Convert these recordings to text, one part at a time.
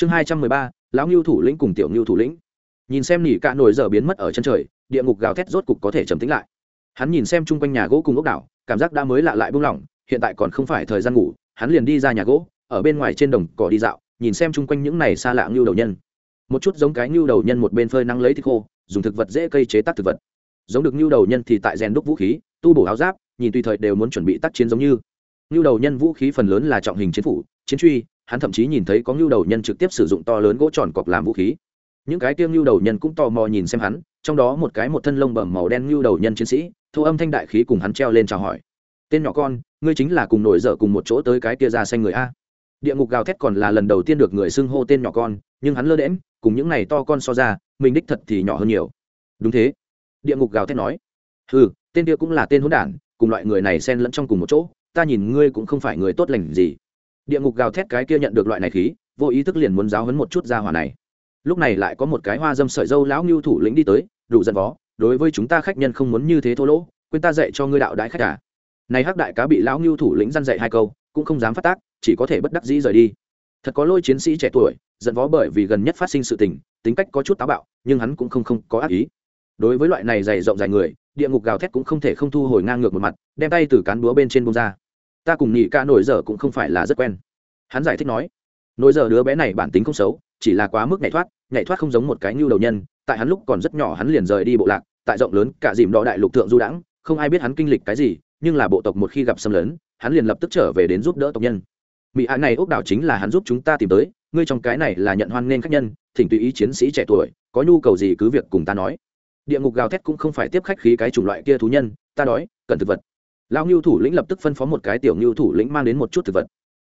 chương hai trăm mười ba, lão ngưu thủ lĩnh cùng tiểu ngưu thủ lĩnh. Nhìn xem nỉ cạ nổi giờ biến mất ở chân trời, địa ngục gào thét rốt cục có thể trầm tính lại. Hắn nhìn xem chung quanh nhà gỗ cùng ốc đảo, cảm giác đã mới lạ lại buông lỏng, hiện tại còn không phải thời gian ngủ, hắn liền đi ra nhà gỗ, ở bên ngoài trên đồng cỏ đi dạo, nhìn xem chung quanh những này xa lạ ngưu đầu nhân. Một chút giống cái ngưu đầu nhân một bên phơi nắng lấy thịt khô, dùng thực vật dễ cây chế tác thực vật. Giống được ngưu đầu nhân thì tại rèn đúc vũ khí, tu bổ áo giáp, nhìn tùy thời đều muốn chuẩn bị tác chiến giống như. Ngưu đầu nhân vũ khí phần lớn là trọng hình chiến phủ, chiến truy hắn thậm chí nhìn thấy có ngưu đầu nhân trực tiếp sử dụng to lớn gỗ tròn cọc làm vũ khí. Những cái tiêm ngưu đầu nhân cũng tò mò nhìn xem hắn, trong đó một cái một thân lông bẩm màu đen ngưu đầu nhân chiến sĩ thu âm thanh đại khí cùng hắn treo lên chào hỏi. Tên nhỏ con, ngươi chính là cùng nổi dở cùng một chỗ tới cái kia ra xanh người a? Địa ngục gào thét còn là lần đầu tiên được người xưng hô tên nhỏ con, nhưng hắn lơ đễm cùng những này to con so ra, mình đích thật thì nhỏ hơn nhiều. Đúng thế. Địa ngục gào thét nói. Ừ tên kia cũng là tên hỗn đản, cùng loại người này xen lẫn trong cùng một chỗ, ta nhìn ngươi cũng không phải người tốt lành gì địa ngục gào thét cái kia nhận được loại này khí, vô ý thức liền muốn giáo hấn một chút ra hỏa này. Lúc này lại có một cái hoa dâm sợi dâu lão ngưu thủ lĩnh đi tới, đủ giận vó, đối với chúng ta khách nhân không muốn như thế thô lỗ, quên ta dạy cho ngươi đạo đại khách cả à. này hắc đại cá bị lão ngưu thủ lĩnh dăn dạy hai câu, cũng không dám phát tác, chỉ có thể bất đắc dĩ rời đi. Thật có lôi chiến sĩ trẻ tuổi, giận vó bởi vì gần nhất phát sinh sự tình, tính cách có chút táo bạo, nhưng hắn cũng không không có ác ý. Đối với loại này dày rộng dài người, địa ngục gào thét cũng không thể không thu hồi ngang ngược một mặt, đem tay từ cán búa bên trên bông ra ta cùng nhị ca nổi giờ cũng không phải là rất quen. Hắn giải thích nói nổi giờ đứa bé này bản tính không xấu, chỉ là quá mức nhảy thoát nhảy thoát không giống một cái nhu đầu nhân. Tại hắn lúc còn rất nhỏ hắn liền rời đi bộ lạc, tại rộng lớn, cả dìm đỏ đại lục thượng du đãng, không ai biết hắn kinh lịch cái gì, nhưng là bộ tộc một khi gặp xâm lấn, hắn liền lập tức trở về đến giúp đỡ tộc nhân. Mỹ hạ này ốc đảo chính là hắn giúp chúng ta tìm tới, ngươi trong cái này là nhận hoan nghênh khách nhân, thỉnh tùy ý chiến sĩ trẻ tuổi, có nhu cầu gì cứ việc cùng ta nói. Địa ngục gào thét cũng không phải tiếp khách khí cái chủng loại kia thú nhân, ta đói, cần thực vật lão ngưu thủ lĩnh lập tức phân phó một cái tiểu ngưu thủ lĩnh mang đến một chút thực vật.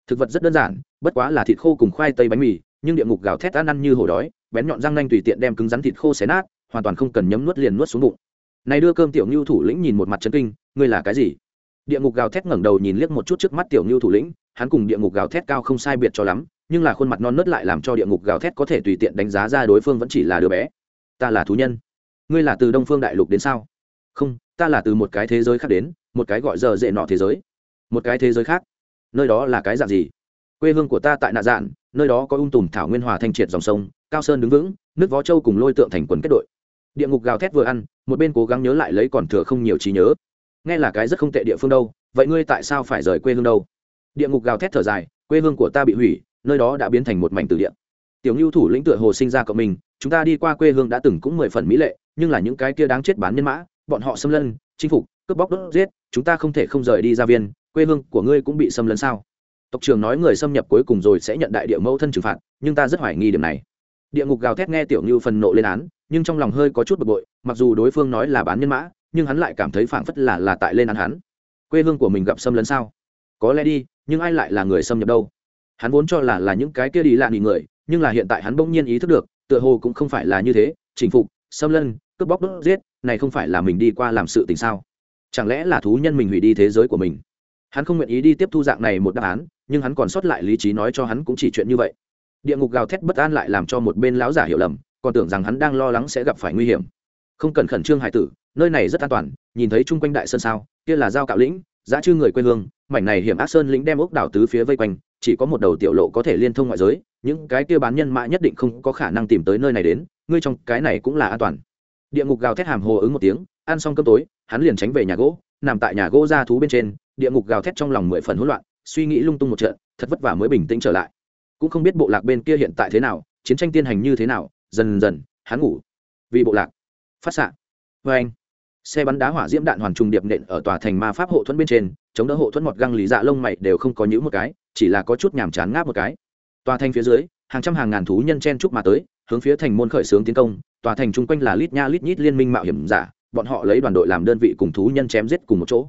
Thực vật rất đơn giản, bất quá là thịt khô cùng khoai tây bánh mì, nhưng địa ngục gào thét ăn ăn như hổ đói, bén nhọn răng nanh tùy tiện đem cứng rắn thịt khô xé nát, hoàn toàn không cần nhấm nuốt liền nuốt xuống bụng. Này đưa cơm tiểu ngưu thủ lĩnh nhìn một mặt chân kinh, ngươi là cái gì? Địa ngục gào thét ngẩng đầu nhìn liếc một chút trước mắt tiểu ngưu thủ lĩnh, hắn cùng địa ngục gào thét cao không sai biệt cho lắm, nhưng là khuôn mặt non nớt lại làm cho địa ngục gào thét có thể tùy tiện đánh giá ra đối phương vẫn chỉ là đứa bé. Ta là thú nhân. Ngươi là từ đông phương đại lục đến sao? Không ta là từ một cái thế giới khác đến, một cái gọi giờ dễ nọ thế giới. Một cái thế giới khác? Nơi đó là cái dạng gì? Quê hương của ta tại nạ dạn nơi đó có ung tùm thảo nguyên hòa thanh triệt dòng sông, cao sơn đứng vững, nước vó châu cùng lôi tượng thành quần kết đội. Địa ngục gào thét vừa ăn, một bên cố gắng nhớ lại lấy còn thừa không nhiều trí nhớ. Nghe là cái rất không tệ địa phương đâu, vậy ngươi tại sao phải rời quê hương đâu? Địa ngục gào thét thở dài, quê hương của ta bị hủy, nơi đó đã biến thành một mảnh từ địa. Tiểu ngưu thủ lĩnh tựa hồ sinh ra cộng mình, chúng ta đi qua quê hương đã từng cũng mười phần mỹ lệ, nhưng là những cái kia đáng chết bán nhân mã bọn họ xâm lân, chinh phục, cướp bóc đốt giết, chúng ta không thể không rời đi ra viên, quê hương của ngươi cũng bị xâm lấn sao? Tộc trưởng nói người xâm nhập cuối cùng rồi sẽ nhận đại địa mẫu thân trừng phạt, nhưng ta rất hoài nghi điểm này. Địa ngục gào thét nghe tiểu như phần nộ lên án, nhưng trong lòng hơi có chút bực bội, mặc dù đối phương nói là bán nhân mã, nhưng hắn lại cảm thấy phảng phất là là tại lên án hắn. Quê hương của mình gặp xâm lấn sao? Có lẽ đi, nhưng ai lại là người xâm nhập đâu? Hắn vốn cho là là những cái kia đi lạ nghỉ người, nhưng là hiện tại hắn bỗng nhiên ý thức được, tựa hồ cũng không phải là như thế, chinh phục, xâm lân cướp bóc đốt giết, này không phải là mình đi qua làm sự tình sao? Chẳng lẽ là thú nhân mình hủy đi thế giới của mình? Hắn không nguyện ý đi tiếp thu dạng này một đáp án, nhưng hắn còn sót lại lý trí nói cho hắn cũng chỉ chuyện như vậy. Địa ngục gào thét bất an lại làm cho một bên lão giả hiểu lầm, còn tưởng rằng hắn đang lo lắng sẽ gặp phải nguy hiểm. Không cần khẩn trương hải tử, nơi này rất an toàn, nhìn thấy chung quanh đại sơn sao, kia là giao cạo lĩnh, giá chư người quê hương, mảnh này hiểm ác sơn lĩnh đem ốc đảo tứ phía vây quanh, chỉ có một đầu tiểu lộ có thể liên thông ngoại giới, những cái kia bán nhân mã nhất định không có khả năng tìm tới nơi này đến, ngươi trong cái này cũng là an toàn địa ngục gào thét hàm hồ ứng một tiếng, ăn xong cơm tối, hắn liền tránh về nhà gỗ, nằm tại nhà gỗ ra thú bên trên, địa ngục gào thét trong lòng mười phần hỗn loạn, suy nghĩ lung tung một trận, thật vất vả mới bình tĩnh trở lại. Cũng không biết bộ lạc bên kia hiện tại thế nào, chiến tranh tiên hành như thế nào, dần dần, hắn ngủ. Vì bộ lạc, phát xạ. Vê anh, xe bắn đá hỏa diễm đạn hoàn trùng điệp nện ở tòa thành ma pháp hộ thuẫn bên trên, chống đỡ hộ thuẫn mọt găng lý dạ lông mày đều không có những một cái, chỉ là có chút nhàm chán ngáp một cái. Tòa thành phía dưới, hàng trăm hàng ngàn thú nhân chen chúc mà tới hướng phía thành môn khởi xướng tiến công, tòa thành chung quanh là lít nha lít nhít liên minh mạo hiểm giả, bọn họ lấy đoàn đội làm đơn vị cùng thú nhân chém giết cùng một chỗ.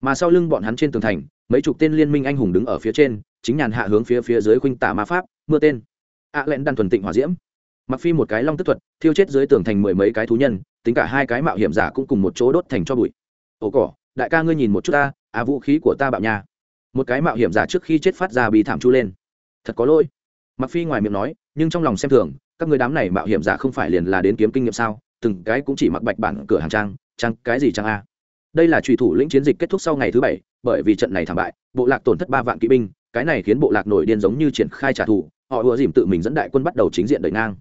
Mà sau lưng bọn hắn trên tường thành, mấy chục tên liên minh anh hùng đứng ở phía trên, chính nhàn hạ hướng phía phía dưới khuynh tả ma pháp, mưa tên. Ạ à lẽn đan thuần tịnh hỏa diễm. Mặc phi một cái long tức thuật, thiêu chết dưới tường thành mười mấy cái thú nhân, tính cả hai cái mạo hiểm giả cũng cùng một chỗ đốt thành cho bụi. Ồ cỏ, đại ca ngươi nhìn một chút ta à vũ khí của ta bạo nha. Một cái mạo hiểm giả trước khi chết phát ra bị thảm chu lên. Thật có lỗi. Mặc phi ngoài miệng nói, nhưng trong lòng xem thường các người đám này mạo hiểm giả không phải liền là đến kiếm kinh nghiệm sao? Từng cái cũng chỉ mặc bạch bản cửa hàng trang trang cái gì trang a? Đây là trùy thủ lĩnh chiến dịch kết thúc sau ngày thứ bảy, bởi vì trận này thảm bại, bộ lạc tổn thất ba vạn kỵ binh, cái này khiến bộ lạc nổi điên giống như triển khai trả thù, họ ùa dìm tự mình dẫn đại quân bắt đầu chính diện đợi ngang.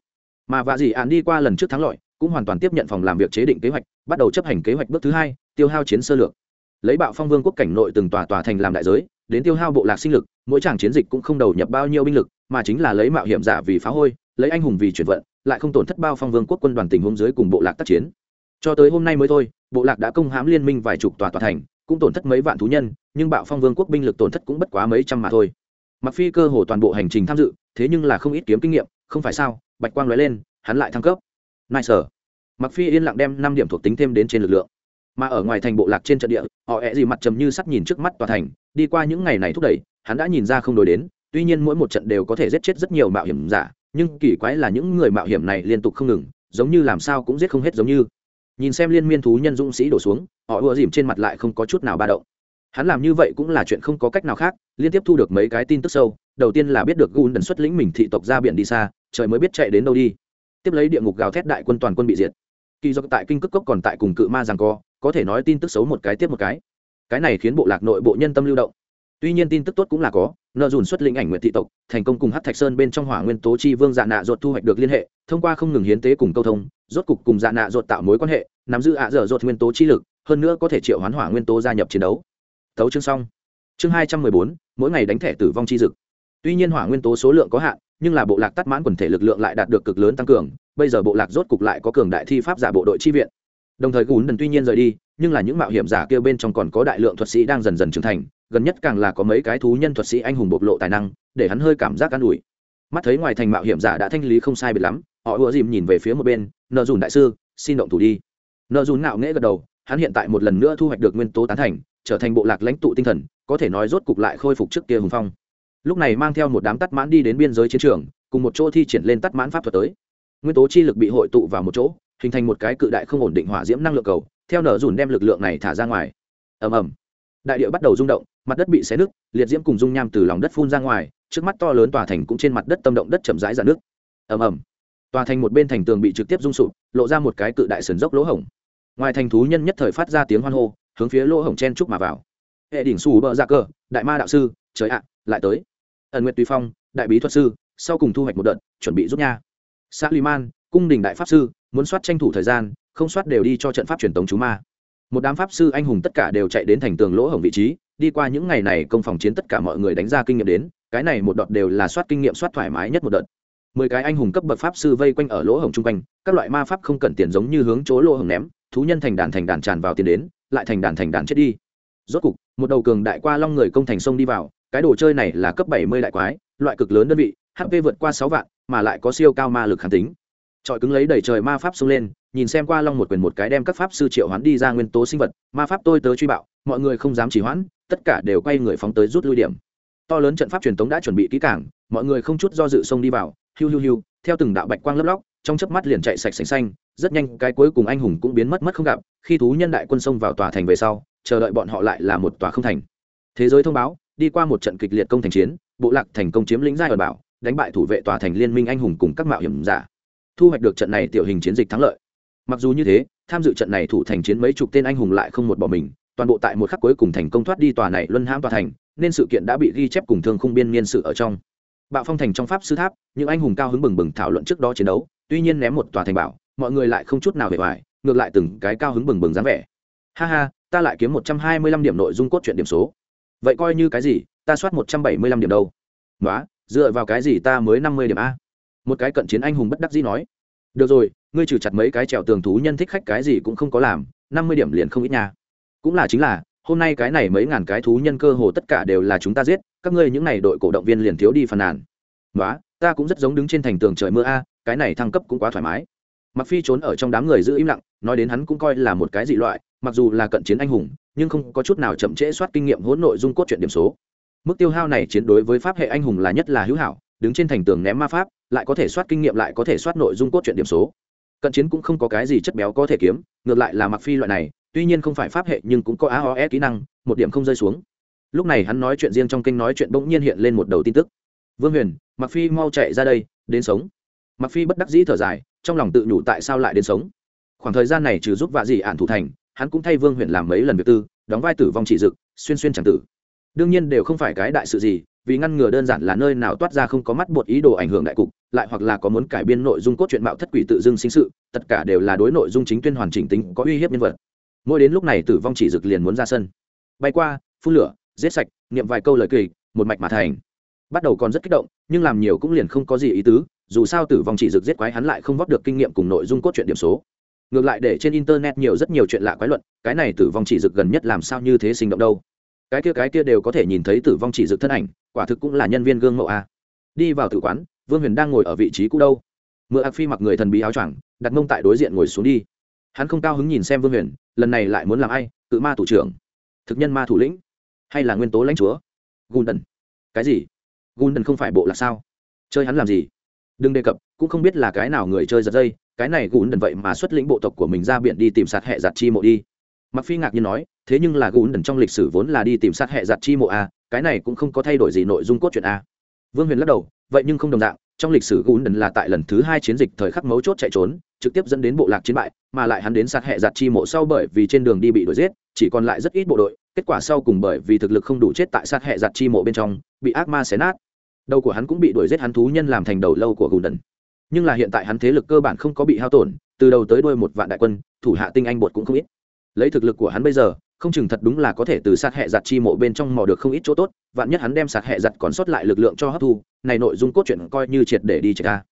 Mà vạ dị án đi qua lần trước thắng lợi, cũng hoàn toàn tiếp nhận phòng làm việc chế định kế hoạch, bắt đầu chấp hành kế hoạch bước thứ hai, tiêu hao chiến sơ lược. Lấy bạo phong vương quốc cảnh nội từng tòa tòa thành làm đại giới, đến tiêu hao bộ lạc sinh lực, mỗi tràng chiến dịch cũng không đầu nhập bao nhiêu binh lực, mà chính là lấy mạo hiểm giả vì phá hôi lấy anh hùng vì chuyển vận, lại không tổn thất bao phong vương quốc quân đoàn tình huống dưới cùng bộ lạc tác chiến. Cho tới hôm nay mới thôi, bộ lạc đã công hãm liên minh vài chục tòa tòa thành, cũng tổn thất mấy vạn thú nhân, nhưng bạo phong vương quốc binh lực tổn thất cũng bất quá mấy trăm mà thôi. Mặc phi cơ hồ toàn bộ hành trình tham dự, thế nhưng là không ít kiếm kinh nghiệm, không phải sao, bạch quang lóe lên, hắn lại thăng cấp. Nice sở mặc phi yên lặng đem năm điểm thuộc tính thêm đến trên lực lượng. Mà ở ngoài thành bộ lạc trên trận địa, họ ẹ gì mặt trầm như sắt nhìn trước mắt tòa thành, đi qua những ngày này thúc đẩy, hắn đã nhìn ra không đổi đến, tuy nhiên mỗi một trận đều có thể giết chết rất nhiều mạo hiểm giả nhưng kỳ quái là những người mạo hiểm này liên tục không ngừng, giống như làm sao cũng giết không hết giống như. Nhìn xem liên miên thú nhân dũng sĩ đổ xuống, họ ùa dìm trên mặt lại không có chút nào ba động. Hắn làm như vậy cũng là chuyện không có cách nào khác, liên tiếp thu được mấy cái tin tức sâu, đầu tiên là biết được gun đần xuất lĩnh mình thị tộc ra biển đi xa, trời mới biết chạy đến đâu đi. Tiếp lấy địa ngục gào thét đại quân toàn quân bị diệt. Kỳ do tại kinh cước cốc còn tại cùng cự ma rằng co, có thể nói tin tức xấu một cái tiếp một cái. Cái này khiến bộ lạc nội bộ nhân tâm lưu động tuy nhiên tin tức tốt cũng là có, nợ dùn xuất lĩnh ảnh nguyện thị tộc, thành công cùng hát thạch sơn bên trong hỏa nguyên tố chi vương dạ nạ ruột thu hoạch được liên hệ, thông qua không ngừng hiến tế cùng câu thông, rốt cục cùng dạ nạ ruột tạo mối quan hệ, nắm giữ ạ dở ruột nguyên tố chi lực, hơn nữa có thể triệu hoán hỏa nguyên tố gia nhập chiến đấu. Thấu chương xong. Chương hai trăm mười bốn, mỗi ngày đánh thẻ tử vong chi dực. Tuy nhiên hỏa nguyên tố số lượng có hạn, nhưng là bộ lạc tắt mãn quần thể lực lượng lại đạt được cực lớn tăng cường, bây giờ bộ lạc rốt cục lại có cường đại thi pháp giả bộ đội chi viện. Đồng thời gún đần tuy nhiên rời đi, nhưng là những mạo hiểm giả kêu bên trong còn có đại lượng thuật sĩ đang dần dần trưởng thành gần nhất càng là có mấy cái thú nhân thuật sĩ anh hùng bộc lộ tài năng, để hắn hơi cảm giác an ủi. Mắt thấy ngoài thành mạo hiểm giả đã thanh lý không sai biệt lắm, họ ùa dìm nhìn về phía một bên, nợ dùn đại sư, xin động thủ đi. Nợ dùn ngạo nghễ gật đầu, hắn hiện tại một lần nữa thu hoạch được nguyên tố tán thành, trở thành bộ lạc lãnh tụ tinh thần, có thể nói rốt cục lại khôi phục trước kia hùng phong. Lúc này mang theo một đám tắt mãn đi đến biên giới chiến trường, cùng một chỗ thi triển lên tắt mãn pháp thuật tới. Nguyên tố chi lực bị hội tụ vào một chỗ, hình thành một cái cự đại không ổn định hỏa diễm năng lượng cầu, theo nở dùn đem lực lượng này thả ra ngoài. Ầm ầm. Đại địa bắt đầu rung động mặt đất bị xé nứt, liệt diễm cùng dung nham từ lòng đất phun ra ngoài, trước mắt to lớn tòa thành cũng trên mặt đất tâm động đất chậm rãi ra nước ầm ầm. Tòa thành một bên thành tường bị trực tiếp rung sụp, lộ ra một cái cự đại sườn dốc lỗ hổng. Ngoài thành thú nhân nhất thời phát ra tiếng hoan hô, hướng phía lỗ hổng chen trúc mà vào. Hệ đỉnh xù bờ dạ ra cơ đại ma đạo sư, trời ạ, lại tới. Ẩn nguyệt tùy phong, đại bí thuật sư, sau cùng thu hoạch một đợt, chuẩn bị rút nha. Xã liman cung đình đại pháp sư, muốn soát tranh thủ thời gian, không soát đều đi cho trận pháp truyền tống chú ma. Một đám pháp sư anh hùng tất cả đều chạy đến thành tường lỗ hổng vị trí đi qua những ngày này công phòng chiến tất cả mọi người đánh ra kinh nghiệm đến, cái này một đợt đều là soát kinh nghiệm soát thoải mái nhất một đợt. Mười cái anh hùng cấp bậc pháp sư vây quanh ở lỗ hổng chung quanh, các loại ma pháp không cần tiền giống như hướng chỗ lỗ hổng ném, thú nhân thành đàn thành đàn tràn vào tiền đến, lại thành đàn thành đàn chết đi. Rốt cục, một đầu cường đại qua long người công thành sông đi vào, cái đồ chơi này là cấp bảy mươi đại quái, loại cực lớn đơn vị hp vượt qua sáu vạn, mà lại có siêu cao ma lực kháng tính trọi cứng lấy đẩy trời ma pháp xông lên, nhìn xem qua long một quyền một cái đem các pháp sư triệu hoán đi ra nguyên tố sinh vật, ma pháp tôi tớ truy bạo, mọi người không dám chỉ hoãn, tất cả đều quay người phóng tới rút lui điểm. To lớn trận pháp truyền thống đã chuẩn bị kỹ cảng mọi người không chút do dự xông đi vào, hiu hiu hiu, theo từng đạo bạch quang lấp lóc, trong chớp mắt liền chạy sạch sành xanh, rất nhanh, cái cuối cùng anh hùng cũng biến mất mất không gặp, khi thú nhân đại quân xông vào tòa thành về sau, chờ đợi bọn họ lại là một tòa không thành. Thế giới thông báo, đi qua một trận kịch liệt công thành chiến, bộ lạc thành công chiếm lĩnh giai ở bảo, đánh bại thủ vệ tòa thành liên minh anh hùng cùng các mạo hiểm giả thu hoạch được trận này tiểu hình chiến dịch thắng lợi. Mặc dù như thế, tham dự trận này thủ thành chiến mấy chục tên anh hùng lại không một bỏ mình, toàn bộ tại một khắc cuối cùng thành công thoát đi tòa này luân hãm tòa thành, nên sự kiện đã bị ghi chép cùng thương khung biên niên sự ở trong. Bạo phong thành trong pháp sư tháp, những anh hùng cao hứng bừng bừng thảo luận trước đó chiến đấu, tuy nhiên ném một tòa thành bảo, mọi người lại không chút nào hề hoài, ngược lại từng cái cao hứng bừng bừng dáng vẻ. Ha ha, ta lại kiếm một trăm hai mươi lăm điểm nội dung cốt truyện điểm số. Vậy coi như cái gì, ta soát một trăm bảy mươi lăm điểm đâu? Nói dựa vào cái gì ta mới năm mươi điểm a? Một cái cận chiến anh hùng bất đắc dĩ nói, được rồi, ngươi trừ chặt mấy cái trèo tường thú nhân thích khách cái gì cũng không có làm, năm mươi điểm liền không ít nha. Cũng là chính là, hôm nay cái này mấy ngàn cái thú nhân cơ hồ tất cả đều là chúng ta giết, các ngươi những n à y đội cổ động viên liền thiếu đi phần nàn. Nói ta cũng rất giống đứng trên thành tường trời mưa a, cái này thăng cấp cũng quá thoải mái. Mặc phi trốn ở trong đám người giữ im lặng, nói đến hắn cũng coi là một cái dị loại, mặc dù là cận chiến anh hùng, nhưng không có chút nào chậm trễ soát kinh nghiệm hỗn nội dung cốt truyện điểm số. Mức tiêu hao này chiến đối với pháp hệ anh hùng là nhất là hữu hảo đứng trên thành tường ném ma pháp, lại có thể soát kinh nghiệm, lại có thể soát nội dung cốt truyện điểm số. Cận chiến cũng không có cái gì chất béo có thể kiếm, ngược lại là mặc phi loại này, tuy nhiên không phải pháp hệ nhưng cũng có aos kỹ năng, một điểm không rơi xuống. Lúc này hắn nói chuyện riêng trong kênh nói chuyện bỗng nhiên hiện lên một đầu tin tức. Vương huyền mặc phi mau chạy ra đây, đến sống. Mặc phi bất đắc dĩ thở dài, trong lòng tự nhủ tại sao lại đến sống. Khoảng thời gian này trừ giúp vạ dị ản thủ thành, hắn cũng thay vương huyền làm mấy lần việc tư, đóng vai tử vong chỉ dực, xuyên xuyên chẳng tử. Đương nhiên đều không phải cái đại sự gì vì ngăn ngừa đơn giản là nơi nào toát ra không có mắt bột ý đồ ảnh hưởng đại cục, lại hoặc là có muốn cải biên nội dung cốt truyện bạo thất quỷ tự dưng sinh sự, tất cả đều là đối nội dung chính tuyên hoàn chỉnh tính có uy hiếp nhân vật. Mỗi đến lúc này tử vong chỉ dực liền muốn ra sân. Bay qua, phun lửa, giết sạch, niệm vài câu lời kỳ, một mạch mà thành. Bắt đầu còn rất kích động, nhưng làm nhiều cũng liền không có gì ý tứ, dù sao tử vong chỉ dực giết quái hắn lại không vóc được kinh nghiệm cùng nội dung cốt truyện điểm số. Ngược lại để trên internet nhiều rất nhiều chuyện lạ quái luận, cái này tử vong chỉ dực gần nhất làm sao như thế sinh động đâu? Cái kia cái kia đều có thể nhìn thấy tử vong chỉ dực thân ảnh, quả thực cũng là nhân viên gương mẫu a. Đi vào tử quán, vương huyền đang ngồi ở vị trí cũ đâu. Mượn ạc phi mặc người thần bí áo choàng, đặt mông tại đối diện ngồi xuống đi. Hắn không cao hứng nhìn xem vương huyền, lần này lại muốn làm ai? Cự ma thủ trưởng. Thực nhân ma thủ lĩnh. Hay là nguyên tố lãnh chúa? Gundần cái gì? Gundần không phải bộ là sao? Chơi hắn làm gì? Đừng đề cập, cũng không biết là cái nào người chơi giật dây, cái này gundần vậy mà xuất lĩnh bộ tộc của mình ra biển đi tìm sạt hệ giặt chi mộ đi. Mặc phi ngạc nhiên nói thế nhưng là gundần trong lịch sử vốn là đi tìm sát hệ giặt chi mộ a, cái này cũng không có thay đổi gì nội dung cốt truyện a. Vương huyền lắc đầu, vậy nhưng không đồng dạng, trong lịch sử gundần là tại lần thứ hai chiến dịch thời khắc mấu chốt chạy trốn, trực tiếp dẫn đến bộ lạc chiến bại, mà lại hắn đến sát hệ giặt chi mộ sau bởi vì trên đường đi bị đuổi giết, chỉ còn lại rất ít bộ đội, kết quả sau cùng bởi vì thực lực không đủ chết tại sát hệ giặt chi mộ bên trong, bị ác ma xé nát. Đầu của hắn cũng bị đuổi giết hắn thú nhân làm thành đầu lâu của gundần nhưng là hiện tại hắn thế lực cơ bản không có bị hao tổn, từ đầu tới đuôi một vạn đại quân, thủ hạ tinh anh bột cũng không ít. Lấy thực lực của hắn bây giờ không chừng thật đúng là có thể từ sát hệ giặt chi mộ bên trong mò được không ít chỗ tốt, vạn nhất hắn đem sát hệ giặt còn sót lại lực lượng cho hấp thu, này nội dung cốt truyện coi như triệt để đi chạy ra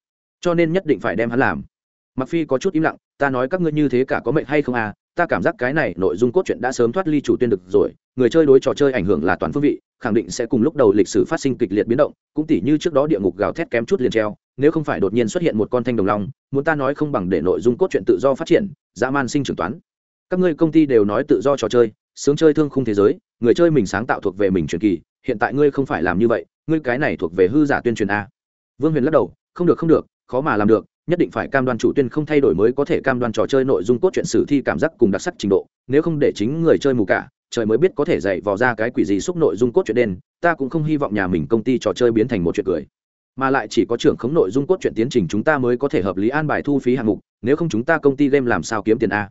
cho nên nhất định phải đem hắn làm. Mặc phi có chút im lặng, ta nói các ngươi như thế cả có mệnh hay không à ta cảm giác cái này nội dung cốt truyện đã sớm thoát ly chủ tuyên được rồi, người chơi đối trò chơi ảnh hưởng là toàn phương vị, khẳng định sẽ cùng lúc đầu lịch sử phát sinh kịch liệt biến động, cũng tỉ như trước đó địa ngục gào thét kém chút liền treo, nếu không phải đột nhiên xuất hiện một con thanh đồng long, muốn ta nói không bằng để nội dung cốt truyện tự do phát triển, dã man sinh trưởng toán các ngươi công ty đều nói tự do trò chơi, sướng chơi thương khung thế giới, người chơi mình sáng tạo thuộc về mình truyền kỳ, hiện tại ngươi không phải làm như vậy, ngươi cái này thuộc về hư giả tuyên truyền a. Vương huyền lắc đầu, không được không được, khó mà làm được, nhất định phải cam đoan chủ tuyên không thay đổi mới có thể cam đoan trò chơi nội dung cốt truyện sử thi cảm giác cùng đặc sắc trình độ, nếu không để chính người chơi mù cả, trời mới biết có thể dạy vò ra cái quỷ gì xúc nội dung cốt truyện đen, ta cũng không hy vọng nhà mình công ty trò chơi biến thành một chuyện cười. Mà lại chỉ có trưởng khống nội dung cốt truyện tiến trình chúng ta mới có thể hợp lý an bài thu phí hạng mục, nếu không chúng ta công ty game làm sao kiếm tiền a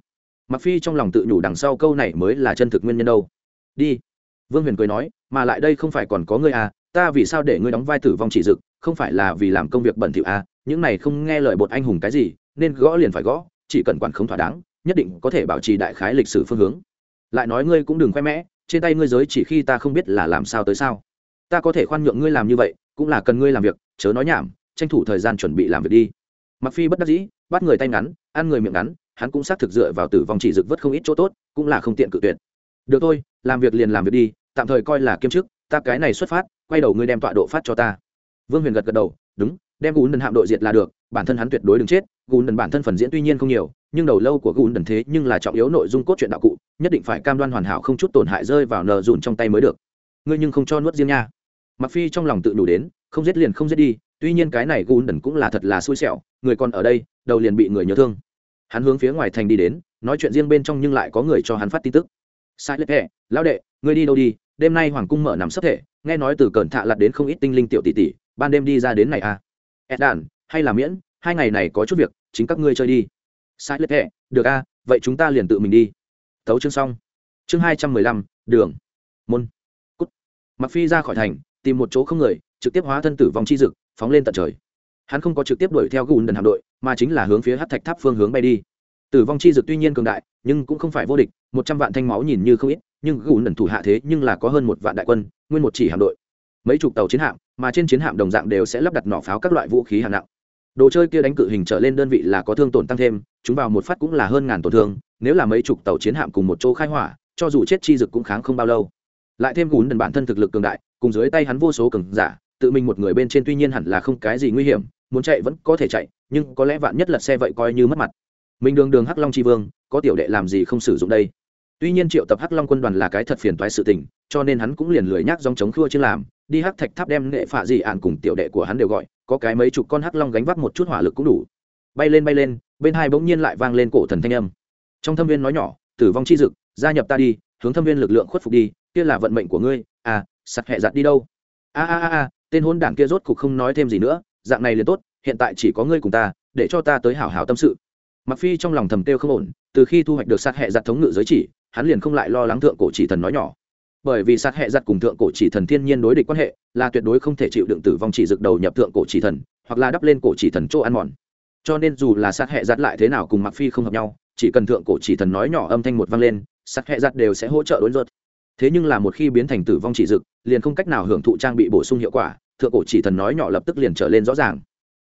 mặc phi trong lòng tự nhủ đằng sau câu này mới là chân thực nguyên nhân đâu. Đi. Vương huyền cười nói, mà lại đây không phải còn có ngươi à ta vì sao để ngươi đóng vai tử vong chỉ dực, không phải là vì làm công việc bẩn thỉu à những này không nghe lời bột anh hùng cái gì, nên gõ liền phải gõ, chỉ cần quản không thỏa đáng, nhất định có thể bảo trì đại khái lịch sử phương hướng. Lại nói ngươi cũng đừng khoe mẽ, trên tay ngươi giới chỉ khi ta không biết là làm sao tới sao. Ta có thể khoan nhượng ngươi làm như vậy, cũng là cần ngươi làm việc, chớ nói nhảm, tranh thủ thời gian chuẩn bị làm việc đi. Mặc phi bất đắc dĩ, bắt người tay ngắn, ăn người miệng ngắn hắn cũng xác thực dựa vào tử vong chỉ dực vất không ít chỗ tốt, cũng là không tiện cự tuyệt. Được thôi, làm việc liền làm việc đi, tạm thời coi là kiêm chức, ta cái này xuất phát, quay đầu ngươi đem tọa độ phát cho ta. Vương huyền gật gật đầu, đúng, đem gún đần hạm đội diệt là được, bản thân hắn tuyệt đối đừng chết, gún đần bản thân phần diễn tuy nhiên không nhiều, nhưng đầu lâu của gún đần thế nhưng là trọng yếu nội dung cốt truyện đạo cụ, nhất định phải cam đoan hoàn hảo không chút tổn hại rơi vào nờ dùn trong tay mới được. Ngươi nhưng không cho nuốt riêng nha. Mặc phi trong lòng tự đủ đến, không giết liền không giết đi, tuy nhiên cái này gún đần cũng là thật là xui xẻo, người còn ở đây, đầu liền bị người nhớ thương hắn hướng phía ngoài thành đi đến, nói chuyện riêng bên trong nhưng lại có người cho hắn phát tin tức. Sai lệ hẹ lão đệ, ngươi đi đâu đi, đêm nay hoàng cung mở nằm sấp thể, nghe nói từ cẩn thạ lặt đến không ít tinh linh tiểu tỷ tỷ, ban đêm đi ra đến này à? Ed đàn, hay là miễn, hai ngày này có chút việc, chính các ngươi chơi đi. Sai lệ hẹ được a vậy chúng ta liền tự mình đi. Thấu chương xong. Chương hai trăm mười lăm, đường. Môn. Cút. Mặc phi ra khỏi thành, tìm một chỗ không người, trực tiếp hóa thân tử vong chi dực, phóng lên tận trời hắn không có trực tiếp đuổi theo gùn đần hạm đội, mà chính là hướng phía hát thạch tháp phương hướng bay đi. Tử vong chi dực tuy nhiên cường đại, nhưng cũng không phải vô địch, một trăm vạn thanh máu nhìn như không ít, nhưng gùn đần thủ hạ thế nhưng là có hơn một vạn đại quân, nguyên một chỉ hạm đội. Mấy chục tàu chiến hạm, mà trên chiến hạm đồng dạng đều sẽ lắp đặt nỏ pháo các loại vũ khí hạng nặng. Đồ chơi kia đánh cự hình trở lên đơn vị là có thương tổn tăng thêm, chúng vào một phát cũng là hơn ngàn tổn thương, nếu là mấy chục tàu chiến hạm cùng một chỗ khai hỏa, cho dù chết chi dực cũng kháng không bao lâu. Lại thêm gùn đần bản thân thực lực cường đại, cùng dưới tay hắn vô số cường giả, tự mình một người bên trên tuy nhiên hẳn là không cái gì nguy hiểm muốn chạy vẫn có thể chạy, nhưng có lẽ vạn nhất lật xe vậy coi như mất mặt. Mình đường đường hắc long tri vương, có tiểu đệ làm gì không sử dụng đây? Tuy nhiên triệu tập hắc long quân đoàn là cái thật phiền toái sự tình, cho nên hắn cũng liền lười nhác dòng chống khua chứ làm. Đi hắc thạch tháp đem nghệ phạ gì ạn cùng tiểu đệ của hắn đều gọi, có cái mấy chục con hắc long gánh vác một chút hỏa lực cũng đủ. Bay lên bay lên, bên hai bỗng nhiên lại vang lên cổ thần thanh âm. Trong thâm viên nói nhỏ, tử vong chi dực, gia nhập ta đi, hướng thâm viên lực lượng khuất phục đi, kia là vận mệnh của ngươi à sặc hẹ giặt đi đâu? A a a a, tên hôn đảng kia rốt cục không nói thêm gì nữa dạng này liền tốt, hiện tại chỉ có ngươi cùng ta, để cho ta tới hảo hảo tâm sự. Mặc phi trong lòng thầm tiêu không ổn, từ khi thu hoạch được sát hệ giặt thống ngự giới chỉ, hắn liền không lại lo lắng thượng cổ chỉ thần nói nhỏ. Bởi vì sát hệ giặt cùng thượng cổ chỉ thần thiên nhiên đối địch quan hệ, là tuyệt đối không thể chịu đựng tử vong chỉ dực đầu nhập thượng cổ chỉ thần, hoặc là đắp lên cổ chỉ thần chỗ ăn mòn. Cho nên dù là sát hệ giặt lại thế nào cùng mặc phi không hợp nhau, chỉ cần thượng cổ chỉ thần nói nhỏ âm thanh một vang lên, sát hệ giặt đều sẽ hỗ trợ đối ruột. Thế nhưng là một khi biến thành tử vong chỉ dực, liền không cách nào hưởng thụ trang bị bổ sung hiệu quả thượng cổ chỉ thần nói nhỏ lập tức liền trở lên rõ ràng.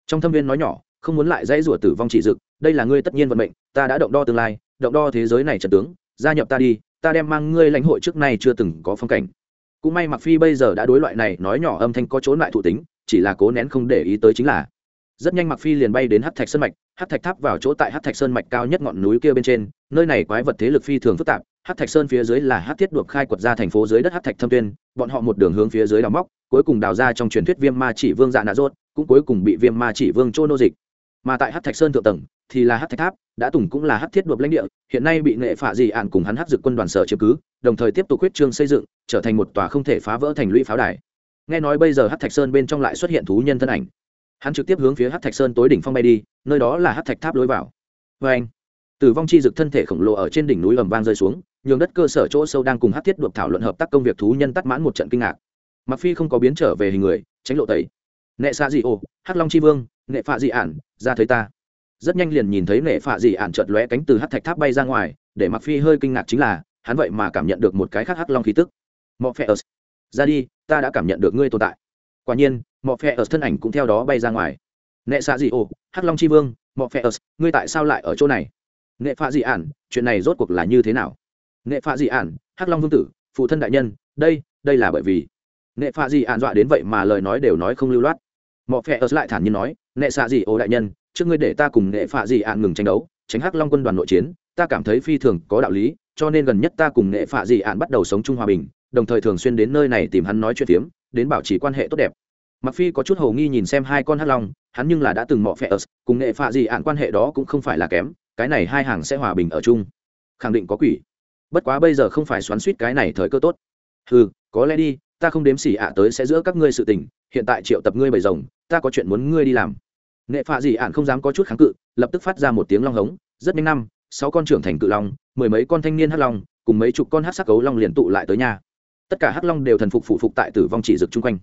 Trong thâm viên nói nhỏ, không muốn lại dãy rủa tử vong chỉ dực, đây là ngươi tất nhiên vận mệnh, ta đã động đo tương lai, động đo thế giới này trần tướng, gia nhập ta đi, ta đem mang ngươi lãnh hội trước nay chưa từng có phong cảnh. Cũng may mặc phi bây giờ đã đối loại này nói nhỏ âm thanh có chỗ lại thủ tính, chỉ là cố nén không để ý tới chính là, rất nhanh mặc phi liền bay đến hắc thạch sơn mạch, hắc thạch tháp vào chỗ tại hắc thạch sơn mạch cao nhất ngọn núi kia bên trên, nơi này quái vật thế lực phi thường phức tạp Hát thạch sơn phía dưới là Hát thiết đuộc khai quật ra thành phố dưới đất Hát thạch thâm tuyên, bọn họ một đường hướng phía dưới đào móc, cuối cùng đào ra trong truyền thuyết viêm ma chỉ vương dạ nạ rốt, cũng cuối cùng bị viêm ma chỉ vương trô nô dịch. Mà tại Hát thạch sơn thượng tầng, thì là Hát thạch tháp, đã tùng cũng là Hát thiết đuộc lãnh địa, hiện nay bị nghệ phạ dị ạn cùng hắn hát dực quân đoàn sở chiếm cứ, đồng thời tiếp tục huyết trương xây dựng, trở thành một tòa không thể phá vỡ thành lũy pháo đài. Nghe nói bây giờ Hát thạch sơn bên trong lại xuất hiện thú nhân thân ảnh. Hắn trực tiếp hướng phía Hát thạch sơn tối đỉnh phong bay đi, nơi đó là Hát thạch tháp lối vào. Vê anh tử vong chi dực thân thể khổng lồ ở trên đỉnh núi ầm vang rơi xuống, nhường đất cơ sở chỗ sâu đang cùng hát thiết đột thảo luận hợp tác công việc thú nhân tắt mãn một trận kinh ngạc. Mặc phi không có biến trở về hình người, tránh lộ tẩy. Nệ xa dị ô hắc long chi vương, nệ phạ dị ản, ra thấy ta. Rất nhanh liền nhìn thấy nệ phạ dị ản chợt lóe cánh từ hát thạch tháp bay ra ngoài, để mặc phi hơi kinh ngạc chính là, hắn vậy mà cảm nhận được một cái khác hắc long khí tức. Mọ phe ra đi, ta đã cảm nhận được ngươi tồn tại. Quả nhiên, mọ phe thân ảnh cũng theo đó bay ra ngoài. Nệ xạ dị ô hắc long chi vương, mọ phe ngươi tại sao lại ở chỗ này? Nệ phạ dị ản, chuyện này rốt cuộc là như thế nào? Nệ phạ dị ản, hắc long vương tử, phụ thân đại nhân, đây đây là bởi vì nệ phạ dị ản dọa đến vậy mà lời nói đều nói không lưu loát. Mọ phe lại thản nhiên nói, nệ xạ dị ô đại nhân, trước ngươi để ta cùng nệ phạ dị ản ngừng tranh đấu, tránh hắc long quân đoàn nội chiến, ta cảm thấy phi thường có đạo lý, cho nên gần nhất ta cùng nệ phạ dị ản bắt đầu sống chung hòa bình, đồng thời thường xuyên đến nơi này tìm hắn nói chuyện phiếm, đến bảo trì quan hệ tốt đẹp. Mặc phi có chút hầu nghi nhìn xem hai con hắc long, hắn nhưng là đã từng mọ phe ớt, cùng nệ phạ dị ản quan hệ đó cũng không phải là kém cái này hai hàng sẽ hòa bình ở chung. Khẳng định có quỷ. Bất quá bây giờ không phải xoắn suýt cái này thời cơ tốt. Ừ có lẽ đi, ta không đếm xỉ ạ tới sẽ giữa các ngươi sự tình, hiện tại triệu tập ngươi bầy rồng, ta có chuyện muốn ngươi đi làm. Nghệ phạ dị ạn không dám có chút kháng cự, lập tức phát ra một tiếng long hống, rất nhanh năm, sáu con trưởng thành cự long, mười mấy con thanh niên hắc long, cùng mấy chục con hắc sắc cấu long liền tụ lại tới nhà. Tất cả hắc long đều thần phục phụ phục tại tử vong chỉ dực chung quanh.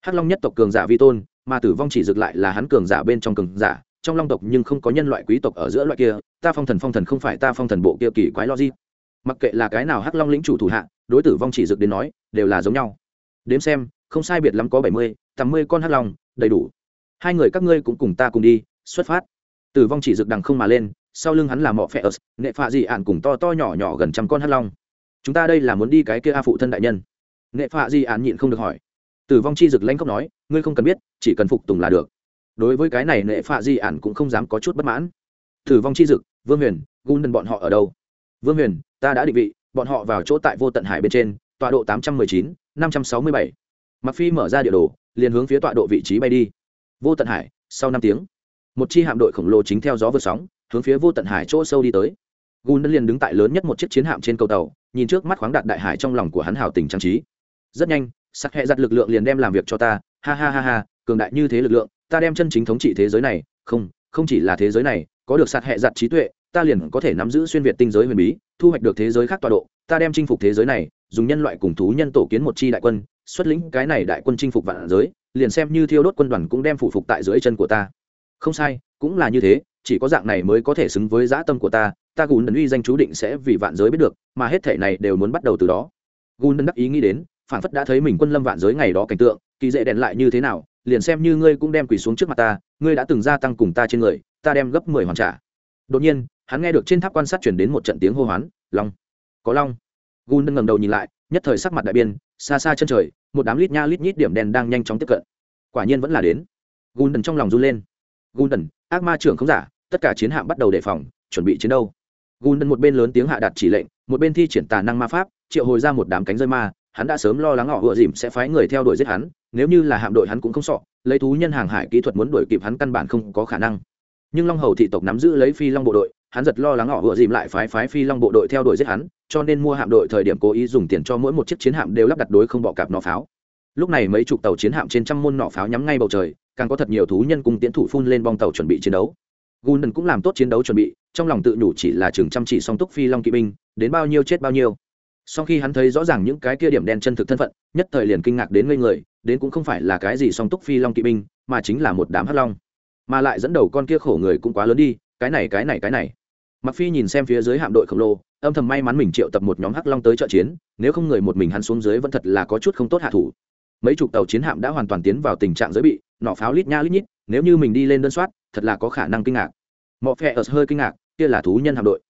Hắc long nhất tộc cường giả vi tôn, mà tử vong chỉ dực lại là hắn cường giả bên trong cường giả trong long tộc nhưng không có nhân loại quý tộc ở giữa loại kia, ta phong thần phong thần không phải ta phong thần bộ kia kỳ quái logic. Mặc kệ là cái nào hắc long lĩnh chủ thủ hạ, đối tử vong chỉ dực đến nói, đều là giống nhau. Đếm xem, không sai biệt lắm có bảy mươi tám mươi con hắc long, đầy đủ. Hai người các ngươi cũng cùng ta cùng đi, xuất phát. Tử vong chỉ dực đằng không mà lên, sau lưng hắn là mọ phe ớt nghệ phạ dị ạn cùng to to nhỏ nhỏ gần trăm con hắc long. Chúng ta đây là muốn đi cái kia a phụ thân đại nhân. Nghệ phạ dị ạn nhịn không được hỏi. Tử vong chi dực lãnh khóc nói, ngươi không cần biết, chỉ cần phục tùng là được đối với cái này nệ phạ di ản cũng không dám có chút bất mãn. Thử vong chi dực, vương huyền gun đần bọn họ ở đâu? Vương huyền, ta đã định vị, bọn họ vào chỗ tại vô tận hải bên trên, tọa độ tám trăm mười chín, năm trăm sáu mươi bảy. Mặc phi mở ra địa đồ, liền hướng phía tọa độ vị trí bay đi. Vô tận hải, sau năm tiếng, một chi hạm đội khổng lồ chính theo gió vượt sóng, hướng phía vô tận hải chỗ sâu đi tới. Gun đần liền đứng tại lớn nhất một chiếc chiến hạm trên cầu tàu, nhìn trước mắt khoáng đạt đại hải trong lòng của hắn hào tình trang trí. Rất nhanh sắc hệ giặt lực lượng liền đem làm việc cho ta, ha ha ha ha, cường đại như thế lực lượng ta đem chân chính thống trị thế giới này, không không chỉ là thế giới này, có được sạt hệ giặt trí tuệ, ta liền có thể nắm giữ xuyên việt tinh giới huyền bí, thu hoạch được thế giới khác tọa độ, ta đem chinh phục thế giới này, dùng nhân loại cùng thú nhân tổ kiến một chi đại quân, xuất lĩnh cái này đại quân chinh phục vạn giới, liền xem như thiêu đốt quân đoàn cũng đem phụ phục tại dưới chân của ta. Không sai, cũng là như thế, chỉ có dạng này mới có thể xứng với dã tâm của ta ta gùn đần uy danh chú định sẽ vì vạn giới biết được, mà hết thể này đều muốn bắt đầu từ đó. Gùn đần đắc ý nghĩ đến, phản phất đã thấy mình quân lâm vạn giới ngày đó cảnh tượng, kỳ dễ đèn lại như thế nào liền xem như ngươi cũng đem quỳ xuống trước mặt ta, ngươi đã từng gia tăng cùng ta trên người, ta đem gấp mười hoàn trả. Đột nhiên, hắn nghe được trên tháp quan sát chuyển đến một trận tiếng hô hoán, long, có long. Gun ngẩng đầu nhìn lại, nhất thời sắc mặt đại biên xa xa chân trời, một đám lít nha lít nhít điểm đen đang nhanh chóng tiếp cận. Quả nhiên vẫn là đến. Gun trong lòng run lên. Gun ác ma trưởng không giả, tất cả chiến hạm bắt đầu đề phòng, chuẩn bị chiến đấu. Gun một bên lớn tiếng hạ đặt chỉ lệnh, một bên thi triển tà năng ma pháp, triệu hồi ra một đám cánh rơi ma hắn đã sớm lo lắng họ vừa dìm sẽ phái người theo đuổi giết hắn nếu như là hạm đội hắn cũng không sọ lấy thú nhân hàng hải kỹ thuật muốn đuổi kịp hắn căn bản không có khả năng. Nhưng long hầu thị tộc nắm giữ lấy phi long bộ đội hắn giật lo lắng họ vừa dìm lại phái phái phi long bộ đội theo đuổi giết hắn cho nên mua hạm đội thời điểm cố ý dùng tiền cho mỗi một chiếc chiến hạm đều lắp đặt đối không bọ cạp nỏ pháo. Lúc này mấy chục tàu chiến hạm trên trăm môn nỏ pháo nhắm ngay bầu trời càng có thật nhiều thú nhân cùng tiến thủ phun lên bong tàu chuẩn bị chiến đấu. Gundon cũng làm tốt chiến đấu chuẩn bị, trong lòng tự nhủ chỉ là chừng chăm chỉ song túc phi long kỵ binh, đến bao nhiêu chết bao nhiêu sau khi hắn thấy rõ ràng những cái kia điểm đen chân thực thân phận, nhất thời liền kinh ngạc đến ngây người, đến cũng không phải là cái gì song túc phi long kỵ binh, mà chính là một đám hắc long. Mà lại dẫn đầu con kia khổ người cũng quá lớn đi, cái này cái này cái này. Mặc phi nhìn xem phía dưới hạm đội khổng lồ, âm thầm may mắn mình triệu tập một nhóm hắc long tới trợ chiến, nếu không người một mình hắn xuống dưới vẫn thật là có chút không tốt hạ thủ. Mấy chục tàu chiến hạm đã hoàn toàn tiến vào tình trạng giới bị, nọ pháo lít nha lít nhít, nếu như mình đi lên đơn soát, thật là có khả năng kinh ngạc. Mọi phe ở hơi kinh ngạc, kia là thú nhân hạm đội.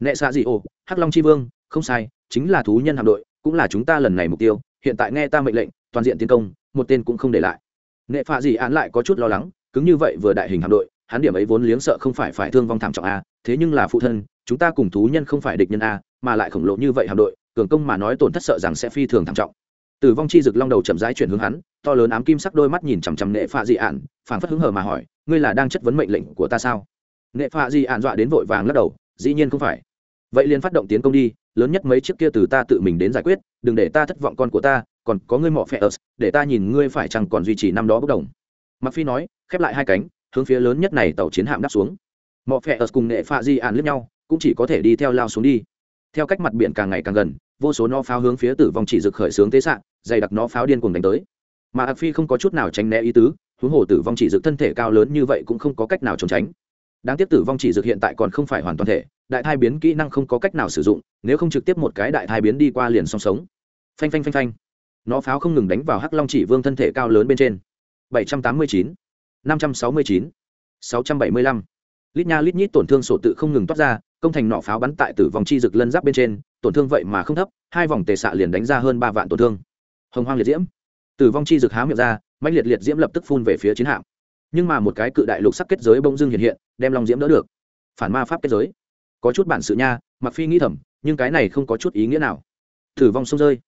Nệ xạ dị ô hắc long chi vương, không sai chính là thú nhân hạm đội, cũng là chúng ta lần này mục tiêu, hiện tại nghe ta mệnh lệnh, toàn diện tiến công, một tên cũng không để lại. Nệ phạ gì án lại có chút lo lắng, cứng như vậy vừa đại hình hạm đội, hắn điểm ấy vốn liếng sợ không phải phải thương vong thảm trọng a, thế nhưng là phụ thân, chúng ta cùng thú nhân không phải địch nhân a, mà lại khổng lồ như vậy hạm đội, cường công mà nói tổn thất sợ rằng sẽ phi thường thảm trọng. Tử vong chi rực long đầu chậm rãi chuyển hướng hắn, to lớn ám kim sắc đôi mắt nhìn chằm chằm nệ phạ dị ạn phảng phất hứng hờ mà hỏi, ngươi là đang chất vấn mệnh lệnh của ta sao? Nệ phạ dị ạn dọa đến vội vàng lắc đầu, dĩ nhiên không phải vậy liền phát động tiến công đi, lớn nhất mấy chiếc kia từ ta tự mình đến giải quyết, đừng để ta thất vọng con của ta, còn có ngươi mỏ phe ớt, để ta nhìn ngươi phải chăng còn duy trì năm đó bất đồng. Mặc phi nói, khép lại hai cánh, hướng phía lớn nhất này tàu chiến hạm đáp xuống. Mỏ phe ớt cùng nệ pha di ạn lướt nhau, cũng chỉ có thể đi theo lao xuống đi. Theo cách mặt biển càng ngày càng gần, vô số nó pháo hướng phía tử vong chỉ rực khởi sướng tế sạn dày đặc nó pháo điên cuồng đánh tới. Mà ạc phi không có chút nào tránh né ý tứ, huống hồ tử vong chỉ rực thân thể cao lớn như vậy cũng không có cách nào trốn tránh đáng tiếc tử vong chỉ dược hiện tại còn không phải hoàn toàn thể đại thai biến kỹ năng không có cách nào sử dụng nếu không trực tiếp một cái đại thai biến đi qua liền song sống. Phanh phanh phanh phanh. Nó pháo không ngừng đánh vào hắc long chỉ vương thân thể cao lớn bên trên. 789, 569, 675. lít nha lít nhít tổn thương sổ tự không ngừng toát ra công thành nọ pháo bắn tại tử vong chi dực lân giáp bên trên tổn thương vậy mà không thấp hai vòng tề xạ liền đánh ra hơn ba vạn tổn thương. Hồng hoang liệt diễm. Tử vong chi dực há miệng ra mạnh liệt liệt diễm lập tức phun về phía chiến hạm nhưng mà một cái cự đại lục sắc kết giới bông dưng hiện hiện, đem long diễm đỡ được. Phản ma pháp kết giới. Có chút bản sự nha mặc phi nghĩ thầm, nhưng cái này không có chút ý nghĩa nào. Tử vong sông rơi.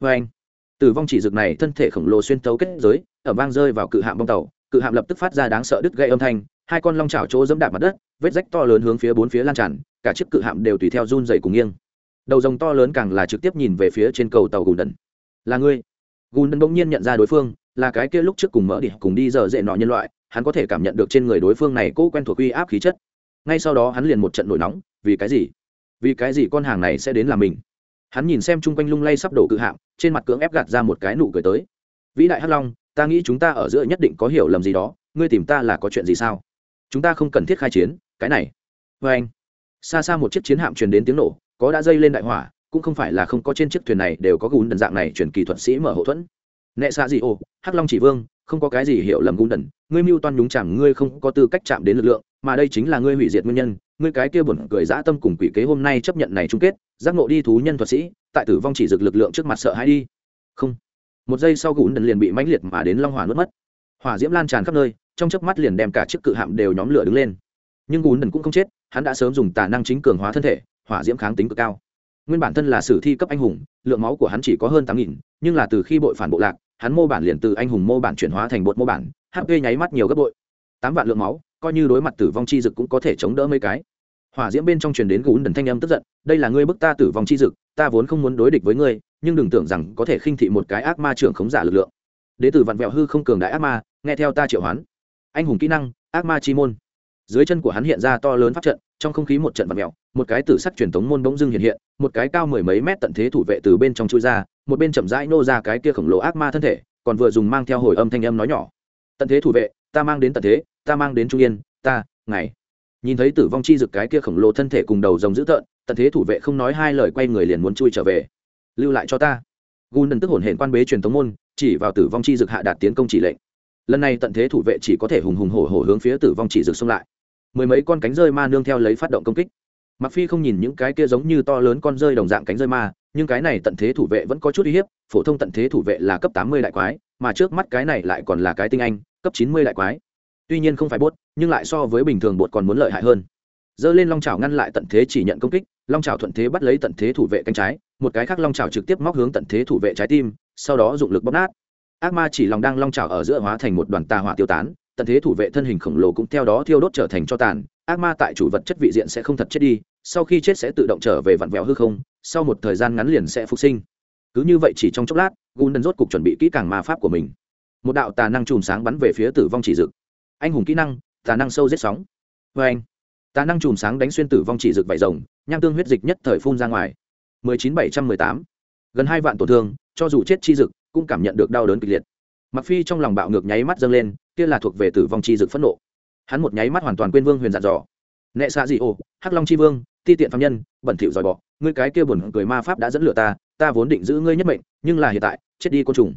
Vê anh, tử vong chỉ rực này thân thể khổng lồ xuyên tấu kết giới ở vang rơi vào cự hạm bông tàu. Cự hạm lập tức phát ra đáng sợ đứt gây âm thanh, hai con long chảo chỗ dẫm đạp mặt đất, vết rách to lớn hướng phía bốn phía lan tràn, cả chiếc cự hạm đều tùy theo run dày cùng nghiêng. Đầu rồng to lớn càng là trực tiếp nhìn về phía trên cầu tàu gùn đần. Là ngươi. Gùn đần bỗng nhiên nhận ra đối phương, là cái kia lúc trước cùng mỡ đi cùng đi giờ dễ nọ nhân loại hắn có thể cảm nhận được trên người đối phương này cố quen thuộc uy áp khí chất. Ngay sau đó hắn liền một trận nổi nóng, vì cái gì? Vì cái gì con hàng này sẽ đến là mình? Hắn nhìn xem chung quanh lung lay sắp đổ cự hạm, trên mặt cưỡng ép gạt ra một cái nụ cười tới. Vĩ đại hắc long, ta nghĩ chúng ta ở giữa nhất định có hiểu lầm gì đó, ngươi tìm ta là có chuyện gì sao? Chúng ta không cần thiết khai chiến, cái này. Vê anh, xa xa một chiếc chiến hạm truyền đến tiếng nổ, có đã dây lên đại hỏa, cũng không phải là không có trên chiếc thuyền này đều có gùn đần dạng này chuyển kỳ thuật sĩ mở hậu thuẫn. Nệ xa gì ô, hắc long chỉ vương không có cái gì hiểu lầm gung đần ngươi mưu toan nhúng chạm ngươi không có tư cách chạm đến lực lượng, mà đây chính là ngươi hủy diệt nguyên nhân, ngươi cái kia buồn cười dã tâm cùng quỷ kế hôm nay chấp nhận này chung kết, giác ngộ đi thú nhân thuật sĩ, tại tử vong chỉ dực lực lượng trước mặt sợ hãi đi. Không. Một giây sau gung đần liền bị mãnh liệt mà đến long hỏa nuốt mất. Hỏa diễm lan tràn khắp nơi, trong chớp mắt liền đem cả chiếc cự hạm đều nhóm lửa đứng lên. Nhưng gung đần cũng không chết, hắn đã sớm dùng tà năng chính cường hóa thân thể, hỏa diễm kháng tính cực cao. Nguyên bản thân là sử thi cấp anh hùng, lượng máu của hắn chỉ có hơn tám nghìn, nhưng là từ khi bội phản bộ lạc hắn mô bản liền từ anh hùng mô bản chuyển hóa thành bột mô bản hp nháy mắt nhiều gấp bội. Tám vạn lượng máu, coi như đối mặt tử vong chi dực cũng có thể chống đỡ mấy cái. Hỏa diễm bên trong truyền đến gún đần thanh âm tức giận, đây là ngươi bức ta tử vong chi dực, ta vốn không muốn đối địch với ngươi, nhưng đừng tưởng rằng có thể khinh thị một cái ác ma trưởng khống giả lực lượng. Đế tử vạn vẹo hư không cường đại ác ma, nghe theo ta triệu hoán. Anh hùng kỹ năng, ác ma chi môn. Dưới chân của hắn hiện ra to lớn pháp trận, trong không khí một trận vạn vẹo, một cái tử sắc truyền thống môn bỗng dưng hiện hiện, một cái cao mười mấy mét tận thế thủ vệ từ bên trong chui ra một bên chậm rãi nô ra cái kia khổng lồ ác ma thân thể, còn vừa dùng mang theo hồi âm thanh âm nói nhỏ. Tận thế thủ vệ, ta mang đến tận thế, ta mang đến trung yên, ta ngày nhìn thấy tử vong chi rực cái kia khổng lồ thân thể cùng đầu rồng dữ tợn, tận thế thủ vệ không nói hai lời quay người liền muốn chui trở về. Lưu lại cho ta. Gun đần tức hồn hển quan bế truyền thống môn, chỉ vào tử vong chi rực hạ đạt tiến công chỉ lệnh. Lần này tận thế thủ vệ chỉ có thể hùng hùng hổ hổ hướng phía tử vong chỉ rực xông lại. Mười mấy con cánh rơi ma nương theo lấy phát động công kích mặc phi không nhìn những cái kia giống như to lớn con rơi đồng dạng cánh rơi ma, nhưng cái này tận thế thủ vệ vẫn có chút uy hiếp, phổ thông tận thế thủ vệ là cấp tám mươi đại quái, mà trước mắt cái này lại còn là cái tinh anh, cấp chín mươi đại quái. Tuy nhiên không phải bốt, nhưng lại so với bình thường bột còn muốn lợi hại hơn. Dơ lên long trào ngăn lại tận thế chỉ nhận công kích, long trào thuận thế bắt lấy tận thế thủ vệ cánh trái, một cái khác long trào trực tiếp móc hướng tận thế thủ vệ trái tim, sau đó dụng lực bóp nát. Ác ma chỉ lòng đang long trào ở giữa hóa thành một đoàn tà hỏa tiêu tán, tận thế thủ vệ thân hình khổng lồ cũng theo đó thiêu đốt trở thành cho tàn, ác ma tại chủ vật chất vị diện sẽ không thật chết đi sau khi chết sẽ tự động trở về vặn vẹo hư không, sau một thời gian ngắn liền sẽ phục sinh. Cứ như vậy chỉ trong chốc lát gundân rốt cục chuẩn bị kỹ càng ma pháp của mình. Một đạo tà năng chùm sáng bắn về phía tử vong chỉ dực. Anh hùng kỹ năng, tà năng sâu giết sóng. Vê anh, tà năng chùm sáng đánh xuyên tử vong chỉ dực vải rồng, nham tương huyết dịch nhất thời phun ra ngoài. 19718 gần hai vạn tổn thương, cho dù chết chi dực, cũng cảm nhận được đau đớn kịch liệt. Mặc phi trong lòng bạo ngược nháy mắt dâng lên, kia là thuộc về tử vong chi dực phẫn nộ. Hắn một nháy mắt hoàn toàn quên vương huyền dặn dò nệ xạ dị ô hắc long chi vương, ti tiện phạm nhân, bẩn thỉu dòi bọ, ngươi cái kia buồn cười ma pháp đã dẫn lửa ta ta vốn định giữ ngươi nhất mệnh, nhưng là hiện tại, chết đi côn trùng.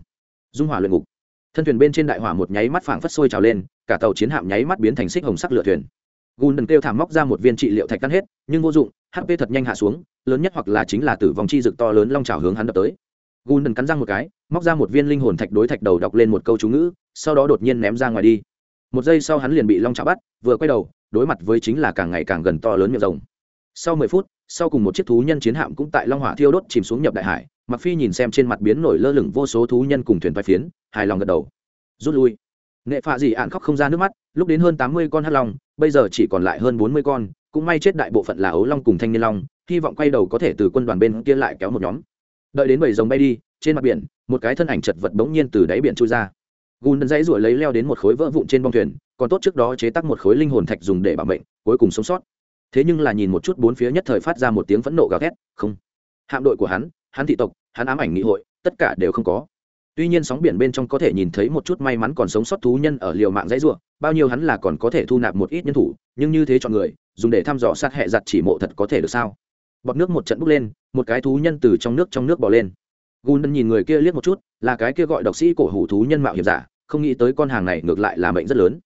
Dung hỏa luyện ngục. Thân thuyền bên trên đại hỏa một nháy mắt phảng phất sôi trào lên, cả tàu chiến hạm nháy mắt biến thành xích hồng sắc lửa thuyền. Gùn đần kêu thảm móc ra một viên trị liệu thạch cắn hết, nhưng vô dụng hp thật nhanh hạ xuống, lớn nhất hoặc là chính là tử vong chi rực to lớn long trào hướng hắn đập tới. Gùn đần cắn răng một cái, móc ra một viên linh hồn thạch đối thạch đầu đọc lên một câu chú ngữ, sau đó đột nhiên ném ra ngoài đi. Một giây sau hắn liền bị long trào bắt, vừa quay đầu đối mặt với chính là càng ngày càng gần to lớn miệng rồng. Sau mười phút, sau cùng một chiếc thú nhân chiến hạm cũng tại long hỏa thiêu đốt chìm xuống nhập đại hải mặc phi nhìn xem trên mặt biến nổi lơ lửng vô số thú nhân cùng thuyền vai phiến, hài lòng gật đầu. Rút lui. Nghệ phạ dị ạn khóc không ra nước mắt, lúc đến hơn tám mươi con hắc long, bây giờ chỉ còn lại hơn bốn mươi con, cũng may chết đại bộ phận là ấu long cùng thanh niên long, hy vọng quay đầu có thể từ quân đoàn bên kia lại kéo một nhóm. Đợi đến bảy rồng bay đi, trên mặt biển, một cái thân ảnh chật vật bỗng nhiên từ đáy biển trôi ra gùn đần dãy ruổi lấy leo đến một khối vỡ vụn trên bong thuyền, còn tốt trước đó chế tắc một khối linh hồn thạch dùng để bảo mệnh, cuối cùng sống sót. Thế nhưng là nhìn một chút bốn phía nhất thời phát ra một tiếng phẫn nộ gào thét, không. Hạm đội của hắn hắn thị tộc, hắn ám ảnh nghị hội, tất cả đều không có. Tuy nhiên sóng biển bên trong có thể nhìn thấy một chút may mắn còn sống sót thú nhân ở liều mạng dãy ruộng bao nhiêu hắn là còn có thể thu nạp một ít nhân thủ, nhưng như thế chọn người, dùng để thăm dò sát hẹ giặt chỉ mộ thật có thể được sao? Bọt nước một trận bốc lên, một cái thú nhân từ trong nước trong nước bỏ lên. Gùn nhìn người kia liếc một chút, là cái kia gọi độc sĩ cổ hủ thú nhân mạo hiểm giả không nghĩ tới con hàng này ngược lại là mệnh rất lớn.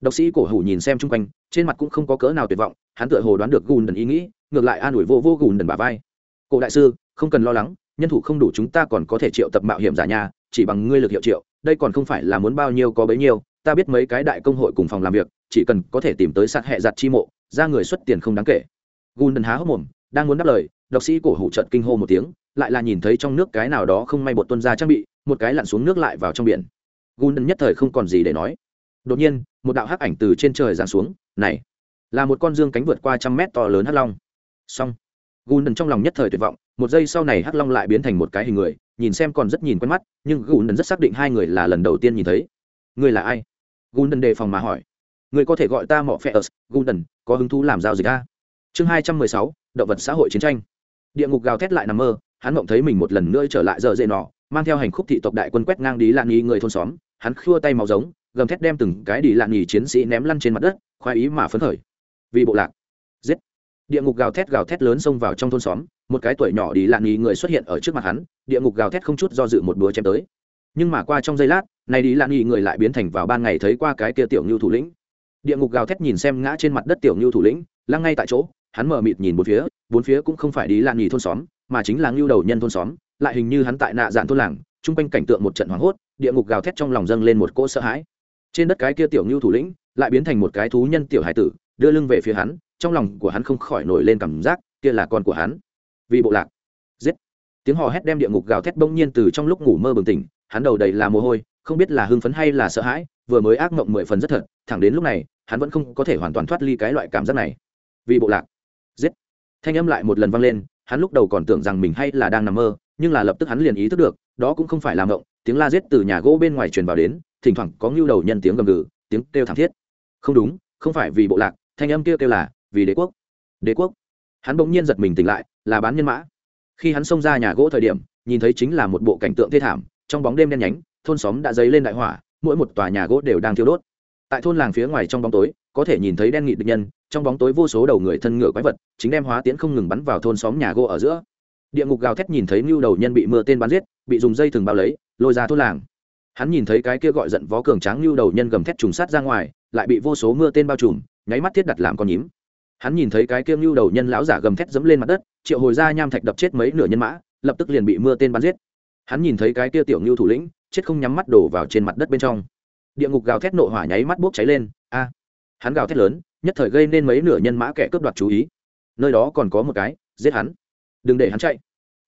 Độc sĩ cổ hủ nhìn xem chung quanh, trên mặt cũng không có cỡ nào tuyệt vọng, hắn tựa hồ đoán được gùn đần ý nghĩ, ngược lại an ủi vô vô gùn đần bà vai. Cổ đại sư, không cần lo lắng, nhân thủ không đủ chúng ta còn có thể triệu tập mạo hiểm giả nhà, chỉ bằng ngươi lực hiệu triệu, đây còn không phải là muốn bao nhiêu có bấy nhiêu, ta biết mấy cái đại công hội cùng phòng làm việc, chỉ cần có thể tìm tới sát hệ giặt chi mộ, ra người xuất tiền không đáng kể. Gùn đần há hốc mồm, đang muốn đáp lời, độc sĩ cổ hủ trận kinh hô một tiếng, lại là nhìn thấy trong nước cái nào đó không may bột tuân ra trang bị, một cái lặn xuống nước lại vào trong biển gùn đần nhất thời không còn gì để nói. Đột nhiên, một đạo hắc ảnh từ trên trời giáng xuống, này, là một con dương cánh vượt qua trăm mét to lớn hắc long. Xong gùn đần trong lòng nhất thời tuyệt vọng, một giây sau này hắc long lại biến thành một cái hình người, nhìn xem còn rất nhìn quen mắt, nhưng gùn đần rất xác định hai người là lần đầu tiên nhìn thấy. Người là ai? Gùn đần đề phòng mà hỏi. Người có thể gọi ta mọ phe ớt gùn đần có hứng thú làm giao dịch a? Chương hai trăm mười sáu, động vật xã hội chiến tranh. Địa ngục gào thét lại nằm mơ, hắn mộng thấy mình một lần nữa trở lại giờ dễ nọ mang theo hành khúc thị tộc đại quân quét ngang đi lạn nghi người thôn xóm, hắn khua tay màu giống, gầm thét đem từng cái đi lạn nghi chiến sĩ ném lăn trên mặt đất, khoái ý mà phấn khởi. Vì bộ lạc. Giết. Địa ngục gào thét gào thét lớn xông vào trong thôn xóm, một cái tuổi nhỏ đi lạn nghi người xuất hiện ở trước mặt hắn, địa ngục gào thét không chút do dự một búa chém tới. Nhưng mà qua trong giây lát này đi lạn nghi người lại biến thành vào ban ngày thấy qua cái kia tiểu ngưu thủ lĩnh. Địa ngục gào thét nhìn xem ngã trên mặt đất tiểu ngưu thủ lĩnh, lăng ngay tại chỗ, hắn mở mịt nhìn bốn phía bốn phía cũng không phải đi lạn nghi thôn xóm, mà chính là ngưu đầu nhân thôn xóm lại hình như hắn tại nạ dạn thôn làng, chung quanh cảnh tượng một trận hoảng hốt, địa ngục gào thét trong lòng dâng lên một cỗ sợ hãi. Trên đất cái kia tiểu ngưu thủ lĩnh lại biến thành một cái thú nhân tiểu hải tử, đưa lưng về phía hắn, trong lòng của hắn không khỏi nổi lên cảm giác, kia là con của hắn. Vì bộ lạc. Giết. Tiếng hò hét đem địa ngục gào thét bỗng nhiên từ trong lúc ngủ mơ bừng tỉnh, hắn đầu đầy là mồ hôi, không biết là hưng phấn hay là sợ hãi, vừa mới ác mộng mười phần rất thật, thẳng đến lúc này, hắn vẫn không có thể hoàn toàn thoát ly cái loại cảm giác này. Vì bộ lạc. Giết. Thanh âm lại một lần vang lên, hắn lúc đầu còn tưởng rằng mình hay là đang nằm mơ nhưng là lập tức hắn liền ý thức được, đó cũng không phải là ngộng tiếng la giết từ nhà gỗ bên ngoài truyền vào đến, thỉnh thoảng có ngưu đầu nhân tiếng gầm gừ, tiếng kêu thảm thiết. Không đúng, không phải vì bộ lạc, thanh âm kêu kêu là, vì đế quốc. Đế quốc. Hắn bỗng nhiên giật mình tỉnh lại, là bán nhân mã. Khi hắn xông ra nhà gỗ thời điểm, nhìn thấy chính là một bộ cảnh tượng thê thảm, trong bóng đêm đen nhánh, thôn xóm đã dấy lên đại hỏa, mỗi một tòa nhà gỗ đều đang thiêu đốt. Tại thôn làng phía ngoài trong bóng tối, có thể nhìn thấy đen nghị địch nhân, trong bóng tối vô số đầu người thân ngựa quái vật, chính đem hóa tiễn không ngừng bắn vào thôn xóm nhà gỗ ở giữa địa ngục gào thét nhìn thấy mưu đầu nhân bị mưa tên bắn giết, bị dùng dây thừng bao lấy, lôi ra thôn làng. Hắn nhìn thấy cái kia gọi giận vó cường tráng mưu đầu nhân gầm thét trùng sát ra ngoài, lại bị vô số mưa tên bao trùm, nháy mắt thiết đặt làm con nhím. Hắn nhìn thấy cái kia mưu đầu nhân lão giả gầm thét dẫm lên mặt đất, triệu hồi ra nham thạch đập chết mấy nửa nhân mã, lập tức liền bị mưa tên bắn giết. Hắn nhìn thấy cái kia tiểu ngưu thủ lĩnh, chết không nhắm mắt đổ vào trên mặt đất bên trong. Địa ngục gào thét nộ hỏa nháy mắt bốc cháy lên, a! Hắn gào thét lớn, nhất thời gây nên mấy nửa nhân mã kẻ cướp đoạt chú ý. Nơi đó còn có một cái, giết hắn đừng để hắn chạy.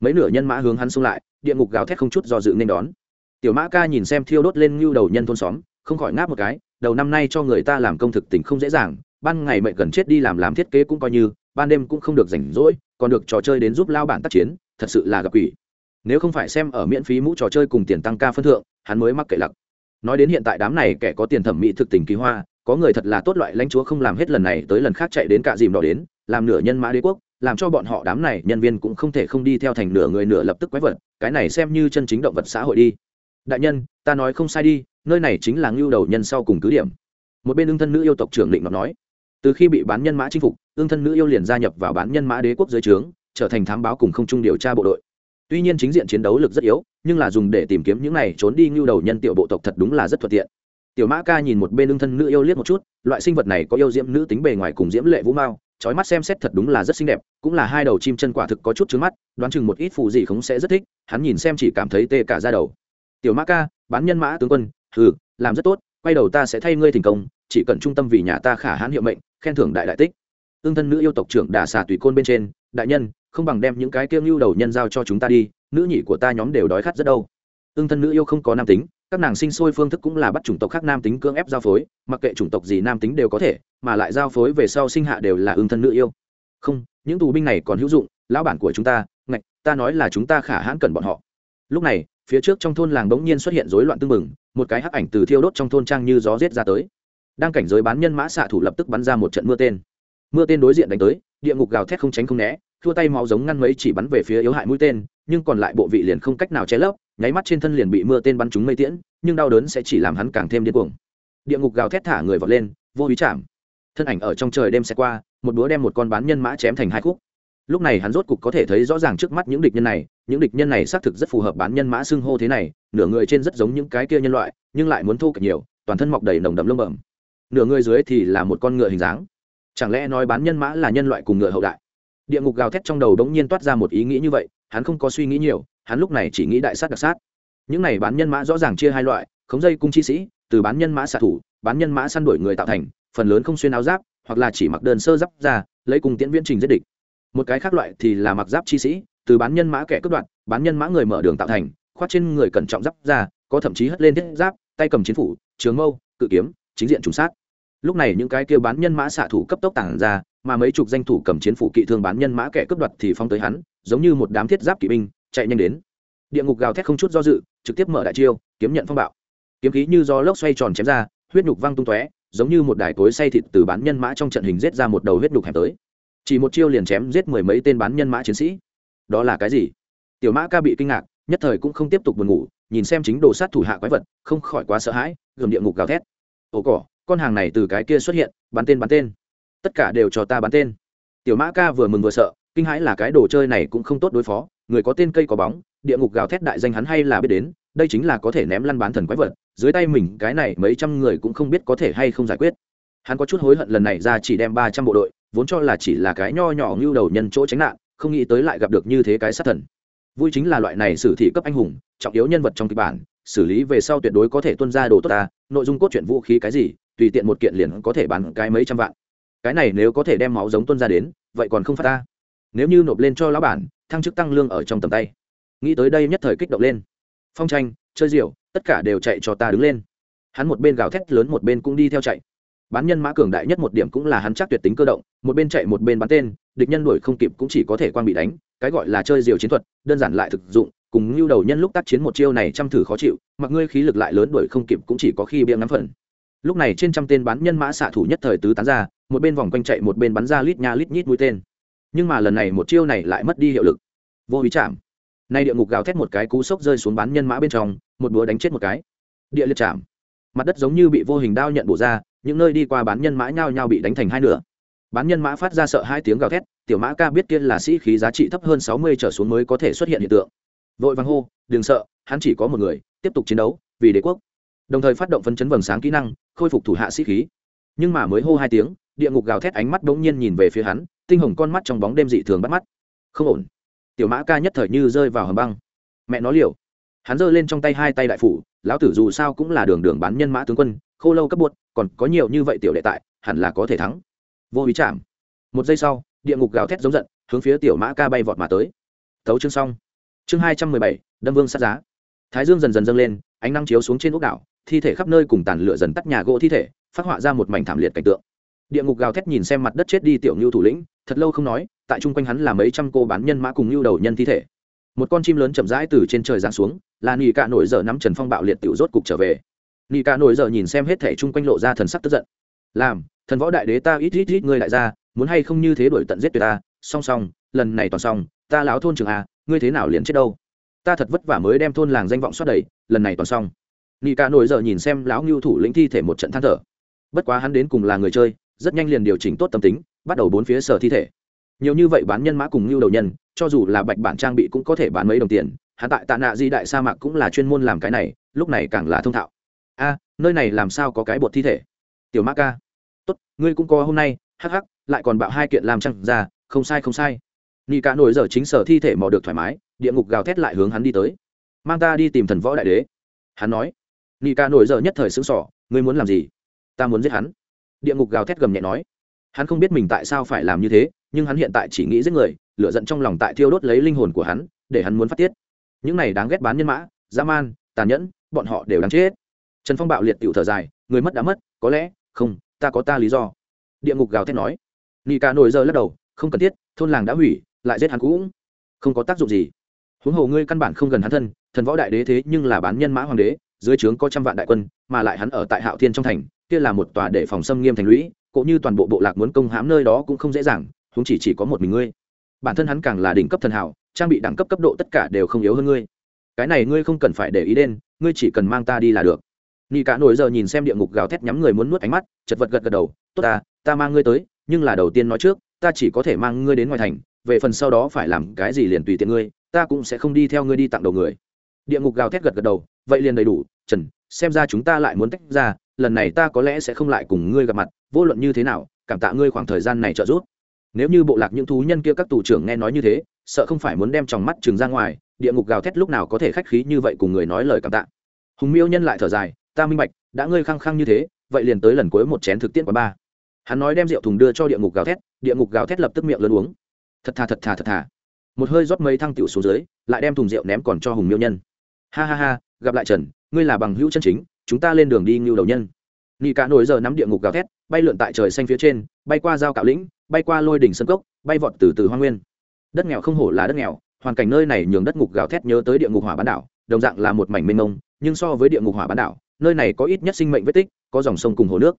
Mấy nửa nhân mã hướng hắn xung lại, địa ngục gào thét không chút do dự nên đón. Tiểu mã ca nhìn xem thiêu đốt lên ngưu đầu nhân thôn xóm, không khỏi ngáp một cái, đầu năm nay cho người ta làm công thực tình không dễ dàng, ban ngày mệnh gần chết đi làm làm thiết kế cũng coi như, ban đêm cũng không được rảnh rỗi, còn được trò chơi đến giúp lao bản tác chiến, thật sự là gặp quỷ. Nếu không phải xem ở miễn phí mũ trò chơi cùng tiền tăng ca phân thượng, hắn mới mắc kệ lặc. Nói đến hiện tại đám này kẻ có tiền thẩm mỹ thực tình kỳ hoa, có người thật là tốt loại lãnh chúa không làm hết lần này tới lần khác chạy đến cả dìm đỏ đến, làm nửa nhân mã đế quốc làm cho bọn họ đám này nhân viên cũng không thể không đi theo thành nửa người nửa lập tức quái vật, cái này xem như chân chính động vật xã hội đi. Đại nhân, ta nói không sai đi, nơi này chính là ngưu đầu nhân sau cùng cứ điểm. Một bên ương thân nữ yêu tộc trưởng định nó nói, từ khi bị bán nhân mã chinh phục ương thân nữ yêu liền gia nhập vào bán nhân mã đế quốc dưới trướng, trở thành thám báo cùng không trung điều tra bộ đội. Tuy nhiên chính diện chiến đấu lực rất yếu, nhưng là dùng để tìm kiếm những này trốn đi ngưu đầu nhân tiểu bộ tộc thật đúng là rất thuận tiện. Tiểu mã ca nhìn một bên ương thân nữ yêu liếc một chút, loại sinh vật này có yêu diễm nữ tính bề ngoài cùng diễm lệ vũ mao trói mắt xem xét thật đúng là rất xinh đẹp, cũng là hai đầu chim chân quả thực có chút trứng mắt, đoán chừng một ít phụ gì khống sẽ rất thích, hắn nhìn xem chỉ cảm thấy tê cả ra đầu. Tiểu mã ca, bán nhân mã tướng quân ừ làm rất tốt, quay đầu ta sẽ thay ngươi thành công, chỉ cần trung tâm vì nhà ta khả hãn hiệu mệnh, khen thưởng đại đại tích. Ương thân nữ yêu tộc trưởng đà xà tùy côn bên trên, đại nhân, không bằng đem những cái kiêng lưu đầu nhân giao cho chúng ta đi, nữ nhị của ta nhóm đều đói khát rất đâu. Ương thân nữ yêu không có nam tính các nàng sinh sôi phương thức cũng là bắt chủng tộc khác nam tính cưỡng ép giao phối, mặc kệ chủng tộc gì nam tính đều có thể, mà lại giao phối về sau sinh hạ đều là ương thân nữ yêu. Không, những tù binh này còn hữu dụng, lão bản của chúng ta, ngạch, ta nói là chúng ta khả hãn cần bọn họ. Lúc này, phía trước trong thôn làng bỗng nhiên xuất hiện rối loạn tưng bừng, một cái hắc ảnh từ thiêu đốt trong thôn trang như gió rết ra tới. Đang cảnh giới bán nhân mã xạ thủ lập tức bắn ra một trận mưa tên. Mưa tên đối diện đánh tới, địa ngục gào thét không tránh không né, thua tay máu giống ngăn mấy chỉ bắn về phía yếu hại mũi tên, nhưng còn lại bộ vị liền không cách nào che lấp nháy mắt trên thân liền bị mưa tên bắn trúng mây tiễn, nhưng đau đớn sẽ chỉ làm hắn càng thêm điên cuồng. Địa ngục gào thét thả người vọt lên, vô ý chạm. Thân ảnh ở trong trời đêm xe qua, một búa đem một con bán nhân mã chém thành hai khúc. Lúc này hắn rốt cục có thể thấy rõ ràng trước mắt những địch nhân này, những địch nhân này xác thực rất phù hợp bán nhân mã xưng hô thế này, nửa người trên rất giống những cái kia nhân loại, nhưng lại muốn thu cực nhiều, toàn thân mọc đầy nồng đậm lông bẩm. Nửa người dưới thì là một con ngựa hình dáng. Chẳng lẽ nói bán nhân mã là nhân loại cùng ngựa hậu đại? Địa ngục gào thét trong đầu đống nhiên toát ra một ý nghĩ như vậy, hắn không có suy nghĩ nhiều hắn lúc này chỉ nghĩ đại sát đặc sát. Những này bán nhân mã rõ ràng chia hai loại, khống dây cung chi sĩ, từ bán nhân mã xạ thủ, bán nhân mã săn đuổi người tạo thành, phần lớn không xuyên áo giáp, hoặc là chỉ mặc đơn sơ giáp ra, lấy cùng tiễn viễn trình giết địch. Một cái khác loại thì là mặc giáp chi sĩ, từ bán nhân mã kẻ cướp đoạn bán nhân mã người mở đường tạo thành khoát trên người cẩn trọng giáp ra, có thậm chí hất lên thiết giáp, tay cầm chiến phủ, trường mâu, cự kiếm, chính diện trùng sát. Lúc này những cái kia bán nhân mã xạ thủ cấp tốc tản ra, mà mấy chục danh thủ cầm chiến phủ kỵ thương bán nhân mã kẻ cướp đoạt thì phong tới hắn, giống như một đám thiết giáp kỵ binh chạy nhanh đến. Địa ngục gào thét không chút do dự, trực tiếp mở đại chiêu, kiếm nhận phong bạo. Kiếm khí như do lốc xoay tròn chém ra, huyết nhục văng tung tóe, giống như một đài cối say thịt từ bán nhân mã trong trận hình giết ra một đầu huyết nhục hẹp tới. Chỉ một chiêu liền chém giết mười mấy tên bán nhân mã chiến sĩ. Đó là cái gì? Tiểu mã ca bị kinh ngạc, nhất thời cũng không tiếp tục buồn ngủ, nhìn xem chính đồ sát thủ hạ quái vật, không khỏi quá sợ hãi gồm địa ngục gào thét. Ồ cỏ, con hàng này từ cái kia xuất hiện, bắn tên bắn tên. Tất cả đều cho ta bắn tên. Tiểu mã ca vừa mừng vừa sợ kinh hãi là cái đồ chơi này cũng không tốt đối phó, người có tên cây có bóng, địa ngục gào thét đại danh hắn hay là biết đến, đây chính là có thể ném lăn bán thần quái vật, dưới tay mình cái này mấy trăm người cũng không biết có thể hay không giải quyết. Hắn có chút hối hận lần này ra chỉ đem ba trăm bộ đội, vốn cho là chỉ là cái nho nhỏ ngưu đầu nhân chỗ tránh nạn, không nghĩ tới lại gặp được như thế cái sát thần. Vui chính là loại này xử thị cấp anh hùng, trọng yếu nhân vật trong kịch bản, xử lý về sau tuyệt đối có thể tuân ra đồ tốt ta, nội dung cốt truyện vũ khí cái gì, tùy tiện một kiện liền có thể bán cái mấy trăm vạn. Cái này nếu có thể đem máu giống tuân ra đến, vậy còn không phát ta nếu như nộp lên cho lão bản, thăng chức tăng lương ở trong tầm tay. Nghĩ tới đây nhất thời kích động lên. Phong tranh, chơi rượu, tất cả đều chạy cho ta đứng lên. Hắn một bên gào thét lớn một bên cũng đi theo chạy. Bán nhân mã cường đại nhất một điểm cũng là hắn chắc tuyệt tính cơ động, một bên chạy một bên bắn tên, địch nhân đuổi không kịp cũng chỉ có thể quan bị đánh, cái gọi là chơi diều chiến thuật, đơn giản lại thực dụng, cùng lưu đầu nhân lúc tác chiến một chiêu này chăm thử khó chịu, mặc ngươi khí lực lại lớn đuổi không kịp cũng chỉ có khi biếng ngắm phần. Lúc này trên trăm tên bán nhân mã xạ thủ nhất thời tứ tán ra, một bên vòng quanh chạy một bên bắn ra lít nha lít nhít mũi tên nhưng mà lần này một chiêu này lại mất đi hiệu lực. Vô ý chạm. Nay địa ngục gào thét một cái cú sốc rơi xuống bán nhân mã bên trong, một búa đánh chết một cái. Địa liệt chạm. Mặt đất giống như bị vô hình đao nhận bổ ra, những nơi đi qua bán nhân mã nhao nhao bị đánh thành hai nửa. Bán nhân mã phát ra sợ hai tiếng gào thét, tiểu mã ca biết kia là sĩ khí giá trị thấp hơn sáu mươi trở xuống mới có thể xuất hiện hiện tượng. Vội vàng hô, đừng sợ, hắn chỉ có một người, tiếp tục chiến đấu, vì đế quốc. Đồng thời phát động phấn chấn vầng sáng kỹ năng, khôi phục thủ hạ sĩ khí. Nhưng mà mới hô hai tiếng địa ngục gào thét ánh mắt bỗng nhiên nhìn về phía hắn, tinh hồng con mắt trong bóng đêm dị thường bắt mắt. Không ổn. Tiểu mã ca nhất thời như rơi vào hầm băng. Mẹ nó liều. Hắn giơ lên trong tay hai tay đại phủ, lão tử dù sao cũng là đường đường bán nhân mã tướng quân, khô lâu cấp bột còn có nhiều như vậy tiểu đệ tại, hẳn là có thể thắng. Vô ý chạm. Một giây sau, địa ngục gào thét giống giận, hướng phía tiểu mã ca bay vọt mà tới. Thấu chương xong. Chương hai trăm mười bảy, đâm vương sát giá. Thái dương dần dần dâng lên, ánh nắng chiếu xuống trên ốc đảo, thi thể khắp nơi cùng tàn lửa dần tắt nhà gỗ thi thể, phát họa ra một mảnh thảm liệt cảnh tượng địa ngục gào thét nhìn xem mặt đất chết đi tiểu ngưu thủ lĩnh, thật lâu không nói, tại chung quanh hắn là mấy trăm cô bán nhân mã cùng ngưu đầu nhân thi thể. Một con chim lớn chậm rãi từ trên trời giáng xuống, là nỉ cạ nổi giờ nắm trần phong bạo liệt tiểu rốt cục trở về. Nỉ cạ nổi giờ nhìn xem hết thể chung quanh lộ ra thần sắc tức giận. Làm, thần võ đại đế ta ít ít ít ngươi đại gia, muốn hay không như thế đổi tận giết tuyệt ta? Song song, lần này toàn xong, ta láo thôn trưởng à ngươi thế nào liền chết đâu? Ta thật vất vả mới đem thôn làng danh vọng xoát đầy, lần này toàn xong. Nỉ cả nổi giờ nhìn xem lão ngưu thủ lĩnh thi thể một trận than thở. Bất quá hắn đến cùng là người chơi rất nhanh liền điều chỉnh tốt tâm tính, bắt đầu bốn phía sở thi thể. Nhiều như vậy bán nhân mã cùng lưu đầu nhân, cho dù là bạch bản trang bị cũng có thể bán mấy đồng tiền, hắn tại tạ nạ di đại sa mạc cũng là chuyên môn làm cái này, lúc này càng là thông thạo. A, nơi này làm sao có cái bột thi thể? Tiểu mã ca. Tốt, ngươi cũng có hôm nay, hắc hắc, lại còn bạo hai kiện làm trăng ra, không sai không sai. Nghi cả nổi giờ chính sở thi thể mò được thoải mái, địa ngục gào thét lại hướng hắn đi tới. Mang ta đi tìm thần võ đại đế. Hắn nói. Nghi cả nổi giờ nhất thời xứng sỏ ngươi muốn làm gì? Ta muốn giết hắn địa ngục gào thét gầm nhẹ nói. Hắn không biết mình tại sao phải làm như thế, nhưng hắn hiện tại chỉ nghĩ giết người lựa giận trong lòng tại thiêu đốt lấy linh hồn của hắn, để hắn muốn phát tiết. Những này đáng ghét bán nhân mã, dã man, tàn nhẫn, bọn họ đều đáng chết. Trần phong bạo liệt tiểu thở dài, người mất đã mất, có lẽ, không, ta có ta lý do. Địa ngục gào thét nói. Nghi cả nổi giờ lắc đầu, không cần thiết, thôn làng đã hủy, lại giết hắn cũng không có tác dụng gì. Huống hồ ngươi căn bản không gần hắn thân, thần võ đại đế thế nhưng là bán nhân mã hoàng đế, dưới trướng có trăm vạn đại quân, mà lại hắn ở tại hạo thiên trong thành kia là một tòa để phòng xâm nghiêm thành lũy, cũng như toàn bộ bộ lạc muốn công hãm nơi đó cũng không dễ dàng chúng chỉ chỉ có một mình ngươi. Bản thân hắn càng là đỉnh cấp thần hảo, trang bị đẳng cấp cấp độ tất cả đều không yếu hơn ngươi. Cái này ngươi không cần phải để ý đến, ngươi chỉ cần mang ta đi là được. Nghi cả nổi giờ nhìn xem địa ngục gào thét nhắm người muốn nuốt ánh mắt, chật vật gật gật đầu, tốt ta ta mang ngươi tới, nhưng là đầu tiên nói trước, ta chỉ có thể mang ngươi đến ngoài thành, về phần sau đó phải làm cái gì liền tùy tiện ngươi, ta cũng sẽ không đi theo ngươi đi tặng đầu người. Địa ngục gào thét gật gật đầu, vậy liền đầy đủ, trần, xem ra chúng ta lại muốn tách ra lần này ta có lẽ sẽ không lại cùng ngươi gặp mặt, vô luận như thế nào, cảm tạ ngươi khoảng thời gian này trợ giúp. Nếu như bộ lạc những thú nhân kia các tù trưởng nghe nói như thế, sợ không phải muốn đem tròng mắt trường ra ngoài, địa ngục gào thét lúc nào có thể khách khí như vậy cùng người nói lời cảm tạ. Hùng miêu nhân lại thở dài, ta minh bạch, đã ngươi khăng khăng như thế, vậy liền tới lần cuối một chén thực tiễn quá ba. Hắn nói đem rượu thùng đưa cho địa ngục gào thét, địa ngục gào thét lập tức miệng lớn uống. Thật thà thật thà thật thà. Một hơi rót mấy thăng tiểu xuống dưới, lại đem thùng rượu ném còn cho hùng miêu nhân. Ha ha ha, gặp lại trần, ngươi là bằng hữu chân chính chúng ta lên đường đi ngưu đầu nhân. Nị cả nổi giờ nắm địa ngục gào thét, bay lượn tại trời xanh phía trên, bay qua giao cạo lĩnh, bay qua lôi đỉnh sân cốc, bay vọt từ từ hoa nguyên. Đất nghèo không hổ là đất nghèo, hoàn cảnh nơi này nhường đất ngục gào thét nhớ tới địa ngục hỏa bán đảo, đồng dạng là một mảnh mênh mông, nhưng so với địa ngục hỏa bán đảo, nơi này có ít nhất sinh mệnh vết tích, có dòng sông cùng hồ nước.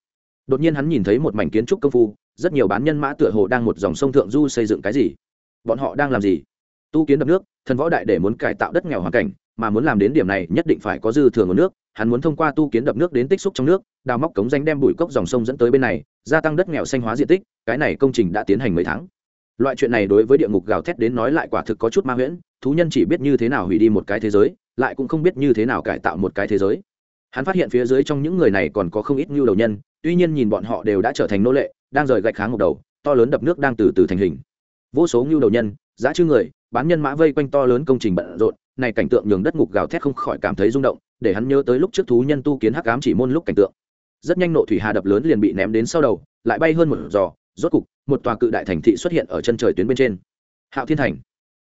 Đột nhiên hắn nhìn thấy một mảnh kiến trúc công phu, rất nhiều bán nhân mã tựa hồ đang một dòng sông thượng du xây dựng cái gì. Bọn họ đang làm gì? Tu kiến đập nước, thần võ đại để muốn cải tạo đất nghèo hoàn cảnh mà muốn làm đến điểm này nhất định phải có dư thừa nguồn nước, hắn muốn thông qua tu kiến đập nước đến tích xúc trong nước, đào móc cống danh đem bụi cốc dòng sông dẫn tới bên này, gia tăng đất nghèo xanh hóa diện tích, cái này công trình đã tiến hành mấy tháng. Loại chuyện này đối với địa ngục gào thét đến nói lại quả thực có chút ma huyễn, thú nhân chỉ biết như thế nào hủy đi một cái thế giới, lại cũng không biết như thế nào cải tạo một cái thế giới. Hắn phát hiện phía dưới trong những người này còn có không ít ngưu đầu nhân, tuy nhiên nhìn bọn họ đều đã trở thành nô lệ, đang rời gạch kháng ngục đầu, to lớn đập nước đang từ từ thành hình. Vô số ngưu đầu nhân, giá chư người bán nhân mã vây quanh to lớn công trình bận rộn, này cảnh tượng nhường đất ngục gào thét không khỏi cảm thấy rung động, để hắn nhớ tới lúc trước thú nhân tu kiến hắc ám chỉ môn lúc cảnh tượng. Rất nhanh nộ thủy hà đập lớn liền bị ném đến sau đầu, lại bay hơn một giò, rốt cục, một tòa cự đại thành thị xuất hiện ở chân trời tuyến bên trên. Hạo thiên thành.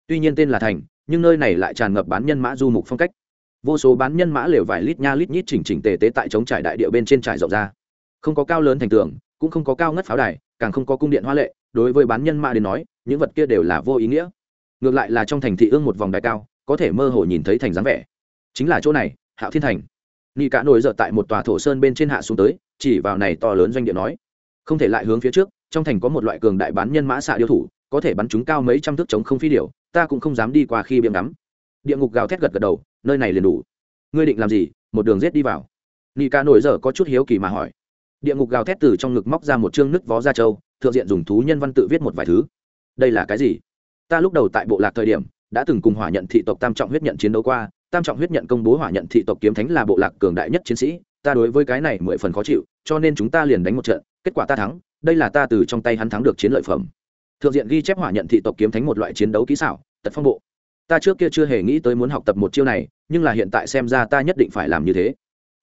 Tuy nhiên tên là thành, nhưng nơi này lại tràn ngập bán nhân mã du mục phong cách. Vô số bán nhân mã lều vải lít nha lít nhít chỉnh chỉnh tề tế tại chống trải đại địa bên trên trải rộng ra. Không có cao lớn thành tường, cũng không có cao ngất pháo đài, càng không có cung điện hoa lệ, đối với bán nhân mã đến nói, những vật kia đều là vô ý nghĩa ngược lại là trong thành thị ương một vòng đài cao, có thể mơ hồ nhìn thấy thành dáng vẻ. Chính là chỗ này, hạo thiên thành. Nghi cả nổi dợt tại một tòa thổ sơn bên trên hạ xuống tới, chỉ vào này to lớn doanh địa nói, không thể lại hướng phía trước, trong thành có một loại cường đại bán nhân mã xạ điêu thủ, có thể bắn chúng cao mấy trăm thước chống không phi điều ta cũng không dám đi qua khi biếng ngắm. Địa ngục gào thét gật gật đầu, nơi này liền đủ. Ngươi định làm gì, một đường rết đi vào. Nghi cả nổi dở có chút hiếu kỳ mà hỏi. Địa ngục gào thét từ trong ngực móc ra một chương nứt vó da trâu, thượng diện dùng thú nhân văn tự viết một vài thứ. Đây là cái gì? Ta lúc đầu tại bộ lạc thời điểm, đã từng cùng hỏa nhận thị tộc tam trọng huyết nhận chiến đấu qua, tam trọng huyết nhận công bố hỏa nhận thị tộc kiếm thánh là bộ lạc cường đại nhất chiến sĩ, ta đối với cái này mười phần khó chịu, cho nên chúng ta liền đánh một trận, kết quả ta thắng, đây là ta từ trong tay hắn thắng được chiến lợi phẩm. Thượng diện ghi chép hỏa nhận thị tộc kiếm thánh một loại chiến đấu kỹ xảo, tật phong bộ. Ta trước kia chưa hề nghĩ tới muốn học tập một chiêu này, nhưng là hiện tại xem ra ta nhất định phải làm như thế.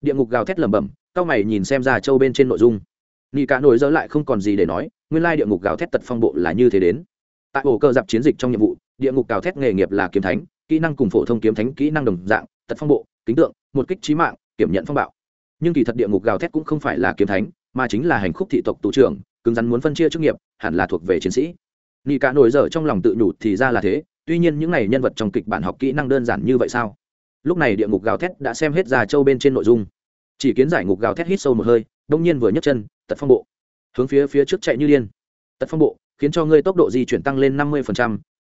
Địa ngục gào thét lẩm bẩm, cao mày nhìn xem ra châu bên trên nội dung. Nghi cả nổi dỡ lại không còn gì để nói, nguyên lai địa ngục gào thét tật phong bộ là như thế đến tại ổ cơ dạp chiến dịch trong nhiệm vụ, địa ngục gào thét nghề nghiệp là kiếm thánh, kỹ năng cùng phổ thông kiếm thánh kỹ năng đồng dạng tật phong bộ, kính tượng, một kích trí mạng, kiểm nhận phong bạo. Nhưng kỳ thật địa ngục gào thét cũng không phải là kiếm thánh, mà chính là hành khúc thị tộc tù trưởng, cứng rắn muốn phân chia chức nghiệp, hẳn là thuộc về chiến sĩ. Nị cả nổi dở trong lòng tự nhủ thì ra là thế, tuy nhiên những này nhân vật trong kịch bản học kỹ năng đơn giản như vậy sao? Lúc này địa ngục gào thét đã xem hết già châu bên trên nội dung. Chỉ kiến giải ngục gào thét hít sâu một hơi, đông nhiên vừa nhấc chân tật phong bộ. Hướng phía phía trước chạy như điên. Tật phong bộ khiến cho ngươi tốc độ di chuyển tăng lên năm mươi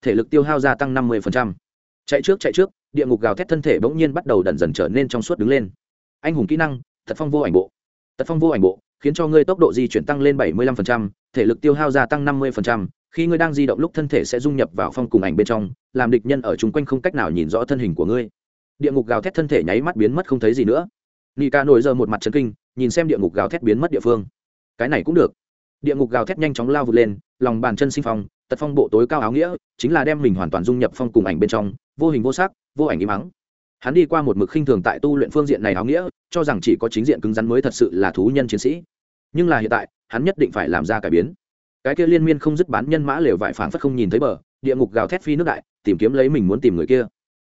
thể lực tiêu hao gia tăng năm mươi chạy trước chạy trước địa ngục gào thét thân thể bỗng nhiên bắt đầu dần dần trở nên trong suốt đứng lên. Anh hùng kỹ năng tật phong vô ảnh bộ. Tật phong vô ảnh bộ khiến cho ngươi tốc độ di chuyển tăng lên bảy mươi 75%, thể lực tiêu hao gia tăng năm 50%, khi ngươi đang di động lúc thân thể sẽ dung nhập vào phong cùng ảnh bên trong làm địch nhân ở chung quanh không cách nào nhìn rõ thân hình của ngươi. Địa ngục gào thét thân thể nháy mắt biến mất không thấy gì nữa. Nika nổi giờ một mặt trấn kinh nhìn xem địa ngục gào thét biến mất địa phương. Cái này cũng được. Địa ngục gào thét nhanh chóng lao vụt lên lòng bàn chân sinh phong, tật phong bộ tối cao áo nghĩa, chính là đem mình hoàn toàn dung nhập phong cùng ảnh bên trong, vô hình vô sắc, vô ảnh im mắng hắn đi qua một mực khinh thường tại tu luyện phương diện này áo nghĩa, cho rằng chỉ có chính diện cứng rắn mới thật sự là thú nhân chiến sĩ. Nhưng là hiện tại, hắn nhất định phải làm ra cải biến. Cái kia liên miên không dứt bán nhân mã lều vải phảng phất không nhìn thấy bờ, địa ngục gào thét phi nước đại, tìm kiếm lấy mình muốn tìm người kia.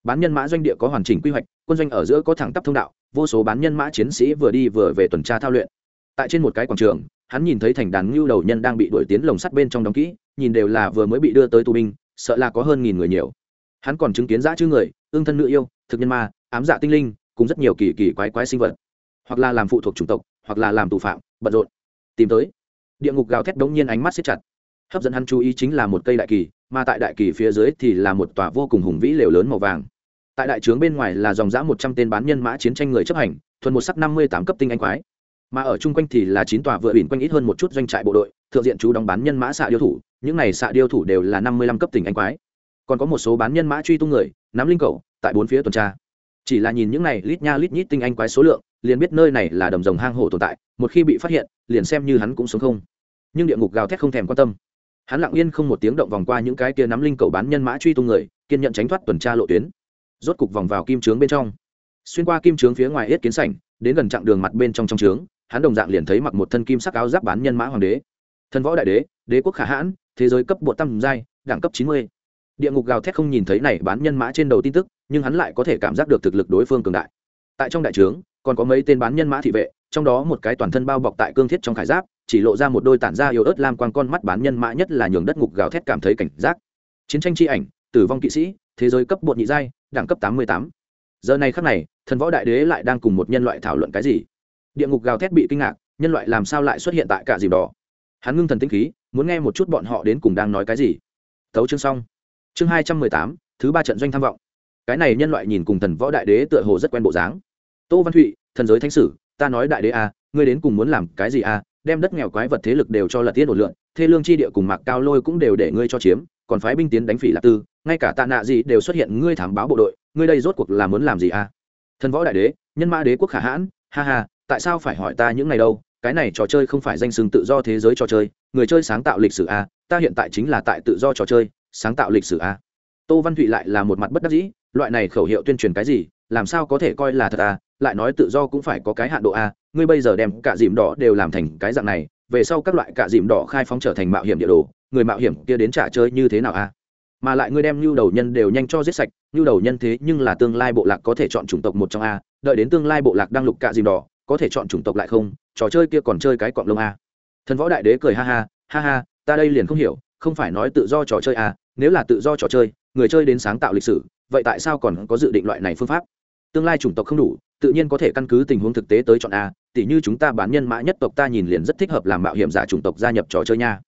Bán nhân mã doanh địa có hoàn chỉnh quy hoạch, quân doanh ở giữa có thẳng tắp thông đạo, vô số bán nhân mã chiến sĩ vừa đi vừa về tuần tra thao luyện. Tại trên một cái quảng trường hắn nhìn thấy thành đàn ngưu đầu nhân đang bị đuổi tiến lồng sắt bên trong đóng kỹ, nhìn đều là vừa mới bị đưa tới tù binh, sợ là có hơn nghìn người nhiều. Hắn còn chứng kiến dã chữ người, ương thân nữ yêu, thực nhân ma, ám dạ tinh linh, cùng rất nhiều kỳ kỳ quái quái sinh vật. Hoặc là làm phụ thuộc chủng tộc, hoặc là làm tù phạm, bận rộn. Tìm tới. Địa ngục gào thét đống nhiên ánh mắt xếp chặt. Hấp dẫn hắn chú ý chính là một cây đại kỳ, mà tại đại kỳ phía dưới thì là một tòa vô cùng hùng vĩ lều lớn màu vàng. Tại đại trướng bên ngoài là dòng giã một trăm tên bán nhân mã chiến tranh người chấp hành, thuần một sắc năm mươi tám cấp tinh anh quái mà ở chung quanh thì là chín tòa vừa biển quanh ít hơn một chút doanh trại bộ đội, thượng diện chú đóng bán nhân mã xạ điêu thủ, những này xạ điêu thủ đều là năm mươi lăm cấp tỉnh anh quái. Còn có một số bán nhân mã truy tung người, nắm linh cầu, tại bốn phía tuần tra. Chỉ là nhìn những này lít nha lít nhít tinh anh quái số lượng, liền biết nơi này là đầm rồng hang hổ tồn tại, một khi bị phát hiện, liền xem như hắn cũng sống không. Nhưng địa ngục gào thét không thèm quan tâm. Hắn lặng yên không một tiếng động vòng qua những cái kia nắm linh cầu bán nhân mã truy tung người, kiên nhận tránh thoát tuần tra lộ tuyến. Rốt cục vòng vào kim trướng bên trong. Xuyên qua kim trướng phía ngoài hết kiến sảnh, đến gần chặng đường mặt bên trong trong trướng hắn đồng dạng liền thấy mặc một thân kim sắc áo giáp bán nhân mã hoàng đế. Thân võ đại đế đế quốc khả hãn, thế giới cấp bộ tam giai, đẳng cấp chín mươi. Địa ngục gào thét không nhìn thấy này bán nhân mã trên đầu tin tức, nhưng hắn lại có thể cảm giác được thực lực đối phương cường đại. Tại trong đại trướng, còn có mấy tên bán nhân mã thị vệ, trong đó một cái toàn thân bao bọc tại cương thiết trong khải giáp, chỉ lộ ra một đôi tản da yếu ớt lam quang con mắt bán nhân mã nhất là nhường đất ngục gào thét cảm thấy cảnh giác. Chiến tranh tri ảnh, tử vong kỵ sĩ, thế giới cấp bột nhị giai, đẳng cấp tám mươi tám. Giờ này khắc này, thần võ đại đế lại đang cùng một nhân loại thảo luận cái gì? Địa ngục gào thét bị kinh ngạc nhân loại làm sao lại xuất hiện tại cả dìm đỏ? Hắn ngưng thần tinh khí muốn nghe một chút bọn họ đến cùng đang nói cái gì. Thấu chương xong. Chương hai trăm mười tám thứ ba trận doanh tham vọng. Cái này nhân loại nhìn cùng thần võ đại đế tựa hồ rất quen bộ dáng. Tô văn thụy thần giới thánh sử ta nói đại đế a à, ngươi đến cùng muốn làm cái gì a à, đem đất nghèo quái vật thế lực đều cho lật tiết ổn lượng thê lương chi địa cùng mạc cao lôi cũng đều để ngươi cho chiếm còn phái binh tiến đánh phỉ lạc tư ngay cả tạ nạ gì đều xuất hiện ngươi thám báo bộ đội ngươi đây rốt cuộc là muốn làm gì a à? thần võ đại đế nhân mã đế quốc khả hãn ha ha tại sao phải hỏi ta những này đâu? Cái này trò chơi không phải danh sừng tự do thế giới trò chơi. Người chơi sáng tạo lịch sử a, ta hiện tại chính là tại tự do trò chơi, sáng tạo lịch sử a. Tô văn thụy lại là một mặt bất đắc dĩ, loại này khẩu hiệu tuyên truyền cái gì, làm sao có thể coi là thật a? Lại nói tự do cũng phải có cái hạn độ a, ngươi bây giờ đem cả dìm đỏ đều làm thành cái dạng này, về sau các loại cả dìm đỏ khai phóng trở thành mạo hiểm địa đồ, người mạo hiểm kia đến trả chơi như thế nào a? Mà lại ngươi đem nhu đầu nhân đều nhanh cho giết sạch nhu đầu nhân thế nhưng là tương lai bộ lạc có thể chọn chủng tộc một trong a, đợi đến tương lai bộ lạc đang lục cạ dìm đỏ có thể chọn chủng tộc lại không? Trò chơi kia còn chơi cái cọng lông a thần võ đại đế cười ha ha ha ha, ta đây liền không hiểu, không phải nói tự do trò chơi a nếu là tự do trò chơi, người chơi đến sáng tạo lịch sử, vậy tại sao còn có dự định loại này phương pháp? Tương lai chủng tộc không đủ, tự nhiên có thể căn cứ tình huống thực tế tới chọn a Tỉ như chúng ta bán nhân mã nhất tộc ta nhìn liền rất thích hợp làm mạo hiểm giả chủng tộc gia nhập trò chơi nha.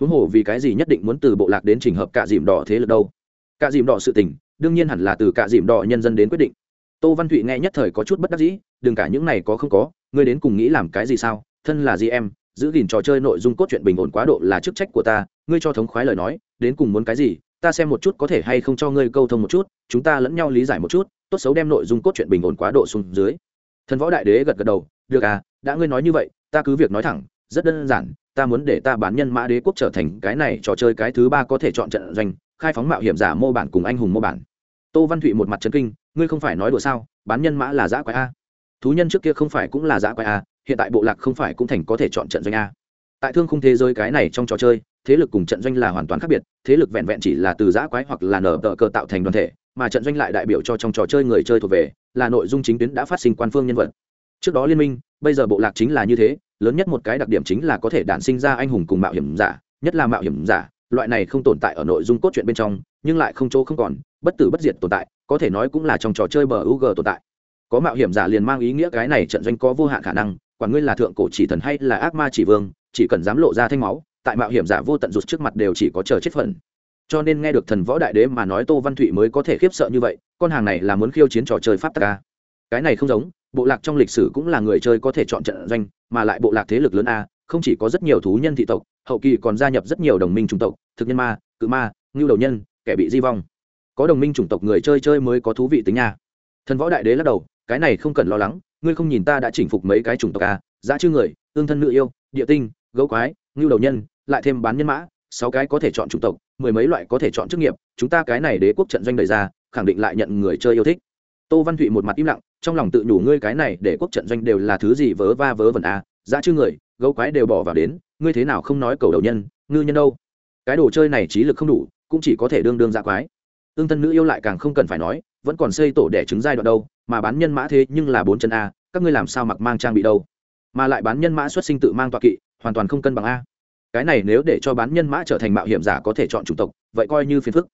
Huống hồ vì cái gì nhất định muốn từ bộ lạc đến trình hợp cả dìm đỏ thế lực đâu? Cả dìm đỏ sự tình, đương nhiên hẳn là từ cả dìm đỏ nhân dân đến quyết định tô văn thụy nghe nhất thời có chút bất đắc dĩ, đừng cả những này có không có, ngươi đến cùng nghĩ làm cái gì sao? Thân là gì em giữ gìn trò chơi nội dung cốt truyện bình ổn quá độ là chức trách của ta, ngươi cho thống khoái lời nói, đến cùng muốn cái gì? Ta xem một chút có thể hay không cho ngươi câu thông một chút, chúng ta lẫn nhau lý giải một chút, tốt xấu đem nội dung cốt truyện bình ổn quá độ xuống dưới. Thần võ đại đế gật gật đầu, được à đã ngươi nói như vậy, ta cứ việc nói thẳng, rất đơn giản, ta muốn để ta bán nhân mã đế quốc trở thành cái này trò chơi cái thứ ba có thể chọn trận doanh, khai phóng mạo hiểm giả mô bản cùng anh hùng mô bản tô văn thụy một mặt trấn kinh, ngươi không phải nói đùa sao? Bán nhân mã là giã quái a. Thú nhân trước kia không phải cũng là giã quái a, hiện tại bộ lạc không phải cũng thành có thể chọn trận doanh a. Tại thương khung thế giới cái này trong trò chơi, thế lực cùng trận doanh là hoàn toàn khác biệt, thế lực vẹn vẹn chỉ là từ giã quái hoặc là nở tờ cờ tạo thành đoàn thể, mà trận doanh lại đại biểu cho trong trò chơi người chơi thuộc về, là nội dung chính tuyến đã phát sinh quan phương nhân vật. Trước đó liên minh, bây giờ bộ lạc chính là như thế, lớn nhất một cái đặc điểm chính là có thể đản sinh ra anh hùng cùng mạo hiểm giả, nhất là mạo hiểm giả, loại này không tồn tại ở nội dung cốt truyện bên trong, nhưng lại không chỗ không còn bất tử bất diệt tồn tại, có thể nói cũng là trong trò chơi bờ u g tồn tại. Có mạo hiểm giả liền mang ý nghĩa cái này trận doanh có vô hạn khả năng, quản ngươi là thượng cổ chỉ thần hay là ác ma chỉ vương, chỉ cần dám lộ ra thanh máu, tại mạo hiểm giả vô tận rụt trước mặt đều chỉ có chờ chết phần cho nên nghe được thần võ đại đế mà nói tô văn thụy mới có thể khiếp sợ như vậy, con hàng này là muốn khiêu chiến trò chơi pháp tắc cái này không giống, bộ lạc trong lịch sử cũng là người chơi có thể chọn trận doanh, mà lại bộ lạc thế lực lớn a, không chỉ có rất nhiều thú nhân thị tộc, hậu kỳ còn gia nhập rất nhiều đồng minh chủng tộc, thực nhân ma, cự ma, ngưu đầu nhân, kẻ bị di vong có đồng minh chủng tộc người chơi chơi mới có thú vị tính nha. Thần võ đại đế lắc đầu, cái này không cần lo lắng, ngươi không nhìn ta đã chỉnh phục mấy cái chủng tộc à? giá chư người, tương thân nữ yêu, địa tinh, gấu quái, ngưu đầu nhân, lại thêm bán nhân mã, sáu cái có thể chọn chủng tộc, mười mấy loại có thể chọn chức nghiệp, chúng ta cái này đế quốc trận doanh đầy ra, khẳng định lại nhận người chơi yêu thích. Tô văn thụy một mặt im lặng, trong lòng tự nhủ ngươi cái này để quốc trận doanh đều là thứ gì vớ va vớ vẩn à? a giá chư người, gấu quái đều bỏ vào đến, ngươi thế nào không nói cầu đầu nhân, ngư nhân đâu? Cái đồ chơi này trí lực không đủ, cũng chỉ có thể đương đương dạ quái ương thân nữ yêu lại càng không cần phải nói, vẫn còn xây tổ đẻ trứng giai đoạn đâu, mà bán nhân mã thế nhưng là bốn chân a, các ngươi làm sao mặc mang trang bị đâu? Mà lại bán nhân mã xuất sinh tự mang tọa kỵ, hoàn toàn không cân bằng a. Cái này nếu để cho bán nhân mã trở thành mạo hiểm giả có thể chọn chủng tộc, vậy coi như phiền phức.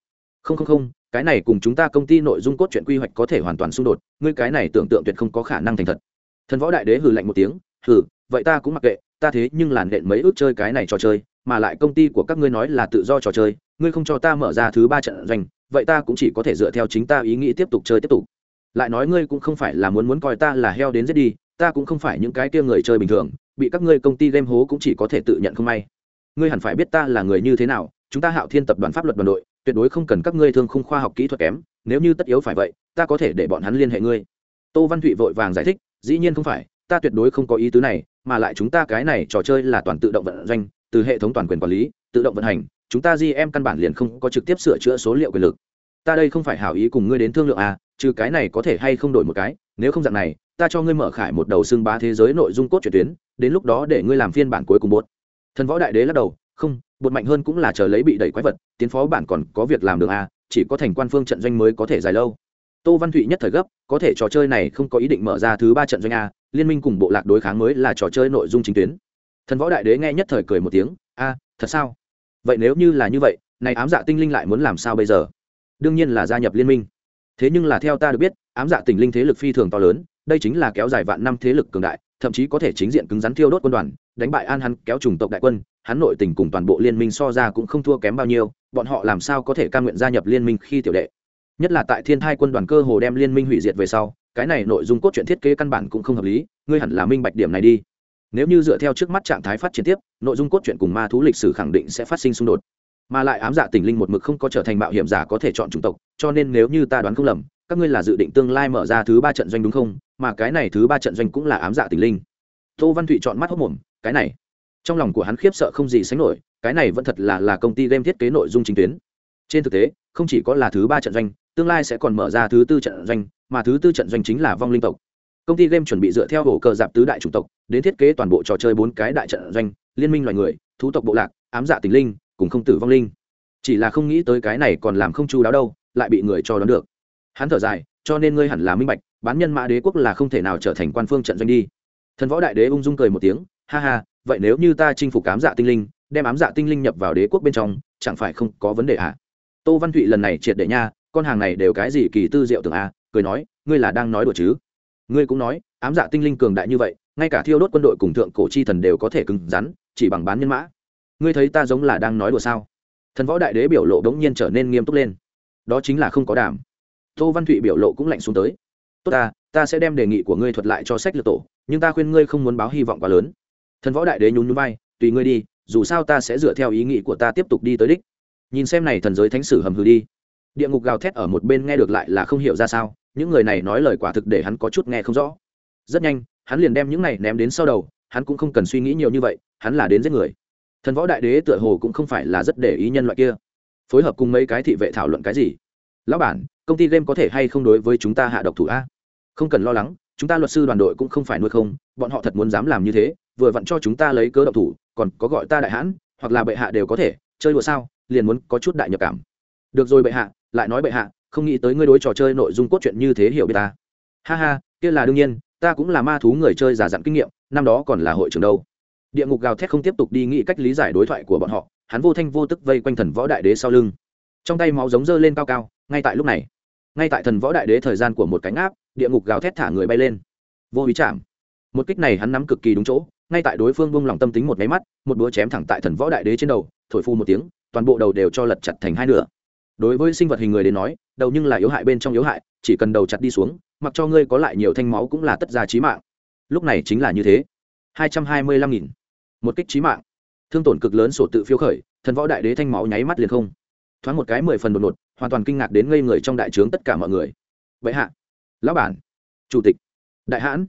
Không không không, cái này cùng chúng ta công ty nội dung cốt truyện quy hoạch có thể hoàn toàn xung đột, ngươi cái này tưởng tượng tuyệt không có khả năng thành thật. Thần võ đại đế hừ lạnh một tiếng, hừ, vậy ta cũng mặc kệ, ta thế nhưng làn nện mấy ước chơi cái này trò chơi, mà lại công ty của các ngươi nói là tự do trò chơi, ngươi không cho ta mở ra thứ ba trận doanh vậy ta cũng chỉ có thể dựa theo chính ta ý nghĩ tiếp tục chơi tiếp tục. Lại nói ngươi cũng không phải là muốn muốn coi ta là heo đến giết đi, ta cũng không phải những cái kia người chơi bình thường, bị các ngươi công ty game hố cũng chỉ có thể tự nhận không may. Ngươi hẳn phải biết ta là người như thế nào, chúng ta hạo thiên tập đoàn pháp luật đoàn đội, tuyệt đối không cần các ngươi thương khung khoa học kỹ thuật kém, nếu như tất yếu phải vậy, ta có thể để bọn hắn liên hệ ngươi. Tô văn thụy vội vàng giải thích, dĩ nhiên không phải, ta tuyệt đối không có ý tứ này, mà lại chúng ta cái này trò chơi là toàn tự động vận doanh, từ hệ thống toàn quyền quản lý, tự động vận hành chúng ta gm căn bản liền không có trực tiếp sửa chữa số liệu quyền lực. Ta đây không phải hảo ý cùng ngươi đến thương lượng à trừ cái này có thể hay không đổi một cái, nếu không dạng này, ta cho ngươi mở khải một đầu xương bá thế giới nội dung cốt truyện tuyến, đến lúc đó để ngươi làm phiên bản cuối cùng bột. Thần võ đại đế lắc đầu, không, bột mạnh hơn cũng là chờ lấy bị đẩy quái vật, tiến phó bản còn có việc làm được à chỉ có thành quan phương trận doanh mới có thể dài lâu. Tô văn thụy nhất thời gấp, có thể trò chơi này không có ý định mở ra thứ ba trận doanh a liên minh cùng bộ lạc đối kháng mới là trò chơi nội dung chính tuyến. Thần võ đại đế nghe nhất thời cười một tiếng a thật sao? Vậy nếu như là như vậy, này ám dạ tinh linh lại muốn làm sao bây giờ? Đương nhiên là gia nhập liên minh. Thế nhưng là theo ta được biết, ám dạ tinh linh thế lực phi thường to lớn, đây chính là kéo dài vạn năm thế lực cường đại, thậm chí có thể chính diện cứng rắn thiêu đốt quân đoàn, đánh bại an hắn kéo trùng tộc đại quân, hắn nội tình cùng toàn bộ liên minh so ra cũng không thua kém bao nhiêu, bọn họ làm sao có thể ca nguyện gia nhập liên minh khi tiểu đệ? Nhất là tại thiên thai quân đoàn cơ hồ đem liên minh hủy diệt về sau, cái này nội dung cốt truyện thiết kế căn bản cũng không hợp lý, ngươi hẳn là minh bạch điểm này đi nếu như dựa theo trước mắt trạng thái phát triển tiếp, nội dung cốt truyện cùng ma thú lịch sử khẳng định sẽ phát sinh xung đột. Mà lại ám dạ tình linh một mực không có trở thành mạo hiểm giả có thể chọn chủng tộc, cho nên nếu như ta đoán không lầm, các ngươi là dự định tương lai mở ra thứ ba trận doanh đúng không? Mà cái này thứ ba trận doanh cũng là ám dạ tình linh. Tô văn thụy chọn mắt hốc mồm, cái này. Trong lòng của hắn khiếp sợ không gì sánh nổi, cái này vẫn thật là là công ty game thiết kế nội dung chính tuyến. Trên thực tế, không chỉ có là thứ ba trận doanh, tương lai sẽ còn mở ra thứ tư trận doanh, mà thứ tư trận doanh chính là vong linh tộc công ty game chuẩn bị dựa theo hồ cờ dạp tứ đại chủng tộc, đến thiết kế toàn bộ trò chơi bốn cái đại trận doanh, liên minh loài người, thú tộc bộ lạc, ám dạ tình linh, cùng không tử vong linh chỉ là không nghĩ tới cái này còn làm không chu đáo đâu, lại bị người cho đón được hắn thở dài, cho nên ngươi hẳn là minh bạch, bán nhân mã đế quốc là không thể nào trở thành quan phương trận doanh đi thần võ đại đế ung dung cười một tiếng, ha ha, vậy nếu như ta chinh phục ám dạ tinh linh, đem ám dạ tinh linh nhập vào đế quốc bên trong, chẳng phải không có vấn đề à? tô văn thụy lần này triệt để nha, con hàng này đều cái gì kỳ tư diệu tưởng a à? cười nói, ngươi là đang nói đùa chứ ngươi cũng nói, ám dạ tinh linh cường đại như vậy, ngay cả thiêu đốt quân đội cùng thượng cổ chi thần đều có thể cứng rắn, chỉ bằng bán nhân mã. Ngươi thấy ta giống là đang nói đùa sao? Thần võ đại đế biểu lộ đống nhiên trở nên nghiêm túc lên. Đó chính là không có đảm tô văn thụy biểu lộ cũng lạnh xuống tới. Tốt ta ta sẽ đem đề nghị của ngươi thuật lại cho sách lược tổ, nhưng ta khuyên ngươi không muốn báo hy vọng quá lớn. Thần võ đại đế nhún nhún vai, tùy ngươi đi, dù sao ta sẽ dựa theo ý nghĩ của ta tiếp tục đi tới đích. Nhìn xem này thần giới thánh sử hầm hừ đi. Địa ngục gào thét ở một bên nghe được lại là không hiểu ra sao những người này nói lời quả thực để hắn có chút nghe không rõ. Rất nhanh, hắn liền đem những này ném đến sau đầu, hắn cũng không cần suy nghĩ nhiều như vậy, hắn là đến giết người. Thần võ đại đế tựa hồ cũng không phải là rất để ý nhân loại kia. Phối hợp cùng mấy cái thị vệ thảo luận cái gì? Lão bản, công ty game có thể hay không đối với chúng ta hạ độc thủ a? Không cần lo lắng, chúng ta luật sư đoàn đội cũng không phải nuôi không, bọn họ thật muốn dám làm như thế, vừa vặn cho chúng ta lấy cớ độc thủ, còn có gọi ta đại hãn, hoặc là bệ hạ đều có thể, chơi đùa sao, liền muốn có chút đại nhập cảm. Được rồi bệ hạ, lại nói bệ hạ không nghĩ tới ngươi đối trò chơi nội dung cốt truyện như thế hiểu biết ta. Ha ha, kia là đương nhiên, ta cũng là ma thú người chơi giả dặn kinh nghiệm, năm đó còn là hội trưởng đâu. Địa ngục gào thét không tiếp tục đi nghĩ cách lý giải đối thoại của bọn họ, hắn vô thanh vô tức vây quanh thần võ đại đế sau lưng. Trong tay máu giống dơ lên cao cao, ngay tại lúc này, ngay tại thần võ đại đế thời gian của một cánh áp, địa ngục gào thét thả người bay lên. Vô ý chạm. Một kích này hắn nắm cực kỳ đúng chỗ, ngay tại đối phương bung lòng tâm tính một máy mắt, một búa chém thẳng tại thần võ đại đế trên đầu, thổi phu một tiếng, toàn bộ đầu đều cho lật chặt thành hai nửa đối với sinh vật hình người đến nói, đầu nhưng là yếu hại bên trong yếu hại, chỉ cần đầu chặt đi xuống, mặc cho ngươi có lại nhiều thanh máu cũng là tất ra trí mạng. Lúc này chính là như thế. Hai trăm hai mươi lăm nghìn. Một kích trí mạng. Thương tổn cực lớn sổ tự phiêu khởi, thần võ đại đế thanh máu nháy mắt liền không. Thoáng một cái mười phần đột ngột, hoàn toàn kinh ngạc đến ngây người trong đại trướng tất cả mọi người. Vậy hạ. Lão bản. Chủ tịch. Đại hãn.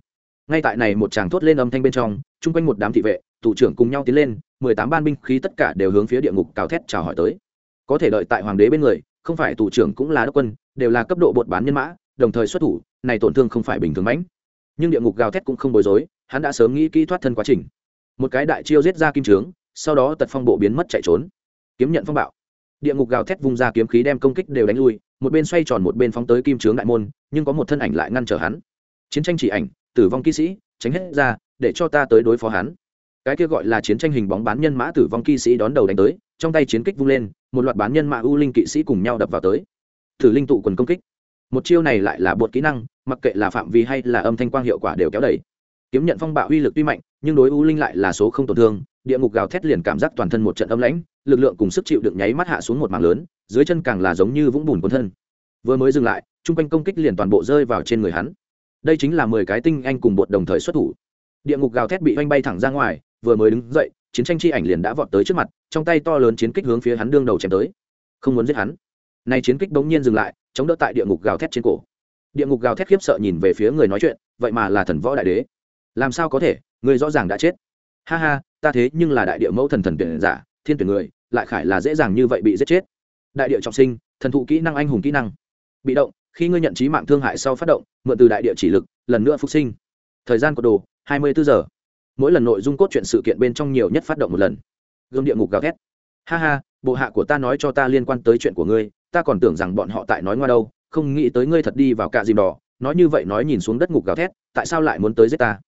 Ngay tại này một chàng thốt lên âm thanh bên trong, chung quanh một đám thị vệ thủ trưởng cùng nhau tiến lên, mười tám ban binh khí tất cả đều hướng phía địa ngục cào thét chào hỏi tới có thể đợi tại hoàng đế bên người, không phải thủ trưởng cũng là đốc quân, đều là cấp độ bột bán nhân mã, đồng thời xuất thủ, này tổn thương không phải bình thường mãnh. Nhưng địa ngục gào thét cũng không bối rối, hắn đã sớm nghĩ kỹ thoát thân quá trình. Một cái đại chiêu giết ra kim trướng, sau đó tật phong bộ biến mất chạy trốn. Kiếm nhận phong bạo. Địa ngục gào thét vung ra kiếm khí đem công kích đều đánh lui, một bên xoay tròn một bên phóng tới kim trướng đại môn, nhưng có một thân ảnh lại ngăn trở hắn. Chiến tranh chỉ ảnh, tử vong kỹ sĩ, tránh hết ra, để cho ta tới đối phó hắn cái kia gọi là chiến tranh hình bóng bán nhân mã tử vong kỵ sĩ đón đầu đánh tới, trong tay chiến kích vung lên, một loạt bán nhân mã u linh kỵ sĩ cùng nhau đập vào tới. Thử linh tụ quần công kích. Một chiêu này lại là bột kỹ năng, mặc kệ là phạm vi hay là âm thanh quang hiệu quả đều kéo đẩy kiếm nhận phong bạo uy lực tuy mạnh, nhưng đối u linh lại là số không tổn thương, địa ngục gào thét liền cảm giác toàn thân một trận âm lãnh, lực lượng cùng sức chịu đựng nháy mắt hạ xuống một mảng lớn, dưới chân càng là giống như vũng bùn cuốn thân. Vừa mới dừng lại, chung quanh công kích liền toàn bộ rơi vào trên người hắn. Đây chính là mười cái tinh anh cùng bột đồng thời xuất thủ. Địa ngục gào thét bị oanh bay thẳng ra ngoài vừa mới đứng dậy, chiến tranh chi ảnh liền đã vọt tới trước mặt, trong tay to lớn chiến kích hướng phía hắn đương đầu chém tới. Không muốn giết hắn. Nay chiến kích bỗng nhiên dừng lại, chống đỡ tại địa ngục gào thét trên cổ. Địa ngục gào thét khiếp sợ nhìn về phía người nói chuyện, vậy mà là thần võ đại đế. Làm sao có thể, người rõ ràng đã chết. Ha ha, ta thế nhưng là đại địa mẫu thần thần tuyển giả, thiên tuyển người, lại khải là dễ dàng như vậy bị giết chết. Đại địa trọng sinh, thần thụ kỹ năng anh hùng kỹ năng. Bị động, khi ngươi nhận trí mạng thương hại sau phát động, mượn từ đại địa chỉ lực, lần nữa phục sinh. Thời gian của đồ, hai mươi bốn giờ mỗi lần nội dung cốt truyện sự kiện bên trong nhiều nhất phát động một lần. Gương địa ngục gào thét. Ha ha, bộ hạ của ta nói cho ta liên quan tới chuyện của ngươi, ta còn tưởng rằng bọn họ tại nói ngoa đâu, không nghĩ tới ngươi thật đi vào cạ dìm đỏ, nói như vậy nói nhìn xuống đất ngục gào thét, tại sao lại muốn tới giết ta?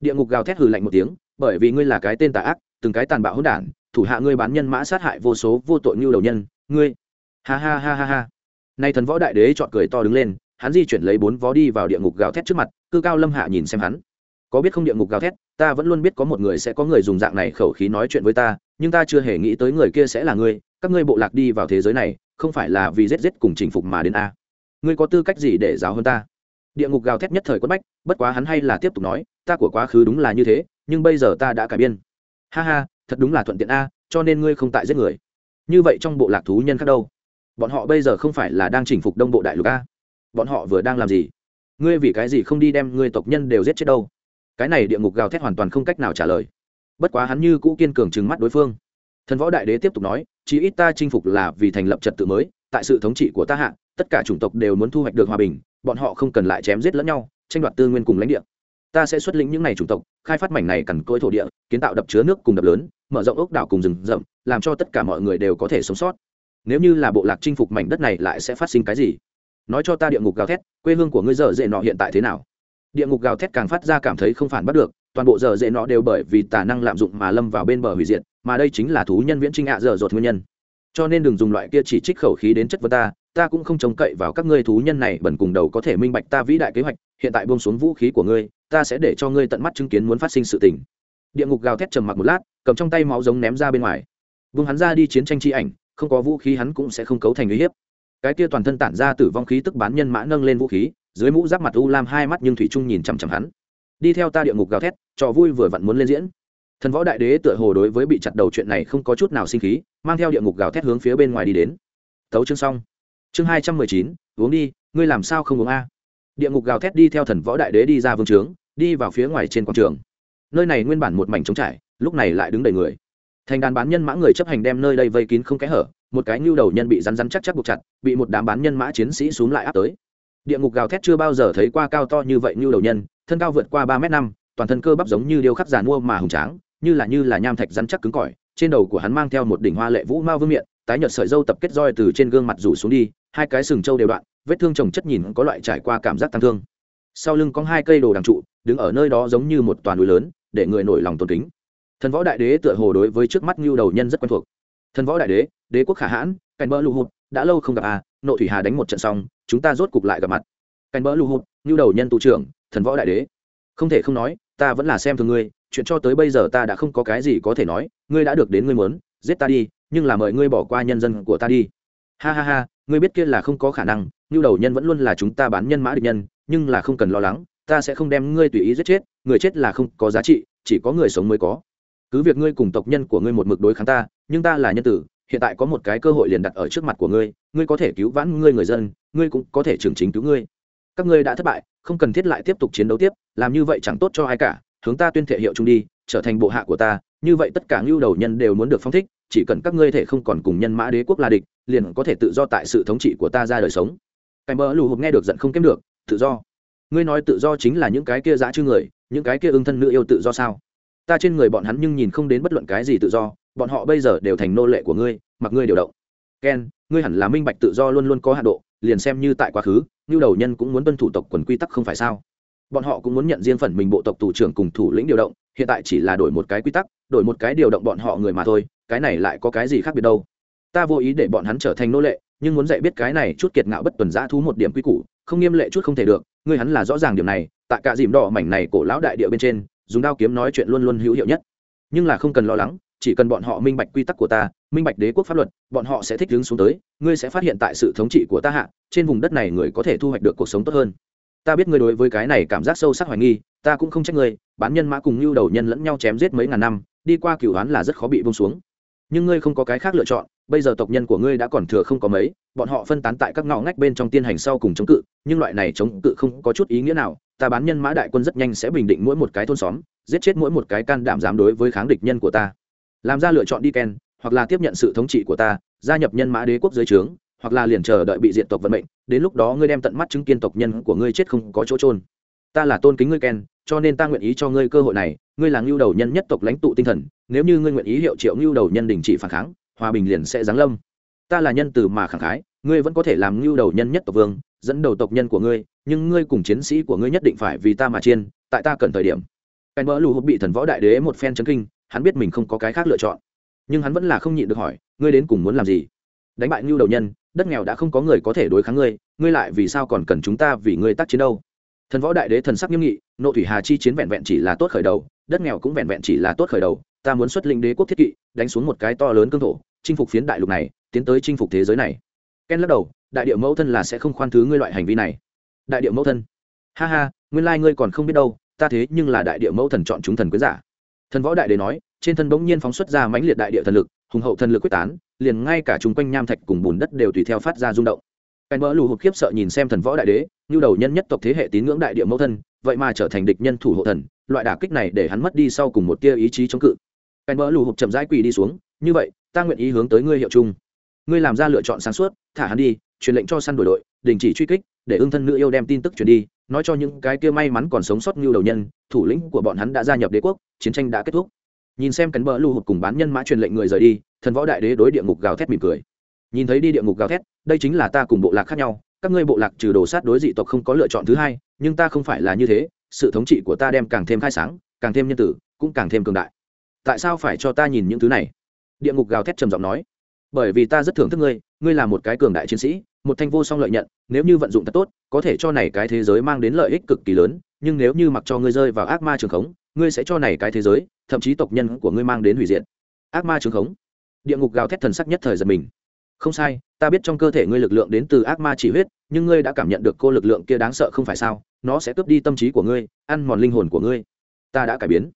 Địa ngục gào thét hừ lạnh một tiếng, bởi vì ngươi là cái tên tà ác, từng cái tàn bạo hỗn đản, thủ hạ ngươi bán nhân mã sát hại vô số vô tội như đầu nhân, ngươi. Ha ha ha ha ha. Nay thần võ đại đế chọn cười to đứng lên, hắn di chuyển lấy bốn vó đi vào địa ngục gào thét trước mặt, cư cao lâm hạ nhìn xem hắn có biết không địa ngục gào thét, ta vẫn luôn biết có một người sẽ có người dùng dạng này khẩu khí nói chuyện với ta, nhưng ta chưa hề nghĩ tới người kia sẽ là ngươi, các ngươi bộ lạc đi vào thế giới này, không phải là vì giết giết cùng chinh phục mà đến a. Ngươi có tư cách gì để giáo hơn ta? Địa ngục gào thét nhất thời quất bách, bất quá hắn hay là tiếp tục nói, ta của quá khứ đúng là như thế, nhưng bây giờ ta đã cải biên. Ha ha, thật đúng là thuận tiện a, cho nên ngươi không tại giết người. Như vậy trong bộ lạc thú nhân khác đâu? Bọn họ bây giờ không phải là đang chinh phục đông bộ đại lục a. Bọn họ vừa đang làm gì? Ngươi vì cái gì không đi đem ngươi tộc nhân đều giết chết đâu? Cái này địa ngục gào thét hoàn toàn không cách nào trả lời. Bất quá hắn như cũ kiên cường trừng mắt đối phương. Thần võ đại đế tiếp tục nói, chí ít ta chinh phục là vì thành lập trật tự mới, tại sự thống trị của ta hạ, tất cả chủng tộc đều muốn thu hoạch được hòa bình, bọn họ không cần lại chém giết lẫn nhau, tranh đoạt tư nguyên cùng lãnh địa. Ta sẽ xuất lĩnh những n à y chủng tộc, khai phát mảnh này cằn côi thổ địa, kiến tạo đập chứa nước cùng đập lớn, mở rộng ốc đảo cùng rừng rậm, làm cho tất cả mọi người đều có thể sống sót. Nếu như là bộ lạc chinh phục mảnh đất này lại sẽ phát sinh cái gì? Nói cho ta địa ngục gào thét, quê hương của ngươi dở dễ nọ hiện tại thế nào? Địa ngục gào thét càng phát ra cảm thấy không phản bắt được, toàn bộ dở dễ nọ đều bởi vì tà năng lạm dụng mà lâm vào bên bờ hủy diệt, mà đây chính là thú nhân viễn trinh ạ à dở dột nguyên nhân. Cho nên đừng dùng loại kia chỉ trích khẩu khí đến chất vấn ta ta cũng không trông cậy vào các ngươi thú nhân này, bẩn cùng đầu có thể minh bạch ta vĩ đại kế hoạch, hiện tại buông xuống vũ khí của ngươi, ta sẽ để cho ngươi tận mắt chứng kiến muốn phát sinh sự tình. Địa ngục gào thét trầm mặc một lát, cầm trong tay máu giống ném ra bên ngoài. Vung hắn ra đi chiến tranh chi ảnh, không có vũ khí hắn cũng sẽ không cấu thành uy hiếp. Cái kia toàn thân tản ra tử vong khí tức bán nhân mã nâng lên vũ khí dưới mũ giáp mặt u lam hai mắt nhưng thủy trung nhìn chằm chằm hắn. Đi theo ta địa ngục gào thét, trò vui vừa vặn muốn lên diễn. Thần võ đại đế tựa hồ đối với bị chặt đầu chuyện này không có chút nào sinh khí, mang theo địa ngục gào thét hướng phía bên ngoài đi đến. Tấu chương xong. Chương hai trăm mười chín, uống đi, ngươi làm sao không uống a? Địa ngục gào thét đi theo thần võ đại đế đi ra vương trướng, đi vào phía ngoài trên quảng trường. Nơi này nguyên bản một mảnh trống trải, lúc này lại đứng đầy người. Thành đàn bán nhân mã người chấp hành đem nơi đây vây kín không kẽ hở, một cái ngưu đầu nhân bị rắn rắn chắc chắc buộc chặt, bị một đám bán nhân mã chiến sĩ xuống lại áp tới địa ngục gào thét chưa bao giờ thấy qua cao to như vậy như đầu nhân, thân cao vượt qua ba m năm, toàn thân cơ bắp giống như điêu khắc giàn mua mà hùng tráng, như là như là nham thạch rắn chắc cứng cỏi, trên đầu của hắn mang theo một đỉnh hoa lệ vũ mao vương miệng tái nhợt sợi dâu tập kết roi từ trên gương mặt rủ xuống đi, hai cái sừng trâu đều đoạn, vết thương chồng chất nhìn có loại trải qua cảm giác tăng thương. Sau lưng có hai cây đồ đằng trụ, đứng ở nơi đó giống như một toàn núi lớn, để người nổi lòng tôn kính. Thần võ đại đế tựa hồ đối với trước mắt ngưu đầu nhân rất quen thuộc. Thần võ đại đế đế quốc khả hãn, cảnh bỡ lụ hụt, đã lâu không gặp à nộ thủy hà đánh một trận xong, chúng ta rốt cục lại gặp mặt. Canh bỡ lưu hụt ngưu đầu nhân tù trưởng, thần võ đại đế. Không thể không nói, ta vẫn là xem thường ngươi, chuyện cho tới bây giờ ta đã không có cái gì có thể nói, ngươi đã được đến ngươi muốn, giết ta đi, nhưng là mời ngươi bỏ qua nhân dân của ta đi. Ha ha ha, ngươi biết kia là không có khả năng nhu đầu nhân vẫn luôn là chúng ta bán nhân mã địch nhân, nhưng là không cần lo lắng, ta sẽ không đem ngươi tùy ý giết chết, người chết là không có giá trị, chỉ có người sống mới có. Cứ việc ngươi cùng tộc nhân của ngươi một mực đối kháng ta, nhưng ta là nhân tử hiện tại có một cái cơ hội liền đặt ở trước mặt của ngươi ngươi có thể cứu vãn ngươi người dân, ngươi cũng có thể trưởng chính cứu ngươi. Các ngươi đã thất bại, không cần thiết lại tiếp tục chiến đấu tiếp, làm như vậy chẳng tốt cho ai cả, hướng ta tuyên thể hiệu chung đi, trở thành bộ hạ của ta, như vậy tất cả ngưu đầu nhân đều muốn được phong thích, chỉ cần các ngươi thể không còn cùng nhân mã đế quốc là địch, liền có thể tự do tại sự thống trị của ta ra đời sống. Cái mỡ lù hộp nghe được giận không kém được, tự do? Ngươi nói tự do chính là những cái kia dã chư người, những cái kia ưng thân nữ yêu tự do sao? Ta trên người bọn hắn nhưng nhìn không đến bất luận cái gì tự do bọn họ bây giờ đều thành nô lệ của ngươi, mặc ngươi điều động. Ken, ngươi hẳn là minh bạch tự do luôn luôn có hạ độ, liền xem như tại quá khứ như đầu nhân cũng muốn tuân thủ tộc quần quy tắc không phải sao? Bọn họ cũng muốn nhận riêng phần mình bộ tộc thủ trưởng cùng thủ lĩnh điều động, hiện tại chỉ là đổi một cái quy tắc, đổi một cái điều động bọn họ người mà thôi, cái này lại có cái gì khác biệt đâu? Ta vô ý để bọn hắn trở thành nô lệ, nhưng muốn dạy biết cái này chút kiệt ngạo bất tuần giã thú một điểm quy củ, không nghiêm lệ chút không thể được, ngươi hắn là rõ ràng điểm này, tại cả dìm đỏ mảnh này cổ lão đại địa bên trên, dùng đao kiếm nói chuyện luôn luôn hữu hiệu nhất. Nhưng là không cần lo lắng chỉ cần bọn họ minh bạch quy tắc của ta, minh bạch đế quốc pháp luật, bọn họ sẽ thích đứng xuống tới, ngươi sẽ phát hiện tại sự thống trị của ta hạ, trên vùng đất này người có thể thu hoạch được cuộc sống tốt hơn. Ta biết ngươi đối với cái này cảm giác sâu sắc hoài nghi, ta cũng không trách ngươi, bán nhân mã cùng lưu đầu nhân lẫn nhau chém giết mấy ngàn năm, đi qua cửu đoán là rất khó bị bông xuống. Nhưng ngươi không có cái khác lựa chọn, bây giờ tộc nhân của ngươi đã còn thừa không có mấy, bọn họ phân tán tại các ngõ ngách bên trong tiên hành sau cùng chống cự, nhưng loại này chống cự không có chút ý nghĩa nào, ta bán nhân mã đại quân rất nhanh sẽ bình định mỗi một cái thôn xóm, giết chết mỗi một cái can đảm dám đối với kháng địch nhân của ta làm ra lựa chọn đi ken, hoặc là tiếp nhận sự thống trị của ta, gia nhập nhân mã đế quốc dưới trướng, hoặc là liền chờ đợi bị diện tộc vận mệnh, đến lúc đó ngươi đem tận mắt chứng kiến tộc nhân của ngươi chết không có chỗ trôn ta là tôn kính ngươi ken, cho nên ta nguyện ý cho ngươi cơ hội này, ngươi là ngưu đầu nhân nhất tộc lãnh tụ tinh thần, nếu như ngươi nguyện ý hiệu triệu ngưu đầu nhân đình chỉ phản kháng, hòa bình liền sẽ giáng lâm. Ta là nhân từ mà khẳng khái, ngươi vẫn có thể làm ngưu đầu nhân nhất tộc vương, dẫn đầu tộc nhân của ngươi, nhưng ngươi cùng chiến sĩ của ngươi nhất định phải vì ta mà chiên tại ta cần thời điểm. Ken mỡ lù hộp bị thần võ đại đế một phen chấn kinh hắn biết mình không có cái khác lựa chọn. Nhưng hắn vẫn là không nhịn được hỏi, ngươi đến cùng muốn làm gì? Đánh bại ngưu đầu nhân, đất nghèo đã không có người có thể đối kháng ngươi ngươi lại vì sao còn cần chúng ta vì ngươi tác chiến đâu? Thần võ đại đế thần sắc nghiêm nghị, nộ thủy hà chi chiến vẹn vẹn chỉ là tốt khởi đầu, đất nghèo cũng vẹn vẹn chỉ là tốt khởi đầu, ta muốn xuất linh đế quốc thiết kỵ, đánh xuống một cái to lớn cương thổ, chinh phục phiến đại lục này, tiến tới chinh phục thế giới này. Ken lắc đầu, đại điệu mẫu thân là sẽ không khoan thứ ngươi loại hành vi này. Đại điệu mẫu thân? Ha ha, nguyên lai ngươi còn không biết đâu, ta thế nhưng là đại điệu mẫu thần chọn chúng thần quyến giả thần võ đại đế nói, trên thân bỗng nhiên phóng xuất ra mãnh liệt đại địa thần lực, hùng hậu thần lực quyết tán, liền ngay cả chung quanh nham thạch cùng bùn đất đều tùy theo phát ra rung động. Cái mỡ lù hụt khiếp sợ nhìn xem thần võ đại đế như đầu nhân nhất tộc thế hệ tín ngưỡng đại địa mẫu thân, vậy mà trở thành địch nhân thủ hộ thần, loại đả kích này để hắn mất đi sau cùng một tia ý chí chống cự. Cái mỡ lù hụt chậm rãi quỳ đi xuống, như vậy, ta nguyện ý hướng tới ngươi hiệu chung. Ngươi làm ra lựa chọn sáng suốt, thả hắn đi, truyền lệnh cho săn đổi đội đình chỉ truy kích, để ưng thân nữ yêu đem tin tức truyền đi, nói cho những cái kia may mắn còn sống sót như đầu nhân, thủ lĩnh của bọn hắn đã gia nhập đế quốc, chiến tranh đã kết thúc. Nhìn xem cánh bờ lưu hụt cùng bán nhân mã truyền lệnh người rời đi, thần võ đại đế đối địa ngục gào thét mỉm cười. Nhìn thấy đi địa ngục gào thét, đây chính là ta cùng bộ lạc khác nhau, các ngươi bộ lạc trừ đồ sát đối dị tộc không có lựa chọn thứ hai, nhưng ta không phải là như thế, sự thống trị của ta đem càng thêm khai sáng, càng thêm nhân tử, cũng càng thêm cường đại. Tại sao phải cho ta nhìn những thứ này? Địa ngục gào thét trầm giọng nói. Bởi vì ta rất thưởng thức ngươi ngươi là một cái cường đại chiến sĩ một thanh vô song lợi nhận, nếu như vận dụng thật tốt, có thể cho này cái thế giới mang đến lợi ích cực kỳ lớn, nhưng nếu như mặc cho ngươi rơi vào ác ma trường khống, ngươi sẽ cho này cái thế giới, thậm chí tộc nhân của ngươi mang đến hủy diệt. Ác ma trường khống. Địa ngục gào thét thần sắc nhất thời giật mình. Không sai, ta biết trong cơ thể ngươi lực lượng đến từ ác ma chỉ huyết, nhưng ngươi đã cảm nhận được cô lực lượng kia đáng sợ không phải sao, nó sẽ cướp đi tâm trí của ngươi, ăn mòn linh hồn của ngươi. Ta đã cải biến.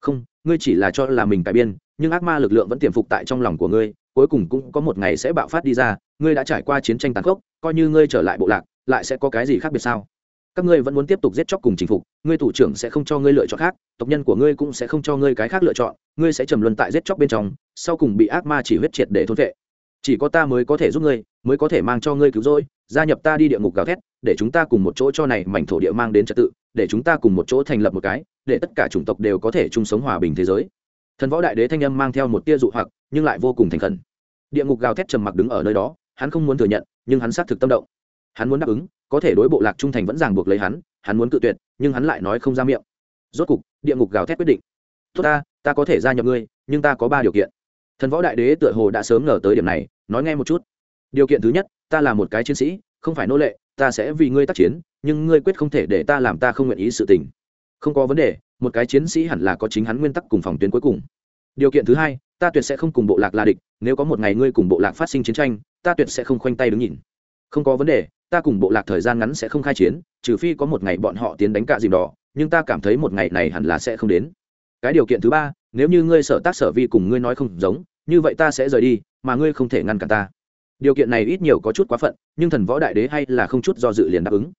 Không, ngươi chỉ là cho là mình cải biên nhưng ác ma lực lượng vẫn tiềm phục tại trong lòng của ngươi, cuối cùng cũng có một ngày sẽ bạo phát đi ra ngươi đã trải qua chiến tranh tàn khốc, coi như ngươi trở lại bộ lạc, lại sẽ có cái gì khác biệt sao? Các ngươi vẫn muốn tiếp tục giết chóc cùng chinh phục, ngươi thủ trưởng sẽ không cho ngươi lựa chọn khác, tộc nhân của ngươi cũng sẽ không cho ngươi cái khác lựa chọn, ngươi sẽ trầm luân tại giết chóc bên trong, sau cùng bị ác ma chỉ huyết triệt để thôn vệ. Chỉ có ta mới có thể giúp ngươi, mới có thể mang cho ngươi cứu rỗi, gia nhập ta đi địa ngục gào thét, để chúng ta cùng một chỗ cho này mảnh thổ địa mang đến trật tự, để chúng ta cùng một chỗ thành lập một cái, để tất cả chủng tộc đều có thể chung sống hòa bình thế giới. Thần võ đại đế thanh âm mang theo một tia dụ hoặc, nhưng lại vô cùng thành khẩn. Địa ngục gào thét trầm mặc đứng ở nơi đó hắn không muốn thừa nhận, nhưng hắn xác thực tâm động. Hắn muốn đáp ứng, có thể đối bộ lạc trung thành vẫn ràng buộc lấy hắn hắn muốn cự tuyệt, nhưng hắn lại nói không ra miệng. Rốt cục, địa ngục gào thét quyết định. Tốt ta ta có thể gia nhập ngươi, nhưng ta có ba điều kiện. Thần võ đại đế tựa hồ đã sớm ngờ tới điểm này, nói nghe một chút. Điều kiện thứ nhất, ta là một cái chiến sĩ, không phải nô lệ, ta sẽ vì ngươi tác chiến, nhưng ngươi quyết không thể để ta làm ta không nguyện ý sự tình. Không có vấn đề, một cái chiến sĩ hẳn là có chính hắn nguyên tắc cùng phòng tuyến cuối cùng. Điều kiện thứ hai ta tuyệt sẽ không cùng bộ lạc là địch, nếu có một ngày ngươi cùng bộ lạc phát sinh chiến tranh, ta tuyệt sẽ không khoanh tay đứng nhìn. Không có vấn đề, ta cùng bộ lạc thời gian ngắn sẽ không khai chiến, trừ phi có một ngày bọn họ tiến đánh cạ dìm đỏ, nhưng ta cảm thấy một ngày này hẳn là sẽ không đến. Cái điều kiện thứ ba, nếu như ngươi sở tác sở vi cùng ngươi nói không giống, như vậy ta sẽ rời đi, mà ngươi không thể ngăn cản ta. Điều kiện này ít nhiều có chút quá phận, nhưng thần võ đại đế hay là không chút do dự liền đáp ứng.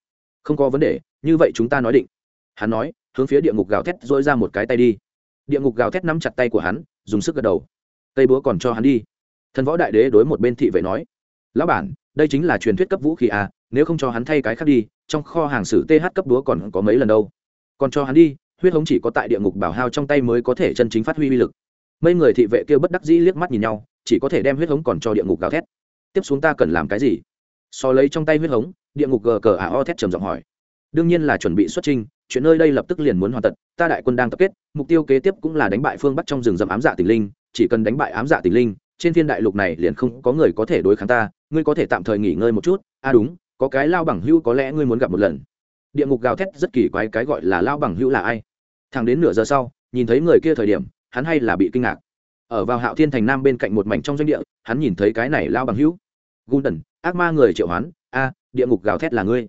Không có vấn đề, như vậy chúng ta nói định. Hắn nói, hướng phía địa ngục gào thét dỗi ra một cái tay đi. Địa ngục gào thét nắm chặt tay của hắn dùng sức gật đầu. Cây búa còn cho hắn đi. Thần võ đại đế đối một bên thị vệ nói, lão bản, đây chính là truyền thuyết cấp vũ khí à nếu không cho hắn thay cái khác đi, trong kho hàng sử th cấp búa còn có mấy lần đâu. Còn cho hắn đi, huyết hống chỉ có tại địa ngục bảo hao trong tay mới có thể chân chính phát huy uy lực. Mấy người thị vệ kia bất đắc dĩ liếc mắt nhìn nhau, chỉ có thể đem huyết hống còn cho địa ngục gào thét. Tiếp xuống ta cần làm cái gì? So lấy trong tay huyết hống, địa ngục gờ cờ à o thét trầm giọng hỏi. Đương nhiên là chuẩn bị xuất trình chuyện nơi đây lập tức liền muốn hoàn tật ta đại quân đang tập kết mục tiêu kế tiếp cũng là đánh bại phương bắc trong rừng rậm ám dạ tình linh chỉ cần đánh bại ám dạ tình linh trên thiên đại lục này liền không có người có thể đối kháng ta ngươi có thể tạm thời nghỉ ngơi một chút a à đúng có cái lao bằng hữu có lẽ ngươi muốn gặp một lần. Địa ngục gào thét rất kỳ quái cái gọi là lao bằng hữu là ai? Thằng đến nửa giờ sau nhìn thấy người kia thời điểm hắn hay là bị kinh ngạc. Ở vào hạo thiên thành nam bên cạnh một mảnh trong doanh địa hắn nhìn thấy cái này lao bằng hữu. Golden, ác ma người triệu hoán a địa ngục gào thét là ngươi.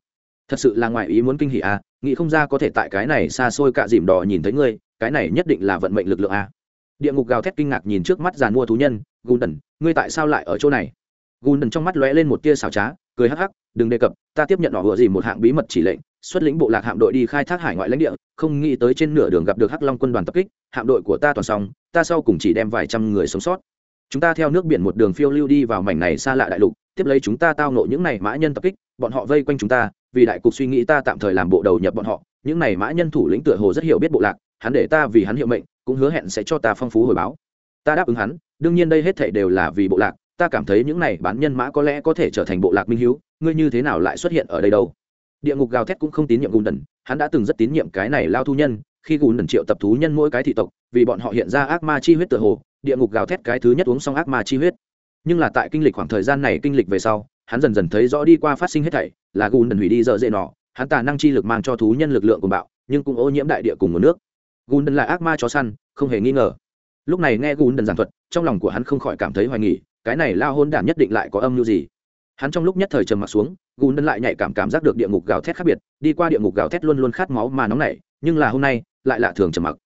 Thật sự là ngoài ý muốn kinh hỉ a nghĩ không ra có thể tại cái này xa xôi cạ dìm đỏ nhìn thấy ngươi, cái này nhất định là vận mệnh lực lượng a. Địa ngục gào thét kinh ngạc nhìn trước mắt giàn mua thú nhân gundần ngươi tại sao lại ở chỗ này? Gundần trong mắt lóe lên một tia xào trá, cười hắc hắc, đừng đề cập, ta tiếp nhận họ vừa gì một hạng bí mật chỉ lệnh, xuất lĩnh bộ lạc hạm đội đi khai thác hải ngoại lãnh địa, không nghĩ tới trên nửa đường gặp được hắc long quân đoàn tập kích, hạm đội của ta toàn xong, ta sau cùng chỉ đem vài trăm người sống sót chúng ta theo nước biển một đường phiêu lưu đi vào mảnh này xa lạ đại lục, tiếp lấy chúng ta tao nộ những này mã nhân tập kích, bọn họ vây quanh chúng ta, vì đại cục suy nghĩ ta tạm thời làm bộ đầu nhập bọn họ, những này mã nhân thủ lĩnh tựa hồ rất hiểu biết bộ lạc, hắn để ta vì hắn hiệu mệnh, cũng hứa hẹn sẽ cho ta phong phú hồi báo. Ta đáp ứng hắn, đương nhiên đây hết thảy đều là vì bộ lạc, ta cảm thấy những này bán nhân mã có lẽ có thể trở thành bộ lạc minh hiếu, ngươi như thế nào lại xuất hiện ở đây đâu? Địa ngục gào thét cũng không tín nhiệm gùn đần, hắn đã từng rất tín nhiệm cái này lao thu nhân, khi gùn đần triệu tập thú nhân mỗi cái thị tộc, vì bọn họ hiện ra ác ma chi huyết tựa hồ địa ngục gào thét cái thứ nhất uống xong ác ma chi huyết. Nhưng là tại kinh lịch khoảng thời gian này kinh lịch về sau, hắn dần dần thấy rõ đi qua phát sinh hết thảy, là gùn đần hủy đi dở dễ nọ, hắn tà năng chi lực mang cho thú nhân lực lượng của bạo, nhưng cũng ô nhiễm đại địa cùng nguồn nước. Gùn đần là ác ma chó săn, không hề nghi ngờ. Lúc này nghe gùn đần giảng thuật, trong lòng của hắn không khỏi cảm thấy hoài nghỉ cái này lao hôn đản nhất định lại có âm mưu gì? Hắn trong lúc nhất thời trầm m ặ t xuống gùn đần lại nhạy cảm cảm giác được địa ngục gào thét khác biệt, đi qua địa ngục gào thét luôn luôn khát máu mà nóng nảy, nhưng là hôm nay, lại lạ thường trầm mặc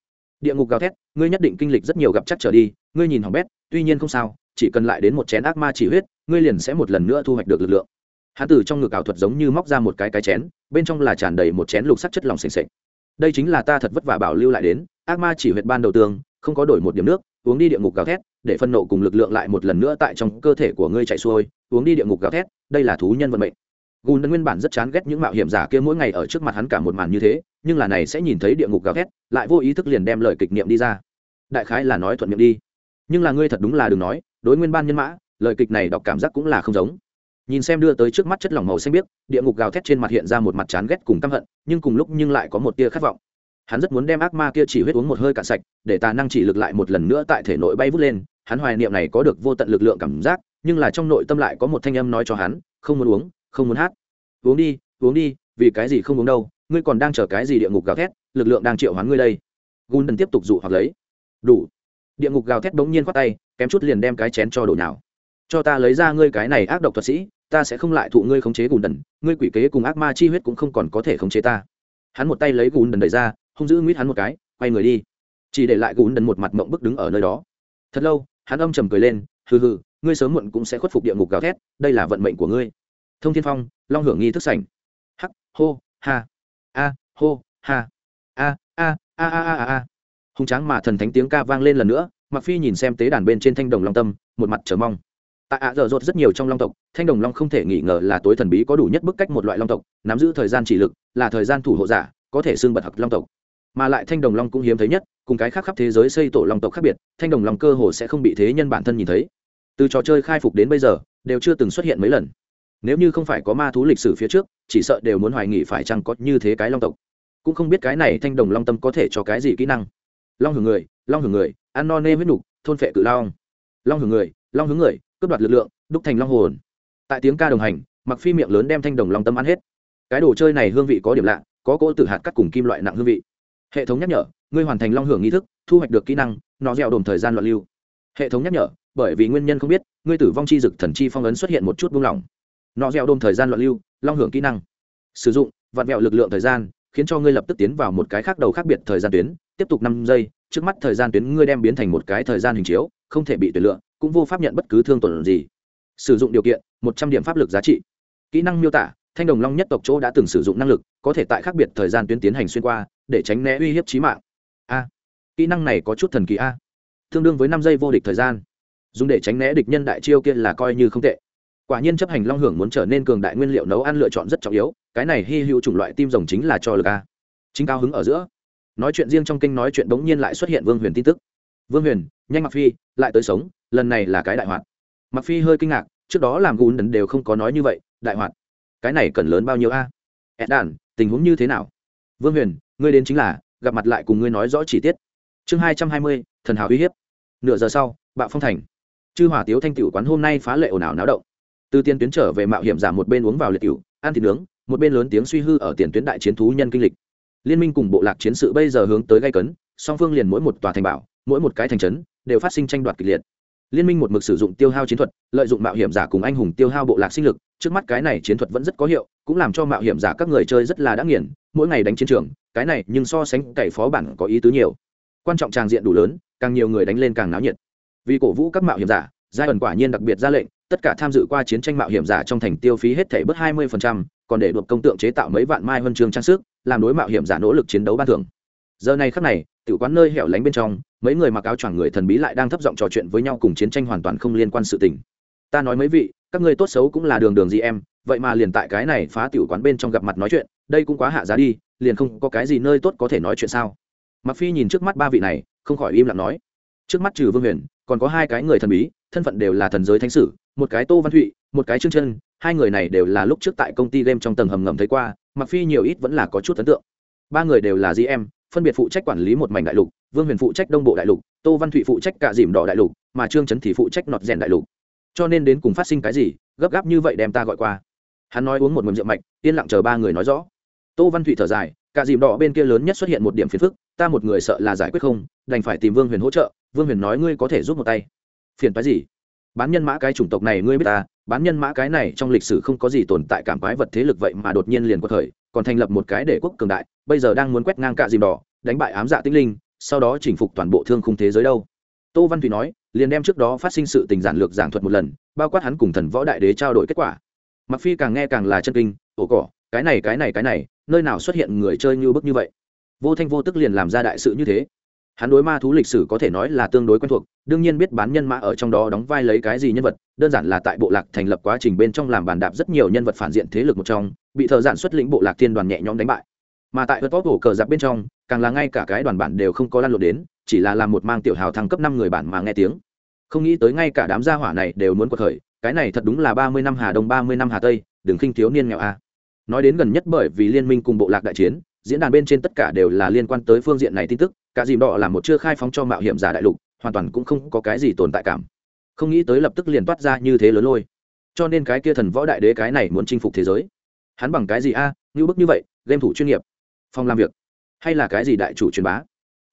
địa ngục gào thét, ngươi nhất định kinh lịch rất nhiều gặp chắc trở đi, ngươi nhìn hỏng bét, tuy nhiên không sao, chỉ cần lại đến một chén ác ma chỉ huyết, ngươi liền sẽ một lần nữa thu hoạch được lực lượng. Hắn từ trong ngực ảo thuật giống như móc ra một cái cái chén, bên trong là tràn đầy một chén lục sắc chất lỏng s ề n s ệ c đây chính là ta thật vất vả bảo lưu lại đến, ác ma chỉ huyệt ban đầu tường, không có đổi một điểm nước, uống đi địa ngục gào thét, để phân nộ cùng lực lượng lại một lần nữa tại trong cơ thể của ngươi chạy xuôi, uống đi địa ngục gào thét, đây là thú nhân vận mệnh. Gùn nguyên bản rất chán ghét những mạo hiểm giả kia mỗi ngày ở trước mặt hắn cả một màn như thế nhưng là này sẽ nhìn thấy địa ngục gào thét, lại vô ý thức liền đem lời kịch niệm đi ra. Đại khái là nói thuận miệng đi. Nhưng là ngươi thật đúng là đừng nói, đối nguyên ban nhân mã, lời kịch này đọc cảm giác cũng là không giống. Nhìn xem đưa tới trước mắt chất lỏng màu xanh biếc, địa ngục gào thét trên mặt hiện ra một mặt chán ghét cùng căm hận, nhưng cùng lúc nhưng lại có một tia khát vọng. Hắn rất muốn đem ác ma kia chỉ huyết uống một hơi cạn sạch, để tà năng chỉ lực lại một lần nữa tại thể nội bay vút lên. Hắn hoài niệm này có được vô tận lực lượng cảm giác, nhưng là trong nội tâm lại có một thanh âm nói cho hắn, không muốn uống, không muốn hát. Uống đi uống đi, vì cái gì không uống đâu? Ngươi còn đang chờ cái gì địa ngục gào thét, lực lượng đang triệu hoán ngươi đây. Gun đần tiếp tục dụ hoặc lấy. Đủ. Địa ngục gào thét bỗng nhiên khoát tay, kém chút liền đem cái chén cho đổ nào cho ta lấy ra ngươi cái này ác độc thuật sĩ, ta sẽ không lại thụ ngươi khống chế gùn đần ngươi quỷ kế cùng ác ma chi huyết cũng không còn có thể khống chế ta. Hắn một tay lấy gùn đần đẩy ra, hung giữ nguyết hắn một cái, quay người đi. Chỉ để lại gùn đần một mặt mộng bức đứng ở nơi đó. Thật lâu, hắn âm trầm cười lên, hừ hừ, ngươi sớm muộn cũng sẽ khuất phục địa ngục gào thét, đây là vận mệnh của ngươi. Thông thiên phong, long hưởng nghi thức sảnh. Hắc, hô, ha a, hô, ha. A a a a a a. Hùng tráng mà thần thánh tiếng ca vang lên lần nữa mặc phi nhìn xem tế đàn bên trên thanh đồng long tâm, một mặt chờ mong. Tại ạ dở dột rất nhiều trong long tộc, thanh đồng long không thể nghi ngờ là tối thần bí có đủ nhất bức cách một loại long tộc, nắm giữ thời gian chỉ lực, là thời gian thủ hộ giả, có thể xương bật hặc long tộc. Mà lại thanh đồng long cũng hiếm thấy nhất, cùng cái khác khắp thế giới xây tổ long tộc khác biệt, thanh đồng long cơ hồ sẽ không bị thế nhân bản thân nhìn thấy. Từ trò chơi khai phục đến bây giờ, đều chưa từng xuất hiện mấy lần nếu như không phải có ma thú lịch sử phía trước, chỉ sợ đều muốn hoài nghị phải chăng có như thế cái long tộc. Cũng không biết cái này thanh đồng long tâm có thể cho cái gì kỹ năng. Long hưởng người, long hưởng người, ăn no nê huyết nục, thôn phệ cự long. Long hưởng người, long hướng người, cướp đoạt lực lượng, đúc thành long hồn. Tại tiếng ca đồng hành mặc phi miệng lớn đem thanh đồng long tâm ăn hết. Cái đồ chơi này hương vị có điểm lạ, có cỗ tử hạt cắt cùng kim loại nặng hương vị. Hệ thống nhắc nhở, ngươi hoàn thành long hưởng nghi thức, thu hoạch được kỹ năng, nó dẻo đồn thời gian loạn lưu. Hệ thống nhắc nhở, bởi vì nguyên nhân không biết, ngươi tử vong chi dực thần chi phong ấn xuất hiện một chút buông lỏng nó dẻo đôm thời gian loạn lưu, long hưởng kỹ năng. Sử dụng, vặn vẹo lực lượng thời gian, khiến cho ngươi lập tức tiến vào một cái khác đầu khác biệt thời gian tuyến, tiếp tục năm giây, trước mắt thời gian tuyến ngươi đem biến thành một cái thời gian hình chiếu, không thể bị tuyển lựa, cũng vô pháp nhận bất cứ thương tổn gì. Sử dụng điều kiện, một trăm điểm pháp lực giá trị. Kỹ năng miêu tả, thanh đồng long nhất tộc chỗ đã từng sử dụng năng lực, có thể tại khác biệt thời gian tuyến tiến hành xuyên qua, để tránh né uy hiếp trí mạng. A, kỹ năng này có chút thần kỳ a. Tương đương với năm giây vô địch thời gian. Dùng để tránh né địch nhân đại chiêu kia là coi như không tệ quả nhiên chấp hành long hưởng muốn trở nên cường đại nguyên liệu nấu ăn lựa chọn rất trọng yếu, cái này hy hữu chủng loại tim rồng chính là cho lực a. Chính cao hứng ở giữa. Nói chuyện riêng trong kinh nói chuyện bỗng nhiên lại xuất hiện vương huyền tin tức. Vương huyền, nhanh mặc phi, lại tới sống, lần này là cái đại hoạt. Mặc phi hơi kinh ngạc, trước đó làm gùn đần đều không có nói như vậy, đại hoạt. Cái này cần lớn bao nhiêu a? Ed đàn, tình huống như thế nào? Vương huyền, ngươi đến chính là, gặp mặt lại cùng ngươi nói rõ chi tiết. Chương hai trăm hai mươi, thần hào uy hiếp. Nửa giờ sau, bạo phong thành. Chư hỏa tiếu thanh tiểu quán hôm nay phá lệ ồn ào náo động từ tiền tuyến trở về mạo hiểm giả một bên uống vào liệt cựu ăn thịt nướng, một bên lớn tiếng suy hư ở tiền tuyến đại chiến thú nhân kinh lịch. Liên minh cùng bộ lạc chiến sự bây giờ hướng tới gây cấn, song phương liền mỗi một tòa thành bảo, mỗi một cái thành trấn đều phát sinh tranh đoạt kịch liệt. Liên minh một mực sử dụng tiêu hao chiến thuật, lợi dụng mạo hiểm giả cùng anh hùng tiêu hao bộ lạc sinh lực, trước mắt cái này chiến thuật vẫn rất có hiệu, cũng làm cho mạo hiểm giả các người chơi rất là đã nghiền, mỗi ngày đánh chiến trường, cái này nhưng so sánh cậy phó bản có ý tứ nhiều. Quan trọng tràng diện đủ lớn, càng nhiều người đánh lên càng náo nhiệt. Vì cổ vũ các mạo hiểm giả, giai ẩn quả nhiên đặc biệt ra lệnh tất cả tham dự qua chiến tranh mạo hiểm giả trong thành tiêu phí hết thể bớt hai mươi còn để được công tượng chế tạo mấy vạn mai huân chương trang sức, làm đối mạo hiểm giả nỗ lực chiến đấu ban thưởng. Giờ này khắc này, tiểu quán nơi hẻo lánh bên trong, mấy người mặc áo choàng người thần bí lại đang thấp giọng trò chuyện với nhau cùng chiến tranh hoàn toàn không liên quan sự tình. Ta nói mấy vị, các ngươi tốt xấu cũng là đường đường gì em, vậy mà liền tại cái này phá tiểu quán bên trong gặp mặt nói chuyện, đây cũng quá hạ giá đi, liền không có cái gì nơi tốt có thể nói chuyện sao? Mặc phi nhìn trước mắt ba vị này, không khỏi im lặng nói. Trước mắt trừ vương huyền, còn có hai cái người thần bí, thân phận đều là thần giới thánh sử một cái tô văn thụy, một cái trương chân hai người này đều là lúc trước tại công ty game trong tầng hầm ngầm thấy qua, mặc phi nhiều ít vẫn là có chút ấn tượng. Ba người đều là gm phân biệt phụ trách quản lý một mảnh đại lục, vương huyền phụ trách đông bộ đại lục, tô văn thụy phụ trách cả dìm đỏ đại lục, mà trương trấn thì phụ trách nọt rèn đại lục. Cho nên đến cùng phát sinh cái gì, gấp gáp như vậy đem ta gọi qua. Hắn nói uống một mầm rượu mạch, yên lặng chờ ba người nói rõ. Tô văn thụy thở dài, cả dìm đỏ bên kia lớn nhất xuất hiện một điểm phiền phức, ta một người sợ là giải quyết không, đành phải tìm vương huyền hỗ trợ, vương huyền nói ngươi có thể giúp một tay. Phiền phái gì? Bán nhân mã cái chủng tộc này ngươi biết ta, bán nhân mã cái này trong lịch sử không có gì tồn tại cảm quái vật thế lực vậy mà đột nhiên liền có thời, còn thành lập một cái đế quốc cường đại, bây giờ đang muốn quét ngang cả dìm đỏ, đánh bại ám dạ tinh linh, sau đó chỉnh phục toàn bộ thương khung thế giới đâu. Tô văn thủy nói, liền đem trước đó phát sinh sự tình giản lược giảng thuật một lần, bao quát hắn cùng thần võ đại đế trao đổi kết quả. Mặc phi càng nghe càng là chân kinh, ổ cỏ, cái này cái này cái này, nơi nào xuất hiện người chơi như bức như vậy? Vô thanh vô tức liền làm ra đại sự như thế hắn đối ma thú lịch sử có thể nói là tương đối quen thuộc, đương nhiên biết bán nhân mã ở trong đó đóng vai lấy cái gì nhân vật, đơn giản là tại bộ lạc thành lập quá trình bên trong làm bàn đạp rất nhiều nhân vật phản diện thế lực một trong, bị thợ giản xuất lĩnh bộ lạc thiên đoàn nhẹ nhõm đánh bại. Mà tại hớt vót hổ cờ giặc bên trong, càng là ngay cả cái đoàn bản đều không có lan lộn đến, chỉ là làm một mang tiểu hào thăng cấp năm người bản mà nghe tiếng. Không nghĩ tới ngay cả đám gia hỏa này đều muốn cuộc khởi, cái này thật đúng là ba mươi năm hà đông, ba mươi năm hà tây, đừng khinh thiếu niên nghèo a. Nói đến gần nhất bởi vì liên minh cùng bộ lạc đại chiến, diễn đàn bên trên tất cả đều là liên quan tới phương diện này tin tức cả dìm đỏ là một chưa khai phóng cho mạo hiểm giả đại lục, hoàn toàn cũng không có cái gì tồn tại cảm. Không nghĩ tới lập tức liền toát ra như thế lớn lôi. Cho nên cái kia thần võ đại đế cái này muốn chinh phục thế giới. Hắn bằng cái gì a? Như bức như vậy, game thủ chuyên nghiệp. Phòng làm việc. Hay là cái gì đại chủ truyền bá?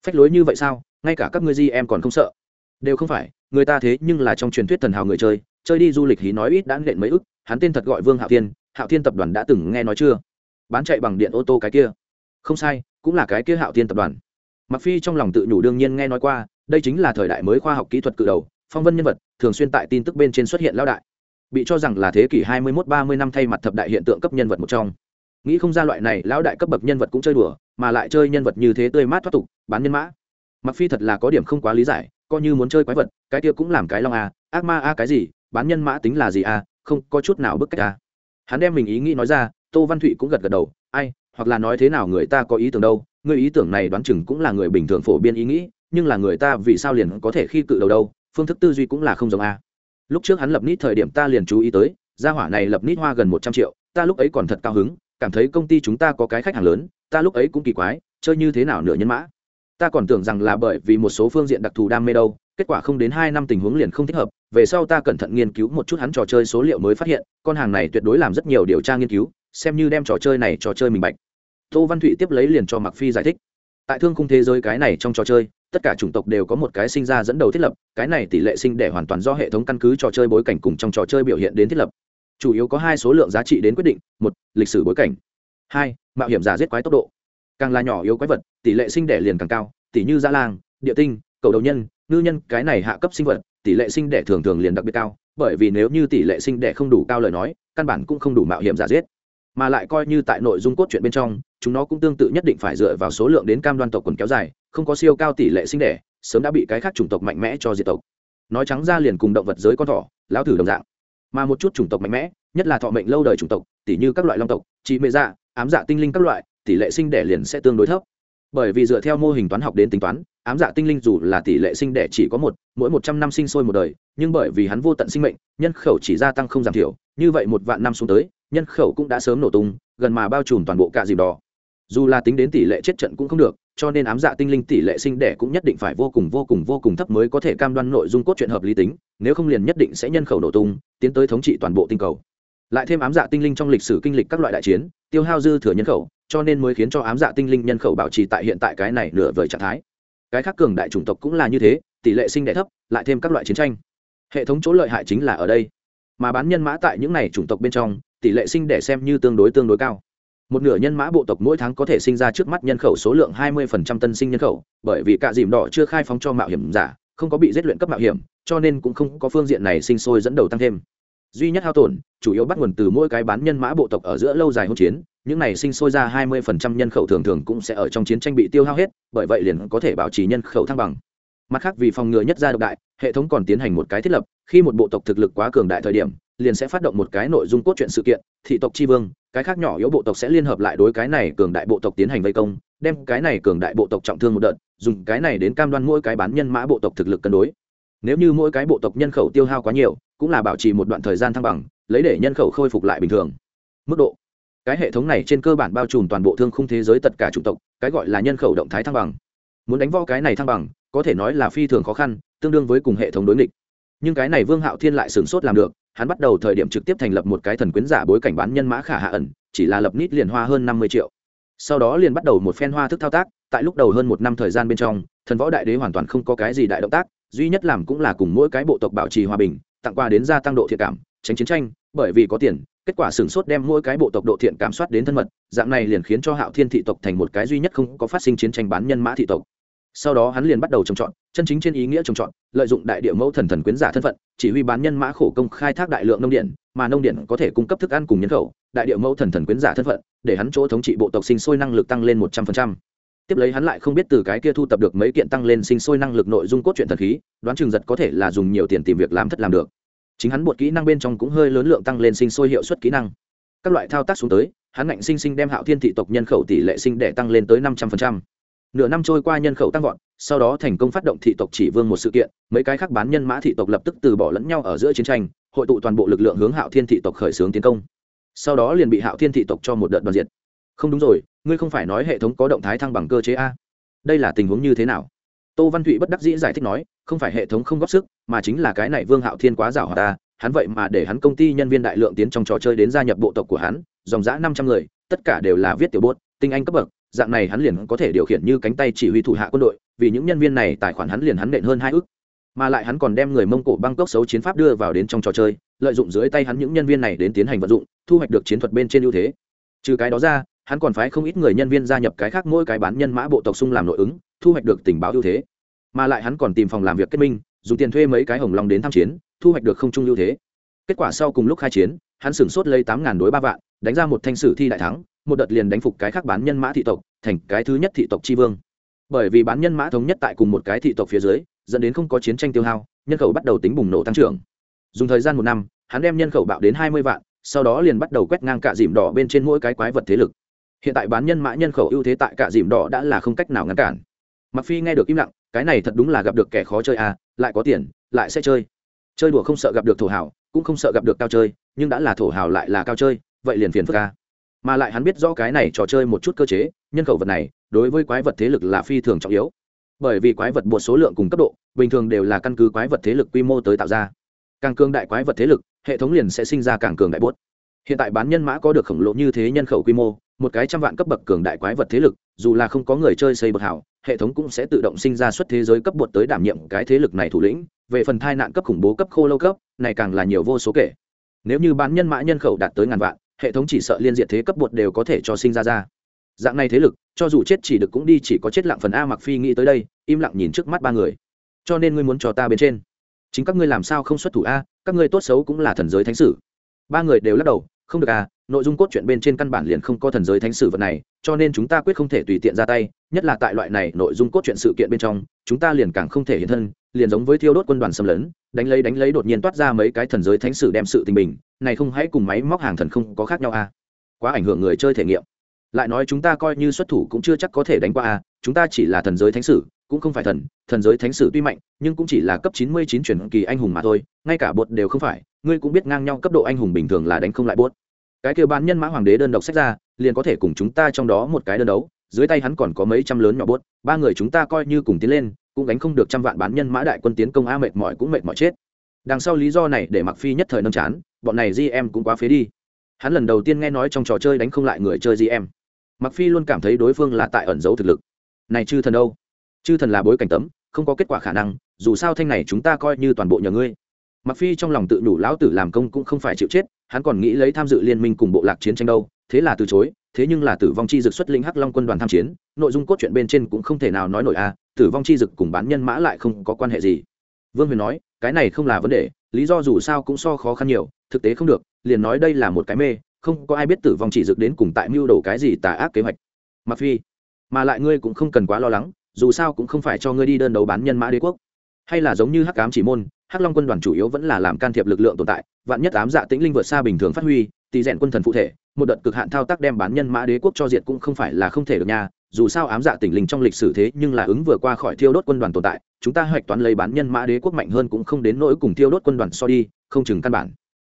Phách lối như vậy sao? Ngay cả các ngươi di em còn không sợ. Đều không phải, người ta thế nhưng là trong truyền thuyết thần hào người chơi chơi đi du lịch hí nói ít đã nện mấy ức, hắn tên thật gọi vương hạo thiên hạo thiên tập đoàn đã từng nghe nói chưa? Bán chạy bằng điện ô tô cái kia. Không sai, cũng là cái kia hạo thiên tập đoàn mặc phi trong lòng tự nhủ đương nhiên nghe nói qua, đây chính là thời đại mới khoa học kỹ thuật cự đầu, phong vân nhân vật, thường xuyên tại tin tức bên trên xuất hiện lão đại. Bị cho rằng là thế kỷ 21-30 năm thay mặt thập đại hiện tượng cấp nhân vật một trong. Nghĩ không ra loại này, lão đại cấp bậc nhân vật cũng chơi đùa, mà lại chơi nhân vật như thế tươi mát thoát tục, bán nhân mã. Mặc phi thật là có điểm không quá lý giải, coi như muốn chơi quái vật, cái kia cũng làm cái long a ác ma a cái gì, bán nhân mã tính là gì a không có chút nào bức cách a hắn đem mình ý nghĩ nói ra, tô văn thụy cũng gật gật đầu, ai, hoặc là nói thế nào người ta có ý tưởng đâu người ý tưởng này đoán chừng cũng là người bình thường phổ biến ý nghĩ, nhưng là người ta vì sao liền có thể khi cự đầu đâu, phương thức tư duy cũng là không giống a. Lúc trước hắn lập nít thời điểm ta liền chú ý tới, gia hỏa này lập nít hoa gần một trăm triệu, ta lúc ấy còn thật cao hứng, cảm thấy công ty chúng ta có cái khách hàng lớn, ta lúc ấy cũng kỳ quái, chơi như thế nào nửa nhân mã. Ta còn tưởng rằng là bởi vì một số phương diện đặc thù đam mê đâu, kết quả không đến hai năm tình huống liền không thích hợp, về sau ta cẩn thận nghiên cứu một chút hắn trò chơi số liệu mới phát hiện, con hàng này tuyệt đối làm rất nhiều điều tra nghiên cứu, xem như đem trò chơi này trò chơi mình bạch tô văn thụy tiếp lấy liền cho mặc phi giải thích. Tại thương khung thế giới cái này trong trò chơi, tất cả chủng tộc đều có một cái sinh ra dẫn đầu thiết lập, cái này tỷ lệ sinh đẻ hoàn toàn do hệ thống căn cứ trò chơi bối cảnh cùng trong trò chơi biểu hiện đến thiết lập. Chủ yếu có hai số lượng giá trị đến quyết định, một, lịch sử bối cảnh, hai, mạo hiểm giả giết quái tốc độ. Càng là nhỏ yếu quái vật, tỷ lệ sinh đẻ liền càng cao, tỷ như gia lang, địa tinh, cầu đầu nhân, ngư nhân, cái này hạ cấp sinh vật, tỷ lệ sinh đẻ thường thường liền đặc biệt cao, bởi vì nếu như tỷ lệ sinh đẻ không đủ cao lời nói, căn bản cũng không đủ mạo hiểm giả giết mà lại coi như tại nội dung cốt truyện bên trong, chúng nó cũng tương tự nhất định phải dựa vào số lượng đến cam đoan tộc quần kéo dài, không có siêu cao tỷ lệ sinh đẻ, sớm đã bị cái khác chủng tộc mạnh mẽ cho diệt tộc. Nói trắng ra liền cùng động vật giới con thỏ, lão thử đồng dạng. Mà một chút chủng tộc mạnh mẽ, nhất là thọ mệnh lâu đời chủng tộc tỷ như các loại long tộc chị mệ dạ ám dạ tinh linh các loại, tỷ lệ sinh đẻ liền sẽ tương đối thấp. Bởi vì dựa theo mô hình toán học đến tính toán, ám dạ tinh linh dù là tỷ lệ sinh đẻ chỉ có một, mỗi một trăm năm sinh sôi một đời, nhưng bởi vì hắn vô tận sinh mệnh, nhân khẩu chỉ gia tăng không giảm thiểu, như vậy một vạn năm xuống tới nhân khẩu cũng đã sớm nổ tung, gần mà bao trùm toàn bộ cả dìm đỏ. Dù là tính đến tỷ lệ chết trận cũng không được, cho nên ám dạ tinh linh tỷ lệ sinh đẻ cũng nhất định phải vô cùng vô cùng vô cùng thấp mới có thể cam đoan nội dung cốt truyện hợp lý tính, nếu không liền nhất định sẽ nhân khẩu nổ tung, tiến tới thống trị toàn bộ tinh cầu. Lại thêm ám dạ tinh linh trong lịch sử kinh lịch các loại đại chiến, tiêu hao dư thừa nhân khẩu, cho nên mới khiến cho ám dạ tinh linh nhân khẩu bảo trì tại hiện tại cái này nửa vời trạng thái. Cái khác cường đại chủng tộc cũng là như thế, tỷ lệ sinh đẻ thấp, lại thêm các loại chiến tranh. Hệ thống chỗ lợi hại chính là ở đây. Mà bán nhân mã tại những này chủng tộc bên trong tỷ lệ sinh đẻ xem như tương đối tương đối cao. Một nửa nhân mã bộ tộc mỗi tháng có thể sinh ra trước mắt nhân khẩu số lượng 20% tân sinh nhân khẩu, bởi vì cả dìm đỏ chưa khai phóng cho mạo hiểm giả, không có bị giết luyện cấp mạo hiểm, cho nên cũng không có phương diện này sinh sôi dẫn đầu tăng thêm. Duy nhất hao tổn, chủ yếu bắt nguồn từ mỗi cái bán nhân mã bộ tộc ở giữa lâu dài hỗn chiến, những này sinh sôi ra 20% nhân khẩu thường thường cũng sẽ ở trong chiến tranh bị tiêu hao hết, bởi vậy liền có thể bảo trì nhân khẩu thăng bằng. Mặt khác vì phòng ngừa nhất gia độc đại, hệ thống còn tiến hành một cái thiết lập, khi một bộ tộc thực lực quá cường đại thời điểm liền sẽ phát động một cái nội dung cốt truyện sự kiện, thị tộc tri vương, cái khác nhỏ yếu bộ tộc sẽ liên hợp lại đối cái này cường đại bộ tộc tiến hành vây công, đem cái này cường đại bộ tộc trọng thương một đợt, dùng cái này đến cam đoan mỗi cái bán nhân mã bộ tộc thực lực cân đối. Nếu như mỗi cái bộ tộc nhân khẩu tiêu hao quá nhiều, cũng là bảo trì một đoạn thời gian thăng bằng, lấy để nhân khẩu khôi phục lại bình thường. Mức độ. Cái hệ thống này trên cơ bản bao trùm toàn bộ thương khung thế giới tất cả chủng tộc, cái gọi là nhân khẩu động thái thăng bằng. Muốn đánh vo cái này thăng bằng, có thể nói là phi thường khó khăn, tương đương với cùng hệ thống đối nghịch. Nhưng cái này vương hạo thiên lại sửng sốt làm được hắn bắt đầu thời điểm trực tiếp thành lập một cái thần quyến giả bối cảnh bán nhân mã khả hạ ẩn, chỉ là lập nít liền hoa hơn năm mươi triệu. Sau đó liền bắt đầu một phen hoa thức thao tác, tại lúc đầu hơn một năm thời gian bên trong, thần võ đại đế hoàn toàn không có cái gì đại động tác, duy nhất làm cũng là cùng mỗi cái bộ tộc bảo trì hòa bình, tặng quà đến gia tăng độ thiện cảm, tránh chiến tranh, bởi vì có tiền, kết quả sửng sốt đem mỗi cái bộ tộc độ thiện cảm soát đến thân mật, dạng này liền khiến cho hạo thiên thị tộc thành một cái duy nhất không có phát sinh chiến tranh bán nhân mã thị tộc sau đó hắn liền bắt đầu trồng trọt, chân chính trên ý nghĩa trồng trọt, lợi dụng đại địa mẫu thần thần quyến giả thân phận, chỉ huy bán nhân mã khổ công khai thác đại lượng nông điện, mà nông điện có thể cung cấp thức ăn cùng nhân khẩu, đại địa mẫu thần thần quyến giả thân phận, để hắn chỗ thống trị bộ tộc sinh sôi năng lực tăng lên một trăm phần trăm. Tiếp lấy hắn lại không biết từ cái kia thu tập được mấy kiện tăng lên sinh sôi năng lực nội dung cốt truyện thần khí, đoán chừng giật có thể là dùng nhiều tiền tìm việc làm thất làm được. Chính hắn bột kỹ năng bên trong cũng hơi lớn lượng tăng lên sinh sôi hiệu suất kỹ năng. Các loại thao tác xuống tới, hắn ngạnh sinh sinh đem hạo thiên thị tộc nhân khẩu tỷ lệ sinh để tăng lên tới năm trăm phần trăm nửa năm trôi qua nhân khẩu tăng vọt, sau đó thành công phát động thị tộc chỉ vương một sự kiện, mấy cái khác bán nhân mã thị tộc lập tức từ bỏ lẫn nhau ở giữa chiến tranh, hội tụ toàn bộ lực lượng hướng hạo thiên thị tộc khởi xướng tiến công. Sau đó liền bị hạo thiên thị tộc cho một đợt đoàn diệt. Không đúng rồi, ngươi không phải nói hệ thống có động thái thăng bằng cơ chế a? Đây là tình huống như thế nào? Tô văn thụy bất đắc dĩ giải thích nói, không phải hệ thống không góp sức, mà chính là cái này vương hạo thiên quá giảo hòa ta hắn vậy mà để hắn công ty nhân viên đại lượng tiến trong trò chơi đến gia nhập bộ tộc của hắn, dòng giã năm trăm người, tất cả đều là viết tiểu bốt tinh anh cấp bậc dạng này hắn liền có thể điều khiển như cánh tay chỉ huy thủ hạ quân đội, vì những nhân viên này tài khoản hắn liền hắn nện hơn hai ước mà lại hắn còn đem người mông cổ băng cốc xấu chiến pháp đưa vào đến trong trò chơi, lợi dụng dưới tay hắn những nhân viên này đến tiến hành vận dụng, thu hoạch được chiến thuật bên trên ưu thế. Trừ cái đó ra, hắn còn phái không ít người nhân viên gia nhập cái khác mỗi cái bán nhân mã bộ tộc xung làm nội ứng, thu hoạch được tình báo ưu thế. Mà lại hắn còn tìm phòng làm việc kết minh, dùng tiền thuê mấy cái hồng long đến tham chiến, thu hoạch được không trung ưu thế. Kết quả sau cùng lúc khai chiến, hắn sửng sốt lấy tám ngàn đối ba vạn, đánh ra một thanh sử thi đại thắng một đợt liền đánh phục cái khác bán nhân mã thị tộc, thành cái thứ nhất thị tộc tri vương. Bởi vì bán nhân mã thống nhất tại cùng một cái thị tộc phía dưới, dẫn đến không có chiến tranh tiêu hao, nhân khẩu bắt đầu tính bùng nổ tăng trưởng. Dùng thời gian một năm, hắn đem nhân khẩu bạo đến hai mươi vạn, sau đó liền bắt đầu quét ngang cả dìm đỏ bên trên mỗi cái quái vật thế lực. Hiện tại bán nhân mã nhân khẩu ưu thế tại cả dìm đỏ đã là không cách nào ngăn cản. Mặc phi nghe được im lặng, cái này thật đúng là gặp được kẻ khó chơi à lại có tiền, lại sẽ chơi. Chơi đùa không sợ gặp được thổ hảo cũng không sợ gặp được cao chơi, nhưng đã là thổ hảo lại là cao chơi, vậy liền phiền phức ca mà lại hắn biết rõ cái này trò chơi một chút cơ chế, nhân khẩu vật này, đối với quái vật thế lực là phi thường trọng yếu. Bởi vì quái vật buộc số lượng cùng cấp độ, bình thường đều là căn cứ quái vật thế lực quy mô tới tạo ra. Càng cường đại quái vật thế lực, hệ thống liền sẽ sinh ra càng cường đại bốt hiện tại bán nhân mã có được khổng lồ như thế nhân khẩu quy mô, một cái trăm vạn cấp bậc cường đại quái vật thế lực, dù là không có người chơi xây bậc hảo, hệ thống cũng sẽ tự động sinh ra xuất thế giới cấp bột tới đảm nhiệm cái thế lực này thủ lĩnh, về phần thai nạn cấp khủng bố cấp khô lâu cấp, này càng là nhiều vô số kể nếu như bán nhân mã nhân khẩu đạt tới ngàn vạn, hệ thống chỉ sợ liên diện thế cấp bột đều có thể cho sinh ra ra. Dạng này thế lực, cho dù chết chỉ được cũng đi chỉ có chết lặng phần a mặc phi nghĩ tới đây, im lặng nhìn trước mắt ba người. Cho nên ngươi muốn cho ta bên trên. Chính các ngươi làm sao không xuất thủ a, các ngươi tốt xấu cũng là thần giới thánh sử. Ba người đều lắc đầu không được à nội dung cốt truyện bên trên căn bản liền không có thần giới thánh sử vật này, cho nên chúng ta quyết không thể tùy tiện ra tay, nhất là tại loại này nội dung cốt truyện sự kiện bên trong, chúng ta liền càng không thể hiện thân, liền giống với thiêu đốt quân đoàn xâm lấn, đánh lấy đánh lấy đột nhiên toát ra mấy cái thần giới thánh sử đem sự tình bình, này không hãy cùng máy móc hàng thần không có khác nhau à. Quá ảnh hưởng người chơi thể nghiệm. Lại nói chúng ta coi như xuất thủ cũng chưa chắc có thể đánh qua à chúng ta chỉ là thần giới thánh sử cũng không phải thần thần giới thánh sử tuy mạnh, nhưng cũng chỉ là cấp chín mươi chín chuyển kỳ anh hùng mà thôi, ngay cả bột đều không phải, ngươi cũng biết ngang nhau cấp độ anh hùng bình thường là đánh không lại bốt cái kêu bán nhân mã hoàng đế đơn độc sách ra, liền có thể cùng chúng ta trong đó một cái đơn đấu, dưới tay hắn còn có mấy trăm lớn nhỏ bốt ba người chúng ta coi như cùng tiến lên, cũng đánh không được trăm vạn bán nhân mã đại quân tiến công a mệt mỏi cũng mệt mỏi chết. Đằng sau lý do này để mặc phi nhất thời nâng chán, bọn này gm cũng quá phế đi. Hắn lần đầu tiên nghe nói trong trò chơi đánh không lại người chơi gm mặc phi luôn cảm thấy đối phương là tại ẩn giấu thực lực. Này chư thần đâu? Chư thần là bối cảnh tấm, không có kết quả khả năng, dù sao thanh này chúng ta coi như toàn bộ nhờ ngươi. Mặc phi trong lòng tự đủ lão tử làm công cũng không phải chịu chết, hắn còn nghĩ lấy tham dự liên minh cùng bộ lạc chiến tranh đâu, thế là từ chối, thế nhưng là tử vong chi dực xuất linh hắc long quân đoàn tham chiến, nội dung cốt truyện bên trên cũng không thể nào nói nổi a tử vong chi dực cùng bán nhân mã lại không có quan hệ gì. Vương huyền nói, cái này không là vấn đề, lý do dù sao cũng so khó khăn nhiều, thực tế không được, liền nói đây là một cái mê, không có ai biết tử vong chỉ dực đến cùng tại mưu đồ cái gì tà ác kế hoạch. Mặc phi, mà lại ngươi cũng không cần quá lo lắng dù sao cũng không phải cho ngươi đi đơn đấu bán nhân mã đế quốc. Hay là giống như hắc ám chỉ môn, hắc long quân đoàn chủ yếu vẫn là làm can thiệp lực lượng tồn tại, vạn nhất ám dạ tĩnh linh vượt xa bình thường phát huy, tỷ rèn quân thần phụ thể, một đợt cực hạn thao tác đem bán nhân mã đế quốc cho diệt cũng không phải là không thể được nha. Dù sao ám dạ tỉnh linh trong lịch sử thế nhưng là ứng vừa qua khỏi thiêu đốt quân đoàn tồn tại, chúng ta hoạch toán lấy bán nhân mã đế quốc mạnh hơn cũng không đến nỗi cùng thiêu đốt quân đoàn so đi, không chừng căn bản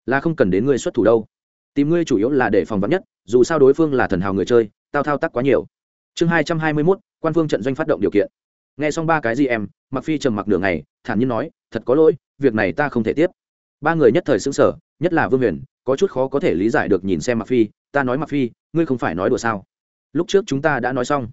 là không cần đến ngươi xuất thủ đâu. Tìm ngươi chủ yếu là để phòng vắn nhất, dù sao đối phương là thần hào người chơi, tao thao tác quá nhiều. Chương hai trăm hai mươi mốt quan phương trận doanh phát động điều kiện. Nghe xong ba cái gì em mặc phi trầm mặc đường này thản nhiên nói, thật có lỗi, việc này ta không thể tiếp. Ba người nhất thời xứng sở nhất là vương huyền, có chút khó có thể lý giải được nhìn xem mặc phi, ta nói mặc phi, ngươi không phải nói đùa sao? Lúc trước chúng ta đã nói xong.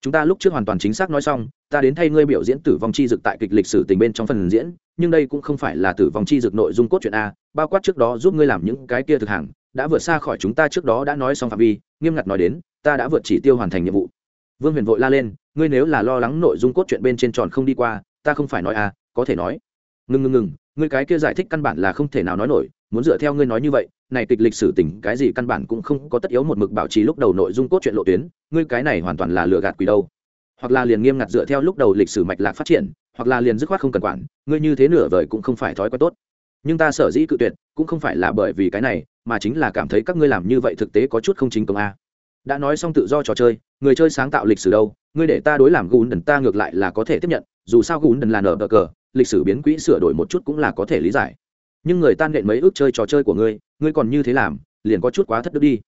Chúng ta lúc trước hoàn toàn chính xác nói xong, ta đến thay ngươi biểu diễn tử vong chi dực tại kịch lịch sử tình bên trong phần diễn, nhưng đây cũng không phải là tử vong chi dực nội dung cốt truyện a, bao quát trước đó giúp ngươi làm những cái kia thực hàng, đã vượt xa khỏi chúng ta trước đó đã nói xong phạm vi, nghiêm ngặt nói đến, ta đã vượt chỉ tiêu hoàn thành nhiệm vụ vương huyền vội la lên, ngươi nếu là lo lắng nội dung cốt truyện bên trên tròn không đi qua, ta không phải nói a có thể nói. Ngừng ngừng ngừng, ngươi cái kia giải thích căn bản là không thể nào nói nổi, muốn dựa theo ngươi nói như vậy, này kịch lịch sử tình cái gì căn bản cũng không có tất yếu một mực bảo trì lúc đầu nội dung cốt truyện lộ tuyến, ngươi cái này hoàn toàn là lừa gạt quỷ đâu. Hoặc là liền nghiêm ngặt dựa theo lúc đầu lịch sử mạch lạc phát triển, hoặc là liền dứt khoát không cần quản, ngươi như thế nửa vời cũng không phải thói quen tốt. Nhưng ta sở dĩ cự tuyệt, cũng không phải là bởi vì cái này, mà chính là cảm thấy các ngươi làm như vậy thực tế có chút không chính công a đã nói xong tự do trò chơi, người chơi sáng tạo lịch sử đâu? Ngươi để ta đối làm gùn đần ta ngược lại là có thể tiếp nhận, dù sao gùn đần là nở bờ cờ, lịch sử biến quỹ sửa đổi một chút cũng là có thể lý giải. Nhưng người tan nện mấy ước chơi trò chơi của ngươi ngươi còn như thế làm, liền có chút quá thất đức đi.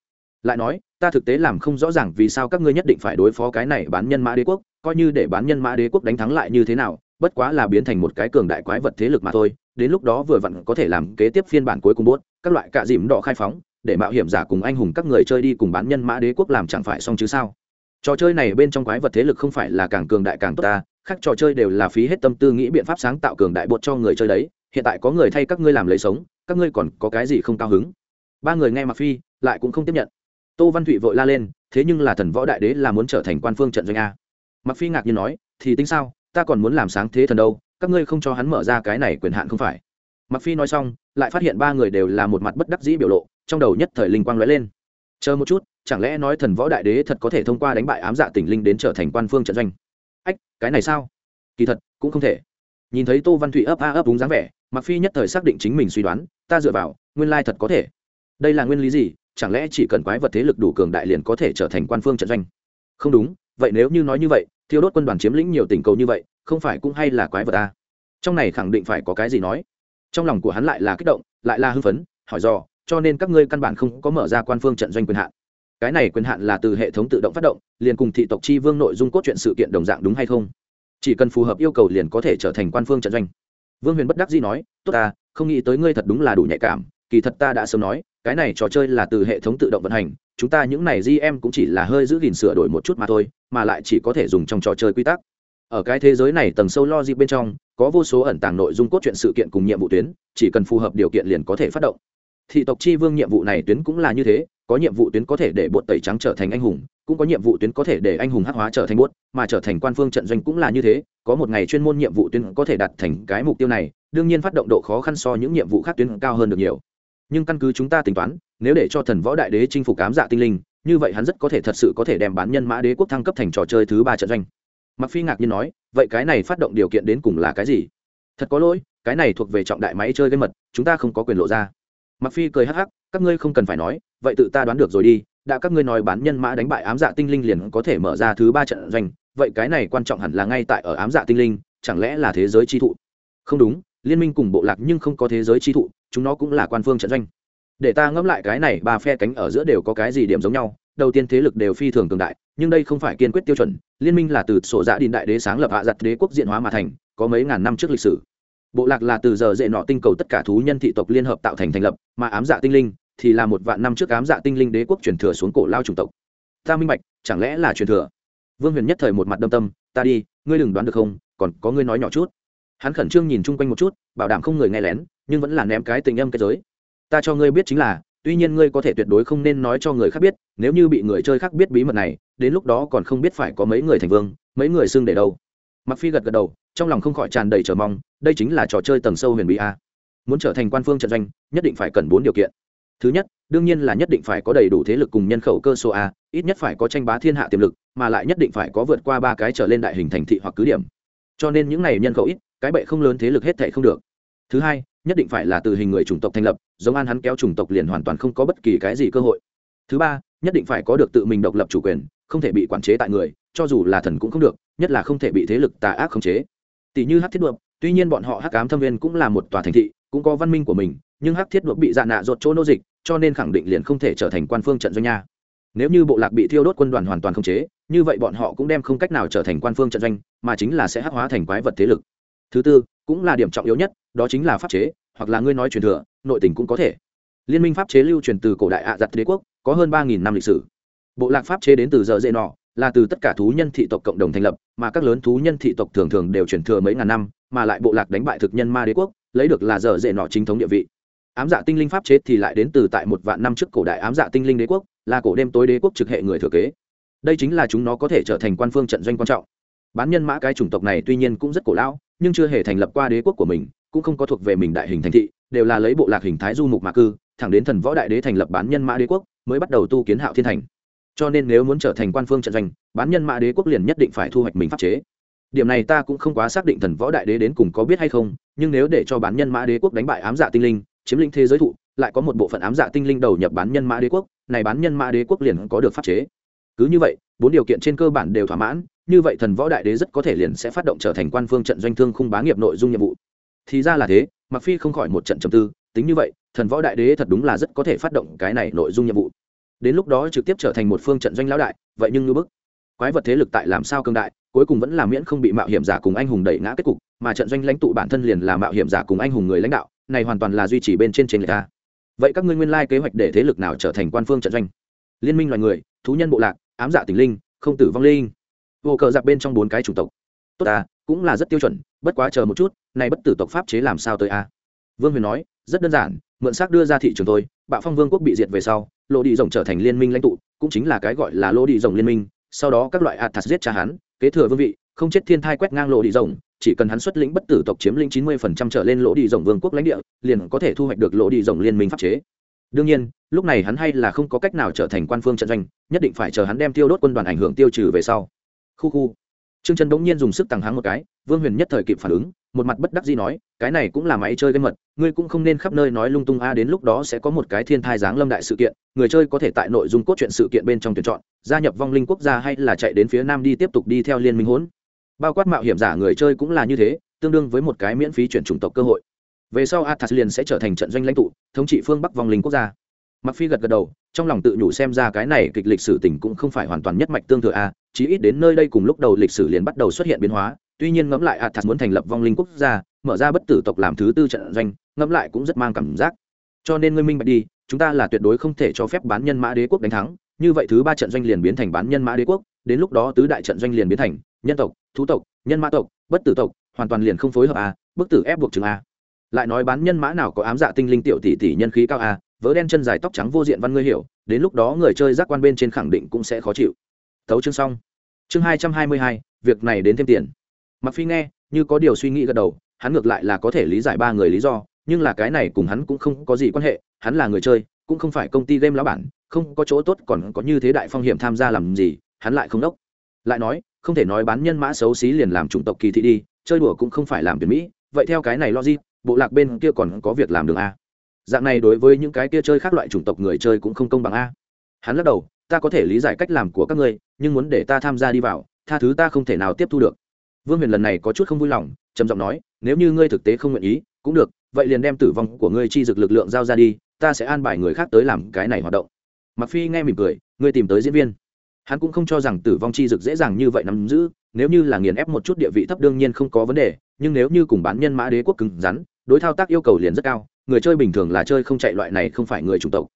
Lại nói, ta thực tế làm không rõ ràng vì sao các ngươi nhất định phải đối phó cái này bán nhân mã đế quốc, coi như để bán nhân mã đế quốc đánh thắng lại như thế nào, bất quá là biến thành một cái cường đại quái vật thế lực mà thôi, đến lúc đó vừa vặn có thể làm kế tiếp phiên bản cuối cùng bốt các loại cạ dìm đỏ khai phóng để mạo hiểm giả cùng anh hùng các người chơi đi cùng bán nhân mã đế quốc làm chẳng phải xong chứ sao? Trò chơi này bên trong quái vật thế lực không phải là càng cường đại càng tốt ta, khác trò chơi đều là phí hết tâm tư nghĩ biện pháp sáng tạo cường đại bột cho người chơi đấy. Hiện tại có người thay các ngươi làm lấy sống, các ngươi còn có cái gì không cao hứng? Ba người nghe mặc phi, lại cũng không tiếp nhận. Tô văn thụy vội la lên, thế nhưng là thần võ đại đế là muốn trở thành quan phương trận doanh a. Mặc phi ngạc nhiên nói, thì tính sao, ta còn muốn làm sáng thế thần đâu, các ngươi không cho hắn mở ra cái này quyền hạn không phải. Mặc phi nói xong, lại phát hiện ba người đều là một mặt bất đắc dĩ biểu lộ trong đầu nhất thời linh quang lóe lên. Chờ một chút, chẳng lẽ nói thần võ đại đế thật có thể thông qua đánh bại ám dạ tỉnh linh đến trở thành quan phương trận doanh? Ách, cái này sao? Kỳ thật, cũng không thể. Nhìn thấy tô văn thụy ấp a ấp đúng dáng vẻ mặc phi nhất thời xác định chính mình suy đoán, ta dựa vào, nguyên lai thật có thể. Đây là nguyên lý gì? Chẳng lẽ chỉ cần quái vật thế lực đủ cường đại liền có thể trở thành quan phương trận doanh? Không đúng, vậy nếu như nói như vậy, thiêu đốt quân đoàn chiếm lĩnh nhiều tỉnh cầu như vậy, không phải cũng hay là quái vật ta trong này khẳng định phải có cái gì nói. Trong lòng của hắn lại là kích động, lại là hưng phấn, hỏi dò cho nên các ngươi căn bản không có mở ra quan phương trận doanh quyền hạn. Cái này quyền hạn là từ hệ thống tự động phát động, liền cùng thị tộc chi vương nội dung cốt truyện sự kiện đồng dạng đúng hay không? Chỉ cần phù hợp yêu cầu liền có thể trở thành quan phương trận doanh. Vương huyền bất đắc dĩ nói, tốt ta, không nghĩ tới ngươi thật đúng là đủ nhạy cảm, kỳ thật ta đã sớm nói, cái này trò chơi là từ hệ thống tự động vận hành, chúng ta những này gm cũng chỉ là hơi giữ gìn sửa đổi một chút mà thôi, mà lại chỉ có thể dùng trong trò chơi quy tắc. Ở cái thế giới này tầng sâu logic bên trong, có vô số ẩn tàng nội dung cốt truyện sự kiện cùng nhiệm vụ tuyến, chỉ cần phù hợp điều kiện liền có thể phát động thị tộc chi vương nhiệm vụ này tuyến cũng là như thế, có nhiệm vụ tuyến có thể để bột tẩy trắng trở thành anh hùng, cũng có nhiệm vụ tuyến có thể để anh hùng hắc hóa trở thành bốt mà trở thành quan phương trận doanh cũng là như thế, có một ngày chuyên môn nhiệm vụ tuyến có thể đạt thành cái mục tiêu này, đương nhiên phát động độ khó khăn so những nhiệm vụ khác tuyến cao hơn được nhiều. Nhưng căn cứ chúng ta tính toán, nếu để cho thần võ đại đế chinh phục cám dạ tinh linh, như vậy hắn rất có thể thật sự có thể đem bán nhân mã đế quốc thăng cấp thành trò chơi thứ ba trận doanh. Mặc phi ngạc nhiên nói, vậy cái này phát động điều kiện đến cùng là cái gì? Thật có lỗi, cái này thuộc về trọng đại máy chơi gây mật, chúng ta không có quyền lộ ra mặc phi cười hắc hắc, các ngươi không cần phải nói, vậy tự ta đoán được rồi đi, đã các ngươi nói bán nhân mã đánh bại ám dạ tinh linh liền có thể mở ra thứ ba trận doanh, vậy cái này quan trọng hẳn là ngay tại ở ám dạ tinh linh, chẳng lẽ là thế giới chi thụ? Không đúng, liên minh cùng bộ lạc nhưng không có thế giới chi thụ, chúng nó cũng là quan phương trận doanh. Để ta ngẫm lại cái này ba phe cánh ở giữa đều có cái gì điểm giống nhau, đầu tiên thế lực đều phi thường cường đại, nhưng đây không phải kiên quyết tiêu chuẩn, liên minh là từ sổ dạ đình đại đế sáng lập hạ giặt đế quốc diện hóa mà thành, có mấy ngàn năm trước lịch sử bộ lạc là từ giờ dễ nọ tinh cầu tất cả thú nhân thị tộc liên hợp tạo thành thành lập, mà ám dạ tinh linh thì là một vạn năm trước ám dạ tinh linh đế quốc truyền thừa xuống cổ lao chủng tộc. Ta minh bạch, chẳng lẽ là truyền thừa? Vương huyền nhất thời một mặt đâm tâm, ta đi, ngươi đừng đoán được không, còn có ngươi nói nhỏ chút. Hắn khẩn trương nhìn chung quanh một chút, bảo đảm không người nghe lén, nhưng vẫn là ném cái tình âm cái giới. Ta cho ngươi biết chính là, tuy nhiên ngươi có thể tuyệt đối không nên nói cho người khác biết, nếu như bị người chơi khác biết bí mật này, đến lúc đó còn không biết phải có mấy người thành vương, mấy người xưng để đâu. Mặc phi gật gật đầu trong lòng không khỏi tràn đầy chờ mong, đây chính là trò chơi tầng sâu huyền bí a. Muốn trở thành quan phương trận doanh, nhất định phải cần bốn điều kiện. Thứ nhất, đương nhiên là nhất định phải có đầy đủ thế lực cùng nhân khẩu cơ số a, ít nhất phải có tranh bá thiên hạ tiềm lực, mà lại nhất định phải có vượt qua ba cái trở lên đại hình thành thị hoặc cứ điểm. Cho nên những này nhân khẩu ít, cái bệ không lớn thế lực hết thệ không được. Thứ hai, nhất định phải là từ hình người chủng tộc thành lập, giống an hắn kéo chủng tộc liền hoàn toàn không có bất kỳ cái gì cơ hội. Thứ ba, nhất định phải có được tự mình độc lập chủ quyền, không thể bị quản chế tại người, cho dù là thần cũng không được, nhất là không thể bị thế lực tà ác khống chế tỷ như hắc thiết đuộc, tuy nhiên bọn họ hắc ám thâm viên cũng là một tòa thành thị, cũng có văn minh của mình, nhưng hắc thiết đuộc bị dạ nạ rột chỗ nô dịch, cho nên khẳng định liền không thể trở thành quan phương trận doanh nha. Nếu như bộ lạc bị thiêu đốt quân đoàn hoàn toàn không chế, như vậy bọn họ cũng đem không cách nào trở thành quan phương trận doanh, mà chính là sẽ hắc hóa thành quái vật thế lực. Thứ tư, cũng là điểm trọng yếu nhất, đó chính là pháp chế, hoặc là ngươi nói truyền thừa, nội tình cũng có thể. Liên minh pháp chế lưu truyền từ cổ đại ạ giặt đế quốc, có hơn ba nghìn năm lịch sử. Bộ lạc pháp chế đến từ giờ dễ nọ là từ tất cả thú nhân thị tộc cộng đồng thành lập, mà các lớn thú nhân thị tộc thường thường đều truyền thừa mấy ngàn năm, mà lại bộ lạc đánh bại thực nhân ma đế quốc, lấy được là giờ dễ nọ chính thống địa vị. Ám dạ tinh linh pháp chế thì lại đến từ tại một vạn năm trước cổ đại ám dạ tinh linh đế quốc, là cổ đêm tối đế quốc trực hệ người thừa kế. Đây chính là chúng nó có thể trở thành quan phương trận doanh quan trọng. Bán nhân mã cái chủng tộc này tuy nhiên cũng rất cổ lão, nhưng chưa hề thành lập qua đế quốc của mình, cũng không có thuộc về mình đại hình thành thị, đều là lấy bộ lạc hình thái du mục mà cư, thẳng đến thần võ đại đế thành lập bán nhân mã đế quốc, mới bắt đầu tu kiến hạo thiên thành cho nên nếu muốn trở thành quan phương trận doanh, bán nhân mã đế quốc liền nhất định phải thu hoạch mình pháp chế. Điểm này ta cũng không quá xác định thần võ đại đế đến cùng có biết hay không, nhưng nếu để cho bán nhân mã đế quốc đánh bại ám dạ tinh linh, chiếm lĩnh thế giới thụ, lại có một bộ phận ám dạ tinh linh đầu nhập bán nhân mã đế quốc, này bán nhân mã đế quốc liền có được pháp chế. Cứ như vậy, bốn điều kiện trên cơ bản đều thỏa mãn, như vậy thần võ đại đế rất có thể liền sẽ phát động trở thành quan phương trận doanh thương khung bá nghiệp nội dung nhiệm vụ. Thì ra là thế mặc phi không khỏi một trận trầm tư, tính như vậy, thần võ đại đế thật đúng là rất có thể phát động cái này nội dung nhiệm vụ đến lúc đó trực tiếp trở thành một phương trận doanh lão đại, vậy nhưng ngưỡng bức. Quái vật thế lực tại làm sao cương đại, cuối cùng vẫn là miễn không bị mạo hiểm giả cùng anh hùng đẩy ngã kết cục, mà trận doanh lãnh tụ bản thân liền là mạo hiểm giả cùng anh hùng người lãnh đạo, này hoàn toàn là duy trì bên trên trên người ta vậy các ngươi nguyên lai kế hoạch để thế lực nào trở thành quan phương trận doanh? Liên minh loài người, thú nhân bộ lạc, ám dạ giả tình linh, không tử vong linh. Vô cờ giặc bên trong bốn cái chủng tộc. Tốt à cũng là rất tiêu chuẩn, bất quá chờ một chút, này bất tử tộc pháp chế làm sao tới a? Vương huyền nói, rất đơn giản mượn xác đưa ra thị trường tôi bạo phong vương quốc bị diệt về sau lô đi rồng trở thành liên minh lãnh tụ cũng chính là cái gọi là lô đi rồng liên minh. Sau đó các loại athas giết cha hắn kế thừa vương vị không chết thiên thai quét ngang lô đi rồng chỉ cần hắn xuất lĩnh bất tử tộc chiếm lĩnh chín mươi phần trăm trở lên lỗ đi rồng vương quốc lãnh địa liền có thể thu hoạch được lỗ đi rồng liên minh pháp chế. Đương nhiên lúc này hắn hay là không có cách nào trở thành quan phương trận doanh nhất định phải chờ hắn đem tiêu đốt quân đoàn ảnh hưởng tiêu trừ về sau. Khu khu. Trương Chân bỗng nhiên dùng sức tăng háng một cái, Vương Huyền nhất thời kịp phản ứng, một mặt bất đắc dĩ nói, cái này cũng là máy chơi game mật, ngươi cũng không nên khắp nơi nói lung tung a đến lúc đó sẽ có một cái thiên thai giáng lâm đại sự kiện, người chơi có thể tại nội dung cốt truyện sự kiện bên trong tuyển chọn, gia nhập vong linh quốc gia hay là chạy đến phía nam đi tiếp tục đi theo liên minh hỗn. Bao quát mạo hiểm giả người chơi cũng là như thế, tương đương với một cái miễn phí chuyển chủng tộc cơ hội. Về sau Athas liền sẽ trở thành trận doanh lãnh tụ, thống trị phương Bắc vong linh quốc gia. Mặc Phi gật gật đầu, trong lòng tự nhủ xem ra cái này kịch lịch sử tình cũng không phải hoàn toàn nhất mạch tương thừa a, chí ít đến nơi đây cùng lúc đầu lịch sử liền bắt đầu xuất hiện biến hóa tuy nhiên ngẫm lại athas muốn thành lập vong linh quốc gia, mở ra bất tử tộc làm thứ tư trận doanh, ngẫm lại cũng rất mang cảm giác. Cho nên ngươi minh bạch đi, chúng ta là tuyệt đối không thể cho phép bán nhân mã đế quốc đánh thắng. Như vậy thứ ba trận doanh liền biến thành bán nhân mã đế quốc, đến lúc đó tứ đại trận doanh liền biến thành nhân tộc, thú tộc, nhân mã tộc, bất tử tộc, hoàn toàn liền không phối hợp a, bức tử ép buộc chừng a. Lại nói bán nhân mã nào có ám dạ tinh linh tiểu tỷ tỷ nhân khí cao a, vớ đen chân dài tóc trắng vô diện văn ngươi hiểu, đến lúc đó người chơi giác quan bên trên khẳng định cũng sẽ khó chịu. Thấu chương xong. Chương hai trăm hai mươi hai, việc này đến thêm tiền mặc phi nghe, như có điều suy nghĩ gật đầu, hắn ngược lại là có thể lý giải ba người lý do, nhưng là cái này cùng hắn cũng không có gì quan hệ, hắn là người chơi, cũng không phải công ty game lão bản, không có chỗ tốt còn có như thế đại phong hiểm tham gia làm gì, hắn lại không đốc. Lại nói, không thể nói bán nhân mã xấu xí liền làm chủng tộc kỳ thị đi, chơi đùa cũng không phải làm tuyển mỹ, vậy theo cái này logic, bộ lạc bên kia còn có việc làm đường a. Dạng này đối với những cái kia chơi khác loại chủng tộc người chơi cũng không công bằng a. Hắn lắc đầu, ta có thể lý giải cách làm của các ngươi, nhưng muốn để ta tham gia đi vào, tha thứ ta không thể nào tiếp thu được vương huyền lần này có chút không vui lòng, trầm giọng nói, nếu như ngươi thực tế không nguyện ý, cũng được, vậy liền đem tử vong của ngươi chi dực lực lượng giao ra đi, ta sẽ an bài người khác tới làm cái này hoạt động. Mặc phi nghe mỉm cười, ngươi tìm tới diễn viên. Hắn cũng không cho rằng tử vong chi dực dễ dàng như vậy nắm giữ, nếu như là nghiền ép một chút địa vị thấp đương nhiên không có vấn đề, nhưng nếu như cùng bán nhân mã đế quốc cứng rắn, đối thao tác yêu cầu liền rất cao, người chơi bình thường là chơi không chạy loại này không phải người chủng tộc.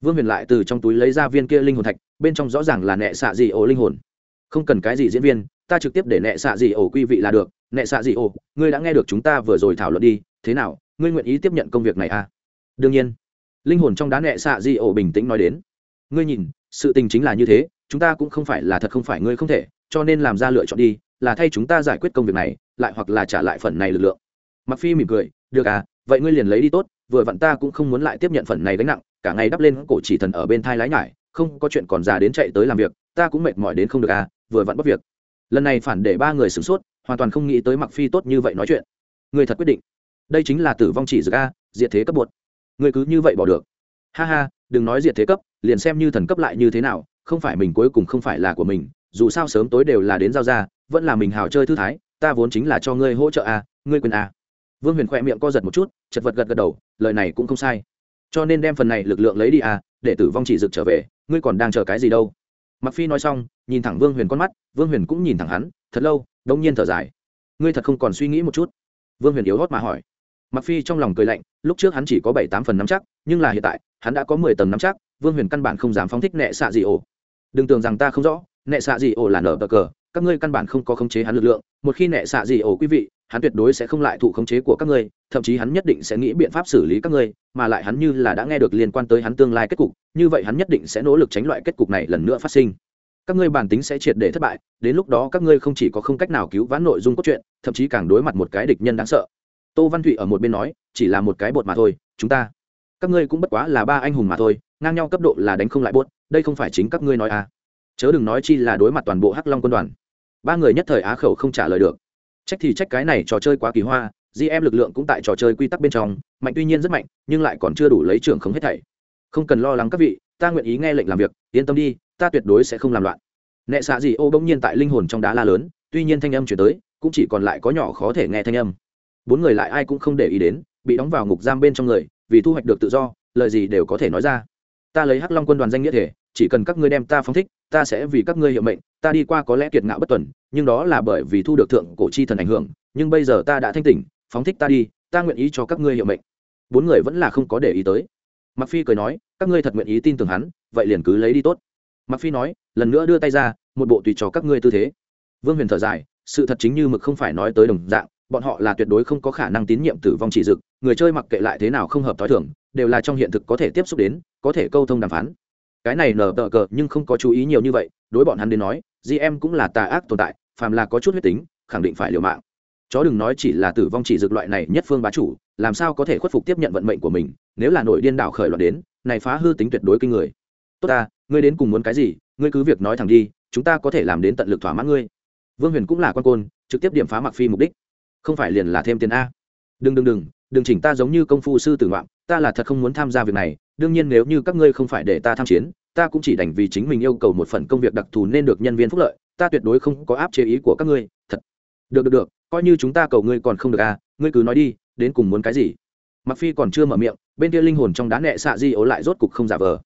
Vương huyền lại từ trong túi lấy ra viên kia linh hồn thạch, bên trong rõ ràng là nệ xạ dị ổ linh hồn. Không cần cái gì diễn viên ta trực tiếp để nệ xạ dị ổ quy vị là được. Nệ xạ dị ổ, ngươi đã nghe được chúng ta vừa rồi thảo luận đi. Thế nào, ngươi nguyện ý tiếp nhận công việc này à? Đương nhiên. Linh hồn trong đá nệ xạ dị ổ bình tĩnh nói đến. Ngươi nhìn, sự tình chính là như thế, chúng ta cũng không phải là thật không phải ngươi không thể, cho nên làm ra lựa chọn đi, là thay chúng ta giải quyết công việc này, lại hoặc là trả lại phần này lực lượng. Mặc phi mỉm cười, được à vậy ngươi liền lấy đi tốt, vừa vặn ta cũng không muốn lại tiếp nhận phần này gánh nặng, cả ngày đắp lên cổ chỉ thần ở bên thai lái nhải, không có chuyện còn già đến chạy tới làm việc, ta cũng mệt mỏi đến không được à vừa vặn bất việc lần này phản để ba người sửng sốt, hoàn toàn không nghĩ tới mặc phi tốt như vậy nói chuyện. Người thật quyết định. Đây chính là tử vong chỉ dược a, diệt thế cấp bột người cứ như vậy bỏ được. Ha ha, đừng nói diệt thế cấp, liền xem như thần cấp lại như thế nào, không phải mình cuối cùng không phải là của mình, dù sao sớm tối đều là đến giao ra, vẫn là mình hào chơi thư thái, ta vốn chính là cho ngươi hỗ trợ a, ngươi quyền a. Vương huyền khoe miệng co giật một chút, chật vật gật gật đầu, lời này cũng không sai. Cho nên đem phần này lực lượng lấy đi à để tử vong chỉ dực trở về, ngươi còn đang chờ cái gì đâu? Mặc phi nói xong, nhìn thẳng vương huyền con mắt, vương huyền cũng nhìn thẳng hắn, thật lâu đông nhiên thở dài. Ngươi thật không còn suy nghĩ một chút? Vương huyền yếu hót mà hỏi. Mặc phi trong lòng cười lạnh, lúc trước hắn chỉ có bảy tám phần nắm chắc, nhưng là hiện tại, hắn đã có mười tầng nắm chắc, vương huyền căn bản không dám phóng thích nệ xạ gì ổ. Đừng tưởng rằng ta không rõ, nệ xạ gì ổ là nở bờ cờ các ngươi căn bản không có khống chế hắn lực lượng, một khi nệ xạ gì ổ quý vị, hắn tuyệt đối sẽ không lại thụ khống chế của các ngươi, thậm chí hắn nhất định sẽ nghĩ biện pháp xử lý các ngươi, mà lại hắn như là đã nghe được liên quan tới hắn tương lai kết cục, như vậy hắn nhất định sẽ nỗ lực tránh loại kết cục này lần nữa phát sinh. Các ngươi bản tính sẽ triệt để thất bại, đến lúc đó các ngươi không chỉ có không cách nào cứu vãn nội dung cốt truyện, thậm chí càng đối mặt một cái địch nhân đáng sợ. Tô văn thụy ở một bên nói, chỉ là một cái bột mà thôi, chúng ta, các ngươi cũng bất quá là ba anh hùng mà thôi, ngang nhau cấp độ là đánh không lại bốt đây không phải chính các ngươi nói à chớ đừng nói chi là đối mặt toàn bộ hắc long quân đoàn. Ba người nhất thời á khẩu không trả lời được. Trách thì trách cái này trò chơi quá kỳ hoa gm lực lượng cũng tại trò chơi quy tắc bên trong, mạnh tuy nhiên rất mạnh, nhưng lại còn chưa đủ lấy trưởng không hết thảy. Không cần lo lắng các vị, ta nguyện ý nghe lệnh làm việc, yên tâm đi, ta tuyệt đối sẽ không làm loạn. Nệ xạ gì ô bỗng nhiên tại linh hồn trong đá la lớn, tuy nhiên thanh âm chuyển tới, cũng chỉ còn lại có nhỏ khó thể nghe thanh âm. Bốn người lại ai cũng không để ý đến, bị đóng vào ngục giam bên trong người, vì thu hoạch được tự do, lời gì đều có thể nói ra. Ta lấy hắc long quân đoàn danh nghĩa thể chỉ cần các ngươi đem ta phóng thích, ta sẽ vì các ngươi hiệu mệnh, ta đi qua có lẽ kiệt ngạo bất tuần, nhưng đó là bởi vì thu được thượng cổ chi thần ảnh hưởng, nhưng bây giờ ta đã thanh tỉnh, phóng thích ta đi, ta nguyện ý cho các ngươi hiệu mệnh. Bốn người vẫn là không có để ý tới. Mặc phi cười nói, các ngươi thật nguyện ý tin tưởng hắn, vậy liền cứ lấy đi tốt. Mặc phi nói, lần nữa đưa tay ra, một bộ tùy cho các ngươi tư thế. Vương huyền thở dài, sự thật chính như mực không phải nói tới đồng dạng, bọn họ là tuyệt đối không có khả năng tín nhiệm tử vong chỉ dực, người chơi mặc kệ lại thế nào không hợp t h o i thưởng đều là trong hiện thực có thể tiếp xúc đến, có thể câu thông đàm phán cái này nở tờ cờ nhưng không có chú ý nhiều như vậy, đối bọn hắn đến nói gm cũng là tà ác tồn tại, phàm là có chút huyết tính, khẳng định phải liều mạng. Chó đừng nói chỉ là tử vong chỉ dược loại này nhất phương bá chủ, làm sao có thể khuất phục tiếp nhận vận mệnh của mình, nếu là nội điên đảo khởi loạn đến, này phá hư tính tuyệt đối kinh người. Tốt ta, ngươi đến cùng muốn cái gì, ngươi cứ việc nói thẳng đi, chúng ta có thể làm đến tận lực thỏa mãn ngươi. Vương huyền cũng là con côn, trực tiếp điểm phá mặc phi mục đích. Không phải liền là thêm tiền a. Đừng đừng đừng đừng chỉnh ta giống như công phu sư tử ngoạm, ta là thật không muốn tham gia việc này đương nhiên nếu như các ngươi không phải để ta tham chiến, ta cũng chỉ đành vì chính mình yêu cầu một phần công việc đặc thù nên được nhân viên phúc lợi, ta tuyệt đối không có áp chế ý của các ngươi, thật. Được được được, coi như chúng ta cầu ngươi còn không được à ngươi cứ nói đi, đến cùng muốn cái gì? Mặc phi còn chưa mở miệng, bên kia linh hồn trong đá nẹ xạ di ố lại rốt cục không giả vờ.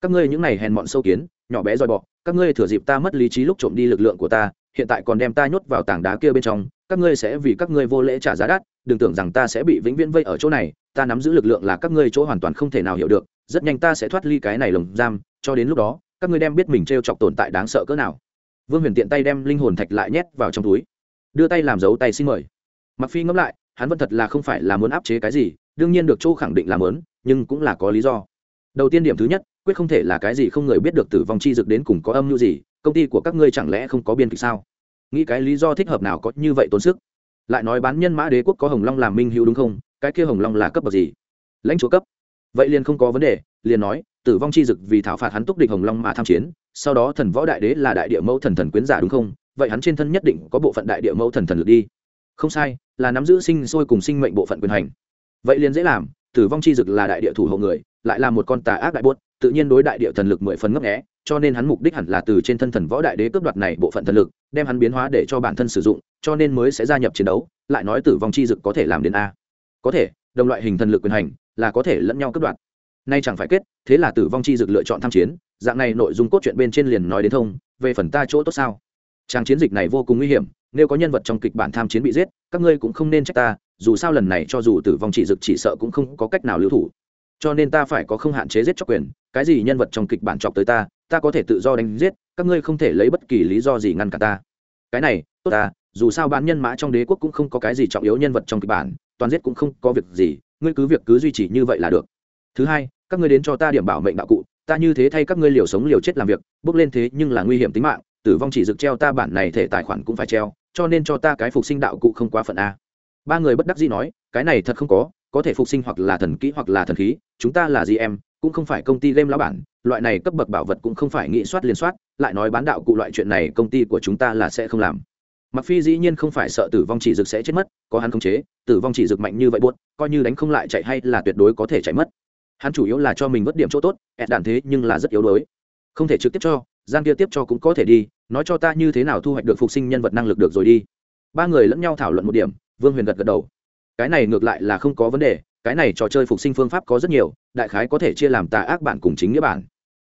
Các ngươi những này hèn mọn sâu kiến, nhỏ bé dòi bọ, các ngươi thừa dịp ta mất lý trí lúc trộm đi lực lượng của ta, hiện tại còn đem ta nhốt vào tảng đá kia bên trong các ngươi sẽ vì các ngươi vô lễ trả giá đắt, đừng tưởng rằng ta sẽ bị vĩnh viễn vây ở chỗ này, ta nắm giữ lực lượng là các ngươi chỗ hoàn toàn không thể nào hiểu được, rất nhanh ta sẽ thoát ly cái này lồng giam, cho đến lúc đó, các ngươi đem biết mình t r e o chọc tồn tại đáng sợ cỡ nào. Vương huyền tiện tay đem linh hồn thạch lại nhét vào trong túi, đưa tay làm dấu tay xin mời. Mặc phi ngẫm lại, hắn vẫn thật là không phải là muốn áp chế cái gì, đương nhiên được châu khẳng định là lớn nhưng cũng là có lý do. Đầu tiên điểm thứ nhất, quyết không thể là cái gì không người biết được tử vong chi dực đến cùng có âm mưu gì, công ty của các ngươi chẳng lẽ không có biên kịch sao? Nghĩ cái lý do thích hợp nào có như vậy tốn sức. Lại nói bán nhân mã đế quốc có hồng long làm minh hữu đúng không? Cái kia hồng long là cấp bậc gì? Lãnh chúa cấp. Vậy liền không có vấn đề, liền nói, tử vong chi dực vì thảo phạt hắn túc địch hồng long mà tham chiến, sau đó thần võ đại đế là đại địa mẫu thần thần quyến giả đúng không? Vậy hắn trên thân nhất định có bộ phận đại địa mẫu thần thần lực đi. Không sai, là nắm giữ sinh sôi cùng sinh mệnh bộ phận quyền hành. Vậy liền dễ làm, tử vong chi dực là đại địa thủ hộ người, lại là một con tà ác đại bốt tự nhiên đối đại địa thần lực mười phần ngấp nghẽ cho nên hắn mục đích hẳn là từ trên thân thần võ đại đế cướp đoạt này bộ phận thần lực, đem hắn biến hóa để cho bản thân sử dụng, cho nên mới sẽ gia nhập chiến đấu, lại nói tử vong chi dực có thể làm đến a. Có thể, đồng loại hình thần lực quyền hành là có thể lẫn nhau cướp đoạt. Nay chẳng phải kết, thế là tử vong chi dực lựa chọn tham chiến, dạng này nội dung cốt truyện bên trên liền nói đến thông, về phần ta chỗ tốt sao? Trang chiến dịch này vô cùng nguy hiểm, nếu có nhân vật trong kịch bản tham chiến bị giết, các ngươi cũng không nên trách ta, dù sao lần này cho dù tử vong chỉ dực chỉ sợ cũng không có cách nào lưu thủ. Cho nên ta phải có không hạn chế giết cho quyền cái gì nhân vật trong kịch bản chọc tới ta ta có thể tự do đánh giết, các ngươi không thể lấy bất kỳ lý do gì ngăn cả ta. Cái này, tốt ta, dù sao bán nhân mã trong đế quốc cũng không có cái gì trọng yếu nhân vật trong kịch bản, toàn giết cũng không có việc gì, ngươi cứ việc cứ duy trì như vậy là được. Thứ hai, các ngươi đến cho ta điểm bảo mệnh đạo cụ, ta như thế thay các ngươi liều sống liều chết làm việc, bước lên thế nhưng là nguy hiểm tính mạng, tử vong chỉ dực treo ta bản này thể tài khoản cũng phải treo, cho nên cho ta cái phục sinh đạo cụ không quá phận a. Ba người bất đắc dĩ nói, cái này thật không có có thể phục sinh hoặc là thần kỹ hoặc là thần khí, chúng ta là gì em cũng không phải công ty game lão bản, loại này cấp bậc bảo vật cũng không phải nghĩ soát liên soát, lại nói bán đạo cụ loại chuyện này công ty của chúng ta là sẽ không làm. Mặc phi dĩ nhiên không phải sợ tử vong chỉ dực sẽ chết mất, có hắn khống chế, tử vong chỉ dực mạnh như vậy buốt coi như đánh không lại chạy hay là tuyệt đối có thể chạy mất. Hắn chủ yếu là cho mình vớt điểm chỗ tốt, ẹt đạn thế nhưng là rất yếu đuối. Không thể trực tiếp cho gian kia tiếp cho cũng có thể đi, nói cho ta như thế nào thu hoạch được phục sinh nhân vật năng lực được rồi đi. Ba người lẫn nhau thảo luận một điểm, vương huyền gật gật đầu. Cái này ngược lại là không có vấn đề cái này trò chơi phục sinh phương pháp có rất nhiều, đại khái có thể chia làm tà ác bản cùng chính nghĩa bản.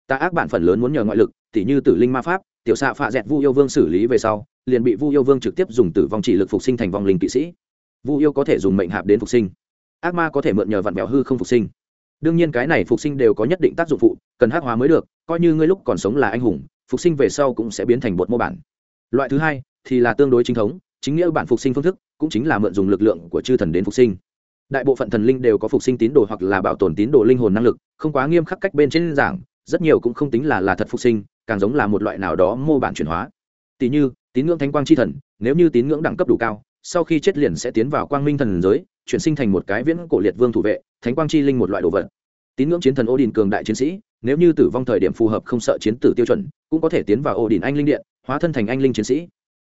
Tà ác bản phần lớn muốn nhờ ngoại lực, tỉ như tử linh ma pháp, tiểu xạ phạ dẹt vu yêu vương xử lý về sau, liền bị vu yêu vương trực tiếp dùng tử vong chỉ lực phục sinh thành vong linh kỵ sĩ. Vu yêu có thể dùng mệnh hạp đến phục sinh. Ác ma có thể mượn nhờ vặn bèo hư không phục sinh. Đương nhiên cái này phục sinh đều có nhất định tác dụng phụ, cần hắc hóa mới được, coi như ngươi lúc còn sống là anh hùng, phục sinh về sau cũng sẽ biến thành bột mô bản. Loại thứ hai thì là tương đối chính thống, chính nghĩa bản phục sinh phương thức cũng chính là mượn dùng lực lượng của chư thần đến phục sinh đại bộ phận thần linh đều có phục sinh tín đồ hoặc là bảo tồn tín đồ linh hồn năng lực, không quá nghiêm khắc cách bên trên giảng, rất nhiều cũng không tính là là thật phục sinh, càng giống là một loại nào đó mô bản chuyển hóa. Tỷ như, tín ngưỡng thánh quang Chi thần, nếu như tín ngưỡng đẳng cấp đủ cao, sau khi chết liền sẽ tiến vào quang minh thần giới, chuyển sinh thành một cái viễn cổ liệt vương thủ vệ, thánh quang chi linh một loại đồ vật. Tín ngưỡng chiến thần ô đình cường đại chiến sĩ, nếu như tử vong thời điểm phù hợp không sợ chiến tử tiêu chuẩn, cũng có thể tiến vào ô đình anh linh điện, hóa thân thành anh linh chiến sĩ.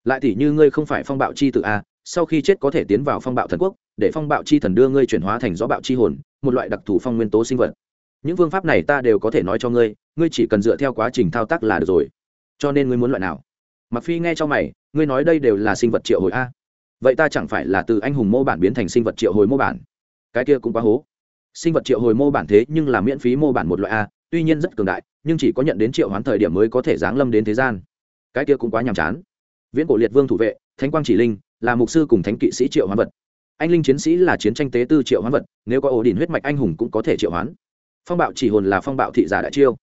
Lại tỷ như ngươi không phải phong bạo chi tử a, sau khi chết có thể tiến vào phong bạo thần quốc để phong bạo chi thần đưa ngươi chuyển hóa thành gió bạo chi hồn, một loại đặc thù phong nguyên tố sinh vật. Những phương pháp này ta đều có thể nói cho ngươi ngươi chỉ cần dựa theo quá trình thao tác là được rồi. Cho nên ngươi muốn loại nào? Mặc phi nghe cho mày, ngươi nói đây đều là sinh vật triệu hồi a? Vậy ta chẳng phải là từ anh hùng mô bản biến thành sinh vật triệu hồi mô bản? Cái kia cũng quá hố. Sinh vật triệu hồi mô bản thế nhưng là miễn phí mô bản một loại a, tuy nhiên rất cường đại, nhưng chỉ có nhận đến triệu hoán thời điểm mới có thể giáng lâm đến thế gian. Cái kia cũng quá nhàm chán. Viễn cổ liệt vương thủ vệ, thánh quang chỉ linh, là mục sư cùng thánh kỵ sĩ triệu hoán vật anh linh chiến sĩ là chiến tranh tế tư triệu hoán vật, nếu có ổ đỉnh huyết mạch anh hùng cũng có thể triệu hoán. Phong bạo chỉ hồn là phong bạo thị giả đại chiêu.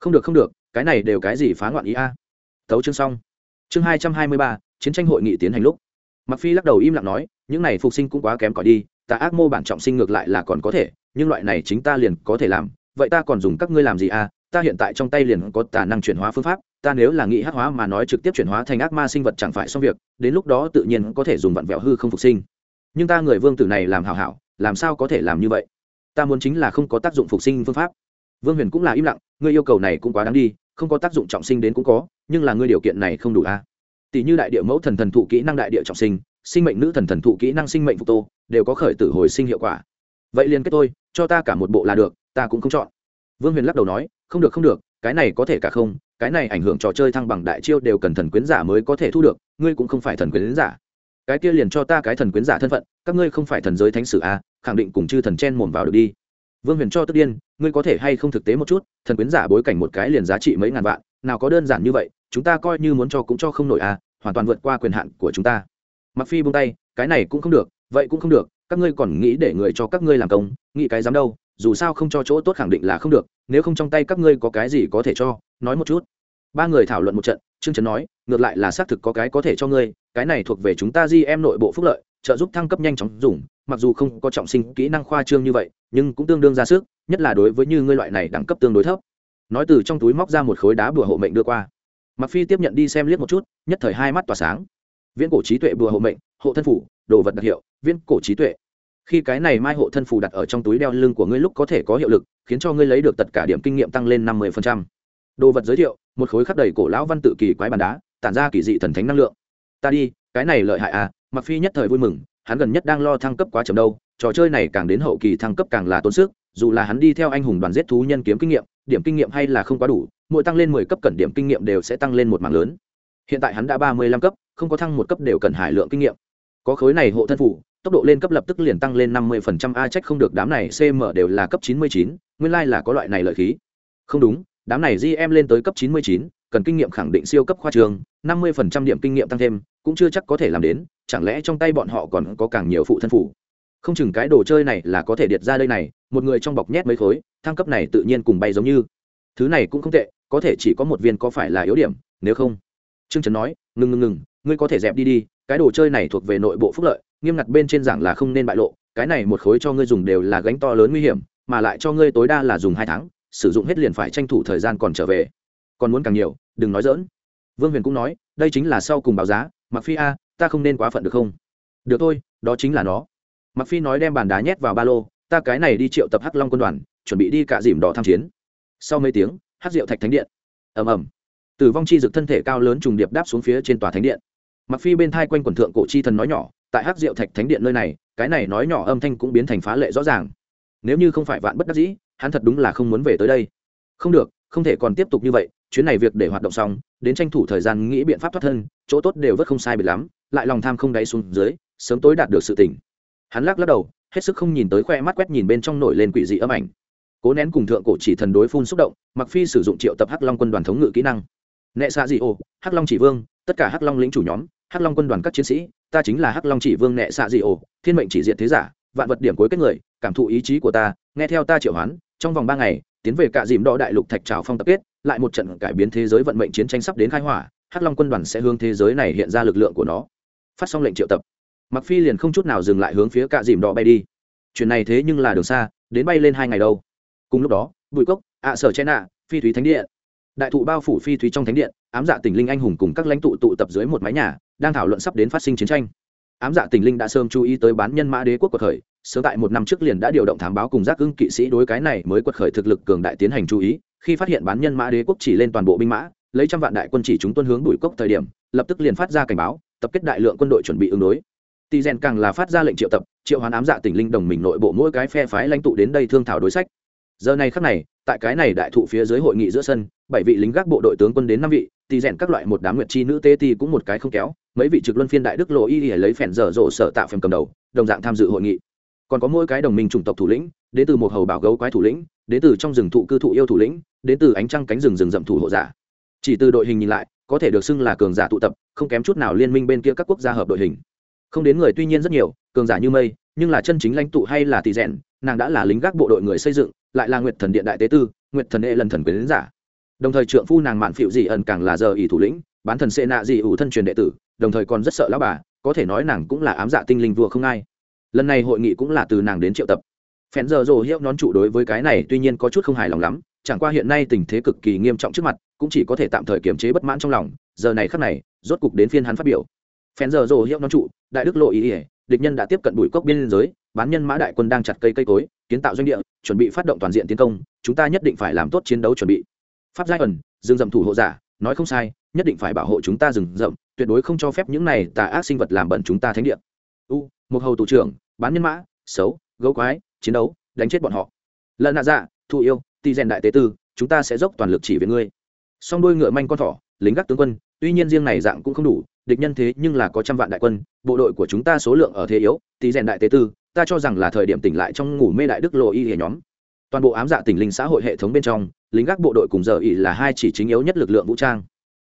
Không được không được, cái này đều cái gì phá ngoạn ý a? À. tấu chương xong. Chương hai trăm hai mươi ba, chiến tranh hội nghị tiến hành lúc. Mặc phi lắc đầu im lặng nói, những này phục sinh cũng quá kém cỏi đi ta ác mô bản trọng sinh ngược lại là còn có thể, nhưng loại này chính ta liền có thể làm, vậy ta còn dùng các ngươi làm gì a? ta hiện tại trong tay liền có tà năng chuyển hóa phương pháp, ta nếu là nghĩ hắc hóa mà nói trực tiếp chuyển hóa thành ác ma sinh vật chẳng phải xong việc, đến lúc đó tự nhiên có thể dùng vặn vẹo hư không phục sinh nhưng ta người vương tử này làm hảo hảo, làm sao có thể làm như vậy? Ta muốn chính là không có tác dụng phục sinh phương pháp. Vương huyền cũng là im lặng, ngươi yêu cầu này cũng quá đáng đi, không có tác dụng trọng sinh đến cũng có, nhưng là ngươi điều kiện này không đủ a tỷ như đại địa mẫu thần thần thụ kỹ năng đại địa trọng sinh sinh mệnh nữ thần thần thụ kỹ năng sinh mệnh phục tô, đều có khởi tử hồi sinh hiệu quả. Vậy liền kết tôi, cho ta cả một bộ là được, ta cũng không chọn. Vương huyền lắc đầu nói, không được không được, cái này có thể cả không, cái này ảnh hưởng trò chơi thăng bằng đại chiêu đều cần thần quyến giả mới có thể thu được, ngươi cũng không phải thần quyến giả cái kia liền cho ta cái thần quyến giả thân phận các ngươi không phải thần giới thánh sử a à, khẳng định cùng chư thần chen mồm vào được đi. Vương huyền cho tức điên ngươi có thể hay không thực tế một chút thần quyến giả bối cảnh một cái liền giá trị mấy ngàn vạn nào có đơn giản như vậy chúng ta coi như muốn cho cũng cho không nổi a à, hoàn toàn vượt qua quyền hạn của chúng ta. Mặc phi buông tay cái này cũng không được vậy cũng không được các ngươi còn nghĩ để người cho các ngươi làm công nghĩ cái dám đâu dù sao không cho chỗ tốt khẳng định là không được nếu không trong tay các ngươi có cái gì có thể cho nói một chút. Ba người thảo luận một trận trương trấn nói ngược lại là xác thực có cái có thể cho ngươi, cái này thuộc về chúng ta di em nội bộ phúc lợi, trợ giúp thăng cấp nhanh chóng dùng, mặc dù không có trọng sinh kỹ năng khoa trương như vậy, nhưng cũng tương đương ra sức, nhất là đối với như ngươi loại này đẳng cấp tương đối thấp. Nói từ trong túi móc ra một khối đá bùa hộ mệnh đưa qua. Mặc phi tiếp nhận đi xem liếc một chút, nhất thời hai mắt tỏa sáng. Viễn cổ trí tuệ bùa hộ mệnh, hộ thân phủ, đồ vật đặc hiệu, viễn cổ trí tuệ. Khi cái này mai hộ thân phủ đặt ở trong túi đeo lưng của ngươi lúc có thể có hiệu lực, khiến cho ngươi lấy được tất cả điểm kinh nghiệm tăng lên năm mươi đồ vật giới thiệu, một khối khắc đầy cổ lão văn tự kỳ quái bàn đá tản ra kỳ dị thần thánh năng lượng. Ta đi, cái này lợi hại à mặc phi nhất thời vui mừng, hắn gần nhất đang lo thăng cấp quá chậm đâu, trò chơi này càng đến hậu kỳ thăng cấp càng là tốn sức, dù là hắn đi theo anh hùng đoàn giết thú nhân kiếm kinh nghiệm, điểm kinh nghiệm hay là không quá đủ, mỗi tăng lên mười cấp cần điểm kinh nghiệm đều sẽ tăng lên một mảng lớn. Hiện tại hắn đã ba mươi lăm cấp, không có thăng một cấp đều cần hải lượng kinh nghiệm. Có khối này hộ thân phủ, tốc độ lên cấp lập tức liền tăng lên năm mươi phần trăm, a trách không được đám này cm đều là cấp chín mươi chín, nguyên lai là có loại này lợi khí. Không đúng, đám này gm lên tới cấp chín mươi chín cần kinh nghiệm khẳng định siêu cấp khoa trường, năm mươi phần trăm điểm kinh nghiệm tăng thêm, cũng chưa chắc có thể làm đến, chẳng lẽ trong tay bọn họ còn có càng nhiều phụ thân phủ? Không chừng cái đồ chơi này là có thể điệt ra đây này, một người trong bọc nhét mấy khối, thăng cấp này tự nhiên cùng bay giống như. Thứ này cũng không tệ, có thể chỉ có một viên có phải là yếu điểm, nếu không. Trương trấn nói ngừng ngừng ngừng ngươi có thể dẹp đi đi, cái đồ chơi này thuộc về nội bộ phúc lợi, nghiêm ngặt bên trên giảng là không nên bại lộ, cái này một khối cho ngươi dùng đều là gánh to lớn nguy hiểm, mà lại cho ngươi tối đa là dùng hai tháng, sử dụng hết liền phải tranh thủ thời gian còn trở về. Còn muốn càng nhiều đừng nói dỡn. Vương huyền cũng nói, đây chính là sau cùng báo giá mặc phi a, ta không nên quá phận được không? Được thôi, đó chính là nó. Mặc phi nói đem bàn đá nhét vào ba lô, ta cái này đi triệu tập hắc long quân đoàn, chuẩn bị đi cả dìm đỏ tham chiến. Sau mấy tiếng, hắc diệu thạch thánh điện. Ầm ầm. Tử vong chi dực thân thể cao lớn trùng điệp đáp xuống phía trên tòa thánh điện. Mặc phi bên thai quanh quần thượng cổ chi thần nói nhỏ, tại hắc diệu thạch thánh điện nơi này, cái này nói nhỏ âm thanh cũng biến thành phá lệ rõ ràng. Nếu như không phải vạn bất đắc dĩ, hắn thật đúng là không muốn về tới đây. Không được, không thể còn tiếp tục như vậy chuyến này việc để hoạt động xong, đến tranh thủ thời gian nghĩ biện pháp thoát thân, chỗ tốt đều vất không sai biệt lắm, lại lòng tham không đáy xuống dưới, sớm tối đạt được sự tỉnh. Hắn lắc lắc đầu, hết sức không nhìn tới khoe mắt quét nhìn bên trong nổi lên quỷ dị âm ảnh. Cố nén cùng thượng cổ chỉ thần đối phun xúc động mặc phi sử dụng triệu tập hắc long quân đoàn thống ngự kỹ năng. Nệ xạ dị ô, hắc long chỉ vương, tất cả hắc long lĩnh chủ nhóm, hắc long quân đoàn các chiến sĩ, ta chính là hắc long chỉ vương nệ xạ dị ô, thiên mệnh chỉ diện thế giả, vạn vật điểm cuối kết người, cảm thụ ý chí của ta, nghe theo ta triệu hoán, trong vòng ba ngày, tiến về cả dìm đo đại lục thạch trào phong tập kết lại một trận cải biến thế giới vận mệnh chiến tranh sắp đến khai hỏa, hắc long quân đoàn sẽ hướng thế giới này hiện ra lực lượng của nó. Phát xong lệnh triệu tập. Mặc phi liền không chút nào dừng lại hướng phía cạ dìm đỏ bay đi. Chuyện này thế nhưng là đường xa, đến bay lên hai ngày đâu. Cùng lúc đó bụi cốc, ạ sở chen ạ, phi thúy thánh điện. Đại thụ bao phủ phi thúy trong thánh điện, ám dạ tình linh anh hùng cùng các lãnh tụ tụ tập dưới một mái nhà, đang thảo luận sắp đến phát sinh chiến tranh. Ám dạ tình linh đã sớm chú ý tới bán nhân mã đế quốc quật khởi, sớm tại một năm trước liền đã điều động thám báo cùng giác ưng kỵ sĩ đối cái này mới quật khởi thực lực cường đại tiến hành chú ý khi phát hiện bán nhân mã đế quốc chỉ lên toàn bộ binh mã, lấy trăm vạn đại quân chỉ chúng tuân hướng đuổi cốc thời điểm, lập tức liền phát ra cảnh báo, tập kết đại lượng quân đội chuẩn bị ứng đối. Tỷ rèn càng là phát ra lệnh triệu tập, triệu hoán ám dạ tỉnh linh đồng mình nội bộ mỗi cái phe phái lãnh tụ đến đây thương thảo đối sách. Giờ này khắc này, tại cái này đại thụ phía dưới hội nghị giữa sân, bảy vị lính gác bộ đội tướng quân đến năm vị tỷ rèn các loại một đám nguyệt chi nữ tê ti cũng một cái không kéo, mấy vị trực luân phiên đại đức lộ y lấy phèn dở rộ sở tạo phèm cầm đầu, đồng dạng tham dự hội nghị. Còn có mỗi cái đồng minh chủng tộc thủ lĩnh, đến từ một hầu bảo gấu quái thủ lĩnh đến từ trong rừng thụ cư thụ yêu thủ lĩnh, đến từ ánh trăng cánh rừng rừng rậm thủ hộ giả. Chỉ từ đội hình nhìn lại, có thể được xưng là cường giả tụ tập, không kém chút nào liên minh bên kia các quốc gia hợp đội hình. Không đến người tuy nhiên rất nhiều, cường giả như mây, nhưng là chân chính lãnh tụ hay là tỷ rèn, nàng đã là lính gác bộ đội người xây dựng, lại là nguyệt thần điện đại tế tư, nguyệt thần hệ lần thần quyến giả. Đồng thời trượng phu nàng mạn phịu dị ẩn càng là giờ ỷ thủ lĩnh, bán thần xê nạ dị ủ thân truyền đệ tử, đồng thời còn rất sợ lão bà, có thể nói nàng cũng là ám dạ tinh linh vua không ai. Lần này hội nghị cũng là từ nàng đến triệu tập phen giờ rồ hiệu nón trụ đối với cái này tuy nhiên có chút không hài lòng lắm, chẳng qua hiện nay tình thế cực kỳ nghiêm trọng trước mặt, cũng chỉ có thể tạm thời kiềm chế bất mãn trong lòng, giờ này khắc này, rốt cục đến phiên hắn phát biểu. Phen giờ rồ hiệu nón trụ, đại đức lộ ý ỉa địch nhân đã tiếp cận bụi cốc biên giới, bán nhân mã đại quân đang chặt cây cây cối, kiến tạo doanh địa, chuẩn bị phát động toàn diện tiến công, chúng ta nhất định phải làm tốt chiến đấu chuẩn bị. Pháp giai ẩn, dương dầm thủ hộ giả, nói không sai, nhất định phải bảo hộ chúng ta rừng rậm, tuyệt đối không cho phép những này tà ác sinh vật làm bẩn chúng ta thánh địa. U, một hầu tù trưởng, bán nhân mã, xấu, gấu quái chiến đấu, đánh chết bọn họ. Lần nạ dạ thụ yêu ti rèn đại tế tư, chúng ta sẽ dốc toàn lực chỉ về ngươi. Song đôi ngựa manh con thỏ, lính gác tướng quân, tuy nhiên riêng này dạng cũng không đủ, địch nhân thế nhưng là có trăm vạn đại quân, bộ đội của chúng ta số lượng ở thế yếu tí rèn đại tế tư, ta cho rằng là thời điểm tỉnh lại trong ngủ mê đại đức lộ y hệ nhóm. Toàn bộ ám dạ tỉnh linh xã hội hệ thống bên trong, lính gác bộ đội cùng giờ y là hai chỉ chính yếu nhất lực lượng vũ trang.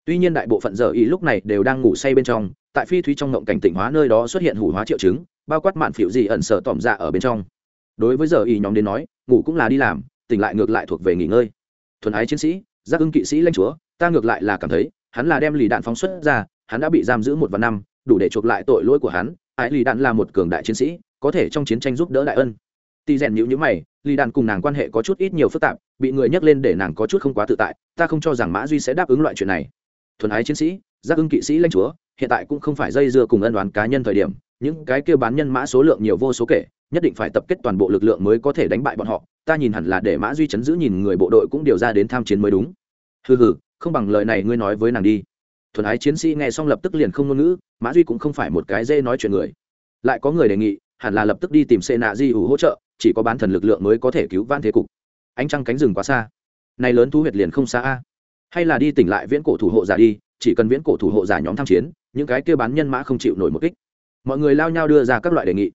Tuy nhiên đại bộ phận giờ y lúc này đều đang ngủ say bên trong, tại phi thúy trong ngộng cảnh tỉnh hóa nơi đó xuất hiện hủ hóa triệu chứng, bao quát mạn phịu gì ẩn sở tỏm dạ ở bên trong đối với giờ y nhóm đến nói, ngủ cũng là đi làm, tỉnh lại ngược lại thuộc về nghỉ ngơi. Thuần ái chiến sĩ, giác ưng kỵ sĩ lãnh chúa, ta ngược lại là cảm thấy, hắn là đem lì đạn phóng xuất ra, hắn đã bị giam giữ một vạn năm, đủ để chuộc lại tội lỗi của hắn. Ái lì đạn là một cường đại chiến sĩ, có thể trong chiến tranh giúp đỡ đại ân. Tỳ rèn nhữ nhữ mày, lì đạn cùng nàng quan hệ có chút ít nhiều phức tạp, bị người nhắc lên để nàng có chút không quá tự tại, ta không cho rằng mã duy sẽ đáp ứng loại chuyện này. Thuần ái chiến sĩ, giác ưng kỵ sĩ lãnh chúa, hiện tại cũng không phải dây dưa cùng ân đoán cá nhân thời điểm, những cái kêu bán nhân mã số lượng nhiều vô số kể nhất định phải tập kết toàn bộ lực lượng mới có thể đánh bại bọn họ, ta nhìn hẳn là để mã duy chấn giữ nhìn người bộ đội cũng điều ra đến tham chiến mới đúng. Hừ hừ, không bằng lời này ngươi nói với nàng đi. Thuần ái chiến sĩ nghe xong lập tức liền không ngôn ngữ, mã duy cũng không phải một cái dê nói chuyện người. Lại có người đề nghị, hẳn là lập tức đi tìm xê nạ di ủ hỗ trợ, chỉ có bán thần lực lượng mới có thể cứu van thế cục. Ánh trăng cánh rừng quá xa. Này lớn thu huyệt liền không xa a. Hay là đi tỉnh lại viễn cổ thủ hộ giả đi, chỉ cần viễn cổ thủ hộ giả nhóm tham chiến, những cái kêu bán nhân mã không chịu nổi một kích. Mọi người lao nhau đưa ra các loại đề nghị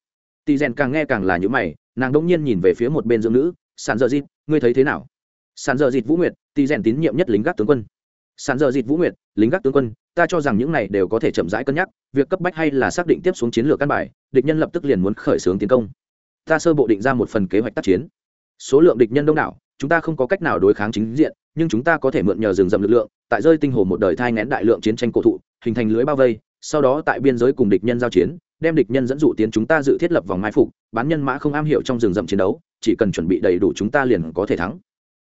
tỳ rèn càng nghe càng là những mày, nàng đỗng nhiên nhìn về phía một bên dưỡng nữ, sàn dợ dịt, ngươi thấy thế nào? Sàn dợ dịt vũ nguyệt tỳ rèn tín nhiệm nhất lính gác tướng quân. Sàn dợ dịt vũ nguyệt, lính gác tướng quân, ta cho rằng những này đều có thể chậm rãi cân nhắc, việc cấp bách hay là xác định tiếp xuống chiến lược căn bài, địch nhân lập tức liền muốn khởi xướng tiến công. Ta sơ bộ định ra một phần kế hoạch tác chiến. Số lượng địch nhân đông đảo, chúng ta không có cách nào đối kháng chính diện, nhưng chúng ta có thể mượn nhờ rừng rậm lực lượng, tại rơi tinh hồ một đời thai ngén đại lượng chiến tranh cổ thụ, hình thành lưới bao vây, sau đó tại biên giới cùng địch nhân giao chiến đem địch nhân dẫn dụ tiến chúng ta dự thiết lập vòng mai phục, bán nhân mã không am hiểu trong rừng rậm chiến đấu, chỉ cần chuẩn bị đầy đủ chúng ta liền có thể thắng.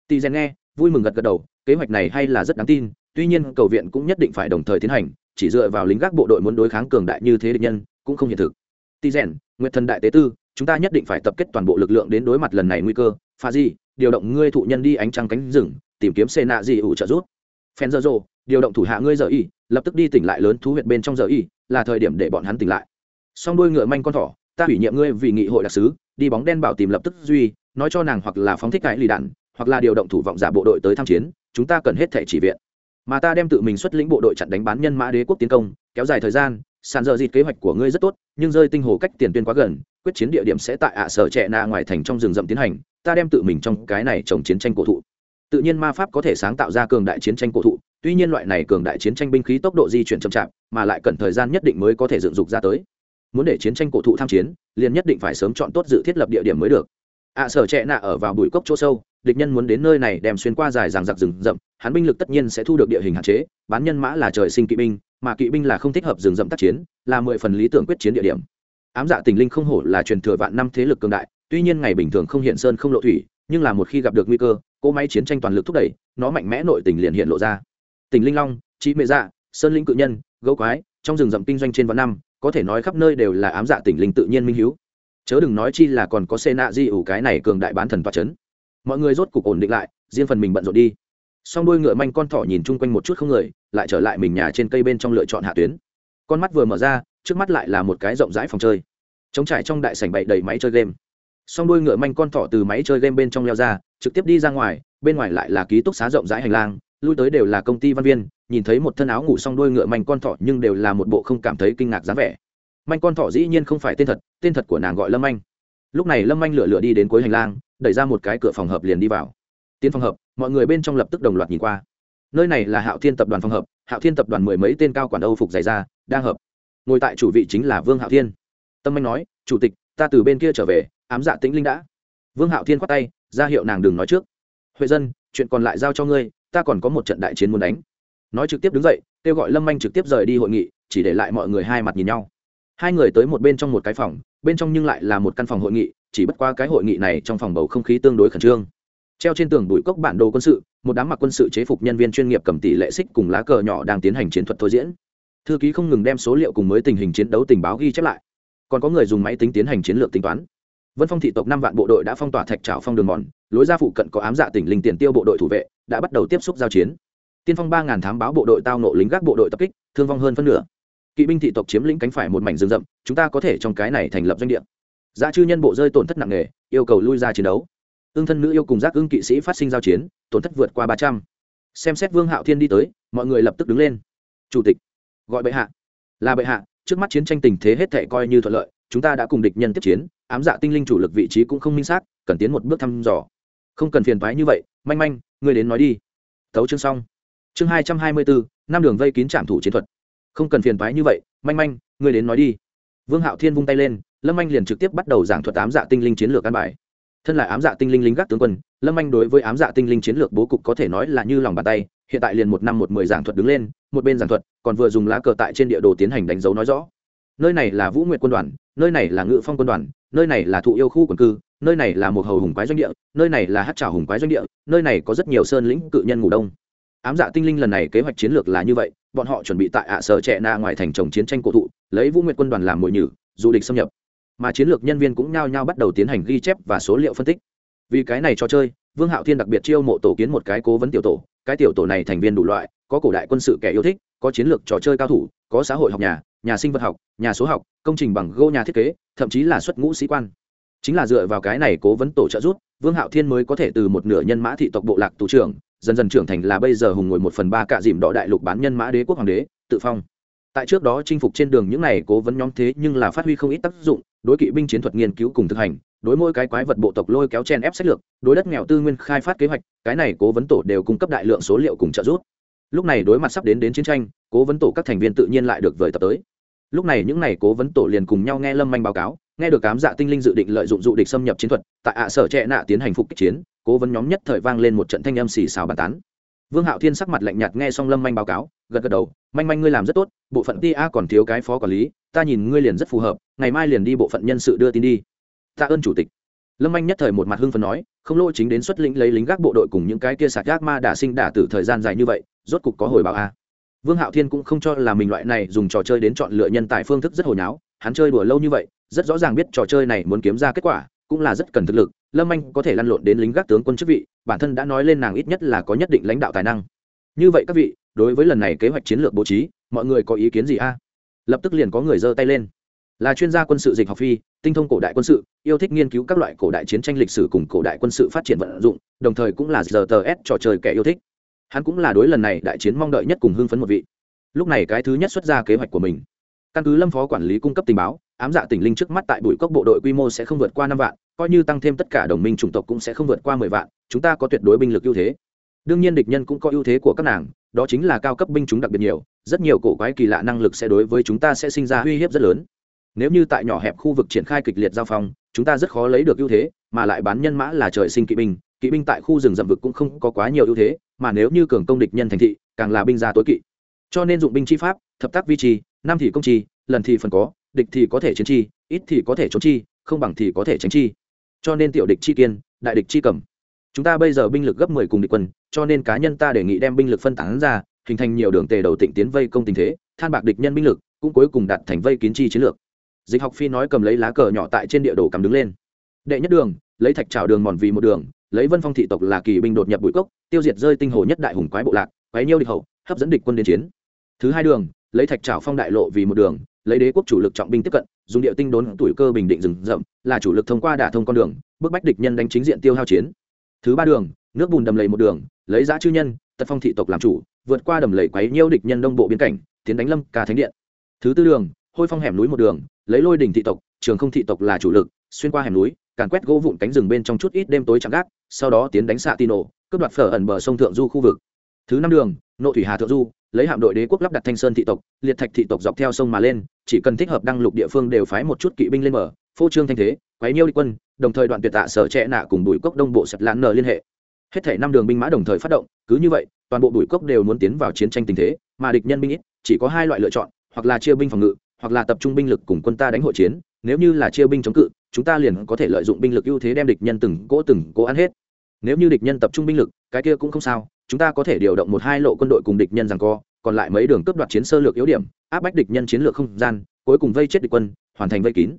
Tỳ rèn nghe, vui mừng gật gật đầu, kế hoạch này hay là rất đáng tin, tuy nhiên cầu viện cũng nhất định phải đồng thời tiến hành, chỉ dựa vào lính gác bộ đội muốn đối kháng cường đại như thế địch nhân, cũng không hiện thực. Tỳ rèn, nguyệt thần đại tế tư, chúng ta nhất định phải tập kết toàn bộ lực lượng đến đối mặt lần này nguy cơ. Pha di, điều động ngươi thụ nhân đi ánh trăng cánh rừng, tìm kiếm xê nạ di ủ trợ giúp. Phen dơ dô, điều động thủ hạ ngươi giờ y, lập tức đi tỉnh lại lớn thú huyệt bên trong giờ y, là thời điểm để bọn hắn tỉnh lại song đuôi ngựa manh con thỏ, ta ủy nhiệm ngươi vì nghị hội đặc sứ, đi bóng đen bảo tìm lập tức duy, nói cho nàng hoặc là phóng thích cái lì đạn, hoặc là điều động thủ vọng giả bộ đội tới tham chiến, chúng ta cần hết thể chỉ viện. Mà ta đem tự mình xuất lĩnh bộ đội chặn đánh bán nhân mã đế quốc tiến công, kéo dài thời gian, sàn dợ dịt kế hoạch của ngươi rất tốt, nhưng rơi tinh hồ cách tiền tuyên quá gần, quyết chiến địa điểm sẽ tại ạ sở trẻ na ngoài thành trong rừng rậm tiến hành, ta đem tự mình trong cái này trồng chiến tranh cổ thụ. Tự nhiên ma pháp có thể sáng tạo ra cường đại chiến tranh cổ thụ, tuy nhiên loại này cường đại chiến tranh binh khí tốc độ di chuyển chậm chạp, mà lại cần thời gian nhất định mới có thể dựng dục ra tới muốn để chiến tranh cổ thụ tham chiến, liền nhất định phải sớm chọn tốt dự thiết lập địa điểm mới được. Ạ sở trẻ nạ ở vào bụi cốc chỗ sâu, địch nhân muốn đến nơi này đem xuyên qua dài ràng giặc rừng rậm, hắn binh lực tất nhiên sẽ thu được địa hình hạn chế, bán nhân mã là trời sinh kỵ binh, mà kỵ binh là không thích hợp rừng rậm tác chiến, là mười phần lý tưởng quyết chiến địa điểm. Ám dạ tình linh không hổ là truyền thừa vạn năm thế lực cường đại, tuy nhiên ngày bình thường không hiện sơn không lộ thủy, nhưng là một khi gặp được nguy cơ, cỗ máy chiến tranh toàn lực thúc đẩy, nó mạnh mẽ nội tình liền hiện lộ ra. Tình linh long trí mệ dạ sơn lĩnh cự nhân, gấu quái, trong rừng rậm kinh doanh trên vạn năm có thể nói khắp nơi đều là ám dạ tỉnh linh tự nhiên minh hiếu. Chớ đừng nói chi là còn có xe nạ di ủ cái này cường đại bán thần toa c h ấ n mọi người rốt cục ổn định lại, riêng phần mình bận rộn đi. Song đuôi ngựa manh con thỏ nhìn chung quanh một chút không người, lại trở lại mình nhà trên cây bên trong lựa chọn hạ tuyến. Con mắt vừa mở ra, trước mắt lại là một cái rộng rãi phòng chơi. Chống trải trong đại sảnh bậy đầy máy chơi game. Song đuôi ngựa manh con thỏ từ máy chơi game bên trong leo ra, trực tiếp đi ra ngoài, bên ngoài lại là ký túc xá rộng rãi hành lang lui tới đều là công ty văn viên, nhìn thấy một thân áo ngủ song đuôi ngựa manh con thỏ nhưng đều là một bộ không cảm thấy kinh ngạc dáng vẻ. Manh con thỏ dĩ nhiên không phải tên thật tên thật của nàng gọi lâm anh. Lúc này lâm anh lựa lựa đi đến cuối hành lang, đẩy ra một cái cửa phòng hợp liền đi vào. Tiến phòng hợp, mọi người bên trong lập tức đồng loạt nhìn qua. Nơi này là hạo thiên tập đoàn phòng hợp, hạo thiên tập đoàn mười mấy tên cao quản âu phục dày ra đang hợp. Ngồi tại chủ vị chính là vương hạo thiên. Tâm anh nói, chủ tịch, ta từ bên kia trở về, ám dạ tĩnh linh đã. Vương hạo thiên khoát tay, ra hiệu nàng đừng nói trước. Huệ dân, chuyện còn lại giao cho ngươi ta còn có một trận đại chiến muốn đánh. Nói trực tiếp đứng dậy, kêu gọi lâm anh trực tiếp rời đi hội nghị, chỉ để lại mọi người hai mặt nhìn nhau. Hai người tới một bên trong một cái phòng, bên trong nhưng lại là một căn phòng hội nghị, chỉ bất qua cái hội nghị này trong phòng bầu không khí tương đối khẩn trương. Treo trên tường bụi cốc bản đồ quân sự, một đám mặc quân sự chế phục nhân viên chuyên nghiệp cầm tỷ lệ xích cùng lá cờ nhỏ đang tiến hành chiến thuật thôi diễn. Thư ký không ngừng đem số liệu cùng mới tình hình chiến đấu tình báo ghi chép lại. Còn có người dùng máy tính tiến hành chiến lược tính toán. Vân phong thị tộc năm vạn bộ đội đã phong tỏa thạch trào phong đường mòn, lối ra phụ cận có ám dạ tỉnh linh tiền tiêu bộ đội thủ vệ đã bắt đầu tiếp xúc giao chiến. Tiên phong ba ngàn thám báo bộ đội tao nộ lính gác bộ đội tập kích, thương vong hơn phân nửa. Kỵ binh thị tộc chiếm lĩnh cánh phải một mảnh rừng rậm, chúng ta có thể trong cái này thành lập doanh địa. Giá chư nhân bộ rơi tổn thất nặng nề, yêu cầu lui ra chiến đấu. Ương thân nữ yêu cùng giác ương kỵ sĩ phát sinh giao chiến, tổn thất vượt qua ba trăm. Xem xét vương hạo thiên đi tới, mọi người lập tức đứng lên. Chủ tịch, gọi bệ hạ. Là bệ hạ, trước mắt chiến tranh tình thế hết thể coi như thuận lợi, chúng ta đã cùng địch nhân tiếp chiến, ám dạ tinh linh chủ lực vị trí cũng không minh xác, cần tiến một bước thăm dò. Không cần phiền toái như vậy, manh manh ngươi đến nói đi. Thấu chương xong. Chương hai trăm hai mươi bốn năm đường vây kín trạm thủ chiến thuật. Không cần phiền thoái như vậy, manh manh, ngươi đến nói đi. Vương hạo thiên vung tay lên, lâm anh liền trực tiếp bắt đầu giảng thuật ám dạ tinh linh chiến lược an bài. Thân là ám dạ tinh linh lính gác tướng quân, lâm anh đối với ám dạ tinh linh chiến lược bố cục có thể nói là như lòng bàn tay, hiện tại liền một năm một mười giảng thuật đứng lên, một bên giảng thuật, còn vừa dùng lá cờ tại trên địa đồ tiến hành đánh dấu nói rõ. Nơi này là vũ nguyệt quân đoàn, nơi này là ngự phong quân đoàn nơi này là thụ yêu khu quần cư, nơi này là một hầu hùng quái doanh địa, nơi này là hát trào hùng quái doanh địa, nơi này có rất nhiều sơn lĩnh cự nhân ngủ đông. Ám dạ tinh linh lần này kế hoạch chiến lược là như vậy, bọn họ chuẩn bị tại ạ sở trẻ na ngoài thành trồng chiến tranh cổ thụ, lấy vũ nguyệt quân đoàn làm mồi nhử, du địch xâm nhập. Mà chiến lược nhân viên cũng nhao nhao bắt đầu tiến hành ghi chép và số liệu phân tích. Vì cái này cho chơi, vương hạo thiên đặc biệt chiêu mộ tổ kiến một cái cố vấn tiểu tổ, cái tiểu tổ này thành viên đủ loại, có cổ đại quân sự kẻ yêu thích, có chiến lược trò chơi cao thủ, có xã hội học nhà nhà sinh vật học nhà số học công trình bằng gỗ, nhà thiết kế thậm chí là xuất ngũ sĩ quan. Chính là dựa vào cái này cố vấn tổ trợ giúp vương hạo thiên mới có thể từ một nửa nhân mã thị tộc bộ lạc tù trưởng dần dần trưởng thành là bây giờ hùng ngồi một phần ba cạ dìm đỏ đại lục bán nhân mã đế quốc hoàng đế tự phong. Tại trước đó chinh phục trên đường những này cố vấn nhóm thế nhưng là phát huy không ít tác dụng đối kỵ binh chiến thuật nghiên cứu cùng thực hành đối mỗi cái quái vật bộ tộc lôi kéo chen ép sách lược đối đất nghèo tư nguyên khai phát kế hoạch cái này cố vấn tổ đều cung cấp đại lượng số liệu cùng trợ giúp. Lúc này đối mặt sắp đến đến chiến tranh cố vấn tổ các thành viên tự nhiên lại được vời tập tới lúc này những n à y cố vấn tổ liền cùng nhau nghe lâm manh báo cáo, nghe được cám dạ tinh linh dự định lợi dụng dụ địch xâm nhập chiến thuật, tại ạ sở trệ nạ tiến hành phục kích chiến, cố vấn nhóm nhất thời vang lên một trận thanh âm xì xào bàn tán. Vương hạo thiên sắc mặt lạnh nhạt nghe xong lâm manh báo cáo, gật gật đầu, manh manh ngươi làm rất tốt, bộ phận ti a còn thiếu cái phó quản lý, ta nhìn ngươi liền rất phù hợp, ngày mai liền đi bộ phận nhân sự đưa tin đi. Tạ ơn chủ tịch. Lâm manh nhất thời một mặt hưng phấn nói, không lỗ chính đến xuất lĩnh lấy lính gác bộ đội cùng những cái kia sạc gác ma đả sinh đả tử thời gian dài như vậy, rốt cục có hồi báo a vương hạo thiên cũng không cho là mình loại này dùng trò chơi đến chọn lựa nhân tài phương thức rất hồi nháo, hắn chơi đùa lâu như vậy, rất rõ ràng biết trò chơi này muốn kiếm ra kết quả, cũng là rất cần thực lực, lâm anh có thể lăn lộn đến lính gác tướng quân chức vị, bản thân đã nói lên nàng ít nhất là có nhất định lãnh đạo tài năng. Như vậy các vị, đối với lần này kế hoạch chiến lược bố trí, mọi người có ý kiến gì a? Lập tức liền có người giơ tay lên. Là chuyên gia quân sự dịch học phi, tinh thông cổ đại quân sự, yêu thích nghiên cứu các loại cổ đại chiến tranh lịch sử cùng cổ đại quân sự phát triển vận dụng, đồng thời cũng là giờ tờ s trò chơi kẻ yêu thích hắn cũng là đối lần này đại chiến mong đợi nhất cùng hưng phấn một vị. Lúc này cái thứ nhất xuất ra kế hoạch của mình. Căn cứ lâm phó quản lý cung cấp tình báo, ám dạ tỉnh linh trước mắt tại bụi cốc bộ đội quy mô sẽ không vượt qua năm vạn, coi như tăng thêm tất cả đồng minh chủng tộc cũng sẽ không vượt qua mười vạn, chúng ta có tuyệt đối binh lực ưu thế. Đương nhiên địch nhân cũng có ưu thế của các nàng, đó chính là cao cấp binh chúng đặc biệt nhiều, rất nhiều cổ quái kỳ lạ năng lực sẽ đối với chúng ta sẽ sinh ra uy hiếp rất lớn. Nếu như tại nhỏ hẹp khu vực triển khai kịch liệt giao phong, chúng ta rất khó lấy được ưu thế, mà lại bán nhân mã là trời sinh kỵ binh kỵ binh tại khu rừng rậm vực cũng không có quá nhiều ưu thế mà nếu như cường công địch nhân thành thị càng là binh gia tối kỵ. Cho nên dụng binh chi pháp thập tác vi trì năm thì công trì, lần thì phần có địch thì có thể chiến chi ít thì có thể trốn chi không bằng thì có thể tránh chi. Cho nên tiểu địch chi kiên đại địch chi cầm. Chúng ta bây giờ binh lực gấp mười cùng địch quân cho nên cá nhân ta đề nghị đem binh lực phân tán ra hình thành nhiều đường tề đầu tịnh tiến vây công tình thế than bạc địch nhân binh lực cũng cuối cùng đạt thành vây kiến chi chiến lược. Dịch học phi nói cầm lấy lá cờ nhỏ tại trên địa đồ cầm đứng lên. Đệ nhất đường lấy thạch trào đường mòn vì một đường lấy vân phong thị tộc là kỳ binh đột nhập bụi cốc, tiêu diệt rơi tinh hồ nhất đại hùng quái bộ lạc, quấy nhiêu địch hậu, hấp dẫn địch quân đến chiến. Thứ hai đường, lấy thạch trào phong đại lộ vì một đường, lấy đế quốc chủ lực trọng binh tiếp cận, dùng điệu tinh đốn tuổi cơ bình định rừng rậm, là chủ lực thông qua đả thông con đường, bức bách địch nhân đánh chính diện tiêu hao chiến. Thứ ba đường, nước bùn đầm lầy một đường, lấy giã chư nhân, tật phong thị tộc làm chủ, vượt qua đầm lầy quấy nhiêu địch nhân đông bộ biên cảnh, tiến đánh lâm ca thánh điện. Thứ tư đường, hôi phong hẻm núi một đường, lấy lôi đỉnh thị tộc, trường không thị tộc là chủ lực, xuyên qua hẻm núi càn quét gỗ vụn cánh rừng bên trong chút ít đêm tối chạm gác, sau đó tiến đánh xạ tin nổ cướp đoạt phở ẩn bờ sông thượng du khu vực. Thứ năm đường, nộ thủy hà thượng du, lấy hạm đội đế quốc lắp đặt thanh sơn thị tộc, liệt thạch thị tộc dọc theo sông mà lên, chỉ cần thích hợp đăng lục địa phương đều phái một chút kỵ binh lên mở phô trương thanh thế, quấy nhiêu địch quân, đồng thời đoạn tuyệt tạ sở trẻ nạ cùng bùi cốc đông bộ sập lãn nờ liên hệ. Hết thể năm đường binh mã đồng thời phát động, cứ như vậy, toàn bộ bùi cốc đều muốn tiến vào chiến tranh tình thế, mà địch nhân binh ít, chỉ có hai loại lựa chọn, hoặc là chia binh phòng ngự, hoặc là tập trung binh lực cùng quân ta đánh hội chiến, nếu như là chia binh chống cự chúng ta liền có thể lợi dụng binh lực ưu thế đem địch nhân từng cỗ từng cỗ ăn hết. Nếu như địch nhân tập trung binh lực, cái kia cũng không sao, chúng ta có thể điều động một hai lộ quân đội cùng địch nhân rằng co, còn lại mấy đường cướp đoạt chiến sơ lược yếu điểm, áp bách địch nhân chiến lược không gian, cuối cùng vây chết địch quân, hoàn thành vây kín.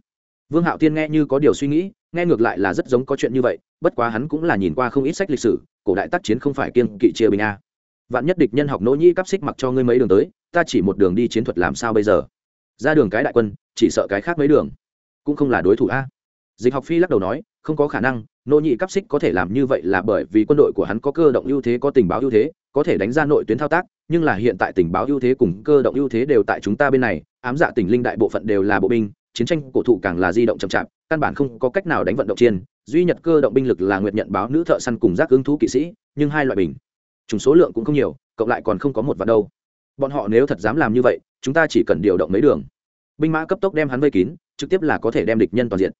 Vương hạo tiên nghe như có điều suy nghĩ, nghe ngược lại là rất giống có chuyện như vậy, bất quá hắn cũng là nhìn qua không ít sách lịch sử, cổ đại tác chiến không phải kiên kỵ chia bình a. Vạn nhất địch nhân học nỗ nhĩ cắp xích mặc cho ngươi mấy đường tới, ta chỉ một đường đi chiến thuật làm sao bây giờ? Ra đường cái đại quân, chỉ sợ cái khác mấy đường. Cũng không là đối thủ a dịch học phi lắc đầu nói, không có khả năng, Nô nhị cắp xích có thể làm như vậy là bởi vì quân đội của hắn có cơ động ưu thế, có tình báo ưu thế, có thể đánh ra nội tuyến thao tác, nhưng là hiện tại tình báo ưu thế cùng cơ động ưu thế đều tại chúng ta bên này, ám dạ tỉnh linh đại bộ phận đều là bộ binh, chiến tranh cổ thụ càng là di động chậm chạp, căn bản không có cách nào đánh vận động chiên duy nhật cơ động binh lực là nguyệt nhận báo nữ thợ săn cùng giác ứng thú kỵ sĩ, nhưng hai loại bình chúng số lượng cũng không nhiều, cộng lại còn không có một vạn đâu. Bọn họ nếu thật dám làm như vậy, chúng ta chỉ cần điều động mấy đường. Binh mã cấp tốc đem hắn vây kín, trực tiếp là có thể đem địch nhân toàn diện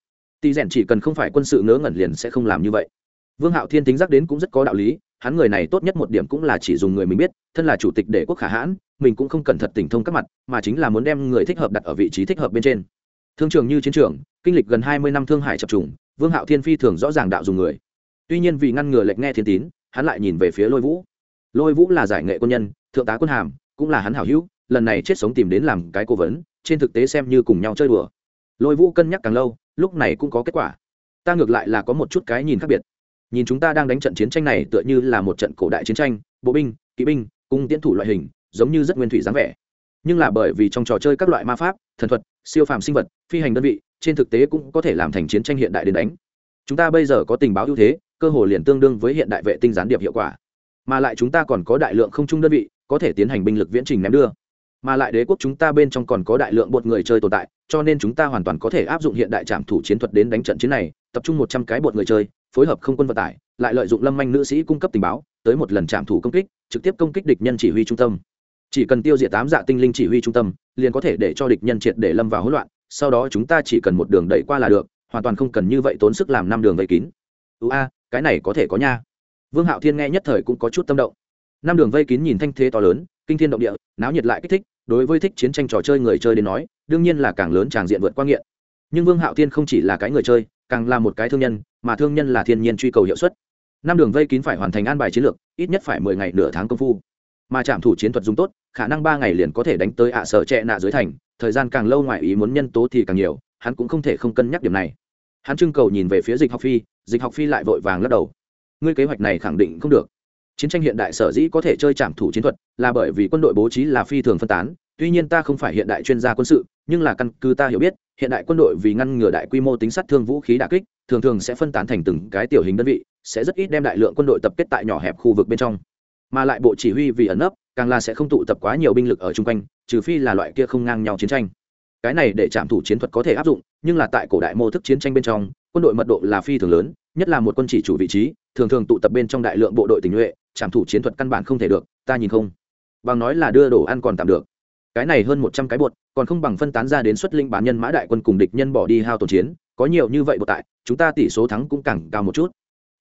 tỷ rèn chỉ cần không phải quân sự ngớ ngẩn liền sẽ không làm như vậy. Vương hạo thiên tính giác đến cũng rất có đạo lý, hắn người này tốt nhất một điểm cũng là chỉ dùng người mình biết, thân là chủ tịch để quốc khả hãn, mình cũng không cẩn thận tỉnh thông các mặt, mà chính là muốn đem người thích hợp đặt ở vị trí thích hợp bên trên. Thương trường như chiến trường, kinh lịch gần hai mươi năm thương hải chập trùng, vương hạo thiên phi thường rõ ràng đạo dùng người. Tuy nhiên vì ngăn ngừa lệch nghe thiên tín, hắn lại nhìn về phía lôi vũ. Lôi vũ là giải nghệ quân nhân, thượng tá quân hàm, cũng là hắn hảo hữu, lần này chết sống tìm đến làm cái cố vấn, trên thực tế xem như cùng nhau chơi đùa. Lôi vũ cân nhắc càng lâu lúc này cũng có kết quả. Ta ngược lại là có một chút cái nhìn khác biệt. Nhìn chúng ta đang đánh trận chiến tranh này tựa như là một trận cổ đại chiến tranh, bộ binh, kỵ binh, cung tiến thủ loại hình, giống như rất nguyên thủy dáng vẻ. Nhưng là bởi vì trong trò chơi các loại ma pháp, thần thuật, siêu phàm sinh vật, phi hành đơn vị, trên thực tế cũng có thể làm thành chiến tranh hiện đại đến đánh. Chúng ta bây giờ có tình báo ưu thế, cơ hồ liền tương đương với hiện đại vệ tinh gián điệp hiệu quả. Mà lại chúng ta còn có đại lượng không trung đơn vị, có thể tiến hành binh lực viễn trình ném đưa mà lại đế quốc chúng ta bên trong còn có đại lượng bột người chơi tồn tại, cho nên chúng ta hoàn toàn có thể áp dụng hiện đại trạm thủ chiến thuật đến đánh trận chiến này, tập trung một trăm cái bột người chơi, phối hợp không quân vận tải, lại lợi dụng lâm manh nữ sĩ cung cấp tình báo, tới một lần trạm thủ công kích, trực tiếp công kích địch nhân chỉ huy trung tâm. Chỉ cần tiêu diệt tám dạ tinh linh chỉ huy trung tâm, liền có thể để cho địch nhân triệt để lâm vào hỗn loạn, sau đó chúng ta chỉ cần một đường đẩy qua là được, hoàn toàn không cần như vậy tốn sức làm năm đường vây kín. Ưu a, cái này có thể có nha. Vương hạo thiên nghe nhất thời cũng có chút tâm động. Năm đường vây kín nhìn thanh thế to lớn, kinh thiên động địa, náo nhiệt lại kích thích đối với thích chiến tranh trò chơi người chơi đến nói, đương nhiên là càng lớn tràng diện vượt qua nghiện. Nhưng vương hạo thiên không chỉ là cái người chơi, càng là một cái thương nhân, mà thương nhân là thiên nhiên truy cầu hiệu suất. Năm đường vây kín phải hoàn thành an bài chiến lược, ít nhất phải mười ngày nửa tháng công phu. Mà trạm thủ chiến thuật dùng tốt, khả năng ba ngày liền có thể đánh tới ạ sở trệ nạ dưới thành, thời gian càng lâu ngoài ý muốn nhân tố thì càng nhiều, hắn cũng không thể không cân nhắc điểm này. Hắn trưng cầu nhìn về phía dịch học phi, dịch học phi lại vội vàng lắc đầu. Ngươi kế hoạch này khẳng định không được chiến tranh hiện đại sở dĩ có thể chơi trảm thủ chiến thuật là bởi vì quân đội bố trí là phi thường phân tán. Tuy nhiên ta không phải hiện đại chuyên gia quân sự, nhưng là căn cứ ta hiểu biết, hiện đại quân đội vì ngăn ngừa đại quy mô tính sát thương vũ khí đà kích, thường thường sẽ phân tán thành từng cái tiểu hình đơn vị, sẽ rất ít đem đại lượng quân đội tập kết tại nhỏ hẹp khu vực bên trong. Mà lại bộ chỉ huy vì ẩn nấp, càng là sẽ không tụ tập quá nhiều binh lực ở chung quanh, trừ phi là loại kia không ngang nhau chiến tranh. Cái này để trạm thủ chiến thuật có thể áp dụng, nhưng là tại cổ đại mô thức chiến tranh bên trong, quân đội mật độ là phi thường lớn, nhất là một quân chỉ chủ vị trí, thường thường tụ tập bên trong đại lượng bộ đội tình nhuệ trảm thủ chiến thuật căn bản không thể được, ta nhìn không. Bằng nói là đưa đồ ăn còn tạm được. Cái này hơn một trăm cái bột, còn không bằng phân tán ra đến xuất linh bán nhân mã đại quân cùng địch nhân bỏ đi hao tổn chiến, có nhiều như vậy bột tại, chúng ta tỷ số thắng cũng càng cao một chút.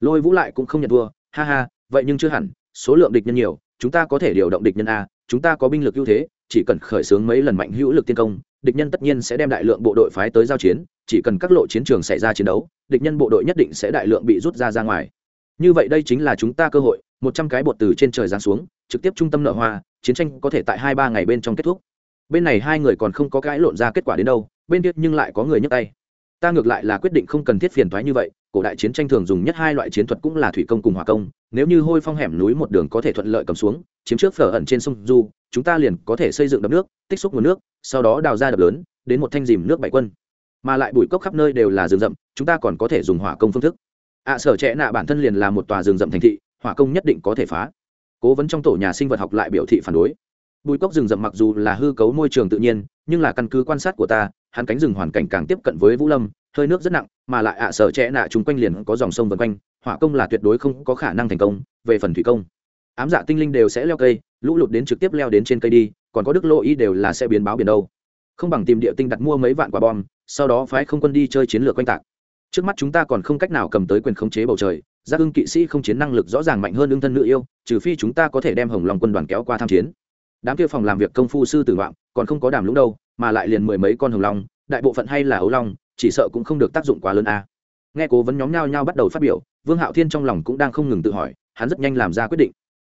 Lôi vũ lại cũng không nhận thua, ha ha, vậy nhưng chưa hẳn, số lượng địch nhân nhiều, chúng ta có thể điều động địch nhân a, chúng ta có binh lực ưu thế, chỉ cần khởi xướng mấy lần mạnh hữu lực tiên công, địch nhân tất nhiên sẽ đem đại lượng bộ đội phái tới giao chiến, chỉ cần các lộ chiến trường xảy ra chiến đấu, địch nhân bộ đội nhất định sẽ đại lượng bị rút ra ra ngoài. Như vậy đây chính là chúng ta cơ hội một trăm cái bột từ trên trời giáng xuống, trực tiếp trung tâm nợ hoa, chiến tranh có thể tại hai ba ngày bên trong kết thúc. Bên này hai người còn không có cãi lộn ra kết quả đến đâu, bên kia nhưng lại có người nhấc tay. Ta ngược lại là quyết định không cần thiết phiền thoái như vậy, cổ đại chiến tranh thường dùng nhất hai loại chiến thuật cũng là thủy công cùng hỏa công, nếu như hôi phong hẻm núi một đường có thể thuận lợi cầm xuống, chiếm trước phở ẩn trên sông du, chúng ta liền có thể xây dựng đập nước, tích xúc nguồn nước, sau đó đào ra đập lớn, đến một thanh dìm nước bảy quân. Mà lại bụi cốc khắp nơi đều là rừng rậm, chúng ta còn có thể dùng hỏa công phương thức. Ạ sở trẻ nạ bản thân liền là một tòa rừng rậm thành thị hỏa công nhất định có thể phá. Cố vấn trong tổ nhà sinh vật học lại biểu thị phản đối. Bùi cốc rừng rậm mặc dù là hư cấu môi trường tự nhiên, nhưng là căn cứ quan sát của ta, hắn cánh rừng hoàn cảnh càng tiếp cận với vũ lâm, hơi nước rất nặng, mà lại ạ sở trẻ nạ chúng quanh liền có dòng sông vân quanh, hỏa công là tuyệt đối không có khả năng thành công, về phần thủy công, ám dạ tinh linh đều sẽ leo cây, lũ lụt đến trực tiếp leo đến trên cây đi, còn có đức lô y đều là sẽ biến báo biển đâu. Không bằng tìm địa tinh đặt mua mấy vạn quả bom, sau đó phái không quân đi chơi chiến lược quanh tạc. Trước mắt chúng ta còn không cách nào cầm tới quyền khống chế bầu trời giác ưng kỵ sĩ không chiến năng lực rõ ràng mạnh hơn ưng thân nữ yêu, trừ phi chúng ta có thể đem hồng lòng quân đoàn kéo qua tham chiến đám kia phòng làm việc công phu sư tử vọng, còn không có đàm lũng đâu, mà lại liền mười mấy con hồng long, đại bộ phận hay là ấu long, chỉ sợ cũng không được tác dụng quá lớn a à. nghe cố vấn nhóm nhao nhao bắt đầu phát biểu, vương hạo thiên trong lòng cũng đang không ngừng tự hỏi, hắn rất nhanh làm ra quyết định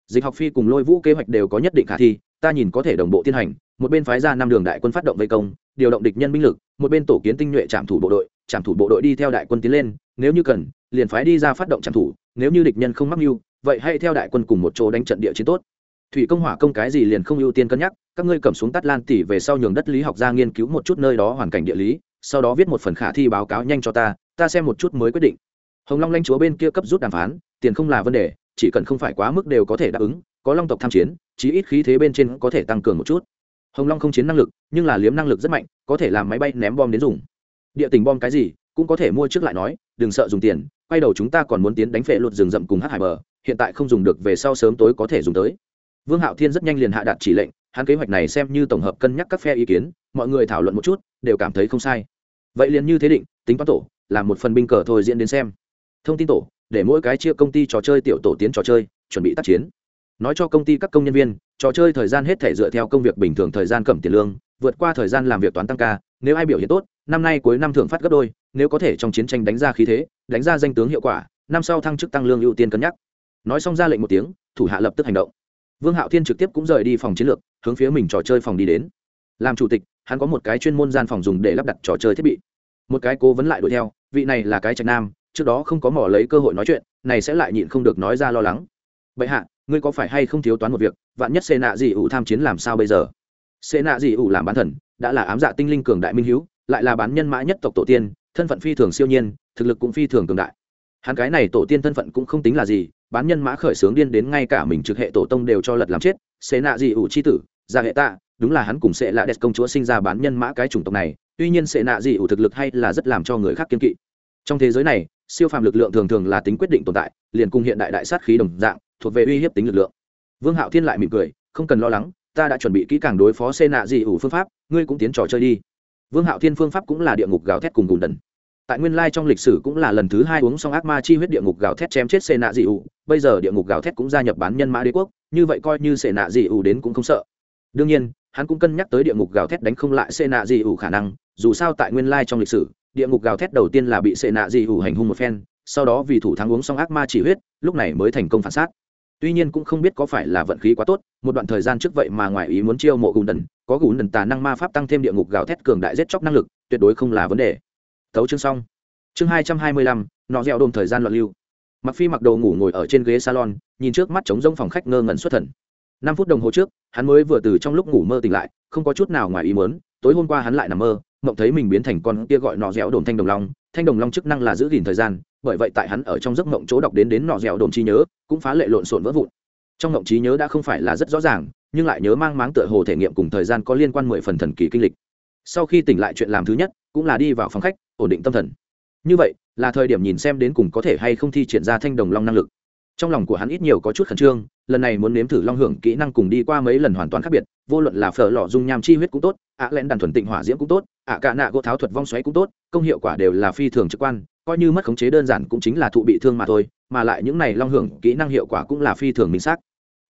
dịch học phi cùng lôi vũ kế hoạch đều có nhất định khả thi, ta nhìn có thể đồng bộ tiến hành, một bên phái ra năm đường đại quân phát động vây công, điều động địch nhân binh lực, một bên tổ kiến tinh nhuệ trạm thủ bộ đội, trạm thủ bộ đội đi theo đại quân tiến lên, nếu như cần liền phái đi ra phát động trạm thủ, nếu như địch nhân không mắc mưu, vậy hãy theo đại quân cùng một chỗ đánh trận địa chiến tốt. Thủy công hỏa công cái gì liền không ưu tiên cân nhắc, các ngươi cầm xuống tắt lan tỉ về sau nhường đất lý học ra nghiên cứu một chút nơi đó hoàn cảnh địa lý, sau đó viết một phần khả thi báo cáo nhanh cho ta ta xem một chút mới quyết định. Hồng long lanh chúa bên kia cấp rút đàm phán, tiền không là vấn đề, chỉ cần không phải quá mức đều có thể đáp ứng, có long tộc tham chiến, chí ít khí thế bên trên có thể tăng cường một chút. Hồng long không chiến năng lực, nhưng là liếm năng lực rất mạnh, có thể làm máy bay ném bom đến dùng. Địa tình bom cái gì, cũng có thể mua trước lại nói, đừng sợ dùng tiền quay đầu chúng ta còn muốn tiến đánh phệ luật rừng rậm cùng hát hải bờ, hiện tại không dùng được, về sau sớm tối có thể dùng tới. Vương hạo thiên rất nhanh liền hạ đạt chỉ lệnh, hắn kế hoạch này xem như tổng hợp cân nhắc các phe ý kiến, mọi người thảo luận một chút, đều cảm thấy không sai. Vậy liền như thế định, tính toán tổ, làm một phần binh cờ thôi diễn đến xem. Thông tin tổ, để mỗi cái chia công ty trò chơi tiểu tổ tiến trò chơi, chuẩn bị tác chiến. Nói cho công ty các công nhân viên, trò chơi thời gian hết thể dựa theo công việc bình thường thời gian cầm tiền lương, vượt qua thời gian làm việc toán tăng ca, nếu ai biểu hiện tốt, năm nay cuối năm thưởng phát gấp đôi, nếu có thể trong chiến tranh đánh ra khí thế đánh ra danh tướng hiệu quả, năm sau thăng chức tăng lương ưu tiên cân nhắc. Nói xong ra lệnh một tiếng, thủ hạ lập tức hành động. Vương hạo thiên trực tiếp cũng rời đi phòng chiến lược, hướng phía mình trò chơi phòng đi đến. Làm chủ tịch, hắn có một cái chuyên môn gian phòng dùng để lắp đặt trò chơi thiết bị. Một cái cố vấn lại đuổi theo, vị này là cái trạch nam, trước đó không có mỏ lấy cơ hội nói chuyện, này sẽ lại nhịn không được nói ra lo lắng. Vậy hạ, ngươi có phải hay không thiếu toán một việc, vạn nhất xê nạ dị ủ tham chiến làm sao bây giờ? Xê nạ dị ủ làm bán thần, đã là ám dạ tinh linh cường đại minh hữu lại là bán nhân mã nhất tộc tổ tiên, thân phận phi thường siêu nhiên thực lực cũng phi thường cường đại. Hắn cái này tổ tiên thân phận cũng không tính là gì, bán nhân mã khởi sướng điên đến ngay cả mình trực hệ tổ tông đều cho lật làm chết xế nạ dị ủ c h i tử, gia hệ tạ, đúng là hắn cùng sẽ là đẹp công chúa sinh ra bán nhân mã cái chủng tộc này, tuy nhiên sẽ nạ dị ủ thực lực hay là rất làm cho người khác kiên kỵ. Trong thế giới này, siêu phàm lực lượng thường thường là tính quyết định tồn tại, liền cùng hiện đại đại sát khí đồng dạng, thuộc về uy hiếp tính lực lượng. Vương hạo thiên lại mỉm cười, không cần lo lắng, ta đã chuẩn bị kỹ càng đối phó xê nạ dị ủ phương pháp, ngươi cũng tiến trò chơi đi. Vương hạo thiên phương pháp cũng là địa ngục gào thét cùng gùn đần tại nguyên lai trong lịch sử cũng là lần thứ hai uống xong ác ma chi huyết địa ngục gào thét chém chết xê nạ dị ủ bây giờ địa ngục gào thét cũng gia nhập bán nhân mã đế quốc, như vậy coi như xê nạ dị ủ đến cũng không sợ. Đương nhiên, hắn cũng cân nhắc tới địa ngục gào thét đánh không lại xê nạ dị ủ khả năng, dù sao tại nguyên lai trong lịch sử, địa ngục gào thét đầu tiên là bị xê nạ dị ủ hành hung một phen, sau đó vì thủ thắng uống xong ác ma chỉ huyết, lúc này mới thành công phản sát. Tuy nhiên cũng không biết có phải là vận khí quá tốt, một đoạn thời gian trước vậy mà ngoài ý muốn chiêu mộ gùn đần có gùn đần tà năng ma pháp tăng thêm địa ngục gào thét cường đại giết chóc năng lực, tuyệt đối không là vấn đề thấu chương xong. Chương hai trăm hai mươi lăm, nọ dẻo đồn thời gian loạn lưu. Mặc phi mặc đồ ngủ ngồi ở trên ghế salon, nhìn trước mắt trống rông phòng khách ngơ ngẩn xuất thần. Năm phút đồng hồ trước, hắn mới vừa từ trong lúc ngủ mơ tỉnh lại, không có chút nào ngoài ý muốn, tối hôm qua hắn lại nằm mơ, mộng thấy mình biến thành con kia gọi nọ dẻo đồn thanh đồng long, thanh đồng long chức năng là giữ gìn thời gian, bởi vậy tại hắn ở trong giấc mộng chỗ đọc đến đến nọ dẻo đồn trí nhớ, cũng phá lệ lộn xộn vỡ vụn. Trong mộng trí nhớ đã không phải là rất rõ ràng, nhưng lại nhớ mang máng tựa hồ thể nghiệm cùng thời gian có liên quan mười phần thần kỳ kinh lịch sau khi tỉnh lại chuyện làm thứ nhất, cũng là đi vào phòng khách, ổn định tâm thần. Như vậy, là thời điểm nhìn xem đến cùng có thể hay không thi triển ra thanh đồng long năng lực. Trong lòng của hắn ít nhiều có chút khẩn trương, lần này muốn nếm thử long hưởng kỹ năng cùng đi qua mấy lần hoàn toàn khác biệt, vô luận là phở lò dung nham chi huyết cũng tốt, ạ à lẽn đàn thuần tịnh hỏa diễm cũng tốt, ạ cả nạ gỗ tháo thuật vong xoáy cũng tốt, công hiệu quả đều là phi thường trực quan, coi như mất khống chế đơn giản cũng chính là thụ bị thương mà thôi, mà lại những này long hưởng kỹ năng hiệu quả cũng là phi thường minh xác.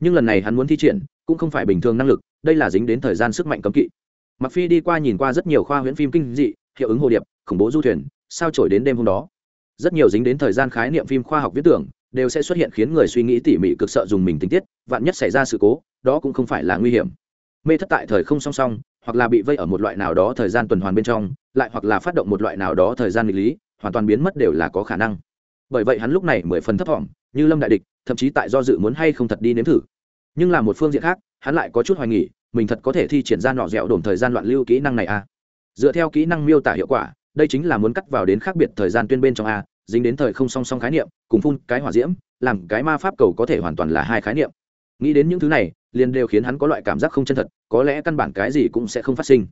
Nhưng lần này hắn muốn thi triển, cũng không phải bình thường năng lực, đây là dính đến thời gian sức mạnh cấm kỵ mặc phi đi qua nhìn qua rất nhiều khoa huyễn phim kinh dị, hiệu ứng hồ điệp, khủng bố du thuyền, sao trổi đến đêm hôm đó. Rất nhiều dính đến thời gian khái niệm phim khoa học viễn tưởng, đều sẽ xuất hiện khiến người suy nghĩ tỉ mỉ cực sợ dùng mình tình tiết, vạn nhất xảy ra sự cố, đó cũng không phải là nguy hiểm. Mê thất tại thời không song song, hoặc là bị vây ở một loại nào đó thời gian tuần hoàn bên trong, lại hoặc là phát động một loại nào đó thời gian nghịch lý, hoàn toàn biến mất đều là có khả năng. Bởi vậy hắn lúc này mười phần thấp thỏm, như lâm đại địch, thậm chí tại do dự muốn hay không thật đi nếm thử. Nhưng là một phương diện khác, hắn lại có chút hoài nghỉ mình thật có thể thi triển ra nọ dẻo đồn thời gian loạn lưu kỹ năng này à? Dựa theo kỹ năng miêu tả hiệu quả, đây chính là muốn cắt vào đến khác biệt thời gian tuyên bên trong a, dính đến thời không song song khái niệm, cùng phun cái hỏa diễm, làm cái ma pháp cầu có thể hoàn toàn là hai khái niệm. Nghĩ đến những thứ này, liền đều khiến hắn có loại cảm giác không chân thật, có lẽ căn bản cái gì cũng sẽ không phát sinh.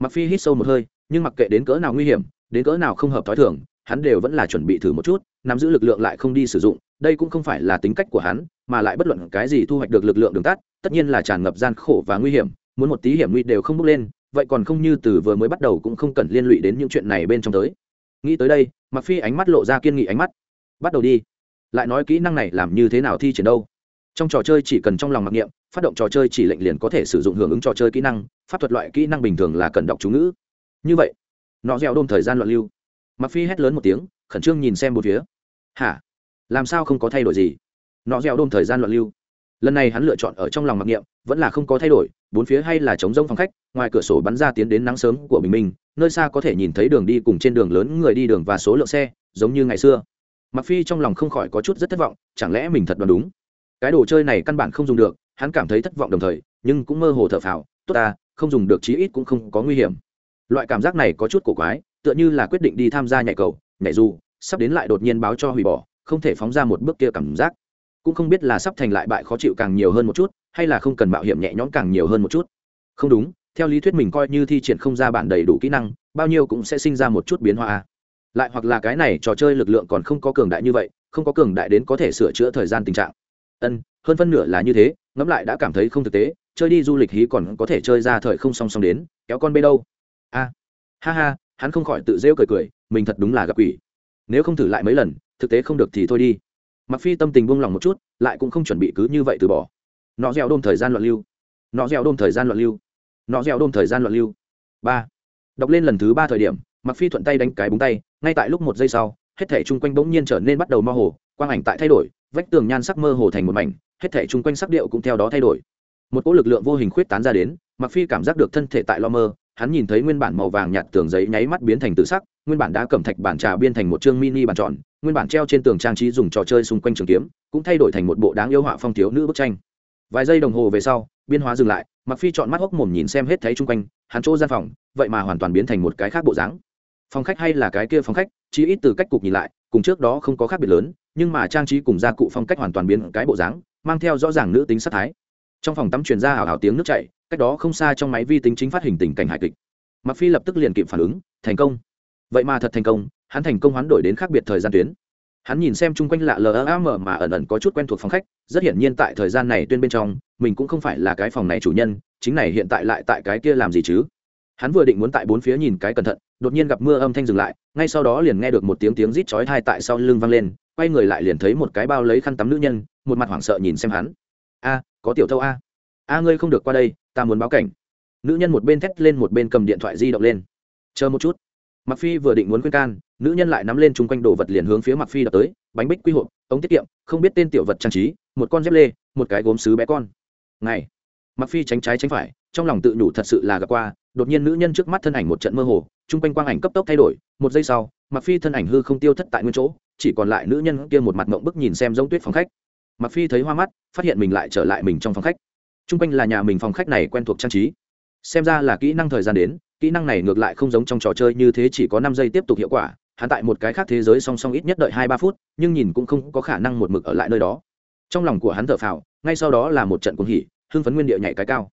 Mặc phi hít sâu một hơi, nhưng mặc kệ đến cỡ nào nguy hiểm, đến cỡ nào không hợp thói thường hắn đều vẫn là chuẩn bị thử một chút, nắm giữ lực lượng lại không đi sử dụng, đây cũng không phải là tính cách của hắn, mà lại bất luận cái gì thu hoạch được lực lượng đường tắt, tất nhiên là tràn ngập gian khổ và nguy hiểm, muốn một tí hiểm nguy đều không bước lên, vậy còn không như từ vừa mới bắt đầu cũng không cần liên lụy đến những chuyện này bên trong tới. Nghĩ tới đây mặc phi ánh mắt lộ ra kiên nghị ánh mắt. Bắt đầu đi. Lại nói kỹ năng này làm như thế nào thi triển đâu? Trong trò chơi chỉ cần trong lòng mặc niệm, phát động trò chơi chỉ lệnh liền có thể sử dụng hưởng ứng trò chơi kỹ năng, pháp thuật loại kỹ năng bình thường là cần đọc chú ngữ. Như vậy nó gieo đôm thời gian loạn lưu mặc phi hét lớn một tiếng, khẩn trương nhìn xem một phía. Hả? Làm sao không có thay đổi gì? Nó gieo đôm thời gian loạn lưu. Lần này hắn lựa chọn ở trong lòng mặc niệm, vẫn là không có thay đổi, bốn phía hay là trống rông phòng khách, ngoài cửa sổ bắn ra tiến đến nắng sớm của bình minh, nơi xa có thể nhìn thấy đường đi cùng trên đường lớn người đi đường và số lượng xe, giống như ngày xưa. Mặc phi trong lòng không khỏi có chút rất thất vọng, chẳng lẽ mình thật đoán đúng? Cái đồ chơi này căn bản không dùng được, hắn cảm thấy thất vọng đồng thời, nhưng cũng mơ hồ thở phào, tốt ta, không dùng được chí ít cũng không có nguy hiểm. Loại cảm giác này có chút cổ quái tựa như là quyết định đi tham gia nhảy cầu, nhảy dù, sắp đến lại đột nhiên báo cho hủy bỏ, không thể phóng ra một bước kia cảm giác. Cũng không biết là sắp thành lại bại khó chịu càng nhiều hơn một chút, hay là không cần mạo hiểm nhẹ nhõm càng nhiều hơn một chút. Không đúng, theo lý thuyết mình coi như thi triển không ra bản đầy đủ kỹ năng, bao nhiêu cũng sẽ sinh ra một chút biến hóa. Lại hoặc là cái này trò chơi lực lượng còn không có cường đại như vậy, không có cường đại đến có thể sửa chữa thời gian tình trạng. Ân, hơn phân nửa là như thế, ngẫm lại đã cảm thấy không thực tế, chơi đi du lịch hí còn có thể chơi ra thời không song song đến, kéo con bê đâu. A, ha ha hắn không khỏi tự rêu cười cười, mình thật đúng là gặp quỷ. Nếu không thử lại mấy lần, thực tế không được thì thôi đi. Mặc phi tâm tình buông lòng một chút, lại cũng không chuẩn bị cứ như vậy từ bỏ. Nọ dẻo đôm thời gian loạn lưu. Nọ dẻo đôm thời gian loạn lưu. Nọ dẻo đôm thời gian loạn lưu. Ba. Đọc lên lần thứ ba thời điểm mặc phi thuận tay đánh cái búng tay, ngay tại lúc một giây sau, hết thể chung quanh bỗng nhiên trở nên bắt đầu mơ hồ, quang ảnh tại thay đổi, vách tường nhan sắc mơ hồ thành một mảnh, hết thể chung quanh sắc điệu cũng theo đó thay đổi. Một cỗ lực lượng vô hình khuyết tán ra đến mặc phi cảm giác được thân thể tại lo mơ hắn nhìn thấy nguyên bản màu vàng nhạt tường giấy nháy mắt biến thành tự sắc, nguyên bản đã cẩm thạch bản trà biên thành một chương mini bàn tròn, nguyên bản treo trên tường trang trí dùng trò chơi xung quanh trường kiếm, cũng thay đổi thành một bộ đáng yêu họa phong thiếu nữ bức tranh. Vài giây đồng hồ về sau, biên hóa dừng lại mặc phi chọn mắt hốc mồm nhìn xem hết thấy chung quanh, hắn chỗ gian phòng, vậy mà hoàn toàn biến thành một cái khác bộ dáng. Phòng khách hay là cái kia phòng khách, chỉ ít từ cách cục nhìn lại, cùng trước đó không có khác biệt lớn, nhưng mà trang trí cùng gia cụ phong cách hoàn toàn biến cái bộ dáng, mang theo rõ ràng nữ tính sắc thái. Trong phòng tắm truyền ra hào hào tiếng nước chảy cách đó không xa trong máy vi tính chính phát hình tình cảnh hài kịch. Mặc phi lập tức liền kịp phản ứng, thành công. Vậy mà thật thành công, hắn thành công hoán đổi đến khác biệt thời gian tuyến. Hắn nhìn xem chung quanh lạ lam mà ẩn ẩn có chút quen thuộc phòng khách, rất hiển nhiên tại thời gian này tuyên bên trong, mình cũng không phải là cái phòng này chủ nhân, chính này hiện tại lại tại cái kia làm gì chứ? Hắn vừa định muốn tại bốn phía nhìn cái cẩn thận, đột nhiên gặp mưa âm thanh dừng lại, ngay sau đó liền nghe được một tiếng tiếng rít chói thai tại sau lưng vang lên, quay người lại liền thấy một cái bao lấy khăn tắm nữ nhân, một mặt hoảng sợ nhìn xem hắn. A, có tiểu thâu a. A, ngươi không được qua đây ta muốn báo cảnh. Nữ nhân một bên thét lên một bên cầm điện thoại di động lên. Chờ một chút. Mặc phi vừa định muốn khuyên can, nữ nhân lại nắm lên chung quanh đồ vật liền hướng phía mặc phi đập tới, bánh bích quy hộp, ống tiết kiệm, không biết tên tiểu vật trang trí, một con dép lê, một cái gốm sứ bé con. Ngày. Mặc phi tránh trái tránh phải, trong lòng tự nhủ thật sự là gặp qua, đột nhiên nữ nhân trước mắt thân ảnh một trận mơ hồ, chung quanh quang ảnh cấp tốc thay đổi, một giây sau mặc phi thân ảnh hư không tiêu thất tại nguyên chỗ, chỉ còn lại nữ nhân kia một mặt mộng bức nhìn xem giống tuyết phòng khách. Mặc phi thấy hoa mắt, phát hiện mình lại trở lại mình trong phòng khách chung quanh là nhà mình phòng khách này quen thuộc trang trí. Xem ra là kỹ năng thời gian đến, kỹ năng này ngược lại không giống trong trò chơi như thế chỉ có năm giây tiếp tục hiệu quả, hắn tại một cái khác thế giới song song ít nhất đợi hai ba phút, nhưng nhìn cũng không có khả năng một mực ở lại nơi đó. Trong lòng của hắn thở phào, ngay sau đó là một trận cuồng hỉ, hưng phấn nguyên địa nhảy cái cao.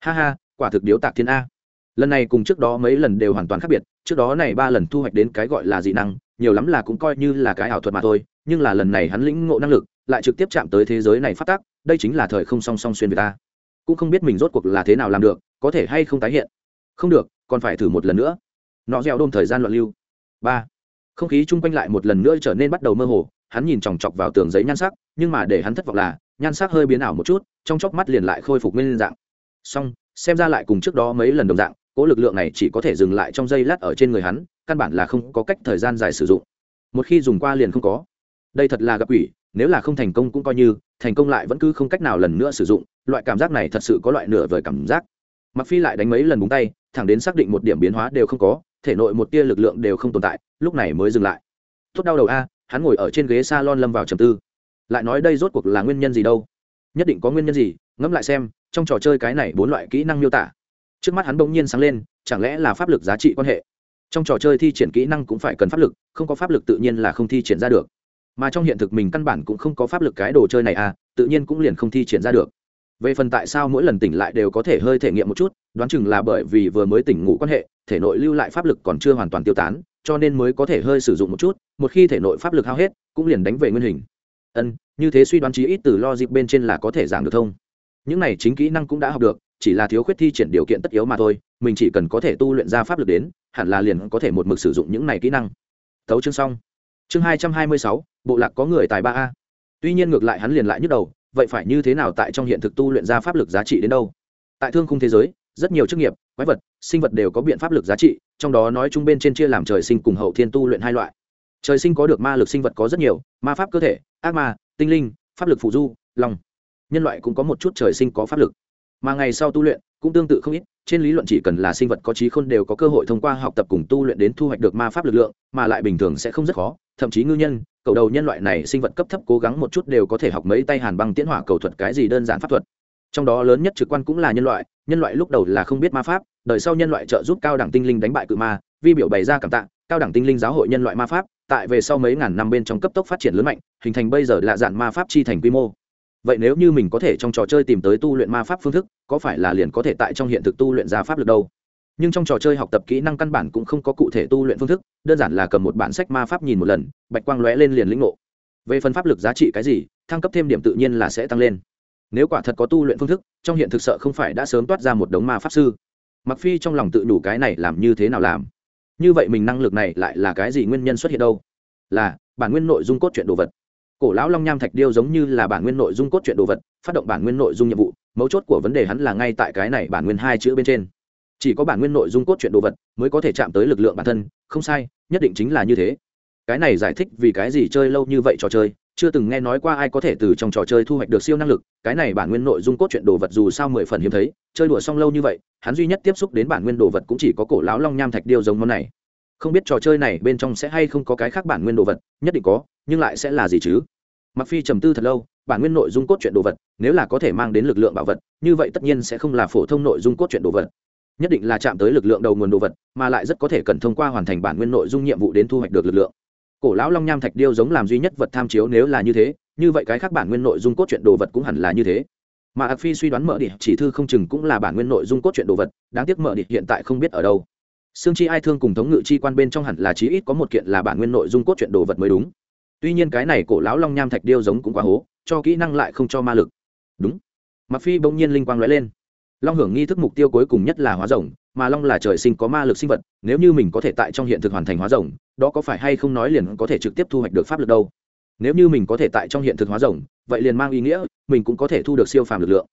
Ha ha, quả thực điếu tạc thiên a. Lần này cùng trước đó mấy lần đều hoàn toàn khác biệt, trước đó này ba lần thu hoạch đến cái gọi là dị năng, nhiều lắm là cũng coi như là cái ảo thuật mà thôi, nhưng là lần này hắn lĩnh ngộ năng lực, lại trực tiếp chạm tới thế giới này phát tác đây chính là thời không song song xuyên việt ta cũng không biết mình rốt cuộc là thế nào làm được, có thể hay không tái hiện. Không được, còn phải thử một lần nữa. Nó gieo đôm thời gian loạn lưu. Ba. Không khí chung quanh lại một lần nữa trở nên bắt đầu mơ hồ, hắn nhìn chòng chọc vào tường giấy nhan sắc, nhưng mà để hắn thất vọng là, nhan sắc hơi biến ảo một chút, trong chốc mắt liền lại khôi phục nguyên dạng. Song xem ra lại cùng trước đó mấy lần đồng dạng cỗ lực lượng này chỉ có thể dừng lại trong giây lát ở trên người hắn, căn bản là không có cách thời gian dài sử dụng. Một khi dùng qua liền không có. Đây thật là gặp ủy nếu là không thành công cũng coi như thành công lại vẫn cứ không cách nào lần nữa sử dụng, loại cảm giác này thật sự có loại nửa vời cảm giác. Mặc phi lại đánh mấy lần búng tay, thẳng đến xác định một điểm biến hóa đều không có, thể nội một tia lực lượng đều không tồn tại, lúc này mới dừng lại. Tốt đau đầu a, hắn ngồi ở trên ghế salon lâm vào trầm tư. Lại nói đây rốt cuộc là nguyên nhân gì đâu? Nhất định có nguyên nhân gì, ngẫm lại xem, trong trò chơi cái này bốn loại kỹ năng miêu tả. Trước mắt hắn bỗng nhiên sáng lên, chẳng lẽ là pháp lực giá trị quan hệ? Trong trò chơi thi triển kỹ năng cũng phải cần pháp lực, không có pháp lực tự nhiên là không thi triển ra được mà trong hiện thực mình căn bản cũng không có pháp lực cái đồ chơi này à tự nhiên cũng liền không thi triển ra được. Về phần tại sao mỗi lần tỉnh lại đều có thể hơi thể nghiệm một chút, đoán chừng là bởi vì vừa mới tỉnh ngủ quan hệ, thể nội lưu lại pháp lực còn chưa hoàn toàn tiêu tán, cho nên mới có thể hơi sử dụng một chút, một khi thể nội pháp lực hao hết, cũng liền đánh về nguyên hình. Ân, như thế suy đoán chí ít từ lo dịp bên trên là có thể giảng được thông. Những này chính kỹ năng cũng đã học được, chỉ là thiếu khuyết thi triển điều kiện tất yếu mà thôi, mình chỉ cần có thể tu luyện ra pháp lực đến, hẳn là liền có thể một mực sử dụng những này kỹ năng. Tấu chương xong. Chương hai trăm hai mươi sáu bộ lạc có người tài ba a. Tuy nhiên ngược lại hắn liền lại nhức đầu, vậy phải như thế nào tại trong hiện thực tu luyện ra pháp lực giá trị đến đâu? Tại thương khung thế giới, rất nhiều chức nghiệp, quái vật, sinh vật đều có biện pháp lực giá trị, trong đó nói chung bên trên chia làm trời sinh cùng hậu thiên tu luyện hai loại. Trời sinh có được ma lực sinh vật có rất nhiều, ma pháp cơ thể, ác ma, tinh linh, pháp lực phụ du lòng nhân loại cũng có một chút trời sinh có pháp lực. Mà ngày sau tu luyện cũng tương tự không ít trên lý luận chỉ cần là sinh vật có trí khôn đều có cơ hội thông qua học tập cùng tu luyện đến thu hoạch được ma pháp lực lượng, mà lại bình thường sẽ không rất khó. Thậm chí ngư nhân, cầu đầu nhân loại này sinh vật cấp thấp cố gắng một chút đều có thể học mấy tay hàn băng tiễn hỏa cầu thuật cái gì đơn giản pháp thuật. Trong đó lớn nhất trực quan cũng là nhân loại nhân loại lúc đầu là không biết ma pháp, đời sau nhân loại trợ giúp cao đẳng tinh linh đánh bại cự ma, vi biểu bày ra cảm tạ, cao đẳng tinh linh giáo hội nhân loại ma pháp, tại về sau mấy ngàn năm bên trong cấp tốc phát triển lớn mạnh, hình thành bây giờ là dạng ma pháp chi thành quy mô vậy nếu như mình có thể trong trò chơi tìm tới tu luyện ma pháp phương thức, có phải là liền có thể tại trong hiện thực tu luyện ra pháp được đâu? Nhưng trong trò chơi học tập kỹ năng căn bản cũng không có cụ thể tu luyện phương thức, đơn giản là cầm một bản sách ma pháp nhìn một lần, bạch quang lóe lên liền lĩnh ngộ. Về phần pháp lực giá trị cái gì, thăng cấp thêm điểm tự nhiên là sẽ tăng lên. Nếu quả thật có tu luyện phương thức, trong hiện thực sợ không phải đã sớm toát ra một đống ma pháp sư. Mặc phi trong lòng tự đủ cái này làm như thế nào làm? Như vậy mình năng lực này lại là cái gì nguyên nhân xuất hiện đâu? Là, bản nguyên nội dung cốt truyện đồ vật cổ lão long nham thạch điêu giống như là bản nguyên nội dung cốt truyện đồ vật, phát động bản nguyên nội dung nhiệm vụ, mấu chốt của vấn đề hắn là ngay tại cái này bản nguyên hai chữ bên trên. Chỉ có bản nguyên nội dung cốt truyện đồ vật mới có thể chạm tới lực lượng bản thân, không sai, nhất định chính là như thế. Cái này giải thích vì cái gì chơi lâu như vậy trò chơi, chưa từng nghe nói qua ai có thể từ trong trò chơi thu hoạch được siêu năng lực, cái này bản nguyên nội dung cốt truyện đồ vật dù sao mười phần hiếm thấy, chơi đùa xong lâu như vậy, hắn duy nhất tiếp xúc đến bản nguyên đồ vật cũng chỉ có cổ lão long nham thạch điêu giống món này không biết trò chơi này bên trong sẽ hay không có cái khác bản nguyên đồ vật, nhất định có, nhưng lại sẽ là gì chứ? Mặc phi trầm tư thật lâu, bản nguyên nội dung cốt truyện đồ vật, nếu là có thể mang đến lực lượng bảo vật, như vậy tất nhiên sẽ không là phổ thông nội dung cốt truyện đồ vật. Nhất định là chạm tới lực lượng đầu nguồn đồ vật, mà lại rất có thể cần thông qua hoàn thành bản nguyên nội dung nhiệm vụ đến thu hoạch được lực lượng. Cổ lão long nham thạch điêu giống làm duy nhất vật tham chiếu nếu là như thế, như vậy cái khác bản nguyên nội dung cốt truyện đồ vật cũng hẳn là như thế. Mà ạc phi suy đoán mở địa chỉ thư không chừng cũng là bản nguyên nội dung cốt truyện đồ vật, đáng tiếc mở địa hiện tại không biết ở đâu. Sương chi ai thương cùng thống ngự chi quan bên trong hẳn là chí ít có một kiện là bản nguyên nội dung cốt truyện đồ vật mới đúng. Tuy nhiên cái này cổ lão long nham thạch điêu giống cũng quá hố, cho kỹ năng lại không cho ma lực. Đúng. Mặc phi bỗng nhiên linh quang lóe lên. Long hưởng nghi thức mục tiêu cuối cùng nhất là hóa rồng, mà long là trời sinh có ma lực sinh vật, nếu như mình có thể tại trong hiện thực hoàn thành hóa rồng, đó có phải hay không nói liền có thể trực tiếp thu hoạch được pháp lực đâu? Nếu như mình có thể tại trong hiện thực hóa rồng, vậy liền mang ý nghĩa, mình cũng có thể thu được siêu phàm lực lượng.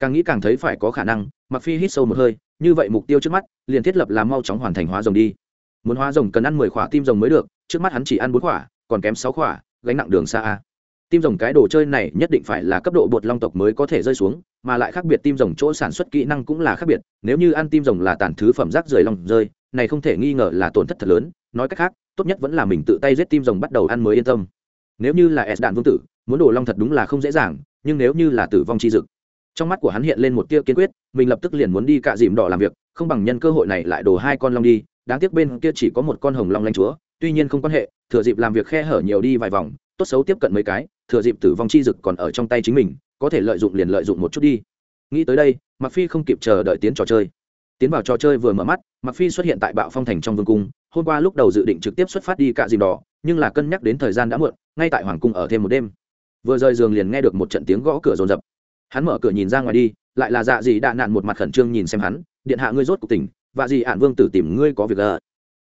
Càng nghĩ càng thấy phải có khả năng mặc phi hít sâu một hơi như vậy mục tiêu trước mắt, liền thiết lập là mau chóng hoàn thành hóa rồng đi. Muốn hóa rồng cần ăn mười khỏa tim rồng mới được, trước mắt hắn chỉ ăn bốn khỏa, còn kém sáu khỏa, gánh nặng đường xa a. Tim rồng cái đồ chơi này nhất định phải là cấp độ bột long tộc mới có thể rơi xuống, mà lại khác biệt tim rồng chỗ sản xuất kỹ năng cũng là khác biệt, nếu như ăn tim rồng là tàn thứ phẩm rác rời lòng rơi, này không thể nghi ngờ là tổn thất thật lớn, nói cách khác, tốt nhất vẫn là mình tự tay giết tim rồng bắt đầu ăn mới yên tâm. Nếu như là s đạn vương tử, muốn đổ long thật đúng là không dễ dàng, nhưng nếu như là tử vong chi dực trong mắt của hắn hiện lên một tia kiên quyết, mình lập tức liền muốn đi cạ dìm đỏ làm việc, không bằng nhân cơ hội này lại đổ hai con long đi, đáng tiếc bên kia chỉ có một con hồng long lanh chúa, tuy nhiên không quan hệ, thừa dịp làm việc khe hở nhiều đi vài vòng, tốt xấu tiếp cận mấy cái, thừa dịp tử vong chi dực còn ở trong tay chính mình, có thể lợi dụng liền lợi dụng một chút đi. Nghĩ tới đây mặc phi không kịp chờ đợi tiến trò chơi. Tiến vào trò chơi vừa mở mắt mặc phi xuất hiện tại bạo phong thành trong vương cung, hôm qua lúc đầu dự định trực tiếp xuất phát đi cạ dìm đỏ, nhưng là cân nhắc đến thời gian đã muộn, ngay tại hoàng cung ở thêm một đêm. Vừa rời giường liền nghe được một trận tiếng gõ cửa rồn rập hắn mở cửa nhìn ra ngoài đi, lại là dạ dị đạ nạn một mặt khẩn trương nhìn xem hắn, điện hạ ngươi rốt cuộc tỉnh, và dị ạn vương tử tìm ngươi có việc gờ.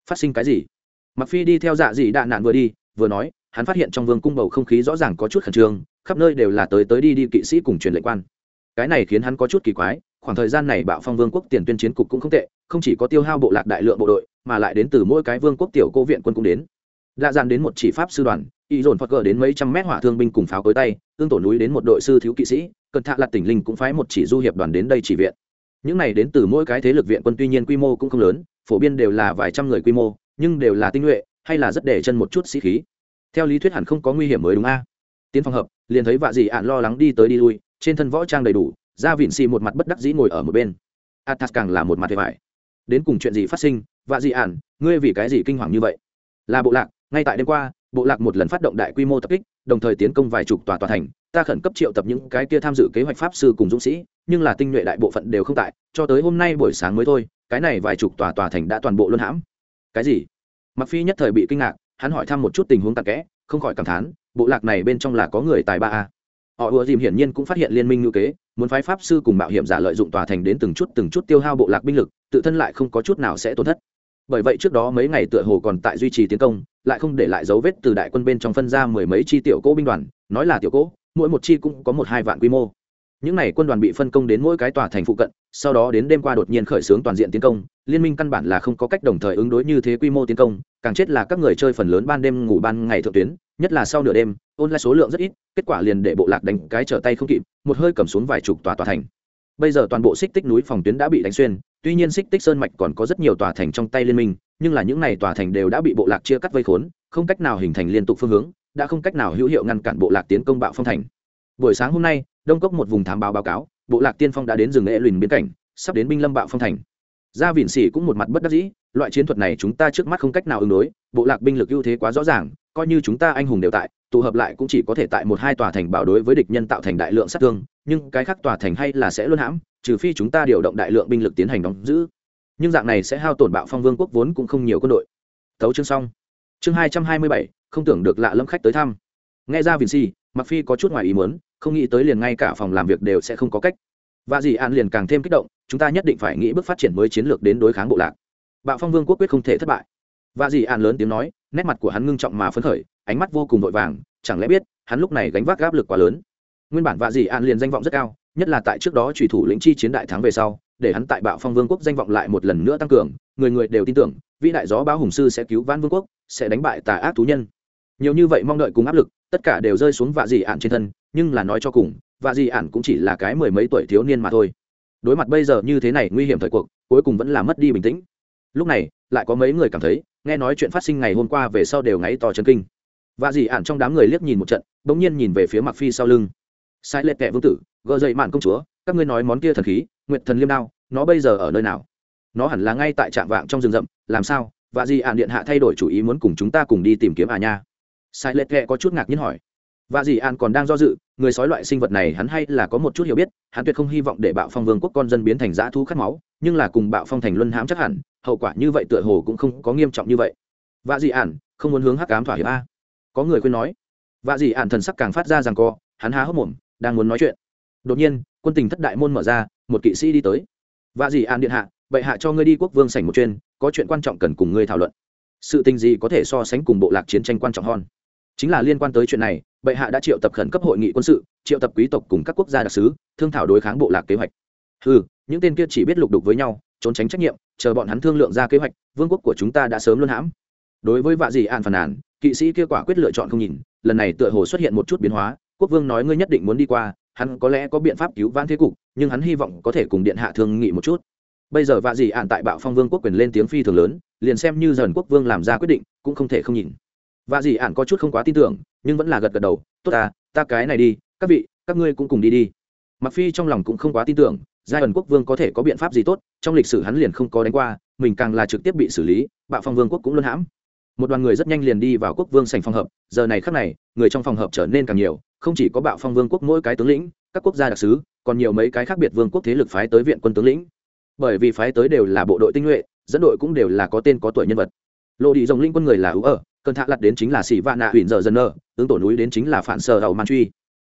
Phát sinh cái gì? Mặc phi đi theo dạ dị đạ nạn vừa đi, vừa nói, hắn phát hiện trong vương cung bầu không khí rõ ràng có chút khẩn trương, khắp nơi đều là tới tới đi đi kỵ sĩ cùng truyền lệnh quan. Cái này khiến hắn có chút kỳ quái, khoảng thời gian này bạo phong vương quốc tiền tuyên chiến cục cũng không tệ, không chỉ có tiêu hao bộ lạc đại lượng bộ đội, mà lại đến từ mỗi cái vương quốc tiểu cô viện quân cũng đến lạ dàn đến một chỉ pháp sư đoàn, y dồn phật cờ đến mấy trăm mét hỏa thương binh cùng pháo cối tay, tương tổ núi đến một đội sư thiếu kỵ sĩ cần thạ lặt tỉnh linh cũng phái một chỉ du hiệp đoàn đến đây chỉ viện. Những này đến từ mỗi cái thế lực viện quân tuy nhiên quy mô cũng không lớn, phổ biến đều là vài trăm người quy mô, nhưng đều là tinh nhuệ, hay là rất để chân một chút sĩ khí. Theo lý thuyết hẳn không có nguy hiểm mới đúng a. À? Tiến phòng hợp, liền thấy vạ dị ạn lo lắng đi tới đi lui, trên thân võ trang đầy đủ ra vịn xì một mặt bất đắc dĩ ngồi ở một bên. Atas càng là một mặt thiệt vải. Đến cùng chuyện gì phát sinh, vạ dị ạn, ngươi vì cái gì kinh hoàng như vậy? Là bộ lạc ngay tại đêm qua, bộ lạc một lần phát động đại quy mô tập kích, đồng thời tiến công vài chục tòa tòa thành, ta khẩn cấp triệu tập những cái kia tham dự kế hoạch pháp sư cùng dũng sĩ, nhưng là tinh nhuệ đại bộ phận đều không tại, cho tới hôm nay buổi sáng mới thôi, cái này vài chục tòa tòa thành đã toàn bộ luân hãm. Cái gì? Mặc phi nhất thời bị kinh ngạc, hắn hỏi thăm một chút tình huống tạc kẽ, không khỏi cảm thán, bộ lạc này bên trong là có người tài ba a. Họ ùa dìm hiển nhiên cũng phát hiện liên minh ngữ kế, muốn phái pháp sư cùng mạo hiểm giả lợi dụng tòa thành đến từng chút từng chút tiêu hao bộ lạc binh lực, tự thân lại không có chút nào sẽ tổn thất bởi vậy trước đó mấy ngày tựa hồ còn tại duy trì tiến công, lại không để lại dấu vết từ đại quân bên trong phân ra mười mấy chi tiểu cỗ binh đoàn, nói là tiểu cỗ, mỗi một chi cũng có một hai vạn quy mô. Những n à y quân đoàn bị phân công đến mỗi cái tòa thành phụ cận, sau đó đến đêm qua đột nhiên khởi xướng toàn diện tiến công, liên minh căn bản là không có cách đồng thời ứng đối như thế quy mô tiến công, càng chết là các người chơi phần lớn ban đêm ngủ ban ngày thượng tuyến, nhất là sau nửa đêm ôn lại số lượng rất ít, kết quả liền để bộ lạc đánh cái trở tay không kịp, một hơi cầm xuống vài chục tòa tòa thành. Bây giờ toàn bộ xích tích núi phòng tuyến đã bị đánh xuyên tuy nhiên xích tích sơn mạch còn có rất nhiều tòa thành trong tay liên minh, nhưng là những n à y tòa thành đều đã bị bộ lạc chia cắt vây khốn, không cách nào hình thành liên tục phương hướng, đã không cách nào hữu hiệu ngăn cản bộ lạc tiến công bạo phong thành. Buổi sáng hôm nay, đông cốc một vùng thám báo báo cáo, bộ lạc tiên phong đã đến rừng nghệ lùn biên cảnh, sắp đến binh lâm bạo phong thành. Gia vịn sĩ cũng một mặt bất đắc dĩ, loại chiến thuật này chúng ta trước mắt không cách nào ứng đối, bộ lạc binh lực ưu thế quá rõ ràng, coi như chúng ta anh hùng đều tại, tụ hợp lại cũng chỉ có thể tại một hai tòa thành bảo đối với địch nhân tạo thành đại lượng sát thương nhưng cái khác tòa thành hay là sẽ luôn hãm, trừ phi chúng ta điều động đại lượng binh lực tiến hành đóng giữ. Nhưng dạng này sẽ hao tổn bạo phong vương quốc vốn cũng không nhiều quân đội. Tấu chương xong. Chương hai trăm hai mươi bảy, không tưởng được lạ lâm khách tới thăm. Nghe ra vin si mặc phi có chút ngoài ý muốn, không nghĩ tới liền ngay cả phòng làm việc đều sẽ không có cách. Và dì an liền càng thêm kích động, chúng ta nhất định phải nghĩ bước phát triển mới chiến lược đến đối kháng bộ lạc. Bạo phong vương quốc quyết không thể thất bại. Và dì an lớn tiếng nói, nét mặt của hắn ngưng trọng mà phấn khởi, ánh mắt vô cùng vội vàng, chẳng lẽ biết, hắn lúc này gánh vác áp lực quá lớn nguyên bản vạ dị an liền danh vọng rất cao, nhất là tại trước đó trùy thủ lĩnh chi chiến đại thắng về sau, để hắn tại bạo phong vương quốc danh vọng lại một lần nữa tăng cường, người người đều tin tưởng, vĩ đại gió báo hùng sư sẽ cứu vãn vương quốc, sẽ đánh bại tà ác thú nhân. Nhiều như vậy mong đợi cùng áp lực, tất cả đều rơi xuống vạ dị ạn trên thân, nhưng là nói cho cùng, vạ dị ạn cũng chỉ là cái mười mấy tuổi thiếu niên mà thôi. Đối mặt bây giờ như thế này nguy hiểm thời cuộc, cuối cùng vẫn là mất đi bình tĩnh. Lúc này, lại có mấy người cảm thấy, nghe nói chuyện phát sinh ngày hôm qua về sau đều ngáy to chân kinh. Vạ dị ạn trong đám người liếc nhìn một trận, bỗng nhiên nhìn về phía mặc phi sau lưng sai lệ kẻ vương tử gợ dậy mạn công chúa, các ngươi nói món kia thần khí nguyện thần liêm đao, nó bây giờ ở nơi nào? Nó hẳn là ngay tại trạm vạng trong rừng rậm, làm sao? Và dì ạn điện hạ thay đổi chủ ý muốn cùng chúng ta cùng đi tìm kiếm à nha? Sai lệ kẻ có chút ngạc nhiên hỏi. Và dì ạn còn đang do dự, người sói loại sinh vật này hắn hay là có một chút hiểu biết, hắn tuyệt không hy vọng để bạo phong vương quốc con dân biến thành dã thú khát máu, nhưng là cùng bạo phong thành luân hãm chắc hẳn, hậu quả như vậy tựa hồ cũng không có nghiêm trọng như vậy. Và dì ạn không muốn hướng hắc cám thỏa hiệp a? Có người khuyên nói. Và dì ạn thần sắc càng phát ra rằng co, hắn há hốc mồm đang muốn nói chuyện. Đột nhiên, quân tình thất đại môn mở ra, một kỵ sĩ đi tới. Và dì an điện hạ, bệ hạ cho ngươi đi quốc vương sảnh một chuyên có chuyện quan trọng cần cùng ngươi thảo luận. Sự tình gì có thể so sánh cùng bộ lạc chiến tranh quan trọng hơn? Chính là liên quan tới chuyện này, bệ hạ đã triệu tập khẩn cấp hội nghị quân sự, triệu tập quý tộc cùng các quốc gia đặc sứ, thương thảo đối kháng bộ lạc kế hoạch. Ừ những tên kia chỉ biết lục đục với nhau, trốn tránh trách nhiệm, chờ bọn hắn thương lượng ra kế hoạch, vương quốc của chúng ta đã sớm luân hãm. Đối với vạ dị an phàn nàn, kỵ sĩ kia quả quyết lựa chọn không nhìn, lần này tựa hồ xuất hiện một chút biến hóa quốc vương nói ngươi nhất định muốn đi qua, hắn có lẽ có biện pháp cứu vãn thế cục, nhưng hắn hy vọng có thể cùng điện hạ thương nghị một chút. Bây giờ vạ dị ạn tại bạo phong vương quốc quyền lên tiếng phi thường lớn, liền xem như dần quốc vương làm ra quyết định, cũng không thể không nhìn. Vạ dị ạn có chút không quá tin tưởng, nhưng vẫn là gật gật đầu, tốt ta ta cái này đi, các vị, các ngươi cũng cùng đi đi. Mặc phi trong lòng cũng không quá tin tưởng, giai ẩn quốc vương có thể có biện pháp gì tốt, trong lịch sử hắn liền không có đánh qua, mình càng là trực tiếp bị xử lý, bạo phong vương quốc cũng luôn hãm. Một đoàn người rất nhanh liền đi vào quốc vương sành phòng hợp giờ này khắc này, người trong phòng hợp trở nên càng nhiều không chỉ có bạo phong vương quốc mỗi cái tướng lĩnh, các quốc gia đặc sứ, còn nhiều mấy cái khác biệt vương quốc thế lực phái tới viện quân tướng lĩnh. Bởi vì phái tới đều là bộ đội tinh nhuệ, dẫn đội cũng đều là có tên có tuổi nhân vật. Lộ đi dòng linh quân người là ưu ở, cơn thạ lặt đến chính là sĩ vạn nạ huyện giờ dân nơ ứng tổ núi đến chính là phản sở hầu man truy.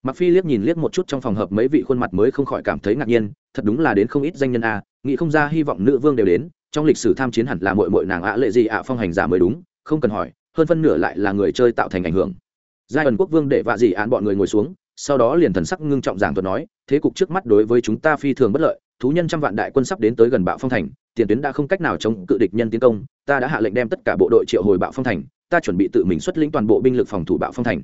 Mặc phi liếc nhìn liếc một chút trong phòng hợp mấy vị khuôn mặt mới không khỏi cảm thấy ngạc nhiên, thật đúng là đến không ít danh nhân a, nghĩ không ra hy vọng nữ vương đều đến, trong lịch sử tham chiến hẳn là mội mội nàng ạ lệ gì ạ phong hành giả mới đúng, không cần hỏi, hơn phân nửa lại là người chơi tạo thành ảnh hưởng giai ẩn quốc vương để vạ dị án bọn người ngồi xuống, sau đó liền thần sắc ngưng trọng giảng thuật nói, thế cục trước mắt đối với chúng ta phi thường bất lợi, thú nhân trăm vạn đại quân sắp đến tới gần bạo phong thành, tiền tuyến đã không cách nào chống cự địch nhân tiến công, ta đã hạ lệnh đem tất cả bộ đội triệu hồi bạo phong thành, ta chuẩn bị tự mình xuất lĩnh toàn bộ binh lực phòng thủ bạo phong thành.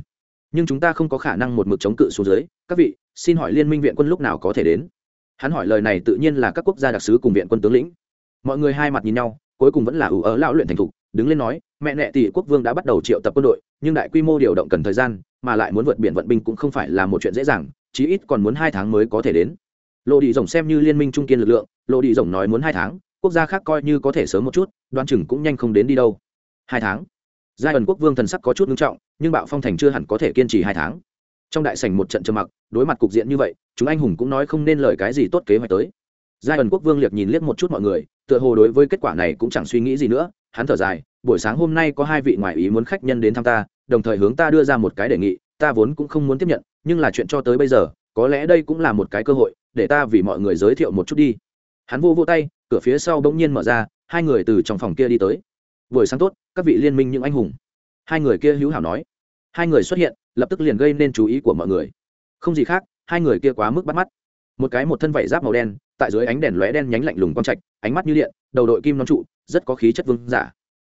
Nhưng chúng ta không có khả năng một mực chống cự xuống dưới, các vị, xin hỏi liên minh viện quân lúc nào có thể đến? Hắn hỏi lời này tự nhiên là các quốc gia đặc sứ cùng viện quân tướng lĩnh. Mọi người hai mặt nhìn nhau, cuối cùng vẫn là ủ ở lão luyện thành thục, đứng lên nói mẹ nệ tỷ quốc vương đã bắt đầu triệu tập quân đội, nhưng đại quy mô điều động cần thời gian, mà lại muốn vượt biển vận binh cũng không phải là một chuyện dễ dàng, chí ít còn muốn hai tháng mới có thể đến. Lộ đi rồng xem như liên minh trung kiên lực lượng lộ đi rồng nói muốn hai tháng, quốc gia khác coi như có thể sớm một chút đoan chừng cũng nhanh không đến đi đâu. Hai tháng. Giai ẩn quốc vương thần sắc có chút nghiêm trọng, nhưng bạo phong thành chưa hẳn có thể kiên trì hai tháng. Trong đại sảnh một trận trầm mặc, đối mặt cục diện như vậy, chúng anh hùng cũng nói không nên lời cái gì tốt kế hoạch tới. Giai ẩn quốc vương liệt nhìn liếc một chút mọi người tựa hồ đối với kết quả này cũng chẳng suy nghĩ gì nữa, hắn thở dài, buổi sáng hôm nay có hai vị ngoại ý muốn khách nhân đến thăm ta, đồng thời hướng ta đưa ra một cái đề nghị, ta vốn cũng không muốn tiếp nhận, nhưng là chuyện cho tới bây giờ, có lẽ đây cũng là một cái cơ hội, để ta vì mọi người giới thiệu một chút đi. Hắn vô vô tay, cửa phía sau bỗng nhiên mở ra, hai người từ trong phòng kia đi tới. Buổi sáng tốt, các vị liên minh những anh hùng. Hai người kia hữu hảo nói. Hai người xuất hiện, lập tức liền gây nên chú ý của mọi người. Không gì khác, hai người kia quá mức bắt mắt. Một cái một thân vải giáp màu đen tại dưới ánh đèn lóe đen nhánh lạnh lùng quang trạch, ánh mắt như điện, đầu đội kim non trụ, rất có khí chất vương giả.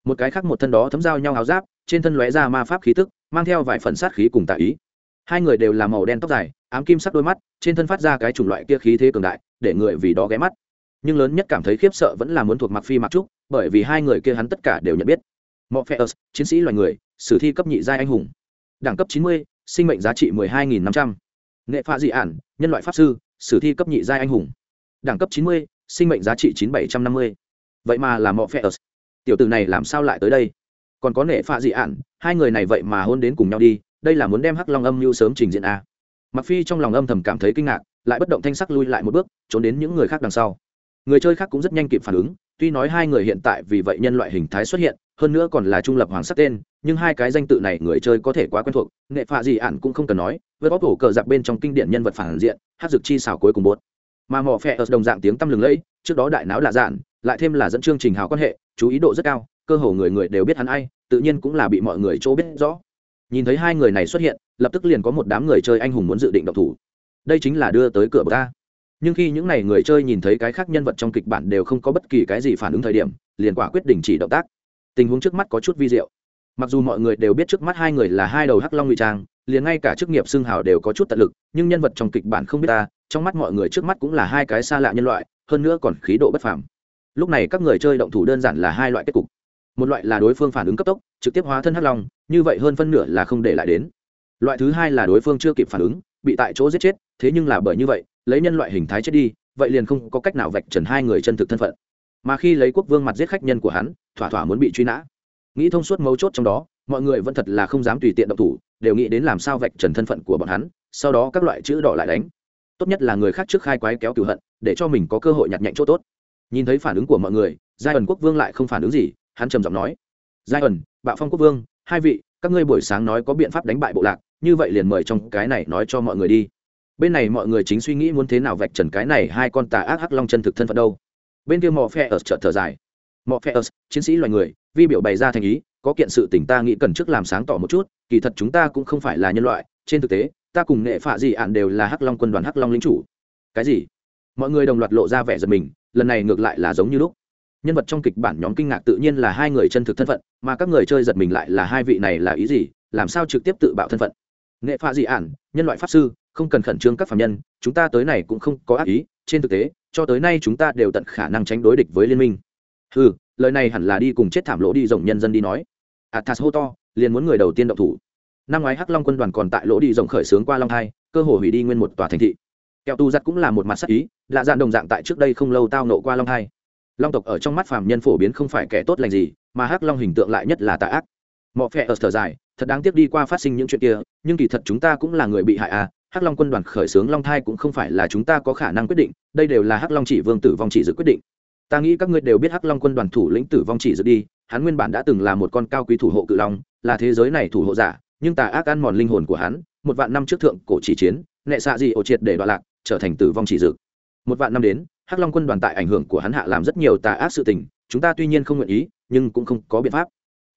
Một cái khác một thân đó thấm giao nhau áo giáp, trên thân lóe ra ma pháp khí tức, mang theo vài phần sát khí cùng tạ ý. Hai người đều là màu đen tóc dài, ám kim sắc đôi mắt, trên thân phát ra cái chủng loại kia khí thế cường đại, để người vì đó ghé mắt. Nhưng lớn nhất cảm thấy khiếp sợ vẫn là muốn thuộc mặc phi mặc trúc, bởi vì hai người kia hắn tất cả đều nhận biết. Morpheus chiến sĩ loài người, sử thi cấp nhị giai anh hùng. Đẳng cấp chín mươi, sinh mệnh giá trị mười hai nghìn năm trăm. Nghệ pha dị ản, nhân loại pháp sư, sử thi cấp nhị giai anh hùng đẳng cấp chín mươi, sinh mệnh giá trị chín bảy trăm năm mươi. Vậy mà là morpheus tiểu tử này làm sao lại tới đây? Còn có nệ pha dị ản hai người này vậy mà hôn đến cùng nhau đi, đây là muốn đem hắc long âm mưu sớm trình diện a. Mặc phi trong lòng âm thầm cảm thấy kinh ngạc, lại bất động thanh sắc lui lại một bước, trốn đến những người khác đằng sau. Người chơi khác cũng rất nhanh kịp phản ứng, tuy nói hai người hiện tại vì vậy nhân loại hình thái xuất hiện, hơn nữa còn là trung lập hoàng sắc tên, nhưng hai cái danh tự này người chơi có thể quá quen thuộc nghệ phạ gì ạn cũng không cần nói, với bóp hổ cờ giặc bên trong kinh điển nhân vật phản diện, hát dược chi xảo cuối cùng bốt mà mỏ phẹ ở đồng dạng tiếng tăm lừng lẫy, trước đó đại não lạ dạn, lại thêm là dẫn chương trình hào quan hệ, chú ý độ rất cao, cơ hồ người người đều biết hắn ai, tự nhiên cũng là bị mọi người chỗ biết rõ. Nhìn thấy hai người này xuất hiện, lập tức liền có một đám người chơi anh hùng muốn dự định động thủ. Đây chính là đưa tới cửa bờ ta. Nhưng khi những n à y người chơi nhìn thấy cái khác nhân vật trong kịch bản đều không có bất kỳ cái gì phản ứng thời điểm, liền quả quyết đình chỉ động tác. Tình huống trước mắt có chút vi diệu. Mặc dù mọi người đều biết trước mắt hai người là hai đầu hắc long ngụy trang liền ngay cả chức nghiệp xưng hào đều có chút tận lực, nhưng nhân vật trong kịch bản không biết ta, trong mắt mọi người trước mắt cũng là hai cái xa lạ nhân loại, hơn nữa còn khí độ bất phàm. Lúc này các người chơi động thủ đơn giản là hai loại kết cục. Một loại là đối phương phản ứng cấp tốc, trực tiếp hóa thân hắc long, như vậy hơn phân nửa là không để lại đến. Loại thứ hai là đối phương chưa kịp phản ứng, bị tại chỗ giết chết, thế nhưng là bởi như vậy, lấy nhân loại hình thái chết đi, vậy liền không có cách nào vạch trần hai người chân thực thân phận. Mà khi lấy quốc vương mặt giết khách nhân của hắn, thỏa thỏa muốn bị truy nã. Nghĩ thông suốt mấu chốt trong đó, mọi người vẫn thật là không dám tùy tiện động thủ đều nghĩ đến làm sao vạch trần thân phận của bọn hắn, sau đó các loại chữ đỏ lại đánh. Tốt nhất là người khác trước khai quái kéo cửu hận, để cho mình có cơ hội nhặt nhạnh chỗ tốt. Nhìn thấy phản ứng của mọi người, giai ẩn quốc vương lại không phản ứng gì, hắn trầm giọng nói, giai ẩn, bạo phong quốc vương, hai vị, các ngươi buổi sáng nói có biện pháp đánh bại bộ lạc, như vậy liền mời trong cái này nói cho mọi người đi. Bên này mọi người chính suy nghĩ muốn thế nào vạch trần cái này hai con tà ác hắc long chân thực thân phận đâu. Bên kia mò phe ở chợ thở dài Mọi phe ở chiến sĩ loài người, vi biểu bày ra thành ý, có kiện sự tỉnh ta nghĩ cần trước làm sáng tỏ một chút, kỳ thật chúng ta cũng không phải là nhân loại, trên thực tế, ta cùng nghệ phạ gì ạn đều là hắc long quân đoàn hắc long lính chủ. Cái gì? Mọi người đồng loạt lộ ra vẻ giật mình, lần này ngược lại là giống như lúc. Nhân vật trong kịch bản nhóm kinh ngạc tự nhiên là hai người chân thực thân phận, mà các người chơi giật mình lại là hai vị này là ý gì, làm sao trực tiếp tự bạo thân phận? Nghệ phạ dị ản nhân loại pháp sư, không cần khẩn trương các phạm nhân, chúng ta tới này cũng không có ác ý, trên thực tế, cho tới nay chúng ta đều tận khả năng tránh đối địch với liên minh ừ lời này hẳn là đi cùng chết thảm lỗ đi rộng nhân dân đi nói. Athas hô to, liền muốn người đầu tiên động thủ. Năm ngoái hắc long quân đoàn còn tại lỗ đi rộng khởi xướng qua long hai cơ hồ hủy đi nguyên một tòa thành thị. Kẹo tu giặt cũng là một mặt sắc ý, lạ dạn đồng dạng tại trước đây không lâu tao nộ qua long hai long tộc ở trong mắt phàm nhân phổ biến không phải kẻ tốt lành gì, mà hắc long hình tượng lại nhất là tà ác. Mọi phe ở thở dài, thật đáng tiếc đi qua phát sinh những chuyện kia, nhưng kỳ thật chúng ta cũng là người bị hại à hắc long quân đoàn khởi xướng long thai cũng không phải là chúng ta có khả năng quyết định, đây đều là hắc long chỉ vương tử vong chỉ dự quyết định ta nghĩ các ngươi đều biết hắc long quân đoàn thủ lĩnh tử vong chỉ dự đi, hắn nguyên bản đã từng là một con cao quý thủ hộ cự long, là thế giới này thủ hộ giả, nhưng tà ác ăn mòn linh hồn của hắn, một vạn năm trước thượng cổ chỉ chiến, nệ xạ gì ổ triệt để đoạn lạc, trở thành tử vong chỉ dự một vạn năm đến, hắc long quân đoàn tại ảnh hưởng của hắn hạ làm rất nhiều tà ác sự tình, chúng ta tuy nhiên không nguyện ý, nhưng cũng không có biện pháp.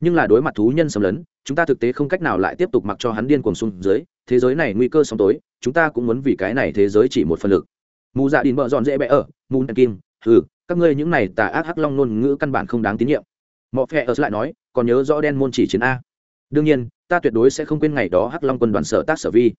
Nhưng là đối mặt thú nhân xâm lấn, chúng ta thực tế không cách nào lại tiếp tục mặc cho hắn điên cuồng xuống dưới, thế giới này nguy cơ sóng tối, chúng ta cũng muốn vì cái này thế giới chỉ một phần lực. Mù dạ đình bợ dọn dễ bẽ ở, mù dạ kim ừ các ngươi những này tà ác hắc long ngôn ngữ căn bản không đáng tín nhiệm. Mọ phe ở lại nói, còn nhớ rõ đen môn chỉ chiến a. Đương nhiên, ta tuyệt đối sẽ không quên ngày đó hắc long quân đoàn sở tác sở vi.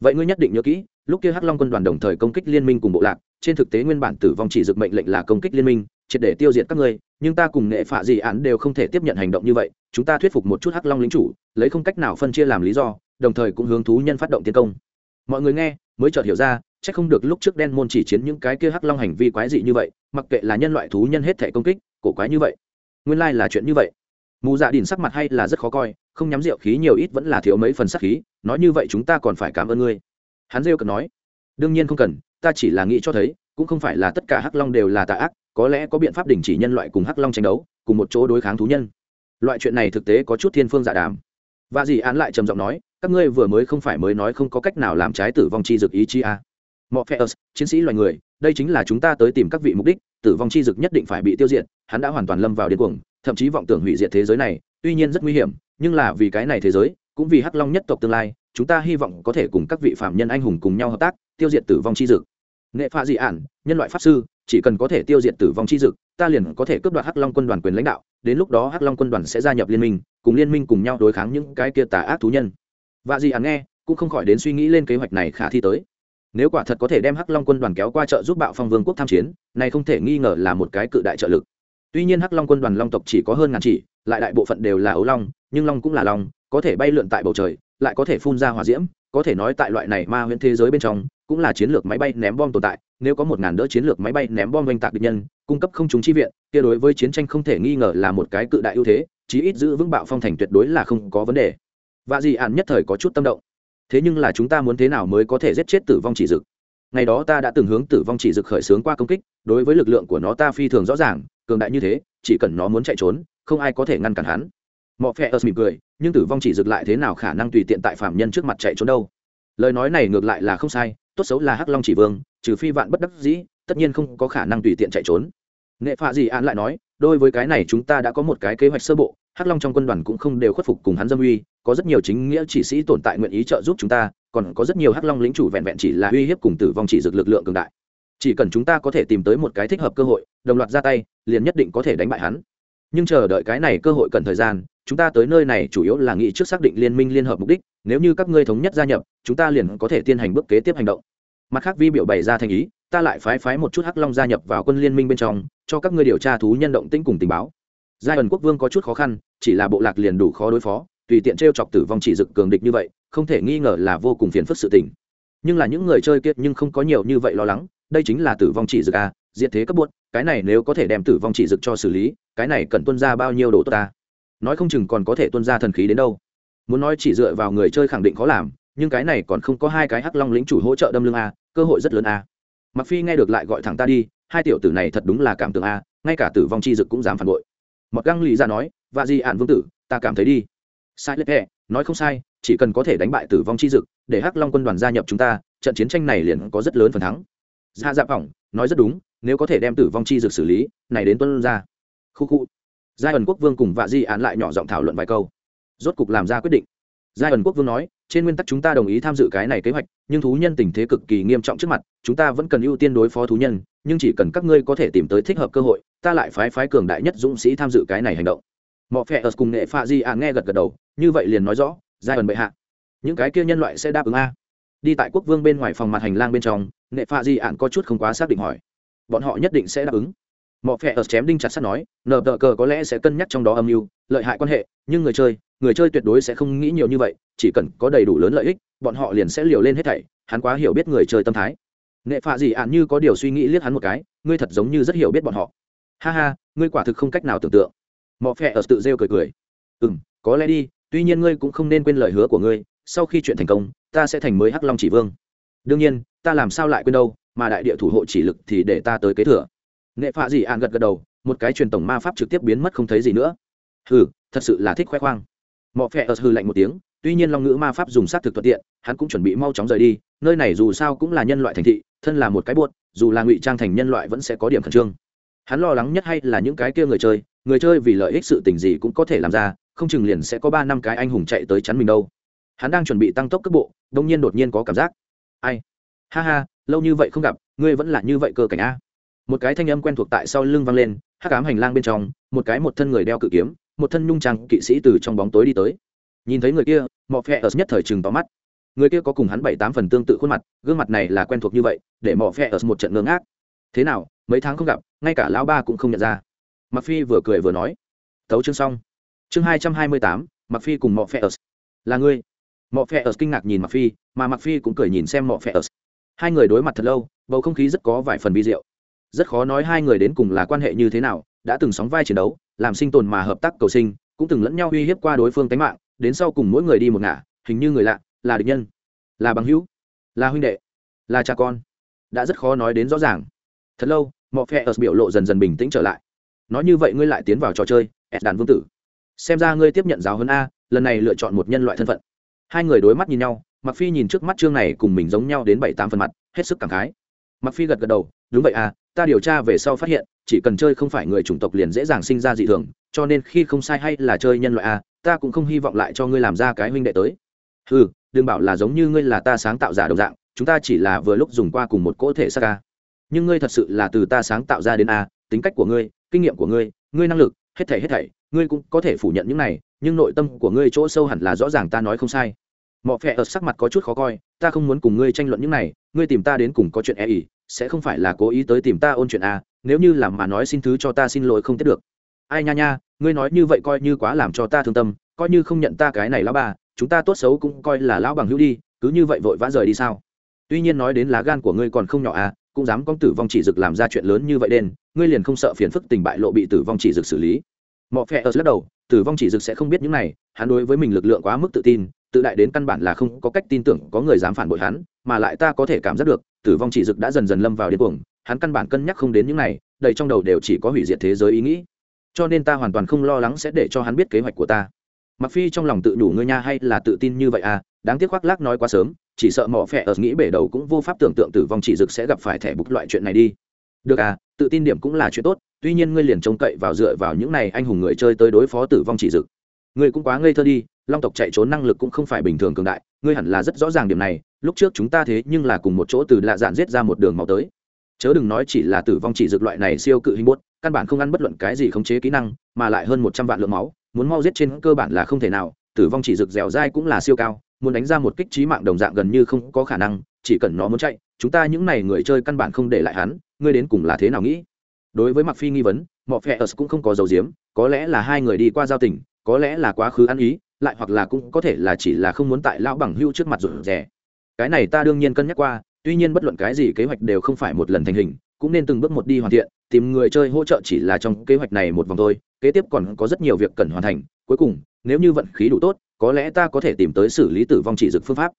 Vậy ngươi nhất định nhớ kỹ, lúc kia hắc long quân đoàn đồng thời công kích liên minh cùng bộ lạc, trên thực tế nguyên bản tử vong chỉ dực mệnh lệnh là công kích liên minh, triệt để tiêu diệt các ngươi, nhưng ta cùng nghệ phạ dị án đều không thể tiếp nhận hành động như vậy, chúng ta thuyết phục một chút hắc long lính chủ, lấy không cách nào phân chia làm lý do, đồng thời cũng hướng thú nhân phát động tiến công. Mọi người nghe, mới chợt hiểu ra chắc không được lúc trước đen môn chỉ chiến những cái kia hắc long hành vi quái dị như vậy, mặc kệ là nhân loại thú, nhân hết thể công kích, cổ quái như vậy. Nguyên lai、like、là chuyện như vậy. Mù dạ đỉn sắc mặt hay là rất khó coi, không nhắm rượu khí nhiều ít vẫn là thiếu mấy phần sắc khí, nói như vậy chúng ta còn phải cảm ơn ngươi. Hắn rêu cần nói, đương nhiên không cần, ta chỉ là nghĩ cho thấy, cũng không phải là tất cả hắc long đều là tà ác, có lẽ có biện pháp đình chỉ nhân loại cùng hắc long tranh đấu, cùng một chỗ đối kháng thú nhân. Loại chuyện này thực tế có chút thiên phương dạ đàm. Và dì án lại trầm giọng nói, các ngươi vừa mới không phải mới nói không có cách nào làm trái tử vong chi dực ý chi à. Morpheus, chiến sĩ loài người, đây chính là chúng ta tới tìm các vị mục đích, tử vong chi dực nhất định phải bị tiêu diệt, hắn đã hoàn toàn lâm vào điên cuồng, thậm chí vọng tưởng hủy diệt thế giới này, tuy nhiên rất nguy hiểm, nhưng là vì cái này thế giới, cũng vì Hắc Long nhất tộc tương lai, chúng ta hy vọng có thể cùng các vị phạm nhân anh hùng cùng nhau hợp tác, tiêu diệt tử vong chi dực. Nghệ pha dị ản, nhân loại pháp sư, chỉ cần có thể tiêu diệt tử vong chi dực, ta liền có thể cướp đoạt Hắc Long quân đoàn quyền lãnh đạo, đến lúc đó Hắc Long quân đoàn sẽ gia nhập liên minh, cùng liên minh cùng nhau đối kháng những cái kia tà ác thú nhân. Và dị ản nghe, cũng không khỏi đến suy nghĩ lên kế hoạch này khả thi tới. Nếu quả thật có thể đem Hắc Long quân đoàn kéo qua trợ giúp Bạo Phong Vương quốc tham chiến, này không thể nghi ngờ là một cái cự đại trợ lực. Tuy nhiên Hắc Long quân đoàn Long tộc chỉ có hơn ngàn chỉ, lại đại bộ phận đều là ấu long, nhưng long cũng là long, có thể bay lượn tại bầu trời, lại có thể phun ra hỏa diễm, có thể nói tại loại này ma huyễn thế giới bên trong, cũng là chiến lược máy bay ném bom tồn tại nếu có một ngàn đỡ chiến lược máy bay ném bom oanh tạc địch nhân cung cấp không chúng chi viện kia đối với chiến tranh không thể nghi ngờ là một cái cự đại ưu thế chí ít giữ vững bạo phong thành tuyệt đối là không có vấn đề và gì ạn nhất thời có chút tâm động thế nhưng là chúng ta muốn thế nào mới có thể giết chết tử vong chỉ dực? Ngày đó ta đã từng hướng tử vong chỉ dực khởi xướng qua công kích, đối với lực lượng của nó ta phi thường rõ ràng, cường đại như thế, chỉ cần nó muốn chạy trốn, không ai có thể ngăn cản hắn. Mọ phe ớt mỉm cười, nhưng tử vong chỉ dực lại thế nào khả năng tùy tiện tại phạm nhân trước mặt chạy trốn đâu? Lời nói này ngược lại là không sai, tốt xấu là hắc long chỉ vương, trừ phi vạn bất đắc dĩ, tất nhiên không có khả năng tùy tiện chạy trốn. Nghệ phạ gì an lại nói, đối với cái này chúng ta đã có một cái kế hoạch sơ bộ hắc long trong quân đoàn cũng không đều khuất phục cùng hắn dâm uy, có rất nhiều chính nghĩa chỉ sĩ tồn tại nguyện ý trợ giúp chúng ta, còn có rất nhiều hắc long lính chủ vẹn vẹn chỉ là uy hiếp cùng tử vong chỉ dực lực lượng cường đại. Chỉ cần chúng ta có thể tìm tới một cái thích hợp cơ hội, đồng loạt ra tay, liền nhất định có thể đánh bại hắn. Nhưng chờ đợi cái này cơ hội cần thời gian, chúng ta tới nơi này chủ yếu là nghị trước xác định liên minh liên hợp mục đích, nếu như các ngươi thống nhất gia nhập, chúng ta liền có thể tiến hành bước kế tiếp hành động. Mặt khác vi biểu bày ra thành ý, ta lại phái phái một chút hắc long gia nhập vào quân liên minh bên trong, cho các ngươi điều tra thú nhân động tĩnh cùng tình báo giai ẩn quốc vương có chút khó khăn, chỉ là bộ lạc liền đủ khó đối phó, tùy tiện t r e o chọc tử vong chỉ dực cường địch như vậy, không thể nghi ngờ là vô cùng phiền phức sự tình. Nhưng là những người chơi kiệt nhưng không có nhiều như vậy lo lắng, đây chính là tử vong chỉ dực a, diệt thế cấp buốt, cái này nếu có thể đem tử vong chỉ dực cho xử lý, cái này cần tuân ra bao nhiêu đồ tốt ta? Nói không chừng còn có thể tuân ra thần khí đến đâu. Muốn nói chỉ dựa vào người chơi khẳng định khó làm, nhưng cái này còn không có hai cái hắc long lính chủ hỗ trợ đâm lưng a, cơ hội rất lớn a. Mặc phi nghe được lại gọi thẳng ta đi, hai tiểu tử này thật đúng là cảm tưởng a, ngay cả tử vong chi dực cũng dám phản bội mọt găng lì ra nói và di ạn vương tử, ta cảm thấy đi. Sai lệp hẹ nói không sai, chỉ cần có thể đánh bại tử vong chi dực, để hắc long quân đoàn gia nhập chúng ta, trận chiến tranh này liền có rất lớn phần thắng. Dạ ra dạp hỏng nói rất đúng, nếu có thể đem tử vong chi dực xử lý, này đến tuân ra. Khu khu. Giai ẩn quốc vương cùng vạ di án lại nhỏ giọng thảo luận vài câu. Rốt cục làm ra quyết định. Giai ẩn quốc vương nói, trên nguyên tắc chúng ta đồng ý tham dự cái này kế hoạch, nhưng thú nhân tình thế cực kỳ nghiêm trọng trước mặt, chúng ta vẫn cần ưu tiên đối phó thú nhân nhưng chỉ cần các ngươi có thể tìm tới thích hợp cơ hội, ta lại phái phái cường đại nhất dũng sĩ tham dự cái này hành động. Mọi phe ở cùng nghệ pha di ạ nghe gật gật đầu, như vậy liền nói rõ, giai ẩn bệ hạ, những cái kia nhân loại sẽ đáp ứng a. Đi tại quốc vương bên ngoài phòng mặt hành lang bên trong, nghệ pha di ạn có chút không quá xác định hỏi, bọn họ nhất định sẽ đáp ứng. Mọi phe ở chém đinh chặt sắt nói, nờ tờ cờ có lẽ sẽ cân nhắc trong đó âm mưu, lợi hại quan hệ, nhưng người chơi người chơi tuyệt đối sẽ không nghĩ nhiều như vậy, chỉ cần có đầy đủ lớn lợi ích, bọn họ liền sẽ liều lên hết thảy, hắn quá hiểu biết người chơi tâm thái nghệ phạ dị ạn như có điều suy nghĩ liếc hắn một cái, ngươi thật giống như rất hiểu biết bọn họ. Ha ha, ngươi quả thực không cách nào tưởng tượng. Mọ phe ở tự rêu cười cười. Ừ m có lẽ đi, tuy nhiên ngươi cũng không nên quên lời hứa của ngươi, sau khi chuyện thành công, ta sẽ thành mới hắc long chỉ vương. Đương nhiên, ta làm sao lại quên đâu, mà đại địa thủ hộ chỉ lực thì để ta tới kế thừa. Nghệ phạ dị ạn gật gật đầu, một cái truyền tổng ma pháp trực tiếp biến mất không thấy gì nữa. Hừ, thật sự là thích khoe khoang. Mọ phe ở hư lạnh một tiếng, tuy nhiên long ngữ ma pháp dùng s á t thực thuận tiện, hắn cũng chuẩn bị mau chóng rời đi, nơi này dù sao cũng là nhân loại thành thị thân là một cái buốt, dù là ngụy trang thành nhân loại vẫn sẽ có điểm khẩn trương. Hắn lo lắng nhất hay là những cái kia người chơi người chơi vì lợi ích sự tình gì cũng có thể làm ra, không chừng liền sẽ có ba năm cái anh hùng chạy tới chắn mình đâu. Hắn đang chuẩn bị tăng tốc cước bộ đông nhiên đột nhiên có cảm giác. Ai? Ha ha, lâu như vậy không gặp, ngươi vẫn là như vậy cơ cảnh a. Một cái thanh âm quen thuộc tại sau lưng vang lên, hắc ám hành lang bên trong, một cái một thân người đeo cự kiếm, một thân nhung trang kỵ sĩ từ trong bóng tối đi tới. Nhìn thấy người kia, mọ phe ở nhất thời chừng tóm mắt người kia có cùng hắn bảy tám phần tương tự khuôn mặt, gương mặt này là quen thuộc như vậy, để mỏ phe ở một trận ngơ ngác. Thế nào, mấy tháng không gặp, ngay cả lão ba cũng không nhận ra. Mặc phi vừa cười vừa nói, tấu chương xong. Chương hai trăm hai mươi tám mặc phi cùng mọ phe ở. Là ngươi. Mọ phe ở kinh ngạc nhìn mặc phi, mà mặc phi cũng cười nhìn xem mọ phe ở. Hai người đối mặt thật lâu, bầu không khí rất có vài phần vi diệu. Rất khó nói hai người đến cùng là quan hệ như thế nào, đã từng sóng vai chiến đấu, làm sinh tồn mà hợp tác cầu sinh, cũng từng lẫn nhau uy hiếp qua đối phương tánh mạng, đến sau cùng mỗi người đi một ngả, hình như người lạ là địch nhân, là bằng hữu, là huynh đệ, là cha con. Đã rất khó nói đến rõ ràng. Thật lâu mọi phe ở biểu lộ dần dần bình tĩnh trở lại. Nói như vậy ngươi lại tiến vào trò chơi ed đàn vương tử. Xem ra ngươi tiếp nhận giáo hơn a, lần này lựa chọn một nhân loại thân phận. Hai người đối mắt nhìn nhau mặc phi nhìn trước mắt chương này cùng mình giống nhau đến bảy tám phần mặt, hết sức cảm khái. Mặc phi gật gật đầu, đúng vậy à ta điều tra về sau phát hiện, chỉ cần chơi không phải người chủng tộc liền dễ dàng sinh ra dị thường, cho nên khi không sai hay là chơi nhân loại a, ta cũng không hy vọng lại cho ngươi làm ra cái huynh đệ tới. Ừ đừng bảo là giống như ngươi là ta sáng tạo giả đồng dạng, chúng ta chỉ là vừa lúc dùng qua cùng một cỗ thể xác ca nhưng ngươi thật sự là từ ta sáng tạo ra đến a, tính cách của ngươi, kinh nghiệm của ngươi ngươi năng lực, hết thảy hết thảy, ngươi cũng có thể phủ nhận những này, nhưng nội tâm của ngươi chỗ sâu hẳn là rõ ràng ta nói không sai. Mọi phe ở sắc mặt có chút khó coi, ta không muốn cùng ngươi tranh luận những này, ngươi tìm ta đến cùng có chuyện e ỉ sẽ không phải là cố ý tới tìm ta ôn chuyện a, nếu như làm mà nói xin thứ cho ta xin lỗi không tiếp được. Ai nha nha, ngươi nói như vậy coi như quá làm cho ta thương tâm, coi như không nhận ta cái này lá bà chúng ta tốt xấu cũng coi là lão bằng hữu đi, cứ như vậy vội vã rời đi sao? Tuy nhiên nói đến lá gan của ngươi còn không nhỏ à cũng dám con tử vong chỉ dực làm ra chuyện lớn như vậy đen, ngươi liền không sợ phiền phức tình bại lộ bị tử vong chỉ dực xử lý. Mọi phe ở lắc đầu, tử vong chỉ dực sẽ không biết những này, hắn đối với mình lực lượng quá mức tự tin, tự đại đến căn bản là không có cách tin tưởng có người dám phản bội hắn, mà lại ta có thể cảm giác được, tử vong chỉ dực đã dần dần lâm vào điên cuồng, hắn căn bản cân nhắc không đến những này, đầy trong đầu đều chỉ có hủy diệt thế giới ý nghĩ. Cho nên ta hoàn toàn không lo lắng sẽ để cho hắn biết kế hoạch của ta mặc phi trong lòng tự đủ ngươi nha hay là tự tin như vậy à đáng tiếc khoác lác nói quá sớm, chỉ sợ mỏ phẹ ở nghĩ bể đầu cũng vô pháp tưởng tượng tử vong chỉ dực sẽ gặp phải thẻ bục loại chuyện này đi. Được à tự tin điểm cũng là chuyện tốt, tuy nhiên ngươi liền trông cậy vào dựa vào những này anh hùng người chơi tới đối phó tử vong chỉ dực. Ngươi cũng quá ngây thơ đi, long tộc chạy trốn năng lực cũng không phải bình thường cường đại, ngươi hẳn là rất rõ ràng điểm này, lúc trước chúng ta thế nhưng là cùng một chỗ từ lạ dạn giết ra một đường máu tới. Chớ đừng nói chỉ là tử vong chỉ dực loại này siêu cự hình bốt căn bản không ăn bất luận cái gì khống chế kỹ năng, mà lại hơn một trăm vạn lượng máu muốn mau giết trên cơ bản là không thể nào, tử vong chỉ dược dẻo dai cũng là siêu cao, muốn đánh ra một kích trí mạng đồng dạng gần như không có khả năng, chỉ cần nó muốn chạy, chúng ta những n à y người chơi căn bản không để lại hắn, ngươi đến cùng là thế nào nghĩ? Đối với mặc phi nghi vấn mọi phe ớt cũng không có dấu diếm có lẽ là hai người đi qua giao tình, có lẽ là quá khứ ăn ý, lại hoặc là cũng có thể là chỉ là không muốn tại lão bằng hưu trước mặt rụt rè. Cái này ta đương nhiên cân nhắc qua, tuy nhiên bất luận cái gì kế hoạch đều không phải một lần thành hình, cũng nên từng bước một đi hoàn thiện, tìm người chơi hỗ trợ chỉ là trong kế hoạch này một vòng thôi kế tiếp còn có rất nhiều việc cần hoàn thành, cuối cùng, nếu như vận khí đủ tốt, có lẽ ta có thể tìm tới xử lý tử vong chỉ dực phương pháp.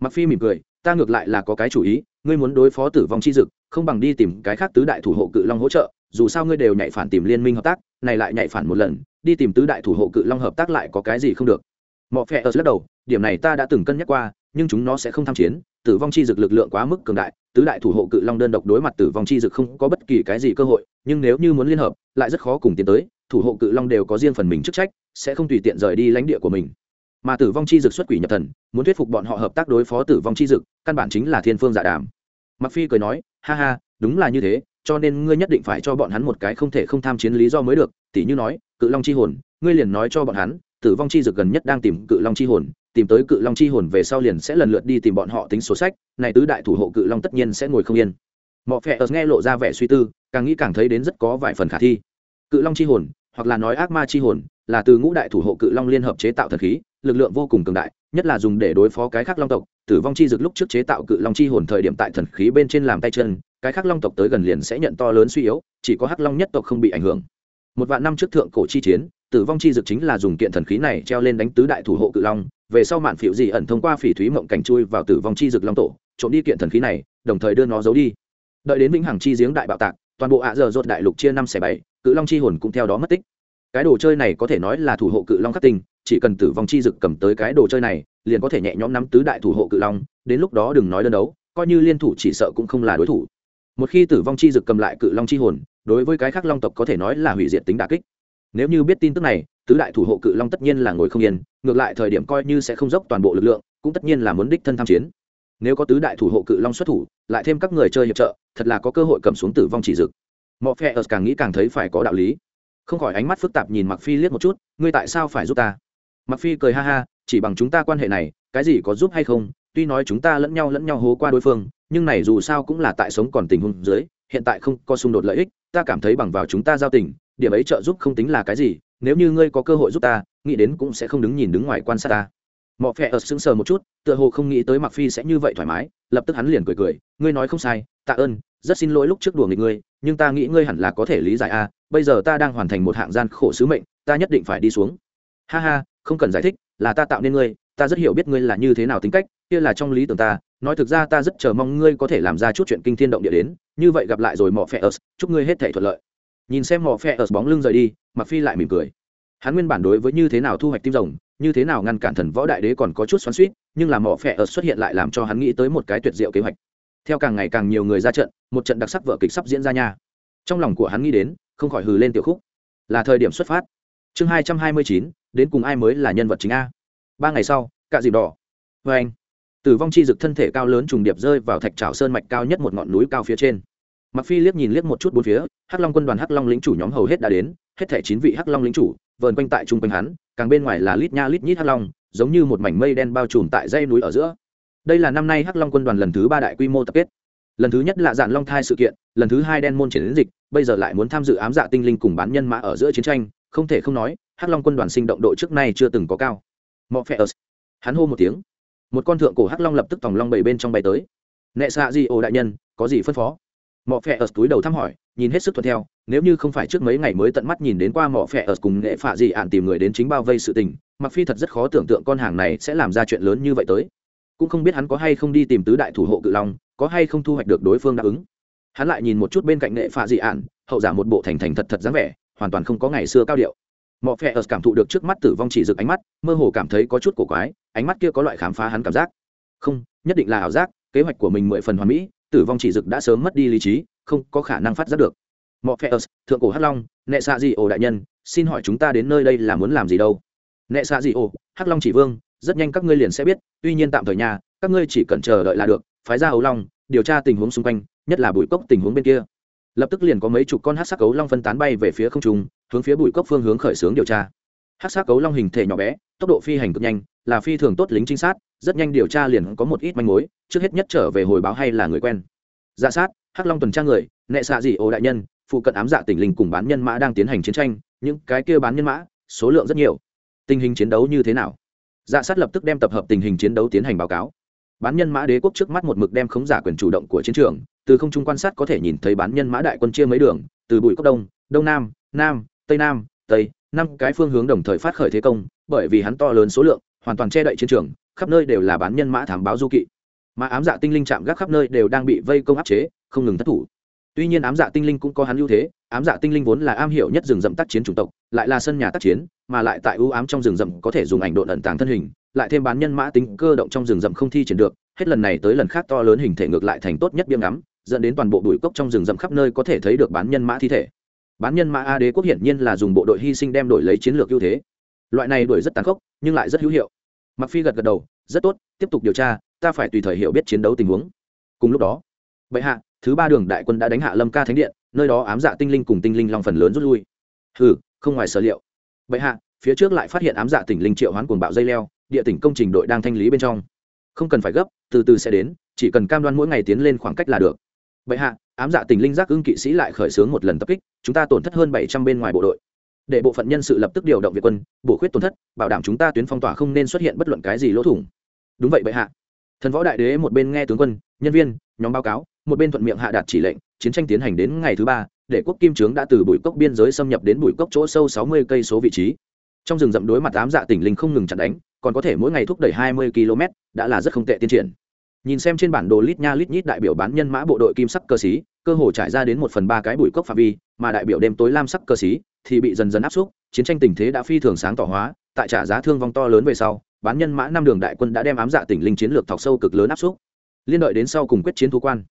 Mặc phi mỉm cười, ta ngược lại là có cái chủ ý, ngươi muốn đối phó tử vong chi dực không bằng đi tìm cái khác tứ đại thủ hộ cự long hỗ trợ, dù sao ngươi đều nhảy phản tìm liên minh hợp tác, này lại nhảy phản một lần, đi tìm tứ đại thủ hộ cự long hợp tác lại có cái gì không được. Mọi phe ở lắc đầu, điểm này ta đã từng cân nhắc qua, nhưng chúng nó sẽ không tham chiến, tử vong chi dực lực lượng quá mức cường đại, tứ đại thủ hộ cự long đơn độc đối mặt tử vong chi dực không có bất kỳ cái gì cơ hội, nhưng nếu như muốn liên hợp, lại rất khó cùng tiến tới thủ hộ cự long đều có riêng phần mình chức trách, sẽ không tùy tiện rời đi lãnh địa của mình. Mà tử vong chi dực xuất quỷ nhập thần, muốn thuyết phục bọn họ hợp tác đối phó tử vong chi dực, căn bản chính là thiên phương giả đàm. Mặc phi cười nói, ha ha, đúng là như thế, cho nên ngươi nhất định phải cho bọn hắn một cái không thể không tham chiến lý do mới được. Tỷ như nói, cự long chi hồn, ngươi liền nói cho bọn hắn, tử vong chi dực gần nhất đang tìm cự long chi hồn, tìm tới cự long chi hồn về sau liền sẽ lần lượt đi tìm bọn họ tính số sách, này tứ đại thủ hộ cự long tất nhiên sẽ ngồi không yên. Mọi phe nghe lộ ra vẻ suy tư, càng nghĩ càng thấy đến rất có vài phần khả thi. Cự long chi hồn hoặc là nói ác ma chi hồn, là từ ngũ đại thủ hộ cự long liên hợp chế tạo thần khí, lực lượng vô cùng cường đại, nhất là dùng để đối phó cái khác long tộc. Tử vong chi dực lúc trước chế tạo cự long chi hồn thời điểm tại thần khí bên trên làm tay chân, cái khác long tộc tới gần liền sẽ nhận to lớn suy yếu, chỉ có hắc long nhất tộc không bị ảnh hưởng. Một vạn năm trước thượng cổ chi chiến, tử vong chi dực chính là dùng kiện thần khí này treo lên đánh tứ đại thủ hộ cự long, về sau mạn phiệu dị ẩn thông qua phỉ thúy mộng cảnh chui vào tử vong chi dực long tổ, trộm đi kiện thần khí này, đồng thời đưa nó giấu đi. Đợi đến vĩnh hằng chi giếng đại bạo tạc, toàn bộ ạ giờ rột đại lục chia năm xẻ bảy cự long chi hồn cũng theo đó mất tích. Cái đồ chơi này có thể nói là thủ hộ cự long khắc tinh, chỉ cần tử vong chi dực cầm tới cái đồ chơi này, liền có thể nhẹ nhõm nắm tứ đại thủ hộ cự long, đến lúc đó đừng nói đơn đấu, coi như liên thủ chỉ sợ cũng không là đối thủ. Một khi tử vong chi dực cầm lại cự long chi hồn, đối với cái khác long tộc có thể nói là hủy diệt tính đà kích. Nếu như biết tin tức này, tứ đại thủ hộ cự long tất nhiên là ngồi không yên, ngược lại thời điểm coi như sẽ không dốc toàn bộ lực lượng, cũng tất nhiên là muốn đích thân tham chiến. Nếu có tứ đại thủ hộ cự long xuất thủ, lại thêm các người chơi hiệp trợ, thật là có cơ hội cầm xuống tử vong chỉ dực mọ phe ớt càng nghĩ càng thấy phải có đạo lý. Không khỏi ánh mắt phức tạp nhìn mặc phi liếc một chút, ngươi tại sao phải giúp ta? Mặc phi cười ha ha, chỉ bằng chúng ta quan hệ này, cái gì có giúp hay không? Tuy nói chúng ta lẫn nhau lẫn nhau hố qua đối phương, nhưng này dù sao cũng là tại sống còn tình huống dưới, hiện tại không có xung đột lợi ích, ta cảm thấy bằng vào chúng ta giao tình, điểm ấy trợ giúp không tính là cái gì, nếu như ngươi có cơ hội giúp ta, nghĩ đến cũng sẽ không đứng nhìn đứng ngoài quan sát ta. Mọ phe ở sững sờ một chút, tựa hồ không nghĩ tới mặc phi sẽ như vậy thoải mái, lập tức hắn liền cười cười, ngươi nói không sai, tạ ơn, rất xin lỗi lúc trước đùa nghịch ngươi nhưng ta nghĩ ngươi hẳn là có thể lý giải a, bây giờ ta đang hoàn thành một hạng gian khổ sứ mệnh, ta nhất định phải đi xuống. Ha ha, không cần giải thích, là ta tạo nên ngươi, ta rất hiểu biết ngươi là như thế nào tính cách, kia là trong lý tưởng ta, nói thực ra ta rất chờ mong ngươi có thể làm ra chút chuyện kinh thiên động địa đến, như vậy gặp lại rồi mỏ phe ớt, chúc ngươi hết thể thuận lợi. Nhìn xem mỏ phe ớt bóng lưng rời đi mặc phi lại mỉm cười. Hắn nguyên bản đối với như thế nào thu hoạch tim rồng, như thế nào ngăn cản thần võ đại đế còn có chút xoắn suýt nhưng là mỏ phe ớt xuất hiện lại làm cho hắn nghĩ tới một cái tuyệt diệu kế hoạch theo càng ngày càng nhiều người ra trận, một trận đặc sắc vở kịch sắp diễn ra nha. Trong lòng của hắn nghĩ đến, không khỏi hừ lên tiểu khúc. Là thời điểm xuất phát. Chương hai trăm hai mươi chín, đến cùng ai mới là nhân vật chính a? Ba ngày sau, cạ dịp đỏ. Vê anh, tử vong chi dực thân thể cao lớn trùng điệp rơi vào thạch trào sơn mạch cao nhất một ngọn núi cao phía trên. Mặc phi liếc nhìn liếc một chút bốn phía, hắc long quân đoàn hắc long lính chủ nhóm hầu hết đã đến, hết thể chín vị hắc long lính chủ, vờn quanh tại trung quanh hắn, càng bên ngoài là lít nha lít nhít hắc long, giống như một mảnh mây đen bao trùm tại dãy núi ở giữa đây là năm nay hắc long quân đoàn lần thứ ba đại quy mô tập kết. Lần thứ nhất là dạn long thai sự kiện, lần thứ hai đen môn triển đến dịch, bây giờ lại muốn tham dự ám dạ tinh linh cùng bán nhân mã ở giữa chiến tranh, không thể không nói, hắc long quân đoàn sinh động độ trước nay chưa từng có cao. Mọ phe ớt hắn hô một tiếng. Một con thượng cổ hắc long lập tức tòng long bảy bên trong bay tới. Nệ xạ gì ô đại nhân, có gì phân phó? Mọ phe ớt túi đầu thăm hỏi, nhìn hết sức thuận theo, nếu như không phải trước mấy ngày mới tận mắt nhìn đến qua mọ phe ớt cùng nghệ phạ gì ạn tìm người đến chính bao vây sự tình mặc phi thật rất khó tưởng tượng con hàng này sẽ làm ra chuyện lớn như vậy tới cũng không biết hắn có hay không đi tìm tứ đại thủ hộ cự long, có hay không thu hoạch được đối phương đáp ứng. Hắn lại nhìn một chút bên cạnh nệ phạ dị ạn, hậu giả một bộ thành thành thật thật dáng vẻ, hoàn toàn không có ngày xưa cao điệu. Mọi phe ớt cảm thụ được trước mắt tử vong chỉ rực ánh mắt, mơ hồ cảm thấy có chút cổ quái, ánh mắt kia có loại khám phá hắn cảm giác. Không, nhất định là ảo giác, kế hoạch của mình mười phần hoàn mỹ, tử vong chỉ rực đã sớm mất đi lý trí, không có khả năng phát giác được. Mọi phe ớt, thượng cổ hắc long, nệ xạ dị ổ đại nhân, xin hỏi chúng ta đến nơi đây là muốn làm gì đâu? Nệ xạ dị ổ, hắc long chỉ vương rất nhanh các ngươi liền sẽ biết, tuy nhiên tạm thời nhà các ngươi chỉ cần chờ đợi là được, phái ra ấu long, điều tra tình huống xung quanh, nhất là bụi cốc tình huống bên kia. Lập tức liền có mấy chục con hát sắc cấu long phân tán bay về phía không trung, hướng phía bụi cốc phương hướng khởi xướng điều tra. Hát sắc cấu long hình thể nhỏ bé, tốc độ phi hành cực nhanh, là phi thường tốt lính trinh sát, rất nhanh điều tra liền có một ít manh mối, trước hết nhất trở về hồi báo hay là người quen. Dạ sát, hắc long tuần tra người, nệ xạ dị ô đại nhân, phụ cận ám dạ tỉnh linh cùng bán nhân mã đang tiến hành chiến tranh, những cái kia bán nhân mã, số lượng rất nhiều. Tình hình chiến đấu như thế nào? Dạ sát lập tức đem tập hợp tình hình chiến đấu tiến hành báo cáo. Bán nhân mã đế quốc trước mắt một mực đem khống giả quyền chủ động của chiến trường, từ không trung quan sát có thể nhìn thấy bán nhân mã đại quân chia mấy đường, từ bụi cốc đông đông nam nam, tây nam, tây, năm cái phương hướng đồng thời phát khởi thế công, bởi vì hắn to lớn số lượng, hoàn toàn che đậy chiến trường, khắp nơi đều là bán nhân mã thám báo du kỵ. Mà ám dạ tinh linh chạm gác khắp nơi đều đang bị vây công áp chế, không ngừng thất thủ tuy nhiên ám dạ tinh linh cũng có hắn ưu thế, ám dạ tinh linh vốn là am hiểu nhất rừng rậm tác chiến chủng tộc, lại là sân nhà tác chiến, mà lại tại ưu ám trong rừng rậm có thể dùng ảnh độn ẩn tàng thân hình, lại thêm bán nhân mã tính cơ động trong rừng rậm không thi triển được, hết lần này tới lần khác to lớn hình thể ngược lại thành tốt nhất biêm ngắm, dẫn đến toàn bộ bụi cốc trong rừng rậm khắp nơi có thể thấy được bán nhân mã thi thể. Bán nhân mã a đế quốc hiển nhiên là dùng bộ đội hy sinh đem đổi lấy chiến lược ưu thế. Loại này đổi rất tàn khốc, nhưng lại rất hữu hiệu. Mặc phi gật gật đầu, rất tốt, tiếp tục điều tra, ta phải tùy thời hiểu biết chiến đấu tình huống. Cùng lúc đó, bệ hạ thứ ba đường đại quân đã đánh hạ lâm ca thánh điện, nơi đó ám dạ tinh linh cùng tinh linh long phần lớn rút lui. Hừ, không ngoài sở liệu. Bệ hạ, phía trước lại phát hiện ám dạ tỉnh linh triệu hoán cuồng bạo dây leo, địa tỉnh công trình đội đang thanh lý bên trong. Không cần phải gấp, từ từ sẽ đến, chỉ cần cam đoan mỗi ngày tiến lên khoảng cách là được. Bệ hạ, ám dạ tỉnh linh giác ưng kỵ sĩ lại khởi xướng một lần tập kích, chúng ta tổn thất hơn bảy trăm bên ngoài bộ đội. Để bộ phận nhân sự lập tức điều động việt quân, bổ khuyết tổn thất, bảo đảm chúng ta tuyến phong tỏa không nên xuất hiện bất luận cái gì lỗ thủng. Đúng vậy bệ hạ. Thần võ đại đế một bên nghe tướng quân, nhân viên, nhóm báo cáo một bên thuận miệng hạ đạt chỉ lệnh, chiến tranh tiến hành đến ngày thứ ba, để quốc kim trướng đã từ bụi cốc biên giới xâm nhập đến bụi cốc chỗ sâu sáu mươi cây số vị trí. Trong rừng rậm đối mặt ám dạ tỉnh linh không ngừng chặn đánh, còn có thể mỗi ngày thúc đẩy hai mươi km, đã là rất không tệ tiến triển. Nhìn xem trên bản đồ lít nha lít nhít đại biểu bán nhân mã bộ đội kim sắc cơ sĩ cơ hồ trải ra đến một phần ba cái bụi cốc phạm vi, mà đại biểu đêm tối lam sắc cơ sĩ thì bị dần dần áp xúc, chiến tranh tình thế đã phi thường sáng tỏ hóa, tại trả giá thương vong to lớn về sau, bán nhân mã năm đường đại quân đã đem ám dạ tỉnh linh chiến lược thọc sâu cực lớn áp xúc. Liên đợi đến sau cùng quyết chiến thu quan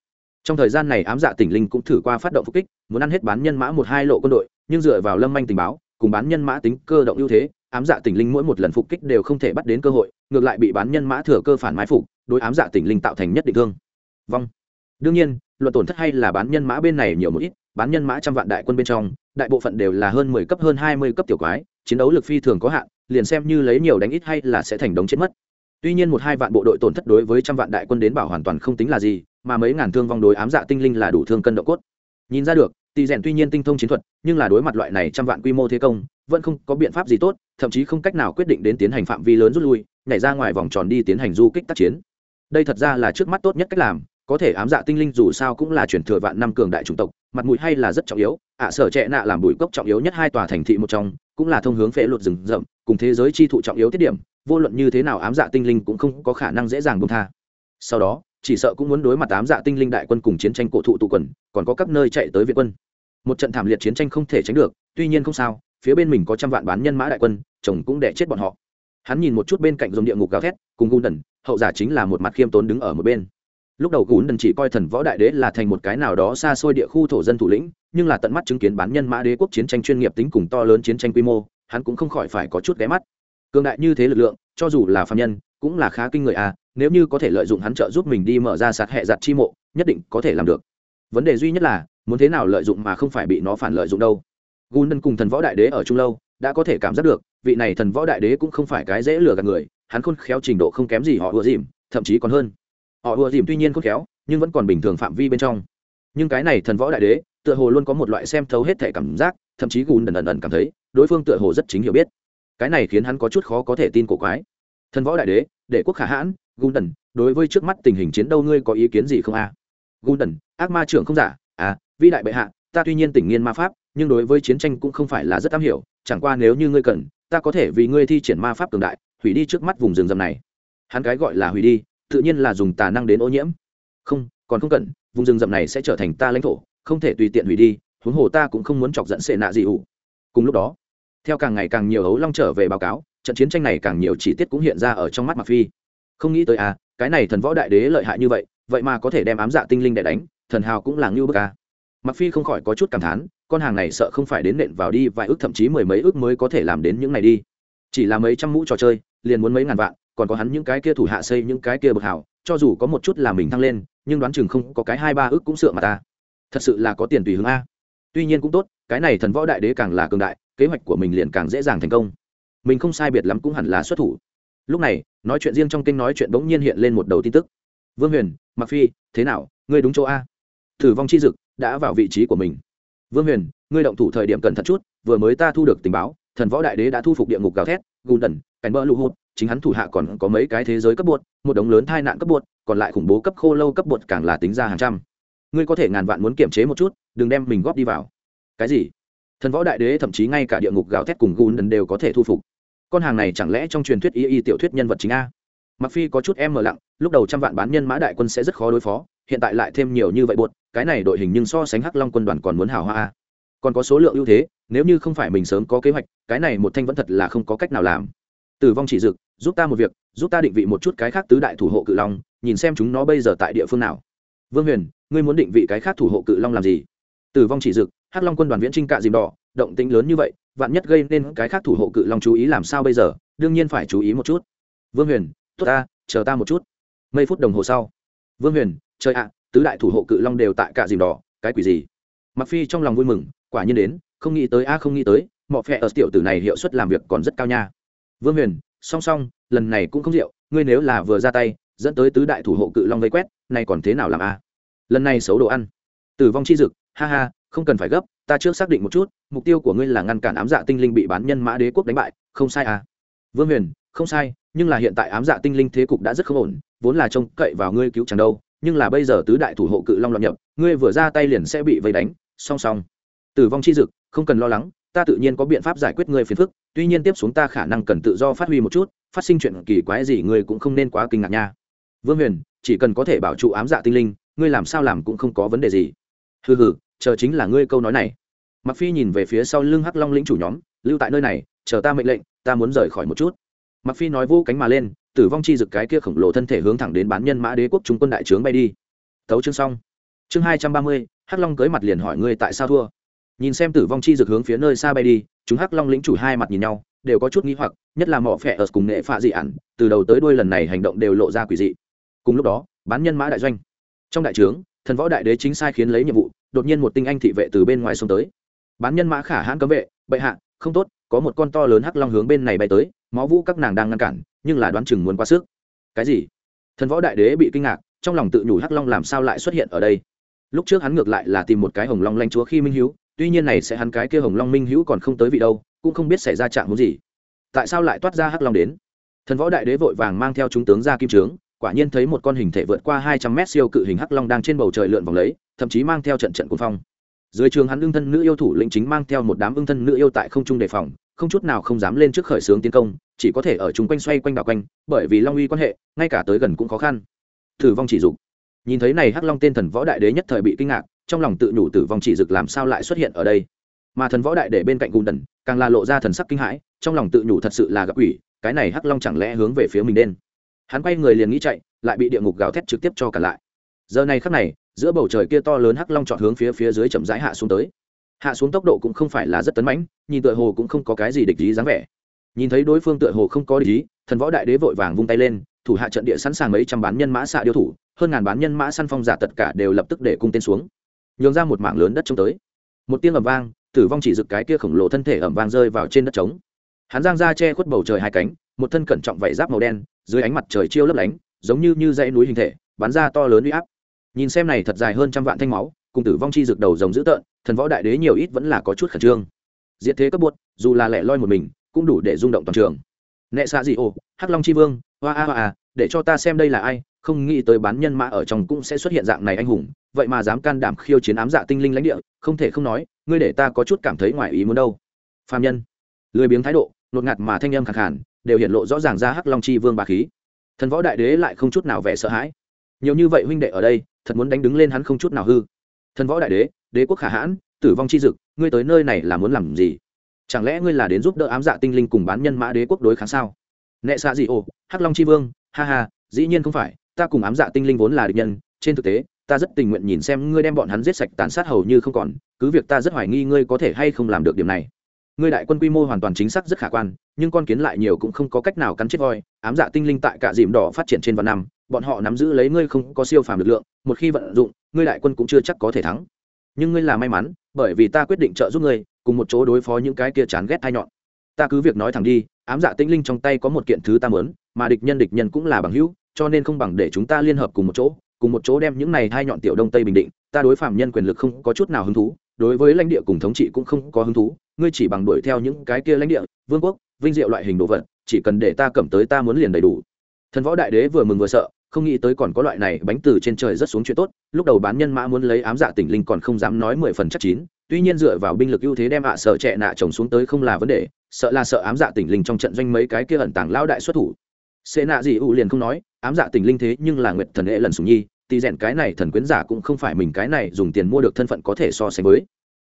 trong thời gian này ám dạ tỉnh linh cũng thử qua phát động phục kích, muốn ăn hết bán nhân mã một hai lộ quân đội, nhưng dựa vào lâm manh tình báo, cùng bán nhân mã tính cơ động ưu thế, ám dạ tỉnh linh mỗi một lần phục kích đều không thể bắt đến cơ hội, ngược lại bị bán nhân mã thừa cơ phản mái phục, đối ám dạ tỉnh linh tạo thành nhất định thương. Vong. Đương nhiên, luận tổn thất hay là bán nhân mã bên này nhiều một ít, bán nhân mã trăm vạn đại quân bên trong, đại bộ phận đều là hơn mười cấp, hơn hai mươi cấp tiểu quái, chiến đấu lực phi thường có hạn, liền xem như lấy nhiều đánh ít hay là sẽ thành đống chết mất. Tuy nhiên một hai vạn bộ đội tổn thất đối với trăm vạn đại quân đến bảo hoàn toàn không tính là gì mà mấy ngàn thương vong đối ám dạ tinh linh là đủ thương cân độ cốt. Nhìn ra được, tỷ rèn tuy nhiên tinh thông chiến thuật, nhưng là đối mặt loại này trăm vạn quy mô thế công, vẫn không có biện pháp gì tốt, thậm chí không cách nào quyết định đến tiến hành phạm vi lớn rút lui, nhảy ra ngoài vòng tròn đi tiến hành du kích tác chiến. Đây thật ra là trước mắt tốt nhất cách làm, có thể ám dạ tinh linh dù sao cũng là chuyển thừa vạn năm cường đại chủng tộc, mặt mũi hay là rất trọng yếu, ạ sở trệ nạ làm bụi cốc trọng yếu nhất hai tòa thành thị một trong, cũng là thông hướng phế luật rừng rậm, cùng thế giới chi thụ trọng yếu tiết điểm, vô luận như thế nào ám dạ tinh linh cũng không có khả năng dễ dàng bông tha. Sau đó chỉ sợ cũng muốn đối mặt tám dạ tinh linh đại quân cùng chiến tranh cổ thụ tụ quần, còn có các nơi chạy tới việt quân. Một trận thảm liệt chiến tranh không thể tránh được, tuy nhiên không sao, phía bên mình có trăm vạn bán nhân mã đại quân, chồng cũng để chết bọn họ. Hắn nhìn một chút bên cạnh dòng địa ngục gào thét, cùng gùn đần, hậu giả chính là một mặt khiêm tốn đứng ở một bên. Lúc đầu gùn đần chỉ coi thần võ đại đế là thành một cái nào đó xa xôi địa khu thổ dân thủ lĩnh, nhưng là tận mắt chứng kiến bán nhân mã đế quốc chiến tranh chuyên nghiệp tính cùng to lớn chiến tranh quy mô, hắn cũng không khỏi phải có chút ghé mắt. Cường đại như thế lực lượng, cho dù là phạm nhân, cũng là khá kinh người à nếu như có thể lợi dụng hắn trợ giúp mình đi mở ra sạt hệ giặt chi mộ, nhất định có thể làm được. Vấn đề duy nhất là, muốn thế nào lợi dụng mà không phải bị nó phản lợi dụng đâu. Gún cùng thần võ đại đế ở trung lâu, đã có thể cảm giác được, vị này thần võ đại đế cũng không phải cái dễ lừa gạt người, hắn khôn khéo trình độ không kém gì họ ùa dìm, thậm chí còn hơn. Họ ùa dìm tuy nhiên khôn khéo, nhưng vẫn còn bình thường phạm vi bên trong. Nhưng cái này thần võ đại đế, tựa hồ luôn có một loại xem thấu hết thể cảm giác, thậm chí gùn đần ẩn ẩn cảm thấy, đối phương tựa hồ rất chính hiểu biết. Cái này khiến hắn có chút khó có thể tin cổ quái. Thần võ đại đế, để quốc khả hãn gùn đối với trước mắt tình hình chiến đấu ngươi có ý kiến gì không a? À? gùn ác ma trưởng không giả. À vĩ đại bệ hạ, ta tuy nhiên tỉnh nghiên ma pháp, nhưng đối với chiến tranh cũng không phải là rất am hiểu. Chẳng qua nếu như ngươi cần, ta có thể vì ngươi thi triển ma pháp cường đại, hủy đi trước mắt vùng rừng rậm này. Hắn cái gọi là hủy đi, tự nhiên là dùng tà năng đến ô nhiễm. Không, còn không cần, vùng rừng rậm này sẽ trở thành ta lãnh thổ, không thể tùy tiện hủy đi, huống hồ ta cũng không muốn chọc giận sệ nạ gì ủ. Cùng lúc đó, theo càng ngày càng nhiều ấu long trở về báo cáo, trận chiến tranh này càng nhiều chi tiết cũng hiện ra ở trong mắt mặc phi không nghĩ tới à cái này thần võ đại đế lợi hại như vậy vậy mà có thể đem ám dạ tinh linh để đánh, thần hào cũng là ngưu bức à. Mặc phi không khỏi có chút cảm thán, con hàng này sợ không phải đến nện vào đi, vài ước thậm chí mười mấy ước mới có thể làm đến những này đi. Chỉ là mấy trăm mũ trò chơi, liền muốn mấy ngàn vạn, còn có hắn những cái kia thủ hạ xây những cái kia bực hảo cho dù có một chút là mình thăng lên, nhưng đoán chừng không có cái hai ba ước cũng sượng mà ta. Thật sự là có tiền tùy hướng a. Tuy nhiên cũng tốt, cái này thần võ đại đế càng là cường đại, kế hoạch của mình liền càng dễ dàng thành công. Mình không sai biệt lắm cũng hẳn là xuất thủ. Lúc này nói chuyện riêng trong kênh nói chuyện bỗng nhiên hiện lên một đầu tin tức. Vương huyền mặc phi, thế nào? Ngươi đúng chỗ a. Thử vong chi dực đã vào vị trí của mình. Vương huyền, ngươi động thủ thời điểm cẩn thận chút, vừa mới ta thu được tình báo, thần võ đại đế đã thu phục địa ngục gào thét gùn đần, cảnh bỡ lụ hụt, chính hắn thủ hạ còn có mấy cái thế giới cấp bột, một đống lớn tai nạn cấp bột, còn lại khủng bố cấp khô lâu cấp bột càng là tính ra hàng trăm. Ngươi có thể ngàn vạn muốn kiểm chế một chút, đừng đem mình góp đi vào. Cái gì? Thần võ đại đế thậm chí ngay cả địa ngục gào thét cùng gùn đần đều có thể thu phục con hàng này chẳng lẽ trong truyền thuyết y y tiểu thuyết nhân vật chính a? Mặc phi có chút em mờ lặng, lúc đầu trăm vạn bán nhân mã đại quân sẽ rất khó đối phó, hiện tại lại thêm nhiều như vậy buột cái này đội hình nhưng so sánh hắc long quân đoàn còn muốn hào hoa a. Còn có số lượng ưu thế, nếu như không phải mình sớm có kế hoạch, cái này một thanh vẫn thật là không có cách nào làm. Tử vong chỉ dực giúp ta một việc, giúp ta định vị một chút cái khác tứ đại thủ hộ cự long, nhìn xem chúng nó bây giờ tại địa phương nào. Vương huyền, ngươi muốn định vị cái khác thủ hộ cự long làm gì? Tử vong chỉ dực hắc long quân đoàn viễn trinh cạ dìm đỏ, động tính lớn như vậy vạn nhất gây nên cái khác thủ hộ cự long chú ý làm sao bây giờ, đương nhiên phải chú ý một chút. Vương huyền, tốt ta, chờ ta một chút. Mấy phút đồng hồ sau, vương huyền, trời ạ, tứ đại thủ hộ cự long đều tại cạ dìm đỏ, cái quỷ gì? Mặc phi trong lòng vui mừng, quả nhiên đến, không nghĩ tới, a, không nghĩ tới, mọ phe ở tiểu tử này hiệu suất làm việc còn rất cao nha. Vương huyền, song song, lần này cũng không rượu, ngươi nếu là vừa ra tay, dẫn tới tứ đại thủ hộ cự long vây quét này còn thế nào làm a? Lần này xấu đồ ăn. Tử vong chi dực, ha ha, không cần phải gấp ta trước xác định một chút, mục tiêu của ngươi là ngăn cản ám dạ tinh linh bị bán nhân mã đế quốc đánh bại, không sai à? Vương huyền, không sai, nhưng là hiện tại ám dạ tinh linh thế cục đã rất không ổn, vốn là trông cậy vào ngươi cứu chẳng đâu, nhưng là bây giờ tứ đại thủ hộ cự long loạn nhập, ngươi vừa ra tay liền sẽ bị vây đánh, song song. Tử vong chi dực, không cần lo lắng, ta tự nhiên có biện pháp giải quyết ngươi phiền phức, tuy nhiên tiếp xuống ta khả năng cần tự do phát huy một chút, phát sinh chuyện kỳ quái gì ngươi cũng không nên quá kinh ngạc nha. Vương huyền, chỉ cần có thể bảo trụ ám dạ tinh linh, ngươi làm sao làm cũng không có vấn đề gì. Hừ hừ, chờ chính là ngươi câu nói này mặc phi nhìn về phía sau lưng hắc long lĩnh chủ nhóm, lưu tại nơi này, chờ ta mệnh lệnh, ta muốn rời khỏi một chút. Mặc phi nói vô cánh mà lên, tử vong chi rực cái kia khổng lồ thân thể hướng thẳng đến bán nhân mã đế quốc trung quân đại trướng bay đi. Tấu chương xong. Chương hai trăm ba mươi, hắc long cưới mặt liền hỏi ngươi tại sao thua. Nhìn xem tử vong chi rực hướng phía nơi xa bay đi, chúng hắc long lĩnh chủ hai mặt nhìn nhau, đều có chút nghi hoặc, nhất là mỏ phẹ ở cùng nghệ phạ dị ản, từ đầu tới đuôi lần này hành động đều lộ ra quỷ dị. Cùng lúc đó, bán nhân mã đại doanh. Trong đại trướng, thần võ đại đế chính sai khiến lấy nhiệm vụ, đột nhiên một tinh anh thị vệ từ bên ngoài xông tới bán nhân mã khả hãn cấm vệ, bệ hạ, không tốt, có một con to lớn hắc long hướng bên này bay tới, máu vũ các nàng đang ngăn cản, nhưng là đoán chừng muốn quá sức. Cái gì? Thần võ đại đế bị kinh ngạc, trong lòng tự nhủ hắc long làm sao lại xuất hiện ở đây? Lúc trước hắn ngược lại là tìm một cái hồng long lanh chúa khi minh hữu, tuy nhiên này sẽ hắn cái kia hồng long minh hữu còn không tới vị đâu, cũng không biết xảy ra trạng muốn gì. Tại sao lại toát ra hắc long đến? Thần võ đại đế vội vàng mang theo chúng tướng ra kim trướng, quả nhiên thấy một con hình thể vượt qua hai trăm mét siêu cự hình hắc long đang trên bầu trời lượn vòng lấy, thậm chí mang theo trận trận cuồng phong dưới trường hắn ưng thân nữ yêu thủ lĩnh chính mang theo một đám ưng thân nữ yêu tại không trung đề phòng, không chút nào không dám lên trước khởi xướng tiến công, chỉ có thể ở chung quanh xoay quanh đảo quanh, bởi vì long uy quan hệ, ngay cả tới gần cũng khó khăn. Tử vong chỉ dục. Nhìn thấy này hắc long tên thần võ đại đế nhất thời bị kinh ngạc, trong lòng tự nhủ tử vong chỉ dực làm sao lại xuất hiện ở đây? Mà thần võ đại để bên cạnh gùn đần, càng là lộ ra thần sắc kinh hãi, trong lòng tự nhủ thật sự là gặp ủy cái này hắc long chẳng lẽ hướng về phía mình đen? Hắn quay người liền nghĩ chạy, lại bị địa ngục gào thét trực tiếp cho cả lại. Giờ này khắc này giữa bầu trời kia to lớn hắc long chọn hướng phía phía dưới chậm rãi hạ xuống tới. Hạ xuống tốc độ cũng không phải là rất tấn mãnh, nhìn tựa hồ cũng không có cái gì địch ý dáng vẻ. Nhìn thấy đối phương tựa hồ không có địch ý, thần võ đại đế vội vàng vung tay lên, thủ hạ trận địa sẵn sàng mấy trăm bán nhân mã xạ điêu thủ, hơn ngàn bán nhân mã săn phong giả tất cả đều lập tức để cung tên xuống. Nhường ra một mảng lớn đất trống tới. Một tiếng ầm vang, tử vong chỉ rực cái kia khổng lồ thân thể ẩm vang rơi vào trên đất trống. Hắn giang ra che khuất bầu trời hai cánh, một thân cẩn trọng vảy giáp màu đen, dưới ánh mặt trời chiêu lấp lánh, giống như như dãy núi hình thể, bắn ra to lớn uy áp nhìn xem này thật dài hơn trăm vạn thanh máu, cùng tử vong chi rực đầu rồng dữ tợn, thần võ đại đế nhiều ít vẫn là có chút khẩn trương. Diệt thế cấp buốt dù là lẻ loi một mình, cũng đủ để rung động toàn trường. Nệ xạ dị ô hắc long chi vương, hoa a hoa a, để cho ta xem đây là ai, không nghĩ tới bán nhân mã ở trong cũng sẽ xuất hiện dạng này anh hùng, vậy mà dám can đảm khiêu chiến ám dạ tinh linh lãnh địa, không thể không nói, ngươi để ta có chút cảm thấy ngoài ý muốn đâu. Phạm nhân. Lười biếng thái độ, nột ngạt mà thanh âm khẳng khản đều hiện lộ rõ ràng ra hắc long chi vương bà khí. Thần võ đại đế lại không chút nào vẻ sợ hãi. Nhiều như vậy huynh đệ ở đây thật muốn đánh đứng lên hắn không chút nào hư. Thần võ đại đế đế quốc khả hãn, tử vong chi dực, ngươi tới nơi này là muốn làm gì? Chẳng lẽ ngươi là đến giúp đỡ ám dạ tinh linh cùng bán nhân mã đế quốc đối kháng sao? Nệ xạ dị ồ, hắc long chi vương, ha ha, dĩ nhiên không phải, ta cùng ám dạ tinh linh vốn là địch nhân, trên thực tế, ta rất tình nguyện nhìn xem ngươi đem bọn hắn giết sạch tàn sát hầu như không còn, cứ việc ta rất hoài nghi ngươi có thể hay không làm được điểm này. Ngươi đại quân quy mô hoàn toàn chính xác rất khả quan, nhưng con kiến lại nhiều cũng không có cách nào cắn chết voi, ám dạ tinh linh tại cả dìm đỏ phát triển trên vạn năm bọn họ nắm giữ lấy ngươi không có siêu phàm lực lượng, một khi vận dụng, ngươi đại quân cũng chưa chắc có thể thắng. Nhưng ngươi là may mắn, bởi vì ta quyết định trợ giúp ngươi, cùng một chỗ đối phó những cái kia chán ghét hai nhọn. Ta cứ việc nói thẳng đi, ám dạ tinh linh trong tay có một kiện thứ ta mớn mà địch nhân địch nhân cũng là bằng hữu, cho nên không bằng để chúng ta liên hợp cùng một chỗ, cùng một chỗ đem những này hai nhọn tiểu đông tây bình định, ta đối phạm nhân quyền lực không có chút nào hứng thú, đối với lãnh địa cùng thống trị cũng không có hứng thú, ngươi chỉ bằng đuổi theo những cái kia lãnh địa, vương quốc, vinh diệu loại hình đồ vật, chỉ cần để ta cầm tới ta muốn liền đầy đủ. Thần võ đại đế vừa mừng vừa sợ không nghĩ tới còn có loại này bánh từ trên trời rất xuống chuyện tốt, lúc đầu bán nhân mã muốn lấy ám dạ tỉnh linh còn không dám nói mười phần chắc chín, tuy nhiên dựa vào binh lực ưu thế đem ạ sợ trẻ nạ chồng xuống tới không là vấn đề, sợ là sợ ám dạ tỉnh linh trong trận doanh mấy cái kia ẩn tàng lao đại xuất thủ. Xê nạ gì ưu liền không nói, ám dạ tỉnh linh thế nhưng là nguyệt thần hệ lần sùng nhi, tì rèn cái này thần quyến giả cũng không phải mình cái này dùng tiền mua được thân phận có thể so sánh với.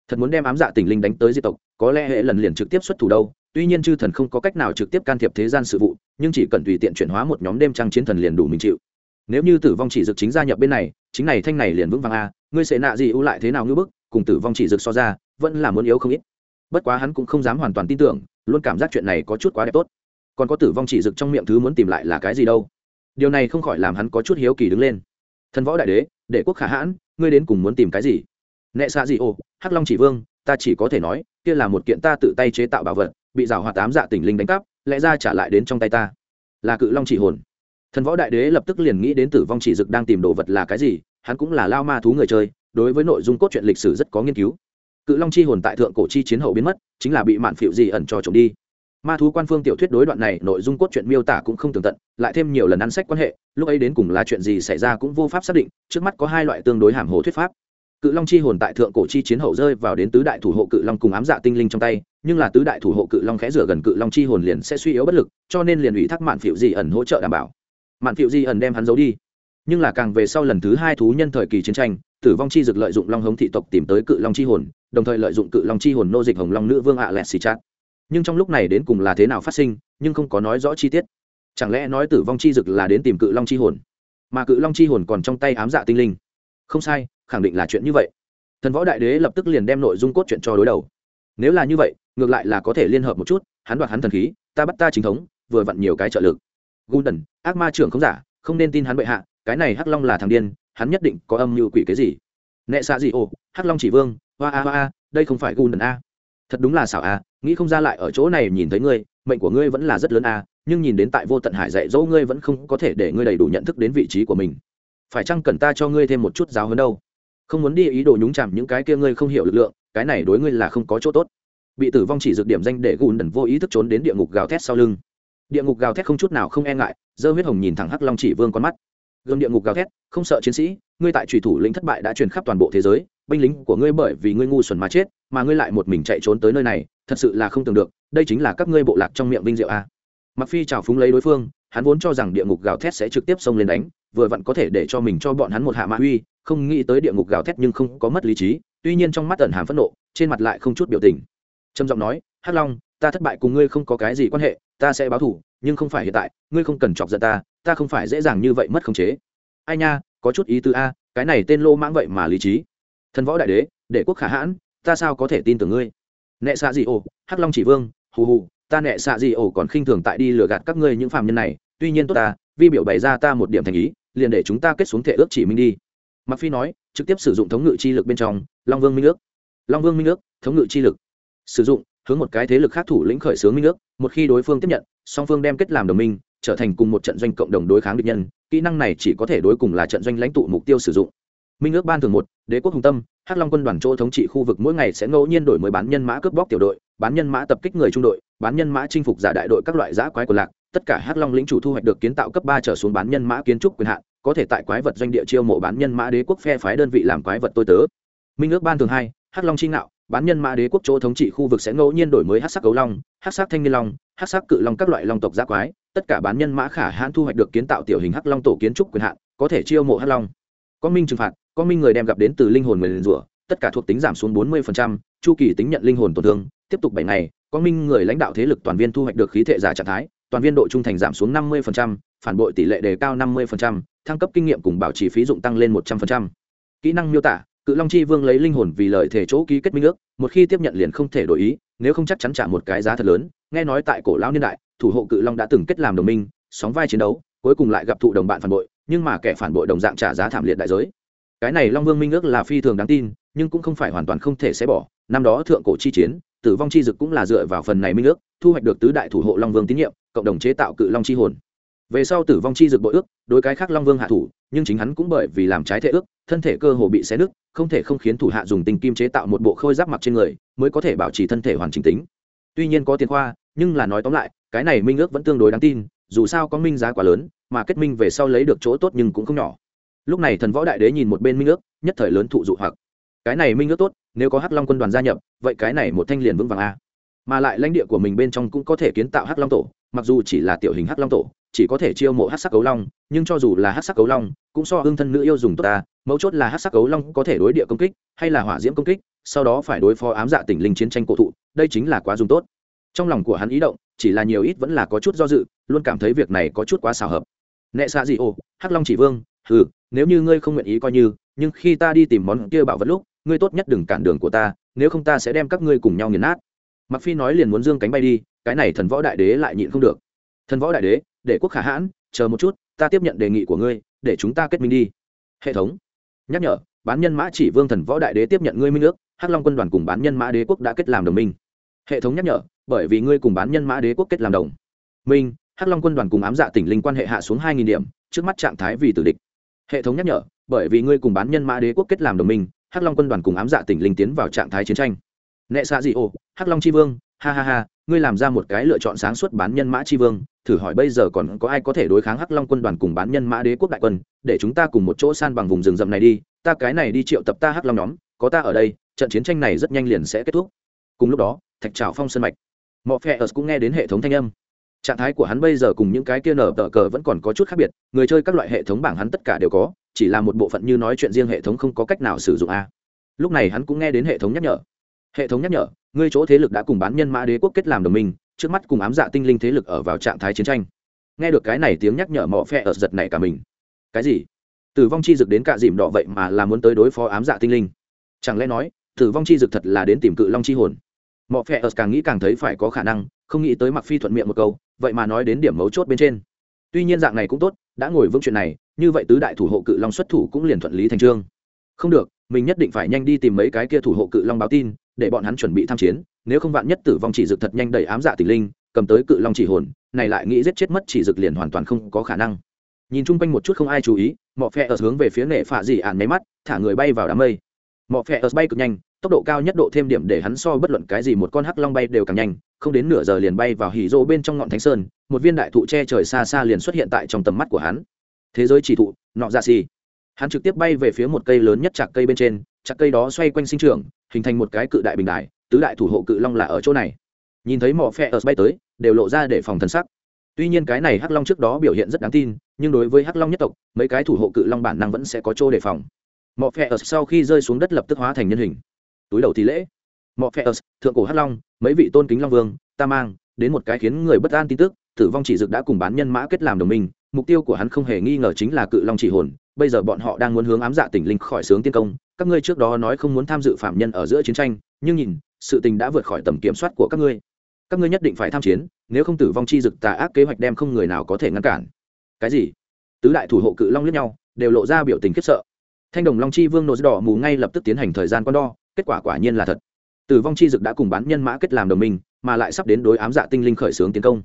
Thật muốn đem ám dạ tỉnh linh đánh tới di tộc, có lẽ hệ lần liền trực tiếp xuất thủ đâu, tuy nhiên chư thần không có cách nào trực tiếp can thiệp thế gian sự vụ, nhưng chỉ cần tùy tiện chuyển hóa một nhóm đêm trăng chiến thần liền đủ mình chịu nếu như tử vong chỉ dực chính gia nhập bên này, chính này thanh này liền vững vàng a, ngươi sẽ nạ gì ưu lại thế nào ngưỡng bức, cùng tử vong chỉ dực so ra, vẫn là muốn yếu không ít. Bất quá hắn cũng không dám hoàn toàn tin tưởng, luôn cảm giác chuyện này có chút quá đẹp tốt. Còn có tử vong chỉ dực trong miệng thứ muốn tìm lại là cái gì đâu. Điều này không khỏi làm hắn có chút hiếu kỳ đứng lên. Thần võ đại đế đệ quốc khả hãn, ngươi đến cùng muốn tìm cái gì? Nệ xạ gì ô hắc long chỉ vương, ta chỉ có thể nói, kia là một kiện ta tự tay chế tạo bảo vật, bị rào hoạt tám dạ tỉnh linh đánh cắp, lẽ ra trả lại đến trong tay ta. Là cự long chỉ hồn thần võ đại đế lập tức liền nghĩ đến tử vong chỉ dực đang tìm đồ vật là cái gì, hắn cũng là lao ma thú người chơi, đối với nội dung cốt truyện lịch sử rất có nghiên cứu. Cự long chi hồn tại thượng cổ chi chiến hậu biến mất, chính là bị mạn phịu gì ẩn cho trộm đi. Ma thú quan phương tiểu thuyết đối đoạn này nội dung cốt truyện miêu tả cũng không tường tận, lại thêm nhiều lần ăn sách quan hệ, lúc ấy đến cùng là chuyện gì xảy ra cũng vô pháp xác định, trước mắt có hai loại tương đối hàm hồ thuyết pháp. Cự long chi hồn tại thượng cổ chi chiến hậu rơi vào đến tứ đại thủ hộ cự long cùng ám dạ tinh linh trong tay, nhưng là tứ đại thủ hộ cự long khẽ rửa gần cự long chi hồn liền sẽ suy yếu bất lực, cho nên liền ủy thác mạn phịu di ẩn hỗ trợ đảm bảo mạn phiệu di ẩn đem hắn giấu đi. Nhưng là càng về sau lần thứ hai thú nhân thời kỳ chiến tranh, tử vong chi dực lợi dụng long hống thị tộc tìm tới cự long chi hồn, đồng thời lợi dụng cự long chi hồn nô dịch hồng long nữ vương ạ lẹt xì chát. Nhưng trong lúc này đến cùng là thế nào phát sinh, nhưng không có nói rõ chi tiết. Chẳng lẽ nói tử vong chi dực là đến tìm cự long chi hồn? Mà cự long chi hồn còn trong tay ám dạ tinh linh. Không sai, khẳng định là chuyện như vậy. Thần võ đại đế lập tức liền đem nội dung cốt chuyện cho đối đầu. Nếu là như vậy, ngược lại là có thể liên hợp một chút, hắn đoạt hắn thần khí, ta bắt ta chính thống, vừa vặn nhiều cái trợ lực. Golden, ác ma trưởng không giả không nên tin hắn bệ hạ cái này hắc long là thằng điên hắn nhất định có âm mưu quỷ cái gì? Nệ xạ gì ồ hắc long chỉ vương oa a oa, a đây không phải Golden a. Thật đúng là xảo a nghĩ không ra lại ở chỗ này nhìn thấy ngươi mệnh của ngươi vẫn là rất lớn a nhưng nhìn đến tại vô tận hải dạy dỗ ngươi vẫn không có thể để ngươi đầy đủ nhận thức đến vị trí của mình. Phải chăng cần ta cho ngươi thêm một chút giáo huấn đâu? Không muốn đi ý đồ nhúng chạm những cái kia ngươi không hiểu lực lượng cái này đối ngươi là không có chỗ tốt. Bị tử vong chỉ dược điểm danh để Golden vô ý thức trốn đến địa ngục gào thét sau lưng địa ngục gào thét không chút nào không e ngại, dơ huyết hồng nhìn thẳng hắc long chỉ vương con mắt. Gươm địa ngục gào thét, không sợ chiến sĩ, ngươi tại trùy thủ lĩnh thất bại đã truyền khắp toàn bộ thế giới, binh lính của ngươi bởi vì ngươi ngu xuẩn mà chết, mà ngươi lại một mình chạy trốn tới nơi này, thật sự là không tưởng được, đây chính là các ngươi bộ lạc trong miệng vinh diệu a. Mặc phi trào phúng lấy đối phương, hắn vốn cho rằng địa ngục gào thét sẽ trực tiếp xông lên đánh, vừa vặn có thể để cho mình cho bọn hắn một hạ mạ uy, không nghĩ tới địa ngục gào thét nhưng không có mất lý trí, tuy nhiên trong mắt tẩn hàm phẫn nộ, trên mặt lại không chút biểu tình. Trầm giọng nói, hắc long, ta thất bại cùng ngươi không có cái gì quan hệ ta sẽ báo thủ nhưng không phải hiện tại, ngươi không cần chọc giận ta ta không phải dễ dàng như vậy mất khống chế. Ai nha, có chút ý tứ a, cái này tên lô mãng vậy mà lý trí. Thần võ đại đế đệ quốc khả hãn, ta sao có thể tin tưởng ngươi? Nệ xạ gì ồ hắc long chỉ vương, hù hù, ta nệ xạ gì ồ còn khinh thường tại đi lừa gạt các ngươi những phàm nhân này, tuy nhiên tốt ta, vi biểu bày ra ta một điểm thành ý, liền để chúng ta kết xuống thể ước chỉ minh đi. Mặc phi nói, trực tiếp sử dụng thống ngự chi lực bên trong, long vương minh ước. Long vương minh ước, thống ngự chi lực. Sử dụng hướng một cái thế lực khác thủ lĩnh khởi xướng minh ước, một khi đối phương tiếp nhận, song phương đem kết làm đồng minh, trở thành cùng một trận doanh cộng đồng đối kháng địch nhân, kỹ năng này chỉ có thể đối cùng là trận doanh lãnh tụ mục tiêu sử dụng. Minh ước ban thường một, đế quốc hùng tâm, hắc long quân đoàn chỗ thống trị khu vực mỗi ngày sẽ ngẫu nhiên đổi mới bán nhân mã cướp bóc tiểu đội, bán nhân mã tập kích người trung đội, bán nhân mã chinh phục giả đại đội các loại giã quái của lạc, tất cả hắc long lĩnh chủ thu hoạch được kiến tạo cấp ba trở xuống bán nhân mã kiến trúc quyền hạn, có thể tại quái vật doanh địa chiêu mộ bán nhân mã đế quốc phe phái đơn vị làm quái vật tôi tớ. Minh ước ban thường hai, hắc long chi ngạo bán nhân mã đế quốc chỗ thống trị khu vực sẽ ngẫu nhiên đổi mới hắc sắc cấu long hắc sắc thanh niên long hắc sắc cự long các loại long tộc giã quái tất cả bán nhân mã khả hãn thu hoạch được kiến tạo tiểu hình hắc long tổ kiến trúc quyền hạn có thể chiêu mộ hắc long con minh trừng phạt con minh người đem gặp đến từ linh hồn người liền rủa tất cả thuộc tính giảm xuống 40%, chu kỳ tính nhận linh hồn tổn thương tiếp tục bảy ngày con minh người lãnh đạo thế lực toàn viên thu hoạch được khí thể giả trạng thái toàn viên độ trung thành giảm xuống 50%, phản bội tỷ lệ đề cao 50%, thăng cấp kinh nghiệm cùng bảo trì phí dụng tăng lên 100%. kỹ năng miêu tả cự long chi vương lấy linh hồn vì lợi thể chỗ ký kết minh ước, một khi tiếp nhận liền không thể đổi ý, nếu không chắc chắn trả một cái giá thật lớn. Nghe nói tại cổ lão niên đại, thủ hộ cự long đã từng kết làm đồng minh, sóng vai chiến đấu, cuối cùng lại gặp thụ đồng bạn phản bội, nhưng mà kẻ phản bội đồng dạng trả giá thảm liệt đại giới. Cái này long vương minh ước là phi thường đáng tin, nhưng cũng không phải hoàn toàn không thể xé bỏ. Năm đó thượng cổ chi chiến, tử vong chi dực cũng là dựa vào phần này minh ước, thu hoạch được tứ đại thủ hộ long vương tín nhiệm, cộng đồng chế tạo cự long chi hồn. Về sau tử vong chi dực bội ước, đối cái khác long vương hạ thủ, nhưng chính hắn cũng bởi vì làm trái thể ước thân thể cơ hồ bị xé nứt, không thể không khiến thủ hạ dùng tình kim chế tạo một bộ khôi giáp mặc trên người mới có thể bảo trì thân thể hoàn chỉnh tính. Tuy nhiên có tiền khoa, nhưng là nói tóm lại, cái này minh ước vẫn tương đối đáng tin, dù sao có minh giá quá lớn, mà kết minh về sau lấy được chỗ tốt nhưng cũng không nhỏ. Lúc này thần võ đại đế nhìn một bên minh ước, nhất thời lớn thụ dụ hoặc. Cái này minh ước tốt, nếu có hắc long quân đoàn gia nhập, vậy cái này một thanh liền vững vàng a. Mà lại lãnh địa của mình bên trong cũng có thể kiến tạo hắc long tổ, mặc dù chỉ là tiểu hình hắc long tổ chỉ có thể chiêu mộ hắc sắc cấu long, nhưng cho dù là hắc sắc cấu long, cũng so hương thân nữ yêu dùng tốt ta. Mấu chốt là hắc sắc cấu long có thể đối địa công kích, hay là hỏa diễm công kích, sau đó phải đối phó ám dạ tỉnh linh chiến tranh cổ thụ, đây chính là quá dùng tốt. Trong lòng của hắn ý động, chỉ là nhiều ít vẫn là có chút do dự, luôn cảm thấy việc này có chút quá xào hợp. Nệ xạ gì ô hắc long chỉ vương, hừ, nếu như ngươi không nguyện ý coi như, nhưng khi ta đi tìm món kia bảo vật lúc, ngươi tốt nhất đừng cản đường của ta, nếu không ta sẽ đem các ngươi cùng nhau nghiền nát. Mặc phi nói liền muốn dương cánh bay đi, cái này thần võ đại đế lại nhịn không được. Thần võ đại đế để quốc khả hãn, chờ một chút, ta tiếp nhận đề nghị của ngươi, để chúng ta kết minh đi. Hệ thống. Nhắc nhở, bán nhân mã chỉ vương thần võ đại đế tiếp nhận ngươi minh ước, hắc long quân đoàn cùng bán nhân mã đế quốc đã kết làm đồng minh. Hệ thống nhắc nhở, bởi vì ngươi cùng bán nhân mã đế quốc kết làm đồng minh, hắc long quân đoàn cùng ám dạ tỉnh linh quan hệ hạ xuống hai nghìn điểm, trước mắt trạng thái vì tử địch. Hệ thống nhắc nhở, bởi vì ngươi cùng bán nhân mã đế quốc kết làm đồng minh, hắc long quân đoàn cùng ám dạ tỉnh linh tiến vào trạng thái chiến tranh. Nệ xạ dị ô, hắc long c vương, ha ha ha ngươi làm ra một cái lựa chọn sáng suốt bán nhân mã tri vương, thử hỏi bây giờ còn có ai có thể đối kháng hắc long quân đoàn cùng bán nhân mã đế quốc đại quân, để chúng ta cùng một chỗ san bằng vùng rừng rậm này đi, ta cái này đi triệu tập ta hắc long nhóm, có ta ở đây, trận chiến tranh này rất nhanh liền sẽ kết thúc. Cùng lúc đó, thạch trào phong sân mạch. Mọi phe ở cũng nghe đến hệ thống thanh âm. Trạng thái của hắn bây giờ cùng những cái kia nở tờ cờ vẫn còn có chút khác biệt, người chơi các loại hệ thống bảng hắn tất cả đều có, chỉ là một bộ phận như nói chuyện riêng hệ thống không có cách nào sử dụng a. Lúc này hắn cũng nghe đến hệ thống nhắc nhở. Hệ thống nhắc nhở ngươi chỗ thế lực đã cùng bán nhân mã đế quốc kết làm đồng minh, trước mắt cùng ám dạ tinh linh thế lực ở vào trạng thái chiến tranh. Nghe được cái này tiếng nhắc nhở mọ phe ở giật này cả mình. Cái gì? Tử vong chi dực đến cạ dìm đỏ vậy mà là muốn tới đối phó ám dạ tinh linh? Chẳng lẽ nói, tử vong chi dực thật là đến tìm cự long chi hồn? Mọ phe ở càng nghĩ càng thấy phải có khả năng, không nghĩ tới mặc phi thuận miệng một câu, vậy mà nói đến điểm mấu chốt bên trên. Tuy nhiên dạng này cũng tốt, đã ngồi vững chuyện này, như vậy tứ đại thủ hộ cự long xuất thủ cũng liền thuận lý thành trương. Không được, mình nhất định phải nhanh đi tìm mấy cái kia thủ hộ cự long báo tin để bọn hắn chuẩn bị tham chiến, nếu không vạn nhất tử vong chỉ dực thật nhanh đẩy ám dạ tỷ linh, cầm tới cự long chỉ hồn, này lại nghĩ giết chết mất chỉ dực liền hoàn toàn không có khả năng. Nhìn chung quanh một chút không ai chú ý, mọ phe ở hướng về phía nệ phạ dị ạn máy mắt, thả người bay vào đám mây. Mọ phe ở bay cực nhanh, tốc độ cao nhất độ thêm điểm để hắn so bất luận cái gì một con hắc long bay đều càng nhanh, không đến nửa giờ liền bay vào hỉ rô bên trong ngọn thánh sơn, một viên đại thụ che trời xa xa liền xuất hiện tại trong tầm mắt của hắn. Thế giới chỉ thụ, nọ ra xì. Hắn trực tiếp bay về phía một cây lớn nhất chạc cây bên trên, chạc cây đó xoay quanh sinh trường hình thành một cái cự đại bình đài, tứ đại thủ hộ cự long là ở chỗ này. Nhìn thấy mỏ phe ở bay tới, đều lộ ra để phòng thần sắc. Tuy nhiên cái này hắc long trước đó biểu hiện rất đáng tin, nhưng đối với hắc long nhất tộc, mấy cái thủ hộ cự long bản năng vẫn sẽ có chỗ đề phòng. Mỏ phe ở sau khi rơi xuống đất lập tức hóa thành nhân hình. Túi đầu thì lễ. Mỏ phe ở, thượng cổ hắc long, mấy vị tôn kính long vương, ta mang, đến một cái khiến người bất an tin tức, tử vong chỉ dực đã cùng bán nhân mã kết làm đồng minh, mục tiêu của hắn không hề nghi ngờ chính là cự long chỉ hồn, bây giờ bọn họ đang muốn hướng ám dạ tỉnh linh khỏi sướng tiên công các ngươi trước đó nói không muốn tham dự phạm nhân ở giữa chiến tranh, nhưng nhìn, sự tình đã vượt khỏi tầm kiểm soát của các ngươi. Các ngươi nhất định phải tham chiến, nếu không tử vong chi dực tà ác kế hoạch đem không người nào có thể ngăn cản. Cái gì? Tứ đại thủ hộ cự long lẫn nhau, đều lộ ra biểu tình khiếp sợ. Thanh đồng long chi vương nổ đỏ mù ngay lập tức tiến hành thời gian quan đo, kết quả quả nhiên là thật. Tử vong chi dực đã cùng bán nhân mã kết làm đồng minh, mà lại sắp đến đối ám dạ tinh linh khởi xướng tiến công.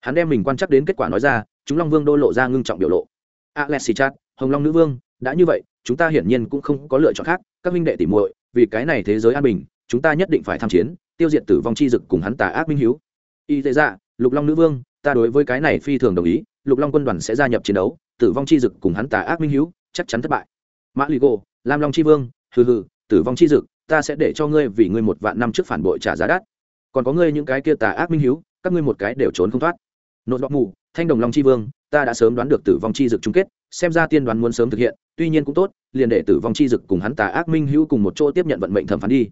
Hắn đem mình quan chắc đến kết quả nói ra, chúng long vương đô lộ ra ngưng trọng biểu lộ. Alexichat hồng long nữ vương, đã như vậy, chúng ta hiển nhiên cũng không có lựa chọn khác, các minh đệ tỉ muội, vì cái này thế giới an bình, chúng ta nhất định phải tham chiến, tiêu diệt tử vong chi dực cùng hắn tà ác minh hiếu. Y tế dạ lục long nữ vương, ta đối với cái này phi thường đồng ý, lục long quân đoàn sẽ gia nhập chiến đấu, tử vong chi dực cùng hắn tà ác minh hiếu, chắc chắn thất bại. Mã lì gô lam long chi vương, hừ hừ, tử vong chi dực, ta sẽ để cho ngươi vì ngươi một vạn năm trước phản bội trả giá đắt. Còn có ngươi những cái kia tà ác minh hiếu, các ngươi một cái đều trốn không thoát. Nội bọc mù, thanh đồng long chi vương, ta đã sớm đoán được tử vong chi dực chung kết xem ra tiên đoán muốn sớm thực hiện, tuy nhiên cũng tốt, liền để tử vong chi dực cùng hắn tà ác minh hữu cùng một chỗ tiếp nhận vận mệnh thẩm phán đi.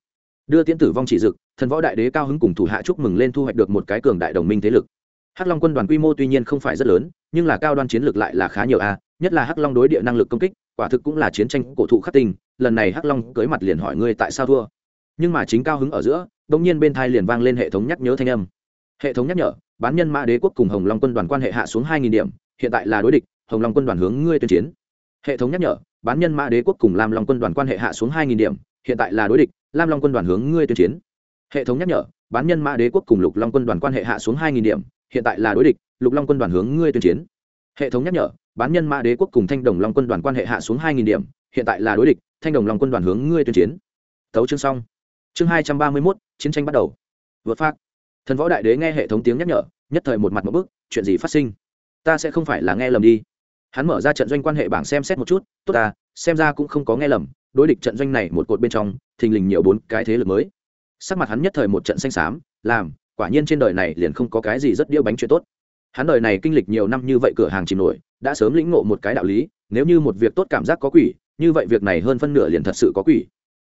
Đưa tiến tử vong chỉ dực, thần võ đại đế cao hứng cùng thủ hạ chúc mừng lên thu hoạch được một cái cường đại đồng minh thế lực. Hắc long quân đoàn quy mô tuy nhiên không phải rất lớn, nhưng là cao đoan chiến lược lại là khá nhiều a, nhất là hắc long đối địa năng lực công kích, quả thực cũng là chiến tranh cổ thụ khắc tinh, lần này hắc long cưới mặt liền hỏi ngươi tại sao thua. Nhưng mà chính cao hứng ở giữa bỗng nhiên bên thai liền vang lên hệ thống nhắc nhớ thanh âm. Hệ thống nhắc nhở, bán nhân mã đế quốc cùng hồng long quân đoàn quan hệ hạ xuống hai nghìn điểm, hiện tại là đối địch hồng long quân đoàn hướng ngươi tuyên chiến. Hệ thống nhắc nhở, bán nhân mã đế quốc cùng lam long quân đoàn quan hệ hạ xuống hai nghìn điểm, hiện tại là đối địch, lam long quân đoàn hướng ngươi tuyên chiến. Hệ thống nhắc nhở, bán nhân mã đế quốc cùng lục long quân đoàn quan hệ hạ xuống hai nghìn điểm, hiện tại là đối địch, lục long quân đoàn hướng ngươi tuyên chiến. Hệ thống nhắc nhở, bán nhân mã đế quốc cùng thanh đồng long quân đoàn quan hệ hạ xuống hai nghìn điểm, hiện tại là đối địch, thanh đồng long quân đoàn hướng ngươi tuyên chiến. Tấu chương xong. Chương hai trăm ba mươi mốt, chiến tranh bắt đầu. Vượt phát. Thần võ đại đế nghe hệ thống tiếng nhắc nhở, nhất thời một mặt một bức chuyện gì phát sinh? Ta sẽ không phải là nghe lầm đi hắn mở ra trận doanh quan hệ bảng xem xét một chút, tốt ta xem ra cũng không có nghe lầm, đối địch trận doanh này một cột bên trong, thình lình nhiều bốn cái thế lực mới. Sắc mặt hắn nhất thời một trận xanh xám, làm, quả nhiên trên đời này liền không có cái gì rất đĩa bánh chuyện tốt. Hắn đời này kinh lịch nhiều năm như vậy cửa hàng chìm nổi, đã sớm lĩnh ngộ một cái đạo lý, nếu như một việc tốt cảm giác có quỷ, như vậy việc này hơn phân nửa liền thật sự có quỷ.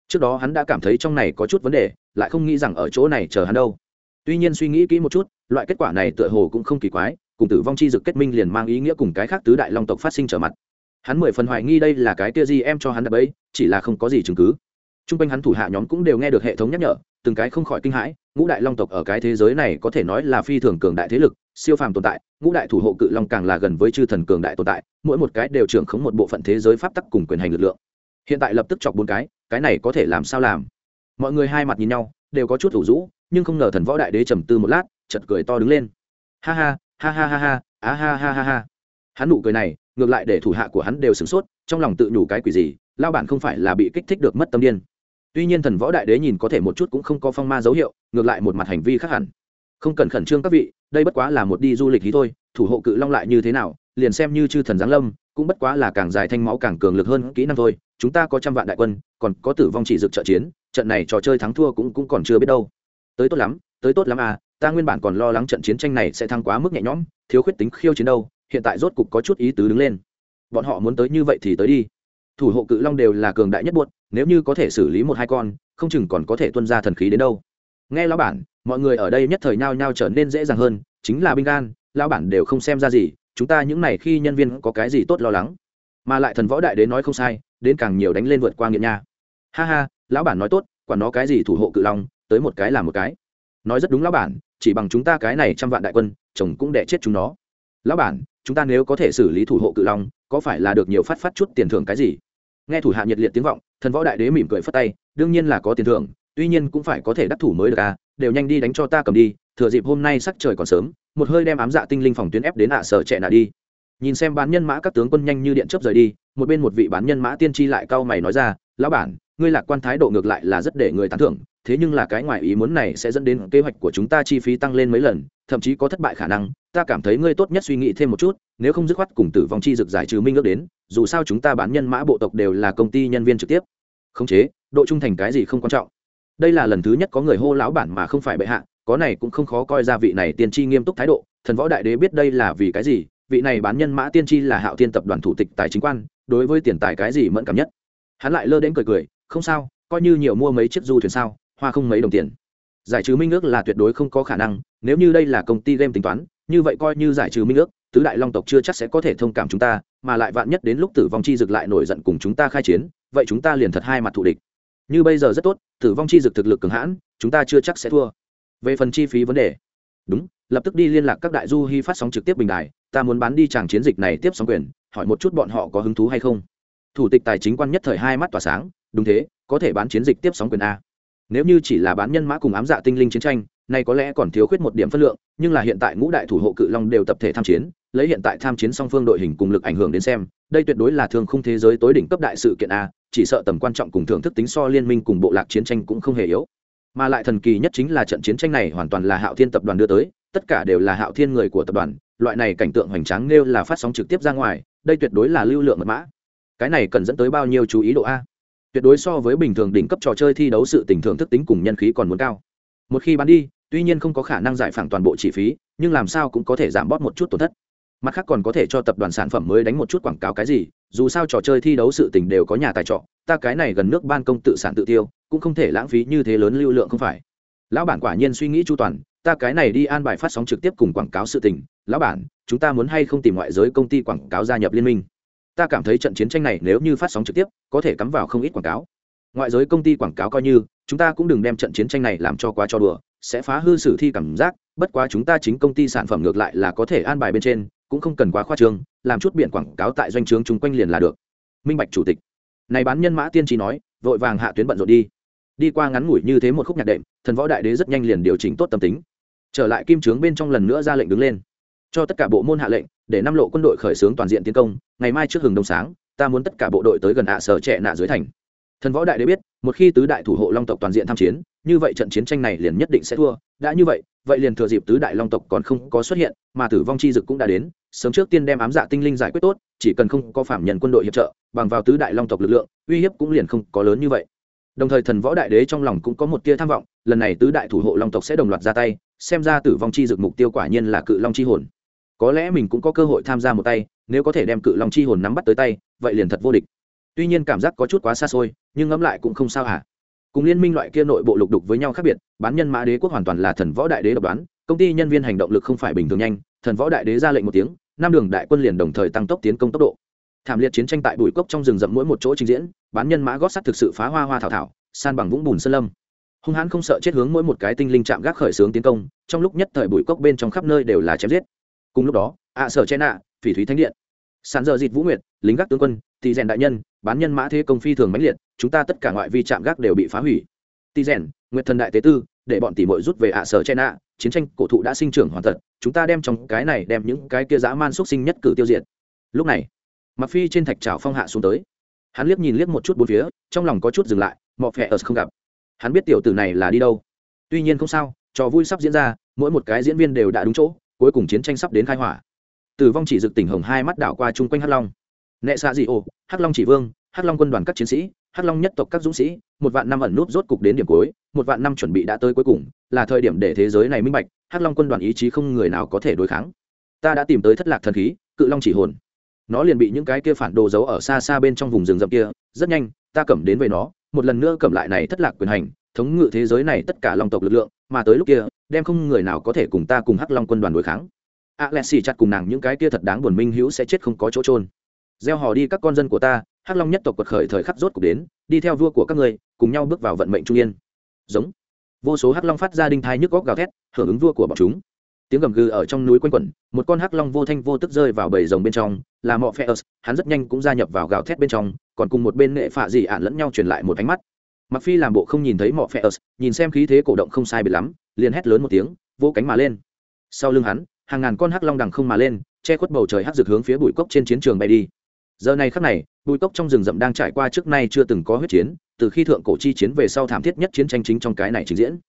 Trước đó hắn đã cảm thấy trong này có chút vấn đề, lại không nghĩ rằng ở chỗ này chờ hắn đâu. Tuy nhiên suy nghĩ kỹ một chút, loại kết quả này tựa hồ cũng không kỳ quái cùng tử vong chi dực kết minh liền mang ý nghĩa cùng cái khác tứ đại long tộc phát sinh trở mặt. Hắn mười phần hoài nghi đây là cái kia gì em cho hắn đập ấy chỉ là không có gì chứng cứ. T r u n g quanh hắn thủ hạ nhóm cũng đều nghe được hệ thống nhắc nhở, từng cái không khỏi kinh hãi, ngũ đại long tộc ở cái thế giới này có thể nói là phi thường cường đại thế lực, siêu phàm tồn tại, ngũ đại thủ hộ cự long càng là gần với chư thần cường đại tồn tại, mỗi một cái đều trưởng khống một bộ phận thế giới pháp tắc cùng quyền hành lực lượng. Hiện tại lập tức chọc bốn cái cái này có thể làm sao làm? Mọi người hai mặt nhìn nhau, đều có chút thủ rũ, nhưng không ngờ thần võ đại đế trầm tư một lát chật cười to đứng lên. Ha ha ha ha ha ha, á ha ha ha ha. Hắn nụ cười này, ngược lại để thủ hạ của hắn đều sửng sốt, trong lòng tự nhủ cái quỷ gì lao bản không phải là bị kích thích được mất tâm điên. Tuy nhiên thần võ đại đế nhìn có thể một chút cũng không có phong ma dấu hiệu, ngược lại một mặt hành vi khác hẳn. Không cần khẩn trương các vị, đây bất quá là một đi du lịch ý thôi, thủ hộ cự long lại như thế nào, liền xem như chư thần giáng lâm, cũng bất quá là càng dài thanh máu càng cường lực hơn kỹ năng thôi, chúng ta có trăm vạn đại quân, còn có tử vong chỉ dực trợ chiến, trận này trò chơi thắng thua cũng cũng còn chưa biết đâu. Tới tốt lắm, tới tốt lắm à ta nguyên bản còn lo lắng trận chiến tranh này sẽ thăng quá mức nhẹ nhõm, thiếu khuyết tính khiêu chiến đâu, hiện tại rốt cục có chút ý tứ đứng lên. Bọn họ muốn tới như vậy thì tới đi. Thủ hộ cự long đều là cường đại nhất buốt nếu như có thể xử lý một hai con, không chừng còn có thể tuân ra thần khí đến đâu. Nghe lão bản, mọi người ở đây nhất thời nhao nhao trở nên dễ dàng hơn, chính là binh gan, lão bản đều không xem ra gì, chúng ta những này khi nhân viên có cái gì tốt lo lắng. Mà lại thần võ đại đến nói không sai, đến càng nhiều đánh lên vượt qua nghiện nha. Ha ha, lão bản nói tốt, quản nó cái gì thủ hộ cự long, tới một cái là một cái. Nói rất đúng lão bản chỉ bằng chúng ta cái này trăm vạn đại quân, chồng cũng đẻ chết chúng nó. Lão bản, chúng ta nếu có thể xử lý thủ hộ cự long, có phải là được nhiều phát phát chút tiền thưởng cái gì? Nghe thủ hạ nhiệt liệt tiếng vọng, thần võ đại đế mỉm cười phất tay, đương nhiên là có tiền thưởng, tuy nhiên cũng phải có thể đắc thủ mới được à đều nhanh đi đánh cho ta cầm đi, thừa dịp hôm nay sắc trời còn sớm, một hơi đem ám dạ tinh linh phòng tuyến ép đến ạ à sở trẻ nạ đi. Nhìn xem bán nhân mã các tướng quân nhanh như điện chớp rời đi, một bên một vị bán nhân mã tiên tri lại cau mày nói ra, lão bản, ngươi lạc quan thái độ ngược lại là rất để người tán thưởng thế nhưng là cái ngoài ý muốn này sẽ dẫn đến kế hoạch của chúng ta chi phí tăng lên mấy lần, thậm chí có thất bại khả năng, ta cảm thấy ngươi tốt nhất suy nghĩ thêm một chút, nếu không dứt khoát cùng tử vong chi dực giải trừ minh ước đến, dù sao chúng ta bán nhân mã bộ tộc đều là công ty nhân viên trực tiếp. Khống chế, độ trung thành cái gì không quan trọng. Đây là lần thứ nhất có người hô lão bản mà không phải bệ hạ, có này cũng không khó coi ra vị này tiên tri nghiêm túc thái độ, thần võ đại đế biết đây là vì cái gì, vị này bán nhân mã tiên tri là hạo tiên tập đoàn thủ tịch tài chính quan, đối với tiền tài cái gì mẫn cảm nhất. Hắn lại lơ đến cười cười, không sao, coi như nhiều mua mấy chiếc du thuyền sao hoa không mấy đồng tiền. Giải trừ minh ước là tuyệt đối không có khả năng, nếu như đây là công ty game tính toán, như vậy coi như giải trừ minh ước, tứ đại long tộc chưa chắc sẽ có thể thông cảm chúng ta, mà lại vạn nhất đến lúc tử vong chi dực lại nổi giận cùng chúng ta khai chiến, vậy chúng ta liền thật hai mặt thù địch. Như bây giờ rất tốt, tử vong chi dực thực lực cường hãn, chúng ta chưa chắc sẽ thua. Về phần chi phí vấn đề. Đúng, lập tức đi liên lạc các đại du hy phát sóng trực tiếp bình đài, ta muốn bán đi tràng chiến dịch này tiếp sóng quyền, hỏi một chút bọn họ có hứng thú hay không. Thủ tịch tài chính quan nhất thời hai mắt tỏa sáng, đúng thế, có thể bán chiến dịch tiếp sóng quyền a nếu như chỉ là bán nhân mã cùng ám dạ tinh linh chiến tranh, nay có lẽ còn thiếu khuyết một điểm phân lượng, nhưng là hiện tại ngũ đại thủ hộ cự long đều tập thể tham chiến, lấy hiện tại tham chiến song phương đội hình cùng lực ảnh hưởng đến xem, đây tuyệt đối là thường khung thế giới tối đỉnh cấp đại sự kiện a, chỉ sợ tầm quan trọng cùng thưởng thức tính so liên minh cùng bộ lạc chiến tranh cũng không hề yếu. Mà lại thần kỳ nhất chính là trận chiến tranh này hoàn toàn là hạo thiên tập đoàn đưa tới, tất cả đều là hạo thiên người của tập đoàn, loại này cảnh tượng hoành tráng nêu là phát sóng trực tiếp ra ngoài, đây tuyệt đối là lưu lượng mật mã. Cái này cần dẫn tới bao nhiêu chú ý độ a? Tuyệt đối so với bình thường đỉnh cấp trò chơi thi đấu sự tình thưởng thức tính cùng nhân khí còn muốn cao. Một khi bán đi, tuy nhiên không có khả năng giải phẳng toàn bộ chi phí, nhưng làm sao cũng có thể giảm bót một chút tổn thất. Mặt khác còn có thể cho tập đoàn sản phẩm mới đánh một chút quảng cáo cái gì, dù sao trò chơi thi đấu sự tình đều có nhà tài trọ, ta cái này gần nước ban công tự sản tự tiêu, cũng không thể lãng phí như thế lớn lưu lượng không phải. Lão bản quả nhiên suy nghĩ chu toàn, ta cái này đi an bài phát sóng trực tiếp cùng quảng cáo sự tình. Lão bản, chúng ta muốn hay không tìm ngoại giới công ty quảng cáo gia nhập liên minh? Ta cảm thấy trận chiến tranh này nếu như phát sóng trực tiếp, có thể cắm vào không ít quảng cáo. Ngoại giới công ty quảng cáo coi như, chúng ta cũng đừng đem trận chiến tranh này làm cho quá cho đùa, sẽ phá hư sử thi cảm giác, bất quá chúng ta chính công ty sản phẩm ngược lại là có thể an bài bên trên, cũng không cần quá khoa trương, làm chút biển quảng cáo tại doanh trướng chung quanh liền là được. Minh bạch chủ tịch. Này bán nhân mã tiên tri nói, vội vàng hạ tuyến bận rộn đi. Đi qua ngắn ngủi như thế một khúc nhạc đệm, thần võ đại đế rất nhanh liền điều chỉnh tốt tâm tính. Trở lại kim trướng bên trong lần nữa ra lệnh đứng lên. Cho tất cả bộ môn hạ lệnh để năm lộ quân đội khởi xướng toàn diện tiến công, ngày mai trước hừng đông sáng, ta muốn tất cả bộ đội tới gần ạ sở trẻ nạ dưới thành. Thần võ đại đế biết, một khi tứ đại thủ hộ long tộc toàn diện tham chiến, như vậy trận chiến tranh này liền nhất định sẽ thua. Đã như vậy vậy liền thừa dịp tứ đại long tộc còn không có xuất hiện, mà tử vong chi dực cũng đã đến, sớm trước tiên đem ám dạ tinh linh giải quyết tốt, chỉ cần không có phạm nhận quân đội hiệp trợ, bằng vào tứ đại long tộc lực lượng, uy hiếp cũng liền không có lớn như vậy. Đồng thời thần võ đại đế trong lòng cũng có một tia tham vọng, lần này tứ đại thủ hộ long tộc sẽ đồng loạt ra tay, xem ra tử vong chi dực mục tiêu quả nhiên là cự long chi hồn có lẽ mình cũng có cơ hội tham gia một tay, nếu có thể đem cự long chi hồn nắm bắt tới tay, vậy liền thật vô địch. Tuy nhiên cảm giác có chút quá xa xôi, nhưng ngẫm lại cũng không sao hả? Cùng liên minh loại kia nội bộ lục đục với nhau khác biệt, bán nhân mã đế quốc hoàn toàn là thần võ đại đế độc đoán, công ty nhân viên hành động lực không phải bình thường nhanh, thần võ đại đế ra lệnh một tiếng, năm đường đại quân liền đồng thời tăng tốc tiến công tốc độ. Thảm liệt chiến tranh tại bụi cốc trong rừng rậm mỗi một chỗ trình diễn, bán nhân mã gót sắt thực sự phá hoa hoa thảo thảo, san bằng vũng bùn sơn lâm. Hung hãn không sợ chết hướng mỗi một cái tinh linh chạm gác khởi xướng tiến công, trong lúc nhất thời bụi cốc bên trong khắp nơi đều là chém giết cùng lúc đó, ạ sở che nạ, phỉ thúy thánh điện. Sàn giờ dịt vũ nguyệt, lính gác tướng quân tỳ rèn đại nhân, bán nhân mã thế công phi thường mãnh liệt, chúng ta tất cả ngoại vi trạm gác đều bị phá hủy. Tỳ rèn, nguyệt thần đại tế tư, để bọn tỷ mội rút về ạ sở che nạ, chiến tranh cổ thụ đã sinh trưởng hoàn tật chúng ta đem trong cái này đem những cái kia dã man xuất sinh nhất cử tiêu diệt. Lúc này mặc phi trên thạch trào phong hạ xuống tới. Hắn liếc nhìn liếc một chút bốn phía, trong lòng có chút dừng lại, mọ phẹ ở không gặp. Hắn biết tiểu tử này là đi đâu. Tuy nhiên không sao, trò vui sắp diễn ra, mỗi một cái diễn viên đều đã đúng chỗ cuối cùng chiến tranh sắp đến khai hỏa. Tử vong chỉ dực tỉnh hồng hai mắt đảo qua chung quanh hắc long. Nệ xạ dị ô hắc long chỉ vương, hắc long quân đoàn các chiến sĩ, hắc long nhất tộc các dũng sĩ, một vạn năm ẩn nút rốt cục đến điểm cuối, một vạn năm chuẩn bị đã tới cuối cùng, là thời điểm để thế giới này minh bạch, hắc long quân đoàn ý chí không người nào có thể đối kháng. Ta đã tìm tới thất lạc thần khí, cự long chỉ hồn. Nó liền bị những cái kia phản đồ giấu ở xa xa bên trong vùng rừng rậm kia, rất nhanh, ta cầm đến về nó, một lần nữa cầm lại này thất lạc quyền hành, thống ngự thế giới này tất cả long tộc lực lượng, mà tới lúc kia đem không người nào có thể cùng ta cùng hắc long quân đoàn đối kháng. A lẹ xì chặt cùng nàng những cái kia thật đáng buồn minh hữu sẽ chết không có chỗ trôn gieo hò đi các con dân của ta, hắc long nhất tộc quật khởi thời khắc rốt cục đến, đi theo vua của các ngươi, cùng nhau bước vào vận mệnh trung yên. Giống. Vô số hắc long phát ra đinh thai nhức góc gào thét, hưởng ứng vua của bọn chúng. Tiếng gầm gừ ở trong núi quanh quẩn, một con hắc long vô thanh vô tức rơi vào bầy rồng bên trong, là mọ phe ớt, hắn rất nhanh cũng gia nhập vào gào thét bên trong, còn cùng một bên nghệ phạ dị ạn lẫn nhau truyền lại một ánh mắt mặc phi làm bộ không nhìn thấy mọ phe ớt, nhìn xem khí thế cổ động không sai biệt lắm, liền hét lớn một tiếng vô cánh mà lên. Sau lưng hắn, hàng ngàn con hắc long đằng không mà lên, che khuất bầu trời hắc rực hướng phía bụi cốc trên chiến trường bay đi. Giờ này khắc này, bụi cốc trong rừng rậm đang trải qua trước nay chưa từng có huyết chiến, từ khi thượng cổ chi chiến về sau thảm thiết nhất chiến tranh chính trong cái này trình diễn.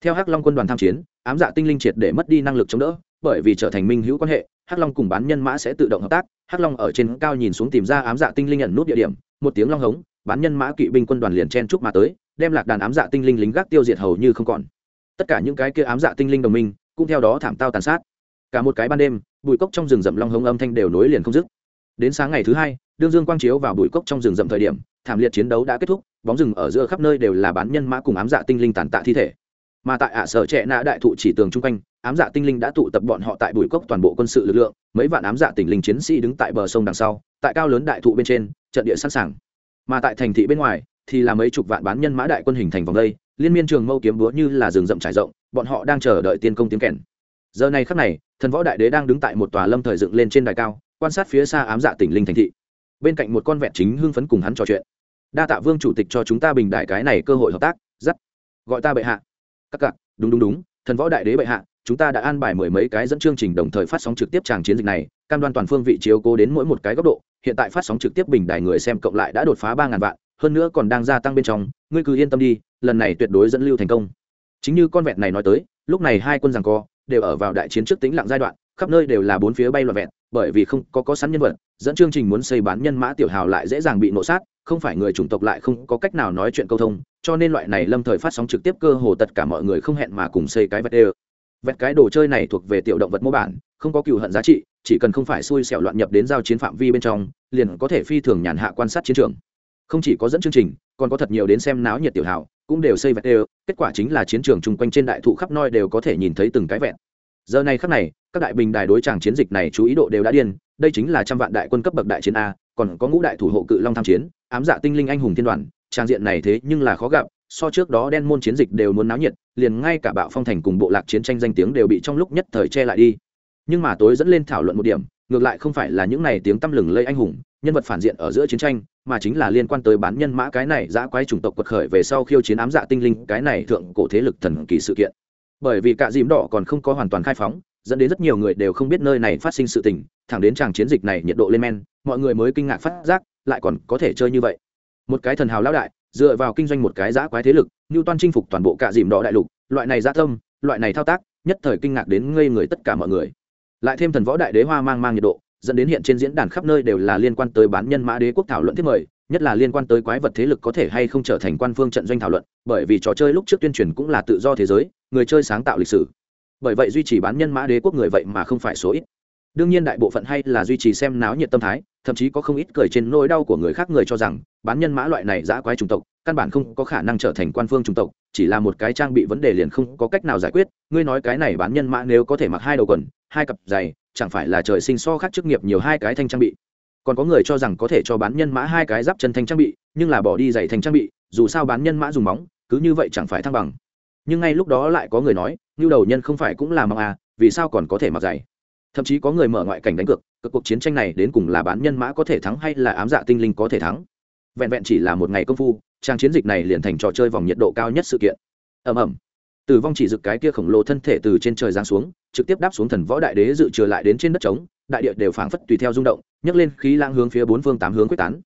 Theo hắc long quân đoàn tham chiến, ám dạ tinh linh triệt để mất đi năng lực chống đỡ, bởi vì trở thành minh hữu quan hệ, hắc long cùng bán nhân mã sẽ tự động hợp tác, hắc long ở trên cao nhìn xuống tìm ra ám dạ tinh linh nhận nút địa điểm, một tiếng long hống bán nhân mã kỵ binh quân đoàn liền chen trúc mà tới, đem lạc đàn ám dạ tinh linh lính gác tiêu diệt hầu như không còn. Tất cả những cái kia ám dạ tinh linh đồng minh cũng theo đó thảm tao tàn sát. Cả một cái ban đêm, bụi cốc trong rừng rậm long hống âm thanh đều nối liền không dứt. Đến sáng ngày thứ hai, đương dương quang chiếu vào bụi cốc trong rừng rậm thời điểm, thảm liệt chiến đấu đã kết thúc, bóng rừng ở giữa khắp nơi đều là bán nhân mã cùng ám dạ tinh linh tàn tạ thi thể. Mà tại ạ sở trệ nã đại thụ chỉ tường chung quanh, ám dạ tinh linh đã tụ tập bọn họ tại bụi cốc toàn bộ quân sự lực lượng, mấy vạn ám dạ tinh linh chiến sĩ đứng tại bờ sông đằng sau, tại cao lớn đại thụ bên trên, trận địa sẵn sàng mà tại thành thị bên ngoài thì là mấy chục vạn bán nhân mã đại quân hình thành vòng đây, liên miên trường mâu kiếm búa như là rừng rậm trải rộng, bọn họ đang chờ đợi tiên công tiếng kèn. Giờ này khắc này, thần võ đại đế đang đứng tại một tòa lâm thời dựng lên trên đài cao, quan sát phía xa ám dạ tỉnh linh thành thị. Bên cạnh một con vẹn chính hưng phấn cùng hắn trò chuyện. Đa tạ vương chủ tịch cho chúng ta bình đại cái này cơ hội hợp tác dắt gọi ta bệ hạ. Các cặp đúng đúng đúng, thần võ đại đế bệ hạ chúng ta đã an bài mười mấy cái dẫn chương trình đồng thời phát sóng trực tiếp tràng chiến dịch này, cam đoan toàn phương vị chiếu cố đến mỗi một cái góc độ. Hiện tại phát sóng trực tiếp bình đài người xem cộng lại đã đột phá ba ngàn vạn, hơn nữa còn đang gia tăng bên trong. Ngươi cứ yên tâm đi, lần này tuyệt đối dẫn lưu thành công. Chính như con vẹn này nói tới, lúc này hai quân rằng co đều ở vào đại chiến trước tĩnh lặng giai đoạn, khắp nơi đều là bốn phía bay loạn vẹn, bởi vì không có có sẵn nhân vật, dẫn chương trình muốn xây bán nhân mã tiểu hào lại dễ dàng bị nổ sát, không phải người chủng tộc lại không có cách nào nói chuyện câu thông, cho nên loại này lâm thời phát sóng trực tiếp cơ hồ tất cả mọi người không hẹn mà cùng xây cái vật đều vẹt cái đồ chơi này thuộc về tiểu động vật mô bản không có cựu hận giá trị chỉ cần không phải xui xẻo loạn nhập đến giao chiến phạm vi bên trong liền có thể phi thường nhàn hạ quan sát chiến trường. Không chỉ có dẫn chương trình còn có thật nhiều đến xem náo nhiệt tiểu hào cũng đều xây vẹt đều, kết quả chính là chiến trường chung quanh trên đại thụ khắp nơi đều có thể nhìn thấy từng cái vẹn. Giờ này khắc này các đại bình đài đối tràng chiến dịch này chú ý độ đều đã điên đây chính là trăm vạn đại quân cấp bậc đại chiến a còn có ngũ đại thủ hộ cự long tham chiến ám dạ tinh linh anh hùng thiên đoàn trang diện này thế nhưng là khó gặp so trước đó đen môn chiến dịch đều muốn náo nhiệt, liền ngay cả bạo phong thành cùng bộ lạc chiến tranh danh tiếng đều bị trong lúc nhất thời che lại đi. Nhưng mà tối dẫn lên thảo luận một điểm, ngược lại không phải là những này tiếng tăm lừng lây anh hùng, nhân vật phản diện ở giữa chiến tranh, mà chính là liên quan tới bán nhân mã cái này giã quái chủng tộc quật khởi về sau khiêu chiến ám dạ tinh linh cái này thượng cổ thế lực thần kỳ sự kiện. Bởi vì cả dìm đỏ còn không có hoàn toàn khai phóng, dẫn đến rất nhiều người đều không biết nơi này phát sinh sự tình, thẳng đến tràng chiến dịch này nhiệt độ lên men, mọi người mới kinh ngạc phát giác, lại còn có thể chơi như vậy. Một cái thần hào lão đại dựa vào kinh doanh một cái giã quái thế lực như toan chinh phục toàn bộ cả dìm đỏ đại lục, loại này gia tâm, loại này thao tác, nhất thời kinh ngạc đến ngây người tất cả mọi người. Lại thêm thần võ đại đế hoa mang mang nhiệt độ, dẫn đến hiện trên diễn đàn khắp nơi đều là liên quan tới bán nhân mã đế quốc thảo luận thiết mời, nhất là liên quan tới quái vật thế lực có thể hay không trở thành quan phương trận doanh thảo luận, bởi vì trò chơi lúc trước tuyên truyền cũng là tự do thế giới, người chơi sáng tạo lịch sử. Bởi vậy duy trì bán nhân mã đế quốc người vậy mà không phải số ít đương nhiên đại bộ phận hay là duy trì xem náo nhiệt tâm thái, thậm chí có không ít cười trên nỗi đau của người khác người cho rằng, bán nhân mã loại này giã quái chủng tộc, căn bản không có khả năng trở thành quan phương chủng tộc, chỉ là một cái trang bị vấn đề liền không có cách nào giải quyết. Ngươi nói cái này bán nhân mã nếu có thể mặc hai đầu quần, hai cặp giày, chẳng phải là trời sinh so khác chức nghiệp nhiều hai cái thanh trang bị? Còn có người cho rằng có thể cho bán nhân mã hai cái giáp chân thanh trang bị, nhưng là bỏ đi giày thanh trang bị, dù sao bán nhân mã dùng bóng cứ như vậy chẳng phải thăng bằng. Nhưng ngay lúc đó lại có người nói như đầu nhân không phải cũng là mặc à vì sao còn có thể mặc giày? Thậm chí có người mở ngoại cảnh đánh cược cực cuộc chiến tranh này đến cùng là bán nhân mã có thể thắng hay là ám dạ tinh linh có thể thắng. Vẹn vẹn chỉ là một ngày công phu, trang chiến dịch này liền thành trò chơi vòng nhiệt độ cao nhất sự kiện. Ầm ầm. Tử vong chỉ rực cái kia khổng lồ thân thể từ trên trời giáng xuống, trực tiếp đáp xuống thần võ đại đế dự trừ lại đến trên đất trống, đại địa đều phảng phất tùy theo rung động, nhấc lên khí lang hướng phía bốn phương tám hướng quyết tán.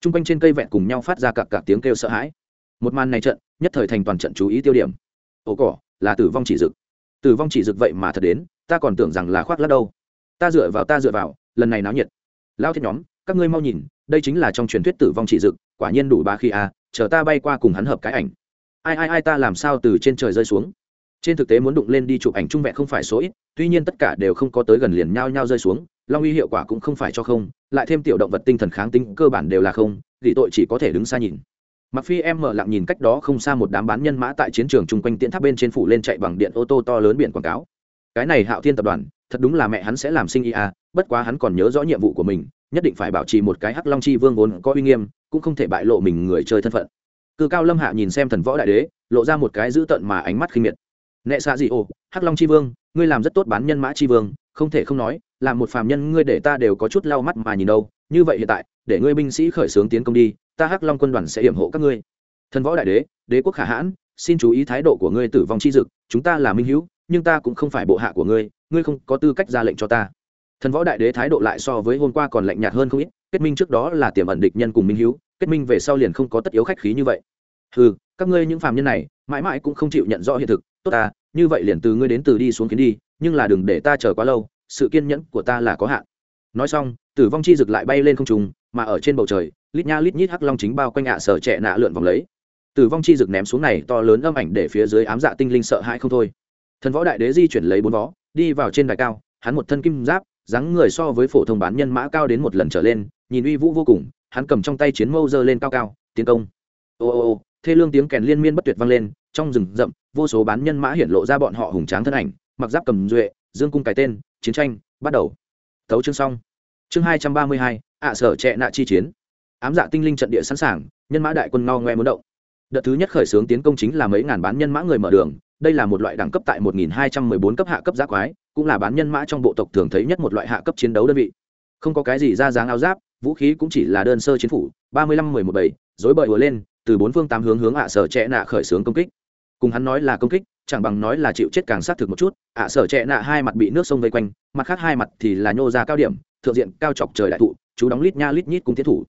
T r u n g quanh trên cây vẹn cùng nhau phát ra cặp cặp tiếng kêu sợ hãi. Một màn này trận, nhất thời thành toàn trận chú ý tiêu điểm. Ồ cỏ, là tử vong chỉ rực. Tử vong chỉ rực vậy mà thật đến ta còn tưởng rằng là khoác lắc đâu. Ta dựa vào ta dựa vào lần này náo nhiệt. Lao thiết nhóm các ngươi mau nhìn đây chính là trong truyền thuyết tử vong chỉ rực quả nhiên đủ ba khi a à, chờ ta bay qua cùng hắn hợp cái ảnh. Ai ai ai ta làm sao từ trên trời rơi xuống? Trên thực tế muốn đụng lên đi chụp ảnh trung vẹn không phải số ít tuy nhiên tất cả đều không có tới gần liền nhau nhau rơi xuống long uy hiệu quả cũng không phải cho không lại thêm tiểu động vật tinh thần kháng tính cơ bản đều là không vì tội chỉ có thể đứng xa nhìn. Mặc phi em mở lặng nhìn cách đó không xa một đám bán nhân mã tại chiến trường chung quanh tiễn tháp bên trên phủ lên chạy bằng điện ô tô to lớn biển quảng cáo cái này hạo thiên tập đoàn, thật đúng là mẹ hắn sẽ làm sinh ý à bất quá hắn còn nhớ rõ nhiệm vụ của mình, nhất định phải bảo trì một cái hắc long chi vương vốn có uy nghiêm, cũng không thể bại lộ mình người chơi thân phận. Cư cao lâm hạ nhìn xem thần võ đại đế, lộ ra một cái dữ tợn mà ánh mắt khinh miệt. Nệ xạ gì ô, hắc long chi vương, ngươi làm rất tốt bán nhân mã chi vương, không thể không nói làm một phàm nhân ngươi để ta đều có chút lau mắt mà nhìn đâu, như vậy hiện tại, để ngươi binh sĩ khởi xướng tiến công đi, ta hắc long quân đoàn sẽ hiểm hộ các ngươi. Thần võ đại đế đế quốc khả hãn, xin chú ý thái độ của ngươi tử vong chi dực, chúng ta là minh hữu nhưng ta cũng không phải bộ hạ của ngươi ngươi không có tư cách ra lệnh cho ta. Thần võ đại đế thái độ lại so với hôm qua còn lạnh nhạt hơn không ít, kết minh trước đó là tiềm ẩn địch nhân cùng minh hữu kết minh về sau liền không có tất yếu khách khí như vậy. Ừ các ngươi những phàm nhân này, mãi mãi cũng không chịu nhận rõ hiện thực, tốt ta, như vậy liền từ ngươi đến từ đi xuống kiến đi, nhưng là đừng để ta chờ quá lâu, sự kiên nhẫn của ta là có hạn. Nói xong, tử vong chi rực lại bay lên không trùng mà ở trên bầu trời, lít nha lít nhít hắc long chính bao quanh ạ sở trẻ nạ lượn vòng lấy. Tử vong chi rực ném xuống này to lớn âm ảnh để phía dưới ám dạ tinh linh sợ hãi không thôi thần võ đại đế di chuyển lấy bốn vó đi vào trên đài cao, hắn một thân kim giáp, dáng người so với phổ thông bán nhân mã cao đến một lần trở lên, nhìn uy vũ vô cùng, hắn cầm trong tay chiến mâu giơ lên cao cao, tiến công. Ô ô ô, thê lương tiếng kèn liên miên bất tuyệt vang lên, trong rừng rậm, vô số bán nhân mã hiện lộ ra bọn họ hùng tráng thân ảnh, mặc giáp cầm duệ, dương cung cái tên, chiến tranh, bắt đầu. Tấu chương xong. Chương hai trăm ba mươi hai, ạ sở trệ nạ chi chiến. Ám dạ tinh linh trận địa sẵn sàng, nhân mã đại quân ngao ngoe muốn động. Đợt thứ nhất khởi xướng tiến công chính là mấy ngàn bán nhân mã người mở đường đây là một loại đẳng cấp tại 1214 cấp hạ cấp giác quái, cũng là bán nhân mã trong bộ tộc thường thấy nhất một loại hạ cấp chiến đấu đơn vị. Không có cái gì ra dáng áo giáp, vũ khí cũng chỉ là đơn sơ chiến phủ, ba rối bời ùa lên, từ bốn phương tám hướng hướng ạ sở trẻ nạ khởi xướng công kích. Cùng hắn nói là công kích, chẳng bằng nói là chịu chết càng sát thực một chút, ạ sở trẻ nạ hai mặt bị nước sông vây quanh, mặt khác hai mặt thì là nhô ra cao điểm, thượng diện cao chọc trời đại thụ, chú đóng lít nha lít nhít cùng thiết thủ.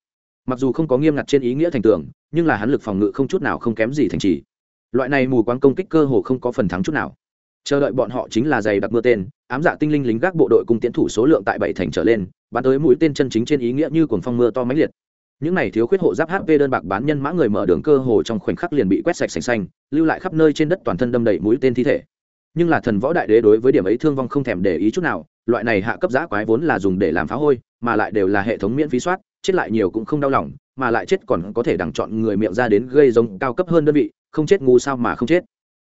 Mặc dù không có nghiêm ngặt trên ý nghĩa thành tường, nhưng là hắn lực phòng ngự không chút nào không kém gì thành trì loại này mù quáng công kích cơ hồ không có phần thắng chút nào. Chờ đợi bọn họ chính là giày đặc mưa tên, ám dạ tinh linh lính gác bộ đội cung tiến thủ số lượng tại bảy thành trở lên, bắn tới mũi tên chân chính trên ý nghĩa như cuồng phong mưa to mãnh liệt. Những này thiếu khuyết hộ giáp hp đơn bạc bán nhân mã người mở đường cơ hồ trong khoảnh khắc liền bị quét sạch sành xanh, lưu lại khắp nơi trên đất toàn thân đâm đầy mũi tên thi thể. Nhưng là thần võ đại đế đối với điểm ấy thương vong không thèm để ý chút nào, loại này hạ cấp giã quái vốn là dùng để làm phá hôi, mà lại đều là hệ thống miễn phí soát, chết lại nhiều cũng không đau lòng, mà lại chết còn có thể đẳng chọn người miệng ra đến gây giống cao cấp hơn đơn vị không chết ngu sao mà không chết.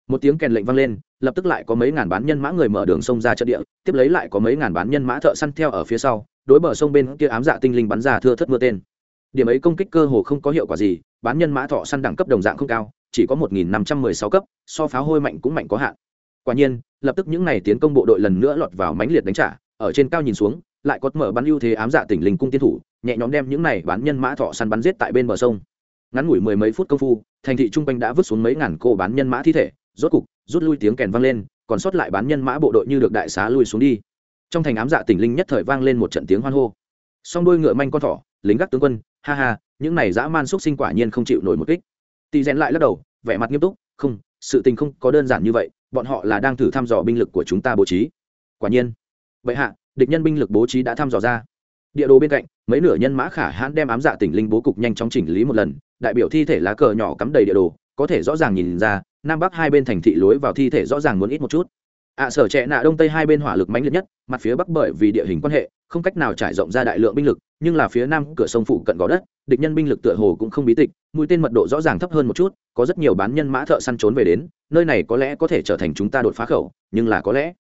Một tiếng kèn lệnh vang lên, lập tức lại có mấy ngàn bán nhân mã người mở đường sông ra trận địa, tiếp lấy lại có mấy ngàn bán nhân mã thợ săn theo ở phía sau, đối bờ sông bên kia ám dạ tinh linh bắn ra thưa thất mưa tên. Điểm ấy công kích cơ hồ không có hiệu quả gì, bán nhân mã thọ săn đẳng cấp đồng dạng không cao, chỉ có một nghìn năm trăm mười sáu cấp, so pháo hôi mạnh cũng mạnh có hạn. Quả nhiên, lập tức những n à y tiến công bộ đội lần nữa lọt vào mãnh liệt đánh trả, ở trên cao nhìn xuống, lại có mở bắn ưu thế ám dạ tỉnh linh cung tiên thủ, nhẹ nhóm đem những này bán nhân mã thọ săn bắn giết tại bên bờ sông. Ngắn ngủi mười mấy phút công phu thành thị trung quanh đã vứt xuống mấy ngàn cô bán nhân mã thi thể, rốt cục, rút lui tiếng kèn vang lên, còn sót lại bán nhân mã bộ đội như được đại xá lui xuống đi. Trong thành ám dạ tỉnh linh nhất thời vang lên một trận tiếng hoan hô. Song đuôi ngựa manh con thỏ, lính gác tướng quân, ha ha, những này dã man xúc sinh quả nhiên không chịu nổi một kích. Tỳ rèn lại lắc đầu, vẻ mặt nghiêm túc, không, sự tình không có đơn giản như vậy, bọn họ là đang thử thăm dò binh lực của chúng ta bố trí. Quả nhiên vậy hạ, địch nhân binh lực bố trí đã thăm dò ra địa đồ bên cạnh, mấy nửa nhân mã khả hãn đem ám dạ tỉnh linh bố cục nhanh chóng chỉnh lý một lần, đại biểu thi thể lá cờ nhỏ cắm đầy địa đồ, có thể rõ ràng nhìn ra, nam bắc hai bên thành thị lối vào thi thể rõ ràng muốn ít một chút. Ạ sở trẻ nạ đông tây hai bên hỏa lực mãnh liệt nhất, mặt phía bắc bởi vì địa hình quan hệ, không cách nào trải rộng ra đại lượng binh lực, nhưng là phía nam cửa sông phụ cận gò đất, địch nhân binh lực tựa hồ cũng không bí tịch, mũi tên mật độ rõ ràng thấp hơn một chút, có rất nhiều bán nhân mã thợ săn trốn về đến, nơi này có lẽ có thể trở thành chúng ta đột phá khẩu, nhưng là có lẽ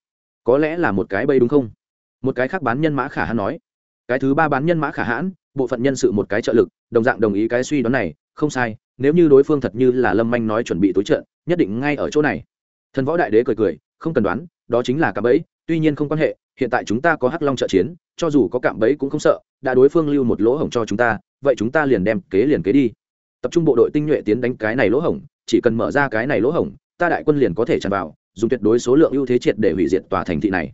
có lẽ là một cái bây đúng không? Một cái khác bán nhân mã khả hắn nói cái thứ ba bán nhân mã khả hãn, bộ phận nhân sự một cái trợ lực, đồng dạng đồng ý cái suy đoán này, không sai, nếu như đối phương thật như là lâm manh nói chuẩn bị tối trợ nhất định ngay ở chỗ này. Thần võ đại đế cười cười, không cần đoán, đó chính là cạm bẫy, tuy nhiên không quan hệ, hiện tại chúng ta có hắc long trợ chiến, cho dù có cạm bẫy cũng không sợ, đã đối phương lưu một lỗ hổng cho chúng ta, vậy chúng ta liền đem kế liền kế đi. Tập trung bộ đội tinh nhuệ tiến đánh cái này lỗ hổng, chỉ cần mở ra cái này lỗ hổng, ta đại quân liền có thể tràn vào, dùng tuyệt đối số lượng ưu thế triệt để hủy diệt tòa thành thị này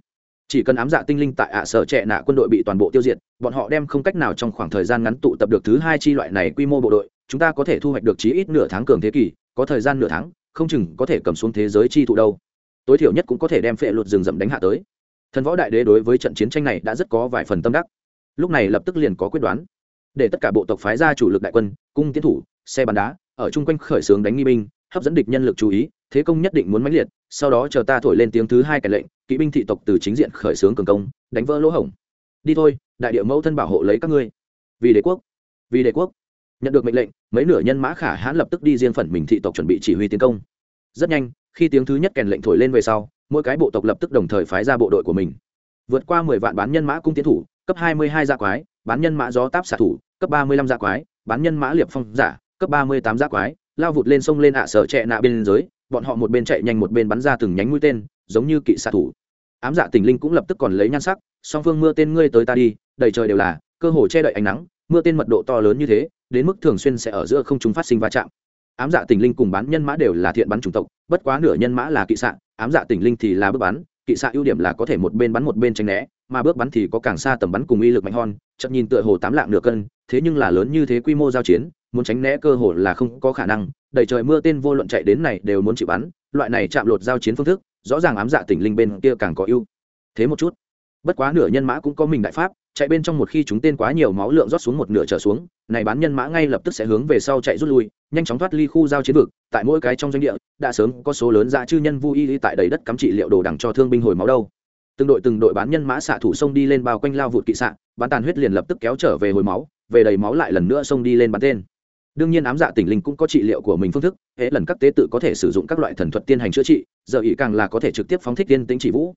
chỉ cần ám dạ tinh linh tại ạ sở trẻ nạ quân đội bị toàn bộ tiêu diệt, bọn họ đem không cách nào trong khoảng thời gian ngắn tụ tập được thứ hai chi loại này quy mô bộ đội, chúng ta có thể thu hoạch được chí ít nửa tháng cường thế kỷ, có thời gian nửa tháng, không chừng có thể cầm xuống thế giới chi thụ đâu. Tối thiểu nhất cũng có thể đem phệ luật rừng rậm đánh hạ tới. Thần võ đại đế đối với trận chiến tranh này đã rất có vài phần tâm đắc. Lúc này lập tức liền có quyết đoán. Để tất cả bộ tộc phái ra chủ lực đại quân, cung tiến thủ, xe bắn đá, ở chung quanh khởi xướng đánh nghi binh, hấp dẫn địch nhân lực chú ý thế công nhất định muốn mãnh liệt, sau đó chờ ta thổi lên tiếng thứ hai cải lệnh, kỵ binh thị tộc từ chính diện khởi xướng cường công, đánh vỡ lỗ hổng. Đi thôi, đại địa mẫu thân bảo hộ lấy các ngươi. Vì đế quốc, vì đế quốc. Nhận được mệnh lệnh, mấy nửa nhân mã khả hãn lập tức đi riêng phần mình thị tộc chuẩn bị chỉ huy tiến công. Rất nhanh, khi tiếng thứ nhất kèn lệnh thổi lên về sau, mỗi cái bộ tộc lập tức đồng thời phái ra bộ đội của mình. Vượt qua mười vạn bán nhân mã cung tiến thủ, cấp hai mươi hai gia quái, bán nhân mã gió táp xạ thủ, cấp ba mươi lăm gia quái, bán nhân mã liệp phong giả, cấp ba mươi tám gia quái, lao vụt lên sông lên ạ sở trệ nạ bên giới bọn họ một bên chạy nhanh một bên bắn ra từng nhánh mũi tên, giống như kỵ xạ thủ. Ám dạ tình linh cũng lập tức còn lấy nhan sắc, song phương, mưa tên ngươi tới ta đi, đầy trời đều là, cơ hồ che đậy ánh nắng, mưa tên mật độ to lớn như thế, đến mức thường xuyên sẽ ở giữa không chúng phát sinh va chạm. Ám dạ tình linh cùng bán nhân mã đều là thiện bắn chủng tộc, bất quá nửa nhân mã là kỵ xạ, ám dạ tình linh thì là bước bắn, kỵ xạ ưu điểm là có thể một bên bắn một bên tránh né, mà bước bắn thì có càng xa tầm bắn cùng uy lực mạnh hơn, chậm nhìn tựa hồ tám lạng nửa cân, thế nhưng là lớn như thế quy mô giao chiến, muốn tránh né cơ hồ là không có khả năng đầy trời mưa tên vô luận chạy đến này đều muốn chịu bắn, loại này chạm lột giao chiến phương thức, rõ ràng ám dạ tỉnh linh bên kia càng có ưu. Thế một chút, bất quá nửa nhân mã cũng có mình đại pháp, chạy bên trong một khi chúng tên quá nhiều máu lượng rót xuống một nửa trở xuống, này bán nhân mã ngay lập tức sẽ hướng về sau chạy rút lui, nhanh chóng thoát ly khu giao chiến vực, tại mỗi cái trong doanh địa, đã sớm có số lớn dạ chư nhân vui y tại đầy đất cắm trị liệu đồ đằng cho thương binh hồi máu đâu. Từng đội từng đội bán nhân mã xạ thủ sông đi lên bao quanh lao vụt kỵ xạ, bán tàn huyết liền lập tức kéo trở về hồi máu, về đầy máu lại lần nữa sông đi lên bắn tên đương nhiên ám dạ tỉnh linh cũng có trị liệu của mình phương thức, hễ lần các tế tự có thể sử dụng các loại thần thuật tiên hành chữa trị, giờ ý càng là có thể trực tiếp phóng thích tiên tính chỉ vũ.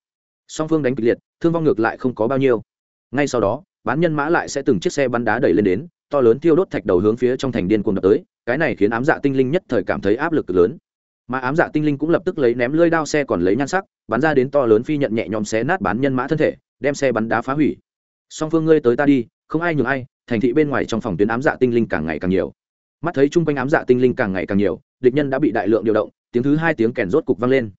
Song phương đánh kịch liệt, thương vong ngược lại không có bao nhiêu. Ngay sau đó, bán nhân mã lại sẽ từng chiếc xe bắn đá đẩy lên đến, to lớn tiêu đốt thạch đầu hướng phía trong thành điên cuồng đập tới, cái này khiến ám dạ tinh linh nhất thời cảm thấy áp lực lớn. Mà ám dạ tinh linh cũng lập tức lấy ném lơi đao xe còn lấy nhan sắc, bắn ra đến to lớn phi nhận nhẹ nhõm xé nát bán nhân mã thân thể, đem xe bắn đá phá hủy. Song phương ngươi tới ta đi, không ai nhường ai, thành thị bên ngoài trong phòng tuyến ám dạ tinh linh càng ngày càng nhiều mắt thấy chung quanh ám dạ tinh linh càng ngày càng nhiều, địch nhân đã bị đại lượng điều động, tiếng thứ hai tiếng kèn rốt cục vang lên.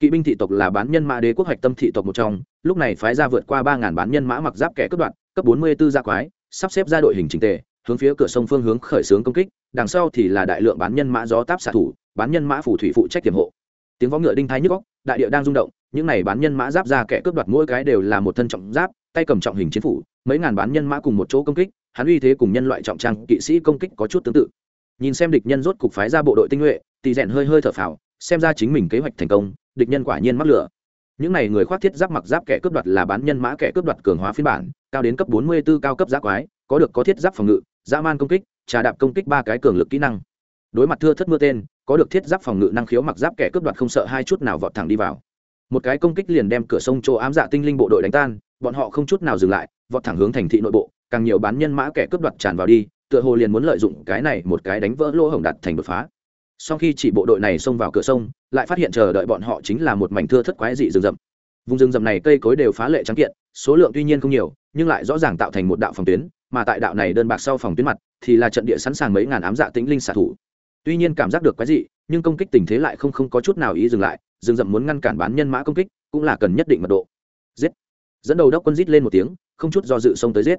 Kỵ binh thị tộc là bán nhân mã đế quốc hạch tâm thị tộc một trong, lúc này phái ra vượt qua ba ngàn bán nhân mã mặc giáp kẻ cướp đoạn cấp bốn mươi b ố gia quái, sắp xếp ra đội hình trình tề, hướng phía cửa sông phương hướng khởi xướng công kích, đằng sau thì là đại lượng bán nhân mã gió táp xạ thủ, bán nhân mã phủ thủy phụ trách tiềm hộ. Tiếng võ ngựa đinh thái nhức góc đại địa đang rung động, những n à y bán nhân mã giáp ra kẻ cướp đoạt mỗi cái đều là một thân trọng giáp, tay cầm trọng hình chiến phủ, mấy ngàn bán nhân mã cùng một chỗ công kích, hắn uy thế cùng nhân loại trọng trang, kỵ sĩ công kích có chút tương tự nhìn xem địch nhân rốt cục phái ra bộ đội tinh nhuệ tỳ rèn hơi hơi thở phào, xem ra chính mình kế hoạch thành công, địch nhân quả nhiên mắc lửa. Những n à y người khoác thiết giáp mặc giáp kẻ cướp đoạt là bán nhân mã kẻ cướp đoạt cường hóa phiên bản, cao đến cấp bốn mươi 44 cao cấp giáp quái, có được có thiết giáp phòng ngự, dã man công kích, trà đạp công kích ba cái cường lực kỹ năng. Đối mặt thưa thất mưa tên, có được thiết giáp phòng ngự năng khiếu mặc giáp kẻ cướp đoạt không sợ hai chút nào vọt thẳng đi vào. Một cái công kích liền đem cửa sông chỗ ám dạ tinh linh bộ đội đánh tan, bọn họ không chút nào dừng lại, vọt thẳng hướng thành thị nội bộ, càng nhiều bán nhân mã kẻ cướp đoạt tràn vào đi tựa hồ liền muốn lợi dụng cái này một cái đánh vỡ lỗ hổng đặt thành đột phá. Sau khi chỉ bộ đội này xông vào cửa sông, lại phát hiện chờ đợi bọn họ chính là một mảnh thưa thất quái dị rừng rậm. Vùng rừng rậm này cây cối đều phá lệ trắng kiện, số lượng tuy nhiên không nhiều, nhưng lại rõ ràng tạo thành một đạo phòng tuyến, mà tại đạo này đơn bạc sau phòng tuyến mặt, thì là trận địa sẵn sàng mấy ngàn ám dạ tĩnh linh xạ thủ. Tuy nhiên cảm giác được quái dị, nhưng công kích tình thế lại không không có chút nào ý dừng lại, rừng rậm muốn ngăn cản bán nhân mã công kích, cũng là cần nhất định mật độ. Giết! Dẫn đầu đốc quân rít lên một tiếng, không chút do dự xông tới giết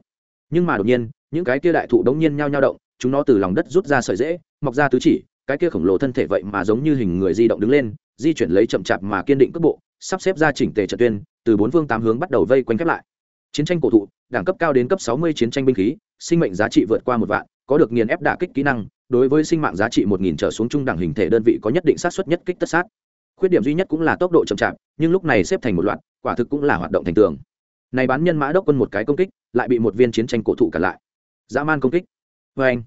nhưng mà đột nhiên, những cái kia đại thụ đống nhiên nhao nhao động, chúng nó từ lòng đất rút ra sợi dễ mọc ra tứ chỉ, cái kia khổng lồ thân thể vậy mà giống như hình người di động đứng lên, di chuyển lấy chậm chạp mà kiên định cước bộ, sắp xếp ra chỉnh tề trận tuyên, từ bốn phương tám hướng bắt đầu vây quanh khép lại. Chiến tranh cổ thụ, đẳng cấp cao đến cấp sáu mươi chiến tranh binh khí, sinh mệnh giá trị vượt qua một vạn, có được nghiền ép đả kích kỹ năng, đối với sinh mạng giá trị một nghìn trở xuống trung đẳng hình thể đơn vị có nhất định sát xuất nhất kích tất sát. Khuyết điểm duy nhất cũng là tốc độ chậm chạp, nhưng lúc này xếp thành một loạt, quả thực cũng là hoạt động thành tường này bán nhân mã đốc quân một cái công kích, lại bị một viên chiến tranh cổ thụ cản lại. Dã man công kích. Vê anh,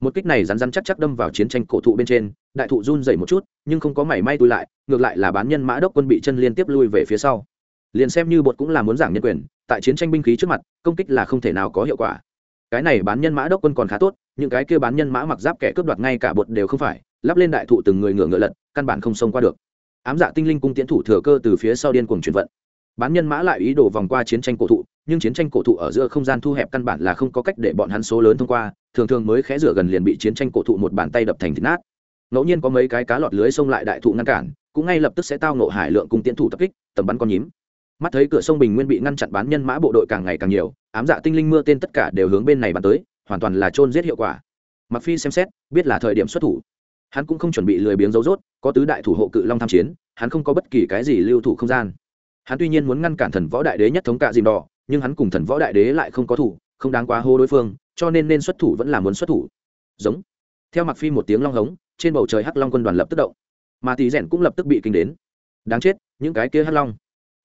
một kích này rắn rắn chắc chắc đâm vào chiến tranh cổ thụ bên trên, đại thụ run dày một chút, nhưng không có mảy may tui lại, ngược lại là bán nhân mã đốc quân bị chân liên tiếp lui về phía sau. Liền xem như bột cũng là muốn giảng nhân quyền, tại chiến tranh binh khí trước mặt, công kích là không thể nào có hiệu quả. Cái này bán nhân mã đốc quân còn khá tốt, những cái kia bán nhân mã mặc giáp kẻ cướp đoạt ngay cả bột đều không phải, lắp lên đại thụ từng người ngựa ngựa lật, căn bản không xông qua được. Ám dạ tinh linh cung tiến thủ thừa cơ từ phía sau điên cuồng chuyển vận bán nhân mã lại ý đồ vòng qua chiến tranh cổ thụ, nhưng chiến tranh cổ thụ ở giữa không gian thu hẹp căn bản là không có cách để bọn hắn số lớn thông qua, thường thường mới khẽ rửa gần liền bị chiến tranh cổ thụ một bàn tay đập thành thịt nát. Ngẫu nhiên có mấy cái cá lọt lưới xông lại đại thụ ngăn cản, cũng ngay lập tức sẽ tao nộ hải lượng cùng tiến thủ tập kích, tầm bắn con nhím. Mắt thấy cửa sông bình nguyên bị ngăn chặn bán nhân mã bộ đội càng ngày càng nhiều, ám dạ tinh linh mưa tên tất cả đều hướng bên này bắn tới, hoàn toàn là trôn giết hiệu quả. Mặc phi xem xét, biết là thời điểm xuất thủ. Hắn cũng không chuẩn bị lười biếng dấu rốt, có tứ đại thủ hộ cự long tham chiến, hắn không có bất kỳ cái gì lưu thủ không gian hắn tuy nhiên muốn ngăn cản thần võ đại đế nhất thống cạ dìm đỏ, nhưng hắn cùng thần võ đại đế lại không có thủ, không đáng quá hô đối phương, cho nên nên xuất thủ vẫn là muốn xuất thủ. Giống. Theo mặc phi một tiếng long hống, trên bầu trời hắc long quân đoàn lập tức động. Mà tỷ rèn cũng lập tức bị kinh đến. Đáng chết, những cái kia hắc long.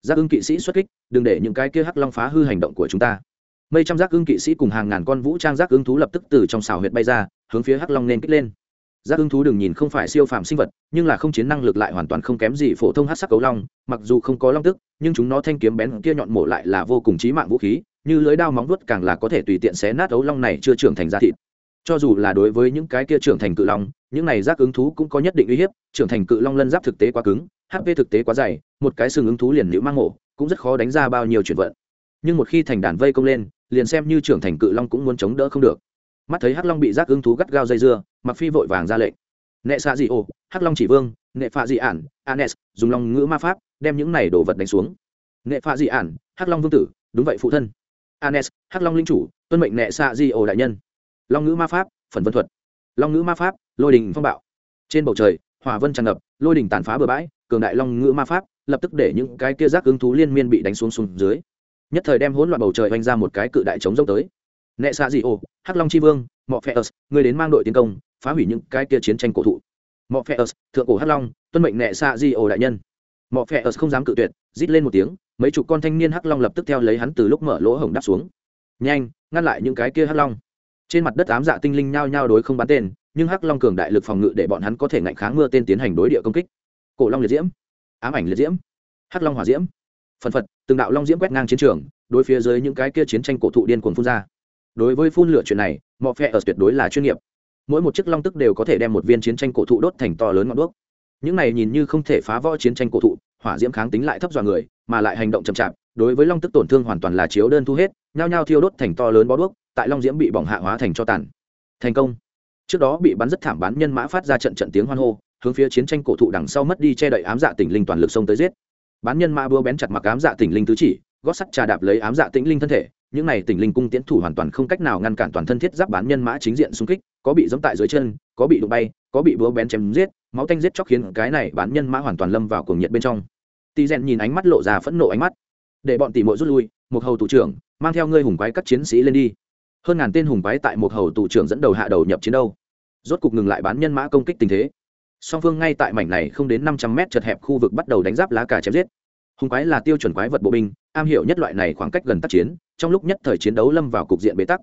Giác ưng kỵ sĩ xuất kích, đừng để những cái kia hắc long phá hư hành động của chúng ta. Mây trăm giác ưng kỵ sĩ cùng hàng ngàn con vũ trang giác ưng thú lập tức từ trong xào huyệt bay ra, hướng phía hắc long nên kích lên giác hứng thú đừng nhìn không phải siêu phàm sinh vật, nhưng là không chiến năng lực lại hoàn toàn không kém gì phổ thông hát sắc cấu long, mặc dù không có long tức, nhưng chúng nó thanh kiếm bén kia nhọn mổ lại là vô cùng trí mạng vũ khí, như lưới đao móng vuốt càng là có thể tùy tiện xé nát ấu long này chưa trưởng thành ra thịt. Cho dù là đối với những cái kia trưởng thành cự long, những này giác ứng thú cũng có nhất định uy hiếp, trưởng thành cự long lân giáp thực tế quá cứng hp thực tế quá dày, một cái sừng ứng thú liền liễu mang mổ, cũng rất khó đánh ra bao nhiêu chuyển vận. Nhưng một khi thành đàn vây công lên, liền xem như trưởng thành cự long cũng muốn chống đỡ không được mắt thấy hắc long bị giác ứng thú gắt gao dây dưa, mặc phi vội vàng ra lệnh. Nệ xạ dị ô hắc long chỉ vương, nệ phạ dị ản, anes, dùng long ngữ ma pháp, đem những này đồ vật đánh xuống. Nệ phạ dị ản, hắc long vương tử, đúng vậy phụ thân. Anes, hắc long linh chủ, tuân mệnh nệ xạ dị ô đại nhân. Long ngữ ma pháp, phần vân thuật. Long ngữ ma pháp, lôi đình phong bạo. Trên bầu trời, hỏa vân tràn ngập, lôi đình tàn phá bờ bãi, cường đại long ngữ ma pháp, lập tức để những cái kia giác ứng thú liên miên bị đánh xuống xuống dưới. Nhất thời đem hỗn loạn bầu trời oanh ra một cái cự đại chống rông tới nệ xạ dị ô hắc long c h i vương, mọ phe ớt, người đến mang đội tiến công, phá hủy những cái kia chiến tranh cổ thụ. Mọ phe ớt, thượng cổ hắc long, tuân mệnh nệ xạ dị ô đại nhân. Mọ phe ớt không dám cự tuyệt, rít lên một tiếng, mấy chục con thanh niên hắc long lập tức theo lấy hắn từ lúc mở lỗ hổng đáp xuống. Nhanh, ngăn lại những cái kia hắc long. Trên mặt đất ám dạ tinh linh nhao nhao đối không bắn tên, nhưng hắc long cường đại lực phòng ngự để bọn hắn có thể ngạnh kháng mưa tên tiến hành đối địa công kích. Cổ long liệt diễm, ám ảnh liệt diễm, hắc long hỏa diễm. Phần phật, từng đạo long diễm quét ngang chiến trường, đối phía dưới những cái kia chiến tranh cổ thụ điên cuồng phun ra đối với phun lửa chuyện này mọi phe ở tuyệt đối là chuyên nghiệp. Mỗi một chiếc long tức đều có thể đem một viên chiến tranh cổ thụ đốt thành to lớn ngọn đuốc. Những này nhìn như không thể phá vỡ chiến tranh cổ thụ, hỏa diễm kháng tính lại thấp dọa người, mà lại hành động chậm chạp, đối với long tức tổn thương hoàn toàn là chiếu đơn thu hết, nhao nhao thiêu đốt thành to lớn bó đuốc, tại long diễm bị bỏng hạ hóa thành cho tàn. Thành công. Trước đó bị bắn rất thảm bán nhân mã phát ra trận trận tiếng hoan hô, hướng phía chiến tranh cổ thụ đằng sau mất đi che đậy ám dạ tỉnh linh toàn lực xông tới giết. Bán nhân mã búa bén chặt mặc ám dạ tỉnh linh tứ chỉ, gót sắt trà đạp lấy ám dạ tĩnh linh thân thể những này tỉnh linh cung tiến thủ hoàn toàn không cách nào ngăn cản toàn thân thiết giáp bán nhân mã chính diện xung kích, có bị giẫm tại dưới chân, có bị đụng bay, có bị búa bén chém giết, máu tanh giết chóc khiến cái này bán nhân mã hoàn toàn lâm vào cuồng nhiệt bên trong. Tỷ rèn nhìn ánh mắt lộ ra phẫn nộ ánh mắt. Để bọn tỷ muội rút lui, một hầu thủ trưởng, mang theo ngươi hùng quái các chiến sĩ lên đi. Hơn ngàn tên hùng quái tại một hầu thủ trưởng dẫn đầu hạ đầu nhập chiến đâu. Rốt cục ngừng lại bán nhân mã công kích tình thế. Song phương ngay tại mảnh này không đến năm trăm mét chật hẹp khu vực bắt đầu đánh giáp lá cà chém giết. Hùng quái là tiêu chuẩn quái vật bộ binh, am hiểu nhất loại này khoảng cách gần tác chiến trong lúc nhất thời chiến đấu lâm vào cục diện bế tắc.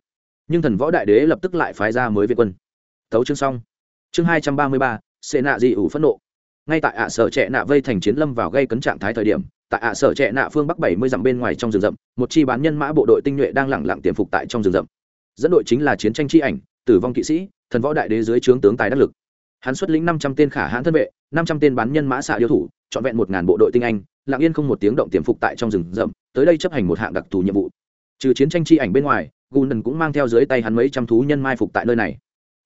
Nhưng thần võ đại đế lập tức lại phái ra mới viện quân. Thấu chương xong. Chương hai trăm ba mươi ba xê nạ dị ủ phẫn nộ. Ngay tại ạ sở trẻ nạ vây thành chiến lâm vào gây cấn trạng thái thời điểm, tại ạ sở trẻ nạ phương bắc bảy mươi dặm bên ngoài trong rừng rậm, một chi bán nhân mã bộ đội tinh nhuệ đang lẳng lặng tiềm phục tại trong rừng rậm. Dẫn đội chính là chiến tranh chi ảnh, tử vong kỵ sĩ, thần võ đại đế dưới trướng tướng tài đắc lực. Hắn xuất lĩnh năm trăm tên khả hãn thân vệ, năm trăm tên bán nhân mã xạ điêu thủ, trọn vẹn một ngàn bộ đội tinh anh, lặng yên không một tiếng động tiềm phục tại trong rừng rậm, tới đây chấp hành một hạng đặc thù nhiệm vụ trừ chiến tranh chi ảnh bên ngoài gùn cũng mang theo dưới tay hắn mấy trăm thú nhân mai phục tại nơi này.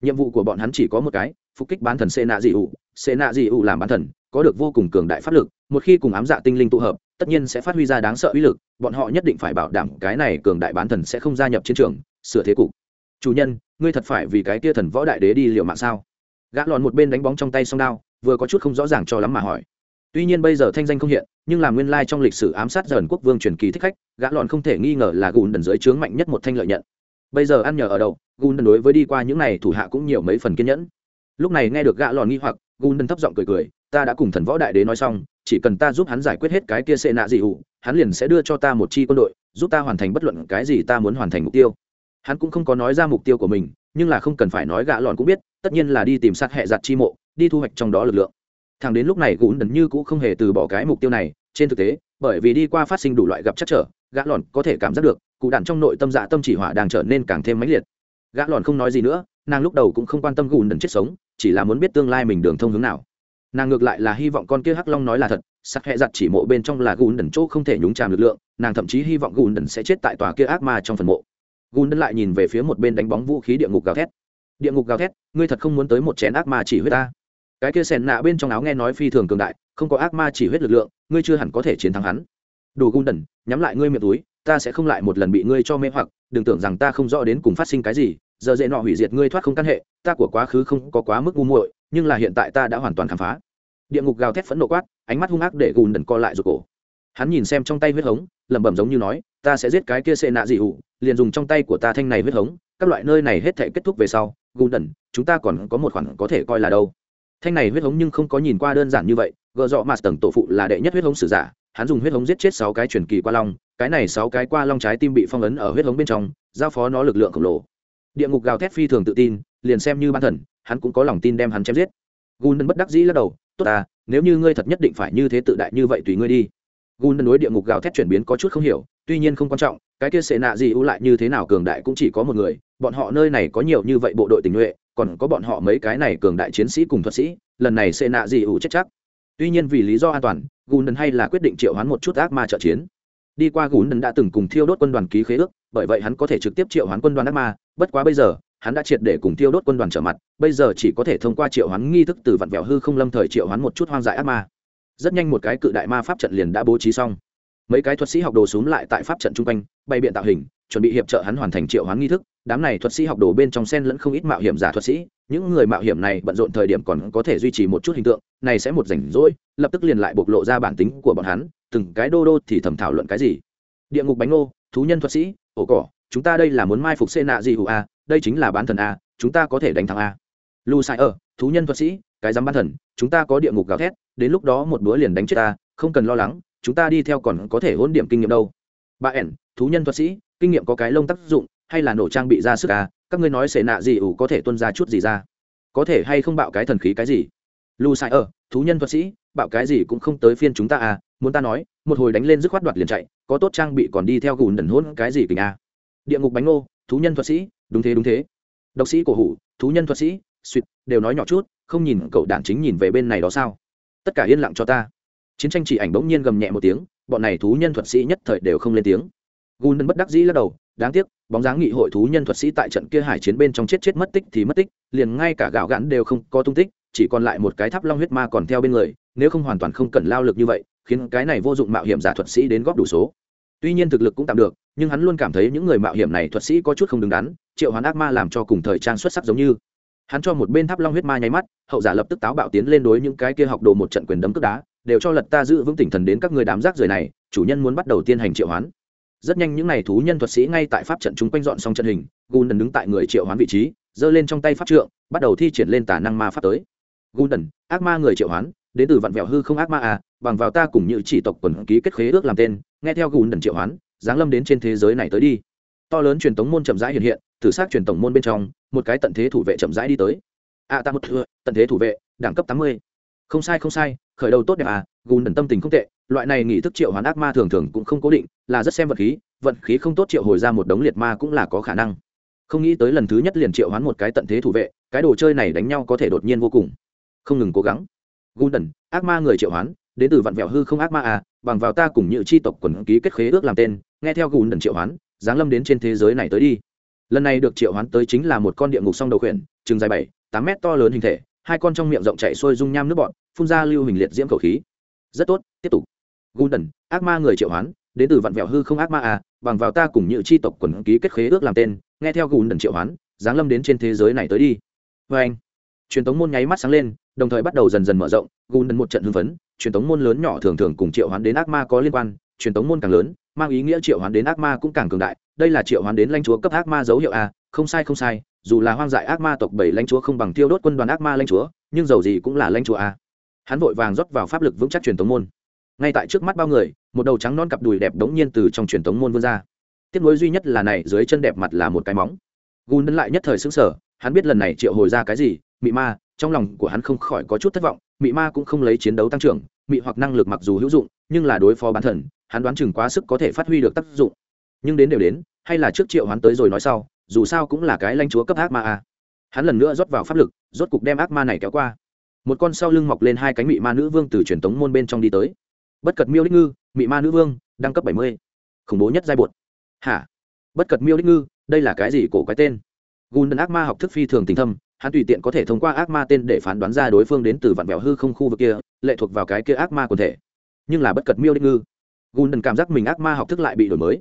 Nhiệm vụ của bọn hắn chỉ có một cái, phục kích bán thần xê nạ dị ủ xê nạ dị ủ làm bán thần, có được vô cùng cường đại pháp lực, một khi cùng ám dạ tinh linh tụ hợp, tất nhiên sẽ phát huy ra đáng sợ uy lực, bọn họ nhất định phải bảo đảm cái này cường đại bán thần sẽ không gia nhập chiến trường, sửa thế cục. Chủ nhân, ngươi thật phải vì cái kia thần võ đại đế đi liệu mạng sao? Gã lòn một bên đánh bóng trong tay song đao, vừa có chút không rõ ràng cho lắm mà hỏi tuy nhiên bây giờ thanh danh không hiện, nhưng làm nguyên lai trong lịch sử ám sát dần quốc vương truyền kỳ thích khách, gã lọn không thể nghi ngờ là gùn đần dưới trướng mạnh nhất một thanh lợi nhận. Bây giờ ăn nhờ ở đâu gùn đần đối với đi qua những này thủ hạ cũng nhiều mấy phần kiên nhẫn. Lúc này nghe được gã lọn nghi hoặc, gùn đần thấp giọng cười cười, ta đã cùng thần võ đại đế nói xong, chỉ cần ta giúp hắn giải quyết hết cái kia xệ nạ dị hụ, hắn liền sẽ đưa cho ta một chi quân đội, giúp ta hoàn thành bất luận cái gì ta muốn hoàn thành mục tiêu. Hắn cũng không có nói ra mục tiêu của mình, nhưng là không cần phải nói gã lọn cũng biết, tất nhiên là đi tìm sát hệ giặt chi mộ, đi thu hoạch trong đó lực lượng thằng đến lúc này gún đần như cũng không hề từ bỏ cái mục tiêu này, trên thực tế, bởi vì đi qua phát sinh đủ loại gặp chắc trở, gã lòn có thể cảm giác được, cụ đạn trong nội tâm dạ tâm chỉ hỏa đang trở nên càng thêm mãnh liệt. Gã lòn không nói gì nữa, nàng lúc đầu cũng không quan tâm gùn đần chết sống, chỉ là muốn biết tương lai mình đường thông hướng nào. Nàng ngược lại là hy vọng con kia hắc long nói là thật sắc hẹ giặt chỉ mộ bên trong là gùn đần chỗ không thể nhúng tràm lực lượng, nàng thậm chí hy vọng gùn đần sẽ chết tại tòa kia ác ma trong phần mộ. Gùn đần lại nhìn về phía một bên đánh bóng vũ khí địa ngục gào thét. Địa ngục gào thét, ngươi thật không muốn tới một chén ác ma chỉ huyết ta? Cái kia sèn nạ bên trong áo nghe nói phi thường cường đại, không có ác ma chỉ huyết lực lượng, ngươi chưa hẳn có thể chiến thắng hắn. Đủ gung đần nhắm lại ngươi miệng túi, ta sẽ không lại một lần bị ngươi cho mê hoặc, đừng tưởng rằng ta không rõ đến cùng phát sinh cái gì, giờ dễ nọ hủy diệt ngươi thoát không căn hệ, ta của quá khứ không có quá mức ngu muội, nhưng là hiện tại ta đã hoàn toàn khám phá. Địa ngục gào thét phẫn nộ quát, ánh mắt hung ác để gùn đần co lại ruột cổ. Hắn nhìn xem trong tay huyết hống, lẩm bẩm giống như nói, ta sẽ giết cái kia xệ nạ dị hụ liền dùng trong tay của ta thanh này huyết hống, các loại nơi này hết thể kết thúc về sau gùn đần chúng ta còn có một khoản có thể coi là đâu? Thanh này huyết hống nhưng không có nhìn qua đơn giản như vậy gợ dọ mà tầng tổ phụ là đệ nhất huyết hống sử giả, hắn dùng huyết hống giết chết sáu cái truyền kỳ qua long, cái này sáu cái qua long trái tim bị phong ấn ở huyết hống bên trong, giao phó nó lực lượng khổng lồ. Địa ngục gào thét phi thường tự tin, liền xem như ban thần, hắn cũng có lòng tin đem hắn chém giết. Gùn bất đắc dĩ lắc đầu, tốt à nếu như ngươi thật nhất định phải như thế tự đại như vậy tùy ngươi đi. Gùn đối địa ngục gào thét chuyển biến có chút không hiểu, tuy nhiên không quan trọng, cái kia sẽ nạ gì ưu lại như thế nào cường đại cũng chỉ có một người, bọn họ nơi này có nhiều như vậy bộ đội tình nhuệ còn có bọn họ mấy cái này cường đại chiến sĩ cùng thuật sĩ, lần này xê nạ gì ủ chết chắc. Tuy nhiên vì lý do an toàn gùn hay là quyết định triệu hoán một chút ác ma trợ chiến. Đi qua gùn đã từng cùng thiêu đốt quân đoàn ký khế ước, bởi vậy hắn có thể trực tiếp triệu hoán quân đoàn ác ma, bất quá bây giờ, hắn đã triệt để cùng thiêu đốt quân đoàn trở mặt, bây giờ chỉ có thể thông qua triệu hoán nghi thức từ vặn vẹo hư không lâm thời triệu hoán một chút hoang dại ác ma. Rất nhanh một cái cự đại ma pháp trận liền đã bố trí xong. Mấy cái thuật sĩ học đồ xúm lại tại pháp trận chung quanh, bày biện tạo hình, chuẩn bị hiệp trợ hắn hoàn thành triệu hoán nghi thức đám này thuật sĩ học đồ bên trong sen lẫn không ít mạo hiểm giả thuật sĩ, những người mạo hiểm này bận rộn thời điểm còn có thể duy trì một chút hình tượng, này sẽ một rảnh rỗi, lập tức liền lại bộc lộ ra bản tính của bọn hắn, từng cái đô đô thì thầm thảo luận cái gì. Địa ngục bánh ngô, thú nhân thuật sĩ, ổ cỏ, chúng ta đây là muốn mai phục xê nạ gì hụ a, đây chính là bán thần a, chúng ta có thể đánh thắng a. Lu sai ở thú nhân thuật sĩ, cái dám bán thần, chúng ta có địa ngục gào thét, đến lúc đó một bữa liền đánh chết ta, không cần lo lắng, chúng ta đi theo còn có thể hôn điểm kinh nghiệm đâu. Ba ẻn thú nhân thuật sĩ, kinh nghiệm có cái lông tác dụng hay là nổ trang bị ra sức à các ngươi nói xệ nạ gì ủ có thể tuân ra chút gì ra? Có thể hay không bạo cái thần khí cái gì? Lu sai ở thú nhân thuật sĩ, bạo cái gì cũng không tới phiên chúng ta à muốn ta nói, một hồi đánh lên dứt khoát đoạt liền chạy, có tốt trang bị còn đi theo gùn đần hôn cái gì kình à địa ngục bánh ngô, thú nhân thuật sĩ, đúng thế đúng thế. Độc sĩ cổ hủ, thú nhân thuật sĩ, suýt, đều nói nhỏ chút, không nhìn cậu đản chính nhìn về bên này đó sao? Tất cả yên lặng cho ta. Chiến tranh chỉ ảnh bỗng nhiên gầm nhẹ một tiếng, bọn này thú nhân thuật sĩ nhất thời đều không lên tiếng. Gùn bất đắc dĩ lắc đầu đáng tiếc, bóng dáng nghị hội thú nhân thuật sĩ tại trận kia hải chiến bên trong chết chết mất tích thì mất tích, liền ngay cả gạo gãn đều không có tung tích, chỉ còn lại một cái tháp long huyết ma còn theo bên người, nếu không hoàn toàn không cần lao lực như vậy, khiến cái này vô dụng mạo hiểm giả thuật sĩ đến góp đủ số. Tuy nhiên thực lực cũng tạm được, nhưng hắn luôn cảm thấy những người mạo hiểm này thuật sĩ có chút không đứng đắn, triệu hoán ác ma làm cho cùng thời trang xuất sắc giống như. Hắn cho một bên tháp long huyết ma nháy mắt, hậu giả lập tức táo bạo tiến lên đối những cái kia học đồ một trận quyền đấm cướp đá, đều cho lật ta giữ vững tinh thần đến các người đám rác rưởi này, chủ nhân muốn bắt đầu tiên hành triệu hoán rất nhanh những n à y thú nhân thuật sĩ ngay tại pháp trận chúng quanh dọn xong trận hình gundần đứng tại người triệu hoán vị trí, giơ lên trong tay pháp trượng, bắt đầu thi triển lên tà năng ma pháp tới. Gundần ác ma người triệu hoán, đến từ vạn vẹo hư không ác ma à bằng vào ta cùng như chỉ tộc quần ký kết khế ước làm tên, nghe theo gundần triệu hoán, giáng lâm đến trên thế giới này tới đi. To lớn truyền tống môn chậm rãi hiện hiện, thử xác truyền tổng môn bên trong, một cái tận thế thủ vệ chậm rãi đi tới. A ta một thưa, tận thế thủ vệ, đẳng cấp tám mươi. Không sai không sai khởi đầu tốt đẹp à gùn đần tâm tình không tệ, loại này nghị thức triệu hoán ác ma thường thường cũng không cố định, là rất xem vật khí, vận khí không tốt triệu hồi ra một đống liệt ma cũng là có khả năng. Không nghĩ tới lần thứ nhất liền triệu hoán một cái tận thế thủ vệ, cái đồ chơi này đánh nhau có thể đột nhiên vô cùng. Không ngừng cố gắng. Gùn ác ma người triệu hoán, đến từ vạn vẹo hư không ác ma à bằng vào ta cùng như chi tộc quần ký kết khế ước làm tên, nghe theo gùn đần triệu hoán, giáng lâm đến trên thế giới này tới đi. Lần này được triệu hoán tới chính là một con địa ngục song đầu khuyển, chừng dài bảy, tám mét to lớn hình thể hai con trong miệng rộng chạy xuôi dung nham nước bọt, phun ra lưu hình liệt diễm khẩu khí. Rất tốt, tiếp tục. Golden ác ma người triệu hoán, đến từ vạn vẹo hư không ác ma à bằng vào ta cùng nhự chi tộc quần ký kết khế ước làm tên, nghe theo gùn triệu hoán, giáng lâm đến trên thế giới này tới đi. Vê anh, truyền tống môn nháy mắt sáng lên, đồng thời bắt đầu dần dần mở rộng gùn một trận hưng phấn, truyền tống môn lớn nhỏ thường thường cùng triệu hoán đến ác ma có liên quan, truyền tống môn càng lớn, mang ý nghĩa triệu hoán đến ác ma cũng càng cường đại đây là triệu hoán đến lãnh chúa cấp ác ma dấu hiệu a, không sai không sai, dù là hoang dại ác ma tộc bảy lãnh chúa không bằng tiêu đốt quân đoàn ác ma lãnh chúa, nhưng dầu gì cũng là lãnh chúa a. Hắn vội vàng rót vào pháp lực vững chắc truyền tống môn. Ngay tại trước mắt bao người, một đầu trắng non cặp đùi đẹp đống nhiên từ trong truyền tống môn vươn ra. Tiếc nối duy nhất là này, dưới chân đẹp mặt là một cái móng. Gùn lại nhất thời xứng sở hắn biết lần này triệu hồi ra cái gì, mị ma, trong lòng của hắn không khỏi có chút thất vọng, mị ma cũng không lấy chiến đấu tăng trưởng, mị hoặc năng lực mặc dù hữu dụng, nhưng là đối phó bán thần, hắn đoán chừng quá sức có thể phát huy được tác dụng nhưng đến đều đến, hay là trước triệu hắn tới rồi nói sau, dù sao cũng là cái lanh chúa cấp ác ma a. Hắn lần nữa rót vào pháp lực, rốt cục đem ác ma này kéo qua. Một con sau lưng mọc lên hai cánh mị ma nữ vương từ truyền tống môn bên trong đi tới. Bất cật miêu đích ngư, mị ma nữ vương đăng cấp bảy mươi. Khủng bố nhất giai bột. Hả? Bất cật miêu đích ngư, đây là cái gì cổ cái tên? Gùn đần ác ma học thức phi thường tình thâm, hắn tùy tiện có thể thông qua ác ma tên để phán đoán ra đối phương đến từ vạn vẹo hư không khu vực kia, lệ thuộc vào cái kia ác ma quần thể. Nhưng là bất cật miêu đích ngư. Gùn đần cảm giác mình ác ma học thức lại bị đổi mới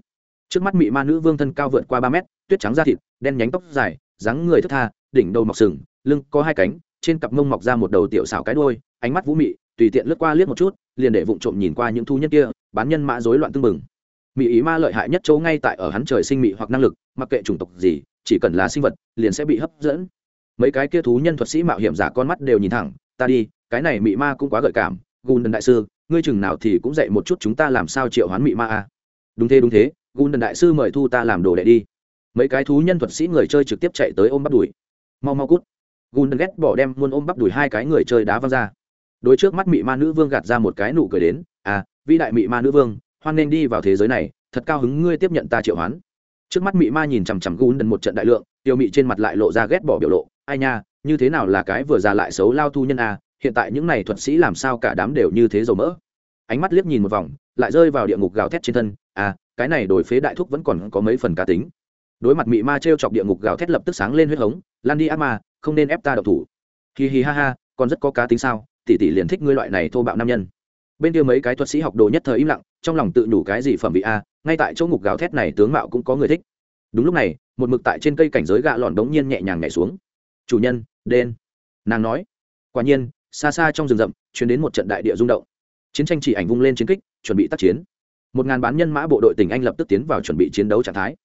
trước mắt mị ma nữ vương thân cao vượt qua ba mét, tuyết trắng da thịt, đen nhánh tóc dài, dáng người thất tha, đỉnh đầu mọc sừng, lưng có hai cánh, trên cặp mông mọc ra một đầu tiểu xảo cái đôi ánh mắt vũ mị, tùy tiện lướt qua liếc một chút, liền để vụng trộm nhìn qua những thu nhân kia, bán nhân mã rối loạn tưng bừng. Mỹ ý ma lợi hại nhất chỗ ngay tại ở hắn trời sinh mị hoặc năng lực, mặc kệ chủng tộc gì, chỉ cần là sinh vật, liền sẽ bị hấp dẫn. Mấy cái kia thú nhân thuật sĩ mạo hiểm giả con mắt đều nhìn thẳng, ta đi, cái này mị ma cũng quá gợi cảm gùn đại sư, ngươi chừng nào thì cũng dạy một chút chúng ta làm sao triệu hoán mị ma a? Đúng thế đúng thế gùn đại sư mời thu ta làm đồ đệ đi. Mấy cái thú nhân thuật sĩ người chơi trực tiếp chạy tới ôm bắt đùi. Mau mau cút. Gùn ghét bỏ đem luôn ôm bắp đùi hai cái người chơi đá văng ra. Đối trước mắt mị ma nữ vương gạt ra một cái nụ cười đến à vĩ đại mị ma nữ vương, hoan nên đi vào thế giới này, thật cao hứng ngươi tiếp nhận ta triệu hoán. Trước mắt mị ma nhìn chằm chằm gún đần một trận đại lượng tiêu mị trên mặt lại lộ ra ghét bỏ biểu lộ, ai nha, như thế nào là cái vừa già lại xấu lao thu nhân a hiện tại những này thuật sĩ làm sao cả đám đều như thế dầu mỡ. Ánh mắt liếc nhìn một vòng, lại rơi vào địa ngục gào thét trên thân à cái này đổi phế đại thúc vẫn còn có mấy phần cá tính. Đối mặt mị ma t r e o chọc địa ngục gào thét lập tức sáng lên huyết hống, lan đi ác ma, không nên ép ta độc thủ. Hì hì ha ha, còn rất có cá tính sao? Tỷ tỷ liền thích ngươi loại này thô bạo nam nhân. Bên kia mấy cái thuật sĩ học đồ nhất thời im lặng, trong lòng tự đủ cái gì phẩm vị a, ngay tại chỗ ngục gào thét này tướng mạo cũng có người thích. Đúng lúc này, một mực tại trên cây cảnh giới gạ lọn đống nhiên nhẹ nhàng nhảy xuống. Chủ nhân đen nàng nói. Quả nhiên, xa xa trong rừng rậm chuyển đến một trận đại địa rung động. Chiến tranh chỉ ảnh vung lên chiến kích, chuẩn bị tác chiến một ngàn bán nhân mã bộ đội tỉnh anh lập tức tiến vào chuẩn bị chiến đấu trạng thái.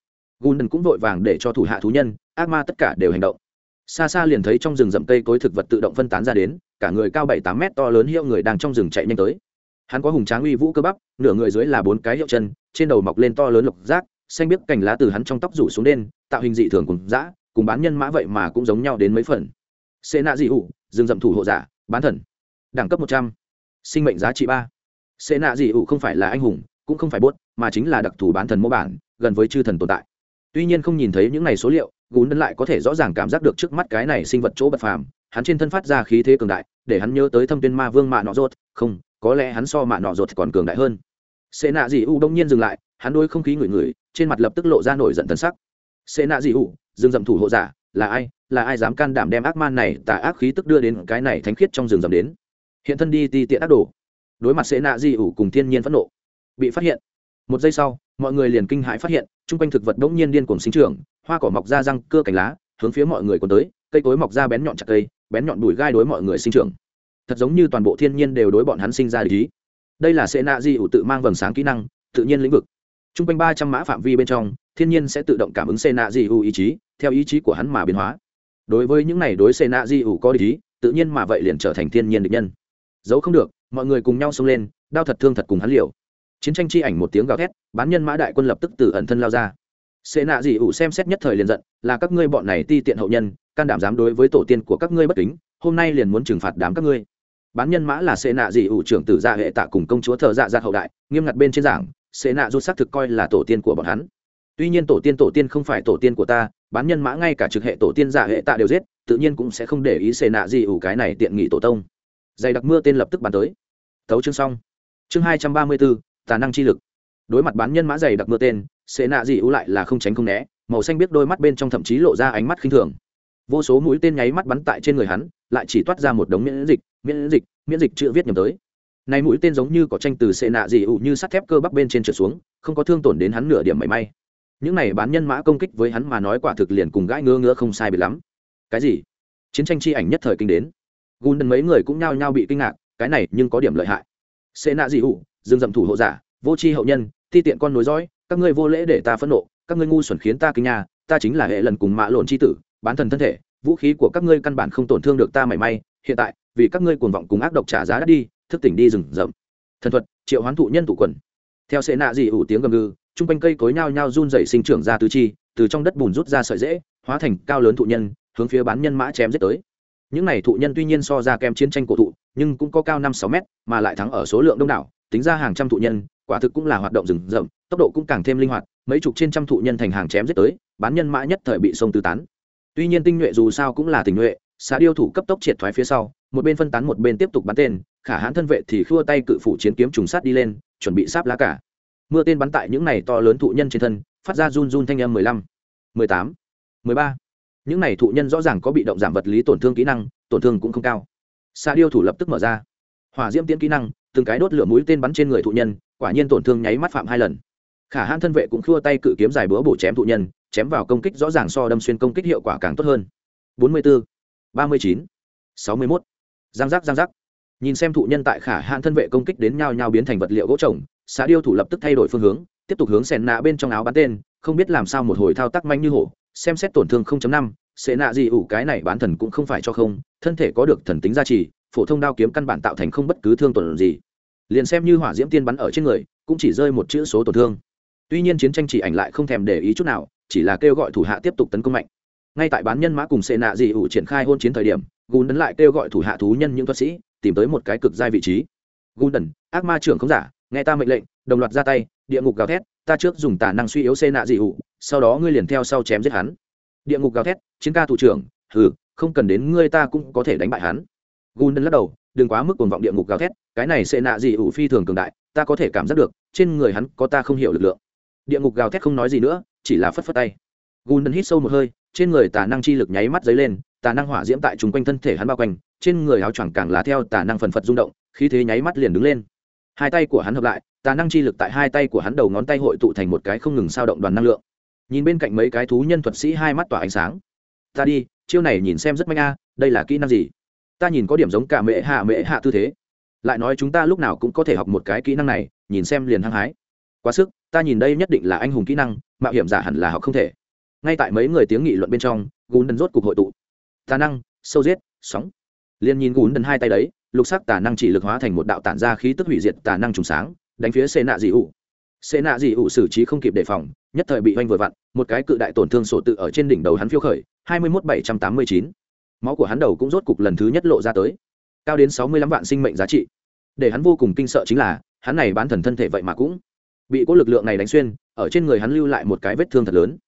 Gundần cũng vội vàng để cho thủ hạ thú nhân, ác ma tất cả đều hành động. Xa xa liền thấy trong rừng rậm cây cối thực vật tự động phân tán ra đến, cả người cao bảy tám mét to lớn hiệu người đang trong rừng chạy nhanh tới. Hắn có hùng tráng uy vũ cơ bắp, nửa người dưới là bốn cái hiệu chân, trên đầu mọc lên to lớn lục rác xanh biếc cành lá từ hắn trong tóc rủ xuống đen tạo hình dị thường cùng dã, cùng bán nhân mã vậy mà cũng giống nhau đến mấy phần. Xê nạ dị ủ rừng rậm thủ hộ giả, bán thần. Đẳng cấp một trăm. Sinh mệnh giá trị ba. Xê nạ dị ủ không phải là anh hùng cũng không phải bốt mà chính là đặc thù bán thần mô bản, gần với chư thần tồn tại. Tuy nhiên không nhìn thấy những này số liệu, gún lại có thể rõ ràng cảm giác được trước mắt cái này sinh vật chỗ bật phàm, hắn trên thân phát ra khí thế cường đại, để hắn nhớ tới thâm tuyên ma vương mạ nọ rốt, không, có lẽ hắn so mạ nọ rột còn cường đại hơn. Xê nạ dị u đông nhiên dừng lại, hắn đôi không khí ngửi ngửi, trên mặt lập tức lộ ra nổi giận thân sắc. Xê nạ dị u rừng rậm thủ hộ giả, là ai là ai dám can đảm đem ác man này tà ác khí tức đưa đến cái này thánh khiết trong rừng rậm đến? Hiện thân đi ti tiện ác đồ. Đối mặt xê nạ dị u cùng thiên nhiên phẫn nộ bị phát hiện. Một giây sau, mọi người liền kinh hãi phát hiện, chung quanh thực vật đống nhiên điên cuồng sinh trưởng, hoa cỏ mọc ra răng, cưa cành lá, hướng phía mọi người còn tới, cây cối mọc ra bén nhọn chặt cây, bén nhọn đùi gai đối mọi người sinh trưởng. Thật giống như toàn bộ thiên nhiên đều đối bọn hắn sinh ra ý. Đây là sẽ nạ di ủ tự mang vầng sáng kỹ năng, tự nhiên lĩnh vực. T r u n g quanh ba trăm mã phạm vi bên trong, thiên nhiên sẽ tự động cảm ứng xê nạ di ủ ý chí, theo ý chí của hắn mà biến hóa. Đối với những này đối xê nạ di ủ có ý, tự nhiên mà vậy liền trở thành thiên nhiên địch nhân. Giấu không được, mọi người cùng nhau xông lên, đao thật thương thật cùng hắn liều chiến tranh chi ảnh một tiếng gào thét, bán nhân mã đại quân lập tức từ ẩn thân lao ra. Xê nạ dị ủ xem xét nhất thời liền giận, là các ngươi bọn này ti tiện hậu nhân, can đảm dám đối với tổ tiên của các ngươi bất kính, hôm nay liền muốn trừng phạt đám các ngươi. Bán nhân mã là xê nạ dị ủ trưởng tử gia hệ tạ cùng công chúa thờ dạ gia hậu đại, nghiêm ngặt bên trên giảng xê nạ rút xác thực coi là tổ tiên của bọn hắn. Tuy nhiên tổ tiên tổ tiên không phải tổ tiên của ta, bán nhân mã ngay cả trực hệ tổ tiên giả hệ tạ đều giết, tự nhiên cũng sẽ không để ý xê nạ dị ủ cái này tiện nghị tổ tông. Dày đặc mưa tên lập tức bàn tới. Thấu chương xong. Chương hai trăm ba mươi bốn tà năng chi lực. Đối mặt bán nhân mã dày đặc mưa tên xệ nạ dị ưu lại là không tránh không né, màu xanh biết đôi mắt bên trong thậm chí lộ ra ánh mắt khinh thường. Vô số mũi tên nháy mắt bắn tại trên người hắn, lại chỉ toát ra một đống miễn dịch miễn dịch miễn dịch chữ viết nhầm tới. Này mũi tên giống như có tranh từ xệ nạ dị ủ như sắt thép cơ bắp bên trên trượt xuống, không có thương tổn đến hắn nửa điểm mảy may. Những này bán nhân mã công kích với hắn mà nói quả thực liền cùng gãi ngứa ngứa không sai biệt lắm. Cái gì? Chiến tranh chi ảnh nhất thời kinh đến. Gùn đần mấy người cũng nhao nhao bị kinh ngạc, cái này nhưng có điểm lợi hại. Xệ nạ dị ủ dương dậm thủ hộ giả, vô tri hậu nhân, ti tiện con nối dõi, các ngươi vô lễ để ta phẫn nộ, các ngươi ngu xuẩn khiến ta kinh nhà ta chính là hệ lần cùng mạ lộn c h i tử, bán thần thân thể, vũ khí của các ngươi căn bản không tổn thương được ta mảy may, hiện tại, vì các ngươi cuồng vọng cùng ác độc trả giá đắt đi, thức tỉnh đi rừng rậm. Thần thuật, triệu hoán thụ nhân tụ quần. Theo sệ nạ dị ủ tiếng gầm gừ, chung quanh cây cối nhao nhao run dày sinh trưởng ra tứ chi, từ trong đất bùn rút ra sợi dễ hóa thành cao lớn thụ nhân, hướng phía bán nhân mã chém giết tới. Những này thụ nhân tuy nhiên so ra kem chiến tranh cổ thụ, nhưng cũng có cao năm sáu mét, mà lại thắng ở số lượng đông đảo tính ra hàng trăm thụ nhân, quả thực cũng là hoạt động rừng rậm, tốc độ cũng càng thêm linh hoạt, mấy chục trên trăm thụ nhân thành hàng chém giết tới, bán nhân mã nhất thời bị sông tứ tán. Tuy nhiên tinh nhuệ dù sao cũng là tình nhuệ xã điêu thủ cấp tốc triệt thoái phía sau, một bên phân tán một bên tiếp tục bắn tên, khả hãn thân vệ thì khua tay cự phủ chiến kiếm trùng sát đi lên, chuẩn bị sáp lá cả. Mưa tên bắn tại những này to lớn thụ nhân trên thân, phát ra run run thanh âm mười lăm, mười tám, mười ba. Những này thụ nhân rõ ràng có bị động giảm vật lý tổn thương kỹ năng, tổn thương cũng không cao. Xã điêu thủ lập tức mở ra. Hỏa diễm tiễn kỹ năng từng cái đốt lửa mũi tên bắn trên người thụ nhân quả nhiên tổn thương nháy mắt phạm hai lần. Khả hãn thân vệ cũng khua tay cự kiếm dài búa bổ chém thụ nhân chém vào công kích rõ ràng so đâm xuyên công kích hiệu quả càng tốt hơn. Bốn mươi bốn ba mươi chín sáu mươi mốt. Giang giác giang giác. Nhìn xem thụ nhân tại khả hãn thân vệ công kích đến nhau nhau biến thành vật liệu gỗ trồng xã điêu thủ lập tức thay đổi phương hướng tiếp tục hướng sèn nạ bên trong áo bắn tên không biết làm sao một hồi thao tác manh như hổ xem xét tổn thương 0.5, sẽ nạ gì ủ cái này bán thần cũng không phải cho không thân thể có được thần tính gia trì phổ thông đao kiếm căn bản tạo thành không bất cứ thương tổn gì liền xem như hỏa diễm tiên bắn ở trên người cũng chỉ rơi một chữ số tổn thương. Tuy nhiên chiến tranh chỉ ảnh lại không thèm để ý chút nào chỉ là kêu gọi thủ hạ tiếp tục tấn công mạnh. Ngay tại bán nhân mã cùng xệ nạ dị ủ triển khai hôn chiến thời điểm gùn đấn lại kêu gọi thủ hạ thú nhân những thuật sĩ tìm tới một cái cực giai vị trí. Gùn đần ác ma trưởng không giả nghe ta mệnh lệnh đồng loạt ra tay địa ngục gào thét ta trước dùng tả năng suy yếu xê nạ dị ủ sau đó ngươi liền theo sau chém giết hắn. Địa ngục gào thét chiến ca thủ trưởng hừ, không cần đến ngươi ta cũng có thể đánh bại hắn. Gùn đần lắc đầu đừng quá mức cuồng vọng địa ngục gào thét, cái này sẽ nạ gì ủ phi thường cường đại, ta có thể cảm giác được, trên người hắn có ta không hiểu lực lượng. Địa ngục gào thét không nói gì nữa, chỉ là phất phất tay. Gùn đần hít sâu một hơi, trên người tà năng chi lực nháy mắt dấy lên, tà năng hỏa diễm tại chung quanh thân thể hắn bao quanh, trên người áo choàng càng là theo tà năng phần phật rung động, khí thế nháy mắt liền đứng lên. Hai tay của hắn hợp lại, tà năng chi lực tại hai tay của hắn đầu ngón tay hội tụ thành một cái không ngừng sao động đoàn năng lượng. Nhìn bên cạnh mấy cái thú nhân thuật sĩ hai mắt tỏa ánh sáng. Ta đi, chiêu này nhìn xem rất manh a, đây là kỹ năng gì? Ta nhìn có điểm giống cả mễ hạ mễ hạ tư thế. Lại nói chúng ta lúc nào cũng có thể học một cái kỹ năng này, nhìn xem liền hăng hái. Quá sức, ta nhìn đây nhất định là anh hùng kỹ năng, mạo hiểm giả hẳn là học không thể. Ngay tại mấy người tiếng nghị luận bên trong gún đần rốt cục hội tụ. Tà năng, sâu giết, sóng. Liền nhìn gún đần hai tay đấy, lục sắc tà năng chỉ lực hóa thành một đạo tản ra khí tức hủy diệt tà năng trùng sáng, đánh phía xê nạ dị ủ xê nạ dị ủ xử trí không kịp đề phòng, nhất thời bị oanh vừa vặn, một cái cự đại tổn thương sổ tự ở trên đỉnh đầu hắn phiêu khởi, hai mươi một bảy trăm tám mươi chín máu của hắn đầu cũng rốt cục lần thứ nhất lộ ra tới. Cao đến sáu mươi lăm vạn sinh mệnh giá trị. Để hắn vô cùng kinh sợ chính là, hắn này bán thần thân thể vậy mà cũng bị cố lực lượng này đánh xuyên, ở trên người hắn lưu lại một cái vết thương thật lớn.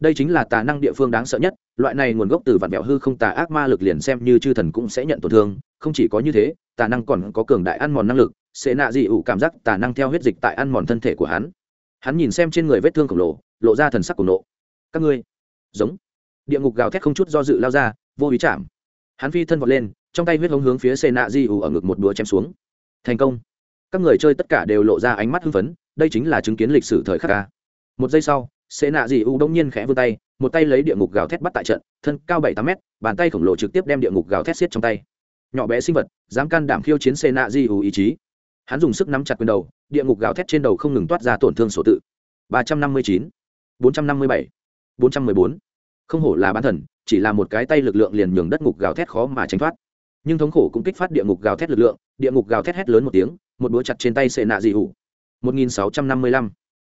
Đây chính là tà năng địa phương đáng sợ nhất, loại này nguồn gốc từ vạn mẹo hư không tà ác ma lực liền xem như chư thần cũng sẽ nhận tổn thương, không chỉ có như thế, tà năng còn có cường đại ăn mòn năng lực, sẽ nạ dị ủ cảm giác tà năng theo huyết dịch tại ăn mòn thân thể của hắn. Hắn nhìn xem trên người vết thương khổng lồ, lộ ra thần sắc của nộ. Các ngươi, giống. Địa ngục gào thét không chút do dự lao ra vô ý chạm. Hắn phi thân vọt lên, trong tay huyết hống hướng phía xê nạ di ủ ở ngực một đũa chém xuống. Thành công. Các người chơi tất cả đều lộ ra ánh mắt hưng phấn, đây chính là chứng kiến lịch sử thời khắc ca. Một giây sau xê nạ di ủ đông nhiên khẽ vươn tay, một tay lấy địa ngục gào thét bắt tại trận, thân cao bảy tám mét, bàn tay khổng lồ trực tiếp đem địa ngục gào thét xiết trong tay. Nhỏ bé sinh vật, dám can đảm khiêu chiến xê nạ di ủ ý chí. Hắn dùng sức nắm chặt quyền đầu, địa ngục gào thét trên đầu không ngừng toát ra tổn thương sổ tự. Ba trăm năm mươi chín, bốn trăm năm mươi bảy, bốn trăm mười bốn. Không hổ là bán thần chỉ là một cái tay lực lượng liền nhường đất ngục gào thét khó mà tránh thoát. Nhưng thống khổ cũng kích phát địa ngục gào thét lực lượng, địa ngục gào thét hét lớn một tiếng, một búa chặt trên tay sệ nạ dị ủ một nghìn sáu trăm năm mươi lăm.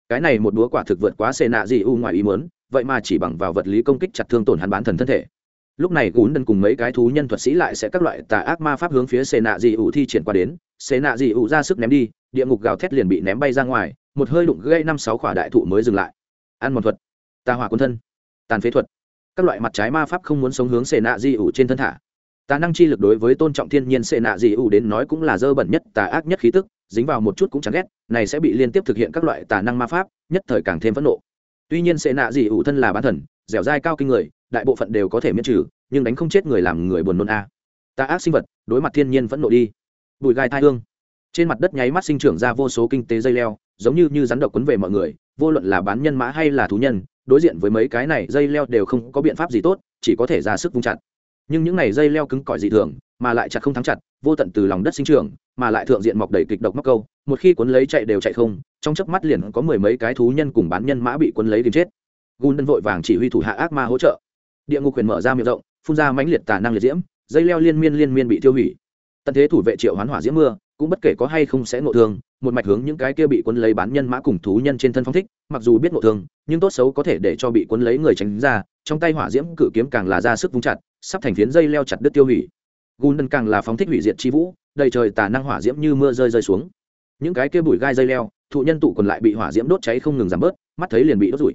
Cái này một búa quả thực vượt quá sệ nạ dị ủ ngoài ý muốn, vậy mà chỉ bằng vào vật lý công kích chặt thương tổn hắn bán thần thân thể. Lúc này gún đần cùng mấy cái thú nhân thuật sĩ lại sẽ các loại tà ác ma pháp hướng phía sệ nạ dị ủ thi triển qua đến. Sệ nạ dị ủ ra sức ném đi, địa ngục gào thét liền bị ném bay ra ngoài, một hơi đụng gây năm sáu khỏa đại thụ mới dừng lại. Ăn một thuật. Tà hỏa quân thân. Tàn phế thuật các loại mặt trái ma pháp không muốn sống hướng xệ nạ di ủ trên thân thả. Tà năng chi lực đối với tôn trọng thiên nhiên xệ nạ di ủ đến nói cũng là dơ bẩn nhất, tà ác nhất khí tức, dính vào một chút cũng chẳng ghét, này sẽ bị liên tiếp thực hiện các loại tà năng ma pháp, nhất thời càng thêm phẫn nộ. Tuy nhiên xệ nạ di ủ thân là bán thần, dẻo dai cao kinh người, đại bộ phận đều có thể miễn trừ, nhưng đánh không chết người làm người buồn nôn a. Tà ác sinh vật, đối mặt thiên nhiên phẫn nộ đi. Bụi gai thai hương. Trên mặt đất nháy mắt sinh trưởng ra vô số kinh tế dây leo, giống như như rắn độc quấn về mọi người, vô luận là bán nhân mã hay là thú nhân đối diện với mấy cái này dây leo đều không có biện pháp gì tốt, chỉ có thể ra sức vung chặt. Nhưng những này dây leo cứng cỏi dị thường, mà lại chặt không thắng chặt, vô tận từ lòng đất sinh trưởng, mà lại thượng diện mọc đầy kịch độc mắc câu, một khi cuốn lấy chạy đều chạy không, trong chớp mắt liền có mười mấy cái thú nhân cùng bán nhân mã bị cuốn lấy tìm chết. Gun đơn vội vàng chỉ huy thủ hạ ác ma hỗ trợ. Địa ngục quyền mở ra miệng rộng, phun ra mãnh liệt tà năng liệt diễm, dây leo liên miên liên miên bị tiêu hủy. Tận thế thủ vệ triệu hoán hỏa diễm mưa cũng bất kể có hay không sẽ ngộ thương, một mạch hướng những cái kia bị quân lấy bán nhân mã cùng thú nhân trên thân phong thích, mặc dù biết ngộ thương, nhưng tốt xấu có thể để cho bị quân lấy người tránh ra, trong tay hỏa diễm cự kiếm càng là ra sức vung chặt, sắp thành phiến dây leo chặt đứt tiêu hủy. Gùn càng là phóng thích hủy diệt chi vũ, đầy trời tà năng hỏa diễm như mưa rơi rơi xuống. Những cái kia bụi gai dây leo, thụ nhân tụ còn lại bị hỏa diễm đốt cháy không ngừng giảm bớt, mắt thấy liền bị đốt rủi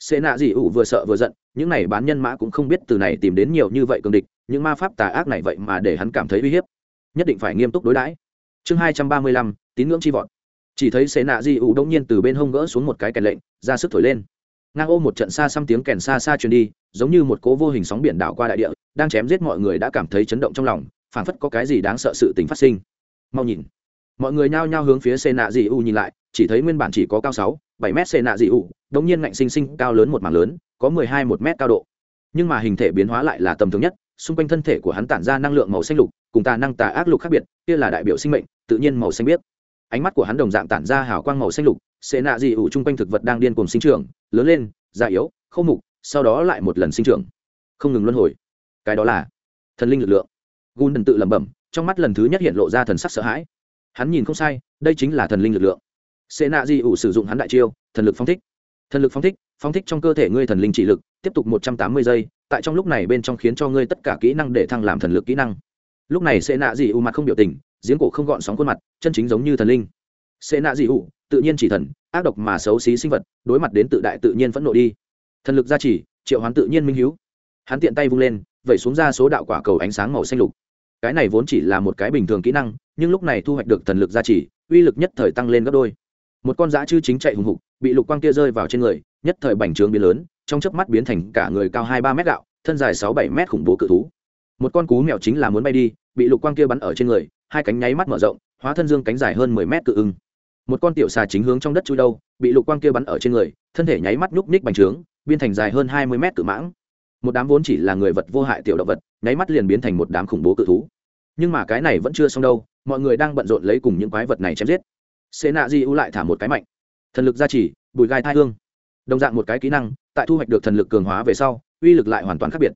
xê nạ dị ủ vừa sợ vừa giận, những này bán nhân mã cũng không biết từ này tìm đến nhiều như vậy cường địch, những ma pháp tà ác này vậy mà để hắn cảm thấy uy hiếp. Nhất định phải nghiêm túc đối đãi chương hai trăm ba mươi lăm, tín ngưỡng chi vọt. Chỉ thấy xê nạ di ủ đông nhiên từ bên hông gỡ xuống một cái kèn lệnh, ra sức thổi lên. Ngang ô một trận xa xăm tiếng kèn xa xa truyền đi, giống như một cố vô hình sóng biển đảo qua đại địa, đang chém giết mọi người đã cảm thấy chấn động trong lòng, phảng phất có cái gì đáng sợ sự tình phát sinh. Mau nhìn. Mọi người nhao nhao hướng phía xê nạ dị u nhìn lại, chỉ thấy nguyên bản chỉ có cao sáu, bảy mét xê nạ dị u đống nhiên ngạnh sinh sinh cao lớn một mảng lớn, có mười hai, một mét cao độ. Nhưng mà hình thể biến hóa lại là tầm thường nhất xung quanh thân thể của hắn tản ra năng lượng màu xanh lục, cùng tà năng tà ác lục khác biệt, kia là đại biểu sinh mệnh, tự nhiên màu xanh biếc. Ánh mắt của hắn đồng dạng tản ra hào quang màu xanh lục, sẽ nạ dị ủ chung quanh thực vật đang điên cùng sinh trưởng, lớn lên, già yếu, khô mục, sau đó lại một lần sinh trưởng. Không ngừng luân hồi. Cái đó là thần linh lực lượng. Gun đần tự lẩm bẩm, trong mắt lần thứ nhất hiện lộ ra thần sắc sợ hãi. Hắn nhìn không sai, đây chính là thần linh lực lượng. Xê nạ di ủ sử dụng hắn đại chiêu, thần lực phong thích. Thần lực phong thích phong thích trong cơ thể ngươi thần linh trị lực, tiếp tục một trăm tám mươi giây tại trong lúc này bên trong khiến cho ngươi tất cả kỹ năng để thăng làm thần lực kỹ năng. Lúc này sẽ nạ dị ủ mặt không biểu tình, giếng cổ không gọn sóng khuôn mặt, chân chính giống như thần linh. Sẽ nạ dị ủ tự nhiên chỉ thần, ác độc mà xấu xí sinh vật, đối mặt đến tự đại tự nhiên phẫn nộ đi. Thần lực gia trì, triệu hoán tự nhiên minh hiếu. Hắn tiện tay vung lên, vẩy xuống ra số đạo quả cầu ánh sáng màu xanh lục. Cái này vốn chỉ là một cái bình thường kỹ năng, nhưng lúc này thu hoạch được thần lực gia trì, uy lực nhất thời tăng lên gấp đôi. Một con dã chư chính chạy hùng hục, bị lục quang kia rơi vào trên người, nhất thời bành trướng biến lớn trong chớp mắt biến thành cả người cao hai ba mét gạo, thân dài sáu bảy mét khủng bố cự thú. Một con cú mèo chính là muốn bay đi, bị lục quang kia bắn ở trên người, hai cánh nháy mắt mở rộng, hóa thân dương cánh dài hơn mười mét cự ưng. Một con tiểu xà chính hướng trong đất chui đâu, bị lục quang kia bắn ở trên người, thân thể nháy mắt nhúc ních bành trướng, biến thành dài hơn hai mươi mét cự mãng. Một đám vốn chỉ là người vật vô hại tiểu động vật, nháy mắt liền biến thành một đám khủng bố cự thú. Nhưng mà cái này vẫn chưa xong đâu, mọi người đang bận rộn lấy cùng những quái vật này chém giết. Xê nạ di ưu lại thả một cái mạnh. Thần lực gia trì, bùi gai thai hương đồng dạng một cái kỹ năng, tại thu hoạch được thần lực cường hóa về sau, uy lực lại hoàn toàn khác biệt.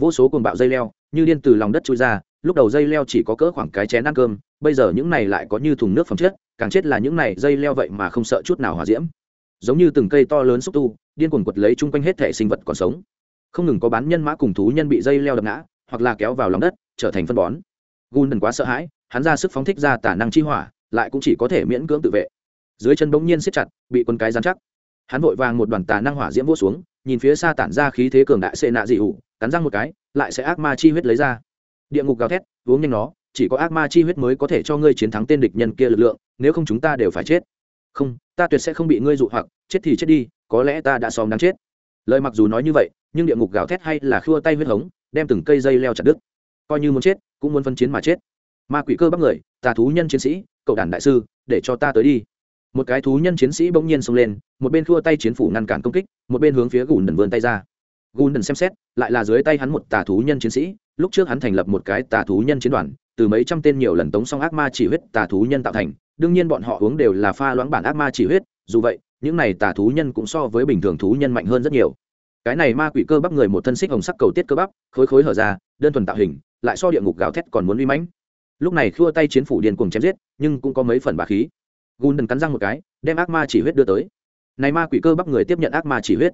Vô số cồn bạo dây leo, như điên từ lòng đất trôi ra, lúc đầu dây leo chỉ có cỡ khoảng cái chén ăn cơm, bây giờ những này lại có như thùng nước phẩm chất, càng chết là những này dây leo vậy mà không sợ chút nào hòa diễm. Giống như từng cây to lớn xúc tu, điên cuồng quật lấy chung quanh hết thể sinh vật còn sống. Không ngừng có bán nhân mã cùng thú nhân bị dây leo đập ngã, hoặc là kéo vào lòng đất, trở thành phân bón. Gun đần quá sợ hãi, hắn ra sức phóng thích ra tả năng chi hỏa, lại cũng chỉ có thể miễn cưỡng tự vệ. Dưới chân bỗng nhiên siết chặt, bị quân cái dán chắc hắn vội vàng một đoàn tà năng hỏa diễm vô xuống, nhìn phía xa tản ra khí thế cường đại xệ nạ dị ủ, cắn răng một cái, lại sẽ ác ma chi huyết lấy ra. Địa ngục gào thét, uống nhanh nó, chỉ có ác ma chi huyết mới có thể cho ngươi chiến thắng tên địch nhân kia lực lượng, nếu không chúng ta đều phải chết. Không, ta tuyệt sẽ không bị ngươi dụ hoặc, chết thì chết đi, có lẽ ta đã xóm đáng chết. Lời mặc dù nói như vậy, nhưng địa ngục gào thét hay là khua tay huyết hống, đem từng cây dây leo chặt đứt. Coi như muốn chết, cũng muốn phân chiến mà chết. Ma quỷ cơ bắt người, tà thú nhân chiến sĩ, cậu đàn đại sư, để cho ta tới đi một cái thú nhân chiến sĩ bỗng nhiên xông lên, một bên khua tay chiến phủ ngăn cản công kích, một bên hướng phía gùn đần vươn tay ra. Gùn đần xem xét, lại là dưới tay hắn một tà thú nhân chiến sĩ, lúc trước hắn thành lập một cái tà thú nhân chiến đoàn, từ mấy trăm tên nhiều lần tống xong ác ma chỉ huyết tà thú nhân tạo thành, đương nhiên bọn họ uống đều là pha loãng bản ác ma chỉ huyết, dù vậy, những này tà thú nhân cũng so với bình thường thú nhân mạnh hơn rất nhiều. Cái này ma quỷ cơ bắp người một thân xích hồng sắc cầu tiết cơ bắp, khối khối hở ra, đơn thuần tạo hình, lại so địa ngục gào thét còn muốn uy mãnh. Lúc này khua tay chiến phủ điên cuồng chém giết, nhưng cũng có mấy phần bà khí gùn đần cắn răng một cái, đem ác ma chỉ huyết đưa tới. Này ma quỷ cơ bắp người tiếp nhận ác ma chỉ huyết.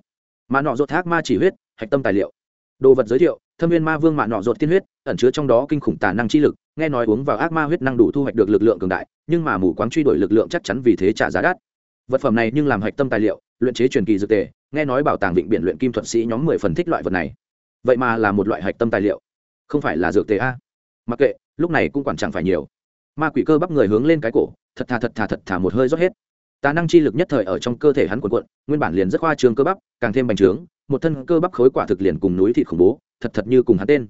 Mà nọ rột ác ma chỉ huyết, hạch tâm tài liệu. Đồ vật giới thiệu, thâm viên ma vương mạ nọ ruột tiên huyết, ẩn chứa trong đó kinh khủng tà năng chi lực, nghe nói uống vào ác ma huyết năng đủ thu hoạch được lực lượng cường đại, nhưng mà mù quáng truy đuổi lực lượng chắc chắn vì thế trả giá đắt. Vật phẩm này nhưng làm hạch tâm tài liệu, luyện chế truyền kỳ dược tề, nghe nói bảo tàng vịnh biển luyện kim thuật sĩ nhóm mười phần thích loại vật này. Vậy mà là một loại hạch tâm tài liệu. Không phải là dược tề a. Mặc kệ, lúc này cũng quản chẳng phải nhiều. Ma quỷ cơ bắp người hướng lên cái cổ thật thà thật thà thật thà một hơi rót hết. Tà năng chi lực nhất thời ở trong cơ thể hắn quần quận nguyên bản liền rất khoa trương cơ bắp, càng thêm bành trướng, một thân cơ bắp khối quả thực liền cùng núi thịt khủng bố, thật thật như cùng hắn tên.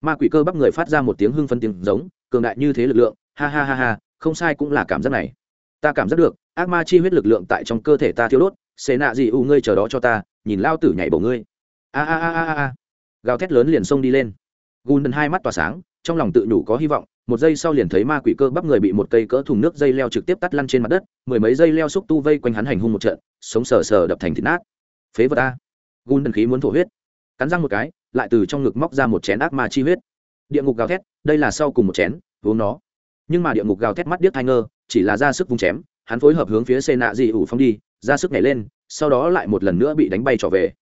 Ma quỷ cơ bắp người phát ra một tiếng hưng phân tiếng giống, cường đại như thế lực lượng, ha ha ha ha, không sai cũng là cảm giác này. Ta cảm giác được, ác ma chi huyết lực lượng tại trong cơ thể ta thiếu đốt xế nạ gì u ngươi chờ đó cho ta, nhìn lao tử nhảy bổ ngươi. A a a a a. Gào thét lớn liền xông đi lên. Gùn đần hai mắt tỏa sáng, trong lòng tự nhủ có hy vọng một giây sau liền thấy ma quỷ cơ bắp người bị một cây cỡ thùng nước dây leo trực tiếp tắt lăn trên mặt đất, mười mấy dây leo xúc tu vây quanh hắn hành hung một trận, sống sờ sờ đập thành thịt nát. Phế vật ta gun đần khí muốn thổ huyết. Cắn răng một cái, lại từ trong ngực móc ra một chén ác ma chi huyết. Địa ngục gào thét, đây là sau cùng một chén, uống nó. Nhưng mà địa ngục gào thét mắt điếc thai ngơ, chỉ là ra sức vùng chém, hắn phối hợp hướng phía xê nạ dị ủ phong đi, ra sức nhảy lên, sau đó lại một lần nữa bị đánh bay trở về.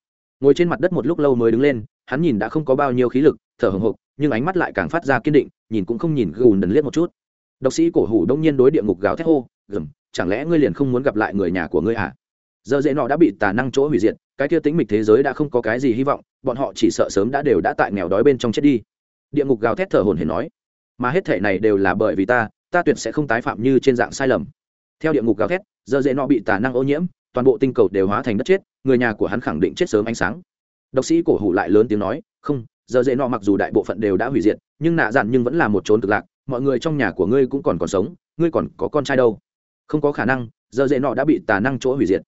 Ngồi trên mặt đất một lúc lâu mới đứng lên, hắn nhìn đã không có bao nhiêu khí lực thở hồng hộc, nhưng ánh mắt lại càng phát ra kiên định, nhìn cũng không nhìn gùn đần liếc một chút. Độc sĩ cổ hủ đông nhiên đối địa ngục gào thét hô, gầm, chẳng lẽ ngươi liền không muốn gặp lại người nhà của ngươi à? Giờ dễ nọ đã bị tà năng chỗ hủy diệt, cái kia tính mịch thế giới đã không có cái gì hy vọng, bọn họ chỉ sợ sớm đã đều đã tại nghèo đói bên trong chết đi. Địa ngục gào thét thở hồn hển nói, mà hết thể này đều là bởi vì ta ta tuyệt sẽ không tái phạm như trên dạng sai lầm. Theo địa ngục gào thét, giờ dễ nọ bị tà năng ô nhiễm, toàn bộ tinh cầu đều hóa thành đất chết, người nhà của hắn khẳng định chết sớm ánh sáng. Độc sĩ cổ hủ lại lớn tiếng nói, không giờ dễ nọ mặc dù đại bộ phận đều đã hủy diệt, nhưng nạ dạn nhưng vẫn là một trốn cực lạc. Mọi người trong nhà của ngươi cũng còn còn sống, ngươi còn có con trai đâu? Không có khả năng, giờ dễ nọ đã bị tà năng chỗ hủy diệt.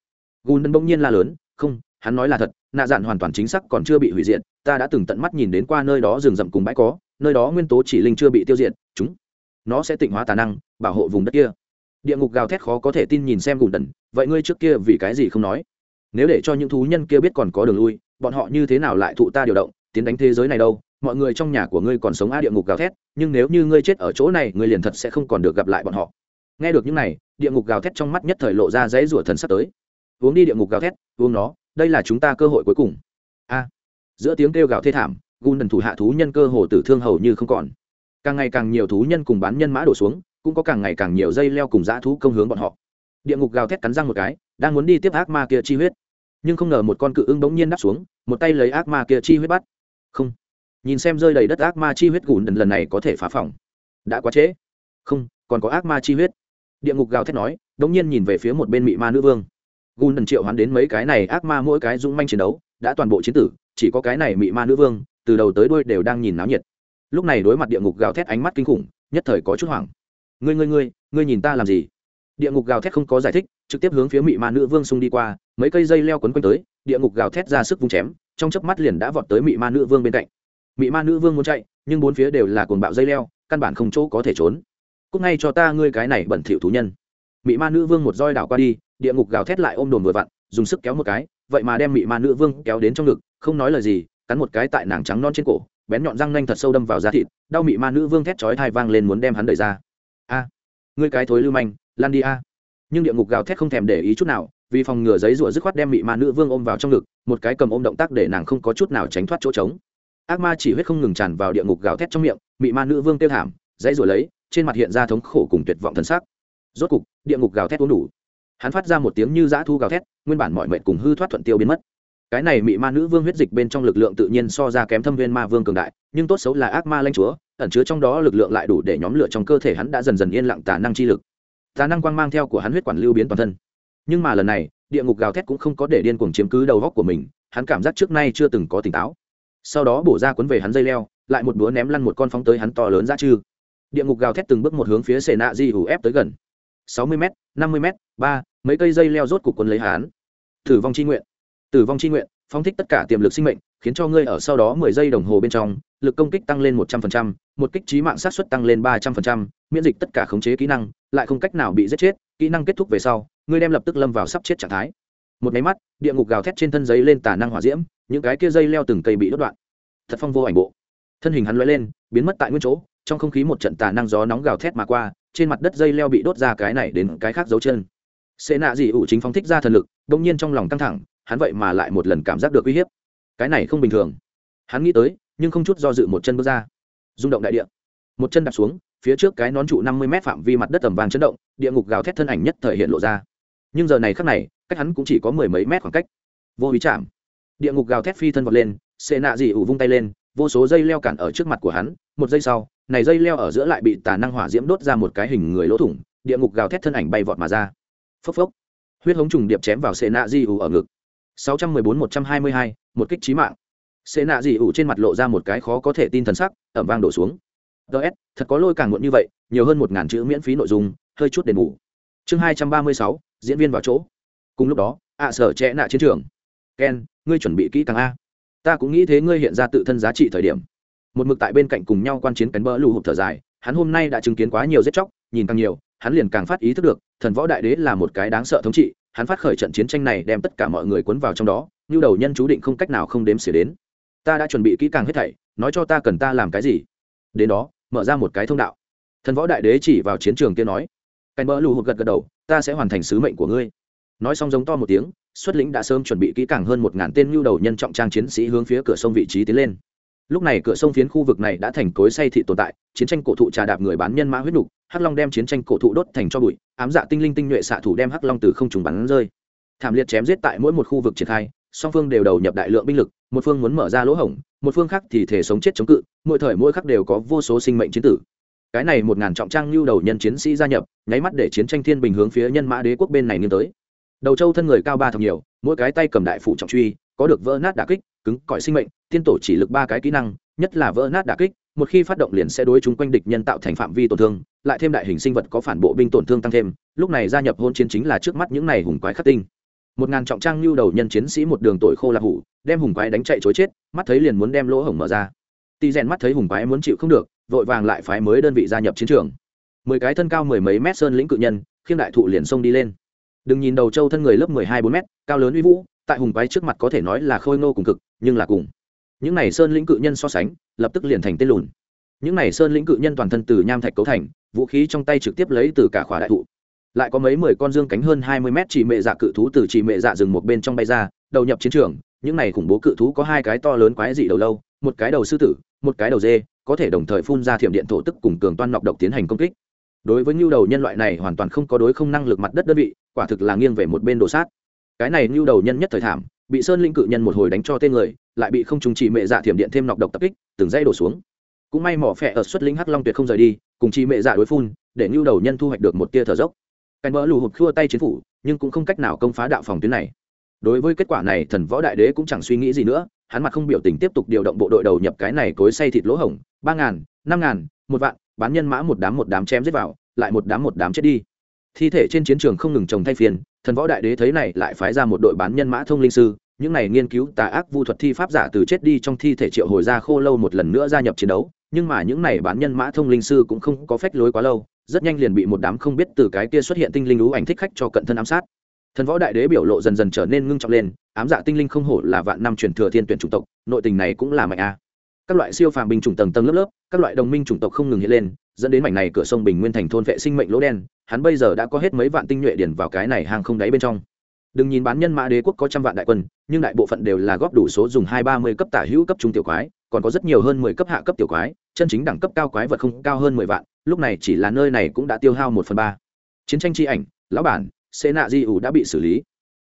Gùn đân bỗng nhiên la lớn, không, hắn nói là thật, nạ dạn hoàn toàn chính xác còn chưa bị hủy diệt, ta đã từng tận mắt nhìn đến qua nơi đó rừng rậm cùng bãi có, nơi đó nguyên tố chỉ linh chưa bị tiêu diệt, chúng, nó sẽ tịnh hóa tà năng, bảo hộ vùng đất kia. Địa ngục gào thét khó có thể tin nhìn xem gùn đần vậy ngươi trước kia vì cái gì không nói? Nếu để cho những thú nhân kia biết còn có đường lui, bọn họ như thế nào lại thụ ta điều động tiến đánh thế giới này đâu, mọi người trong nhà của ngươi còn sống a địa ngục gào thét, nhưng nếu như ngươi chết ở chỗ này, ngươi liền thật sẽ không còn được gặp lại bọn họ. Nghe được những này, địa ngục gào thét trong mắt nhất thời lộ ra dãy rủa thần sắp tới. Uống đi địa ngục gào thét, uống nó, đây là chúng ta cơ hội cuối cùng. A. Giữa tiếng kêu gào thê thảm gun đần thủ hạ thú nhân cơ hồ tử thương hầu như không còn. Càng ngày càng nhiều thú nhân cùng bán nhân mã đổ xuống, cũng có càng ngày càng nhiều dây leo cùng dã thú công hướng bọn họ. Địa ngục gào thét cắn răng một cái, đang muốn đi tiếp ác ma kia chi huyết. Nhưng không ngờ một con cự ưng bỗng nhiên đáp xuống, một tay lấy ác ma kia chi huyết bắt không. Nhìn xem rơi đầy đất ác ma chi huyết gùn lần này có thể phá phòng. Đã quá trễ. Không, còn có ác ma chi huyết. Địa ngục gào thét nói, đống nhiên nhìn về phía một bên mị ma nữ vương. Gùn lần triệu hắn đến mấy cái này ác ma mỗi cái dũng manh chiến đấu, đã toàn bộ chiến tử, chỉ có cái này mị ma nữ vương, từ đầu tới đuôi đều đang nhìn náo nhiệt. Lúc này đối mặt địa ngục gào thét ánh mắt kinh khủng, nhất thời có chút hoảng. Ngươi ngươi ngươi ngươi nhìn ta làm gì? Địa ngục gào thét không có giải thích, trực tiếp hướng phía mị ma nữ vương xung đi qua, mấy cây dây leo quấn quanh tới, địa ngục gào thét ra sức vung chém trong chớp mắt liền đã vọt tới mị ma nữ vương bên cạnh. Mị ma nữ vương muốn chạy, nhưng bốn phía đều là cuồng bạo dây leo, căn bản không chỗ có thể trốn. Cúc ngay cho ta ngươi cái này bẩn thỉu thú nhân. Mị ma nữ vương một roi đảo qua đi, địa ngục gào thét lại ôm đồn vừa vặn, dùng sức kéo một cái, vậy mà đem mị ma nữ vương kéo đến trong ngực, không nói lời gì, cắn một cái tại nàng trắng non trên cổ, bén nhọn răng nanh thật sâu đâm vào da thịt, đau mị ma nữ vương thét chói thai vang lên muốn đem hắn đẩy ra. A, ngươi cái thối lưu manh lan đi a. Nhưng địa ngục gào thét không thèm để ý chút nào vì phòng ngừa giấy rủa dứt khoát đem mị ma nữ vương ôm vào trong ngực, một cái cầm ôm động tác để nàng không có chút nào tránh thoát chỗ trống. Ác ma chỉ huyết không ngừng tràn vào địa ngục gào thét trong miệng, mị ma nữ vương tiêu thảm, giấy rủa lấy, trên mặt hiện ra thống khổ cùng tuyệt vọng thân xác rốt cục, địa ngục gào thét uống đủ. Hắn phát ra một tiếng như dã thu gào thét, nguyên bản mọi mệnh cùng hư thoát thuận tiêu biến mất. Cái này mị ma nữ vương huyết dịch bên trong lực lượng tự nhiên so ra kém thâm viên ma vương cường đại, nhưng tốt xấu là ác ma lanh chúa, ẩn chứa trong đó lực lượng lại đủ để nhóm lửa trong cơ thể hắn đã dần dần yên lặng tà năng chi lực. Tà năng quang mang theo của hắn huyết quản lưu biến toàn thân nhưng mà lần này, địa ngục gào thét cũng không có để điên cuồng chiếm cứ đầu góc của mình, hắn cảm giác trước nay chưa từng có tỉnh táo. Sau đó bổ ra cuốn về hắn dây leo, lại một búa ném lăn một con phóng tới hắn to lớn ra chư. Địa ngục gào thét từng bước một hướng phía sệ nạ di hủ ép tới gần. Sáu mươi m năm mươi m ba, mấy cây dây leo rốt cục quân lấy hắn. Tử vong c h i nguyện. Tử vong c h i nguyện, phóng thích tất cả tiềm lực sinh mệnh, khiến cho ngươi ở sau đó mười giây đồng hồ bên trong, lực công kích tăng lên một trăm phần trăm, một kích trí mạng sát xuất tăng lên ba trăm phần trăm, miễn dịch tất cả khống chế kỹ năng, lại không cách nào bị giết chết kỹ năng kết thúc về sau, ngươi đem lập tức lâm vào sắp chết trạng thái. Một máy mắt, địa ngục gào thét trên thân giấy lên tả năng hỏa diễm, những cái kia dây leo từng cây bị đốt đoạn. Thật phong vô ảnh bộ. Thân hình hắn lóe lên, biến mất tại nguyên chỗ, trong không khí một trận tà năng gió nóng gào thét mà qua, trên mặt đất dây leo bị đốt ra cái này đến cái khác dấu chân. Xê nạ dị ủ chính phóng thích ra thần lực đông nhiên trong lòng căng thẳng, hắn vậy mà lại một lần cảm giác được uy hiếp. Cái này không bình thường. Hắn nghĩ tới, nhưng không chút do dự một chân bước ra. Rung động đại địa. Một chân đạp xuống phía trước cái nón trụ năm mươi m phạm vi mặt đất tầm vàng chấn động địa ngục gào thét thân ảnh nhất thời hiện lộ ra. Nhưng giờ này khắc này cách hắn cũng chỉ có mười mấy mét khoảng cách. Vô ý chạm. Địa ngục gào thét phi thân vọt lên xê nạ dị ủ vung tay lên vô số dây leo cản ở trước mặt của hắn. Một giây sau này dây leo ở giữa lại bị tà năng hỏa diễm đốt ra một cái hình người lỗ thủng địa ngục gào thét thân ảnh bay vọt mà ra. Phốc phốc. Huyết hống trùng điệp chém vào xê nạ dị ủ ở ngực. 614-122, một kích trí mạng. Xê nạ dị ủ trên mặt lộ ra một cái khó có thể tin thần sắc ẩm vang đổ xuống ts thật có lôi càng muộn như vậy, nhiều hơn một ngàn chữ miễn phí nội dung, hơi chút đền bù. Chương hai trăm ba mươi sáu, diễn viên vào chỗ. Cùng lúc đó, ạ sở trẻ nạ chiến trường. Ken, ngươi chuẩn bị kỹ càng a. Ta cũng nghĩ thế ngươi hiện ra tự thân giá trị thời điểm. Một mực tại bên cạnh cùng nhau quan chiến cánh bỡ lù hụt thở dài, hắn hôm nay đã chứng kiến quá nhiều giết chóc, nhìn càng nhiều, hắn liền càng phát ý thức được, thần võ đại đế là một cái đáng sợ thống trị, hắn phát khởi trận chiến tranh này đem tất cả mọi người cuốn vào trong đó, như đầu nhân chú định không cách nào không đếm xỉa đến. Ta đã chuẩn bị kỹ càng hết thảy, nói cho ta cần ta làm cái gì? Đến đó mở ra một cái thông đạo. Thần võ đại đế chỉ vào chiến trường kia nói cánh bỡ lù hụt gật gật đầu ta sẽ hoàn thành sứ mệnh của ngươi. Nói xong giống to một tiếng xuất lĩnh đã sớm chuẩn bị kỹ càng hơn một ngàn tên lưu đầu nhân trọng trang chiến sĩ hướng phía cửa sông vị trí tiến lên. Lúc này cửa sông phiến khu vực này đã thành cối say thị tồn tại chiến tranh cổ thụ trà đạp người bán nhân mã huyết đục, hắc long đem chiến tranh cổ thụ đốt thành cho bụi ám dạ tinh linh tinh nhuệ xạ thủ đem hắc long từ không trùng bắn rơi. Thảm liệt chém giết tại mỗi một khu vực triển khai song phương đều đầu nhập đại lượng binh lực một phương muốn mở ra lỗ hổng một phương khác thì thể sống chết chống cự, mỗi thời mỗi khắc đều có vô số sinh mệnh chiến tử. Cái này một ngàn trọng trang lưu đầu nhân chiến sĩ gia nhập, nháy mắt để chiến tranh thiên bình hướng phía nhân mã đế quốc bên này nghiêng tới. Đầu châu thân người cao ba thập nhiều, mỗi cái tay cầm đại phủ trọng truy, có được vỡ nát đả kích, cứng, cỏi sinh mệnh, tiên tổ chỉ lực ba cái kỹ năng, nhất là vỡ nát đả kích, một khi phát động liền sẽ đối chúng quanh địch nhân tạo thành phạm vi tổn thương, lại thêm đại hình sinh vật có phản bộ binh tổn thương tăng thêm, lúc này gia nhập hôn chiến chính là trước mắt những này hùng quái khắc tinh một ngàn trọng trang lưu đầu nhân chiến sĩ một đường tội khô lạc hủ, đem hùng quái đánh chạy chối chết, mắt thấy liền muốn đem lỗ hổng mở ra. Tỳ rèn mắt thấy hùng quái muốn chịu không được, vội vàng lại phái mới đơn vị gia nhập chiến trường. Mười cái thân cao mười mấy mét sơn lĩnh cự nhân, khiêng đại thụ liền xông đi lên. Đừng nhìn đầu châu thân người lớp mười hai bốn mét, cao lớn uy vũ, tại hùng quái trước mặt có thể nói là khôi ngô cùng cực, nhưng là cùng. Những này sơn lĩnh cự nhân so sánh, lập tức liền thành tên lùn. Những này sơn lĩnh cự nhân toàn thân từ nham thạch cấu thành, vũ khí trong tay trực tiếp lấy từ cả khỏa đại thụ lại có mấy mười con dương cánh hơn hai mươi mét chỉ mệ dạ cự thú từ chỉ mệ dạ rừng một bên trong bay ra, đầu nhập chiến trường. Những này khủng bố cự thú có hai cái to lớn quái dị đầu lâu, một cái đầu sư tử, một cái đầu dê, có thể đồng thời phun ra thiểm điện thổ tức cùng cường toan nọc độc tiến hành công kích. Đối với nhu đầu nhân loại này hoàn toàn không có đối không năng lực mặt đất đơn vị, quả thực là nghiêng về một bên đồ sát. Cái này nhu đầu nhân nhất thời thảm, bị sơn linh cự nhân một hồi đánh cho tên người, lại bị không trùng chỉ mệ dạ thiểm điện thêm nọc độc tập kích, từng dây đổ xuống. Cũng may mỏ phẹ ở xuất linh hắc long tuyệt không rời đi, cùng chỉ mệ dạ đối phun, để nhu đầu nhân thu hoạch được một tia thở dốc cánh bỡ lù hụt khua tay chiến phủ, nhưng cũng không cách nào công phá đạo phòng tuyến này. Đối với kết quả này, thần võ đại đế cũng chẳng suy nghĩ gì nữa, hắn mặt không biểu tình tiếp tục điều động bộ đội đầu nhập cái này cối say thịt lỗ hổng, ba ngàn, năm ngàn, một vạn, bán nhân mã một đám một đám chém giết vào, lại một đám một đám chết đi. Thi thể trên chiến trường không ngừng trồng thay phiên thần võ đại đế thấy này lại phái ra một đội bán nhân mã thông linh sư, những này nghiên cứu tà ác vu thuật thi pháp giả từ chết đi trong thi thể triệu hồi ra khô lâu một lần nữa gia nhập chiến đấu nhưng mà những này bán nhân mã thông linh sư cũng không có phách lối quá lâu, rất nhanh liền bị một đám không biết từ cái kia xuất hiện tinh linh lũ ảnh thích khách cho cận thân ám sát. Thần võ đại đế biểu lộ dần dần trở nên ngưng trọng lên, ám dạ tinh linh không hổ là vạn năm truyền thừa thiên tuyển chủng tộc, nội tình này cũng là mạnh a. Các loại siêu phàm binh chủng tầng tầng lớp lớp, các loại đồng minh chủng tộc không ngừng hiện lên, dẫn đến mảnh này cửa sông bình nguyên thành thôn vệ sinh mệnh lỗ đen, hắn bây giờ đã có hết mấy vạn tinh nhuệ điển vào cái này hàng không đáy bên trong. Đừng nhìn bán nhân mã đế quốc có trăm vạn đại quân, nhưng đại bộ phận đều là góp đủ số dùng hai ba mươi cấp tả hữu cấp trung tiểu quái còn có rất nhiều hơn mười cấp hạ cấp tiểu quái, chân chính đẳng cấp cao quái vật không cao hơn mười vạn, lúc này chỉ là nơi này cũng đã tiêu hao một phần ba. Chiến tranh tri ảnh, lão bản xê nạ di ủ đã bị xử lý.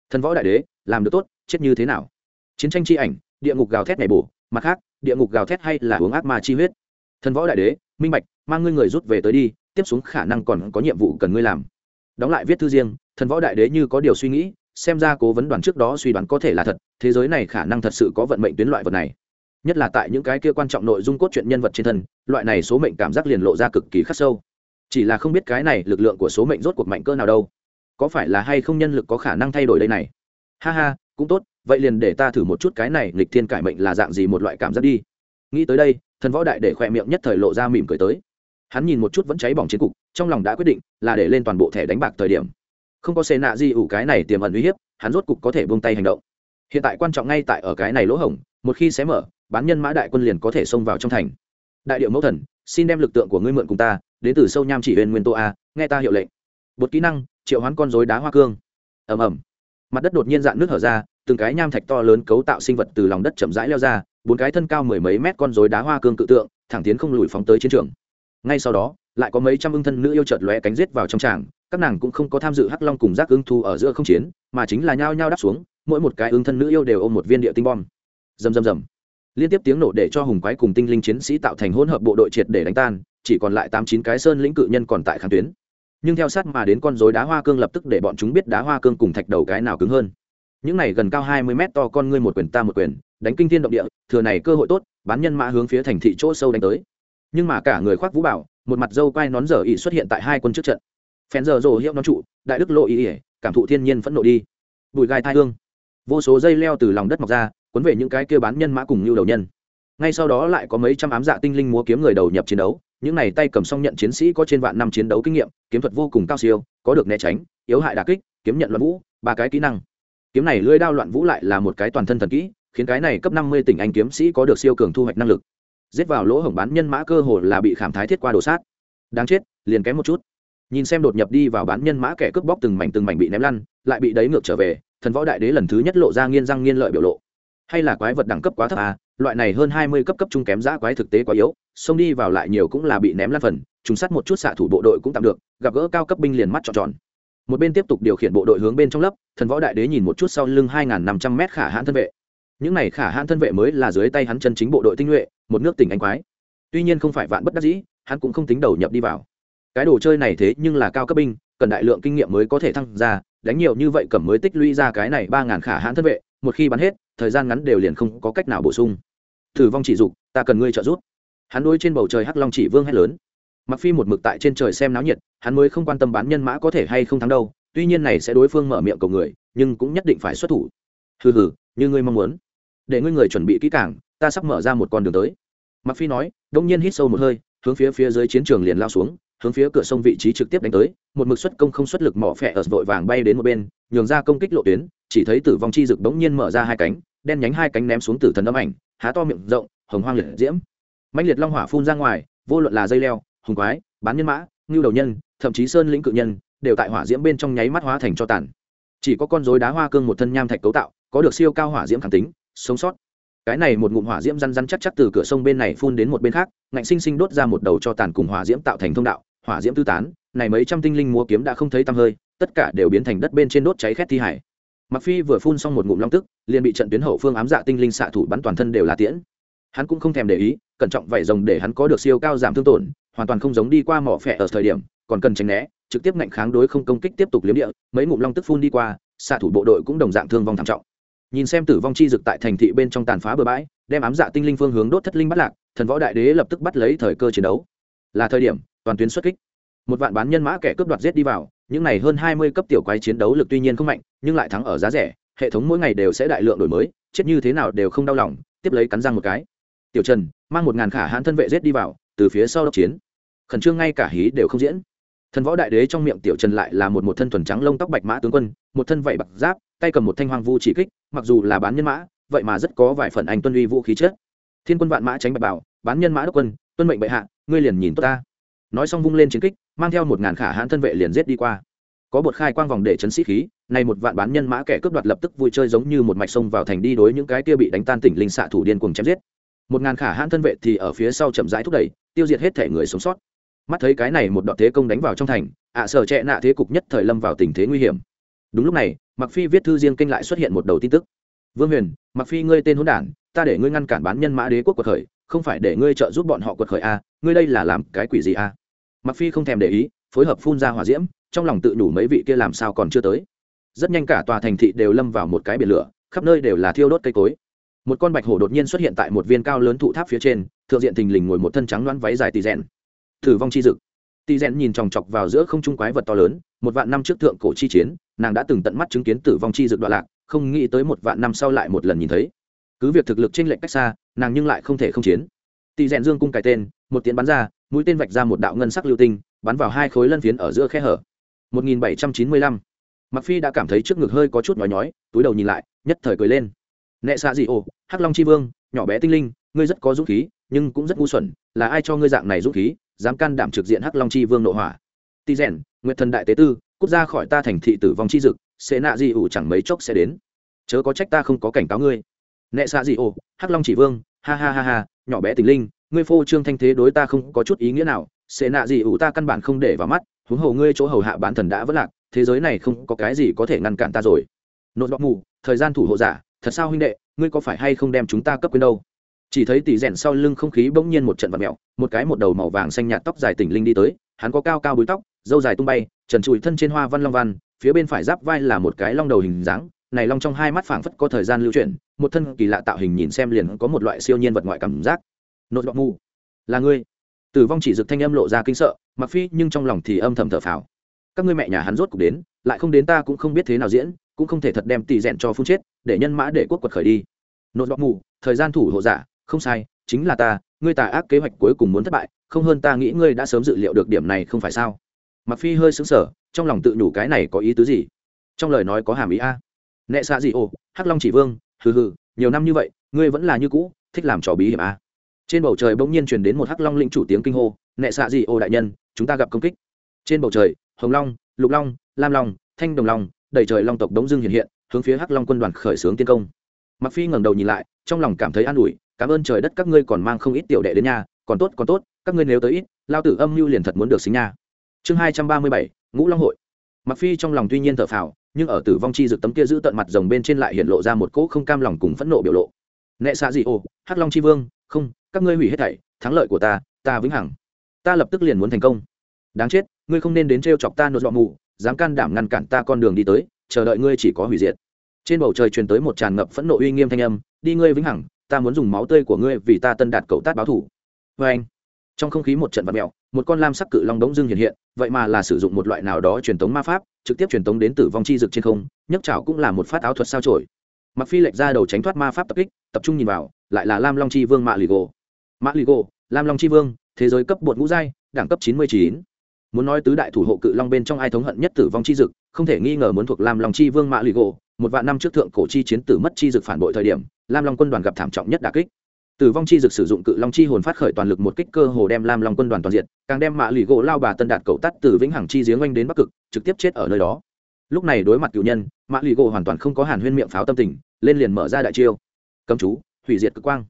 Thần võ đại đế, làm được tốt, chết như thế nào? Chiến tranh tri ảnh, địa ngục gào thét này bổ, mặt khác, địa ngục gào thét hay là uống ác ma chi huyết. Thần võ đại đế, minh bạch, mang ngươi người rút về tới đi, tiếp xuống khả năng còn có nhiệm vụ cần ngươi làm. Đóng lại viết thư riêng, thần võ đại đế như có điều suy nghĩ, xem ra cố vấn đoàn trước đó suy đoán có thể là thật, thế giới này khả năng thật sự có vận mệnh tuyến loại vật này nhất là tại những cái kia quan trọng nội dung cốt truyện nhân vật trên thân, loại này số mệnh cảm giác liền lộ ra cực kỳ khắc sâu. Chỉ là không biết cái này lực lượng của số mệnh rốt cuộc mạnh cơ nào đâu. Có phải là hay không nhân lực có khả năng thay đổi đây này? Ha ha, cũng tốt, vậy liền để ta thử một chút cái này nghịch thiên cải mệnh là dạng gì một loại cảm giác đi. Nghĩ tới đây, thần võ đại để khỏe miệng nhất thời lộ ra mỉm cười tới. Hắn nhìn một chút vẫn cháy bỏng chiến cục, trong lòng đã quyết định là để lên toàn bộ thẻ đánh bạc thời điểm. Không có xê nạ gì ủ cái này tiềm ẩn uy hiếp, hắn rốt cục có thể buông tay hành động. Hiện tại quan trọng ngay tại ở cái này lỗ hổng, một khi xé mở bán nhân mã đại quân liền có thể xông vào trong thành. Đại điệu mẫu thần, xin đem lực lượng của ngươi mượn cùng ta, đến từ sâu nham chỉ huyền nguyên tô a, nghe ta hiệu lệnh. Bột kỹ năng, triệu hoán con dối đá hoa cương. Ầm ầm. Mặt đất đột nhiên dạn nước hở ra, từng cái nham thạch to lớn cấu tạo sinh vật từ lòng đất chậm rãi leo ra, bốn cái thân cao mười mấy mét con dối đá hoa cương cự tượng, thẳng tiến không lùi phóng tới chiến trường. Ngay sau đó, lại có mấy trăm ưng thân nữ yêu chợt lóe cánh giết vào trong tràng, các nàng cũng không có tham dự hắc long cùng giác ưng thu ở giữa không chiến, mà chính là nhao nhao đáp xuống, mỗi một cái ưng thân nữ yêu đều ôm một viên địa tinh bom. Rầm rầm rầm liên tiếp tiếng nổ để cho hùng quái cùng tinh linh chiến sĩ tạo thành hỗn hợp bộ đội triệt để đánh tan, chỉ còn lại tám chín cái sơn lĩnh cự nhân còn tại kháng tuyến. Nhưng theo sát mà đến con dối đá hoa cương lập tức để bọn chúng biết đá hoa cương cùng thạch đầu cái nào cứng hơn. Những này gần cao hai mươi mét to con ngươi một quyền ta một quyền, đánh kinh thiên động địa, thừa này cơ hội tốt, bán nhân mã hướng phía thành thị chỗ sâu đánh tới. Nhưng mà cả người khoác vũ bảo, một mặt dâu quai nón dở ỉ xuất hiện tại hai quân trước trận. Phen giờ rồ hiệu nón trụ, đại đức lộ ý ỉa, cảm thụ thiên nhiên phẫn nộ đi. Bụi gai thai hương. Vô số dây leo từ lòng đất mọc ra cuốn về những cái kia bán nhân mã cùng như đầu nhân. Ngay sau đó lại có mấy trăm ám dạ tinh linh múa kiếm người đầu nhập chiến đấu, những này tay cầm song nhận chiến sĩ có trên vạn năm chiến đấu kinh nghiệm, kiếm thuật vô cùng cao siêu, có được né tránh, yếu hại đà kích, kiếm nhận loạn vũ, ba cái kỹ năng. Kiếm này lưỡi đao loạn vũ lại là một cái toàn thân thần kỹ, khiến cái này cấp năm mươi tỉnh anh kiếm sĩ có được siêu cường thu hoạch năng lực. Giết vào lỗ hổng bán nhân mã cơ hồ là bị khảm thái thiết qua đổ sát. Đáng chết, liền kém một chút. Nhìn xem đột nhập đi vào bán nhân mã kẻ cướp bóc từng mảnh từng mảnh bị ném lăn, lại bị đấy ngược trở về, thần võ đại đế lần thứ nhất lộ ra nghiên răng nghiên lợi biểu lộ hay là quái vật đẳng cấp quá thấp à? Loại này hơn hai mươi cấp cấp trung kém giã quái thực tế quá yếu, xông đi vào lại nhiều cũng là bị ném lăn phần chúng sát một chút xạ thủ bộ đội cũng tạm được, gặp gỡ cao cấp binh liền mắt tròn tròn. Một bên tiếp tục điều khiển bộ đội hướng bên trong lớp thần võ đại đế nhìn một chút sau lưng hai năm trăm mét khả hãn thân vệ. Những này khả hãn thân vệ mới là dưới tay hắn chân chính bộ đội tinh nhuệ, một nước tỉnh anh quái. Tuy nhiên không phải vạn bất đắc dĩ, hắn cũng không tính đầu nhập đi vào. Cái đồ chơi này thế nhưng là cao cấp binh, cần đại lượng kinh nghiệm mới có thể thăng ra, đánh nhiều như vậy cầm mới tích lũy ra cái này ba ngàn khả hãn thân vệ, một khi bắn hết thời gian ngắn đều liền không có cách nào bổ sung. Thử vong chỉ dục, ta cần ngươi trợ giúp. Hắn đôi trên bầu trời hắc long chỉ vương hét lớn. Mặc phi một mực tại trên trời xem náo nhiệt, hắn mới không quan tâm bán nhân mã có thể hay không thắng đâu, tuy nhiên này sẽ đối phương mở miệng cầu người, nhưng cũng nhất định phải xuất thủ. Hừ hừ, như ngươi mong muốn. Để ngươi người chuẩn bị kỹ càng, ta sắp mở ra một con đường tới. Mặc phi nói, đông nhiên hít sâu một hơi, hướng phía phía dưới chiến trường liền lao xuống, hướng phía cửa sông vị trí trực tiếp đánh tới, một mực xuất công không xuất lực mỏ phẹ ở vội vàng bay đến một bên, nhường ra công kích lộ tuyến, chỉ thấy tử vong chi rực bỗng nhiên mở ra hai cánh đen nhánh hai cánh ném xuống tử thần âm ảnh, há to miệng rộng, hồng hoang liệt diễm. Mạnh liệt long hỏa phun ra ngoài, vô luận là dây leo, hùng quái, bán nhân mã, ngưu đầu nhân, thậm chí sơn lĩnh cự nhân, đều tại hỏa diễm bên trong nháy mắt hóa thành cho tàn. Chỉ có con rối đá hoa cương một thân nham thạch cấu tạo, có được siêu cao hỏa diễm khẳng tính, sống sót. Cái này một ngụm hỏa diễm răn răn chắc chắc từ cửa sông bên này phun đến một bên khác, ngạnh sinh sinh đốt ra một đầu cho tàn cùng hỏa diễm tạo thành thông đạo, hỏa diễm tư tán, này mấy trăm tinh linh múa kiếm đã không thấy tăm hơi, tất cả đều biến thành đất bên trên đốt cháy khét thi hải mặc phi vừa phun xong một ngụm long tức, liền bị trận tuyến hậu phương ám dạ tinh linh xạ thủ bắn toàn thân đều là tiễn. Hắn cũng không thèm để ý, cẩn trọng vảy rồng để hắn có được siêu cao giảm thương tổn, hoàn toàn không giống đi qua mỏ phẹ ở thời điểm, còn cần tránh né, trực tiếp ngạnh kháng đối không công kích tiếp tục liếm địa, mấy ngụm long tức phun đi qua, xạ thủ bộ đội cũng đồng dạng thương vong thảm trọng. Nhìn xem tử vong chi dực tại thành thị bên trong tàn phá bờ bãi, đem ám dạ tinh linh phương hướng đốt thất linh bắt lạc, thần võ đại đế lập tức bắt lấy thời cơ chiến đấu. Là thời điểm, toàn tuyến xuất kích. Một vạn bán nhân mã kẻ cướp đoạt giết đi vào những này hơn hai mươi cấp tiểu quái chiến đấu lực tuy nhiên không mạnh, nhưng lại thắng ở giá rẻ, hệ thống mỗi ngày đều sẽ đại lượng đổi mới, chết như thế nào đều không đau lòng, tiếp lấy cắn răng một cái. Tiểu trần, mang một ngàn khả hãn thân vệ giết đi vào, từ phía sau đốc chiến. Khẩn trương ngay cả hí đều không diễn. Thần võ đại đế trong miệng tiểu trần lại là một một thân thuần trắng lông tóc bạch mã tướng quân, một thân vảy bạc giáp, tay cầm một thanh hoang vu chỉ kích, mặc dù là bán nhân mã, vậy mà rất có vài phần anh tuân uy vũ khí chết. Thiên quân vạn mã tránh bạch bảo, bán nhân mã đốc quân, tuân mệnh bệ hạ, ngươi liền nhìn tốt ta nói xong vung lên chiến kích, mang theo một ngàn khả hãn thân vệ liền giết đi qua. Có bột khai quang vòng để chấn sĩ khí, này một vạn bán nhân mã kẻ cướp đoạt lập tức vui chơi giống như một mạch sông vào thành đi đối những cái kia bị đánh tan tỉnh linh xạ thủ điên cuồng chém giết. Một ngàn khả hãn thân vệ thì ở phía sau chậm rãi thúc đẩy, tiêu diệt hết thể người sống sót. Mắt thấy cái này một đoạn thế công đánh vào trong thành, ạ sở trệ nạ thế cục nhất thời lâm vào tình thế nguy hiểm. Đúng lúc này mặc phi viết thư riêng kinh lại xuất hiện một đầu tin tức. Vương huyền mặc phi ngươi tên hỗn đản, ta để ngươi ngăn cản bán nhân mã đế quốc quật khởi, không phải để ngươi trợ giúp bọn họ quật khởi a ngươi đây là làm cái quỷ gì a mặc phi không thèm để ý, phối hợp phun ra hỏa diễm, trong lòng tự đủ mấy vị kia làm sao còn chưa tới. Rất nhanh cả tòa thành thị đều lâm vào một cái biển lửa, khắp nơi đều là thiêu đốt cây cối. Một con bạch hổ đột nhiên xuất hiện tại một viên cao lớn thụ tháp phía trên, thượng diện thình lình ngồi một thân trắng loãng váy dài tỳ rèn. Thử vong chi dực. Tỳ rèn nhìn chòng chọc vào giữa không trung quái vật to lớn, một vạn năm trước thượng cổ chi chiến, nàng đã từng tận mắt chứng kiến tử vong chi dực đoạn lạc, không nghĩ tới một vạn năm sau lại một lần nhìn thấy. Cứ việc thực lực trên lệnh cách xa, nàng nhưng lại không thể không chiến. Tỳ rèn dương cung cái tên, một tiếng bắn ra mũi tên vạch ra một đạo ngân sắc lưu tinh, bắn vào hai khối lân phiến ở giữa khe hở. 1795. mặc phi đã cảm thấy trước ngực hơi có chút nhói nhói, túi đầu nhìn lại, nhất thời cười lên. Nệ xạ gì ồ hắc long chi vương, nhỏ bé tinh linh, ngươi rất có dũng khí, nhưng cũng rất ngu xuẩn, là ai cho ngươi dạng này dũng khí, dám can đảm trực diện hắc long chi vương nội hỏa? Ti rèn, nguyệt thần đại tế tư, cút ra khỏi ta thành thị tử vong chi dực, sẽ nạ gì ủ chẳng mấy chốc sẽ đến. Chớ có trách ta không có cảnh cáo ngươi. Nệ xạ gì ồ hắc long chỉ vương, ha ha ha ha, nhỏ bé tình linh ngươi phô trương thanh thế đối ta không có chút ý nghĩa nào, sẽ nạ gì ủ ta căn bản không để vào mắt, huống hồ ngươi chỗ hầu hạ bán thần đã vất lạc, thế giới này không có cái gì có thể ngăn cản ta rồi. Nốt bọc mù, thời gian thủ hộ giả, thật sao huynh đệ, ngươi có phải hay không đem chúng ta cấp quên đâu? Chỉ thấy tỷ rèn sau lưng không khí bỗng nhiên một trận vật mẹo một cái một đầu màu vàng xanh nhạt tóc dài tỉnh linh đi tới, hắn có cao cao búi tóc dâu dài tung bay, trần trụi thân trên hoa văn long văn, phía bên phải giáp vai là một cái long đầu hình dáng, này long trong hai mắt phảng phất có thời gian lưu chuyển, một thân kỳ lạ tạo hình nhìn xem liền có một loại siêu nhiên vật ngoại cảm giác. Nội bọc mù là ngươi. Tử vong chỉ dực thanh âm lộ ra kinh sợ mặc phi nhưng trong lòng thì âm thầm thở phào. Các ngươi mẹ nhà hắn rốt cuộc đến, lại không đến ta cũng không biết thế nào diễn, cũng không thể thật đem tỷ rèn cho phun chết, để nhân mã để quốc quật khởi đi. Nội bọc mù thời gian thủ hộ giả, không sai, chính là ta, ngươi tà ác kế hoạch cuối cùng muốn thất bại, không hơn ta nghĩ ngươi đã sớm dự liệu được điểm này không phải sao? Mặc phi hơi sững sờ, trong lòng tự nhủ cái này có ý tứ gì? Trong lời nói có hàm ý a. Nệ xạ gì ồ hắc long chỉ vương, hừ hừ, nhiều năm như vậy, ngươi vẫn là như cũ, thích làm trò bí hiểm a trên bầu trời bỗng nhiên truyền đến một hắc long lĩnh chủ tiếng kinh hô, nệ xạ gì ô đại nhân, chúng ta gặp công kích. Trên bầu trời, hồng long, lục long, lam long, thanh đồng long, đầy trời long tộc đống dương hiện hiện, hướng phía hắc long quân đoàn khởi xướng tiến công. Mặc phi ngẩng đầu nhìn lại, trong lòng cảm thấy an ủi, cảm ơn trời đất các ngươi còn mang không ít tiểu đệ đến nhà, còn tốt còn tốt, các ngươi nếu tới ít, lao tử âm mưu liền thật muốn được xính nha. Chương hai trăm ba mươi bảy, ngũ long hội. Mặc phi trong lòng tuy nhiên thở phào, nhưng ở tử vong chi dực tấm kia giữ tận mặt rồng bên trên lại hiện lộ ra một cỗ không cam lòng cùng phẫn nộ biểu lộ. Nệ xạ gì ô, hắc long chi vương không, các ngươi hủy hết thảy, thắng lợi của ta ta vĩnh hằng. Ta lập tức liền muốn thành công. Đáng chết, ngươi không nên đến trêu chọc ta nốt dọ mù, dám can đảm ngăn cản ta con đường đi tới, chờ đợi ngươi chỉ có hủy diệt. Trên bầu trời truyền tới một tràn ngập phẫn nộ uy nghiêm thanh âm, đi ngươi vĩnh hằng, ta muốn dùng máu tươi của ngươi vì ta tân đạt cậu tát báo thủ. Vê anh. Trong không khí một trận vật mẹo một con lam sắc cự long đống dưng hiện hiện, vậy mà là sử dụng một loại nào đó truyền tống ma pháp, trực tiếp truyền tống đến tử vong chi dực trên không, nhấc chảo cũng là một phát áo thuật sao trổi mặc phi lệch ra đầu tránh thoát ma pháp tập kích, tập trung nhìn vào lại là lam long chi vương mạ lì gồ. Mạ lì gồ, lam long chi vương, thế giới cấp bột ngũ giai, đẳng cấp chín mươi chín. Muốn nói tứ đại thủ hộ cự long bên trong ai thống hận nhất tử vong chi dực, không thể nghi ngờ muốn thuộc lam long chi vương mạ lì gồ. Một vạn năm trước thượng cổ chi chiến tử mất chi dực phản bội thời điểm, lam long quân đoàn gặp thảm trọng nhất đà kích. Tử vong chi dực sử dụng cự long chi hồn phát khởi toàn lực một kích cơ hồ đem lam long quân đoàn toàn diện càng đem mạ lì gỗ lao bà tân đạt cầu tắt từ vĩnh hằng chi giếng oanh đến bắc cực, trực tiếp chết ở nơi đó. Lúc này đối mặt cựu nhân mạ lì gỗ hoàn toàn không có hàn huyên miệng pháo tâm tình, lên liền mở ra đại chiêu. Cấm chú hủy diệt cực quang.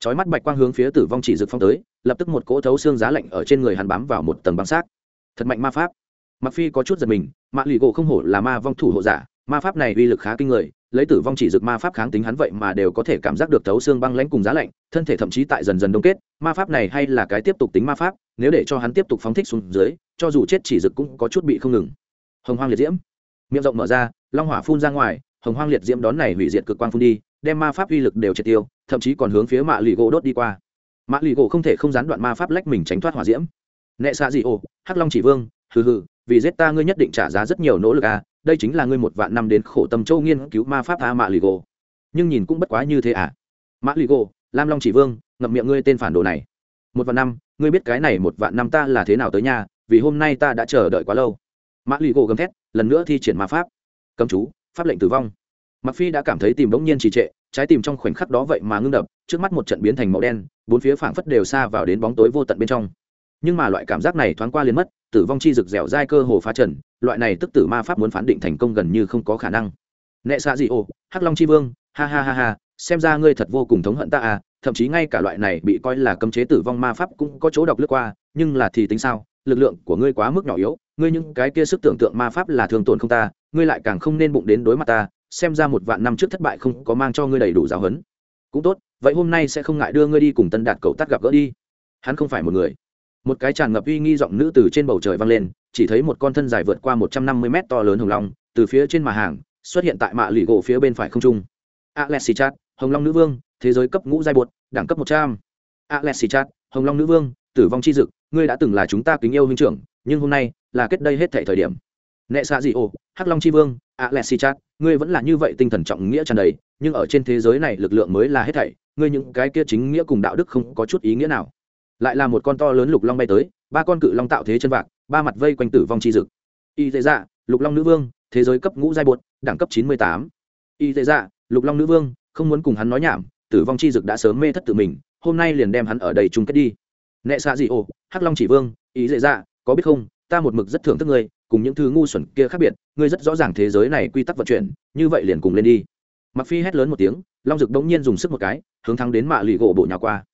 Chói mắt bạch quang hướng phía tử vong chỉ dực phong tới, lập tức một cỗ thấu xương giá lạnh ở trên người hắn bám vào một tầng băng xác. Thật mạnh ma pháp. Mặc phi có chút giật mình mạ lì gỗ không hổ là ma vong thủ hộ giả, ma pháp này uy lực khá kinh người, lấy tử vong chỉ dực ma pháp kháng tính hắn vậy mà đều có thể cảm giác được thấu xương băng lãnh cùng giá lạnh, thân thể thậm chí tại dần dần đông kết, ma pháp này hay là cái tiếp tục tính ma pháp, nếu để cho hắn tiếp tục phóng thích xuống dưới, cho dù chết chỉ dực cũng có chút bị không ngừng. Hồng hoang liệt diễm. Miệng rộng mở ra, long hỏa phun ra ngoài, hồng hoang liệt diễm đón này hủy diệt cực quang phun đi, đem ma pháp uy lực đều triệt tiêu thậm chí còn hướng phía mạ lì gỗ đốt đi qua. Mạ lì gỗ không thể không gián đoạn ma pháp lách mình tránh thoát hỏa diễm. Nệ xạ dị ồ, hắc long chỉ vương, hừ hừ, vì giết ta ngươi nhất định trả giá rất nhiều nỗ lực à đây chính là ngươi một vạn năm đến khổ tâm châu nghiên cứu ma pháp a mạ lì gỗ. Nhưng nhìn cũng bất quá như thế à. Mạ lì gỗ, lam long chỉ vương, ngậm miệng ngươi tên phản đồ này. Một vạn năm, ngươi biết cái này một vạn năm ta là thế nào tới nhà vì hôm nay ta đã chờ đợi quá lâu. Mã lì gỗ gầm thét, lần nữa thi triển ma pháp. Cấm chú, pháp lệnh tử vong. Mặc phi đã cảm thấy tìm bỗng nhiên trì trệ trái tim trong khoảnh khắc đó vậy mà ngưng đập, trước mắt một trận biến thành màu đen, bốn phía phảng phất đều xa vào đến bóng tối vô tận bên trong. Nhưng mà loại cảm giác này thoáng qua liền mất, tử vong chi rực dẻo dai cơ hồ phá trần, loại này tức tử ma pháp muốn phán định thành công gần như không có khả năng. Nệ xạ gì ồ, hắc long chi vương, ha ha ha ha, xem ra ngươi thật vô cùng thống hận ta à thậm chí ngay cả loại này bị coi là cấm chế tử vong ma pháp cũng có chỗ đọc lướt qua, nhưng là thì tính sao, lực lượng của ngươi quá mức nhỏ yếu, ngươi những cái kia sức tưởng tượng ma pháp là thường tổn không ta, ngươi lại càng không nên bụng đến đối mặt ta xem ra một vạn năm trước thất bại không có mang cho ngươi đầy đủ giáo huấn. Cũng tốt, vậy hôm nay sẽ không ngại đưa ngươi đi cùng tân đạt cầu tắt gặp gỡ đi. Hắn không phải một người. Một cái tràn ngập uy nghi giọng nữ từ trên bầu trời vang lên, chỉ thấy một con thân dài vượt qua một trăm năm mươi mét to lớn hồng long, từ phía trên mà hàng, xuất hiện tại mạ lì gỗ phía bên phải không trung. Alexi chat hồng long nữ vương, thế giới cấp ngũ giai bột, đẳng cấp một trăm. Alexi chat hồng long nữ vương, tử vong chi dực, ngươi đã từng là chúng ta kính yêu huynh trưởng, nhưng hôm nay là kết đây hết thảy thời điểm. Nệ xạ dị ồ hắc long chi vương alexi chat ngươi vẫn là như vậy tinh thần trọng nghĩa tràn đầy, nhưng ở trên thế giới này lực lượng mới là hết thảy, ngươi những cái kia chính nghĩa cùng đạo đức không có chút ý nghĩa nào. Lại là một con to lớn lục long bay tới, ba con cự long tạo thế chân vạc, ba mặt vây quanh tử vong chi dực. Y tế dạ lục long nữ vương, thế giới cấp ngũ giai bột, đẳng cấp chín mươi tám. Y tế dạ lục long nữ vương, không muốn cùng hắn nói nhảm, tử vong chi dực đã sớm mê thất tự mình, hôm nay liền đem hắn ở đây chung kết đi. Nệ xạ gì ồ, hắc long chỉ vương ý dễ dạ có biết không, ta một mực rất thưởng thức ngươi cùng những thứ ngu xuẩn kia khác biệt, ngươi rất rõ ràng thế giới này quy tắc vận chuyển, như vậy liền cùng lên đi. Mặc phi hét lớn một tiếng, long rực đống nhiên dùng sức một cái, hướng thắng đến mạ lì gỗ bộ nhà qua.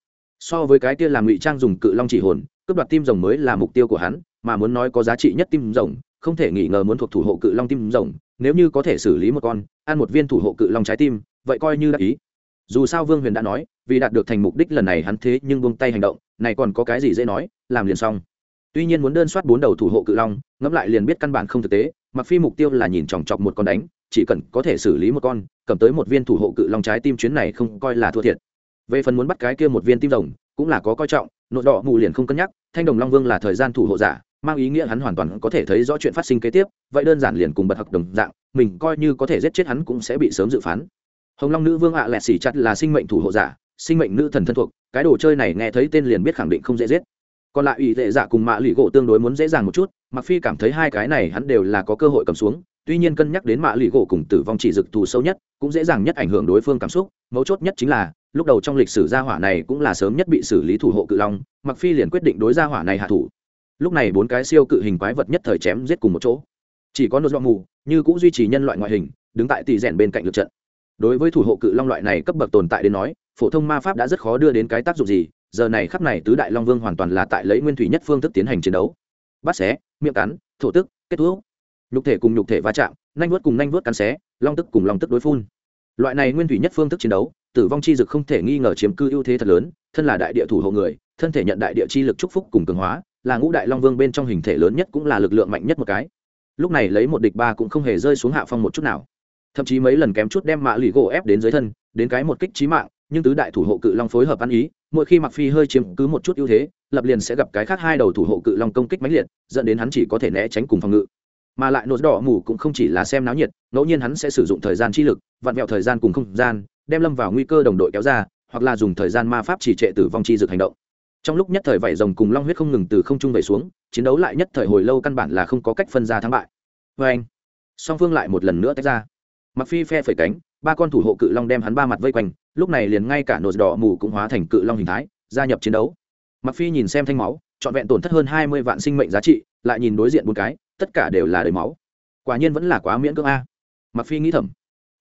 So với cái kia làm ngụy trang dùng cự long chỉ hồn, cướp đoạt tim rồng mới là mục tiêu của hắn, mà muốn nói có giá trị nhất tim rồng, không thể nghi ngờ muốn thuộc thủ hộ cự long tim rồng, nếu như có thể xử lý một con, ăn một viên thủ hộ cự long trái tim, vậy coi như đã ý. Dù sao vương huyền đã nói, vì đạt được thành mục đích lần này hắn thế nhưng buông tay hành động, này còn có cái gì dễ nói, làm liền xong tuy nhiên muốn đơn soát bốn đầu thủ hộ cự long, ngẫm lại liền biết căn bản không thực tế mặc phi mục tiêu là nhìn chòng chọc một con đánh, chỉ cần có thể xử lý một con, cầm tới một viên thủ hộ cự long trái tim chuyến này không coi là thua thiệt. Về phần muốn bắt cái kia một viên tim rồng, cũng là có coi trọng, nội đỏ mù liền không cân nhắc, thanh đồng long vương là thời gian thủ hộ giả, mang ý nghĩa hắn hoàn toàn có thể thấy rõ chuyện phát sinh kế tiếp, vậy đơn giản liền cùng bật học đồng dạng, mình coi như có thể giết chết hắn cũng sẽ bị sớm dự phán. Hồng long nữ vương ạ à lẹt xỉ chặt là sinh mệnh thủ hộ giả, sinh mệnh nữ thần thân thuộc, cái đồ chơi này nghe thấy tên liền biết khẳng định không dễ giết còn lại ủy tệ giả dạ cùng mạ lụy gỗ tương đối muốn dễ dàng một chút mặc phi cảm thấy hai cái này hắn đều là có cơ hội cầm xuống, tuy nhiên cân nhắc đến mạ lụy gỗ cùng tử vong chỉ dực thù sâu nhất, cũng dễ dàng nhất ảnh hưởng đối phương cảm xúc, mấu chốt nhất chính là, lúc đầu trong lịch sử gia hỏa này cũng là sớm nhất bị xử lý thủ hộ cự long mặc phi liền quyết định đối gia hỏa này hạ thủ. Lúc này bốn cái siêu cự hình quái vật nhất thời chém giết cùng một chỗ. Chỉ có nốt do mù, như cũng duy trì nhân loại ngoại hình, đứng tại tỷ rèn bên cạnh lượt trận. Đối với thủ hộ cự long loại này cấp bậc tồn tại đến nói, phổ thông ma pháp đã rất khó đưa đến cái tác dụng gì giờ này khắp này tứ đại long vương hoàn toàn là tại lấy nguyên thủy nhất phương thức tiến hành chiến đấu. Bắt xé, miệng cắn, thổ tức, kết thúc. Nhục thể cùng nhục thể va chạm, nanh vuốt cùng nanh vuốt cắn xé, long tức cùng long tức đối phun. Loại này nguyên thủy nhất phương thức chiến đấu, tử vong chi dực không thể nghi ngờ chiếm cư ưu thế thật lớn, thân là đại địa thủ hộ người, thân thể nhận đại địa chi lực chúc phúc cùng cường hóa, là ngũ đại long vương bên trong hình thể lớn nhất cũng là lực lượng mạnh nhất một cái. Lúc này lấy một địch ba cũng không hề rơi xuống hạ phong một chút nào. Thậm chí mấy lần kém chút đem mạ lì gỗ ép đến dưới thân, đến cái một kích trí mạng nhưng tứ đại thủ hộ cự long phối hợp ăn ý, mỗi khi mặc phi hơi chiếm cứ một chút ưu thế, lập liền sẽ gặp cái khác hai đầu thủ hộ cự long công kích mãnh liệt, dẫn đến hắn chỉ có thể né tránh cùng phòng ngự. Mà lại nốt đỏ mù cũng không chỉ là xem náo nhiệt, ngẫu nhiên hắn sẽ sử dụng thời gian chi lực, vặn vẹo thời gian cùng không gian, đem lâm vào nguy cơ đồng đội kéo ra, hoặc là dùng thời gian ma pháp chỉ trệ tử vong chi dược hành động. Trong lúc nhất thời vảy rồng cùng long huyết không ngừng từ không trung về xuống, chiến đấu lại nhất thời hồi lâu căn bản là không có cách phân ra thắng bại. Vê anh, song phương lại một lần nữa tách ra. Mặc phi phe phẩy cánh, ba con thủ hộ cự long đem hắn ba mặt vây quanh lúc này liền ngay cả nốt đỏ mù cũng hóa thành cự long hình thái, gia nhập chiến đấu. Mặc phi nhìn xem thanh máu, trọn vẹn tổn thất hơn hai mươi vạn sinh mệnh giá trị, lại nhìn đối diện bốn cái, tất cả đều là đầy máu. Quả nhiên vẫn là quá miễn cưỡng a. Mặc phi nghĩ thầm,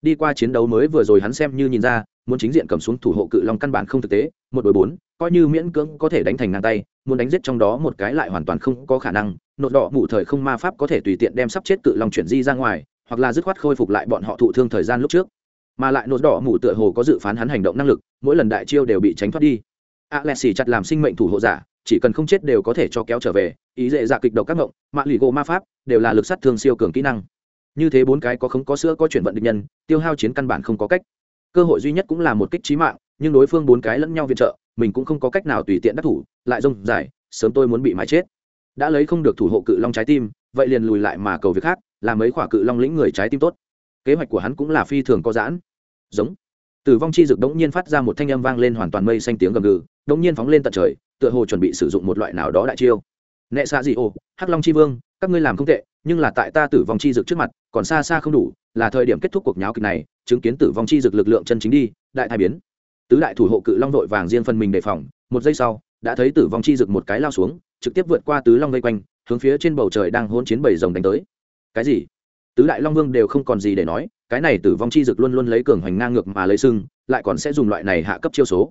đi qua chiến đấu mới vừa rồi hắn xem như nhìn ra, muốn chính diện cầm xuống thủ hộ cự long căn bản không thực tế, một đội bốn, coi như miễn cưỡng có thể đánh thành ngang tay, muốn đánh giết trong đó một cái lại hoàn toàn không có khả năng, nột đỏ mụ thời không ma pháp có thể tùy tiện đem sắp chết cự long chuyển di ra ngoài, hoặc là dứt khoát khôi phục lại bọn họ thụ thương thời gian lúc trước mà lại nột đỏ mụ tựa hồ có dự phán hắn hành động năng lực, mỗi lần đại chiêu đều bị tránh thoát đi. A lẹ xì chặt làm sinh mệnh thủ hộ giả, chỉ cần không chết đều có thể cho kéo trở về, ý dễ dạ kịch độc các ngộng mạng lì gỗ ma pháp, đều là lực sát thương siêu cường kỹ năng. Như thế bốn cái có không có sữa có chuyển vận định nhân, tiêu hao chiến căn bản không có cách. Cơ hội duy nhất cũng là một kích trí mạng, nhưng đối phương bốn cái lẫn nhau viện trợ, mình cũng không có cách nào tùy tiện đắc thủ, lại rông dài, sớm tôi muốn bị mái chết. Đã lấy không được thủ hộ cự long trái tim, vậy liền lùi lại mà cầu việc khác, làm mấy quả cự long lĩnh người trái tim tốt kế hoạch của hắn cũng là phi thường có giãn. Giống. Tử vong chi dực đống nhiên phát ra một thanh âm vang lên hoàn toàn mây xanh tiếng gầm gừ, đống nhiên phóng lên tận trời, tựa hồ chuẩn bị sử dụng một loại nào đó đại chiêu. Nệ xạ dị ô hắc long chi vương, các ngươi làm không tệ, nhưng là tại ta tử vong chi dực trước mặt, còn xa xa không đủ, là thời điểm kết thúc cuộc nháo kịch này, chứng kiến tử vong chi dực lực lượng chân chính đi, đại thai biến. Tứ đại thủ hộ cự long đội vàng riêng phần mình đề phòng, một giây sau, đã thấy tử vong chi dực một cái lao xuống, trực tiếp vượt qua tứ long vây quanh, hướng phía trên bầu trời đang hôn chiến bầy rồng đánh tới. Cái gì? Tứ đại long vương đều không còn gì để nói, cái này tử vong chi dực luôn luôn lấy cường hoành ngang ngược mà lấy sưng, lại còn sẽ dùng loại này hạ cấp chiêu số.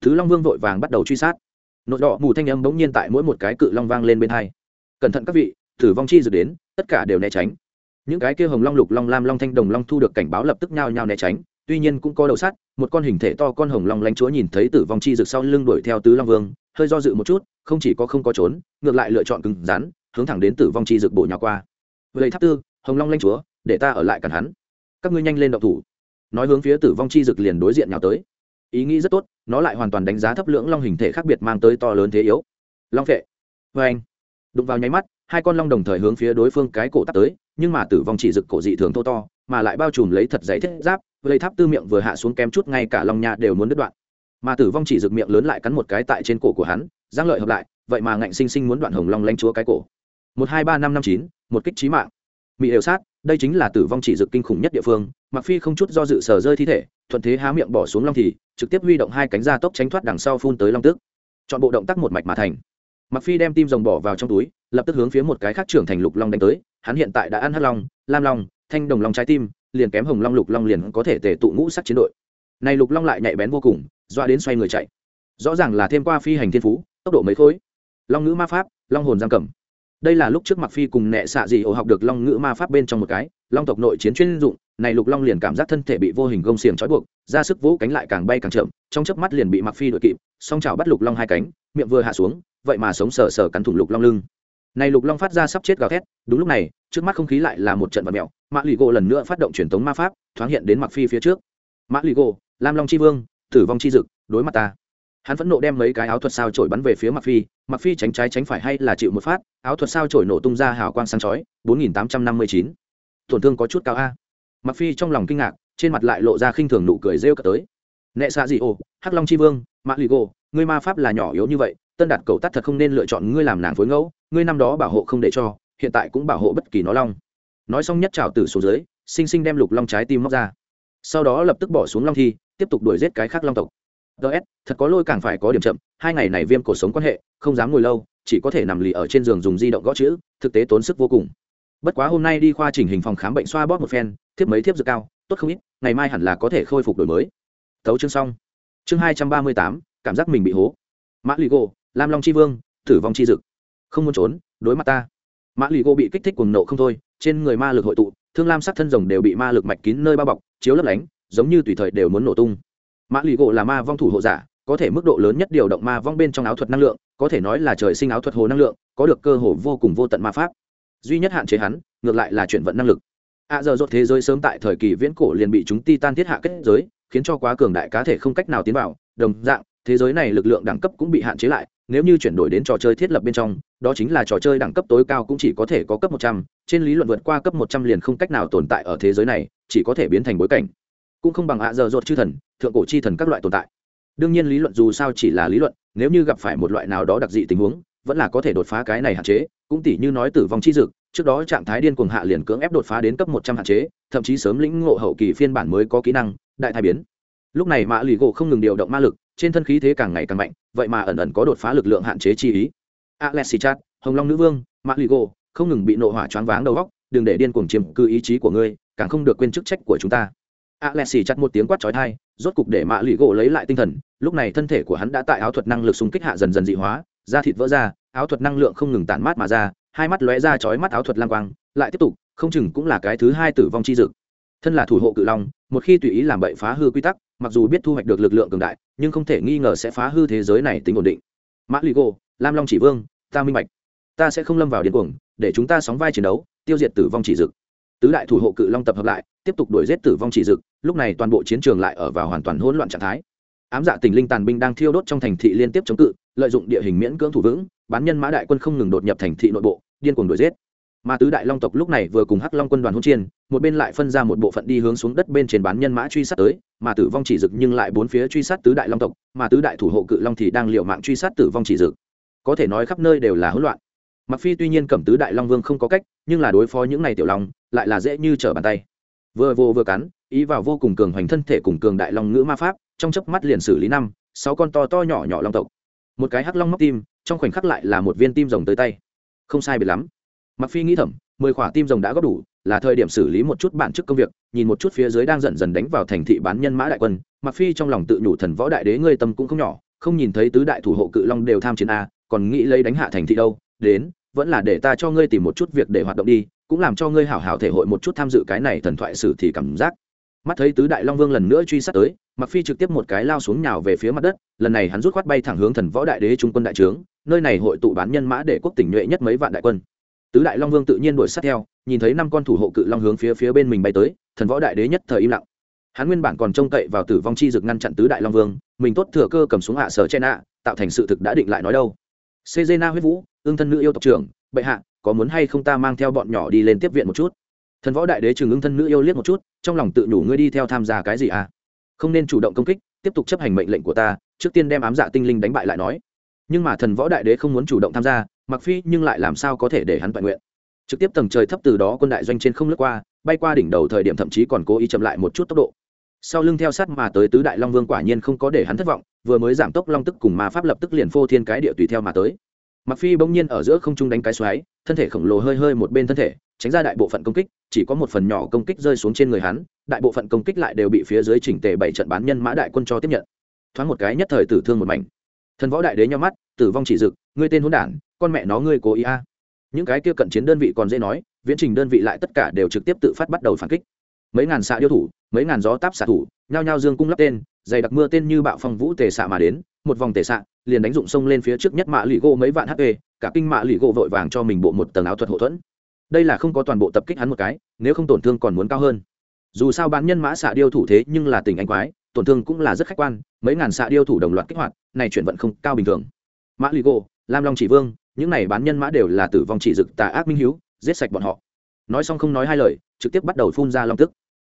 Thứ long vương vội vàng bắt đầu truy sát. Nội đỏ mù thanh âm bỗng nhiên tại mỗi một cái cự long vang lên bên hai. Cẩn thận các vị, tử vong chi dực đến, tất cả đều né tránh. Những cái kia hồng long lục long lam long thanh đồng long thu được cảnh báo lập tức nhao nhao né tránh, tuy nhiên cũng có đầu sắt, một con hình thể to con hồng long lánh chúa nhìn thấy tử vong chi rực sau lưng đuổi theo tứ long vương, hơi do dự một chút, không chỉ có không có trốn, ngược lại lựa chọn cứng rắn, hướng thẳng đến tử vong chi rực bổ nhỏ qua. Vậy tháp tư hồng long lanh chúa, để ta ở lại cản hắn. Các ngươi nhanh lên động thủ. Nói hướng phía tử vong chi Dực liền đối diện nhào tới. Ý nghĩ rất tốt, nó lại hoàn toàn đánh giá thấp lưỡng long hình thể khác biệt mang tới to lớn thế yếu. Long phệ vê vâng anh. Đụng vào nháy mắt, hai con long đồng thời hướng phía đối phương cái cổ tắt tới, nhưng mà tử vong chỉ rực cổ dị thường thô to, mà lại bao trùm lấy thật giấy thiết giáp lấy tháp tư miệng vừa hạ xuống kém chút ngay cả long nha đều muốn đứt đoạn. Mà tử vong chỉ rực miệng lớn lại cắn một cái tại trên cổ của hắn, giang lợi hợp lại, vậy mà ngạnh sinh sinh muốn đoạn hồng long lanh chúa cái cổ. Một hai ba năm năm chín, một kích trí mạng mỹ đều sát, đây chính là tử vong chỉ dực kinh khủng nhất địa phương mặc phi không chút do dự sờ rơi thi thể, thuận thế há miệng bỏ xuống long thì, trực tiếp huy động hai cánh ra tốc tránh thoát đằng sau phun tới long tức chọn bộ động tác một mạch mà thành. Mặc phi đem tim rồng bỏ vào trong túi, lập tức hướng phía một cái khác trưởng thành lục long đánh tới, hắn hiện tại đã ăn hắc long, lam long, thanh đồng long trái tim, liền kém hồng long lục long liền có thể tề tụ ngũ sắc chiến đội. Này lục long lại nhạy bén vô cùng, doa đến xoay người chạy. Rõ ràng là thêm qua phi hành thiên phú, tốc độ mấy khối. Long ngữ ma pháp, long hồn giam cầm đây là lúc trước mặc phi cùng nệ xạ dị ổ học được long ngữ ma pháp bên trong một cái, long tộc nội chiến chuyên dụng, này lục long liền cảm giác thân thể bị vô hình gông xiềng trói buộc, ra sức vỗ cánh lại càng bay càng chậm, trong chớp mắt liền bị mặc phi đội kịp, song chảo bắt lục long hai cánh, miệng vừa hạ xuống, vậy mà sống sờ sờ cắn thủng lục long lưng. Này lục long phát ra sắp chết gào thét, đúng lúc này, trước mắt không khí lại là một trận vật mèo, mã lì gỗ lần nữa phát động truyền thống ma pháp, thoáng hiện đến mặc phi phía trước. Mã lì gỗ, lam long chi vương, tử vong chi dực, đối mặt ta hắn phẫn nộ đem mấy cái áo thuật sao trổi bắn về phía mặc phi mặc phi tránh trái tránh phải hay là chịu một phát, áo thuật sao trổi nổ tung ra hào quang sáng chói 4859. tổn thương có chút cao a. Mặc phi trong lòng kinh ngạc, trên mặt lại lộ ra khinh thường nụ cười rêu cả tới. Nệ xạ gì ồ, hắc long chi vương, mạ lì gô ngươi ma pháp là nhỏ yếu như vậy, tân đạt cầu tắt thật không nên lựa chọn ngươi làm nàng phối ngẫu, ngươi năm đó bảo hộ không để cho, hiện tại cũng bảo hộ bất kỳ nó long. Nói xong nhất trào từ xuống dưới sinh sinh đem lục long trái tim móc ra. Sau đó lập tức bỏ xuống long thi, tiếp tục đuổi giết cái khác long tộc ts thật có lôi càng phải có điểm chậm, hai ngày này viêm cổ sống quan hệ, không dám ngồi lâu, chỉ có thể nằm lì ở trên giường dùng di động gõ chữ, thực tế tốn sức vô cùng. Bất quá hôm nay đi khoa chỉnh hình phòng khám bệnh xoa bóp một phen, thiếp mấy thiếp dược cao, tốt không ít, ngày mai hẳn là có thể khôi phục đổi mới. Thấu chương xong. Chương hai trăm ba mươi tám, cảm giác mình bị hố. Mã lì gô, lam long c h i vương, tử vong c h i dực. Không muốn trốn, đối mặt ta. Mã lì gô bị kích thích cuồng nộ không thôi, trên người ma lực hội tụ, thương lam sắc thân rồng đều bị ma lực mạch kín nơi bao bọc, chiếu lấp lánh, giống như tùy thời đều muốn nổ tung mã lì gỗ là ma vong thủ hộ giả, có thể mức độ lớn nhất điều động ma vong bên trong áo thuật năng lượng, có thể nói là trời sinh áo thuật hồ năng lượng, có được cơ hồ vô cùng vô tận ma pháp. Duy nhất hạn chế hắn, ngược lại là chuyển vận năng lực. Ạ à giờ rốt thế giới sớm tại thời kỳ viễn cổ liền bị chúng ti tan thiết hạ kết giới, khiến cho quá cường đại cá thể không cách nào tiến vào. Đồng dạng, thế giới này lực lượng đẳng cấp cũng bị hạn chế lại, nếu như chuyển đổi đến trò chơi thiết lập bên trong, đó chính là trò chơi đẳng cấp tối cao cũng chỉ có thể có cấp một trăm, trên lý luận vượt qua cấp một trăm liền không cách nào tồn tại ở thế giới này, chỉ có thể biến thành bối cảnh cũng không bằng ạ giờ ruột chư thần, thượng cổ chi thần các loại tồn tại. Đương nhiên lý luận dù sao chỉ là lý luận, nếu như gặp phải một loại nào đó đặc dị tình huống, vẫn là có thể đột phá cái này hạn chế, cũng tỷ như nói tử vong chi dực, trước đó trạng thái điên cuồng hạ liền cưỡng ép đột phá đến cấp một trăm hạn chế, thậm chí sớm lĩnh ngộ hậu kỳ phiên bản mới có kỹ năng, đại thai biến. Lúc này mã lì gỗ không ngừng điều động ma lực, trên thân khí thế càng ngày càng mạnh, vậy mà ẩn ẩn có đột phá lực lượng hạn chế chi ý. Alexi chat hồng long nữ vương mã lì gỗ, không ngừng bị nộ hỏa choáng váng đầu góc đừng để điên cuồng chiếm cư ý chí của ngươi, càng không được quên chức trách của chúng ta alexi chặt một tiếng quát chói tai, rốt cục để mã lụy gỗ lấy lại tinh thần, lúc này thân thể của hắn đã tại áo thuật năng lực xung kích hạ dần dần dị hóa, da thịt vỡ ra, áo thuật năng lượng không ngừng tản mát mà ra, hai mắt lóe ra chói mắt áo thuật lang quang, lại tiếp tục, không chừng cũng là cái thứ hai tử vong chi dực thân là thủ hộ cự long, một khi tùy ý làm bậy phá hư quy tắc, mặc dù biết thu hoạch được lực lượng cường đại, nhưng không thể nghi ngờ sẽ phá hư thế giới này tính ổn định. Mã lụy gỗ, lam long chỉ vương, ta minh bạch. Ta sẽ không lâm vào điên cuồng, để chúng ta sóng vai chiến đấu, tiêu diệt tử vong chỉ dực tứ đại thủ hộ cự long tập hợp lại, tiếp tục đuổi giết tử vong chỉ dực, lúc này toàn bộ chiến trường lại ở vào hoàn toàn hỗn loạn trạng thái. Ám dạ tình linh tàn binh đang thiêu đốt trong thành thị liên tiếp chống cự, lợi dụng địa hình miễn cưỡng thủ vững, bán nhân mã đại quân không ngừng đột nhập thành thị nội bộ, điên cuồng đuổi giết. Mà tứ đại long tộc lúc này vừa cùng hắc long quân đoàn hỗn chiến, một bên lại phân ra một bộ phận đi hướng xuống đất bên trên bán nhân mã truy sát tới, mà tử vong chỉ dực nhưng lại bốn phía truy sát tứ đại long tộc, mà tứ đại thủ hộ cự long thì đang liều mạng truy sát tử vong chỉ dực. Có thể nói khắp nơi đều là hỗn loạn. Mặc phi tuy nhiên cẩm tứ đại long vương không có cách, nhưng là đối phó những này tiểu long lại là dễ như trở bàn tay. Vừa vô vừa cắn, ý vào vô cùng cường hoành thân thể cùng cường đại long ngữ ma pháp, trong chớp mắt liền xử lý năm, sáu con to to nhỏ nhỏ long tộc. Một cái hắc long móc tim, trong khoảnh khắc lại là một viên tim rồng tới tay. Không sai biệt lắm. Mặc phi nghĩ thầm, mười khỏa tim rồng đã góp đủ, là thời điểm xử lý một chút bản chức công việc, nhìn một chút phía dưới đang dần dần đánh vào thành thị bán nhân mã đại quân. Mặc phi trong lòng tự nhủ thần võ đại đế ngươi tâm cũng không nhỏ, không nhìn thấy tứ đại thủ hộ cự long đều tham chiến a, còn nghĩ lấy đánh hạ thành thị đâu, đến, vẫn là để ta cho ngươi tìm một chút việc để hoạt động đi cũng làm cho ngươi hảo hảo thể hội một chút tham dự cái này thần thoại sử thì cảm giác. Mắt thấy tứ đại long vương lần nữa truy sát tới mặc phi trực tiếp một cái lao xuống nhào về phía mặt đất lần này hắn rút khoát bay thẳng hướng thần võ đại đế trung quân đại trướng nơi này hội tụ bán nhân mã để quốc tỉnh nhuệ nhất mấy vạn đại quân. Tứ đại long vương tự nhiên đuổi sát theo nhìn thấy năm con thủ hộ cự long hướng phía phía bên mình bay tới thần võ đại đế nhất thời im lặng. Hắn nguyên bản còn trông cậy vào tử vong chi dực ngăn chặn tứ đại long vương mình tốt thừa cơ cầm xuống hạ sở chen ạ tạo thành sự thực đã định lại nói đâu. Cezena huyết vũ, ương thân nữ yêu tộc trưởng, bệ hạ, có muốn hay không ta mang theo bọn nhỏ đi lên tiếp viện một chút? Thần võ đại đế chừng ứng thân nữ yêu liếc một chút, trong lòng tự nhủ ngươi đi theo tham gia cái gì à? Không nên chủ động công kích, tiếp tục chấp hành mệnh lệnh của ta, trước tiên đem ám dạ tinh linh đánh bại lại nói. Nhưng mà thần võ đại đế không muốn chủ động tham gia, Mặc Phi nhưng lại làm sao có thể để hắn toàn nguyện? Trực tiếp tầng trời thấp từ đó quân đại doanh trên không lướt qua, bay qua đỉnh đầu thời điểm thậm chí còn cố ý chậm lại một chút tốc độ. Sau lưng theo sát mà tới tứ đại long vương quả nhiên không có để hắn thất vọng, vừa mới giảm tốc long tức cùng ma pháp lập tức liền phô thiên cái địa tùy theo mà tới mặc phi bỗng nhiên ở giữa không trung đánh cái xoáy, thân thể khổng lồ hơi hơi một bên thân thể, tránh ra đại bộ phận công kích, chỉ có một phần nhỏ công kích rơi xuống trên người hắn, đại bộ phận công kích lại đều bị phía dưới chỉnh tề bảy trận bán nhân mã đại quân cho tiếp nhận. Thoáng một cái nhất thời tử thương một mảnh. Thần võ đại đế nhau mắt, tử vong chỉ dực ngươi tên hỗn đản, con mẹ nó ngươi cố ý a. À. Những cái kia cận chiến đơn vị còn dễ nói, viễn trình đơn vị lại tất cả đều trực tiếp tự phát bắt đầu phản kích. Mấy ngàn xạ điêu thủ, mấy ngàn gió táp xạ thủ, nhao nhao dương cung lắp tên dày đặc mưa tên như bạo phong vũ tề xạ mà đến, một vòng tề xạ, liền đánh dụng sông lên phía trước nhất mạ lì gỗ mấy vạn hp cả kinh mạ lì gỗ vội vàng cho mình bộ một tầng áo thuật hậu thuẫn. Đây là không có toàn bộ tập kích hắn một cái, nếu không tổn thương còn muốn cao hơn. Dù sao bán nhân mã xạ điêu thủ thế nhưng là tình anh quái, tổn thương cũng là rất khách quan, mấy ngàn xạ điêu thủ đồng loạt kích hoạt, này chuyển vận không cao bình thường. Mã lì gỗ, lam long chỉ vương, những này bán nhân mã đều là tử vong chỉ dực tà ác minh hiếu, giết sạch bọn họ. Nói xong không nói hai lời, trực tiếp bắt đầu phun ra long tức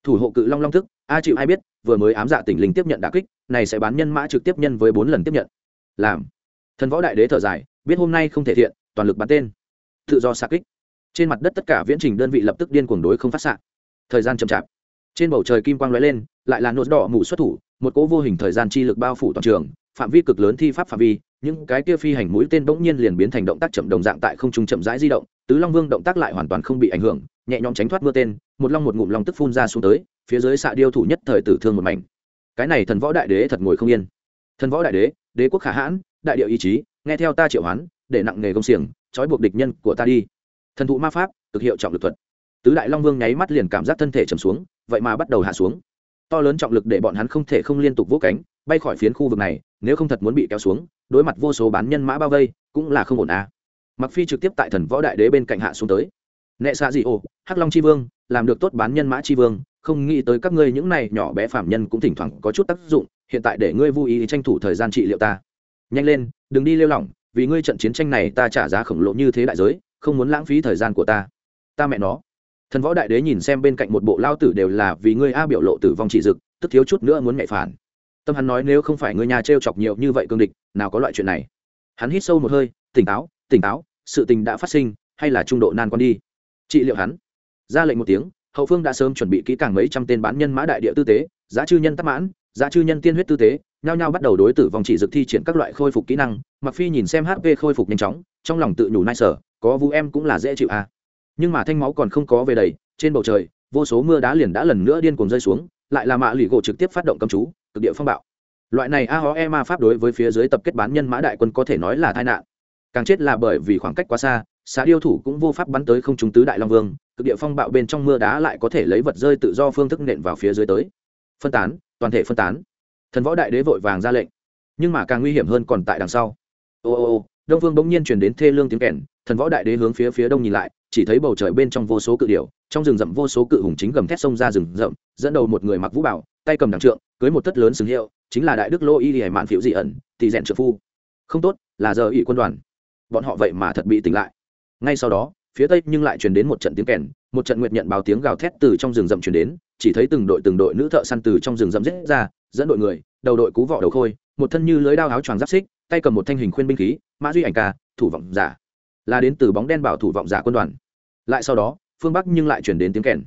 thủ hộ cự long long thức, a chịu ai biết vừa mới ám dạ tỉnh linh tiếp nhận đà kích này sẽ bán nhân mã trực tiếp nhân với bốn lần tiếp nhận. Làm. Thần võ đại đế thở dài biết hôm nay không thể thiện toàn lực bắn tên. Tự do xa kích. Trên mặt đất tất cả viễn trình đơn vị lập tức điên cuồng đối không phát xạ. Thời gian chậm chạp. Trên bầu trời kim quang lóe lên lại là nốt đỏ mù xuất thủ một cỗ vô hình thời gian chi lực bao phủ toàn trường phạm vi cực lớn thi pháp phạm vi những cái kia phi hành mũi tên bỗng nhiên liền biến thành động tác chậm đồng dạng tại không trung chậm rãi di động tứ long vương động tác lại hoàn toàn không bị ảnh hưởng nhẹ nhõm tránh thoát mưa tên một long một ngụm long tức phun ra xuống tới, phía dưới xạ điêu thủ nhất thời tử thương một mảnh. Cái này thần võ đại đế thật ngồi không yên. Thần võ đại đế đế quốc khả hãn, đại điệu ý chí, nghe theo ta triệu hoán, để nặng nghề công xiềng, trói buộc địch nhân của ta đi. Thần thụ ma pháp thực hiệu trọng lực thuật. Tứ đại long vương nháy mắt liền cảm giác thân thể trầm xuống, vậy mà bắt đầu hạ xuống. To lớn trọng lực để bọn hắn không thể không liên tục vỗ cánh, bay khỏi phiến khu vực này, nếu không thật muốn bị kéo xuống, đối mặt vô số bán nhân mã bao vây, cũng là không ổn à. mặc phi trực tiếp tại thần võ đại đế bên cạnh hạ xuống tới nệ xạ dị ô, hắc long c h i vương làm được tốt bán nhân mã c h i vương không nghĩ tới các ngươi những này nhỏ bé phạm nhân cũng thỉnh thoảng có chút tác dụng hiện tại để ngươi vui ý tranh thủ thời gian trị liệu ta. Nhanh lên đừng đi lêu lỏng vì ngươi trận chiến tranh này ta trả giá khổng lồ như thế đại giới không muốn lãng phí thời gian của ta. Ta mẹ nó. Thần võ đại đế nhìn xem bên cạnh một bộ lao tử đều là vì ngươi a biểu lộ tử vong trị dực tức thiếu chút nữa muốn mẹ phản. Tâm hắn nói nếu không phải ngươi nhà t r e o chọc nhiều như vậy cương địch nào có loại chuyện này. Hắn hít sâu một hơi tỉnh táo tỉnh táo sự tình đã phát sinh hay là trung độ nan con đi trị liệu hắn. Ra lệnh một tiếng, hậu phương đã sớm chuẩn bị kỹ càng mấy trăm tên bán nhân mã đại địa tư tế, giá chư nhân tắc mãn, giá chư nhân tiên huyết tư tế, nhao nhao bắt đầu đối tử vong chỉ dực thi triển các loại khôi phục kỹ năng mặc phi nhìn xem hp khôi phục nhanh chóng, trong lòng tự nhủ nai sở, có vũ em cũng là dễ chịu à. nhưng mà thanh máu còn không có về đầy, trên bầu trời, vô số mưa đá liền đã lần nữa điên cuồng rơi xuống, lại là mạ lì gỗ trực tiếp phát động cầm chú, cực địa phong bạo. Loại này a ho e ma pháp đối với phía dưới tập kết bán nhân mã đại quân có thể nói là tai nạn. Càng chết là bởi vì khoảng cách quá xa xã điêu thủ cũng vô pháp bắn tới không trung tứ đại long vương, cực địa phong bạo bên trong mưa đá lại có thể lấy vật rơi tự do phương thức nện vào phía dưới tới. Phân tán, toàn thể phân tán. Thần võ đại đế vội vàng ra lệnh. Nhưng mà càng nguy hiểm hơn còn tại đằng sau. Ô ô ô, đông vương bỗng nhiên chuyển đến thê lương tiếng kèn, thần võ đại đế hướng phía phía đông nhìn lại, chỉ thấy bầu trời bên trong vô số cự điểu, trong rừng rậm vô số cự hùng chính gầm thét sông ra rừng rậm, dẫn đầu một người mặc vũ bảo, tay cầm đằng trượng, cưới một thất lớn sừng hiệu, chính là đại đức lô y hải mạn phiệu dị ẩn thì rèn trợ phu. Không tốt, là giờ ỵ quân đoàn. Bọn họ vậy mà thật bị tỉnh lại ngay sau đó, phía tây nhưng lại truyền đến một trận tiếng kèn, một trận nguyệt nhận báo tiếng gào thét từ trong rừng rậm truyền đến, chỉ thấy từng đội từng đội nữ thợ săn từ trong rừng rậm rết ra, dẫn đội người, đầu đội cú vỏ đầu khôi, một thân như lưới đao áo choàng giáp xích, tay cầm một thanh hình khuyên binh khí, mã duy ảnh ca, thủ vọng giả. Là đến từ bóng đen bảo thủ vọng giả quân đoàn. Lại sau đó, phương bắc nhưng lại chuyển đến tiếng kèn.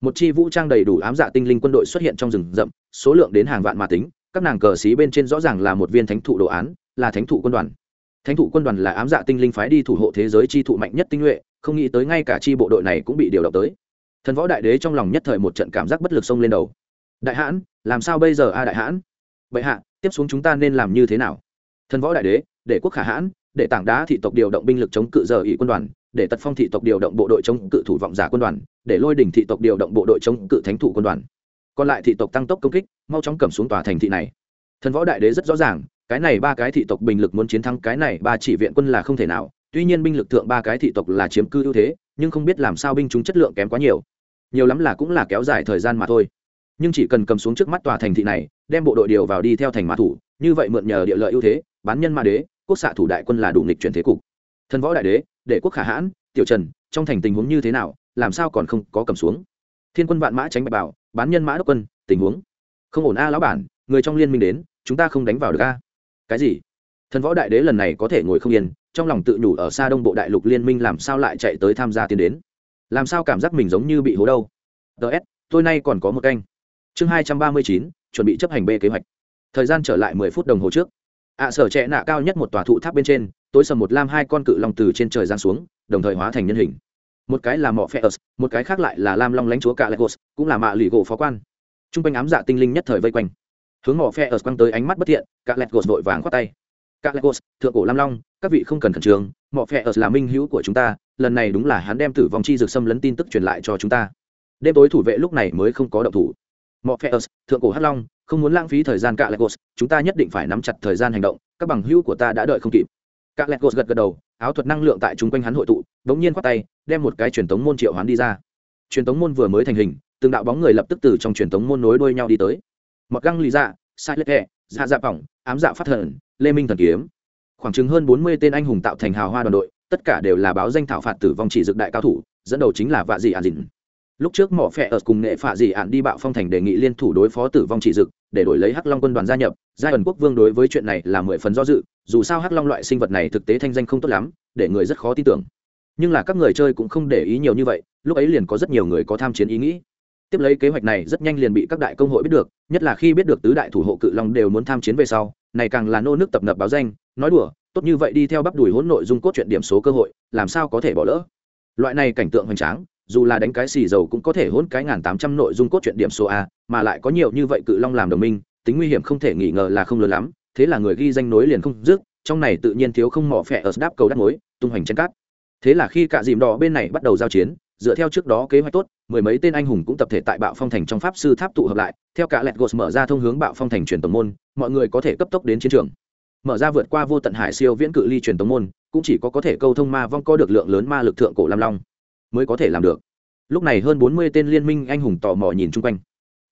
Một chi vũ trang đầy đủ ám dạ tinh linh quân đội xuất hiện trong rừng rậm, số lượng đến hàng vạn mà tính, các nàng cờ xí bên trên rõ ràng là một viên thánh thụ đồ án, là thánh thụ quân đoàn thánh thụ quân đoàn là ám dạ tinh linh phái đi thủ hộ thế giới chi thụ mạnh nhất tinh nhuệ, không nghĩ tới ngay cả chi bộ đội này cũng bị điều động tới. Thần võ đại đế trong lòng nhất thời một trận cảm giác bất lực xông lên đầu. Đại hãn, làm sao bây giờ a đại hãn? Vậy hạ, tiếp xuống chúng ta nên làm như thế nào? Thần võ đại đế, để quốc khả hãn, để tảng đá thị tộc điều động binh lực chống cự giờ ỵ quân đoàn, để tật phong thị tộc điều động bộ đội chống cự thủ vọng giả quân đoàn, để lôi đỉnh thị tộc điều động bộ đội chống cự thánh thủ quân đoàn. Còn lại thị tộc tăng tốc công kích, mau chóng cầm xuống tòa thành thị này. Thần võ đại đế rất rõ ràng cái này ba cái thị tộc bình lực muốn chiến thắng cái này ba chỉ viện quân là không thể nào. Tuy nhiên binh lực thượng ba cái thị tộc là chiếm cư ưu thế, nhưng không biết làm sao binh chúng chất lượng kém quá nhiều. Nhiều lắm là cũng là kéo dài thời gian mà thôi. Nhưng chỉ cần cầm xuống trước mắt tòa thành thị này, đem bộ đội điều vào đi theo thành mã thủ, như vậy mượn nhờ địa lợi ưu thế, bán nhân ma đế, quốc xạ thủ đại quân là đủ nghịch chuyển thế cục. Thần võ đại đế, để quốc khả hãn, tiểu trần, trong thành tình huống như thế nào, làm sao còn không có cầm xuống? Thiên quân vạn mã tránh bạch bảo, bán nhân mã đốc quân, tình huống. Không ổn a, lão bản, người trong liên minh đến, chúng ta không đánh vào được a cái gì? Thần võ đại đế lần này có thể ngồi không yên, trong lòng tự nhủ ở xa đông bộ đại lục liên minh làm sao lại chạy tới tham gia tiến đến? Làm sao cảm giác mình giống như bị hố đâu? Ts tôi nay còn có một canh. Chương hai trăm ba mươi chín, chuẩn bị chấp hành b kế hoạch. Thời gian trở lại mười phút đồng hồ trước. Ạ sở trẻ nạ cao nhất một tòa thụ tháp bên trên, tối sầm một lam hai con cự long từ trên trời giang xuống, đồng thời hóa thành nhân hình. Một cái là mọ phe ớt một cái khác lại là lam long lãnh chúa cả lagos cũng là mạ lụy gỗ phó quan. T r u n g quanh ám dạ tinh linh nhất thời vây quanh hướng mỏ phe ở quăng tới ánh mắt bất thiện, cả lagos vội vàng khoát tay. Cả lagos thượng cổ lam long, các vị không cần khẩn trương, mỏ phe ở là minh hữu của chúng ta, lần này đúng là hắn đem tử vong chi dược xâm lấn tin tức truyền lại cho chúng ta. Đêm tối thủ vệ lúc này mới không có động thủ. Mỏ phe ớt thượng cổ hắc long, không muốn lãng phí thời gian cả lagos chúng ta nhất định phải nắm chặt thời gian hành động, các bằng hữu của ta đã đợi không kịp. Cả lagos gật gật đầu, áo thuật năng lượng tại chúng quanh hắn hội tụ đống nhiên khoát tay, đem một cái truyền tống môn triệu hoán đi ra. Truyền tống môn vừa mới thành hình, từng đạo bóng người lập tức từ trong truyền tống môn nối đuôi nhau đi tới mặc găng lì dạ sai lết hẹ dạ dạ phỏng, ám dạ phát thần, lê minh thần kiếm. Khoảng chừng hơn bốn mươi tên anh hùng tạo thành hào hoa đoàn đội, tất cả đều là báo danh thảo phạt tử vong chỉ dực đại cao thủ, dẫn đầu chính là vạ dị ạn dịn. Lúc trước mỏ phẹ ở cùng nghệ phạ dị ạn đi bạo phong thành đề nghị liên thủ đối phó tử vong chỉ dực để đổi lấy hắc long quân đoàn gia nhập. Giai ẩn quốc vương đối với chuyện này là mười phần do dự, dù sao hắc long loại sinh vật này thực tế thanh danh không tốt lắm, để người rất khó tin tưởng. Nhưng là các người chơi cũng không để ý nhiều như vậy, lúc ấy liền có rất nhiều người có tham chiến ý nghĩ tiếp lấy kế hoạch này rất nhanh liền bị các đại công hội biết được, nhất là khi biết được tứ đại thủ hộ cự long đều muốn tham chiến về sau, này càng là nô nước tập nập báo danh, nói đùa, tốt như vậy đi theo bắp đùi hỗn nội dung cốt truyện điểm số cơ hội, làm sao có thể bỏ lỡ. Loại này cảnh tượng hoành tráng, dù là đánh cái xì dầu cũng có thể hỗn cái ngàn tám trăm nội dung cốt truyện điểm số a, mà lại có nhiều như vậy cự long làm đồng minh, tính nguy hiểm không thể nghi ngờ là không lớn lắm, thế là người ghi danh nối liền không dứt, trong này tự nhiên thiếu không mỏ phẹ ở đáp cầu đắt mối, tung hoành trên cát. Thế là khi cả dìm đỏ bên này bắt đầu giao chiến dựa theo trước đó kế hoạch tốt, mười mấy tên anh hùng cũng tập thể tại bạo phong thành trong pháp sư tháp tụ hợp lại, theo cả lẹt gột mở ra thông hướng bạo phong thành truyền tổng môn, mọi người có thể cấp tốc đến chiến trường. Mở ra vượt qua vô tận hải siêu viễn cự ly truyền tổng môn, cũng chỉ có có thể câu thông ma vong có được lượng lớn ma lực thượng cổ lam long, mới có thể làm được. Lúc này hơn bốn mươi tên liên minh anh hùng tò mò nhìn chung quanh.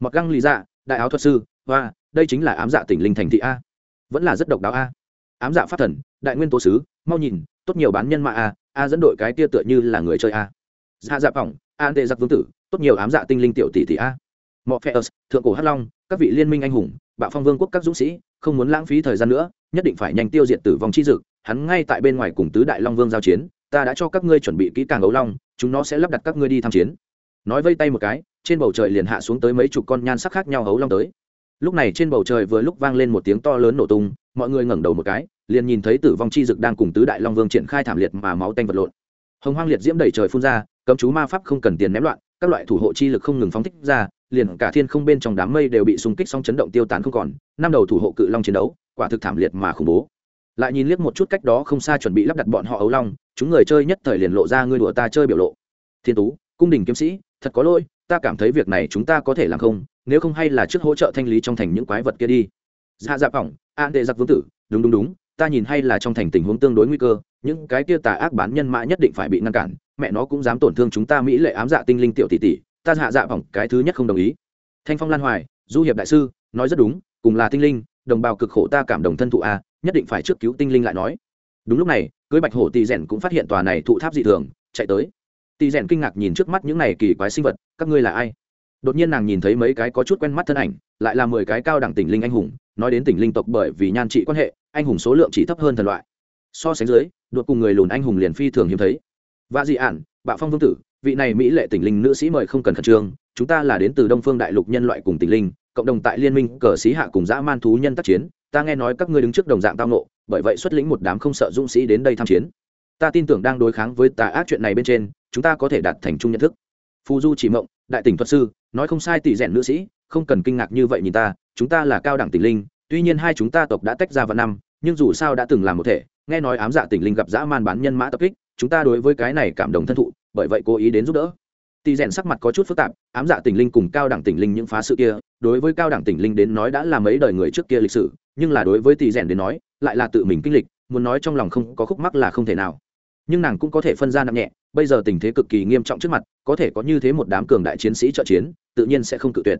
Mặc găng lý dạ đại áo thuật sư và đây chính là ám dạ tỉnh linh thành thị a. Vẫn là rất độc đáo a. Ám dạ phát thần, đại nguyên tố sứ, mau nhìn, tốt nhiều bán nhân mạ a a dẫn đội cái tia tựa như là người chơi a dạ dạ phỏng, an tệ giặc vương tử, tốt nhiều ám dạ tinh linh tiểu tỷ tỷ a. Mọ phe thượng cổ hắc long, các vị liên minh anh hùng, bạo phong vương quốc các dũng sĩ, không muốn lãng phí thời gian nữa, nhất định phải nhanh tiêu diệt tử vong chi dực. Hắn ngay tại bên ngoài cùng tứ đại long vương giao chiến, ta đã cho các ngươi chuẩn bị kỹ càng ấu long, chúng nó sẽ lắp đặt các ngươi đi tham chiến. Nói vây tay một cái, trên bầu trời liền hạ xuống tới mấy chục con nhan sắc khác nhau ấu long tới. Lúc này trên bầu trời vừa lúc vang lên một tiếng to lớn nổ tung, mọi người ngẩng đầu một cái, liền nhìn thấy tử vong chi dực đang cùng tứ đại long vương triển khai thảm liệt mà máu tanh vật lộn hồng hoang liệt diễm đầy trời phun ra, cấm chú ma pháp không cần tiền ném loạn, các loại thủ hộ chi lực không ngừng phóng thích ra, liền cả thiên không bên trong đám mây đều bị xung kích song chấn động tiêu tán không còn, năm đầu thủ hộ cự long chiến đấu, quả thực thảm liệt mà khủng bố. Lại nhìn liếc một chút cách đó không xa chuẩn bị lắp đặt bọn họ ấu long, chúng người chơi nhất thời liền lộ ra ngươi đùa ta chơi biểu lộ. Thiên tú, cung đình kiếm sĩ, thật có lỗi, ta cảm thấy việc này chúng ta có thể làm không, nếu không hay là trước hỗ trợ thanh lý trong thành những quái vật kia đi. Dạ dạ phỏng an đệ giặc vương tử, đúng đúng đúng ta nhìn hay là trong thành tình huống tương đối nguy cơ, những cái kia tà ác bán nhân mã nhất định phải bị ngăn cản, mẹ nó cũng dám tổn thương chúng ta mỹ lệ ám dạ tinh linh tiểu tỷ tỷ, ta hạ dạ vọng cái thứ nhất không đồng ý. Thanh phong lan hoài, du hiệp đại sư, nói rất đúng, cùng là tinh linh, đồng bào cực khổ ta cảm đồng thân thụ a, nhất định phải trước cứu tinh linh lại nói. Đúng lúc này, cưới bạch hổ tỳ rèn cũng phát hiện tòa này thụ tháp dị thường, chạy tới. Tỳ rèn kinh ngạc nhìn trước mắt những này kỳ quái sinh vật, các ngươi là ai? Đột nhiên nàng nhìn thấy mấy cái có chút quen mắt thân ảnh, lại là mười cái cao đẳng tỉnh linh anh hùng, nói đến tỉnh linh tộc bởi vì nhan trị quan hệ anh hùng số lượng chỉ thấp hơn thần loại. So sánh dưới, đột cùng người lùn anh hùng liền phi thường hiếm thấy. Và dị ản, bạo phong vương tử, vị này mỹ lệ tỉnh linh nữ sĩ mời không cần khẩn trương, chúng ta là đến từ đông phương đại lục nhân loại cùng tỉnh linh, cộng đồng tại liên minh, cờ sĩ hạ cùng dã man thú nhân tác chiến, ta nghe nói các ngươi đứng trước đồng dạng tao nộ bởi vậy xuất lĩnh một đám không sợ dũng sĩ đến đây tham chiến. Ta tin tưởng đang đối kháng với tà ác chuyện này bên trên, chúng ta có thể đạt thành chung nhận thức. Phù du chỉ mộng, đại tỉnh thuật sư, nói không sai tỷ rèn nữ sĩ, không cần kinh ngạc như vậy nhìn ta, chúng ta là cao đẳng tỉnh linh, tuy nhiên hai chúng ta tộc đã tách ra vào năm nhưng dù sao đã từng làm một thể, nghe nói ám dạ tỉnh linh gặp dã man bán nhân mã tập kích, chúng ta đối với cái này cảm động thân thụ, bởi vậy cố ý đến giúp đỡ. Tỷ rèn sắc mặt có chút phức tạp, ám dạ tỉnh linh cùng cao đẳng tỉnh linh những phá sự kia, đối với cao đẳng tỉnh linh đến nói đã là mấy đời người trước kia lịch sử, nhưng là đối với tỷ rèn đến nói, lại là tự mình kinh lịch, muốn nói trong lòng không có khúc mắc là không thể nào. Nhưng nàng cũng có thể phân ra nặng nhẹ, bây giờ tình thế cực kỳ nghiêm trọng trước mặt, có thể có như thế một đám cường đại chiến sĩ trợ chiến, tự nhiên sẽ không cự tuyệt.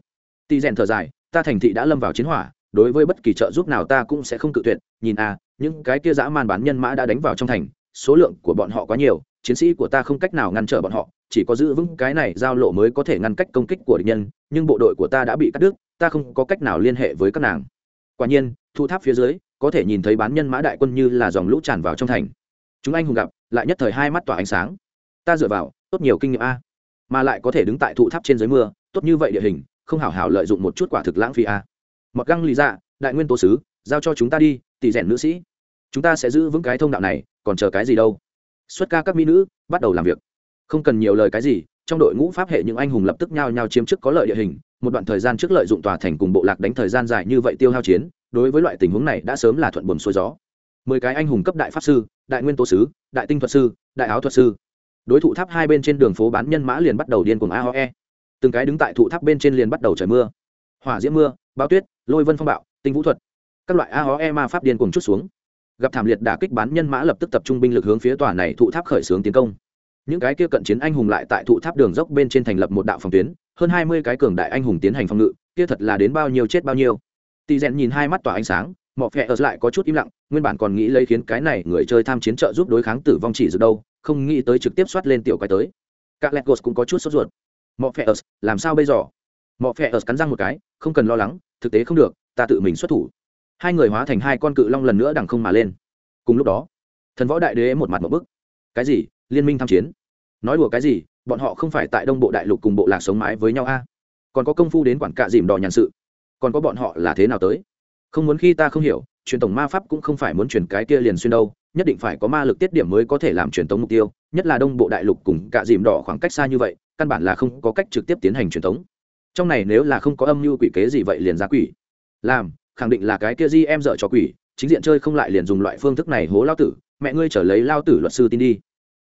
Tỷ rèn thở dài, ta thành thị đã lâm vào chiến hỏa đối với bất kỳ trợ giúp nào ta cũng sẽ không cự tuyệt, nhìn a những cái kia dã man bán nhân mã đã đánh vào trong thành, số lượng của bọn họ quá nhiều, chiến sĩ của ta không cách nào ngăn trở bọn họ, chỉ có giữ vững cái này giao lộ mới có thể ngăn cách công kích của địch nhân, nhưng bộ đội của ta đã bị cắt đứt, ta không có cách nào liên hệ với các nàng. Quả nhiên, thu tháp phía dưới, có thể nhìn thấy bán nhân mã đại quân như là dòng lũ tràn vào trong thành. Chúng anh hùng gặp, lại nhất thời hai mắt tỏa ánh sáng. Ta dựa vào, tốt nhiều kinh nghiệm a, mà lại có thể đứng tại thụ tháp trên dưới mưa, tốt như vậy địa hình, không hảo hảo lợi dụng một chút quả thực lãng phí a mặc găng lý dạ đại nguyên tố sứ, giao cho chúng ta đi, tỷ rèn nữ sĩ. Chúng ta sẽ giữ vững cái thông đạo này, còn chờ cái gì đâu? Xuất ca các mỹ nữ, bắt đầu làm việc. Không cần nhiều lời cái gì, trong đội ngũ pháp hệ những anh hùng lập tức nhao nhao chiếm trước có lợi địa hình, một đoạn thời gian trước lợi dụng tòa thành cùng bộ lạc đánh thời gian dài như vậy tiêu hao chiến, đối với loại tình huống này đã sớm là thuận buồm xuôi gió. Mười cái anh hùng cấp đại pháp sư, đại nguyên tố sứ, đại tinh thuật sư, đại áo thuật sư. Đối thủ tháp hai bên trên đường phố bán nhân mã liền bắt đầu điên cuồng aoe từng cái đứng tại thụ tháp bên trên liền bắt đầu trời mưa. Hỏa diễm mưa bao tuyết lôi vân phong bạo, tinh vũ thuật, các loại aoe ma pháp điên cuồng chút xuống. Gặp thảm liệt đả kích bán nhân mã lập tức tập trung binh lực hướng phía tòa này thụ tháp khởi xướng tiến công. Những cái kia cận chiến anh hùng lại tại thụ tháp đường dốc bên trên thành lập một đạo phòng tuyến, hơn hai mươi cái cường đại anh hùng tiến hành phòng ngự, kia thật là đến bao nhiêu chết bao nhiêu. Tỳ rèn nhìn hai mắt tỏa ánh sáng, mọ phẹ ở lại có chút im lặng, nguyên bản còn nghĩ lấy khiến cái này người chơi tham chiến trợ giúp đối kháng tử vong chỉ dược đâu, không nghĩ tới trực tiếp xoát lên tiểu quái tới. Các lẹt cũng có chút sốt ruột. Mọ phẹ ở, làm sao bây giờ? Mọ phẹ ở cắn răng một cái, không cần lo lắng thực tế không được, ta tự mình xuất thủ. Hai người hóa thành hai con cự long lần nữa đằng không mà lên. Cùng lúc đó, thần võ đại đế một mặt một bức. Cái gì? Liên minh tham chiến? Nói đùa cái gì? Bọn họ không phải tại đông bộ đại lục cùng bộ lạc sống mái với nhau a? Còn có công phu đến quản cạ dìm đỏ nhàn sự. Còn có bọn họ là thế nào tới? Không muốn khi ta không hiểu, truyền tổng ma pháp cũng không phải muốn truyền cái kia liền xuyên đâu, nhất định phải có ma lực tiết điểm mới có thể làm truyền tống mục tiêu, nhất là đông bộ đại lục cùng cạ dìm đỏ khoảng cách xa như vậy, căn bản là không có cách trực tiếp tiến hành truyền tống trong này nếu là không có âm mưu quỷ kế gì vậy liền ra quỷ. Làm, khẳng định là cái kia di em dợ cho quỷ, chính diện chơi không lại liền dùng loại phương thức này hố lao tử, mẹ ngươi trở lấy lao tử luật sư tin đi.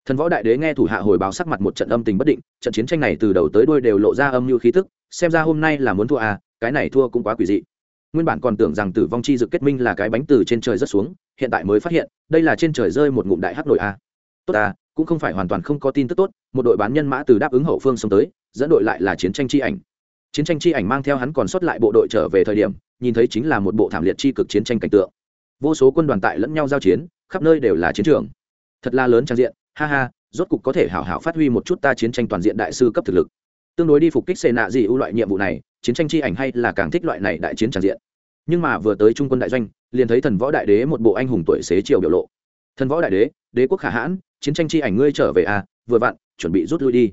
Thần võ đại đế nghe thủ hạ hồi báo sắc mặt một trận âm tình bất định, trận chiến tranh này từ đầu tới đuôi đều lộ ra âm mưu khí tức, xem ra hôm nay là muốn thua à cái này thua cũng quá quỷ dị. Nguyên bản còn tưởng rằng tử vong chi dự kết minh là cái bánh từ trên trời rớt xuống, hiện tại mới phát hiện, đây là trên trời rơi một ngụm đại hắc nội a à. tốt à cũng không phải hoàn toàn không có tin tức tốt, một đội bán nhân mã từ đáp ứng hậu phương xông tới, dẫn đội lại là chiến tranh chi ảnh chiến tranh chi ảnh mang theo hắn còn sót lại bộ đội trở về thời điểm, nhìn thấy chính là một bộ thảm liệt chi cực chiến tranh cảnh tượng. Vô số quân đoàn tại lẫn nhau giao chiến, khắp nơi đều là chiến trường. Thật là lớn trang diện, ha ha, rốt cục có thể hảo hảo phát huy một chút ta chiến tranh toàn diện đại sư cấp thực lực. Tương đối đi phục kích xê nạ gì ưu loại nhiệm vụ này, chiến tranh chi ảnh hay là càng thích loại này đại chiến trang diện. Nhưng mà vừa tới trung quân đại doanh, liền thấy thần võ đại đế một bộ anh hùng tuổi xế chiều biểu lộ. Thần võ đại đế đế quốc khả hãn, chiến tranh chi ảnh ngươi trở về à vừa vặn, chuẩn bị rút lui đi.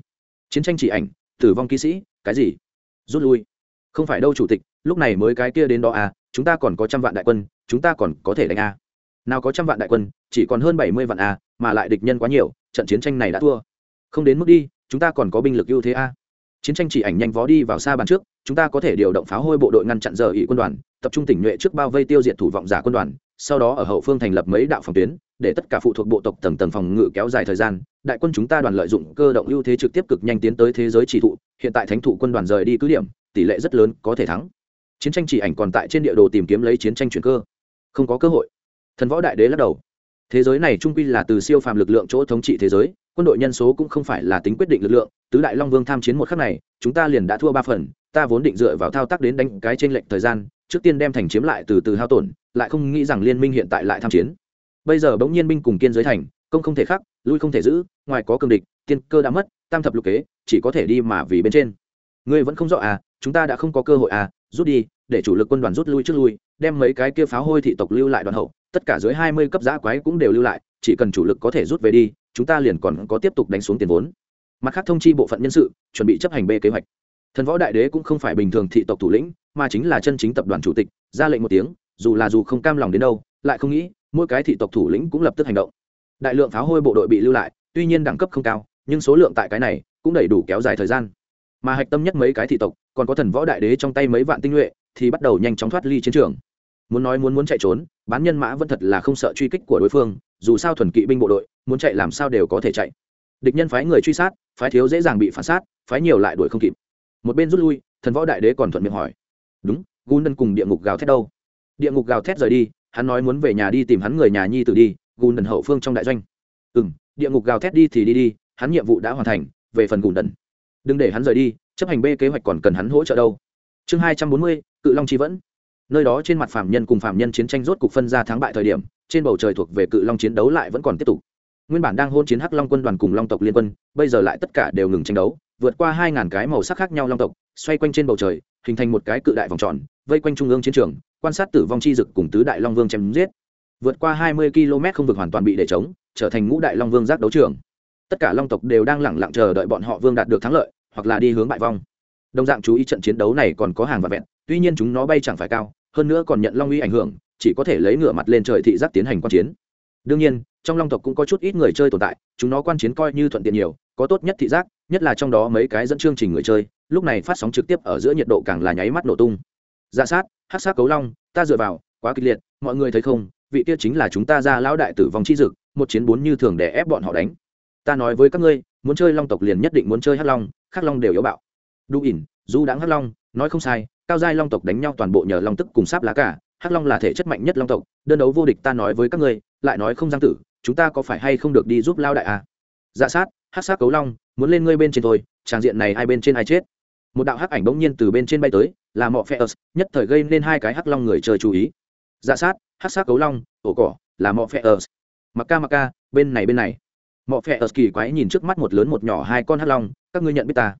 Chiến tranh chỉ ảnh, tử vong kỵ sĩ, cái gì? Rút lui. Không phải đâu chủ tịch, lúc này mới cái kia đến đó à chúng ta còn có trăm vạn đại quân, chúng ta còn có thể đánh à. Nào có trăm vạn đại quân, chỉ còn hơn bảy mươi vạn à mà lại địch nhân quá nhiều, trận chiến tranh này đã thua. Không đến mức đi, chúng ta còn có binh lực ưu thế à. Chiến tranh chỉ ảnh nhanh vó đi vào xa bàn trước, chúng ta có thể điều động pháo hôi bộ đội ngăn chặn giờ ỵ quân đoàn, tập trung tỉnh nhuệ trước bao vây tiêu diệt thủ vọng giả quân đoàn, sau đó ở hậu phương thành lập mấy đạo phòng tuyến để tất cả phụ thuộc bộ tộc tầng tầng phòng ngự kéo dài thời gian, đại quân chúng ta đoàn lợi dụng cơ động ưu thế trực tiếp cực nhanh tiến tới thế giới chỉ thụ, hiện tại thánh thủ quân đoàn rời đi cứ điểm, tỷ lệ rất lớn, có thể thắng. Chiến tranh chỉ ảnh còn tại trên địa đồ tìm kiếm lấy chiến tranh chuyển cơ. Không có cơ hội. Thần võ đại đế lắc đầu. Thế giới này trung quy là từ siêu phàm lực lượng chỗ thống trị thế giới, quân đội nhân số cũng không phải là tính quyết định lực lượng, tứ đại long vương tham chiến một khắc này, chúng ta liền đã thua ba phần, ta vốn định dựa vào thao tác đến đánh cái trên lệnh thời gian, trước tiên đem thành chiếm lại từ từ hao tổn, lại không nghĩ rằng liên minh hiện tại lại tham chiến bây giờ bỗng nhiên binh cùng kiên giới thành, công không thể khắc lui không thể giữ, ngoài có cường địch, tiên cơ đã mất, tam thập lục kế, chỉ có thể đi mà vì bên trên. Ngươi vẫn không rõ à chúng ta đã không có cơ hội à rút đi, để chủ lực quân đoàn rút lui trước lui, đem mấy cái kia pháo hôi thị tộc lưu lại đoàn hậu, tất cả dưới hai mươi cấp giã quái cũng đều lưu lại, chỉ cần chủ lực có thể rút về đi, chúng ta liền còn có tiếp tục đánh xuống tiền vốn. Mặt khác thông chi bộ phận nhân sự, chuẩn bị chấp hành b kế hoạch. Thần võ đại đế cũng không phải bình thường thị tộc thủ lĩnh, mà chính là chân chính tập đoàn chủ tịch, ra lệnh một tiếng, dù là dù không cam lòng đến đâu, lại không nghĩ mỗi cái thị tộc thủ lĩnh cũng lập tức hành động. Đại lượng pháo hôi bộ đội bị lưu lại, tuy nhiên đẳng cấp không cao, nhưng số lượng tại cái này cũng đầy đủ kéo dài thời gian. Mà hạch tâm nhất mấy cái thị tộc, còn có thần võ đại đế trong tay mấy vạn tinh nhuệ, thì bắt đầu nhanh chóng thoát ly chiến trường. Muốn nói muốn muốn chạy trốn, bán nhân mã vẫn thật là không sợ truy kích của đối phương, dù sao thuần kỵ binh bộ đội, muốn chạy làm sao đều có thể chạy. Địch nhân phái người truy sát, phái thiếu dễ dàng bị phản sát, phái nhiều lại đuổi không kịp. Một bên rút lui, thần võ đại đế còn thuận miệng hỏi. Đúng gun đân cùng địa ngục gào thét đâu? Địa ngục gào thét rời đi hắn nói muốn về nhà đi tìm hắn người nhà nhi tử đi, gùn đần hậu phương trong đại doanh. Ừ m địa ngục gào thét đi thì đi đi, hắn nhiệm vụ đã hoàn thành, về phần gùn đần. Đừng để hắn rời đi, chấp hành b kế hoạch còn cần hắn hỗ trợ đâu. Chương hai trăm bốn mươi, cự long chi vẫn. Nơi đó trên mặt phạm nhân cùng phạm nhân chiến tranh rốt cục phân ra thắng bại thời điểm, trên bầu trời thuộc về cự long chiến đấu lại vẫn còn tiếp tục. Nguyên bản đang hôn chiến hắc long quân đoàn cùng long tộc liên quân, bây giờ lại tất cả đều ngừng tranh đấu, vượt qua hai ngàn cái màu sắc khác nhau long tộc, xoay quanh trên bầu trời hình thành một cái cự đại vòng tròn, vây quanh trung ương chiến trường, quan sát tử vong chi dực cùng tứ đại long vương chém giết. Vượt qua hai mươi km không vực hoàn toàn bị để chống trở thành ngũ đại long vương giác đấu trường. Tất cả long tộc đều đang lẳng lặng chờ đợi bọn họ vương đạt được thắng lợi, hoặc là đi hướng bại vong. Đồng dạng chú ý trận chiến đấu này còn có hàng và vẹn, tuy nhiên chúng nó bay chẳng phải cao, hơn nữa còn nhận long uy ảnh hưởng, chỉ có thể lấy ngựa mặt lên trời thị giác tiến hành quan chiến. Đương nhiên, trong long tộc cũng có chút ít người chơi tồn tại, chúng nó quan chiến coi như thuận tiện nhiều, có tốt nhất thị giác, nhất là trong đó mấy cái dẫn chương trình người chơi lúc này phát sóng trực tiếp ở giữa nhiệt độ càng là nháy mắt nổ tung. Dạ sát hát sát cấu long, ta dựa vào, quá kịch liệt, mọi người thấy không, vị kia chính là chúng ta ra lão đại tử vong chi dực, một chiến bốn như thường để ép bọn họ đánh. Ta nói với các ngươi, muốn chơi long tộc liền nhất định muốn chơi hắc long, khắc long đều yếu bạo. Đu ỉn, du đãng hắc long, nói không sai, cao giai long tộc đánh nhau toàn bộ nhờ long tức cùng sáp lá cả, hắc long là thể chất mạnh nhất long tộc, đơn đấu vô địch ta nói với các ngươi, lại nói không giang tử, chúng ta có phải hay không được đi giúp lao đại à? Dạ sát, hắc sát cấu long, muốn lên ngươi bên trên thôi tràng diện này ai bên trên ai chết? Một đạo hắc ảnh bỗng nhiên từ bên trên bay tới, là mọ phe ớt, nhất thời gây nên hai cái hắc long người chơi chú ý. Dạ sát, hắc sát cấu long, ổ cỏ, là mọ phe ớt. Mặc ca mặc ca, bên này bên này. Mọ phe ớt kỳ quái nhìn trước mắt một lớn một nhỏ hai con hắc long, các ngươi nhận biết ta?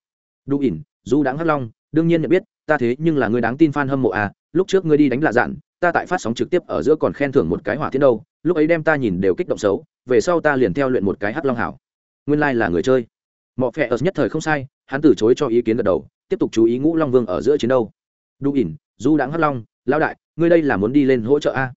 Đu ỉn, du đáng hắc long, đương nhiên nhận biết, ta thế nhưng là người đáng tin fan hâm mộ à lúc trước ngươi đi đánh lạ dạn, ta tại phát sóng trực tiếp ở giữa còn khen thưởng một cái hỏa thiên đâu, lúc ấy đem ta nhìn đều kích động xấu, về sau ta liền theo luyện một cái hắc long hảo. Nguyên lai là người chơi. Mọ phe ớt nhất thời không sai, hắn từ chối cho ý kiến gật đầu tiếp tục chú ý ngũ long vương ở giữa chiến đâu. Đu ỉn, du đãng hắc long, lão đại, ngươi đây là muốn đi lên hỗ trợ a?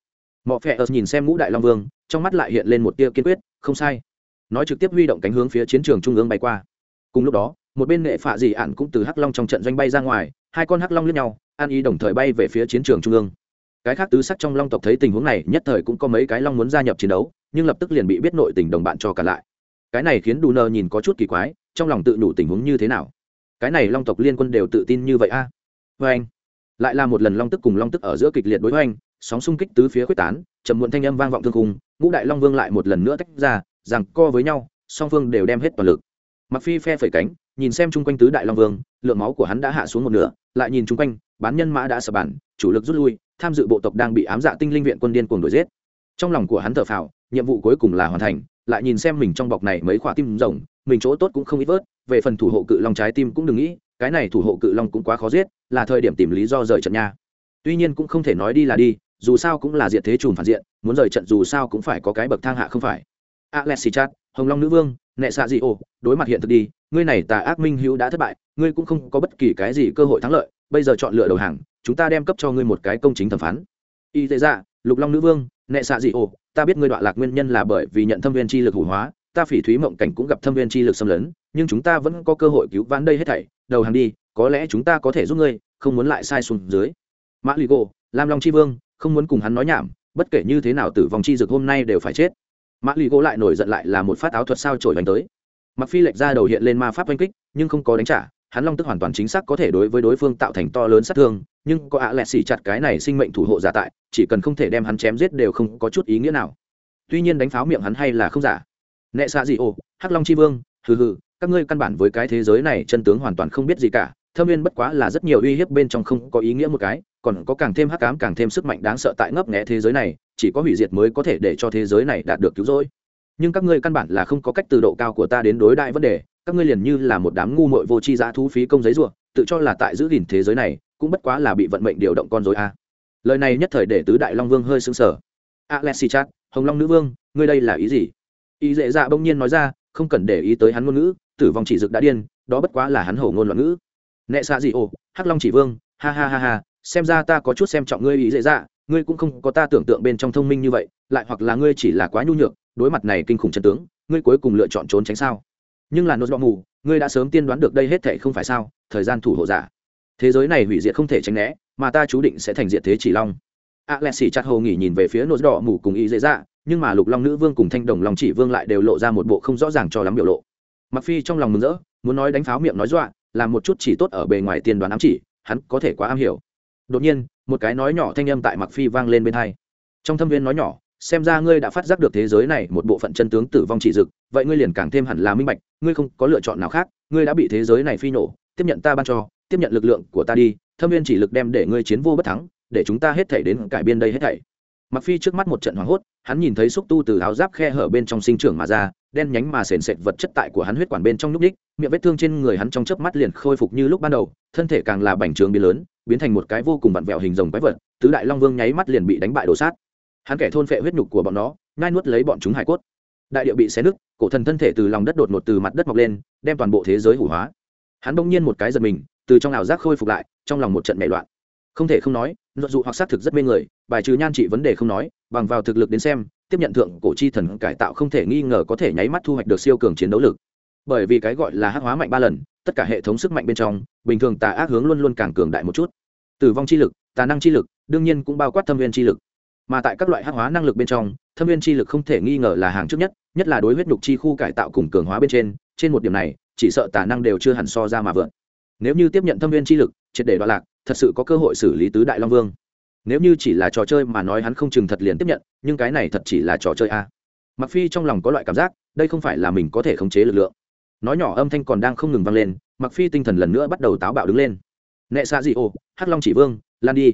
Mọ phe ớt nhìn xem ngũ đại long vương, trong mắt lại hiện lên một tia kiên quyết, không sai. Nói trực tiếp huy động cánh hướng phía chiến trường trung ương bay qua. Cùng lúc đó, một bên nghệ phạ dị ạn cũng từ hắc long trong trận doanh bay ra ngoài, hai con hắc long lướt nhau, an ý đồng thời bay về phía chiến trường trung ương. Cái khác tứ sắc trong long tộc thấy tình huống này, nhất thời cũng có mấy cái long muốn gia nhập chiến đấu, nhưng lập tức liền bị biết nội tình đồng bạn cho cả lại. Cái này khiến đù nơ nhìn có chút kỳ quái, trong lòng tự đủ tình huống như thế nào cái này long tộc liên quân đều tự tin như vậy a à? vê anh, lại là một lần long tức cùng long tức ở giữa kịch liệt đối với anh sóng xung kích tứ phía quyết tán chậm muộn thanh âm vang vọng thương cùng ngũ đại long vương lại một lần nữa tách ra, rằng co với nhau, song phương đều đem hết toàn lực mặc phi phe phẩy cánh, nhìn xem chung quanh tứ đại long vương, lượng máu của hắn đã hạ xuống một nửa, lại nhìn chung quanh, bán nhân mã đã sập bản, chủ lực rút lui, tham dự bộ tộc đang bị ám dạ tinh linh viện quân điên cuồng đuổi giết trong lòng của hắn thở phào, nhiệm vụ cuối cùng là hoàn thành lại nhìn xem mình trong bọc này mấy khoả tim rồng, mình chỗ tốt cũng không ít vớt, về phần thủ hộ cự long trái tim cũng đừng nghĩ, cái này thủ hộ cự long cũng quá khó giết, là thời điểm tìm lý do rời trận nha. Tuy nhiên cũng không thể nói đi là đi, dù sao cũng là diện thế trùm phản diện, muốn rời trận dù sao cũng phải có cái bậc thang hạ không phải. Alexi chat hồng long nữ vương, nệ xạ dị ồ đối mặt hiện thực đi, ngươi này tà ác minh hữu đã thất bại, ngươi cũng không có bất kỳ cái gì cơ hội thắng lợi, bây giờ chọn lựa đầu hàng, chúng ta đem cấp cho ngươi một cái công chính thẩm phán. Y tế dạ lục long nữ vương nệ xạ dị ô, ta biết ngươi đoạn lạc nguyên nhân là bởi vì nhận thâm viên chi lực hủ hóa ta phỉ thúy mộng cảnh cũng gặp thâm viên chi lực xâm lấn nhưng chúng ta vẫn có cơ hội cứu vãn đây hết thảy đầu hàng đi có lẽ chúng ta có thể giúp ngươi không muốn lại sai xuống dưới. Mã lì gỗ lam long chi vương không muốn cùng hắn nói nhảm bất kể như thế nào tử vong chi dực hôm nay đều phải chết. Mã lì gỗ lại nổi giận lại là một phát áo thuật sao trổi đánh tới. Mặc phi lệch ra đầu hiện lên ma pháp oanh kích nhưng không có đánh trả hắn long tức hoàn toàn chính xác có thể đối với đối phương tạo thành to lớn sát thương nhưng có ạ à lẹ xì chặt cái này sinh mệnh thủ hộ giả tại, chỉ cần không thể đem hắn chém giết đều không có chút ý nghĩa nào. Tuy nhiên đánh pháo miệng hắn hay là không giả. Nệ xạ gì ô hắc long chi vương, hừ hừ, các ngươi căn bản với cái thế giới này chân tướng hoàn toàn không biết gì cả, thâm viên bất quá là rất nhiều uy hiếp bên trong không có ý nghĩa một cái, còn có càng thêm hắc ám càng thêm sức mạnh đáng sợ tại ngấp nghẽ thế giới này, chỉ có hủy diệt mới có thể để cho thế giới này đạt được cứu rỗi. Nhưng các ngươi căn bản là không có cách từ độ cao của ta đến đối đại vấn đề, các ngươi liền như là một đám ngu muội vô tri giá thú phí công giấy ruộng tự cho là tại giữ gìn thế giới này cũng bất quá là bị vận mệnh điều động con dối a. Lời này nhất thời để tứ đại long vương hơi sững sờ. Alexi chat hồng long nữ vương, ngươi đây là ý gì? Ý dễ dạ bỗng nhiên nói ra, không cần để ý tới hắn ngôn ngữ, tử vong chỉ dực đã điên, đó bất quá là hắn hổ ngôn loạn ngữ. Nệ xạ gì ồ, hắc long chỉ vương, ha ha ha ha, xem ra ta có chút xem trọng ngươi ý dễ dạ ngươi cũng không có ta tưởng tượng bên trong thông minh như vậy, lại hoặc là ngươi chỉ là quá nhu nhược, đối mặt này kinh khủng chân tướng, ngươi cuối cùng lựa chọn trốn tránh sao? Nhưng là nốt bọ mù, ngươi đã sớm tiên đoán được đây hết thể không phải sao? Thời gian thủ hộ giả thế giới này hủy diệt không thể tránh né, mà ta chú định sẽ thành diệt thế chỉ long. A lẹ xì chặt hồ nghỉ nhìn về phía nốt đỏ mù cùng ý dễ dạ nhưng mà lục long nữ vương cùng thanh đồng long chỉ vương lại đều lộ ra một bộ không rõ ràng cho lắm biểu lộ. Mặc phi trong lòng mừng rỡ, muốn nói đánh pháo miệng nói dọa, làm một chút chỉ tốt ở bề ngoài tiền đoán ám chỉ, hắn có thể quá am hiểu. Đột nhiên, một cái nói nhỏ thanh âm tại mặc phi vang lên bên hai. Trong thâm viên nói nhỏ, xem ra ngươi đã phát giác được thế giới này một bộ phận chân tướng tử vong chỉ dực, vậy ngươi liền càng thêm hẳn là minh bạch, ngươi không có lựa chọn nào khác, ngươi đã bị thế giới này phi nổ, tiếp nhận ta ban cho tiếp nhận lực lượng của ta đi, thâm viên chỉ lực đem để ngươi chiến vô bất thắng, để chúng ta hết thảy đến cải biên đây hết thảy. Mặc phi trước mắt một trận hoảng hốt, hắn nhìn thấy xúc tu từ áo giáp khe hở bên trong sinh trưởng mà ra, đen nhánh mà sền sệt vật chất tại của hắn huyết quản bên trong núc đích, miệng vết thương trên người hắn trong chớp mắt liền khôi phục như lúc ban đầu, thân thể càng là bành trướng biến lớn, biến thành một cái vô cùng vặn vẹo hình rồng quái vật, tứ đại long vương nháy mắt liền bị đánh bại đổ sát. Hắn kẻ thôn phệ huyết nhục của bọn nó ngai nuốt lấy bọn chúng hải cốt. Đại địa bị xé nứt, cổ thần thân thể từ lòng đất đột ngột từ mặt đất mọc lên, đem toàn bộ thế giới hủ hóa hắn bỗng nhiên một cái giật mình, từ trong ảo giác khôi phục lại, trong lòng một trận mẹ loạn. Không thể không nói, luận dụ hoặc xác thực rất mê người, bài trừ nhan trị vấn đề không nói, bằng vào thực lực đến xem, tiếp nhận thượng cổ chi thần cải tạo không thể nghi ngờ có thể nháy mắt thu hoạch được siêu cường chiến đấu lực. Bởi vì cái gọi là hắc hóa mạnh ba lần, tất cả hệ thống sức mạnh bên trong, bình thường tà ác hướng luôn luôn càng cường đại một chút. Tử vong chi lực, tà năng chi lực, đương nhiên cũng bao quát thâm viên chi lực. Mà tại các loại hắc hóa năng lực bên trong, thâm viên chi lực không thể nghi ngờ là hàng trước nhất nhất là đối huyết nhục chi khu cải tạo cùng cường hóa bên trên trên một điểm này, chỉ sợ tà năng đều chưa hẳn so ra mà vượt nếu như tiếp nhận thâm viên chi lực, triệt để đoạn lạc, thật sự có cơ hội xử lý tứ đại long vương. Nếu như chỉ là trò chơi mà nói hắn không chừng thật liền tiếp nhận, nhưng cái này thật chỉ là trò chơi a. Mặc phi trong lòng có loại cảm giác, đây không phải là mình có thể khống chế lực lượng. Nói nhỏ âm thanh còn đang không ngừng vang lên mặc phi tinh thần lần nữa bắt đầu táo bạo đứng lên. Nệ xa dị ô, hắc long chỉ vương, lan đi.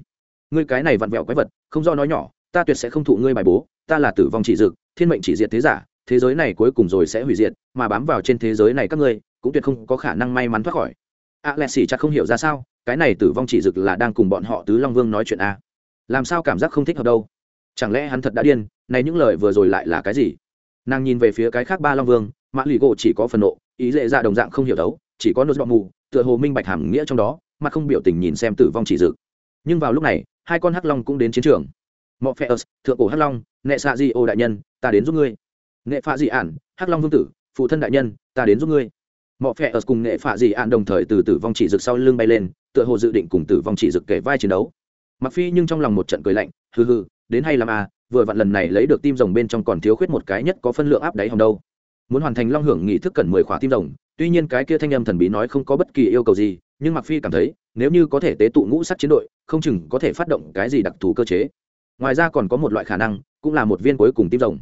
Ngươi cái này vặn vẹo quái vật, không do nói nhỏ, ta tuyệt sẽ không thụ ngươi bài bố, ta là tử vong chỉ dực thiên mệnh chỉ diệt thế giả thế giới này cuối cùng rồi sẽ hủy diệt, mà bám vào trên thế giới này các ngươi, cũng tuyệt không có khả năng may mắn thoát khỏi. À, a lẹ xỉ chắc không hiểu ra sao, cái này tử vong chỉ dực là đang cùng bọn họ tứ long vương nói chuyện a làm sao cảm giác không thích hợp đâu? Chẳng lẽ hắn thật đã điên, này những lời vừa rồi lại là cái gì? Nàng nhìn về phía cái khác ba long vương, mã lì gỗ chỉ có phần nộ, ý dễ dạ ra đồng dạng không hiểu đấu, chỉ có nốt bọ mù, tựa hồ minh bạch hàm nghĩa trong đó, mà không biểu tình nhìn xem tử vong chỉ dực. Nhưng vào lúc này, hai con hắc long cũng đến chiến trường. Mọ phe ớt thượng cổ hắc long nệ xạ di ô đại nhân, ta đến giúp ngươi nệ phạ dị ản, hắc long vương tử, phụ thân đại nhân, ta đến giúp ngươi. Mọi phe ở cùng nệ phạ dị ản đồng thời từ tử vong chỉ rực sau lưng bay lên, tựa hồ dự định cùng tử vong chỉ rực kể vai chiến đấu. Mặc phi nhưng trong lòng một trận cười lạnh, hừ hừ, đến hay làm à vừa vặn lần này lấy được tim rồng bên trong còn thiếu khuyết một cái nhất có phân lượng áp đáy hồng đâu. Muốn hoàn thành long hưởng nghị thức cần mười khóa tim rồng, tuy nhiên cái kia thanh âm thần bí nói không có bất kỳ yêu cầu gì, nhưng mặc phi cảm thấy, nếu như có thể tế tụ ngũ sắc chiến đội, không chừng có thể phát động cái gì đặc thù cơ chế. Ngoài ra còn có một loại khả năng, cũng là một viên cuối cùng tim rồng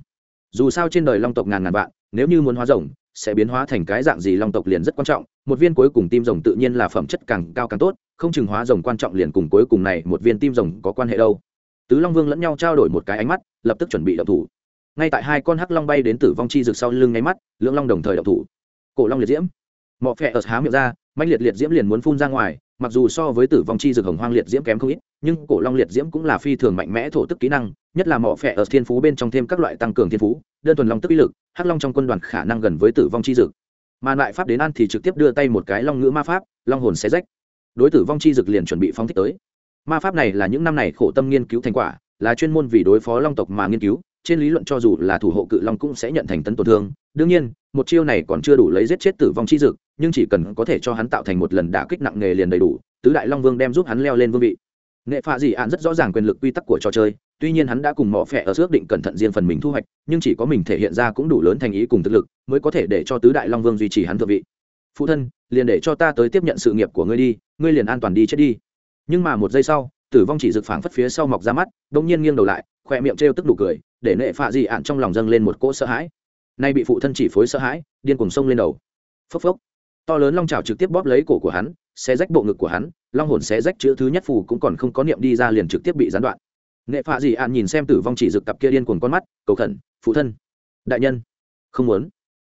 dù sao trên đời long tộc ngàn ngàn vạn, nếu như muốn hóa rồng, sẽ biến hóa thành cái dạng gì long tộc liền rất quan trọng. Một viên cuối cùng tim rồng tự nhiên là phẩm chất càng cao càng tốt, không chừng hóa rồng quan trọng liền cùng cuối cùng này một viên tim rồng có quan hệ đâu. Tứ long vương lẫn nhau trao đổi một cái ánh mắt, lập tức chuẩn bị động thủ. Ngay tại hai con hắc long bay đến tử vong chi rực sau lưng nháy mắt, lưỡng long đồng thời động thủ. Cổ long liệt diễm. Mọ phẹ ở há miệng ra mạnh liệt liệt diễm liền muốn phun ra ngoài, mặc dù so với tử vong chi rực hồng hoang liệt diễm kém không ít, nhưng cổ long liệt diễm cũng là phi thường mạnh mẽ thổ tức kỹ năng nhất là mỏ phẹ ở thiên phú bên trong thêm các loại tăng cường thiên phú, đơn thuần long tức ý lực, hắc long trong quân đoàn khả năng gần với tử vong chi dực. Mà lại pháp đến ăn thì trực tiếp đưa tay một cái long ngữ ma pháp, long hồn xé rách. Đối tử vong chi dực liền chuẩn bị phóng thích tới. Ma pháp này là những năm này khổ tâm nghiên cứu thành quả, là chuyên môn vì đối phó long tộc mà nghiên cứu, trên lý luận cho dù là thủ hộ cự long cũng sẽ nhận thành tấn tổn thương. Đương nhiên, một chiêu này còn chưa đủ lấy giết chết tử vong chi dực, nhưng chỉ cần có thể cho hắn tạo thành một lần đả kích nặng nề liền đầy đủ, tứ đại long vương đem giúp hắn leo lên vương vị. Nghệ phạ dị ạn rất rõ ràng quyền lực quy tắc của trò chơi tuy nhiên hắn đã cùng mỏ phẹ ở ước định cẩn thận riêng phần mình thu hoạch, nhưng chỉ có mình thể hiện ra cũng đủ lớn thành ý cùng thực lực, mới có thể để cho tứ đại long vương duy trì hắn thượng vị. Phụ thân, liền để cho ta tới tiếp nhận sự nghiệp của ngươi đi, ngươi liền an toàn đi chết đi. Nhưng mà một giây sau, tử vong chỉ rực phảng phất phía sau mọc ra mắt đông nhiên nghiêng đầu lại, khoe miệng trêu tức đủ cười, để nệ phạ dị ạn trong lòng dâng lên một cỗ sợ hãi. Nay bị phụ thân chỉ phối sợ hãi, điên cùng sông lên đầu. Phốc phốc. To lớn long trào trực tiếp bóp lấy cổ của hắn, xé rách bộ ngực của hắn, long hồn xé rách chữ thứ nhất phù cũng còn không có niệm đi ra liền trực tiếp bị gián đoạn nghệ phạ dị ạn nhìn xem tử vong chỉ rực cặp kia điên cuồng con mắt, cầu khẩn, phụ thân, đại nhân, không muốn.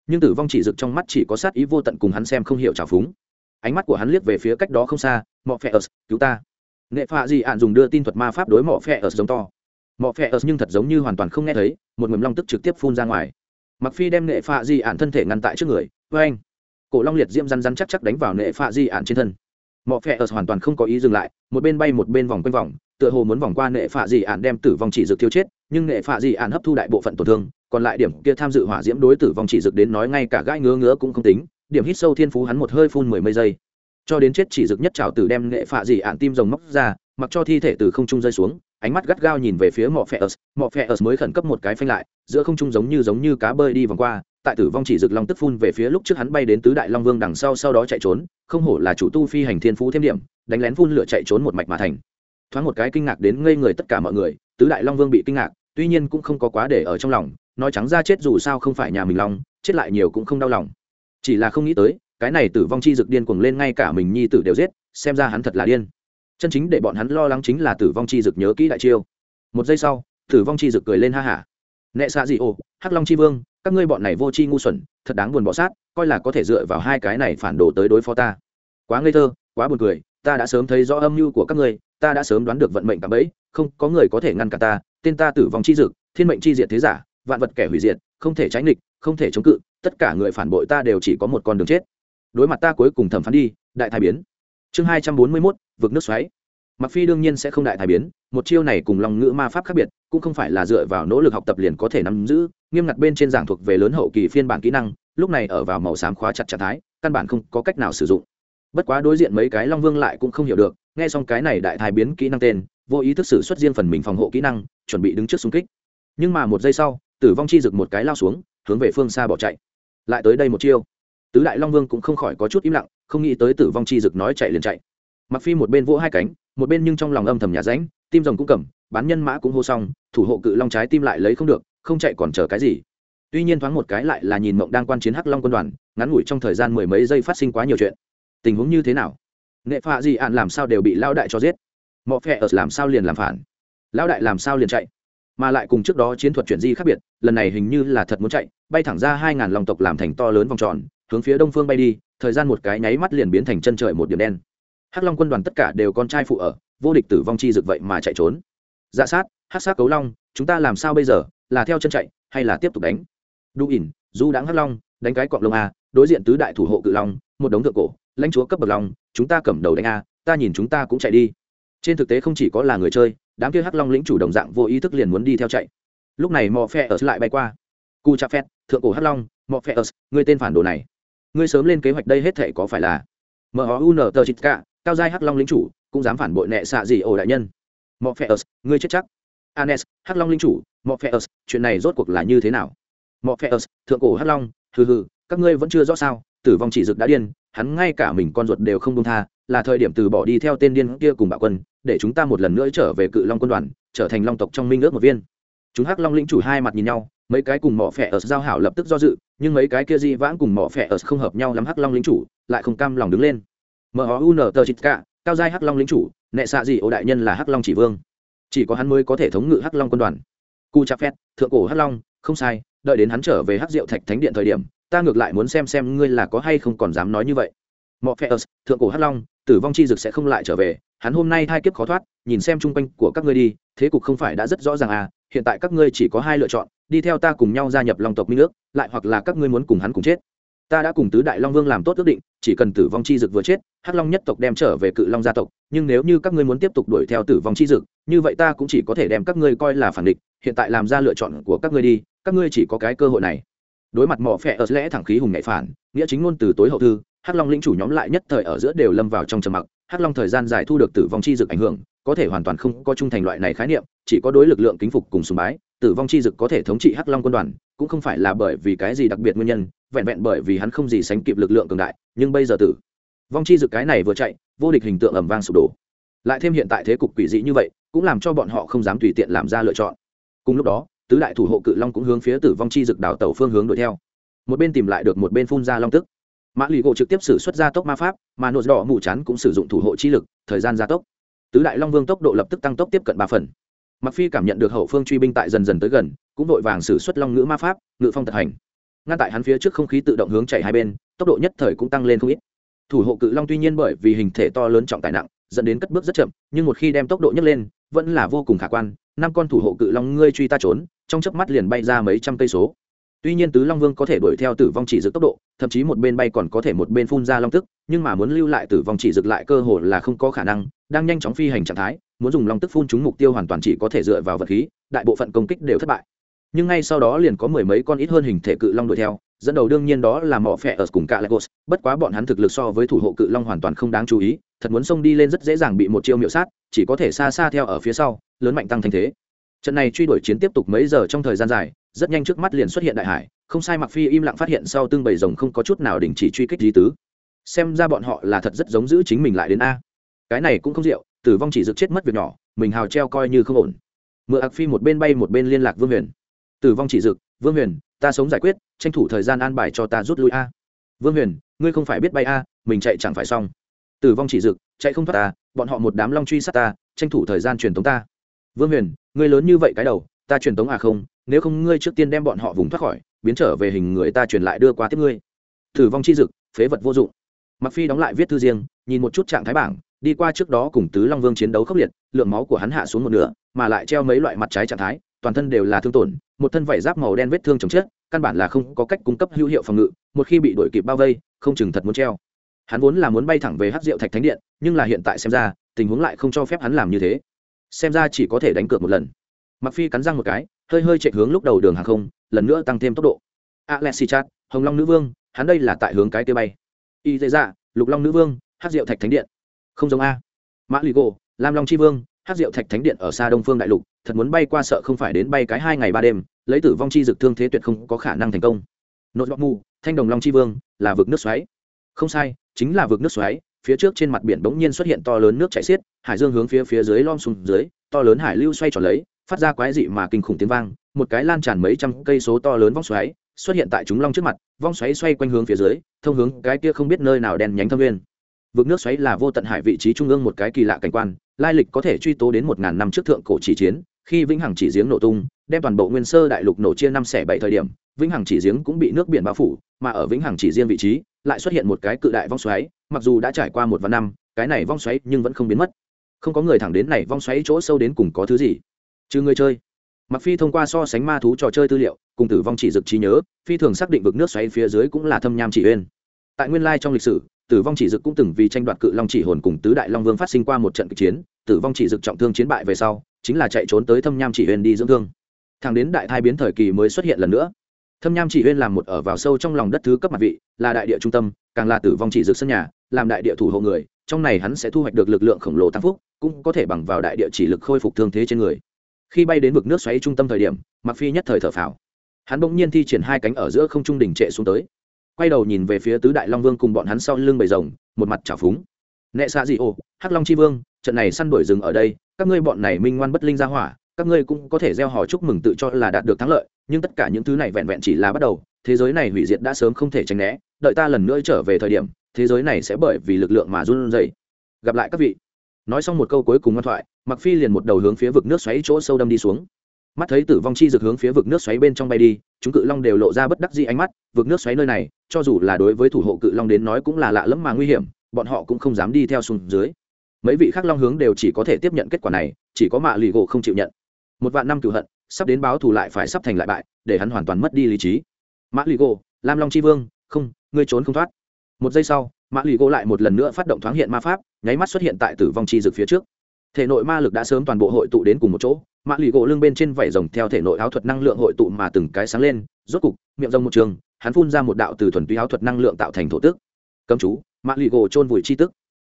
Nhưng tử vong chỉ rực trong mắt chỉ có sát ý vô tận cùng hắn xem không hiểu trào phúng. Ánh mắt của hắn liếc về phía cách đó không xa, mọ phe ớt, cứu ta. Nghệ phạ dị ạn dùng đưa tin thuật ma pháp đối mọ phe ớt giống to. Mọ phe ớt nhưng thật giống như hoàn toàn không nghe thấy, một mầm long tức trực tiếp phun ra ngoài. Mặc phi đem nghệ phạ dị ạn thân thể ngăn tại trước người với anh cổ long liệt diễm răn răn chắc chắc đánh vào nệ phạ dị ạn trên thân mọ phẹ ớt hoàn toàn không có ý dừng lại, một bên bay một bên vòng quanh vòng, tựa hồ muốn vòng qua nệ phạ dị ạn đem tử vong chỉ dược tiêu chết, nhưng nệ phạ dị ạn hấp thu đại bộ phận tổn thương, còn lại điểm kia tham dự hỏa diễm đối tử vong chỉ dược đến nói ngay cả gãi ngứa ngứa cũng không tính, điểm hít sâu thiên phú hắn một hơi phun mười mấy giây. Cho đến chết chỉ dược nhất trào tử đem nệ phạ dị ạn tim rồng móc ra, mặc cho thi thể từ không trung rơi xuống, ánh mắt gắt gao nhìn về phía mọ phe ớt. Mọ phe ớt mới khẩn cấp một cái phanh lại, giữa không trung giống như giống như cá bơi đi vòng qua tại tử vong chỉ rực long tức phun về phía lúc trước hắn bay đến tứ đại long vương đằng sau sau đó chạy trốn, không hổ là chủ tu phi hành thiên phú thêm điểm, đánh lén phun lửa chạy trốn một mạch mà thành. Thoáng một cái kinh ngạc đến ngây người tất cả mọi người, tứ đại long vương bị kinh ngạc, tuy nhiên cũng không có quá để ở trong lòng, nói trắng ra chết dù sao không phải nhà mình long, chết lại nhiều cũng không đau lòng. Chỉ là không nghĩ tới, cái này tử vong chi rực điên cuồng lên ngay cả mình nhi tử đều giết, xem ra hắn thật là điên. Chân chính để bọn hắn lo lắng chính là tử vong chi rực nhớ kỹ đại chiêu. Một giây sau, tử vong chi rực cười lên ha hả. Nệ xạ dị ồ hắc long chi vương các ngươi bọn này vô tri ngu xuẩn, thật đáng buồn bỏ sát, coi là có thể dựa vào hai cái này phản đồ tới đối phó ta. Quá ngây thơ, quá buồn cười, ta đã sớm thấy rõ âm mưu của các ngươi, ta đã sớm đoán được vận mệnh cả bẫy, không, có người có thể ngăn cả ta, tên ta tử vong chi dực, thiên mệnh chi diệt thế giả, vạn vật kẻ hủy diệt, không thể tránh nghịch, không thể chống cự, tất cả người phản bội ta đều chỉ có một con đường chết. Đối mặt ta cuối cùng thẩm phán đi, đại thái biến. Chương hai trăm bốn mươi mốt, vực nước xoáy. Mặc phi đương nhiên sẽ không đại thái biến, một chiêu này cùng lòng ngữ ma pháp khác biệt, cũng không phải là dựa vào nỗ lực học tập liền có thể nắm giữ nghiêm ngặt bên trên giảng thuộc về lớn hậu kỳ phiên bản kỹ năng, lúc này ở vào màu xám khóa chặt trạng thái, căn bản không có cách nào sử dụng. Bất quá đối diện mấy cái long vương lại cũng không hiểu được, nghe xong cái này đại thái biến kỹ năng tên, vô ý thức sử xuất riêng phần mình phòng hộ kỹ năng, chuẩn bị đứng trước xung kích. Nhưng mà một giây sau, tử vong chi rực một cái lao xuống, hướng về phương xa bỏ chạy. Lại tới đây một chiêu. Tứ đại long vương cũng không khỏi có chút im lặng, không nghĩ tới tử vong chi rực nói chạy liền chạy. Mặc phi một bên vỗ hai cánh, một bên nhưng trong lòng âm thầm nhà ránh tim rồng cũng cầm, bán nhân mã cũng hô xong, thủ hộ cự long trái tim lại lấy không được không chạy còn chờ cái gì. Tuy nhiên thoáng một cái lại là nhìn mộng đang quan chiến hắc long quân đoàn, ngắn ngủi trong thời gian mười mấy giây phát sinh quá nhiều chuyện. Tình huống như thế nào? Nghệ phạ gì ạn làm sao đều bị lao đại cho giết? Mọi phe ở làm sao liền làm phản? Lao đại làm sao liền chạy? Mà lại cùng trước đó chiến thuật chuyển di khác biệt, lần này hình như là thật muốn chạy, bay thẳng ra hai ngàn lòng tộc làm thành to lớn vòng tròn, hướng phía đông phương bay đi, thời gian một cái nháy mắt liền biến thành chân trời một điểm đen. Hắc long quân đoàn tất cả đều con trai phụ ở, vô địch tử vong chi dực vậy mà chạy trốn. Dạ sát, hắc sát cấu long, chúng ta làm sao bây giờ? Là theo chân chạy hay là tiếp tục đánh? Đu ỉn du đãng hắc long, đánh cái cọp lông a, đối diện tứ đại thủ hộ cự long, một đống thượng cổ, lãnh chúa cấp bậc long, chúng ta cầm đầu đánh a, ta nhìn chúng ta cũng chạy đi. Trên thực tế không chỉ có là người chơi, đám kia hắc long lĩnh chủ đồng dạng vô ý thức liền muốn đi theo chạy. Lúc này mò phe ở lại bay qua. Cu cha phét, thượng cổ hắc long, mọ phe ở người tên phản đồ này. Ngươi sớm lên kế hoạch đây hết thể có phải là mun tờ chít cả cao giai hắc long lĩnh chủ, cũng dám phản bội nệ xạ gì ổ đại nhân? Mọ phe ở ngươi chết chắc. Anes, hắc long lĩnh chủ Morpheus, chuyện này rốt cuộc là như thế nào? Morpheus, thượng cổ hắc long hừ hừ các ngươi vẫn chưa rõ sao tử vong chỉ dực đã điên hắn ngay cả mình con ruột đều không buông tha là thời điểm từ bỏ đi theo tên điên kia cùng bạo quân để chúng ta một lần nữa trở về cự long quân đoàn trở thành long tộc trong minh ước một viên. Chúng hắc long lĩnh chủ hai mặt nhìn nhau mấy cái cùng mỏ giao hảo lập tức do dự nhưng mấy cái kia di vãng cùng mỏ không hợp nhau lắm hắc long lĩnh chủ lại không cam lòng đứng lên. Mun tờ chít cả cao giai hắc long lĩnh chủ nệ xạ gì ô đại nhân là hắc long chỉ vương. Chỉ có hắn mới có thể thống ngự hắc long quân đoàn cu chạp phét, thượng cổ hắc long, không sai, đợi đến hắn trở về hắc diệu thạch thánh điện thời điểm, ta ngược lại muốn xem xem ngươi là có hay không còn dám nói như vậy. Mọ phe ớt thượng cổ hắc long, tử vong chi dực sẽ không lại trở về, hắn hôm nay hai kiếp khó thoát, nhìn xem chung quanh của các ngươi đi, thế cục không phải đã rất rõ ràng à hiện tại các ngươi chỉ có hai lựa chọn, đi theo ta cùng nhau gia nhập long tộc minh nước lại hoặc là các ngươi muốn cùng hắn cùng chết. Ta đã cùng tứ đại long vương làm tốt ước định, chỉ cần tử vong chi dực vừa chết, hắc long nhất tộc đem trở về cự long gia tộc, nhưng nếu như các ngươi muốn tiếp tục đuổi theo tử vong chi dực như vậy ta cũng chỉ có thể đem các ngươi coi là phản địch, hiện tại làm ra lựa chọn của các ngươi đi, các ngươi chỉ có cái cơ hội này. Đối mặt mỏ phẹ ở lẽ thẳng khí hùng nhạy phản, nghĩa chính ngôn từ tối hậu thư, hắc long lĩnh chủ nhóm lại nhất thời ở giữa đều lâm vào trong trầm mặc. Hắc long thời gian dài thu được tử vong chi dực ảnh hưởng, có thể hoàn toàn không có trung thành loại này khái niệm, chỉ có đối lực lượng kính phục cùng sùng bái, tử vong chi dực có thể thống trị hắc long quân đoàn, cũng không phải là bởi vì cái gì đặc biệt nguyên nhân, vẹn vẹn bởi vì hắn không gì sánh kịp lực lượng cường đại, nhưng bây giờ tử vong chi dực cái này vừa chạy, vô địch hình tượng ẩm vang sụp đổ lại thêm hiện tại thế cục quỷ dị như vậy, cũng làm cho bọn họ không dám tùy tiện làm ra lựa chọn. Cùng lúc đó, tứ đại thủ hộ cự long cũng hướng phía tử vong chi dực đảo tàu phương hướng đuổi theo. Một bên tìm lại được một bên phun ra long tức. Mã lì gỗ trực tiếp xử xuất ra tốc ma pháp, mà nội đỏ mù chắn cũng sử dụng thủ hộ chi lực, thời gian gia tốc. Tứ đại long vương tốc độ lập tức tăng tốc tiếp cận ba phần. Mặc phi cảm nhận được hậu phương truy binh tại dần dần tới gần, cũng vội vàng xử xuất long ngữ ma pháp, ngự phong thật hành. Ngăn tại hắn phía trước không khí tự động hướng chạy hai bên, tốc độ nhất thời cũng tăng lên không ít. Thủ hộ cự long tuy nhiên bởi vì hình thể to lớn trọng tải nặng dẫn đến cất bước rất chậm, nhưng một khi đem tốc độ nhấc lên, vẫn là vô cùng khả quan. Năm con thủ hộ cự long ngươi truy ta trốn, trong chớp mắt liền bay ra mấy trăm cây số. Tuy nhiên tứ long vương có thể đuổi theo tử vong chỉ dực tốc độ, thậm chí một bên bay còn có thể một bên phun ra long tức, nhưng mà muốn lưu lại tử vong chỉ dực lại cơ hội là không có khả năng, đang nhanh chóng phi hành trạng thái, muốn dùng long tức phun trúng mục tiêu hoàn toàn chỉ có thể dựa vào vật khí, đại bộ phận công kích đều thất bại. Nhưng ngay sau đó liền có mười mấy con ít hơn hình thể cự long đuổi theo dẫn đầu đương nhiên đó là mỏ phẹ ở cùng cả lagos bất quá bọn hắn thực lực so với thủ hộ cự long hoàn toàn không đáng chú ý, thật muốn xông đi lên rất dễ dàng bị một chiêu miệu sát, chỉ có thể xa xa theo ở phía sau, lớn mạnh tăng thành thế. Trận này truy đuổi chiến tiếp tục mấy giờ trong thời gian dài, rất nhanh trước mắt liền xuất hiện đại hải, không sai mặc phi im lặng phát hiện sau tương bầy rồng không có chút nào đình chỉ truy kích di tứ. Xem ra bọn họ là thật rất giống giữ chính mình lại đến a. Cái này cũng không rượu, tử vong chỉ dực chết mất việc nhỏ, mình hào treo coi như không ổn. Mượn ạc phi một bên bay một bên liên lạc vương huyền. Tử vong chỉ dực vương huyền ta sống giải quyết, tranh thủ thời gian an bài cho ta rút lui a. Vương huyền, ngươi không phải biết bay a, mình chạy chẳng phải xong. Tử vong chỉ dực, chạy không thoát ta, bọn họ một đám long truy sát ta, tranh thủ thời gian truyền tống ta. Vương huyền, ngươi lớn như vậy cái đầu, ta truyền tống à không, nếu không ngươi trước tiên đem bọn họ vùng thoát khỏi, biến trở về hình người ta truyền lại đưa qua tiếp ngươi. Tử vong chi dực, phế vật vô dụng. Mặc phi đóng lại viết thư riêng, nhìn một chút trạng thái bảng, đi qua trước đó cùng tứ long vương chiến đấu khốc liệt, lượng máu của hắn hạ xuống một nửa, mà lại treo mấy loại mặt trái trạng thái, toàn thân đều là thương tổn, một thân vảy giáp màu đen vết thương chồng chết căn bản là không có cách cung cấp hữu hiệu phòng ngự, một khi bị đuổi kịp bao vây, không chừng thật muốn treo. Hắn vốn là muốn bay thẳng về hát rượu thạch thánh điện, nhưng là hiện tại xem ra, tình huống lại không cho phép hắn làm như thế. Xem ra chỉ có thể đánh cược một lần. Mặc phi cắn răng một cái, hơi hơi chạy hướng lúc đầu đường hàng không, lần nữa tăng thêm tốc độ. Alexi chat hồng long nữ vương, hắn đây là tại hướng cái tia bay. Y dễ dạ lục long nữ vương hát diệu thạch thánh điện. Không giống a. Mã lì gỗ lam long chi vương hát diệu thạch thánh điện ở xa đông phương đại lục thật muốn bay qua sợ không phải đến bay cái hai ngày ba đêm, lấy tử vong chi dực thương thế tuyệt không có khả năng thành công. Nội bọc mù, thanh đồng long chi vương, là vực nước xoáy. Không sai, chính là vực nước xoáy, phía trước trên mặt biển bỗng nhiên xuất hiện to lớn nước chảy xiết, hải dương hướng phía phía dưới lom xuống dưới, to lớn hải lưu xoay tròn lấy, phát ra quái dị mà kinh khủng tiếng vang, một cái lan tràn mấy trăm cây số to lớn vong xoáy xuất hiện tại chúng long trước mặt, vong xoáy xoay quanh hướng phía dưới, thông hướng cái kia không biết nơi nào đen nhánh thâm nguyên. Vực nước xoáy là vô tận hải vị trí trung ương một cái kỳ lạ cảnh quan, lai lịch có thể truy tố đến một ngàn năm trước thượng cổ chỉ chiến khi vĩnh hằng chỉ giếng nổ tung, đem toàn bộ nguyên sơ đại lục nổ chia năm xẻ bảy thời điểm, vĩnh hằng chỉ giếng cũng bị nước biển bao phủ, mà ở vĩnh hằng chỉ riêng vị trí, lại xuất hiện một cái cự đại vong xoáy, mặc dù đã trải qua một vạn năm, cái này vong xoáy nhưng vẫn không biến mất. Không có người thẳng đến này vong xoáy chỗ sâu đến cùng có thứ gì. Chứ người chơi. Mặc phi thông qua so sánh ma thú trò chơi tư liệu, cùng tử vong chỉ dực trí nhớ, phi thường xác định vực nước xoáy phía dưới cũng là thâm nham chỉ uyên. Tại nguyên lai trong lịch sử, tử vong chỉ dực cũng từng vì tranh đoạt cự long chỉ hồn cùng tứ đại long vương phát sinh qua một trận kịch chiến tử vong chỉ dực trọng thương chiến bại về sau, chính là chạy trốn tới thâm nham chỉ huyên đi dưỡng thương. Thẳng đến đại thai biến thời kỳ mới xuất hiện lần nữa. Thâm nham chỉ huyên làm một ở vào sâu trong lòng đất thứ cấp mặt vị, là đại địa trung tâm, càng là tử vong chỉ dực sân nhà, làm đại địa thủ hộ người, trong này hắn sẽ thu hoạch được lực lượng khổng lồ tăng phúc, cũng có thể bằng vào đại địa chỉ lực khôi phục thương thế trên người. Khi bay đến vực nước xoáy trung tâm thời điểm mặc phi nhất thời thở phào. Hắn bỗng nhiên thi triển hai cánh ở giữa không trung đỉnh trệ xuống tới. Quay đầu nhìn về phía tứ đại long vương cùng bọn hắn sau lưng bầy rồng, một mặt trào phúng. Nệ xạ dị ô, hắc long chi vương trận này săn đuổi rừng ở đây, các ngươi bọn này minh ngoan bất linh ra hỏa, các ngươi cũng có thể gieo hò chúc mừng tự cho là đạt được thắng lợi, nhưng tất cả những thứ này vẹn vẹn chỉ là bắt đầu, thế giới này hủy diệt đã sớm không thể tránh né, đợi ta lần nữa trở về thời điểm, thế giới này sẽ bởi vì lực lượng mà run rẩy. Gặp lại các vị. Nói xong một câu cuối cùng ngoan thoại mặc phi liền một đầu hướng phía vực nước xoáy chỗ sâu đâm đi xuống. Mắt thấy tử vong chi rực hướng phía vực nước xoáy bên trong bay đi, chúng cự long đều lộ ra bất đắc dĩ ánh mắt, vực nước xoáy nơi này, cho dù là đối với thủ hộ cự long đến nói cũng là lạ lẫm mà nguy hiểm, bọn họ cũng không dám đi theo xuống dưới mấy vị khác long hướng đều chỉ có thể tiếp nhận kết quả này, chỉ có mạ lì gỗ không chịu nhận. Một vạn năm cửu hận, sắp đến báo thù lại phải sắp thành lại bại, để hắn hoàn toàn mất đi lý trí. Mã lì gỗ, lam long chi vương, không, ngươi trốn không thoát. Một giây sau mã lì gỗ lại một lần nữa phát động thoáng hiện ma pháp, nháy mắt xuất hiện tại tử vong chi rực phía trước. Thể nội ma lực đã sớm toàn bộ hội tụ đến cùng một chỗ mã lì gỗ lưng bên trên vảy rồng theo thể nội áo thuật năng lượng hội tụ mà từng cái sáng lên, rốt cục, miệng rồng một trường, hắn phun ra một đạo từ thuần túy áo thuật năng lượng tạo thành thổ tức. Cấm chú mã lì gỗ trôn vùi chi tức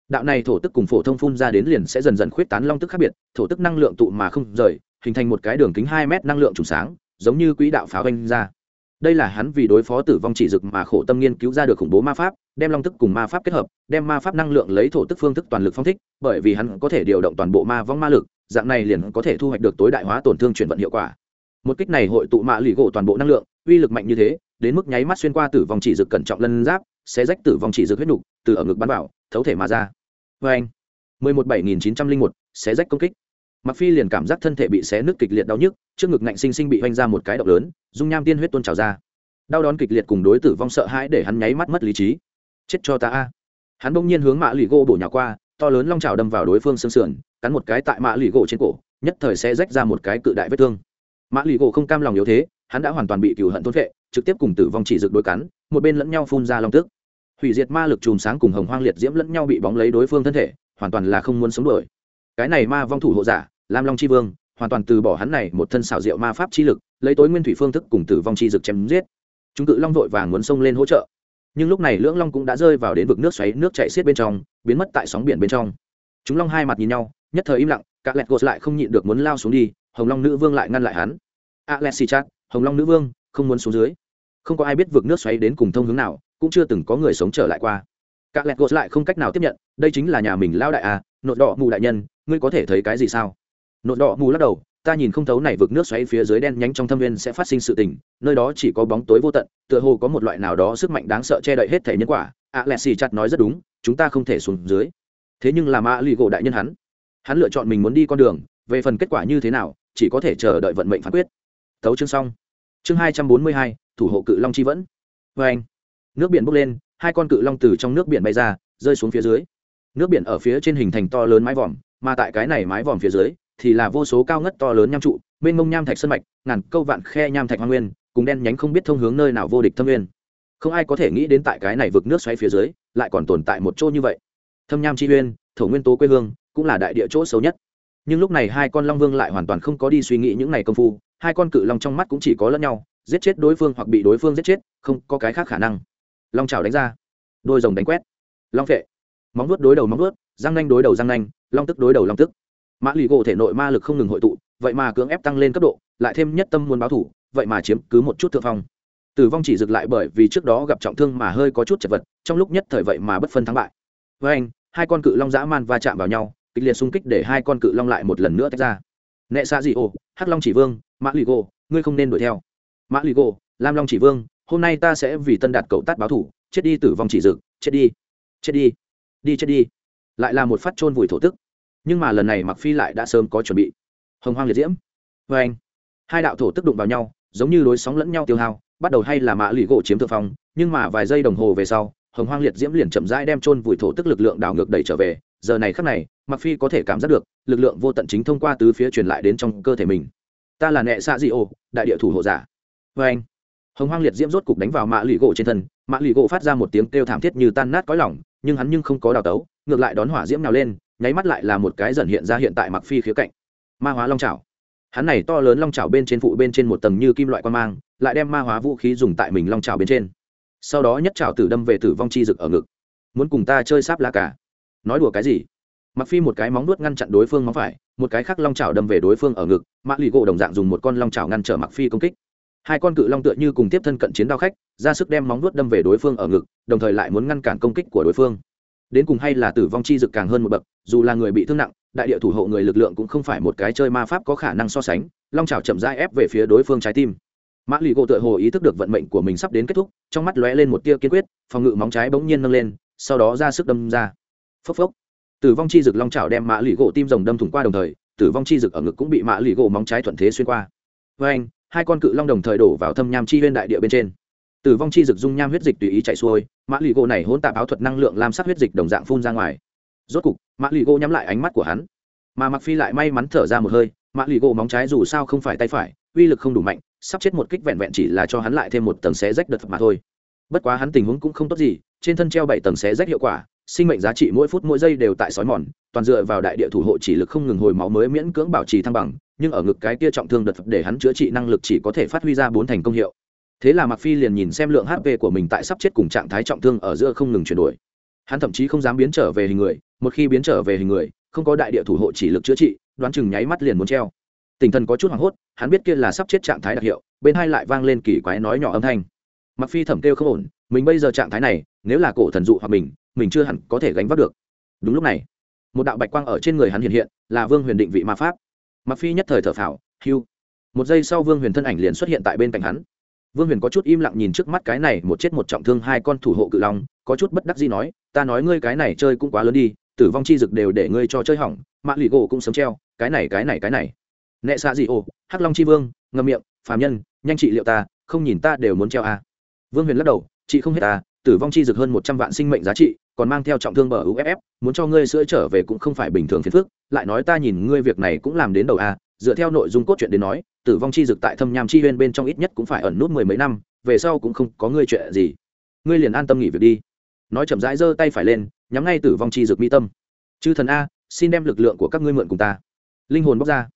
đạo này thổ tức cùng phổ thông phun ra đến liền sẽ dần dần khuyết tán long tức khác biệt, thổ tức năng lượng tụ mà không rời, hình thành một cái đường kính hai mét năng lượng trùng sáng, giống như quỹ đạo pháo vanh ra. Đây là hắn vì đối phó tử vong chỉ dực mà khổ tâm nghiên cứu ra được khủng bố ma pháp, đem long tức cùng ma pháp kết hợp, đem ma pháp năng lượng lấy thổ tức phương thức toàn lực phong thích, bởi vì hắn có thể điều động toàn bộ ma vong ma lực, dạng này liền có thể thu hoạch được tối đại hóa tổn thương chuyển vận hiệu quả. Một kích này hội tụ mạ lì gỗ toàn bộ năng lượng, uy lực mạnh như thế, đến mức nháy mắt xuyên qua tử vong chỉ dực cẩn trọng lân giáp sẽ rách tử vong chỉ dược huyết nục, từ ở ngực bắn vào, thấu thể mà ra. Vê anh mười một bảy nghìn chín trăm linh một sẽ rách công kích. Mặc phi liền cảm giác thân thể bị xé nứt kịch liệt đau nhức, trước ngực ngạnh sinh sinh bị hoanh ra một cái động lớn, dung nham tiên huyết tuôn trào ra. Đau đón kịch liệt cùng đối tử vong sợ hãi để hắn nháy mắt mất lý trí. Chết cho ta a. Hắn bỗng nhiên hướng mạ lì gỗ bổ nhào qua, to lớn long trào đâm vào đối phương xương sườn, cắn một cái tại mạ lì gỗ trên cổ, nhất thời sẽ rách ra một cái cự đại vết thương. Mạ lì gỗ không cam lòng yếu thế, hắn đã hoàn toàn bị cựu hận thôn vệ trực tiếp cùng tử vong chỉ rực đối cắn, một bên lẫn nhau phun ra long tức. Hủy diệt ma lực chùm sáng cùng hồng hoang liệt diễm lẫn nhau bị bóng lấy đối phương thân thể, hoàn toàn là không muốn sống đuổi. Cái này ma vong thủ hộ giả, lam long c h i vương, hoàn toàn từ bỏ hắn này một thân xảo diệu ma pháp chi lực, lấy tối nguyên thủy phương thức cùng tử vong chi dực chém giết. Chúng cự long vội vàng muốn xông lên hỗ trợ. Nhưng lúc này lưỡng long cũng đã rơi vào đến vực nước xoáy, nước chạy xiết bên trong, biến mất tại sóng biển bên trong. Chúng long hai mặt nhìn nhau, nhất thời im lặng các lẹt gột lại không nhịn được muốn lao xuống đi, hồng long nữ vương lại ngăn lại hắn. Alexi chát hồng long nữ vương, không muốn xuống dưới không có ai biết vực nước xoáy đến cùng thông hướng nào, cũng chưa từng có người sống trở lại qua. Các lẹt gột lại không cách nào tiếp nhận, đây chính là nhà mình lao đại à nội đỏ mù đại nhân, ngươi có thể thấy cái gì sao? Nội đỏ mù lắc đầu, ta nhìn không thấu này vực nước xoáy phía dưới đen nhánh trong thâm viên sẽ phát sinh sự tình, nơi đó chỉ có bóng tối vô tận, tựa hồ có một loại nào đó sức mạnh đáng sợ che đậy hết thể nhân quả. A lẹ xì chặt nói rất đúng, chúng ta không thể xuống dưới. Thế nhưng làm a lì gỗ đại nhân hắn hắn lựa chọn mình muốn đi con đường, về phần kết quả như thế nào, chỉ có thể chờ đợi vận mệnh phán quyết. Thấu chương xong. Chương hai trăm bốn mươi hai thủ hộ cự long chi vẫn. Vê anh, nước biển bốc lên, hai con cự long từ trong nước biển bay ra, rơi xuống phía dưới. Nước biển ở phía trên hình thành to lớn mái vòm, mà tại cái này mái vòm phía dưới thì là vô số cao ngất to lớn nham trụ bên mông nham thạch sân mạch, ngàn câu vạn khe nham thạch hoa nguyên, cùng đen nhánh không biết thông hướng nơi nào vô địch thâm nguyên. Không ai có thể nghĩ đến tại cái này vực nước xoáy phía dưới lại còn tồn tại một chỗ như vậy. Thâm nham chi uyên, thổ nguyên tố quê hương cũng là đại địa chỗ xấu nhất. Nhưng lúc này hai con long vương lại hoàn toàn không có đi suy nghĩ những này công phu, hai con cự long trong mắt cũng chỉ có lẫn nhau giết chết đối phương hoặc bị đối phương giết chết, không có cái khác khả năng. Long trào đánh ra. Đôi rồng đánh quét. Long phệ. Móng vuốt đối đầu móng vuốt, răng nanh đối đầu răng nanh, long tức đối đầu long tức. Mã lì gỗ thể nội ma lực không ngừng hội tụ, vậy mà cưỡng ép tăng lên cấp độ, lại thêm nhất tâm muốn báo thủ, vậy mà chiếm cứ một chút thượng phong. Tử vong chỉ dừng lại bởi vì trước đó gặp trọng thương mà hơi có chút chật vật, trong lúc nhất thời vậy mà bất phân thắng bại. Với anh, hai con cự long dã man va chạm vào nhau, kịch liệt xung kích để hai con cự long lại một lần nữa tách ra. Nệ xa dị ô hắc long chỉ vương, mã lì gỗ, ngươi không nên đuổi theo mã lì gỗ lam long chỉ vương, hôm nay ta sẽ vì tân đạt cậu tát báo thủ, chết đi tử vong chỉ dực chết đi chết đi đi chết đi. Lại là một phát chôn vùi thổ tức. Nhưng mà lần này mặc phi lại đã sớm có chuẩn bị. Hồng hoang liệt diễm. Vê anh, hai đạo thổ tức đụng vào nhau, giống như lối sóng lẫn nhau tiêu hao, bắt đầu hay là mã lì gỗ chiếm thượng phong, nhưng mà vài giây đồng hồ về sau, hồng hoang liệt diễm liền chậm rãi đem chôn vùi thổ tức lực lượng đảo ngược đẩy trở về. Giờ này khắc này mặc phi có thể cảm giác được, lực lượng vô tận chính thông qua tứ phía truyền lại đến trong cơ thể mình. Ta là nệ xạ dị ô, đại địa thủ hộ giả vê anh, hồng hoang liệt diễm rốt cục đánh vào mã lì gỗ trên thân. Mã lì gỗ phát ra một tiếng kêu thảm thiết như tan nát cõi lỏng nhưng hắn nhưng không có đào tấu, ngược lại đón hỏa diễm nào lên, nháy mắt lại là một cái dần hiện ra hiện tại mặc phi khía cạnh. Ma hóa long trào hắn này to lớn long trào bên trên phụ bên trên một tầng như kim loại quan mang, lại đem ma hóa vũ khí dùng tại mình long trào bên trên. Sau đó nhất trào tử đâm về tử vong chi rực ở ngực. Muốn cùng ta chơi sáp lá cả nói đùa cái gì? Mặc phi một cái móng nuốt ngăn chặn đối phương móng phải, một cái khác long trào đâm về đối phương ở ngực, mã lì gỗ đồng dạng dùng một con long trào ngăn trở mặc phi công kích hai con cự long tựa như cùng tiếp thân cận chiến đao khách, ra sức đem móng nuốt đâm về đối phương ở ngực, đồng thời lại muốn ngăn cản công kích của đối phương. Đến cùng hay là tử vong chi dực càng hơn một bậc, dù là người bị thương nặng, đại địa thủ hộ người lực lượng cũng không phải một cái chơi ma pháp có khả năng so sánh, long trào chậm rãi ép về phía đối phương trái tim. Mã lì gỗ tựa hồ ý thức được vận mệnh của mình sắp đến kết thúc, trong mắt lóe lên một tia kiên quyết, phòng ngự móng trái bỗng nhiên nâng lên, sau đó ra sức đâm ra. Phốc phốc. Tử vong chi dực long trào đem mã lì gỗ tim rồng đâm thủng qua đồng thời, tử vong chi dực ở ngực cũng bị mã lì gỗ móng trái thuận thế xuyên qua. Với anh hai con cự long đồng thời đổ vào thâm nham chi huyên đại địa bên trên. Tử vong chi dực dung nham huyết dịch tùy ý chạy xuôi, mã lì gỗ này hỗn tạp áo thuật năng lượng lam sắc huyết dịch đồng dạng phun ra ngoài. Rốt cục, mã lì gỗ nhắm lại ánh mắt của hắn. Mà mặc phi lại may mắn thở ra một hơi, mã lì gỗ móng trái dù sao không phải tay phải, uy lực không đủ mạnh, sắp chết một kích vẹn vẹn chỉ là cho hắn lại thêm một tầng xé rách đợt mà thôi. Bất quá hắn tình huống cũng không tốt gì, trên thân treo bảy tầng xé rách hiệu quả, sinh mệnh giá trị mỗi phút mỗi giây đều tại sói mòn, toàn dựa vào đại địa thủ hộ chỉ lực không ngừng hồi máu mới miễn cưỡng bảo trì thăng bằng nhưng ở ngực cái kia trọng thương đợt để hắn chữa trị năng lực chỉ có thể phát huy ra bốn thành công hiệu. Thế là mặc phi liền nhìn xem lượng hp của mình tại sắp chết cùng trạng thái trọng thương ở giữa không ngừng chuyển đổi. Hắn thậm chí không dám biến trở về hình người, một khi biến trở về hình người, không có đại địa thủ hộ chỉ lực chữa trị, đoán chừng nháy mắt liền muốn treo. Tinh thần có chút hoảng hốt, hắn biết kia là sắp chết trạng thái đặc hiệu, bên hai lại vang lên kỳ quái nói nhỏ âm thanh. Mặc phi thẩm kêu không ổn, mình bây giờ trạng thái này, nếu là cổ thần dụ hoặc mình mình chưa hẳn có thể gánh vác được. Đúng lúc này, một đạo bạch quang ở trên người hắn hiện hiện, là vương huyền định vị ma pháp mặc phi nhất thời thở phào, hưu. Một giây sau vương huyền thân ảnh liền xuất hiện tại bên cạnh hắn. Vương huyền có chút im lặng nhìn trước mắt cái này một chết một trọng thương hai con thủ hộ cự long, có chút bất đắc gì nói, ta nói ngươi cái này chơi cũng quá lớn đi, tử vong chi dực đều để ngươi cho chơi hỏng mạng lì gỗ cũng sớm treo, cái này cái này cái này. Nệ xạ dị ồ, hắc long chi vương ngâm miệng, phàm nhân, nhanh trị liệu ta, không nhìn ta đều muốn treo à. vương huyền lắc đầu, chị không hết ta tử vong chi dực hơn một trăm vạn sinh mệnh giá trị còn mang theo trọng thương bờ uff muốn cho ngươi sữa trở về cũng không phải bình thường phiền phức, lại nói ta nhìn ngươi việc này cũng làm đến đầu a dựa theo nội dung cốt truyện đến nói, tử vong chi dực tại thâm nham chi huyên bên trong ít nhất cũng phải ẩn nút mười mấy năm, về sau cũng không có ngươi chuyện gì. Ngươi liền an tâm nghỉ việc đi. Nói chậm rãi giơ tay phải lên, nhắm ngay tử vong chi dực mi tâm. Chư thần a, xin đem lực lượng của các ngươi mượn cùng ta. Linh hồn bóc ra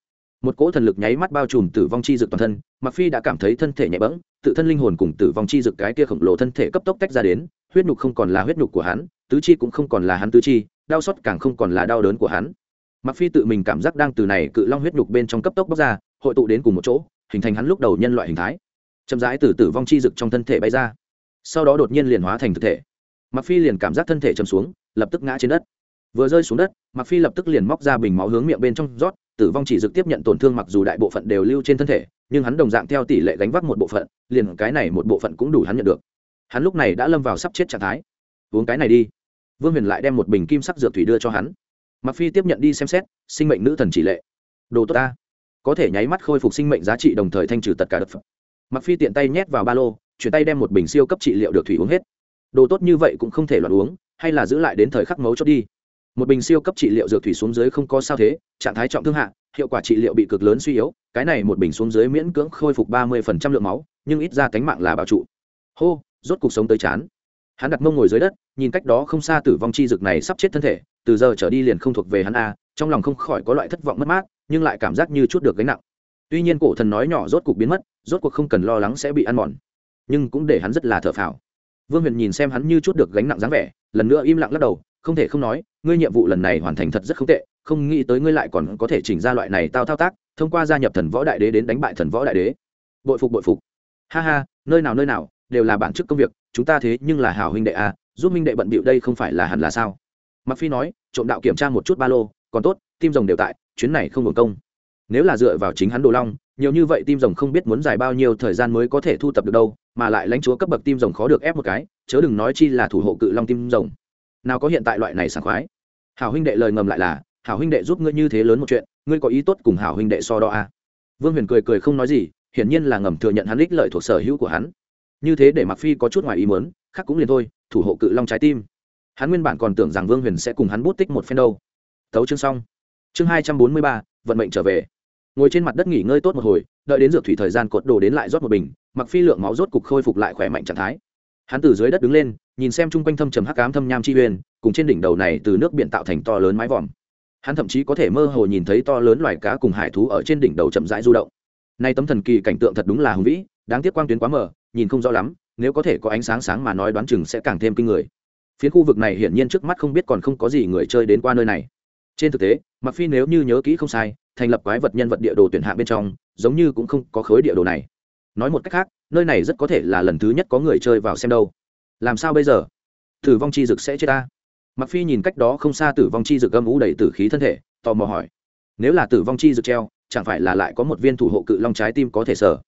một cỗ thần lực nháy mắt bao trùm tử vong chi dực toàn thân mặc phi đã cảm thấy thân thể nhẹ bẫng, tự thân linh hồn cùng tử vong chi dực cái kia khổng lồ thân thể cấp tốc tách ra đến, huyết nhục không còn là huyết nhục của hắn, tứ chi cũng không còn là hắn tứ chi, đau xót càng không còn là đau đớn của hắn. Mặc phi tự mình cảm giác đang từ này cự long huyết nhục bên trong cấp tốc bóc ra, hội tụ đến cùng một chỗ, hình thành hắn lúc đầu nhân loại hình thái. Chậm rãi từ tử vong chi dực trong thân thể bay ra. Sau đó đột nhiên liền hóa thành thực thể. Mặc phi liền cảm giác thân thể chầm xuống, lập tức ngã trên đất. Vừa rơi xuống đất mặc phi lập tức liền móc ra bình máu hướng miệng bên trong rót tử vong chỉ dực tiếp nhận tổn thương mặc dù đại bộ phận đều lưu trên thân thể, nhưng hắn đồng dạng theo tỷ lệ gánh vác một bộ phận, liền cái này một bộ phận cũng đủ hắn nhận được. Hắn lúc này đã lâm vào sắp chết trạng thái. Uống cái này đi. Vương huyền lại đem một bình kim sắc dược thủy đưa cho hắn. Mặc phi tiếp nhận đi xem xét, sinh mệnh nữ thần chỉ lệ. Đồ tốt ta. Có thể nháy mắt khôi phục sinh mệnh giá trị đồng thời thanh trừ tất cả đợt phẩm mặc phi tiện tay nhét vào ba lô, chuyển tay đem một bình siêu cấp trị liệu được thủy uống hết. Đồ tốt như vậy cũng không thể loạn uống, hay là giữ lại đến thời khắc mấu chốt đi một bình siêu cấp trị liệu dược thủy xuống dưới không có sao thế, trạng thái trọng thương hạ, hiệu quả trị liệu bị cực lớn suy yếu, cái này một bình xuống dưới miễn cưỡng khôi phục ba mươi phần trăm lượng máu, nhưng ít ra cánh mạng là bảo trụ. Hô, rốt cuộc sống tới chán. Hắn đặt mông ngồi dưới đất, nhìn cách đó không xa tử vong chi dực này sắp chết thân thể, từ giờ trở đi liền không thuộc về hắn a, trong lòng không khỏi có loại thất vọng mất mát, nhưng lại cảm giác như chút được gánh nặng. Tuy nhiên cổ thần nói nhỏ rốt cuộc biến mất, rốt cuộc không cần lo lắng sẽ bị ăn mòn, nhưng cũng để hắn rất là thở phào. Vương huyền nhìn xem hắn như chút được gánh nặng dáng vẻ, lần nữa im lặng lắc đầu không thể không nói ngươi nhiệm vụ lần này hoàn thành thật rất không tệ không nghĩ tới ngươi lại còn có thể chỉnh ra loại này tao thao tác thông qua gia nhập thần võ đại đế đến đánh bại thần võ đại đế. Bội phục bội phục. Ha ha nơi nào nơi nào đều là bản chức công việc chúng ta thế nhưng là hào huynh đệ a à, giúp huynh đệ bận bịu đây không phải là hẳn là sao? Mặc phi nói trộm đạo kiểm tra một chút ba lô còn tốt tim rồng đều tại chuyến này không hưởng công. Nếu là dựa vào chính hắn đồ long nhiều như vậy tim rồng không biết muốn dài bao nhiêu thời gian mới có thể thu tập được đâu mà lại lãnh chúa cấp bậc tim rồng khó được ép một cái chớ đừng nói chi là thủ hộ cự long tim rồng nào có hiện tại loại này sảng khoái. Hảo huynh đệ lời ngầm lại là, hảo huynh đệ giúp ngươi như thế lớn một chuyện, ngươi có ý tốt cùng hảo huynh đệ so đo a. À. vương huyền cười cười không nói gì, hiển nhiên là ngầm thừa nhận hắn ích lợi thuộc sở hữu của hắn. Như thế để mặc phi có chút ngoài ý muốn, khác cũng liền thôi, thủ hộ cự long trái tim. Hắn nguyên bản còn tưởng rằng vương huyền sẽ cùng hắn bút tích một phen đâu. Tấu chương xong. Chương hai trăm bốn mươi ba, vận mệnh trở về. Ngồi trên mặt đất nghỉ ngơi tốt một hồi, đợi đến dược thủy thời gian cột đồ đến lại rót một bình mặc phi lượng máu rốt cục khôi phục lại khỏe mạnh trạng thái hắn từ dưới đất đứng lên, nhìn xem chung quanh thâm trầm hắc ám thâm nham chi huyền, cùng trên đỉnh đầu này từ nước biển tạo thành to lớn mái vòm. Hắn thậm chí có thể mơ hồ nhìn thấy to lớn loài cá cùng hải thú ở trên đỉnh đầu chậm rãi du động. Nay tấm thần kỳ cảnh tượng thật đúng là hùng vĩ, đáng tiếc quang tuyến quá mờ, nhìn không rõ lắm, nếu có thể có ánh sáng sáng mà nói đoán chừng sẽ càng thêm kinh người. Phiến khu vực này hiển nhiên trước mắt không biết còn không có gì người chơi đến qua nơi này. Trên thực tế mặc phi nếu như nhớ kỹ không sai, thành lập quái vật nhân vật địa đồ tuyển hạ bên trong, giống như cũng không có khối địa đồ này nói một cách khác, nơi này rất có thể là lần thứ nhất có người chơi vào xem đâu. Làm sao bây giờ? Tử vong chi dực sẽ chết ta. Mặc phi nhìn cách đó không xa tử vong chi dực âm ú đầy tử khí thân thể, tò mò hỏi. Nếu là tử vong chi dực treo, chẳng phải là lại có một viên thủ hộ cự long trái tim có thể sở?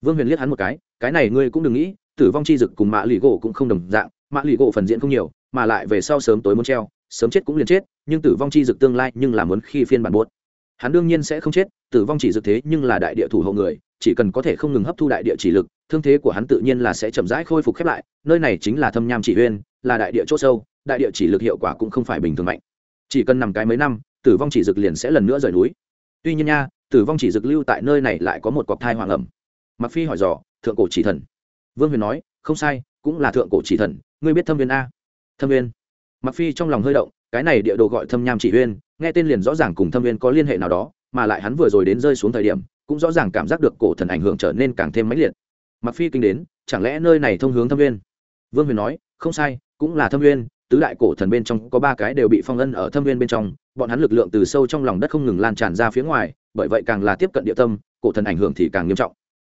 Vương huyền liếc hắn một cái cái này ngươi cũng đừng nghĩ, tử vong chi dực cùng mạ lì gỗ cũng không đồng dạng, mạ lì gỗ phần diễn không nhiều, mà lại về sau sớm tối muốn treo, sớm chết cũng liền chết, nhưng tử vong chi dực tương lai nhưng là muốn khi phiên bản buốt hắn đương nhiên sẽ không chết, tử vong chỉ dực thế nhưng là đại địa thủ hộ người, chỉ cần có thể không ngừng hấp thu đại địa chỉ lực, thương thế của hắn tự nhiên là sẽ chậm rãi khôi phục khép lại, nơi này chính là thâm nham chỉ huyên là đại địa c h ỗ sâu, đại địa chỉ lực hiệu quả cũng không phải bình thường mạnh. Chỉ cần nằm cái mấy năm, tử vong chỉ dực liền sẽ lần nữa rời núi. Tuy nhiên nha, tử vong chỉ dực lưu tại nơi này lại có một cọc thai hoàng ẩm. Mặc phi hỏi dò, thượng cổ chỉ thần? Vương huyền nói, không sai, cũng là thượng cổ chỉ thần, ngươi biết thâm viên a? Thâm viên mặc phi trong lòng hơi động cái này địa đồ gọi thâm nham chỉ huyên, nghe tên liền rõ ràng cùng thâm viên có liên hệ nào đó, mà lại hắn vừa rồi đến rơi xuống thời điểm, cũng rõ ràng cảm giác được cổ thần ảnh hưởng trở nên càng thêm mãnh liệt. Mặc phi kinh đến, chẳng lẽ nơi này thông hướng thâm viên? Vương huyền nói, không sai, cũng là thâm viên, tứ đại cổ thần bên trong có ba cái đều bị phong ân ở thâm viên bên trong, bọn hắn lực lượng từ sâu trong lòng đất không ngừng lan tràn ra phía ngoài, bởi vậy càng là tiếp cận địa tâm, cổ thần ảnh hưởng thì càng nghiêm trọng.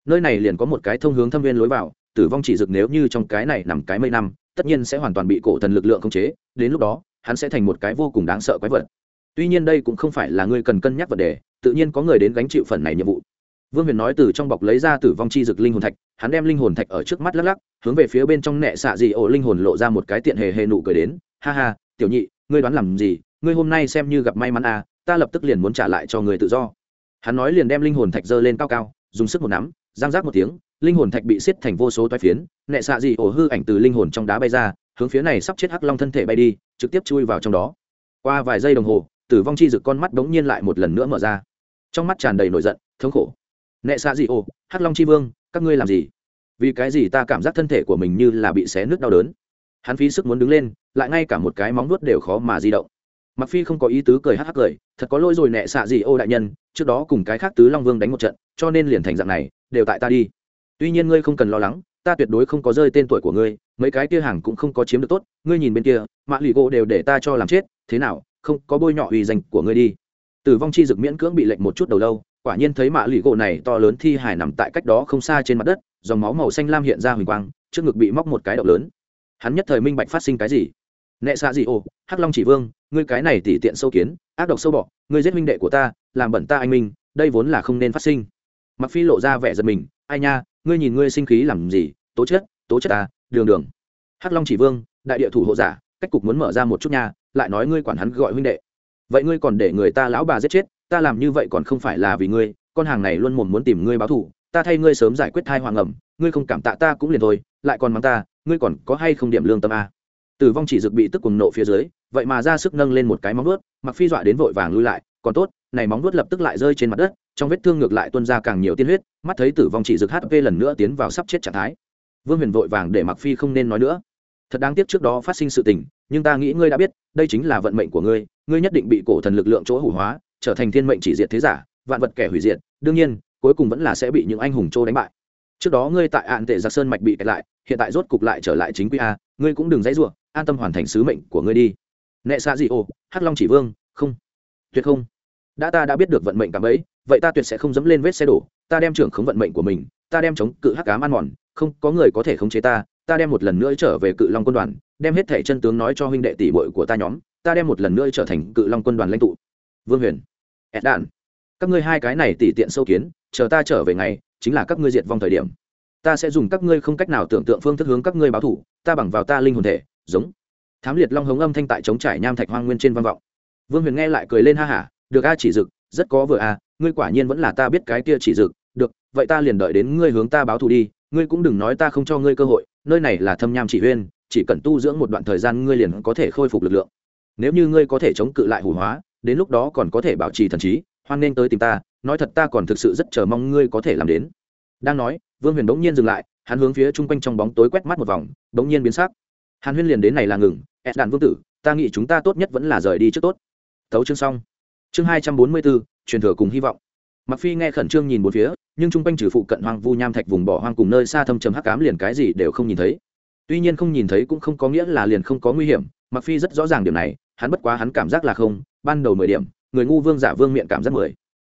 Nơi này liền có một cái thông hướng thâm viên lối vào, tử vong chỉ dực nếu như trong cái này nằm cái mây năm, tất nhiên sẽ hoàn toàn bị cổ thần lực lượng khống chế, đến lúc đó hắn sẽ thành một cái vô cùng đáng sợ quái vật. Tuy nhiên đây cũng không phải là ngươi cần cân nhắc vấn đề, tự nhiên có người đến gánh chịu phần này nhiệm vụ. Vương huyền nói từ trong bọc lấy ra tử vong chi dực linh hồn thạch, hắn đem linh hồn thạch ở trước mắt lắc lắc, hướng về phía bên trong nẹ xạ dị ổ linh hồn lộ ra một cái tiện hề hề nụ cười đến, ha ha, tiểu nhị, ngươi đoán làm gì? Ngươi hôm nay xem như gặp may mắn à ta lập tức liền muốn trả lại cho người tự do. Hắn nói liền đem linh hồn thạch dơ lên cao cao, dùng sức một nắm, giang giác một tiếng, linh hồn thạch bị xiết thành vô số toái phiến, nẹ xạ dị ổ hư ảnh từ linh hồn trong đá bay ra, hướng phía này sắp chết hắc long thân thể bay đi trực tiếp chui vào trong đó. Qua vài giây đồng hồ, tử vong chi rực con mắt đống nhiên lại một lần nữa mở ra. Trong mắt tràn đầy nổi giận, thống khổ. Nệ xạ dị ồ, hắc long chi vương, các ngươi làm gì? Vì cái gì ta cảm giác thân thể của mình như là bị xé nước đau đớn? Hắn phí sức muốn đứng lên, lại ngay cả một cái móng nuốt đều khó mà di động. Mặc phi không có ý tứ cười hắc hắc cười, thật có lỗi rồi nệ xạ dị ô đại nhân, trước đó cùng cái khác tứ long vương đánh một trận, cho nên liền thành dạng này, đều tại ta đi. Tuy nhiên ngươi không cần lo lắng ta tuyệt đối không có rơi tên tuổi của ngươi, mấy cái kia hàng cũng không có chiếm được tốt, ngươi nhìn bên kia mạ lì gỗ đều để ta cho làm chết, thế nào, không có bôi nhọ uy danh của ngươi đi. Tử vong chi dực miễn cưỡng bị lệnh một chút đầu lâu, quả nhiên thấy mạ lì gỗ này to lớn thi hải nằm tại cách đó không xa trên mặt đất, dòng máu màu xanh lam hiện ra huỳnh quang, trước ngực bị móc một cái động lớn. Hắn nhất thời minh bạch phát sinh cái gì. Nệ xạ gì ô? hắc long chỉ vương, ngươi cái này tỉ tiện sâu kiến, ác độc sâu bọ, ngươi giết minh đệ của ta, làm bẩn ta anh minh, đây vốn là không nên phát sinh. Mặc phi lộ ra vẻ giật mình, ai nha, ngươi nhìn ngươi sinh khí làm gì tố chết tố chết ta à, đường đường. Hắc long chỉ vương, đại địa thủ hộ giả, cách cục muốn mở ra một chút nha, lại nói ngươi quản hắn gọi huynh đệ. Vậy ngươi còn để người ta lão bà giết chết, ta làm như vậy còn không phải là vì ngươi, con hàng này luôn mồm muốn tìm ngươi báo thù, ta thay ngươi sớm giải quyết thai hoàng ẩm, ngươi không cảm tạ ta cũng liền thôi, lại còn mắng ta, ngươi còn có hay không điểm lương tâm a tử vong chỉ dực bị tức cùng nộ phía dưới, vậy mà ra sức nâng lên một cái móng vuốt, mặc phi dọa đến vội vàng lui lại, còn tốt, này móng vuốt lập tức lại rơi trên mặt đất, trong vết thương ngược lại tuôn ra càng nhiều tiên huyết, mắt thấy tử vong chỉ dực hp lần nữa tiến vào sắp chết trạng thái vương huyền vội vàng để mặc phi không nên nói nữa. Thật đáng tiếc trước đó phát sinh sự tình, nhưng ta nghĩ ngươi đã biết, đây chính là vận mệnh của ngươi ngươi nhất định bị cổ thần lực lượng chỗ hủ hóa, trở thành thiên mệnh chỉ diệt thế giả, vạn vật kẻ hủy diệt, đương nhiên, cuối cùng vẫn là sẽ bị những anh hùng chỗ đánh bại. Trước đó ngươi tại ạn tệ giặc sơn mạch bị kẹt lại, hiện tại rốt cục lại trở lại chính quy a, ngươi cũng đừng dãy ruộng an tâm hoàn thành sứ mệnh của ngươi đi. Nệ xa gì ô, hắc long chỉ vương, không. Tuyệt không. Đã ta đã biết được vận mệnh cảm ấy vậy ta tuyệt sẽ không dẫm lên vết xe đổ, ta đem trưởng khống vận mệnh của mình, ta đem chống cự hắc cám ăn mòn không, có người có thể khống chế ta ta đem một lần nữa trở về cự long quân đoàn, đem hết thẻ chân tướng nói cho huynh đệ tỷ bội của ta nhóm, ta đem một lần nữa trở thành cự long quân đoàn lãnh tụ. Vương huyền, ed đạn, các ngươi hai cái này tỉ tiện sâu kiến, chờ ta trở về ngày, chính là các ngươi diệt vong thời điểm. Ta sẽ dùng các ngươi không cách nào tưởng tượng phương thức hướng các ngươi báo thủ ta bằng vào ta linh hồn thể, giống. Thám liệt long hống âm thanh tại chống trải nham thạch hoang nguyên trên văn vọng. Vương huyền nghe lại cười lên ha hả, được a, chỉ dực, rất có vừa a, ngươi quả nhiên vẫn là ta biết cái kia chỉ dực, được, vậy ta liền đợi đến ngươi hướng ta báo thù đi ngươi cũng đừng nói ta không cho ngươi cơ hội, nơi này là thâm nham chỉ huyên, chỉ cần tu dưỡng một đoạn thời gian ngươi liền có thể khôi phục lực lượng. Nếu như ngươi có thể chống cự lại hủ hóa, đến lúc đó còn có thể bảo trì thần trí, hoan nên tới tìm ta, nói thật ta còn thực sự rất chờ mong ngươi có thể làm đến. Đang nói, vương huyền bỗng nhiên dừng lại, hắn hướng phía chung quanh trong bóng tối quét mắt một vòng, bỗng nhiên biến sắc. Hàn huyên liền đến này là ngừng ép đạn vương tử, ta nghĩ chúng ta tốt nhất vẫn là rời đi trước tốt. Thấu chương xong. Chương hai trăm bốn mươi bốn, truyền thừa cùng hy vọng. Mặc phi nghe khẩn trương nhìn bốn phía nhưng chung quanh trừ phụ cận hoang vu nham thạch vùng bỏ hoang cùng nơi xa thâm trầm hắc cám liền cái gì đều không nhìn thấy. Tuy nhiên không nhìn thấy cũng không có nghĩa là liền không có nguy hiểm mặc phi rất rõ ràng điểm này, hắn bất quá hắn cảm giác là không, ban đầu mười điểm, người ngu vương giả vương miệng cảm giác mười.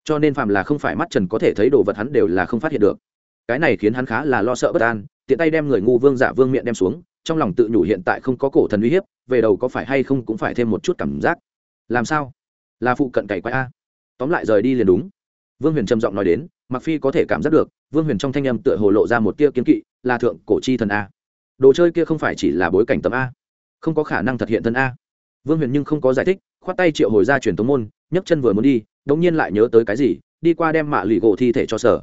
Cho nên phàm là không phải mắt trần có thể thấy đồ vật hắn đều là không phát hiện được. Cái này khiến hắn khá là lo sợ bất an, tiện tay đem người ngu vương giả vương miệng đem xuống, trong lòng tự nhủ hiện tại không có cổ thần uy hiếp, về đầu có phải hay không cũng phải thêm một chút cảm giác. Làm sao? Là phụ cận cày quái a. Tóm lại rời đi liền đúng. Vương huyền trầm giọng nói đến mặc phi có thể cảm giác được, vương huyền trong thanh âm tựa hồ lộ ra một tia kiên kỵ, là thượng cổ chi thần a. Đồ chơi kia không phải chỉ là bối cảnh tấm a. Không có khả năng thực hiện thân a. Vương huyền nhưng không có giải thích, khoát tay triệu hồi ra truyền tống môn, nhấc chân vừa muốn đi đống nhiên lại nhớ tới cái gì, đi qua đem mạ lì gỗ thi thể cho sở.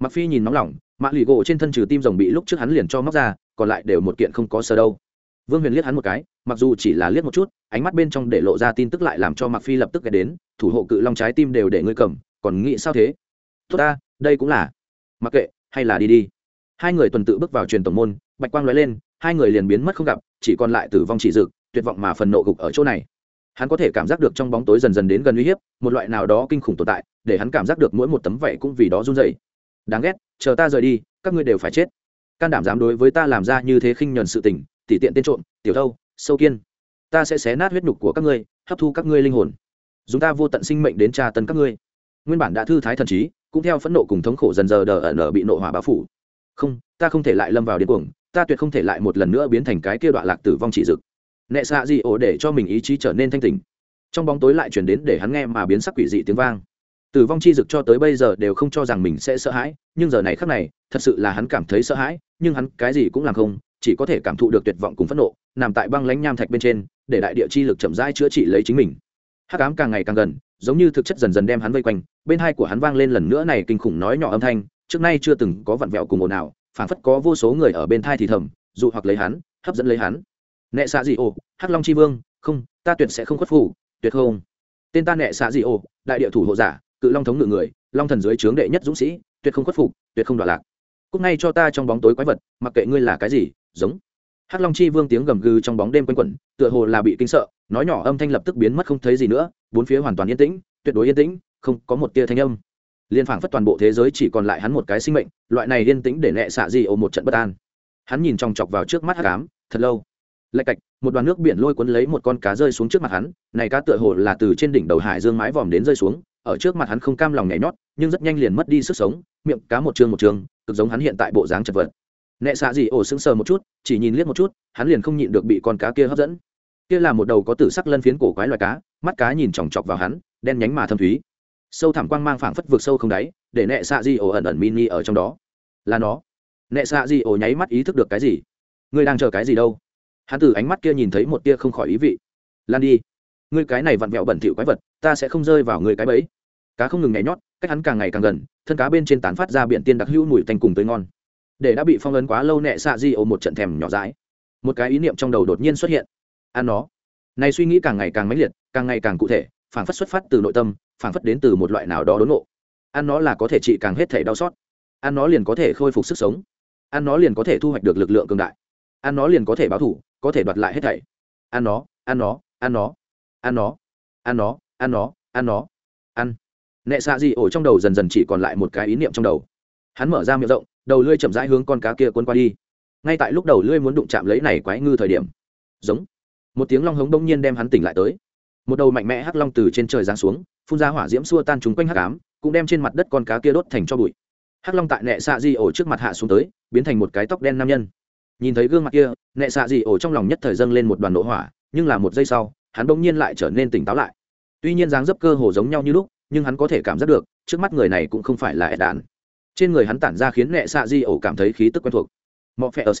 Mặc phi nhìn nóng lòng, mạ lì gỗ trên thân trừ tim rồng bị lúc trước hắn liền cho móc ra, còn lại đều một kiện không có sờ đâu. Vương huyền liếc hắn một cái, mặc dù chỉ là liếc một chút, ánh mắt bên trong để lộ ra tin tức lại làm cho mặc phi lập tức ghé đến, thủ hộ cự long trái tim đều để ngươi cầm, còn nghĩ sao thế? Tốt ta đây cũng là mặc kệ, hay là đi đi. Hai người tuần tự bước vào truyền tổng môn, bạch quang nói lên, hai người liền biến mất không gặp, chỉ còn lại tử vong chỉ dực, tuyệt vọng mà phần nộ gục ở chỗ này. Hắn có thể cảm giác được trong bóng tối dần dần đến gần uy hiếp, một loại nào đó kinh khủng tồn tại, để hắn cảm giác được mỗi một tấm vảy cũng vì đó run dày đáng ghét, chờ ta rời đi, các ngươi đều phải chết. Can đảm dám đối với ta làm ra như thế khinh nhuần sự tình, tỉ tiện tên trộm, tiểu thâu, sâu kiên. Ta sẽ xé nát huyết nhục của các ngươi, hấp thu các ngươi linh hồn. Dùng ta vô tận sinh mệnh đến tra tấn các ngươi. Nguyên bản đã thư thái thần trí cũng theo phẫn nộ cùng thống khổ dần giờ đờ ẩn bị nộ hỏa báo phủ. Không, ta không thể lại lâm vào điên cuồng, ta tuyệt không thể lại một lần nữa biến thành cái kia đoạn lạc tử vong chỉ dực. Nệ xạ dị ổ để cho mình ý chí trở nên thanh tình trong bóng tối lại chuyển đến để hắn nghe mà biến sắc quỷ dị tiếng vang. Tử vong chi dực cho tới bây giờ đều không cho rằng mình sẽ sợ hãi, nhưng giờ này khắc này, thật sự là hắn cảm thấy sợ hãi, nhưng hắn cái gì cũng làm không, chỉ có thể cảm thụ được tuyệt vọng cùng phẫn nộ, nằm tại băng lánh nham thạch bên trên, để đại địa chi lực chậm rãi chữa trị lấy chính mình. Hắc ám càng ngày càng gần, giống như thực chất dần dần đem hắn vây quanh bên hai của hắn vang lên lần nữa này kinh khủng nói nhỏ âm thanh, trước nay chưa từng có vặn vẹo cùng ồn nào phảng phất có vô số người ở bên thai thì thầm, dụ hoặc lấy hắn, hấp dẫn lấy hắn. Nệ xạ dị ồ hắc long chi vương, không, ta tuyệt sẽ không khuất phủ tuyệt không. Tên ta nệ xạ dị ồ đại địa thủ hộ giả, cự long thống ngự người, long thần dưới trướng đệ nhất dũng sĩ, tuyệt không khuất phục tuyệt không đoạn lạc. Cúc ngay cho ta trong bóng tối quái vật, mặc kệ ngươi là cái gì, giống. Hắc long chi vương tiếng gầm gừ trong bóng đêm quanh quẩn, tựa hồ là bị kinh sợ, nói nhỏ âm thanh lập tức biến mất không thấy gì nữa, bốn phía hoàn toàn yên tĩnh, tuyệt đối yên tĩnh không có một tia thanh âm. Liên phảng phất toàn bộ thế giới chỉ còn lại hắn một cái sinh mệnh, loại này yên tĩnh để nẹ xạ gì ồ một trận bất an. Hắn nhìn chòng chọc vào trước mắt hắc ám, thật lâu. Lạch cạch, một đoàn nước biển lôi cuốn lấy một con cá rơi xuống trước mặt hắn, này cá tựa hồ là từ trên đỉnh đầu hải dương mái vòm đến rơi xuống, ở trước mặt hắn không cam lòng nhảy nhót, nhưng rất nhanh liền mất đi sức sống, miệng cá một chương một chương cực giống hắn hiện tại bộ dáng chật vật. Nẹ xạ gì ổ sững sờ một chút, chỉ nhìn liếc một chút, hắn liền không nhịn được bị con cá kia hấp dẫn. Kia là một đầu có tử sắc lân phiến cổ quái loài cá, mắt cá nhìn chòng chọc vào hắn, đen nhánh mà thâm thúy sâu thẳm quang mang phảng phất vượt sâu không đáy, để nệ xạ di ổ ẩn ẩn mini ở trong đó. Là nó. Nệ xạ di ổ nháy mắt ý thức được cái gì? Ngươi đang chờ cái gì đâu? Hắn từ ánh mắt kia nhìn thấy một tia không khỏi ý vị. Lan đi. Ngươi cái này vặn vẹo bẩn thỉu quái vật, ta sẽ không rơi vào ngươi cái bẫy. Cá không ngừng nhảy nhót, cách hắn càng ngày càng gần, thân cá bên trên tán phát ra biển tiên đặc hữu mùi tanh cùng tới ngon. Để đã bị phong ấn quá lâu nẹ xạ di ổ một trận thèm nhỏ dãi. Một cái ý niệm trong đầu đột nhiên xuất hiện. Ăn nó. Này suy nghĩ càng ngày càng mãnh liệt, càng ngày càng cụ thể, phảng phất xuất phát từ nội tâm phảng phất đến từ một loại nào đó đốn ngộ. Ăn nó là có thể trị càng hết thể đau xót. Ăn nó liền có thể khôi phục sức sống. Ăn nó liền có thể thu hoạch được lực lượng cường đại. Ăn nó liền có thể báo thủ có thể đoạt lại hết thảy. Ăn nó ăn nó ăn nó ăn nó ăn nó ăn nó ăn nó, ăn. Nệ xạ dị ổ trong đầu dần dần chỉ còn lại một cái ý niệm trong đầu. Hắn mở ra miệng rộng, đầu lưỡi chậm rãi hướng con cá kia cuốn qua đi. Ngay tại lúc đầu lưỡi muốn đụng chạm lấy này quái ngư thời điểm, giống, một tiếng long hống đông nhiên đem hắn tỉnh lại tới. Một đầu mạnh mẽ hắc long từ trên trời giáng xuống phun ra hỏa diễm xua tan chúng quanh hắc ám, cũng đem trên mặt đất con cá kia đốt thành cho bụi. Hắc long tại nệ xạ di ổ trước mặt hạ xuống tới, biến thành một cái tóc đen nam nhân. Nhìn thấy gương mặt kia, nệ xạ di ổ trong lòng nhất thời dâng lên một đoàn nổ hỏa, nhưng là một giây sau, hắn bỗng nhiên lại trở nên tỉnh táo lại. Tuy nhiên dáng dấp cơ hồ giống nhau như lúc, nhưng hắn có thể cảm giác được, trước mắt người này cũng không phải là ed đạn trên người hắn tản ra khiến nệ xạ di ổ cảm thấy khí tức quen thuộc. Mọ phe ớt.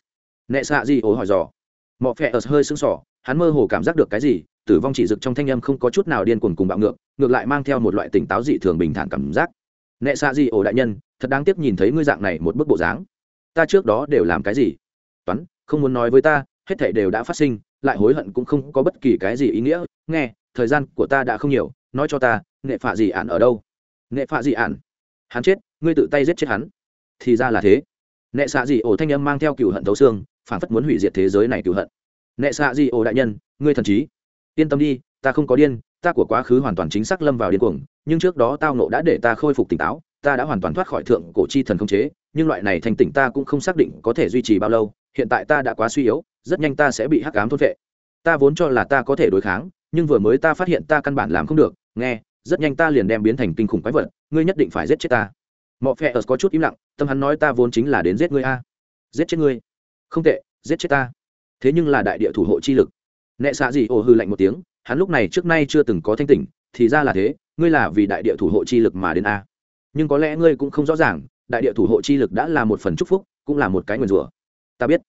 Nệ xạ di ổ hỏi dò. Mọ phe ớt hơi sưng sỏ hắn mơ hồ cảm giác được cái gì tử vong chỉ rực trong thanh âm không có chút nào điên cuồng cùng bạo ngược ngược lại mang theo một loại tỉnh táo dị thường bình thản cảm giác. Nệ xạ di ổ đại nhân, thật đáng tiếc nhìn thấy ngươi dạng này một bức bộ dáng. Ta trước đó đều làm cái gì? Toán, không muốn nói với ta, hết thảy đều đã phát sinh, lại hối hận cũng không có bất kỳ cái gì ý nghĩa. Nghe, thời gian của ta đã không nhiều, nói cho ta nghệ phạ gì ản ở đâu? Nghệ phạ gì ản. Hắn chết, ngươi tự tay giết chết hắn. Thì ra là thế. Nệ xạ gì ổ thanh âm mang theo cựu hận thấu xương phản phất muốn hủy diệt thế giới này cựu hận. Nệ xạ gì ổ đại nhân, ngươi thần trí yên tâm đi, ta không có điên, ta của quá khứ hoàn toàn chính xác lâm vào điên cuồng, nhưng trước đó tao nộ đã để ta khôi phục tỉnh táo, ta đã hoàn toàn thoát khỏi thượng cổ chi thần không chế, nhưng loại này thành tỉnh ta cũng không xác định có thể duy trì bao lâu, hiện tại ta đã quá suy yếu, rất nhanh ta sẽ bị hắc ám thôn vệ ta vốn cho là ta có thể đối kháng, nhưng vừa mới ta phát hiện ta căn bản làm không được, nghe, rất nhanh ta liền đem biến thành kinh khủng quái vật, ngươi nhất định phải giết chết ta. Mọ phe ở có chút im lặng, tâm hắn nói ta vốn chính là đến giết ngươi a. Giết chết ngươi. Không tệ, giết chết ta. Thế nhưng là đại địa thủ hộ chi lực nệ xạ gì ô hư lạnh một tiếng, hắn lúc này trước nay chưa từng có thanh tỉnh, thì ra là thế, ngươi là vì đại địa thủ hộ chi lực mà đến a. Nhưng có lẽ ngươi cũng không rõ ràng, đại địa thủ hộ chi lực đã là một phần chúc phúc, cũng là một cái nguyền rủa. Ta biết.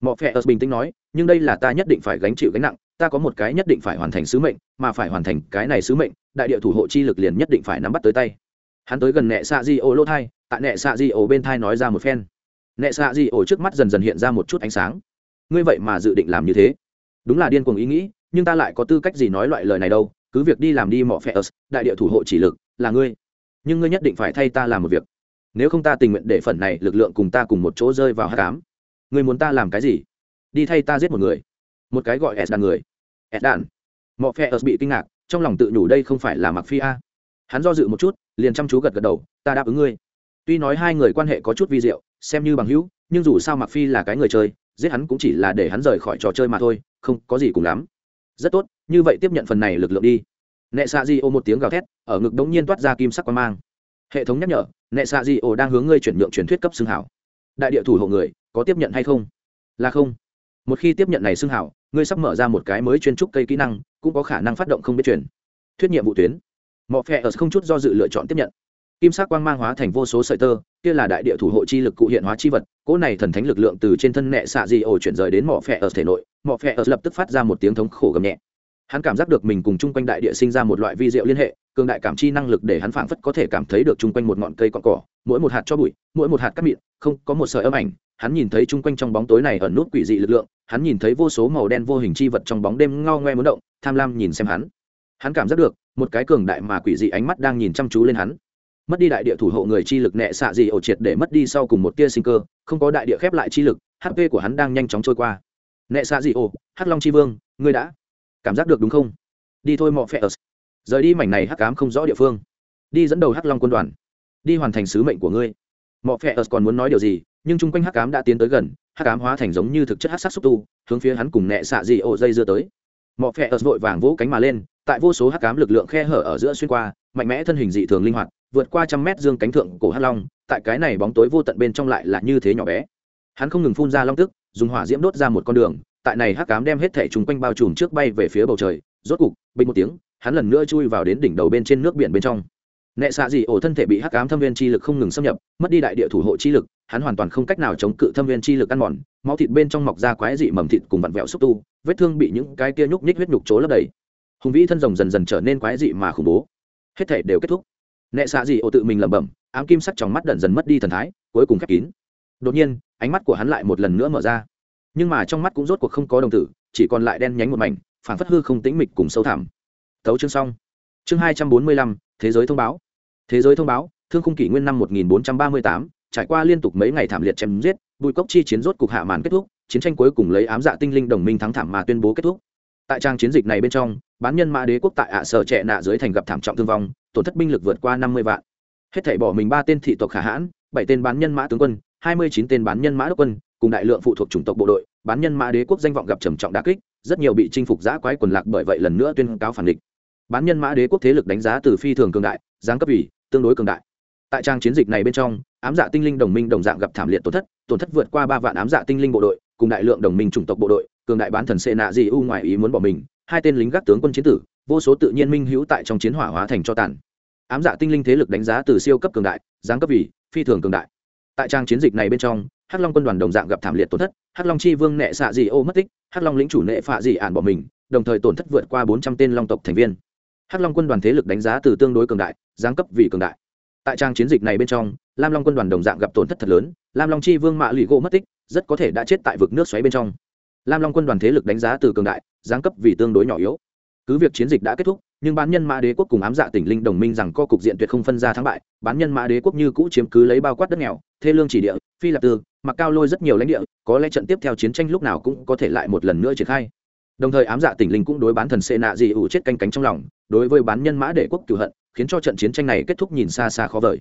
Mọ phe ớt bình tĩnh nói, nhưng đây là ta nhất định phải gánh chịu gánh nặng, ta có một cái nhất định phải hoàn thành sứ mệnh, mà phải hoàn thành cái này sứ mệnh, đại địa thủ hộ chi lực liền nhất định phải nắm bắt tới tay. Hắn tới gần nệ xạ di ô lỗ thai, tại nệ xạ di ô bên thai nói ra một phen. Nệ xạ di ô trước mắt dần dần hiện ra một chút ánh sáng. Ngươi vậy mà dự định làm như thế? Đúng là điên cuồng ý nghĩ, nhưng ta lại có tư cách gì nói loại lời này đâu? Cứ việc đi làm đi mỏ phe ớt, đại địa thủ hộ chỉ lực, là ngươi. Nhưng ngươi nhất định phải thay ta làm một việc. Nếu không ta tình nguyện để phần này lực lượng cùng ta cùng một chỗ rơi vào hát cám ngươi muốn ta làm cái gì? Đi thay ta giết một người. Một cái gọi s đàn người. S đàn mọi phe ớt bị kinh ngạc, trong lòng tự nhủ đây không phải là mặc phi a. Hắn do dự một chút, liền chăm chú gật gật đầu, ta đáp ứng ngươi. Tuy nói hai người quan hệ có chút vi diệu, xem như bằng hữu, nhưng dù sao mặc phi là cái người chơi giết hắn cũng chỉ là để hắn rời khỏi trò chơi mà thôi, không có gì cùng lắm. Rất tốt, như vậy tiếp nhận phần này lực lượng đi. Nệ xạ di ô một tiếng gào thét, ở ngực đống nhiên toát ra kim sắc quan mang. Hệ thống nhắc nhở nệ xạ di ô đang hướng ngươi chuyển nhượng truyền thuyết cấp xương hảo. Đại địa thủ hộ người, có tiếp nhận hay không? Là không. Một khi tiếp nhận này xương hảo, ngươi sắp mở ra một cái mới chuyên trúc cây kỹ năng, cũng có khả năng phát động không biết chuyển. Thuyết nhiệm vụ tuyến. Mọi phe ở không chút do dự lựa chọn tiếp nhận. Kim sắc quang mang hóa thành vô số sợi tơ, kia là đại địa thủ hộ chi lực cụ hiện hóa chi vật cỗ này thần thánh lực lượng từ trên thân nẹ xạ di ổ chuyển rời đến mỏ phẹ ở thể nội mỏ phẹ ở lập tức phát ra một tiếng thống khổ gầm nhẹ. Hắn cảm giác được mình cùng chung quanh đại địa sinh ra một loại vi diệu liên hệ, cường đại cảm chi năng lực để hắn phảng phất có thể cảm thấy được chung quanh một ngọn cây cọn cỏ, mỗi một hạt cho bụi, mỗi một hạt cắt mịn, không có một sợi âm ảnh. Hắn nhìn thấy chung quanh trong bóng tối này ẩn nút quỷ dị lực lượng, hắn nhìn thấy vô số màu đen vô hình chi vật trong bóng đêm ngao ngoe muốn động, tham lam nhìn xem hắn. Hắn cảm giác được, một cái cường đại mà quỷ dị ánh mắt đang nhìn chăm chú lên hắn mất đi đại địa thủ hộ người chi lực nẹ xạ dị ổ triệt để mất đi sau cùng một tia sinh cơ, không có đại địa khép lại chi lực hp của hắn đang nhanh chóng trôi qua. Nẹ xạ dị ổ, hắc long chi vương, ngươi đã cảm giác được đúng không? Đi thôi mọ phe ớt. Rời đi mảnh này hắc cám không rõ địa phương. Đi dẫn đầu hắc long quân đoàn. Đi hoàn thành sứ mệnh của ngươi. Mọ phe ớt còn muốn nói điều gì, nhưng chung quanh hắc cám đã tiến tới gần, hắc cám hóa thành giống như thực chất hắc sắc xúc tu, hướng phía hắn cùng nẹ xạ dị ổ dây dưa tới. Mọ phe ớt vội vàng vỗ cánh mà lên, tại vô số hắc cám lực lượng khe hở ở giữa xuyên qua, mạnh mẽ thân hình dị thường linh hoạt vượt qua trăm mét dương cánh thượng cổ hắc long, tại cái này bóng tối vô tận bên trong lại là như thế nhỏ bé. Hắn không ngừng phun ra long tức, dùng hỏa diễm đốt ra một con đường, tại này hắc cám đem hết thể chung quanh bao trùm trước bay về phía bầu trời, rốt cục, bình một tiếng, hắn lần nữa chui vào đến đỉnh đầu bên trên nước biển bên trong. Nệ xạ dị ổ thân thể bị hắc cám thâm viên chi lực không ngừng xâm nhập, mất đi đại địa thủ hộ chi lực, hắn hoàn toàn không cách nào chống cự thâm viên chi lực ăn mòn, máu thịt bên trong mọc ra quái dị mầm thịt cùng vặn vẹo xúc tu, vết thương bị những cái kia nhúc nhích huyết nhục chỗ lấp đầy. Hùng vĩ thân rồng dần dần trở nên quái dị mà khủng bố. Hết thể đều kết thúc nệ xạ dị ổ tự mình lẩm bẩm, ám kim sắc trong mắt đần dần mất đi thần thái, cuối cùng khép kín. Đột nhiên, ánh mắt của hắn lại một lần nữa mở ra. Nhưng mà trong mắt cũng rốt cuộc không có đồng tử, chỉ còn lại đen nhánh một mảnh phản phất hư không tĩnh mịch cùng sâu thẳm. Tấu chương xong. Chương hai trăm bốn mươi lăm, thế giới thông báo. Thế giới thông báo, thương khung kỷ nguyên năm một nghìn bốn trăm ba mươi tám, trải qua liên tục mấy ngày thảm liệt chém giết bùi cốc chi chiến rốt cục hạ màn kết thúc, chiến tranh cuối cùng lấy ám dạ tinh linh đồng minh thắng thảm mà tuyên bố kết thúc. Tại trang chiến dịch này bên trong, bán nhân mã đế quốc tại ạ sở trẻ nạ dưới thành gặp thảm trọng thương vong tổn thất binh lực vượt qua năm mươi vạn. Hết thảy bỏ mình ba tên thị tộc khả hãn, bảy tên bán nhân mã tướng quân, hai mươi chín tên bán nhân mã đốc quân, cùng đại lượng phụ thuộc chủng tộc bộ đội, bán nhân mã đế quốc danh vọng gặp trầm trọng đà kích, rất nhiều bị chinh phục giã quái quần lạc bởi vậy lần nữa tuyên cáo phản địch. Bán nhân mã đế quốc thế lực đánh giá từ phi thường cường đại, giáng cấp ủy, tương đối cường đại. Tại trang chiến dịch này bên trong, ám dạ tinh linh đồng minh đồng dạng gặp thảm liệt tổn thất tổn thất vượt qua ba vạn ám dạ tinh linh bộ đội, cùng đại lượng đồng minh chủng tộc bộ đội, cường đại bán thần xê nạ dị u ngoài ý muốn bỏ mình, hai tên lính gác tướng quân chiến tử vô số tự nhiên minh hữu tại trong chiến hỏa hóa thành cho tàn. Ám dạ tinh linh thế lực đánh giá từ siêu cấp cường đại, giáng cấp vì phi thường cường đại. Tại trang chiến dịch này bên trong, hắc long quân đoàn đồng dạng gặp thảm liệt tổn thất, hắc long chi vương nệ xạ dị ô mất tích, hắc long lĩnh chủ nệ phạ dị ản bỏ mình, đồng thời tổn thất vượt qua bốn trăm tên long tộc thành viên. Hắc long quân đoàn thế lực đánh giá từ tương đối cường đại, giáng cấp vì cường đại. Tại trang chiến dịch này bên trong, lam long quân đoàn đồng dạng gặp tổn thất thật lớn, lam long chi vương mạ lụy gỗ mất tích, rất có thể đã chết tại vực nước xoáy bên trong. Lam long quân đoàn thế lực đánh giá từ cường đại, giáng cấp vì tương đối nhỏ yếu cứ việc chiến dịch đã kết thúc, nhưng bán nhân mã đế quốc cùng ám dạ tỉnh linh đồng minh rằng co cục diện tuyệt không phân ra thắng bại, bán nhân mã đế quốc như cũ chiếm cứ lấy bao quát đất nghèo, thê lương chỉ địa, phi lập tư, mặc cao lôi rất nhiều lãnh địa, có lẽ trận tiếp theo chiến tranh lúc nào cũng có thể lại một lần nữa triển khai. Đồng thời ám dạ tỉnh linh cũng đối bán thần xê nạ dị ủ chết canh cánh trong lòng, đối với bán nhân mã đế quốc cửu hận, khiến cho trận chiến tranh này kết thúc nhìn xa xa khó vời.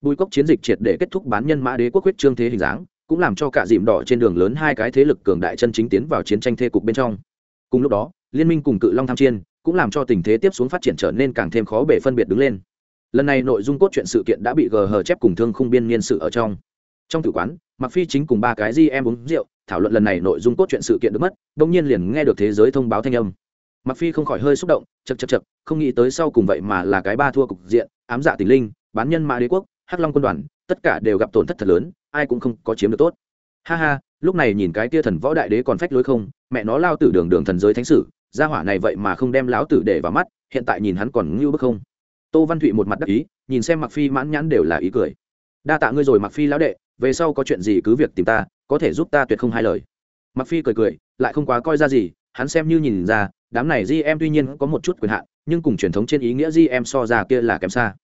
Bùi cốc chiến dịch triệt để kết thúc bán nhân mã đế quốc quyết trương thế hình dáng, cũng làm cho cả dìm đỏ trên đường lớn hai cái thế lực cường đại chân chính tiến vào chiến tranh thê cục bên trong. Cùng lúc đó liên minh cùng cự long tham chiên cũng làm cho tình thế tiếp xuống phát triển trở nên càng thêm khó bể phân biệt đứng lên. Lần này nội dung cốt truyện sự kiện đã bị gờ hờ chép cùng thương khung biên niên sự ở trong. Trong tử quán mặc phi chính cùng ba cái di em uống rượu, thảo luận lần này nội dung cốt truyện sự kiện được mất đông nhiên liền nghe được thế giới thông báo thanh âm. Mặc phi không khỏi hơi xúc động chật chật chật không nghĩ tới sau cùng vậy mà là cái ba thua cục diện, ám dạ tình linh, bán nhân mã đế quốc, hắc long quân đoàn, tất cả đều gặp tổn thất thật lớn, ai cũng không có chiếm được tốt. Ha ha, lúc này nhìn cái tia thần võ đại đế còn phách lối không, mẹ nó lao tử đường đường thần giới thánh sử gia hỏa này vậy mà không đem lão tử để vào mắt, hiện tại nhìn hắn còn ngưu bức không? Tô văn thụy một mặt đắc ý, nhìn xem mặc phi mãn nhãn đều là ý cười. Đa tạ ngươi rồi mặc phi lão đệ, về sau có chuyện gì cứ việc tìm ta, có thể giúp ta tuyệt không hai lời. Mặc phi cười cười, lại không quá coi ra gì, hắn xem như nhìn ra, đám này di em tuy nhiên có một chút quyền hạn, nhưng cùng truyền thống trên ý nghĩa di em so ra kia là kém xa.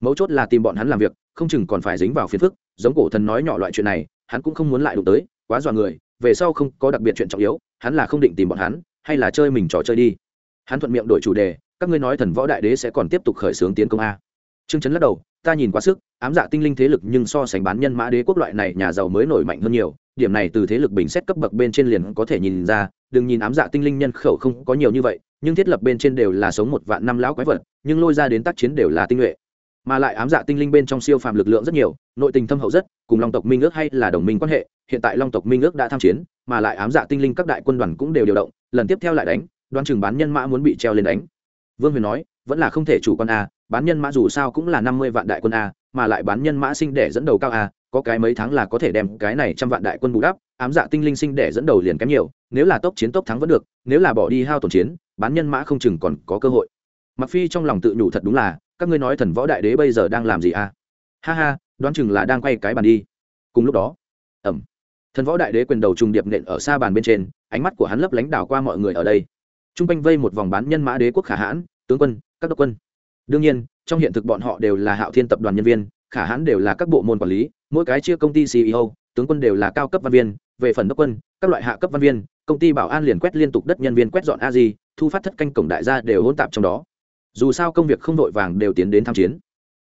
Mấu chốt là tìm bọn hắn làm việc, không chừng còn phải dính vào phiền phức, giống cổ thần nói nhỏ loại chuyện này, hắn cũng không muốn lại đụng tới, quá dọa người, về sau không có đặc biệt chuyện trọng yếu, hắn là không định tìm bọn hắn hay là chơi mình trò chơi đi. Hắn thuận miệng đổi chủ đề, các ngươi nói thần võ đại đế sẽ còn tiếp tục khởi xướng tiến công a. Trương chấn lắc đầu, ta nhìn quá sức, ám dạ tinh linh thế lực nhưng so sánh bán nhân mã đế quốc loại này nhà giàu mới nổi mạnh hơn nhiều, điểm này từ thế lực bình xét cấp bậc bên trên liền có thể nhìn ra, đừng nhìn ám dạ tinh linh nhân khẩu không có nhiều như vậy, nhưng thiết lập bên trên đều là sống một vạn năm lão quái vật, nhưng lôi ra đến tác chiến đều là tinh nhuệ. Mà lại ám dạ tinh linh bên trong siêu phàm lực lượng rất nhiều, nội tình thâm hậu rất, cùng long tộc minh ước hay là đồng minh quan hệ, hiện tại long tộc minh ước đã tham chiến, mà lại ám dạ tinh linh các đại quân đoàn cũng đều điều động lần tiếp theo lại đánh đoan chừng bán nhân mã muốn bị treo lên đánh. Vương huyền nói, vẫn là không thể chủ con a, bán nhân mã dù sao cũng là năm mươi vạn đại quân a, mà lại bán nhân mã sinh để dẫn đầu cao a, có cái mấy tháng là có thể đem cái này trăm vạn đại quân bù đắp, ám dạ tinh linh sinh để dẫn đầu liền kém nhiều, nếu là tốc chiến tốc thắng vẫn được, nếu là bỏ đi hao tổn chiến, bán nhân mã không chừng còn có cơ hội. Mặc phi trong lòng tự nhủ thật đúng là, các ngươi nói thần võ đại đế bây giờ đang làm gì a? Ha ha, đoán chừng là đang quay cái bàn đi. Cùng lúc đó ẩm thần võ đại đế quyền đầu trùng điệp nện ở xa bàn bên trên ánh mắt của hắn lấp lánh đảo qua mọi người ở đây. T r u n g quanh vây một vòng bán nhân mã đế quốc khả hãn, tướng quân, các đốc quân. Đương nhiên, trong hiện thực bọn họ đều là hạo thiên tập đoàn nhân viên, khả hãn đều là các bộ môn quản lý, mỗi cái chia công ty ceo tướng quân đều là cao cấp văn viên, về phần đốc quân, các loại hạ cấp văn viên, công ty bảo an liền quét liên tục đất nhân viên quét dọn a di, thu phát thất canh cổng đại gia đều hôn tạp trong đó. Dù sao công việc không đội vàng đều tiến đến tham chiến.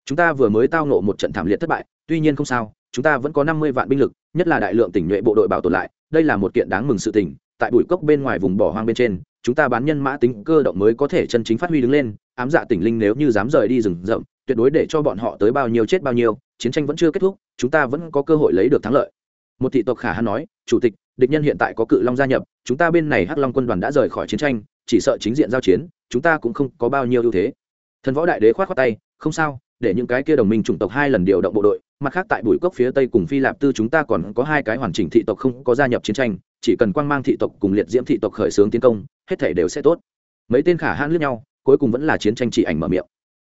Chúng ta vừa mới tao nộ một trận thảm liệt thất bại, tuy nhiên không sao, chúng ta vẫn có năm mươi vạn binh lực, nhất là đại lượng tỉnh nhuệ bộ đội bảo tồn lại, đây là một kiện đáng mừng sự tình tại bụi cốc bên ngoài vùng bỏ hoang bên trên, chúng ta bán nhân mã tính cơ động mới có thể chân chính phát huy đứng lên, ám dạ tỉnh linh nếu như dám rời đi rừng rậm, tuyệt đối để cho bọn họ tới bao nhiêu chết bao nhiêu, chiến tranh vẫn chưa kết thúc, chúng ta vẫn có cơ hội lấy được thắng lợi. Một thị tộc khả hãn nói, chủ tịch, địch nhân hiện tại có cự long gia nhập, chúng ta bên này hắc long quân đoàn đã rời khỏi chiến tranh, chỉ sợ chính diện giao chiến, chúng ta cũng không có bao nhiêu ưu thế. Thần võ đại đế khoát khoát tay, không sao, để những cái kia đồng minh chủng tộc hai lần điều động bộ đội, mặt khác tại bụi cốc phía tây cùng phi lạp tư chúng ta còn có hai cái hoàn chỉnh thị tộc không có gia nhập chiến tranh chỉ cần quang mang thị tộc cùng liệt diễm thị tộc khởi xướng tiến công, hết thể đều sẽ tốt. Mấy tên khả hãn lướt nhau, cuối cùng vẫn là chiến tranh chỉ ảnh mở miệng.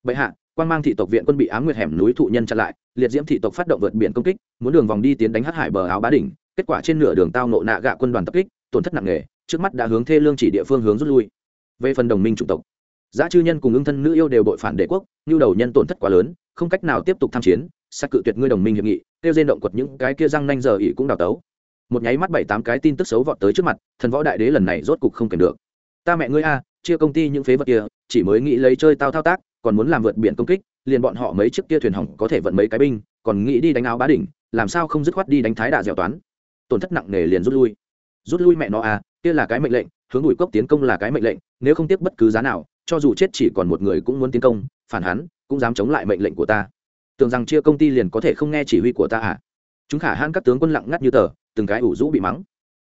Bệ hạ, quang mang thị tộc viện quân bị ám nguyệt hẻm núi thụ nhân chặn lại, liệt diễm thị tộc phát động vượt biển công kích, muốn đường vòng đi tiến đánh hát hải bờ áo bá đỉnh, kết quả trên nửa đường tao nộ nạ gạ quân đoàn tập kích, tổn thất nặng nề, trước mắt đã hướng thê lương chỉ địa phương hướng rút lui. Về phần đồng minh chủng tộc, giá chư nhân cùng ưng thân nữ yêu đều bội phản đế quốc, nhu đầu nhân tổn thất quá lớn, không cách nào tiếp tục tham chiến sắc cự tuyệt ngươi đồng minh hiệp nghị tiêu diên động quật những cái kia răng nanh giờ ỉ cũng đào tấu một nháy mắt bảy tám cái tin tức xấu vọt tới trước mặt, thần võ đại đế lần này rốt cục không kèm được. Ta mẹ ngươi a, chia công ty những phế vật kia, chỉ mới nghĩ lấy chơi tao thao tác, còn muốn làm vượt biển công kích, liền bọn họ mấy chiếc kia thuyền hỏng có thể vận mấy cái binh, còn nghĩ đi đánh áo bá đỉnh, làm sao không dứt khoát đi đánh thái đạ dẻo toán. Tổn thất nặng nề liền rút lui. Rút lui mẹ nó à kia là cái mệnh lệnh, hướng đuổi cốc tiến công là cái mệnh lệnh, nếu không tiếc bất cứ giá nào, cho dù chết chỉ còn một người cũng muốn tiến công, phản hắn, cũng dám chống lại mệnh lệnh của ta. Tưởng rằng chia công ty liền có thể không nghe chỉ huy của ta à? Chúng khả hãn các tướng quân lặng ngắt như tờ từng cái ủ rũ bị mắng.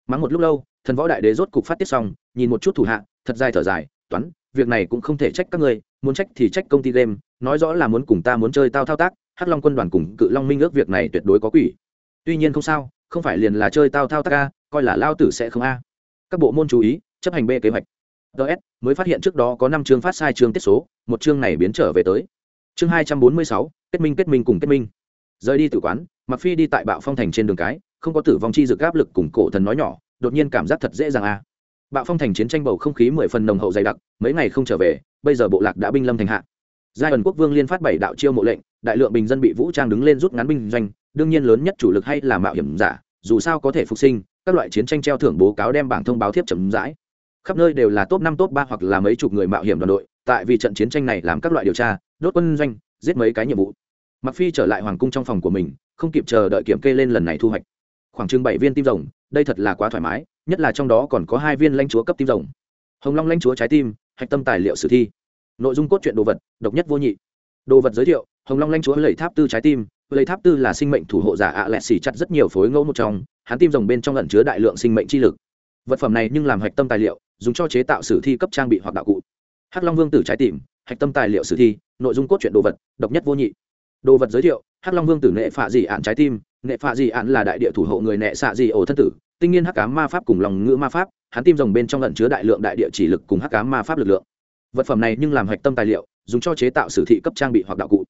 Mắng một lúc lâu, thần võ đại đế rốt cục phát tiết xong, nhìn một chút thủ hạ, thật dài thở dài, toán, việc này cũng không thể trách các ngươi, muốn trách thì trách công ty game, nói rõ là muốn cùng ta muốn chơi tao thao tác, hắc long quân đoàn cùng cự long minh ước việc này tuyệt đối có quỷ. Tuy nhiên không sao, không phải liền là chơi tao thao tác a, coi là lao tử sẽ không a. Các bộ môn chú ý, chấp hành b kế hoạch. Ts mới phát hiện trước đó có năm chương phát sai chương tiết số, một chương này biến trở về tới. Chương hai trăm bốn mươi sáu, kết minh kết minh cùng kết minh. Rời đi tử quán mặc phi đi tại bạo phong thành trên đường cái không có tử vong chi dược áp lực cùng cổ thần nói nhỏ, đột nhiên cảm giác thật dễ dàng a. Bạo phong thành chiến tranh bầu không khí mười phần nồng hậu dày đặc, mấy ngày không trở về, bây giờ bộ lạc đã binh lâm thành hạ. Giai ẩn quốc vương liên phát bảy đạo chiêu mộ lệnh, đại lượng bình dân bị vũ trang đứng lên rút ngắn binh doanh, đương nhiên lớn nhất chủ lực hay là mạo hiểm giả, dù sao có thể phục sinh, các loại chiến tranh treo thưởng bố cáo đem bảng thông báo thiếp chấm dãi khắp nơi đều là top năm, top ba hoặc là mấy chục người mạo hiểm đoàn đội, tại vì trận chiến tranh này làm các loại điều tra, đốt quân doanh, giết mấy cái nhiệm vụ. Mặc phi trở lại hoàng cung trong phòng của mình, không kịp chờ đợi kiểm kê lên lần này thu hoạch khoảng chừng bảy viên tim rồng, đây thật là quá thoải mái, nhất là trong đó còn có hai viên lãnh chúa cấp tim rồng. Hồng long lãnh chúa trái tim, hạch tâm tài liệu sử thi. Nội dung cốt truyện đồ vật, độc nhất vô nhị. Đồ vật giới thiệu, hồng long lãnh chúa lầy tháp tư trái tim, lầy tháp tư là sinh mệnh thủ hộ giả ạ lẹ xỉ chặt rất nhiều phối ngẫu một trong, hắn tim rồng bên trong lẩn chứa đại lượng sinh mệnh chi lực. Vật phẩm này nhưng làm hạch tâm tài liệu, dùng cho chế tạo sử thi cấp trang bị hoặc đạo cụ. Hắc long vương tử trái tim, hạch tâm tài liệu sử thi, nội dung cốt truyện đồ vật, độc nhất vô nhị. Đồ vật giới thiệu, hắc long vương tử nệ phạ dị ạn trái tim nệ phạ dị ạn là đại địa thủ hộ người nệ xạ dị ổ thân tử, tinh nhiên hắc cá ma pháp cùng lòng ngữ ma pháp, hắn tim rồng bên trong lẩn chứa đại lượng đại địa chỉ lực cùng hắc cá ma pháp lực lượng. Vật phẩm này nhưng làm hạch tâm tài liệu, dùng cho chế tạo sử thị cấp trang bị hoặc đạo cụ.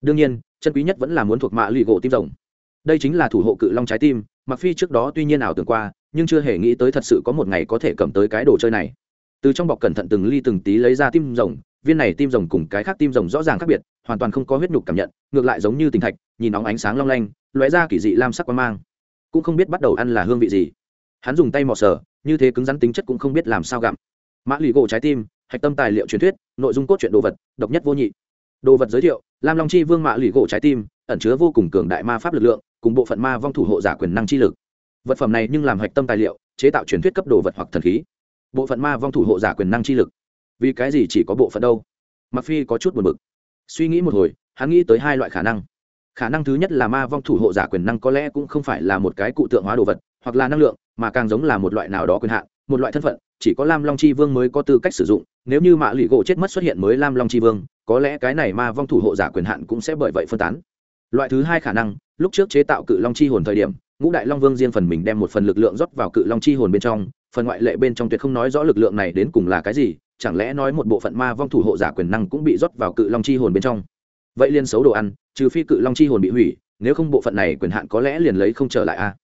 Đương nhiên, chân quý nhất vẫn là muốn thuộc mạ lì gỗ tim rồng. Đây chính là thủ hộ cự long trái tim mặc phi trước đó tuy nhiên ảo tưởng qua, nhưng chưa hề nghĩ tới thật sự có một ngày có thể cầm tới cái đồ chơi này. Từ trong bọc cẩn thận từng ly từng tí lấy ra tim rồng, viên này tim rồng cùng cái khác tim rồng rõ ràng khác biệt, hoàn toàn không có huyết nhục cảm nhận, ngược lại giống như tình thạch, nhìn nóng ánh sáng long lanh lóe ra kỳ dị lam sắc quang mang. Cũng không biết bắt đầu ăn là hương vị gì. Hắn dùng tay mò sờ, như thế cứng rắn tính chất cũng không biết làm sao gặm. Mã lì gỗ trái tim, hạch tâm tài liệu truyền thuyết, nội dung cốt truyện đồ vật, độc nhất vô nhị. Đồ vật giới thiệu, lam long chi vương mã lì gỗ trái tim, ẩn chứa vô cùng cường đại ma pháp lực lượng, cùng bộ phận ma vong thủ hộ giả quyền năng chi lực. Vật phẩm này nhưng làm hạch tâm tài liệu, chế tạo truyền thuyết cấp đồ vật hoặc thần khí. Bộ phận ma vong thủ hộ giả quyền năng chi lực. Vì cái gì chỉ có bộ phận đâu? Mặc phi có chút buồn bực. Suy nghĩ một hồi, hắn nghĩ tới hai loại khả năng khả năng thứ nhất là ma vong thủ hộ giả quyền năng có lẽ cũng không phải là một cái cụ tượng hóa đồ vật, hoặc là năng lượng, mà càng giống là một loại nào đó quyền hạn, một loại thân phận, chỉ có lam long chi vương mới có tư cách sử dụng, nếu như mạ lụy gỗ chết mất xuất hiện mới lam long chi vương, có lẽ cái này ma vong thủ hộ giả quyền hạn cũng sẽ bởi vậy phân tán. Loại thứ hai khả năng, lúc trước chế tạo cự long chi hồn thời điểm, ngũ đại long vương riêng phần mình đem một phần lực lượng rót vào cự long chi hồn bên trong, phần ngoại lệ bên trong tuyệt không nói rõ lực lượng này đến cùng là cái gì, chẳng lẽ nói một bộ phận ma vong thủ hộ giả quyền năng cũng bị rót vào cự long chi hồn bên trong vậy liên xấu đồ ăn, trừ phi cự long chi hồn bị hủy, nếu không bộ phận này quyền hạn có lẽ liền lấy không trở lại a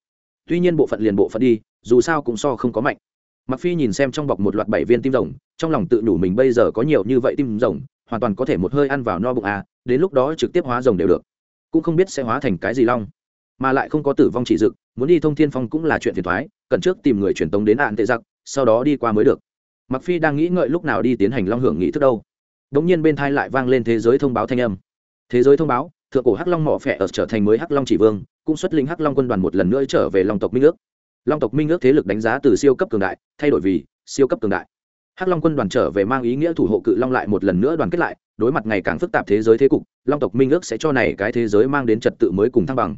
tuy nhiên bộ phận liền bộ phận đi, dù sao cũng so không có mạnh. Mặc phi nhìn xem trong bọc một loạt bảy viên tim rồng, trong lòng tự nhủ mình bây giờ có nhiều như vậy tim rồng, hoàn toàn có thể một hơi ăn vào no bụng a đến lúc đó trực tiếp hóa rồng đều được. Cũng không biết sẽ hóa thành cái gì long, mà lại không có tử vong chỉ dực, muốn đi thông thiên phong cũng là chuyện phiền thoái cần trước tìm người truyền tống đến ạn tệ giặc, sau đó đi qua mới được. Mặc phi đang nghĩ ngợi lúc nào đi tiến hành long hưởng nghị thức đâu. Đống nhiên bên thai lại vang lên thế giới thông báo thanh âm thế giới thông báo, thượng cổ hắc long mỏ phẹ ở trở thành mới hắc long chỉ vương, cũng xuất linh hắc long quân đoàn một lần nữa trở về long tộc minh ước. Long tộc minh ước thế lực đánh giá từ siêu cấp cường đại, thay đổi vì siêu cấp cường đại. Hắc long quân đoàn trở về mang ý nghĩa thủ hộ cự long lại một lần nữa đoàn kết lại, đối mặt ngày càng phức tạp thế giới thế cục, long tộc minh ước sẽ cho này cái thế giới mang đến trật tự mới cùng thăng bằng.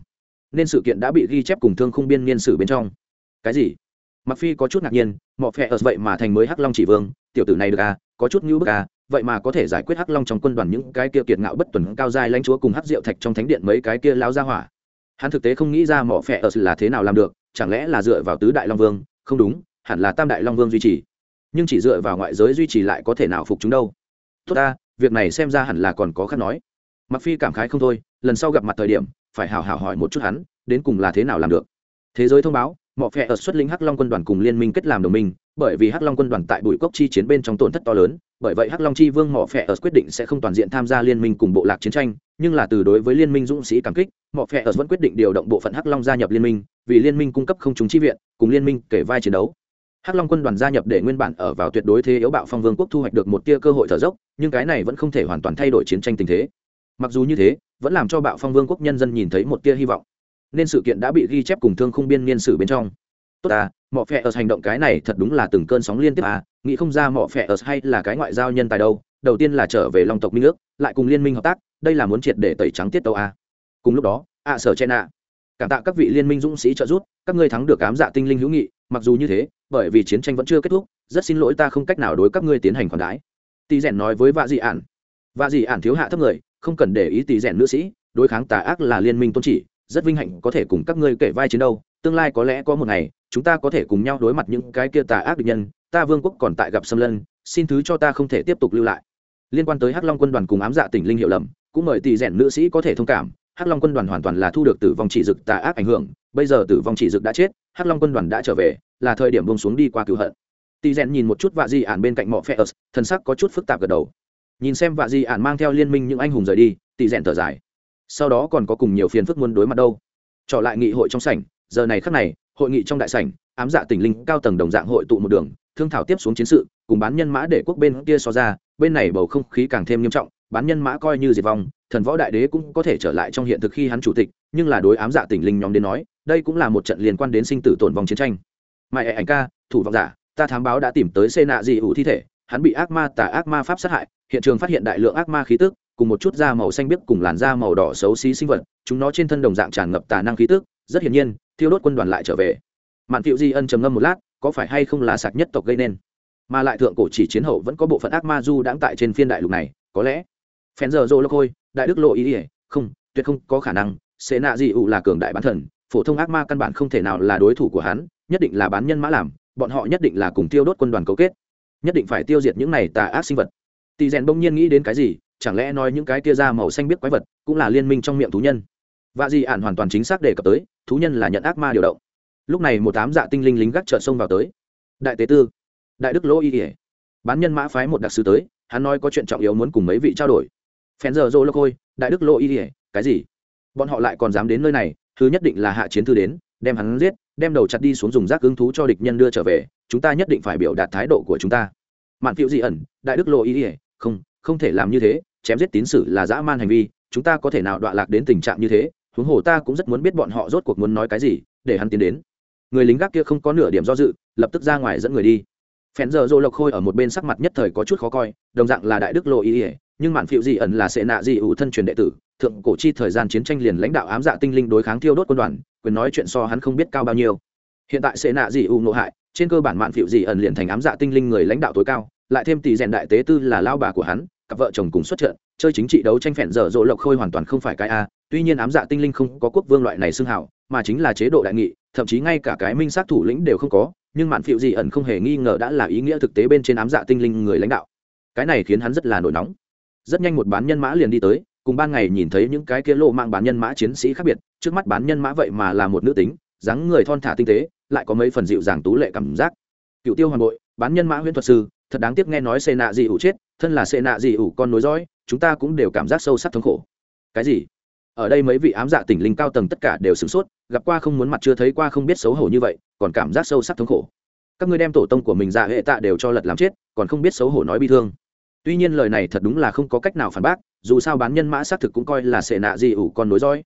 Nên sự kiện đã bị ghi chép cùng thương khung biên niên sử bên trong. Cái gì? Mặc phi có chút ngạc nhiên mọ phẹ ở vậy mà thành mới hắc long chỉ vương, tiểu tử này được à có chút ngữ bức à vậy mà có thể giải quyết hắc long trong quân đoàn những cái kia kiệt ngạo bất tuần cao dài lãnh chúa cùng hắc diệu thạch trong thánh điện mấy cái kia lao ra hỏa. Hắn thực tế không nghĩ ra mỏ phẹ ở là thế nào làm được, chẳng lẽ là dựa vào tứ đại long vương? Không đúng, hẳn là tam đại long vương duy trì. Nhưng chỉ dựa vào ngoại giới duy trì lại có thể nào phục chúng đâu? Tốt ta, việc này xem ra hẳn là còn có khác nói. Mặc phi cảm khái không thôi, lần sau gặp mặt thời điểm, phải hào hào hỏi một chút hắn, đến cùng là thế nào làm được? Thế giới thông báo, mỏ phẹ ở xuất linh hắc long quân đoàn cùng liên minh kết làm đồng minh, bởi vì hắc long quân đoàn tại bụi cốc chi chiến bên trong tổn thất to lớn bởi vậy hắc long chi vương mỏ phẹ ở quyết định sẽ không toàn diện tham gia liên minh cùng bộ lạc chiến tranh, nhưng là từ đối với liên minh dũng sĩ cảm kích mỏ phẹ ở vẫn quyết định điều động bộ phận hắc long gia nhập liên minh, vì liên minh cung cấp không chúng chi viện, cùng liên minh kể vai chiến đấu. Hắc long quân đoàn gia nhập để nguyên bản ở vào tuyệt đối thế yếu bạo phong vương quốc thu hoạch được một tia cơ hội thở dốc, nhưng cái này vẫn không thể hoàn toàn thay đổi chiến tranh tình thế. Mặc dù như thế, vẫn làm cho bạo phong vương quốc nhân dân nhìn thấy một tia hy vọng. Nên sự kiện đã bị ghi chép cùng thương khung biên niên sử bên trong. Tốt à mọ phẹ ở hành động cái này thật đúng là từng cơn sóng liên tiếp à nghĩ không ra mọ phẹ ở hay là cái ngoại giao nhân tài đâu, đầu tiên là trở về long tộc minh ước, lại cùng liên minh hợp tác, đây là muốn triệt để tẩy trắng tiết tàu à. cùng lúc đó, ạ sở chen ạ. Cảm tạ các vị liên minh dũng sĩ trợ giúp, các ngươi thắng được cám dạ tinh linh hữu nghị, mặc dù như thế, bởi vì chiến tranh vẫn chưa kết thúc, rất xin lỗi ta không cách nào đối các ngươi tiến hành khoản đái tỷ rèn nói với vạ dị ản. Vạ dị ản thiếu hạ thấp người, không cần để ý tỷ rèn nữ sĩ, đối kháng tà ác là liên minh tôn chỉ, rất vinh hạnh có thể cùng các ngươi kể vai chiến đâu tương lai có lẽ có một ngày chúng ta có thể cùng nhau đối mặt những cái kia tà ác địch nhân, ta vương quốc còn tại gặp xâm lân, xin thứ cho ta không thể tiếp tục lưu lại. Liên quan tới hắc long quân đoàn cùng ám dạ tỉnh linh hiệu lầm, cũng mời tỷ rèn nữ sĩ có thể thông cảm, hắc long quân đoàn hoàn toàn là thu được tử vong chỉ dực tà ác ảnh hưởng, bây giờ tử vong chỉ dực đã chết, hắc long quân đoàn đã trở về, là thời điểm bông xuống đi qua cứu hận. Tỷ rèn nhìn một chút vạ di ản bên cạnh mọ phe ớt, thần sắc có chút phức tạp gật đầu. Nhìn xem vạ di ản mang theo liên minh những anh hùng rời đi, tỷ rèn thở dài. Sau đó còn có cùng nhiều phiền phức muốn đối mặt đâu. Trở lại nghị hội trong sảnh, giờ này khắc này hội nghị trong đại sảnh, ám dạ tỉnh linh cao tầng đồng dạng hội tụ một đường, thương thảo tiếp xuống chiến sự, cùng bán nhân mã để quốc bên kia so ra, bên này bầu không khí càng thêm nghiêm trọng, bán nhân mã coi như diệt vong, thần võ đại đế cũng có thể trở lại trong hiện thực khi hắn chủ tịch, nhưng là đối ám dạ tỉnh linh nhóm đến nói, đây cũng là một trận liên quan đến sinh tử tổn vong chiến tranh. Mãi ảnh ca, thủ vọng giả, ta thám báo đã tìm tới xê nạ dị ủ thi thể, hắn bị ác ma tà ác ma pháp sát hại, hiện trường phát hiện đại lượng ác ma khí tức, cùng một chút da màu xanh biếc cùng làn da màu đỏ xấu xí sinh vật, chúng nó trên thân đồng dạng tràn ngập tà năng khí tức rất hiển nhiên, thiêu đốt quân đoàn lại trở về. Mạn thiệu di ân trầm ngâm một lát, có phải hay không là sạc nhất tộc gây nên? Mà lại thượng cổ chỉ chiến hậu vẫn có bộ phận ác ma du đãng tại trên phiên đại lục này, có lẽ. Phen giờ dô lô khôi, đại đức lộ ý ỉa không, tuyệt không có khả năng, sẽ nạ Di ủ là cường đại bán thần, phổ thông ác ma căn bản không thể nào là đối thủ của hắn, nhất định là bán nhân mã làm, bọn họ nhất định là cùng tiêu đốt quân đoàn cấu kết. Nhất định phải tiêu diệt những này tà ác sinh vật. Tỳ rèn bỗng nhiên nghĩ đến cái gì, chẳng lẽ nói những cái tia ra màu xanh biết quái vật cũng là liên minh trong miệng thú nhân? Và gì ạn hoàn toàn chính xác đề cập tới, thú nhân là nhận ác ma điều động. Lúc này một tám dạ tinh linh lính gác trợ sông vào tới. Đại tế tư, đại đức lỗ y ỉa bán nhân mã phái một đặc sứ tới, hắn nói có chuyện trọng yếu muốn cùng mấy vị trao đổi. Phen giờ dô lô khôi, đại đức lỗ y ỉa cái gì? Bọn họ lại còn dám đến nơi này, thứ nhất định là hạ chiến thư đến, đem hắn giết, đem đầu chặt đi xuống dùng rác ứng thú cho địch nhân đưa trở về, chúng ta nhất định phải biểu đạt thái độ của chúng ta. Mạn phiệu dị ẩn, đại đức lộ ý ỉa không không thể làm như thế, chém giết tín sử là dã man hành vi, chúng ta có thể nào đọa lạc đến tình trạng như thế? Huống hồ ta cũng rất muốn biết bọn họ rốt cuộc muốn nói cái gì, để hắn tiến đến. Người lính gác kia không có nửa điểm do dự, lập tức ra ngoài dẫn người đi. Phèn giờ dô lộc khôi ở một bên sắc mặt nhất thời có chút khó coi, đồng dạng là đại đức lộ ý ỉa nhưng mạn phiệu dị ẩn là sệ nạ dị ủ thân truyền đệ tử, thượng cổ chi thời gian chiến tranh liền lãnh đạo ám dạ tinh linh đối kháng thiêu đốt quân đoàn, quyền nói chuyện so hắn không biết cao bao nhiêu. Hiện tại sệ nạ dị ủ nộ hại, trên cơ bản mạn phiệu dị ẩn liền thành ám dạ tinh linh người lãnh đạo tối cao, lại thêm tỷ rèn đại tế tư là lao bà của hắn, cặp vợ chồng cùng xuất trận chơi chính trị đấu tranh phèn dở dỗ lộc khôi hoàn toàn không phải cái a, tuy nhiên ám dạ tinh linh không có quốc vương loại này xưng hảo, mà chính là chế độ đại nghị, thậm chí ngay cả cái minh sát thủ lĩnh đều không có, nhưng mạn phiệu gì ẩn không hề nghi ngờ đã là ý nghĩa thực tế bên trên ám dạ tinh linh người lãnh đạo. Cái này khiến hắn rất là nổi nóng. Rất nhanh một bán nhân mã liền đi tới, cùng ban ngày nhìn thấy những cái kia lộ mạng bán nhân mã chiến sĩ khác biệt, trước mắt bán nhân mã vậy mà là một nữ tính, dáng người thon thả tinh tế, lại có mấy phần dịu dàng tú lệ cảm giác. Cựu tiêu hoàn bội, bán nhân mã huyễn thuật sư, thật đáng tiếc nghe nói xê nạ dị ủ chết thân là sệ nạ dị ủ con nối dõi, chúng ta cũng đều cảm giác sâu sắc thống khổ. Cái gì? Ở đây mấy vị ám dạ tỉnh linh cao tầng tất cả đều sửng sốt, gặp qua không muốn mặt chưa thấy qua không biết xấu hổ như vậy, còn cảm giác sâu sắc thống khổ. Các ngươi đem tổ tông của mình ra hệ tạ đều cho lật làm chết, còn không biết xấu hổ nói bi thương. Tuy nhiên lời này thật đúng là không có cách nào phản bác, dù sao bán nhân mã xác thực cũng coi là sệ nạ dị ủ con nối dõi.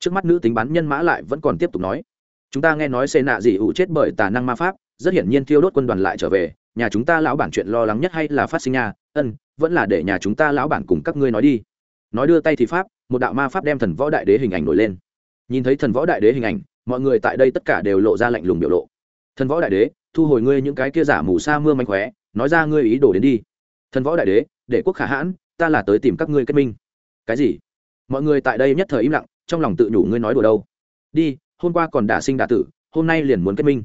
Trước mắt nữ tính bán nhân mã lại vẫn còn tiếp tục nói. Chúng ta nghe nói sệ nạ dị ủ chết bởi tà năng ma pháp, rất hiển nhiên thiêu đốt quân đoàn lại trở về nhà chúng ta lão bản chuyện lo lắng nhất hay là phát sinh nhà ân, vẫn là để nhà chúng ta lão bản cùng các ngươi nói đi. Nói đưa tay thì pháp, một đạo ma pháp đem thần võ đại đế hình ảnh nổi lên. Nhìn thấy thần võ đại đế hình ảnh, mọi người tại đây tất cả đều lộ ra lạnh lùng biểu lộ. Thần võ đại đế, thu hồi ngươi những cái kia giả mù sa mưa manh khóe, nói ra ngươi ý đồ đến đi. Thần võ đại đế, để quốc khả hãn, ta là tới tìm các ngươi kết minh. Cái gì? Mọi người tại đây nhất thời im lặng, trong lòng tự nhủ ngươi nói đùa đâu. Đi, hôm qua còn đả sinh đả tử, hôm nay liền muốn kết minh.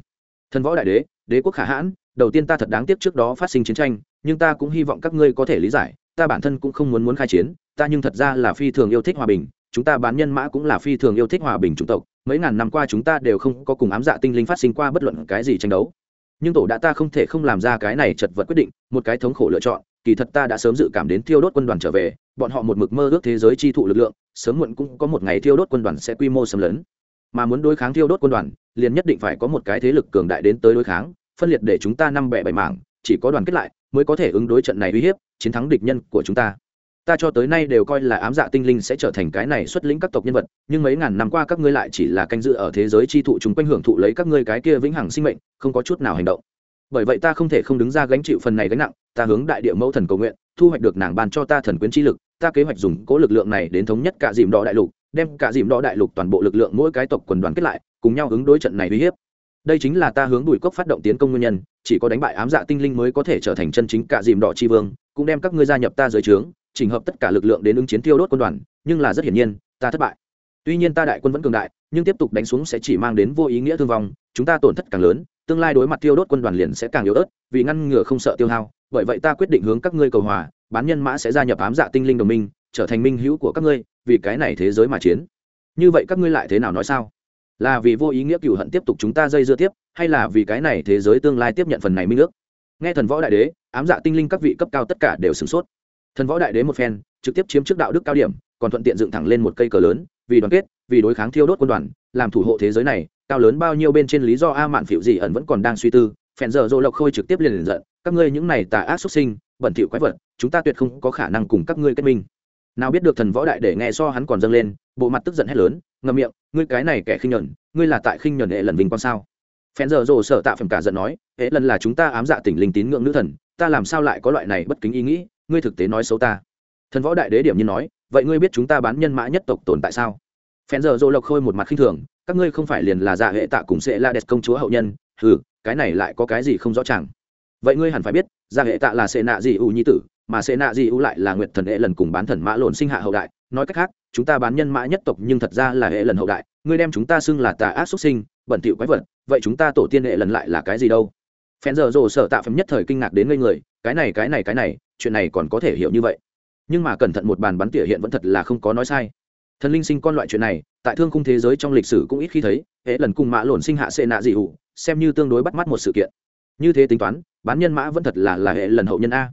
Thần võ đại đế đế quốc khả hãn đầu tiên ta thật đáng tiếc trước đó phát sinh chiến tranh, nhưng ta cũng hy vọng các ngươi có thể lý giải, ta bản thân cũng không muốn muốn khai chiến, ta nhưng thật ra là phi thường yêu thích hòa bình, chúng ta bán nhân mã cũng là phi thường yêu thích hòa bình chủng tộc, mấy ngàn năm qua chúng ta đều không có cùng ám dạ tinh linh phát sinh qua bất luận cái gì tranh đấu. Nhưng tổ đã ta không thể không làm ra cái này chật vật quyết định, một cái thống khổ lựa chọn, kỳ thật ta đã sớm dự cảm đến thiêu đốt quân đoàn trở về, bọn họ một mực mơ ước thế giới chi thụ lực lượng, sớm muộn cũng có một ngày thiêu đốt quân đoàn sẽ quy mô xâm lấn. Mà muốn đối kháng thiêu đốt quân đoàn, liền nhất định phải có một cái thế lực cường đại đến tới đối kháng phân liệt để chúng ta năm bẻ bảy mảng, chỉ có đoàn kết lại mới có thể ứng đối trận này uy hiếp, chiến thắng địch nhân của chúng ta. Ta cho tới nay đều coi là ám dạ tinh linh sẽ trở thành cái này xuất lĩnh các tộc nhân vật, nhưng mấy ngàn năm qua các ngươi lại chỉ là canh dự ở thế giới chi thụ chúng quanh hưởng thụ lấy các ngươi cái kia vĩnh hằng sinh mệnh, không có chút nào hành động. Bởi vậy ta không thể không đứng ra gánh chịu phần này gánh nặng, ta hướng đại địa mẫu thần cầu nguyện, thu hoạch được nàng ban cho ta thần quyến chi lực, ta kế hoạch dùng cố lực lượng này đến thống nhất cả dìm đỏ đại lục, đem cả dìm đỏ đại lục toàn bộ lực lượng mỗi cái tộc quần đoàn kết lại, cùng nhau ứng đối trận này uy hiếp đây chính là ta hướng đùi cốc phát động tiến công nguyên nhân, chỉ có đánh bại ám dạ tinh linh mới có thể trở thành chân chính cả dìm đỏ chi vương, cũng đem các ngươi gia nhập ta dưới trướng, chỉnh hợp tất cả lực lượng đến ứng chiến tiêu đốt quân đoàn, nhưng là rất hiển nhiên, ta thất bại. Tuy nhiên ta đại quân vẫn cường đại, nhưng tiếp tục đánh xuống sẽ chỉ mang đến vô ý nghĩa thương vong, chúng ta tổn thất càng lớn, tương lai đối mặt tiêu đốt quân đoàn liền sẽ càng yếu ớt, vì ngăn ngừa không sợ tiêu hao, bởi vậy ta quyết định hướng các ngươi cầu hòa, bán nhân mã sẽ gia nhập ám dạ tinh linh đồng minh, trở thành minh hữu của các ngươi, vì cái này thế giới mà chiến. Như vậy các ngươi lại thế nào nói sao? Là vì vô ý nghĩa cựu hận tiếp tục chúng ta dây dưa tiếp, hay là vì cái này thế giới tương lai tiếp nhận phần này minh ước? Nghe thần võ đại đế, ám dạ tinh linh các vị cấp cao tất cả đều sửng sốt. Thần võ đại đế một phen, trực tiếp chiếm trước đạo đức cao điểm, còn thuận tiện dựng thẳng lên một cây cờ lớn, vì đoàn kết, vì đối kháng thiêu đốt quân đoàn, làm thủ hộ thế giới này, cao lớn bao nhiêu bên trên lý do a mạn phịu gì ẩn vẫn còn đang suy tư, phèn giờ dô lộc khôi trực tiếp liền liền giận, các ngươi những này tà ác xuất sinh, bẩn thỉu quái vật, chúng ta tuyệt không có khả năng cùng các ngươi kết minh. Nào biết được thần võ đại để nghe so hắn còn dâng lên, bộ mặt tức giận hét lớn ngậm miệng, ngươi cái này kẻ khinh nhẫn ngươi là tại khinh nhẫn hệ lần vinh quang sao? Phen giờ rồ sợ tạ phẩm cả giận nói, hệ lần là chúng ta ám dạ tỉnh linh tín ngưỡng nữ thần, ta làm sao lại có loại này bất kính ý nghĩ, ngươi thực tế nói xấu ta. Thần võ đại đế điểm như nói, vậy ngươi biết chúng ta bán nhân mã nhất tộc tồn tại sao? Phen giờ rồ lộc khôi một mặt khinh thường, các ngươi không phải liền là dạ hệ tạ cùng sẽ la đẹp công chúa hậu nhân, hừ, cái này lại có cái gì không rõ ràng vậy ngươi hẳn phải biết dạ hệ tạ là sẽ nạ gì ủ nhi tử, mà sẽ nạ gì ưu lại là nguyệt thần hệ lần cùng bán thần mã lộn sinh hạ hậu đại nói cách khác, chúng ta bán nhân mã nhất tộc nhưng thật ra là hệ lần hậu đại, ngươi đem chúng ta xưng là tà ác xuất sinh, bẩn thỉu quái vật, vậy chúng ta tổ tiên hệ lần lại là cái gì đâu? Phen giờ rồ sở tạ phẩm nhất thời kinh ngạc đến ngây người, cái này cái này cái này, chuyện này còn có thể hiểu như vậy. Nhưng mà cẩn thận một bàn bắn tỉa hiện vẫn thật là không có nói sai. Thần linh sinh con loại chuyện này, tại thương khung thế giới trong lịch sử cũng ít khi thấy, hệ lần cùng mã lộn sinh hạ sệ nạ dị hụ xem như tương đối bắt mắt một sự kiện. Như thế tính toán, bán nhân mã vẫn thật là là hệ lần hậu nhân a.